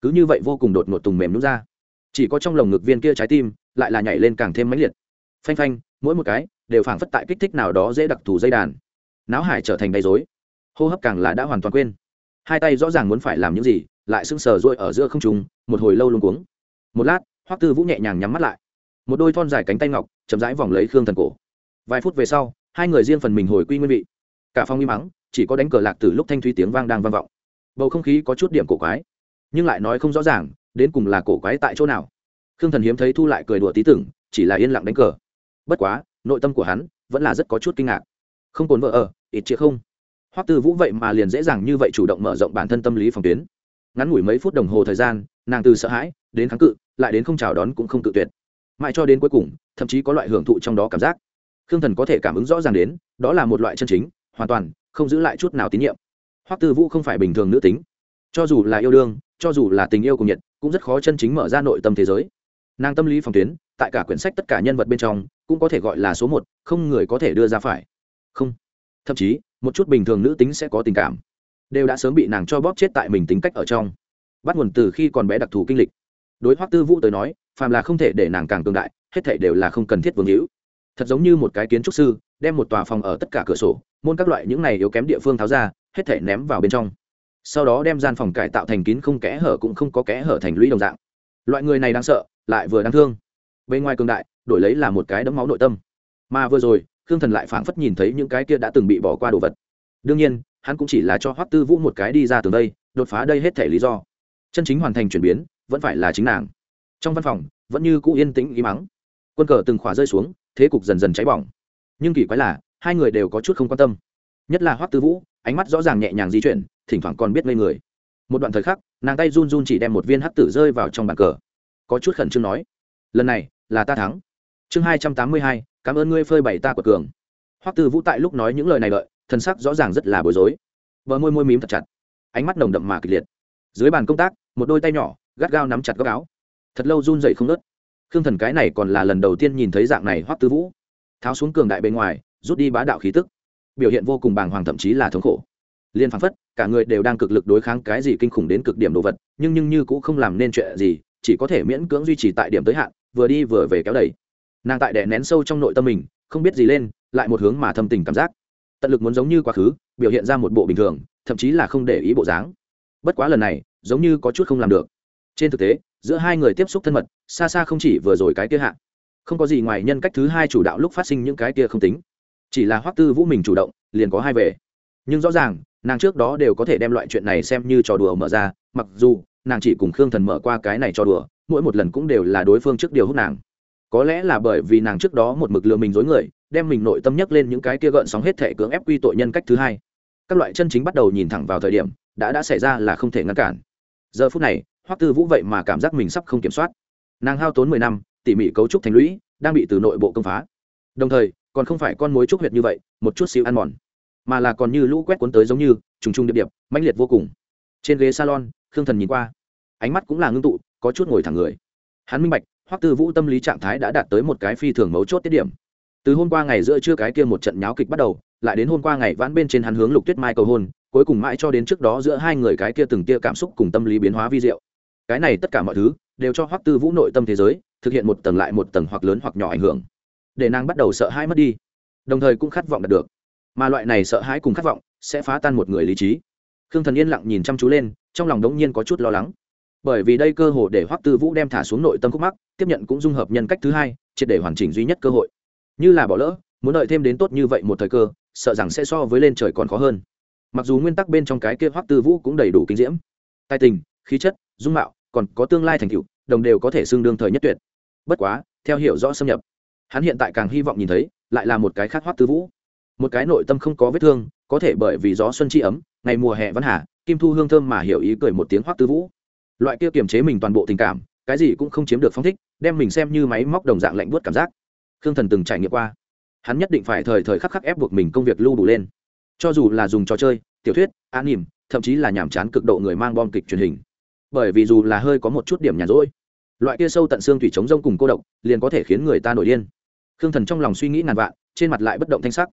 Cứ như vậy vô cùng đột ngột tùng mềm nút ra. Chỉ có trong lồng ngực viên kia trái tim, lại là nhảy lên càng thêm mãnh liệt. Phanh phanh, mỗi một cái đều phảng phất tại kích thích nào đó dễ đặc thù dây đàn. Náo hải trở thành đầy dối hô hấp càng là đã hoàn toàn quên hai tay rõ ràng muốn phải làm những gì, lại sưng sờ rôi ở giữa không trùng một hồi lâu luôn cuống. Một lát, hoắc tư vũ nhẹ nhàng nhắm mắt lại. Một đôi thon dài cánh tay ngọc, chậm rãi vòng lấy khương thần cổ. Vài phút về sau, hai người riêng phần mình hồi quy nguyên vị. Cả phong im mắng, chỉ có đánh cờ lạc từ lúc thanh thúy tiếng vang đang vang vọng. Bầu không khí có chút điểm cổ quái, nhưng lại nói không rõ ràng, đến cùng là cổ quái tại chỗ nào. Khương thần hiếm thấy thu lại cười đùa tí tưởng, chỉ là yên lặng đánh cờ. Bất quá, nội tâm của hắn vẫn là rất có chút kinh ngạc. Không cồn vợ ở, ít chia không? Hoắc tư vũ vậy mà liền dễ dàng như vậy chủ động mở rộng bản thân tâm lý phòng tuyến. Ngắn ngủi mấy phút đồng hồ thời gian, nàng từ sợ hãi đến kháng cự, lại đến không chào đón cũng không cự tuyệt. Mãi cho đến cuối cùng, thậm chí có loại hưởng thụ trong đó cảm giác. Khương thần có thể cảm ứng rõ ràng đến, đó là một loại chân chính, hoàn toàn không giữ lại chút nào tín nhiệm. Hoắc tư vũ không phải bình thường nữ tính. Cho dù là yêu đương, cho dù là tình yêu cùng nhiệt, cũng rất khó chân chính mở ra nội tâm thế giới. Nàng tâm lý phòng tuyến, tại cả quyển sách tất cả nhân vật bên trong, cũng có thể gọi là số một, không người có thể đưa ra phải. Không. Thậm chí một chút bình thường nữ tính sẽ có tình cảm. Đều đã sớm bị nàng cho bóp chết tại mình tính cách ở trong. Bắt nguồn từ khi còn bé đặc thù kinh lịch. Đối hoắc tư vũ tới nói, phàm là không thể để nàng càng tương đại, hết thể đều là không cần thiết vương hữu. Thật giống như một cái kiến trúc sư, đem một tòa phòng ở tất cả cửa sổ, môn các loại những này yếu kém địa phương tháo ra, hết thể ném vào bên trong. Sau đó đem gian phòng cải tạo thành kín không kẽ hở cũng không có kẽ hở thành lũy đồng dạng. Loại người này đáng sợ, lại vừa đáng thương. Bên ngoài cường đại, đổi lấy là một cái đấm máu nội tâm. Mà vừa rồi khương thần lại phảng phất nhìn thấy những cái kia đã từng bị bỏ qua đồ vật. Đương nhiên, hắn cũng chỉ là cho hoắc tư vũ một cái đi ra từ đây, đột phá đây hết thể lý do. Chân chính hoàn thành chuyển biến, vẫn phải là chính nàng. Trong văn phòng, vẫn như cũ yên tĩnh ý mắng quân cờ từng khỏa rơi xuống, thế cục dần dần cháy bỏng. Nhưng kỳ quái là, hai người đều có chút không quan tâm. Nhất là hoắc tư vũ, ánh mắt rõ ràng nhẹ nhàng di chuyển, thỉnh thoảng còn biết ngây người. Một đoạn thời khắc, nàng tay run run chỉ đem một viên hắc tử rơi vào trong bàn cờ. Có chút khẩn trương nói, lần này là ta thắng. Chương hai trăm tám mươi hai cảm ơn ngươi phơi bày ta của cường. Hoắc tư vũ tại lúc nói những lời này lợi thân sắc rõ ràng rất là bối rối. Vợ môi môi mím thật chặt, ánh mắt nồng đậm mà kịch liệt. Dưới bàn công tác, một đôi tay nhỏ, gắt gao nắm chặt góc áo. Thật lâu run dậy không nớt khương thần cái này còn là lần đầu tiên nhìn thấy dạng này hoắc tư vũ. Tháo xuống cường đại bên ngoài, rút đi bá đạo khí tức. Biểu hiện vô cùng bàng hoàng thậm chí là thống khổ. Liên phán phất, cả người đều đang cực lực đối kháng cái gì kinh khủng đến cực điểm đồ vật, nhưng nhưng như cũng không làm nên chuyện gì, chỉ có thể miễn cưỡng duy trì tại điểm tới hạn, vừa đi vừa về kéo đẩy nàng tại đè nén sâu trong nội tâm mình, không biết gì lên, lại một hướng mà thâm tình cảm giác. Tận lực muốn giống như quá khứ, biểu hiện ra một bộ bình thường, thậm chí là không để ý bộ dáng. Bất quá lần này, giống như có chút không làm được. Trên thực tế, giữa hai người tiếp xúc thân mật, xa xa không chỉ vừa rồi cái kia hạ. Không có gì ngoài nhân cách thứ hai chủ đạo lúc phát sinh những cái kia không tính. Chỉ là hoắc tư vũ mình chủ động, liền có hai về. Nhưng rõ ràng, nàng trước đó đều có thể đem loại chuyện này xem như trò đùa mở ra, mặc dù, nàng chỉ cùng khương thần mở qua cái này trò đùa, mỗi một lần cũng đều là đối phương trước điều hút nàng có lẽ là bởi vì nàng trước đó một mực lừa mình dối người, đem mình nội tâm nhắc lên những cái kia gợn sóng hết thể cưỡng ép quy tội nhân cách thứ hai. Các loại chân chính bắt đầu nhìn thẳng vào thời điểm, đã đã xảy ra là không thể ngăn cản. Giờ phút này, hoắc tư vũ vậy mà cảm giác mình sắp không kiểm soát. Nàng hao tốn mười năm, tỉ mỉ cấu trúc thành lũy, đang bị từ nội bộ công phá. Đồng thời, còn không phải con mối trúc huyệt như vậy, một chút xíu ăn mòn, mà là còn như lũ quét cuốn tới giống như trùng trùng điệp điệp, mãnh liệt vô cùng. Trên ghế salon, khương thần nhìn qua, ánh mắt cũng là ngưng tụ, có chút ngồi thẳng người. Hắn minh bạch hoắc tư vũ tâm lý trạng thái đã đạt tới một cái phi thường mấu chốt tiết điểm. Từ hôm qua ngày giữa trưa cái kia một trận nháo kịch bắt đầu, lại đến hôm qua ngày vãn bên trên hắn hướng lục tuyết mai cầu hôn, cuối cùng mãi cho đến trước đó giữa hai người cái kia từng kia cảm xúc cùng tâm lý biến hóa vi diệu. Cái này tất cả mọi thứ đều cho hoắc tư vũ nội tâm thế giới thực hiện một tầng lại một tầng hoặc lớn hoặc nhỏ ảnh hưởng. Để nàng bắt đầu sợ hãi mất đi, đồng thời cũng khát vọng đạt được. Mà loại này sợ hãi cùng khát vọng sẽ phá tan một người lý trí. Khương thần yên lặng nhìn chăm chú lên, trong lòng đống nhiên có chút lo lắng bởi vì đây cơ hội để hoắc tư vũ đem thả xuống nội tâm khúc mắc, tiếp nhận cũng dung hợp nhân cách thứ hai, triệt để hoàn chỉnh duy nhất cơ hội. Như là bỏ lỡ, muốn đợi thêm đến tốt như vậy một thời cơ, sợ rằng sẽ so với lên trời còn khó hơn. Mặc dù nguyên tắc bên trong cái kia hoắc tư vũ cũng đầy đủ kinh diễm. Tài tình, khí chất, dung mạo, còn có tương lai thành tựu, đồng đều có thể xưng đương thời nhất tuyệt. Bất quá, theo hiểu rõ xâm nhập, hắn hiện tại càng hy vọng nhìn thấy, lại là một cái khác hoắc tư vũ. Một cái nội tâm không có vết thương, có thể bởi vì gió xuân chi ấm, ngày mùa hè văn hà, kim thu hương thơm mà hiểu ý cười một tiếng hoắc tư vũ loại kia kiềm chế mình toàn bộ tình cảm, cái gì cũng không chiếm được phong thích, đem mình xem như máy móc đồng dạng lạnh buốt cảm giác. Khương thần từng trải nghiệm qua. Hắn nhất định phải thời thời khắc khắc ép buộc mình công việc lưu đủ lên. Cho dù là dùng trò chơi, tiểu thuyết, an nỉm, thậm chí là nhàm chán cực độ người mang bom kịch truyền hình. Bởi vì dù là hơi có một chút điểm nhàn rỗi, loại kia sâu tận xương thủy chống rông cùng cô độc, liền có thể khiến người ta nổi điên. Khương thần trong lòng suy nghĩ ngàn vạn, trên mặt lại bất động thanh sắc.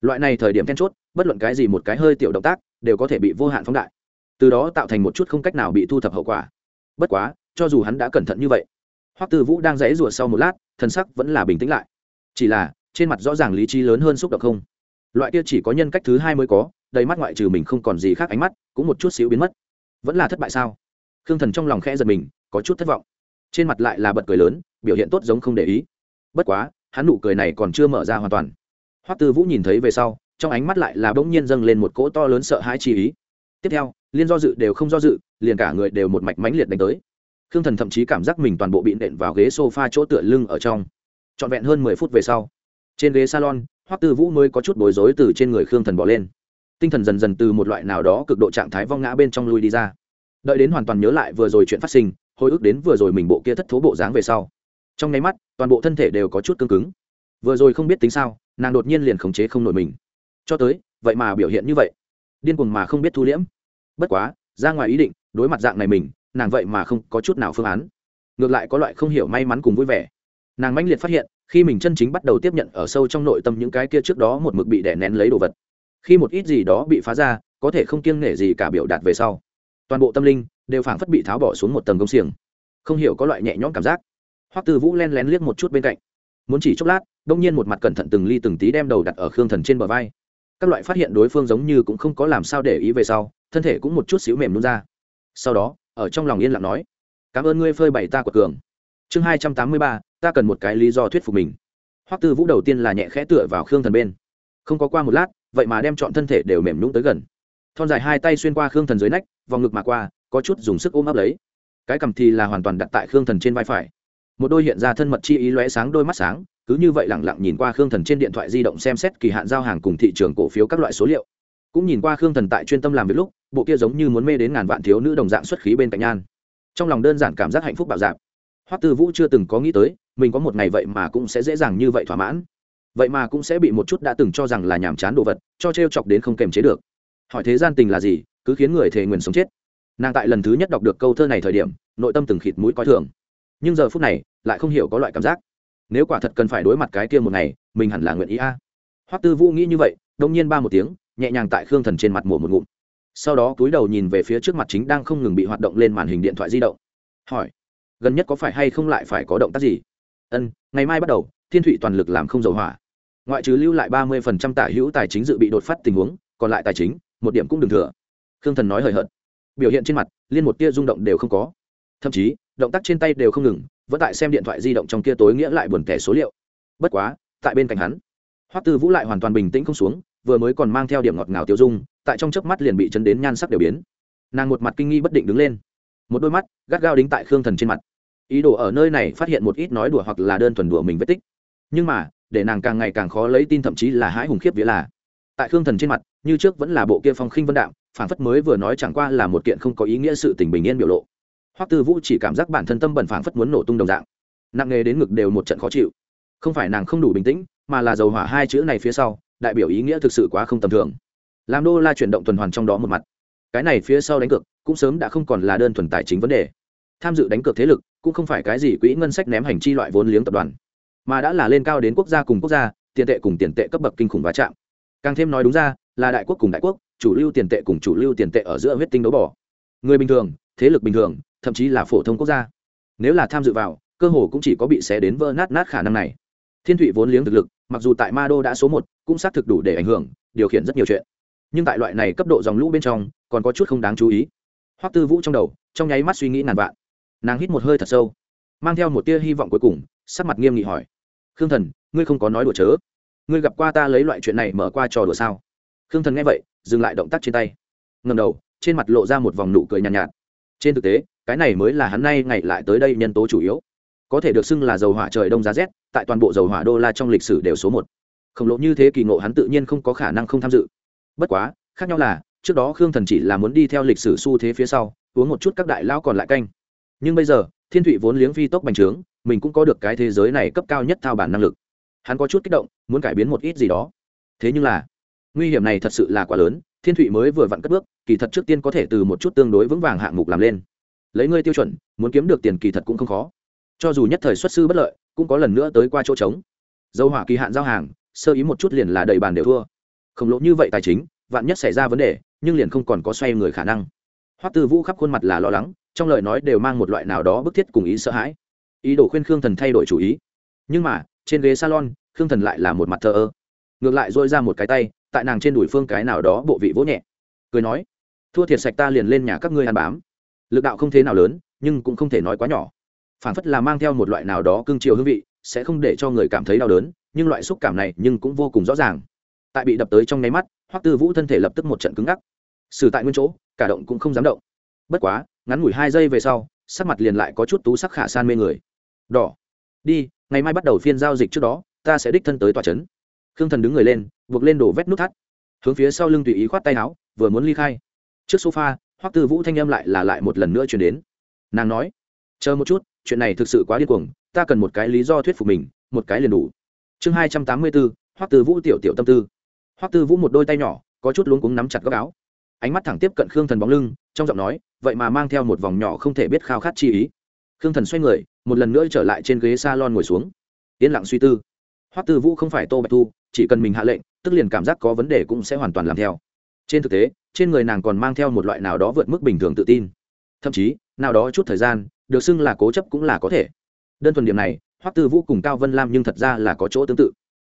Loại này thời điểm then chốt, bất luận cái gì một cái hơi tiểu động tác, đều có thể bị vô hạn phóng đại từ đó tạo thành một chút không cách nào bị thu thập hậu quả. Bất quá, cho dù hắn đã cẩn thận như vậy, hoắc tư vũ đang rẽ rủa sau một lát thân sắc vẫn là bình tĩnh lại. Chỉ là, trên mặt rõ ràng lý trí lớn hơn xúc động không. Loại kia chỉ có nhân cách thứ hai mới có, đầy mắt ngoại trừ mình không còn gì khác ánh mắt, cũng một chút xíu biến mất. Vẫn là thất bại sao? Khương thần trong lòng khẽ giật mình, có chút thất vọng. Trên mặt lại là bật cười lớn, biểu hiện tốt giống không để ý. Bất quá, hắn nụ cười này còn chưa mở ra hoàn toàn. Hoắc tư vũ nhìn thấy về sau, trong ánh mắt lại là bỗng nhiên dâng lên một cỗ to lớn sợ hãi chi ý. Tiếp theo liên do dự đều không do dự, liền cả người đều một mạch mãnh liệt đánh tới. Khương thần thậm chí cảm giác mình toàn bộ bị nện vào ghế s o f a chỗ tựa lưng ở trong. Trọn vẹn hơn mười phút về sau, trên ghế salon, hoắc tư vũ mới có chút bối rối từ trên người khương thần bỏ lên. Tinh thần dần dần từ một loại nào đó cực độ trạng thái vong ngã bên trong lui đi ra. Đợi đến hoàn toàn nhớ lại vừa rồi chuyện phát sinh, hồi ức đến vừa rồi mình bộ kia thất thố bộ dáng về sau. Trong nháy mắt, toàn bộ thân thể đều có chút cương cứng. Vừa rồi không biết tính sao, nàng đột nhiên liền khống chế không nổi mình. Cho tới, vậy mà biểu hiện như vậy. Điên cuồng mà không biết thu liễm bất quá, ra ngoài ý định, đối mặt dạng này mình, nàng vậy mà không có chút nào phương án. Ngược lại có loại không hiểu may mắn cùng vui vẻ. Nàng mãnh liệt phát hiện, khi mình chân chính bắt đầu tiếp nhận ở sâu trong nội tâm những cái kia trước đó một mực bị đè nén lấy đồ vật. Khi một ít gì đó bị phá ra, có thể không kiêng nể gì cả biểu đạt về sau. Toàn bộ tâm linh đều phảng phất bị tháo bỏ xuống một tầng công xiềng. Không hiểu có loại nhẹ nhõm cảm giác. Hoắc tư vũ len lén liếc một chút bên cạnh. Muốn chỉ chốc lát, đông nhiên một mặt cẩn thận từng ly từng tí đem đầu đặt ở khương thần trên bờ vai. Các loại phát hiện đối phương giống như cũng không có làm sao để ý về sau thân thể cũng một chút xíu mềm luôn ra. Sau đó, ở trong lòng yên lặng nói, cảm ơn ngươi phơi bày ta của cường. Chương hai trăm tám mươi ba, ta cần một cái lý do thuyết phục mình. Hoắc tư vũ đầu tiên là nhẹ khẽ tựa vào khương thần bên. Không có qua một lát, vậy mà đem chọn thân thể đều mềm nhũng tới gần. Thon dài hai tay xuyên qua khương thần dưới nách, vòng ngực mà qua, có chút dùng sức ôm ấp lấy. Cái cầm thì là hoàn toàn đặt tại khương thần trên vai phải. Một đôi hiện ra thân mật chi ý lóe sáng đôi mắt sáng, cứ như vậy lẳng lặng nhìn qua khương thần trên điện thoại di động xem xét kỳ hạn giao hàng cùng thị trường cổ phiếu các loại số liệu cũng nhìn qua khương thần tại chuyên tâm làm việc lúc, bộ kia giống như muốn mê đến ngàn vạn thiếu nữ đồng dạng xuất khí bên cạnh nhan. Trong lòng đơn giản cảm giác hạnh phúc bạo dạp hoắc tư vũ chưa từng có nghĩ tới, mình có một ngày vậy mà cũng sẽ dễ dàng như vậy thỏa mãn. Vậy mà cũng sẽ bị một chút đã từng cho rằng là nhàm chán đồ vật, cho t r e o chọc đến không kềm chế được. Hỏi thế gian tình là gì, cứ khiến người thề nguyền sống chết. Nàng tại lần thứ nhất đọc được câu thơ này thời điểm, nội tâm từng khịt mũi coi thường. Nhưng giờ phút này, lại không hiểu có loại cảm giác. Nếu quả thật cần phải đối mặt cái kia một ngày, mình hẳn là nguyện ý a. Hoắc tư vũ nghĩ như vậy, đông nhiên ba một tiếng nhẹ nhàng tại khương thần trên mặt mổ một ngụm. Sau đó cúi đầu nhìn về phía trước mặt chính đang không ngừng bị hoạt động lên màn hình điện thoại di động. Hỏi, gần nhất có phải hay không lại phải có động tác gì? Ân, ngày mai bắt đầu, thiên thụy toàn lực làm không dầu hỏa. Ngoại trừ lưu lại ba mươi phần trăm tả hữu tài chính dự bị đột phát tình huống, còn lại tài chính, một điểm cũng đừng thừa. Khương thần nói hời hợt. Biểu hiện trên mặt, liên một tia rung động đều không có. Thậm chí, động tác trên tay đều không ngừng, vẫn tại xem điện thoại di động trong kia tối nghĩa lại buồn kẻ số liệu. Bất quá, tại bên cạnh hắn, hoắc tư vũ lại hoàn toàn bình tĩnh không xuống vừa mới còn mang theo điểm ngọt ngào tiêu dung, tại trong chớp mắt liền bị chấn đến nhan sắc đều biến. Nàng một mặt kinh nghi bất định đứng lên. Một đôi mắt gắt gao đính tại khương thần trên mặt. Ý đồ ở nơi này phát hiện một ít nói đùa hoặc là đơn thuần đùa mình vết tích. Nhưng mà, để nàng càng ngày càng khó lấy tin thậm chí là hãi hùng khiếp vía là, tại khương thần trên mặt, như trước vẫn là bộ kia phong khinh vân đạm phản phất mới vừa nói chẳng qua là một kiện không có ý nghĩa sự tình bình yên biểu lộ. Hoắc tư vũ chỉ cảm giác bản thân tâm bẩn phản phất muốn nổ tung đồng dạng. Nặng nề đến ngực đều một trận khó chịu. Không phải nàng không đủ bình tĩnh, mà là dầu hỏa hai chữ này phía sau đại biểu ý nghĩa thực sự quá không tầm thường. Làm đô la chuyển động tuần hoàn trong đó một mặt. Cái này phía sau đánh cược, cũng sớm đã không còn là đơn thuần tài chính vấn đề. Tham dự đánh cược thế lực, cũng không phải cái gì quỹ ngân sách ném hành chi loại vốn liếng tập đoàn, mà đã là lên cao đến quốc gia cùng quốc gia, tiền tệ cùng tiền tệ cấp bậc kinh khủng va chạm. Càng thêm nói đúng ra, là đại quốc cùng đại quốc, chủ lưu tiền tệ cùng chủ lưu tiền tệ ở giữa huyết tinh đấu bỏ người bình thường, thế lực bình thường, thậm chí là phổ thông quốc gia. Nếu là tham dự vào, cơ hồ cũng chỉ có bị xé đến vỡ nát nát khả năng này thiên thụy vốn liếng thực lực mặc dù tại ma đô đã số một cũng xác thực đủ để ảnh hưởng điều khiển rất nhiều chuyện. Nhưng tại loại này cấp độ dòng lũ bên trong còn có chút không đáng chú ý. Hoắc tư vũ trong đầu trong nháy mắt suy nghĩ ngàn vạn. Nàng hít một hơi thật sâu mang theo một tia hy vọng cuối cùng sắc mặt nghiêm nghị hỏi. Khương thần ngươi không có nói đùa chớ? Ngươi gặp qua ta lấy loại chuyện này mở qua trò đùa sao? Khương thần nghe vậy dừng lại động tác trên tay. Ngầm đầu trên mặt lộ ra một vòng nụ cười nhàn nhạt, nhạt. Trên thực tế cái này mới là hắn nay ngày lại tới đây nhân tố chủ yếu. Có thể được xưng là dầu hỏa trời đông giá rét tại toàn bộ dầu hỏa đô la trong lịch sử đều số một. Khổng lồ như thế kỳ ngộ hắn tự nhiên không có khả năng không tham dự. Bất quá, khác nhau là, trước đó khương thần chỉ là muốn đi theo lịch sử xu thế phía sau, uống một chút các đại lao còn lại canh. Nhưng bây giờ, thiên thụy vốn liếng phi tốc bành trướng, mình cũng có được cái thế giới này cấp cao nhất thao bản năng lực. Hắn có chút kích động, muốn cải biến một ít gì đó. Thế nhưng là, nguy hiểm này thật sự là quá lớn, thiên thụy mới vừa vặn cất bước, kỳ thật trước tiên có thể từ một chút tương đối vững vàng hạng mục làm lên. Lấy ngươi tiêu chuẩn, muốn kiếm được tiền kỳ thật cũng không khó. Cho dù nhất thời xuất sư bất lợi cũng có lần nữa tới qua chỗ trống. Dầu hỏa kỳ hạn giao hàng, sơ ý một chút liền là đầy bàn đều thua. Khổng lồ như vậy tài chính, vạn nhất xảy ra vấn đề, nhưng liền không còn có xoay người khả năng. Hoắc tư vũ khắp khuôn mặt là lo lắng, trong lời nói đều mang một loại nào đó bức thiết cùng ý sợ hãi. Ý đồ khuyên khương thần thay đổi chủ ý. Nhưng mà, trên ghế salon, khương thần lại là một mặt thờ ơ. Ngược lại dôi ra một cái tay, tại nàng trên đùi phương cái nào đó bộ vị vỗ nhẹ. Cười nói, thua thiệt sạch ta liền lên nhà các ngươi ăn bám. Lực đạo không thế nào lớn, nhưng cũng không thể nói quá nhỏ phản phất là mang theo một loại nào đó cương chiều hương vị, sẽ không để cho người cảm thấy đau đớn, nhưng loại xúc cảm này nhưng cũng vô cùng rõ ràng. Tại bị đập tới trong nháy mắt, hoắc tư vũ thân thể lập tức một trận cứng ngắc. Xử tại nguyên chỗ, cả động cũng không dám động. Bất quá, ngắn ngủi hai giây về sau, sắc mặt liền lại có chút tú sắc khả san mê người. Đỏ, đi, ngày mai bắt đầu phiên giao dịch trước đó, ta sẽ đích thân tới tòa trấn. Khương thần đứng người lên, buộc lên đổ vét nút thắt. Hướng phía sau lưng tùy ý khoát tay áo, vừa muốn ly khai. Trước sofa, hoắc tư vũ thanh âm lại là lại một lần nữa chuyển đến. Nàng nói chờ một chút, chuyện này thực sự quá điên cuồng, ta cần một cái lý do thuyết phục mình, một cái liền đủ. Chương hai trăm tám mươi bốn, hoắc tư vũ tiểu tiểu tâm tư. Hoắc tư vũ một đôi tay nhỏ, có chút luống cuống nắm chặt góc áo. Ánh mắt thẳng tiếp cận khương thần bóng lưng, trong giọng nói, vậy mà mang theo một vòng nhỏ không thể biết khao khát chi ý. Khương thần xoay người, một lần nữa trở lại trên ghế s a lon ngồi xuống. Yên lặng suy tư. Hoắc tư vũ không phải tô bạch thu, chỉ cần mình hạ lệnh, tức liền cảm giác có vấn đề cũng sẽ hoàn toàn làm theo. Trên thực tế, trên người nàng còn mang theo một loại nào đó vượt mức bình thường tự tin. Thậm chí, nào đó chút thời gian được xưng là cố chấp cũng là có thể. Đơn thuần điểm này, hoắc tư vũ cùng cao vân lam nhưng thật ra là có chỗ tương tự.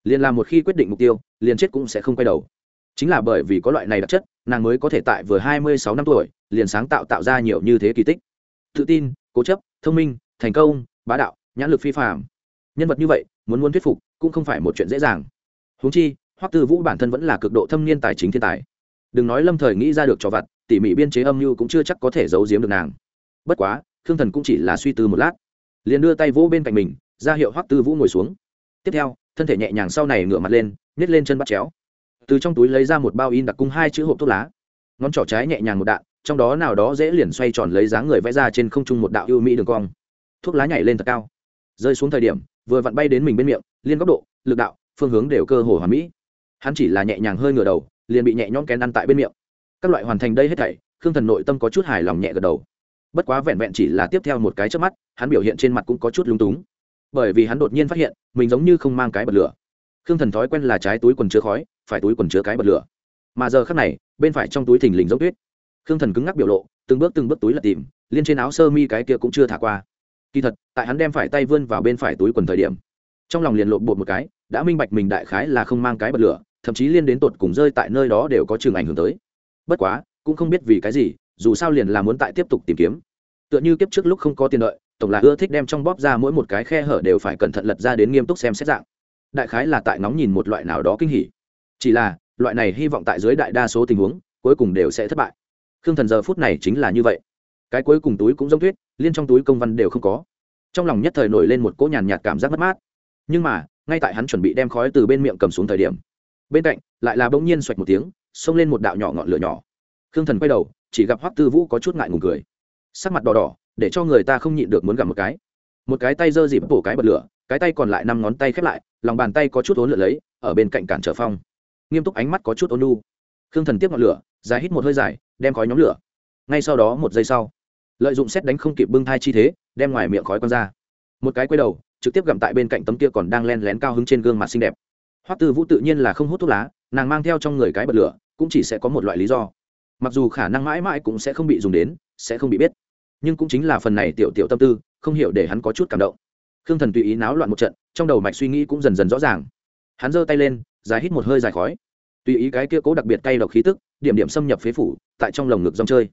Liền làm một khi quyết định mục tiêu, liền chết cũng sẽ không quay đầu. Chính là bởi vì có loại này đặc chất, nàng mới có thể tại vừa hai mươi sáu năm tuổi, liền sáng tạo tạo ra nhiều như thế kỳ tích. Tự tin, cố chấp, thông minh, thành công, bá đạo, nhãn lực phi phạm nhân vật như vậy, muốn muốn thuyết phục, cũng không phải một chuyện dễ dàng. Huống chi, hoắc tư vũ bản thân vẫn là cực độ thâm niên tài chính thiên tài. Đừng nói lâm thời nghĩ ra được cho vặt, tỉ mỉ biên chế âm mưu cũng chưa chắc có thể giấu giếm được nàng. Bất quá khương thần cũng chỉ là suy tư một lát, liền đưa tay vỗ bên cạnh mình, ra hiệu hoắc tư vũ ngồi xuống. Tiếp theo, thân thể nhẹ nhàng sau này ngửa mặt lên nhét lên chân bắt chéo. Từ trong túi lấy ra một bao in đặc cung hai chữ hộp thuốc lá. Ngón trỏ trái nhẹ nhàng một đạn, trong đó nào đó dễ liền xoay tròn lấy dáng người vẽ ra trên không trung một đạo ưu mỹ đường cong. Thuốc lá nhảy lên thật cao. Rơi xuống thời điểm, vừa vặn bay đến mình bên miệng, liên góc độ, lực đạo, phương hướng đều cơ hồ hoàn mỹ. Hắn chỉ là nhẹ nhàng hơi ngửa đầu, liền bị nhẹ nhõm kén ăn tại bên miệng. Các loại hoàn thành đây hết thảy khương thần nội tâm có chút hài lòng nhẹ gật đầu bất quá vẹn vẹn chỉ là tiếp theo một cái trước mắt, hắn biểu hiện trên mặt cũng có chút lúng túng. Bởi vì hắn đột nhiên phát hiện, mình giống như không mang cái bật lửa. Khương thần thói quen là trái túi quần chứa khói, phải túi quần chứa cái bật lửa. Mà giờ khác này, bên phải trong túi thình lình dốc tuyết. Khương thần cứng ngắc biểu lộ, từng bước từng bước túi là tìm, liên trên áo sơ mi cái kia cũng chưa thả qua. Kỳ thật, tại hắn đem phải tay vươn vào bên phải túi quần thời điểm, trong lòng liền lộn bột một cái, đã minh bạch mình đại khái là không mang cái bật lửa, thậm chí liên đến tột cùng rơi tại nơi đó đều có trường ảnh hưởng tới. Bất quá, cũng không biết vì cái gì dù sao liền là muốn tại tiếp tục tìm kiếm. Tựa như kiếp trước lúc không có tiền lợi, tổng là ưa thích đem trong bóp ra mỗi một cái khe hở đều phải cẩn thận lật ra đến nghiêm túc xem xét dạng. Đại khái là tại ngóng nhìn một loại nào đó kinh hỉ. Chỉ là, loại này hy vọng tại dưới đại đa số tình huống, cuối cùng đều sẽ thất bại. Khương thần giờ phút này chính là như vậy. Cái cuối cùng túi cũng giống thuyết liên trong túi công văn đều không có. Trong lòng nhất thời nổi lên một cỗ nhàn nhạt cảm giác mất mát. Nhưng mà, ngay tại hắn chuẩn bị đem khói từ bên miệng cầm xuống thời điểm, bên cạnh lại là bỗng nhiên xoạch một tiếng, xông lên một đạo nhỏ ngọn lửa nhỏ. Khương thần quay đầu chỉ gặp hoắc tư vũ có chút ngại ngùng cười. Sắc mặt đỏ đỏ, để cho người ta không nhịn được muốn gặp một cái. Một cái tay giơ dịp bổ cái bật lửa, cái tay còn lại năm ngón tay khép lại, lòng bàn tay có chút ốn lửa lấy, ở bên cạnh cản trở phong. Nghiêm túc ánh mắt có chút ôn lu khương thần tiếp ngọn lửa, dài hít một hơi dài, đem khói nhóm lửa. Ngay sau đó một giây sau, lợi dụng xét đánh không kịp bưng thai chi thế, đem ngoài miệng khói con ra. Một cái quay đầu, trực tiếp gặm tại bên cạnh tấm kia còn đang len lén cao hứng trên gương mặt xinh đẹp. Hoắc tư vũ tự nhiên là không hút thuốc lá, nàng mang theo trong người cái bật lửa, cũng chỉ sẽ có một loại lý do mặc dù khả năng mãi mãi cũng sẽ không bị dùng đến, sẽ không bị biết, nhưng cũng chính là phần này tiểu tiểu tâm tư, không hiểu để hắn có chút cảm động. Khương thần tùy ý náo loạn một trận, trong đầu mạch suy nghĩ cũng dần dần rõ ràng. Hắn giơ tay lên dài hít một hơi dài khói. Tùy ý cái kia cố đặc biệt cay độc khí tức, điểm điểm xâm nhập phế phủ, tại trong lồng ngực dòng chơi.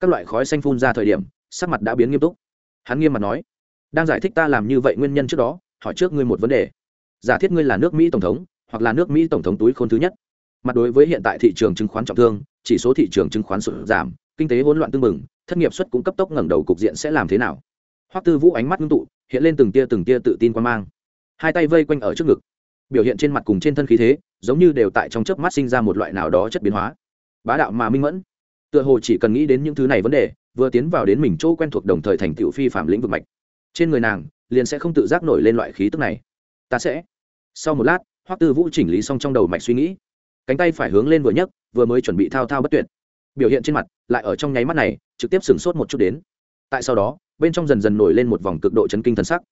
Các loại khói xanh phun ra thời điểm, sắc mặt đã biến nghiêm túc. Hắn nghiêm mặt nói, đang giải thích ta làm như vậy nguyên nhân trước đó, hỏi trước ngươi một vấn đề. Giả thiết ngươi là nước mỹ tổng thống, hoặc là nước mỹ tổng thống túi khôn thứ nhất mặt đối với hiện tại thị trường chứng khoán trọng thương, chỉ số thị trường chứng khoán sụt giảm, kinh tế hỗn loạn tương mừng thất nghiệp suất cũng cấp tốc ngẩng đầu cục diện sẽ làm thế nào? Hoắc tư vũ ánh mắt ngưng tụ, hiện lên từng tia từng tia tự tin quan mang. Hai tay vây quanh ở trước ngực, biểu hiện trên mặt cùng trên thân khí thế, giống như đều tại trong chớp mắt sinh ra một loại nào đó chất biến hóa. Bá đạo mà minh mẫn. Tựa hồ chỉ cần nghĩ đến những thứ này vấn đề, vừa tiến vào đến mình chỗ quen thuộc đồng thời thành tựu phi phạm lĩnh vực mạch. Trên người nàng, liền sẽ không tự giác nổi lên loại khí tức này. Ta sẽ. Sau một lát, hoắc tư vũ chỉnh lý xong trong đầu mạch suy nghĩ cánh tay phải hướng lên vừa nhấc, vừa mới chuẩn bị thao thao bất tuyệt. Biểu hiện trên mặt, lại ở trong nháy mắt này, trực tiếp sửng sốt một chút đến. Tại sau đó, bên trong dần dần nổi lên một vòng cực độ chấn kinh thần sắc.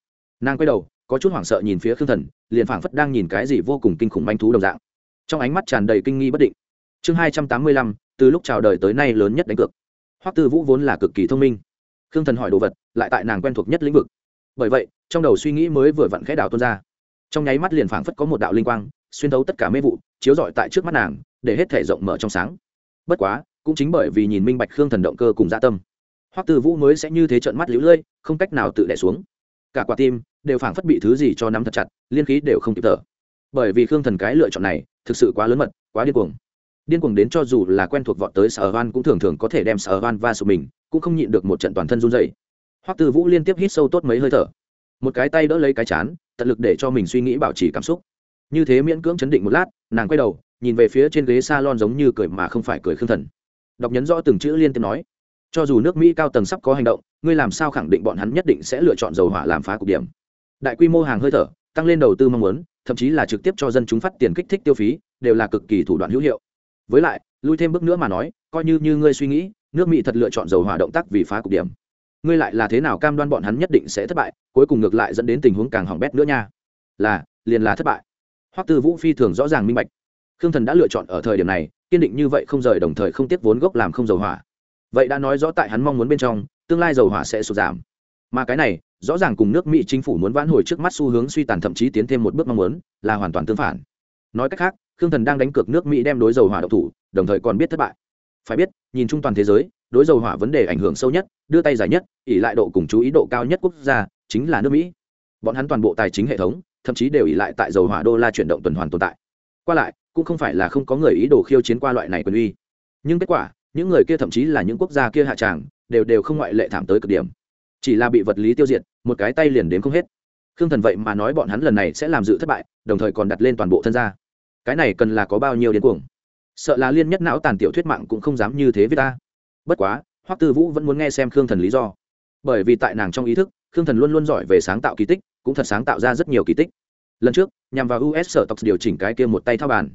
Nàng quay đầu, có chút hoảng sợ nhìn phía khương thần, liền phảng phất đang nhìn cái gì vô cùng kinh khủng manh thú đồng dạng. Trong ánh mắt tràn đầy kinh nghi bất định. Chương hai trăm tám mươi lăm, từ lúc chào đời tới nay lớn nhất đánh cược. Hoắc tư vũ vốn là cực kỳ thông minh. Khương thần hỏi đồ vật, lại tại nàng quen thuộc nhất lĩnh vực. Bởi vậy, trong đầu suy nghĩ mới vừa vặn khẽ đảo tuôn ra. Trong nháy mắt liền phảng phất có một đạo linh quang xuyên thấu tất cả mê vụ, chiếu rọi tại trước mắt nàng, để hết thể rộng mở trong sáng. Bất quá, cũng chính bởi vì nhìn minh bạch khương thần động cơ cùng gia tâm, hoắc tư vũ mới sẽ như thế trợn mắt lũ lưỡi không cách nào tự đẻ xuống. Cả quả tim đều phảng phất bị thứ gì cho nắm thật chặt, liên khí đều không kịp thở. Bởi vì khương thần cái lựa chọn này thực sự quá lớn mật, quá điên cuồng. Điên cuồng đến cho dù là quen thuộc vọt tới sở van cũng thường thường có thể đem sở van va sụp mình, cũng không nhịn được một trận toàn thân run dày hoắc tư vũ liên tiếp hít sâu tốt mấy hơi thở. Một cái tay đỡ lấy cái chán, tận lực để cho mình suy nghĩ, bảo trì cảm xúc như thế miễn cưỡng chấn định một lát, nàng quay đầu, nhìn về phía trên ghế s a lon giống như cười mà không phải cười khương thần. Đọc nhấn rõ từng chữ liên tiếp nói, cho dù nước mỹ cao tầng sắp có hành động, ngươi làm sao khẳng định bọn hắn nhất định sẽ lựa chọn dầu hỏa làm phá cục điểm? Đại quy mô hàng hơi thở, tăng lên đầu tư mong muốn, thậm chí là trực tiếp cho dân chúng phát tiền kích thích tiêu phí, đều là cực kỳ thủ đoạn hữu hiệu. Với lại, lui thêm bước nữa mà nói, coi như như ngươi suy nghĩ, nước mỹ thật lựa chọn dầu hỏa động tác vì phá cục điểm. Ngươi lại là thế nào cam đoan bọn hắn nhất định sẽ thất bại, cuối cùng ngược lại dẫn đến tình huống càng hỏng bét nữa nha. Là, liền là thất bại hoắc tư vũ phi thường rõ ràng minh bạch. Khương thần đã lựa chọn ở thời điểm này, kiên định như vậy không rời đồng thời không tiếp vốn gốc làm không dầu hỏa. Vậy đã nói rõ tại hắn mong muốn bên trong, tương lai dầu hỏa sẽ sụt giảm. Mà cái này, rõ ràng cùng nước mỹ chính phủ muốn vãn hồi trước mắt xu hướng suy tàn thậm chí tiến thêm một bước mong muốn, là hoàn toàn tương phản. Nói cách khác, khương thần đang đánh cược nước mỹ đem đối dầu hỏa độc thủ, đồng thời còn biết thất bại. Phải biết, nhìn chung toàn thế giới, đối dầu hỏa vấn đề ảnh hưởng sâu nhất, đưa tay dài nhất ỉ lại độ cùng chú ý độ cao nhất quốc gia, chính là nước mỹ. Bọn hắn toàn bộ tài chính hệ thống thậm chí đều ỉ lại tại dầu hỏa đô la chuyển động tuần hoàn tồn tại. Qua lại, cũng không phải là không có người ý đồ khiêu chiến qua loại này quyền uy. Nhưng kết quả, những người kia thậm chí là những quốc gia kia hạ tràng, đều đều không ngoại lệ thảm tới cực điểm. Chỉ là bị vật lý tiêu diệt, một cái tay liền đến không hết. Khương thần vậy mà nói bọn hắn lần này sẽ làm dự thất bại, đồng thời còn đặt lên toàn bộ thân gia. Cái này cần là có bao nhiêu điên cuồng? Sợ là liên nhất não tàn tiểu thuyết mạng cũng không dám như thế với ta. Bất quá, hoắc tư vũ vẫn muốn nghe xem khương thần lý do. Bởi vì tại nàng trong ý thức, khương thần luôn luôn giỏi về sáng tạo kỳ tích cũng thật sáng tạo ra rất nhiều kỳ tích. Lần trước, nhằm vào us sở tộc điều chỉnh cái kia một tay thao bàn,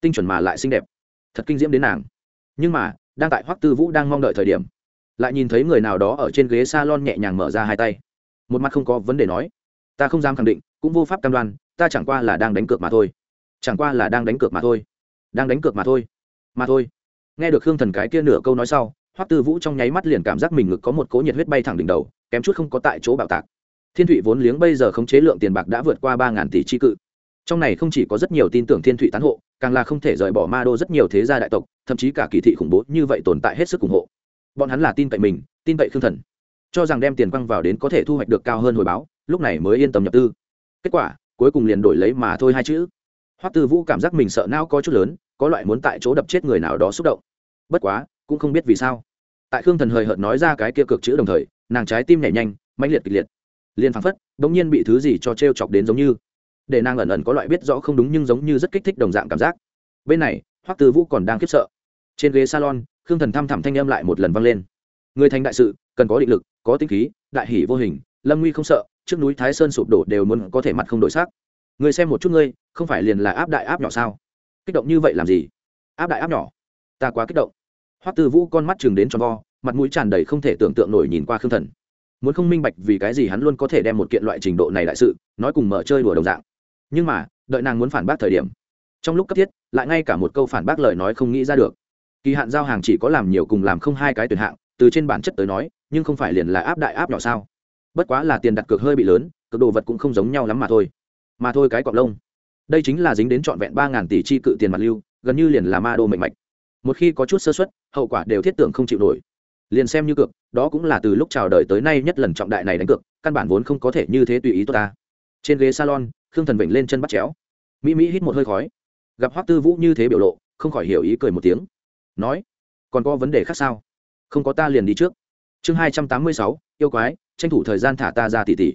tinh chuẩn mà lại xinh đẹp. Thật kinh diễm đến nàng. Nhưng mà, đang tại hoắc tư vũ đang mong đợi thời điểm, lại nhìn thấy người nào đó ở trên ghế s a lon nhẹ nhàng mở ra hai tay. Một mặt không có vấn đề nói, ta không dám khẳng định, cũng vô pháp cam đoan, ta chẳng qua là đang đánh cược mà thôi. Chẳng qua là đang đánh cược mà thôi. Đang đánh cược mà thôi. Mà thôi. Nghe được Hương thần cái kia nửa câu nói sau, hoắc tư vũ trong nháy mắt liền cảm giác mình ngực có một cỗ nhiệt huyết bay thẳng đỉnh đầu, kém chút không có tại chỗ bạo tạc thiên thụy vốn liếng bây giờ khống chế lượng tiền bạc đã vượt qua ba ngàn tỷ chi cự. Trong này không chỉ có rất nhiều tin tưởng thiên thụy tán hộ, càng là không thể rời bỏ ma đô rất nhiều thế gia đại tộc, thậm chí cả kỳ thị khủng bố như vậy tồn tại hết sức ủng hộ. Bọn hắn là tin cậy mình, tin cậy khương thần, cho rằng đem tiền quăng vào đến có thể thu hoạch được cao hơn hồi báo, lúc này mới yên tâm nhập tư. Kết quả, cuối cùng liền đổi lấy mà thôi hai chữ. Hoắc tư vũ cảm giác mình sợ não có chút lớn, có loại muốn tại chỗ đập chết người nào đó xúc động. Bất quá, cũng không biết vì sao. Tại khương thần hời hợt nói ra cái kia cực chữ đồng thời, nàng trái tim nhảy nhanh, mãnh liệt kịch liệt liền phảng phất đ ỗ n g nhiên bị thứ gì cho t r e o chọc đến giống như. Để nàng ẩn ẩn có loại biết rõ không đúng nhưng giống như rất kích thích đồng dạng cảm giác. Bên này, hoắc tư vũ còn đang khiếp sợ. Trên ghế salon, khương thần thăm thẳm thanh âm lại một lần vang lên. Người thành đại sự, cần có định lực, có tinh khí, đại hỷ vô hình, lâm nguy không sợ, trước núi thái sơn sụp đổ đều muốn có thể mặt không đổi sắc. người xem một chút ngươi, không phải liền là áp đại áp nhỏ sao? Kích động như vậy làm gì? Áp đại áp nhỏ? Ta quá kích động. Hoắc tư vũ con mắt chừng đến tròn vo, mặt mũi tràn đầy không thể tưởng tượng nổi nhìn qua khương thần muốn không minh bạch vì cái gì hắn luôn có thể đem một kiện loại trình độ này đại sự nói cùng mở chơi đùa đồng dạng. Nhưng mà, đợi nàng muốn phản bác thời điểm, trong lúc cấp thiết, lại ngay cả một câu phản bác lời nói không nghĩ ra được. Kỳ hạn giao hàng chỉ có làm nhiều cùng làm không hai cái tuyển hạng, từ trên bản chất tới nói, nhưng không phải liền là áp đại áp nhỏ sao? Bất quá là tiền đặt cược hơi bị lớn cực đồ vật cũng không giống nhau lắm mà thôi. Mà thôi cái cọc lông. Đây chính là dính đến trọn vẹn ba ngàn tỷ chi cự tiền mặt lưu, gần như liền là ma đô mệnh mạch. Một khi có chút sơ xuất hậu quả đều thiết tưởng không chịu nổi. Liền xem như cược đó cũng là từ lúc chào đời tới nay nhất lần trọng đại này đánh cược, căn bản vốn không có thể như thế tùy ý tôi ta. Trên ghế salon, khương thần vịnh lên chân bắt chéo. Mỹ mỹ hít một hơi khói. Gặp hoắc tư vũ như thế biểu lộ, không khỏi hiểu ý cười một tiếng. Nói, còn có vấn đề khác sao? Không có ta liền đi trước. Chương hai trăm tám mươi sáu, yêu quái, tranh thủ thời gian thả ta ra tỉ tỉ.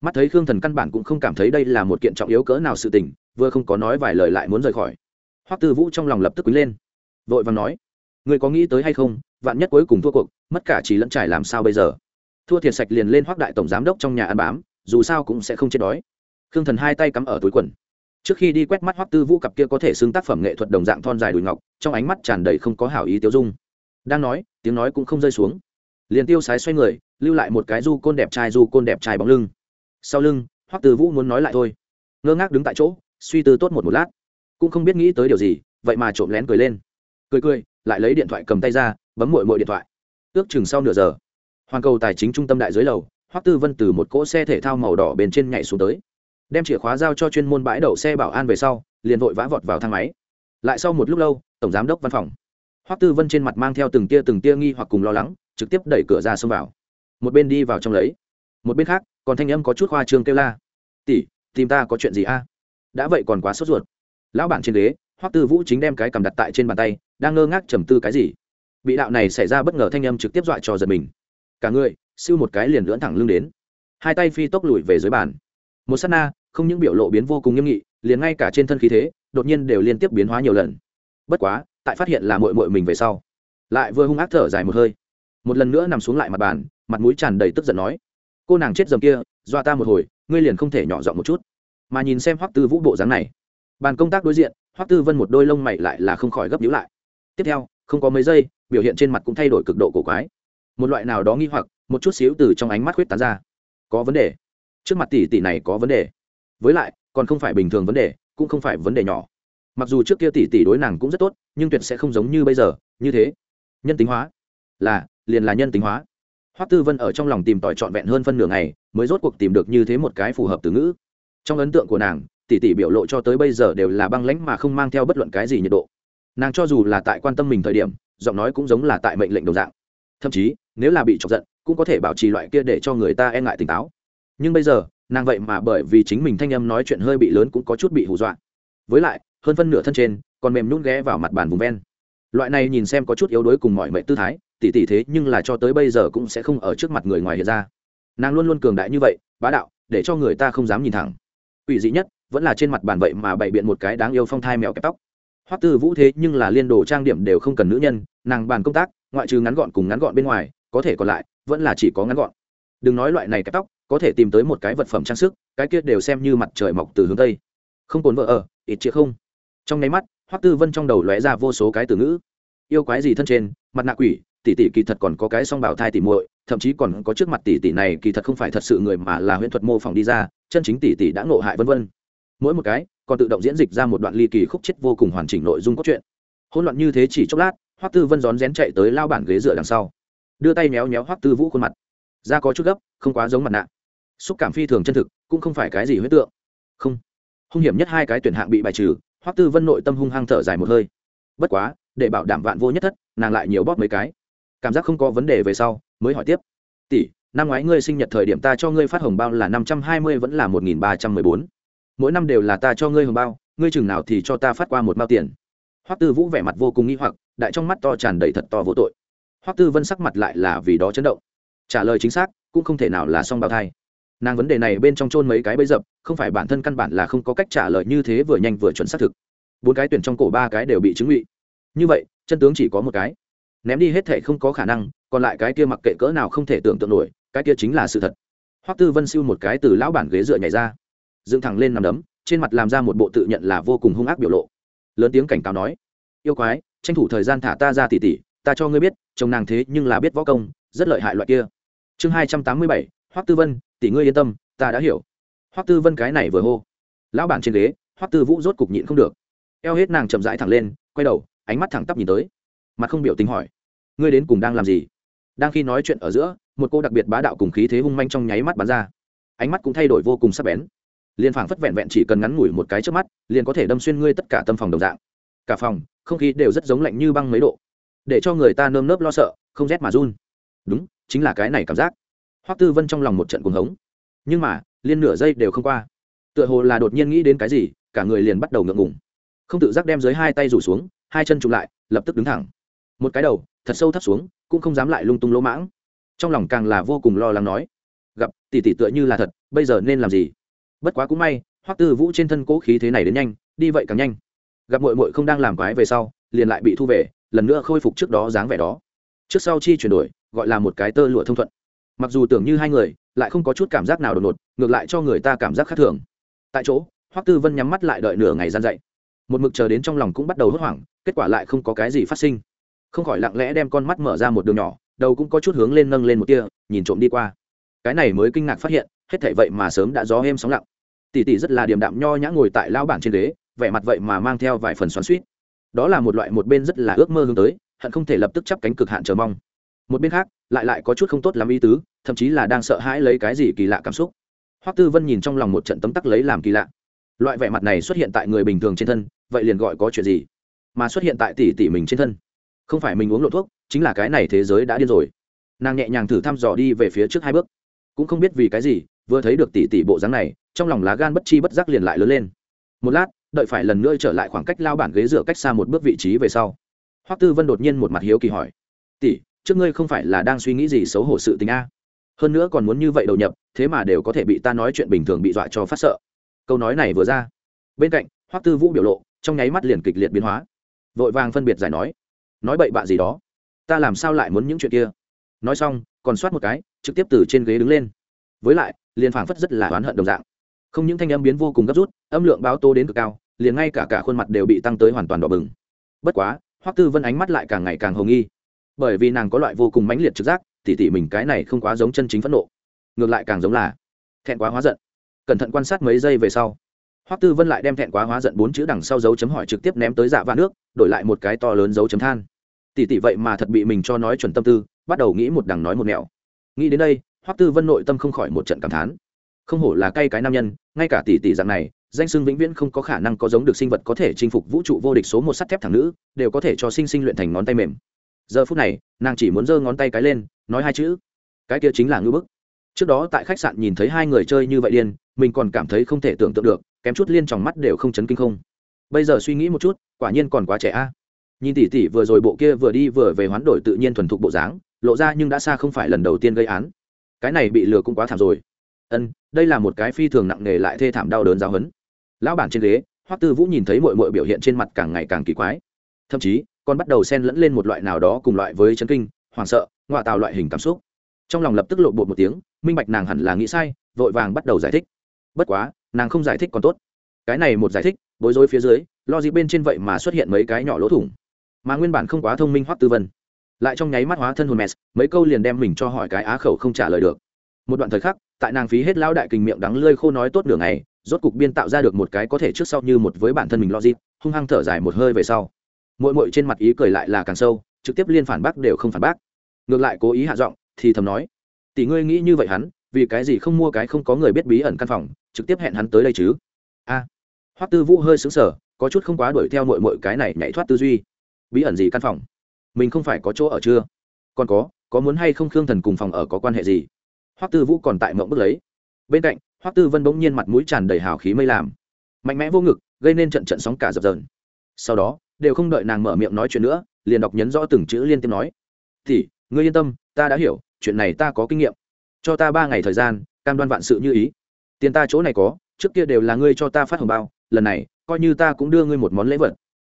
Mắt thấy khương thần căn bản cũng không cảm thấy đây là một kiện trọng yếu cỡ nào sự tình, vừa không có nói vài lời lại muốn rời khỏi. Hoắc tư vũ trong lòng lập tức quý lên, vội vàng nói người có nghĩ tới hay không vạn nhất cuối cùng thua cuộc, mất cả chỉ lẫn trải làm sao bây giờ? Thua thiệt sạch liền lên hoác đại tổng giám đốc trong nhà ăn bám, dù sao cũng sẽ không chết đói. Khương thần hai tay cắm ở túi quần. Trước khi đi quét mắt hoắc tư vũ cặp kia có thể xưng tác phẩm nghệ thuật đồng dạng thon dài đùi ngọc, trong ánh mắt tràn đầy không có hảo ý tiêu dung. Đang nói, tiếng nói cũng không rơi xuống. Liền tiêu sái xoay người, lưu lại một cái du côn đẹp trai du côn đẹp trai bóng lưng. Sau lưng, hoắc tư vũ muốn nói lại thôi. Ngơ ngác đứng tại chỗ, suy tư tốt một một lát. Cũng không biết nghĩ tới điều gì, vậy mà trộm lén cười lên. Cười cười, lại lấy điện thoại cầm tay ra bấm mội mội điện thoại. Ước chừng sau nửa giờ hoàn cầu tài chính trung tâm đại dưới lầu, hoắc tư vân từ một cỗ xe thể thao màu đỏ bên trên nhảy xuống tới. Đem chìa khóa giao cho chuyên môn bãi đậu xe bảo an về sau, liền vội vã vọt vào thang máy. Lại sau một lúc lâu, tổng giám đốc văn phòng. Hoắc tư vân trên mặt mang theo từng tia từng tia nghi hoặc cùng lo lắng, trực tiếp đẩy cửa ra xông vào. Một bên đi vào trong lấy, một bên khác, còn thanh âm có chút khoa trương kêu la. Tỷ, tìm ta có chuyện gì a? Đã vậy còn quá sốt ruột. Lão bản trên ghế, hoắc tư vũ chính đem cái cầm đặt tại trên bàn tay, đang ngơ ngác trầm tư cái gì bị đạo này xảy ra bất ngờ thanh âm trực tiếp dọa cho giật mình. Cả người, siêu một cái liền lưỡn thẳng lưng đến. Hai tay phi tốc lùi về dưới bàn. Một s á t na, không những biểu lộ biến vô cùng nghiêm nghị, liền ngay cả trên thân khí thế, đột nhiên đều liên tiếp biến hóa nhiều lần. Bất quá, tại phát hiện là mội mội mình về sau, lại vừa hung ác thở dài một hơi. Một lần nữa nằm xuống lại mặt bàn, mặt mũi tràn đầy tức giận nói, cô nàng chết dầm kia, dọa ta một hồi, ngươi liền không thể nhỏ giọng một chút. Mà nhìn xem hoắc tư vũ bộ dáng này, bàn công tác đối diện, hoắc tư vân một đôi lông mày lại là không khỏi gấp nhíu lại. Tiếp theo, không có mấy giây biểu hiện trên mặt cũng thay đổi cực độ cổ quái. Một loại nào đó nghi hoặc, một chút xíu từ trong ánh mắt khuyết tán ra. Có vấn đề. Trước mặt tỷ tỷ này có vấn đề. Với lại, còn không phải bình thường vấn đề, cũng không phải vấn đề nhỏ. Mặc dù trước kia tỷ tỷ đối nàng cũng rất tốt, nhưng tuyệt sẽ không giống như bây giờ, như thế. Nhân tính hóa. Là, liền là nhân tính hóa. Hoắc tư vân ở trong lòng tìm tòi trọn vẹn hơn phân nửa ngày, mới rốt cuộc tìm được như thế một cái phù hợp từ ngữ. Trong ấn tượng của nàng, tỷ tỷ biểu lộ cho tới bây giờ đều là băng lãnh mà không mang theo bất luận cái gì nhiệt độ. Nàng cho dù là tại quan tâm mình thời điểm giọng nói cũng giống là tại mệnh lệnh đồng dạng. Thậm chí, nếu là bị chọc giận, cũng có thể bảo trì loại kia để cho người ta e ngại tỉnh táo. Nhưng bây giờ, nàng vậy mà bởi vì chính mình thanh âm nói chuyện hơi bị lớn cũng có chút bị hù dọa. Với lại, hơn phân nửa thân trên, còn mềm nhún ghé vào mặt bàn vùng ven. Loại này nhìn xem có chút yếu đuối cùng mọi mệnh tư thái, tỉ tỉ thế nhưng là cho tới bây giờ cũng sẽ không ở trước mặt người ngoài hiện ra. Nàng luôn luôn cường đại như vậy, bá đạo, để cho người ta không dám nhìn thẳng. Ủy dị nhất, vẫn là trên mặt bàn vậy mà bày biện một cái đáng yêu phong thai mèo kẹp tóc hoắc tư vũ thế nhưng là liên đồ trang điểm đều không cần nữ nhân, nàng bàn công tác, ngoại trừ ngắn gọn cùng ngắn gọn bên ngoài, có thể còn lại, vẫn là chỉ có ngắn gọn. Đừng nói loại này cái tóc, có thể tìm tới một cái vật phẩm trang sức, cái kia đều xem như mặt trời mọc từ hướng tây. Không cồn vợ ở, ít chĩa không. Trong nháy mắt, hoắc tư vân trong đầu lóe ra vô số cái từ ngữ. Yêu quái gì thân trên, mặt nạ quỷ, tỷ tỷ kỳ thật còn có cái song bảo thai tỷ muội, thậm chí còn có trước mặt tỷ tỷ này kỳ thật không phải thật sự người mà là huyễn thuật mô phỏng đi ra, chân chính tỷ tỷ đã ngộ hại vân vân mỗi một cái còn tự động diễn dịch ra một đoạn ly kỳ khúc chết vô cùng hoàn chỉnh nội dung cốt truyện. Hỗn loạn như thế chỉ chốc lát, hoắc tư vân rón rén chạy tới lao bản ghế dựa đằng sau. Đưa tay méo méo hoắc tư vũ khuôn mặt. Da có chút gấp, không quá giống mặt nạ. Xúc cảm phi thường chân thực, cũng không phải cái gì huyết tượng. Không. Hung hiểm nhất hai cái tuyển hạng bị bài trừ, hoắc tư vân nội tâm hung hăng thở dài một hơi. Bất quá, để bảo đảm vạn vô nhất thất, nàng lại nhiều bóp mấy cái. Cảm giác không có vấn đề về sau, mới hỏi tiếp. Tỷ, năm ngoái ngươi sinh nhật thời điểm ta cho ngươi phát hồng bao là năm trăm hai mươi vẫn là một nghìn ba trăm mười bốn mỗi năm đều là ta cho ngươi hồng bao, ngươi chừng nào thì cho ta phát qua một bao tiền. Hoắc tư vũ vẻ mặt vô cùng nghi hoặc, đại trong mắt to tràn đầy thật to vô tội. Hoắc tư vân sắc mặt lại là vì đó chấn động. Trả lời chính xác, cũng không thể nào là song bào thai. Nàng vấn đề này bên trong chôn mấy cái bấy dập, không phải bản thân căn bản là không có cách trả lời như thế vừa nhanh vừa chuẩn xác thực. Bốn cái tuyển trong cổ ba cái đều bị chứng ngụy. Như vậy, chân tướng chỉ có một cái. Ném đi hết thể không có khả năng, còn lại cái kia mặc kệ cỡ nào không thể tưởng tượng nổi, cái kia chính là sự thật. Hoắc tư vân siêu một cái từ lão bản ghế dựa nhảy ra dựng thẳng lên nằm đấm, trên mặt làm ra một bộ tự nhận là vô cùng hung ác biểu lộ. Lớn tiếng cảnh cáo nói, yêu quái, tranh thủ thời gian thả ta ra tỉ tỉ, ta cho ngươi biết, chồng nàng thế nhưng là biết võ công, rất lợi hại loại kia. Chương hai trăm tám mươi bảy, hoắc tư vân tỷ ngươi yên tâm, ta đã hiểu. Hoắc tư vân cái này vừa hô, lão bản trên ghế, hoắc tư vũ rốt cục nhịn không được. Eo hết nàng chậm rãi thẳng lên, quay đầu, ánh mắt thẳng tắp nhìn tới. Mặt không biểu tình hỏi, ngươi đến cùng đang làm gì? Đang khi nói chuyện ở giữa, một cô đặc biệt bá đạo cùng khí thế hung manh trong nháy mắt bắn ra. Ánh mắt cũng thay đổi vô cùng sắc bén liền phảng phất vẹn vẹn chỉ cần ngắn ngủi một cái trước mắt, liền có thể đâm xuyên ngươi tất cả tâm phòng đồng dạng. Cả phòng, không khí đều rất giống lạnh như băng mấy độ, để cho người ta nơm nớp lo sợ, không rét mà run. Đúng, chính là cái này cảm giác. Hoắc tư vân trong lòng một trận cuồng hống. Nhưng mà, liên nửa giây đều không qua. Tựa hồ là đột nhiên nghĩ đến cái gì, cả người liền bắt đầu ngượng ngùng. Không tự giác đem dưới hai tay rủ xuống, hai chân chụm lại, lập tức đứng thẳng. Một cái đầu, thật sâu thấp xuống, cũng không dám lại lung tung lỗ mãng. Trong lòng càng là vô cùng lo lắng nói, gặp, tỷ tỷ tựa như là thật, bây giờ nên làm gì? Bất quá cũng may, hoắc tư vũ trên thân cố khí thế này đến nhanh, đi vậy càng nhanh. Gặp mội mội không đang làm quái về sau, liền lại bị thu về, lần nữa khôi phục trước đó dáng vẻ đó. Trước sau chi chuyển đổi, gọi là một cái tơ lụa thông thuận. Mặc dù tưởng như hai người, lại không có chút cảm giác nào đột ngột, ngược lại cho người ta cảm giác khác thường. Tại chỗ, hoắc tư vân nhắm mắt lại đợi nửa ngày gian dậy. Một mực chờ đến trong lòng cũng bắt đầu hốt hoảng, kết quả lại không có cái gì phát sinh. Không khỏi lặng lẽ đem con mắt mở ra một đường nhỏ, đầu cũng có chút hướng lên nâng lên một tia, nhìn trộm đi qua cái này mới kinh ngạc phát hiện, hết thảy vậy mà sớm đã gió êm sóng lặng. Tỷ tỷ rất là điềm đạm nho nhã ngồi tại lao bản trên ghế, vẻ mặt vậy mà mang theo vài phần xoắn suýt đó là một loại một bên rất là ước mơ hướng tới, hận không thể lập tức chắp cánh cực hạn chờ mong. Một bên khác, lại lại có chút không tốt làm ý tứ, thậm chí là đang sợ hãi lấy cái gì kỳ lạ cảm xúc. Hoắc tư vân nhìn trong lòng một trận tấm tắc lấy làm kỳ lạ. Loại vẻ mặt này xuất hiện tại người bình thường trên thân, vậy liền gọi có chuyện gì? Mà xuất hiện tại tỷ tỷ mình trên thân. Không phải mình uống lộ thuốc, chính là cái này thế giới đã điên rồi. Nàng nhẹ nhàng thử thăm dò đi về phía trước hai bước cũng không biết vì cái gì, vừa thấy được tỷ tỷ bộ dáng này, trong lòng lá gan bất chi bất giác liền lại lớn lên. Một lát, đợi phải lần nữa trở lại khoảng cách lao bản ghế dựa cách xa một bước vị trí về sau, hoắc tư vân đột nhiên một mặt hiếu kỳ hỏi, tỷ, trước ngươi không phải là đang suy nghĩ gì xấu hổ sự tình a? Hơn nữa còn muốn như vậy đầu nhập, thế mà đều có thể bị ta nói chuyện bình thường bị dọa cho phát sợ. Câu nói này vừa ra, bên cạnh, hoắc tư vũ biểu lộ, trong nháy mắt liền kịch liệt biến hóa. Vội vàng phân biệt giải nói nói bậy bạ gì đó? Ta làm sao lại muốn những chuyện kia? Nói xong, còn soát một cái trực tiếp từ trên ghế đứng lên. Với lại, liền phảng phất rất là oán hận đồng dạng. Không những thanh âm biến vô cùng gấp rút, âm lượng báo tô đến cực cao, liền ngay cả cả khuôn mặt đều bị tăng tới hoàn toàn đỏ bừng. Bất quá, hoắc tư vân ánh mắt lại càng ngày càng hồng nghi. Bởi vì nàng có loại vô cùng mãnh liệt trực giác, tỉ tỉ mình cái này không quá giống chân chính phẫn nộ. Ngược lại càng giống là thẹn quá hóa giận. Cẩn thận quan sát mấy giây về sau, hoắc tư vân lại đem thẹn quá hóa giận bốn chữ đằng sau dấu chấm hỏi trực tiếp ném tới dạ vạn nước, đổi lại một cái to lớn dấu chấm than. Tỷ tỷ vậy mà thật bị mình cho nói chuẩn tâm tư, bắt đầu nghĩ một đằng nói một mẹo nghĩ đến đây, hoắc tư vân nội tâm không khỏi một trận cảm thán. Không hổ là cay cái nam nhân, ngay cả tỷ tỷ dạng này, danh xưng vĩnh viễn không có khả năng có giống được sinh vật có thể chinh phục vũ trụ vô địch số một sắt thép thẳng nữ, đều có thể cho sinh sinh luyện thành ngón tay mềm. Giờ phút này, nàng chỉ muốn giơ ngón tay cái lên, nói hai chữ. Cái kia chính là ngưỡng bức. Trước đó tại khách sạn nhìn thấy hai người chơi như vậy điên, mình còn cảm thấy không thể tưởng tượng được, kém chút liên tròng mắt đều không chấn kinh không. Bây giờ suy nghĩ một chút, quả nhiên còn quá trẻ a. Nhìn tỷ tỷ vừa rồi bộ kia vừa đi vừa về hoán đổi tự nhiên thuần thục bộ dáng lộ ra nhưng đã xa không phải lần đầu tiên gây án. Cái này bị lừa cũng quá thảm rồi. Ân, đây là một cái phi thường nặng nề lại thê thảm đau đớn giáo hấn lão bản trên ghế, hoắc tư vũ nhìn thấy mội mội biểu hiện trên mặt càng ngày càng kỳ quái. Thậm chí, còn bắt đầu xen lẫn lên một loại nào đó cùng loại với chấn kinh, hoảng sợ, ngoại tạo loại hình cảm xúc. Trong lòng lập tức lộ bột một tiếng, minh bạch nàng hẳn là nghĩ sai, vội vàng bắt đầu giải thích. Bất quá, nàng không giải thích còn tốt. Cái này một giải thích, bối rối phía dưới lo gì bên trên vậy mà xuất hiện mấy cái nhỏ lỗ thủng. Mà nguyên bản không quá thông minh hoắc tư vân lại trong nháy mắt hóa thân hồn mess mấy câu liền đem mình cho hỏi cái á khẩu không trả lời được. Một đoạn thời khắc tại nàng phí hết lão đại kình miệng đắng lơi khô nói tốt đường này rốt cục biên tạo ra được một cái có thể trước sau như một với bản thân mình logic hung hăng thở dài một hơi về sau. Mỗi mỗi trên mặt ý cười lại là càng sâu trực tiếp liên phản bác đều không phản bác. Ngược lại cố ý hạ giọng thì thầm nói tỷ ngươi nghĩ như vậy hắn vì cái gì không mua cái không có người biết bí ẩn căn phòng trực tiếp hẹn hắn tới đây chứ? A. À, hoắc tư vũ hơi xứng sở có chút không quá đuổi theo mội mội cái này nhảy thoát tư duy. Bí ẩn gì căn phòng? Mình không phải có chỗ ở chưa? Còn có có muốn hay không khương thần cùng phòng ở có quan hệ gì? Hoắc tư vũ còn tại mộng bức lấy. Bên cạnh, hoắc tư vân bỗng nhiên mặt mũi tràn đầy hào khí mây làm. Mạnh mẽ vô ngực, gây nên trận trận sóng cả dập dờn. Sau đó, đều không đợi nàng mở miệng nói chuyện nữa, liền đọc nhấn rõ từng chữ liên tiếp nói. Thì ngươi yên tâm, ta đã hiểu, chuyện này ta có kinh nghiệm. Cho ta ba ngày thời gian, cam đoan vạn sự như ý. Tiền ta chỗ này có, trước kia đều là ngươi cho ta phát hồng bao, lần này, coi như ta cũng đưa ngươi một món lễ vật.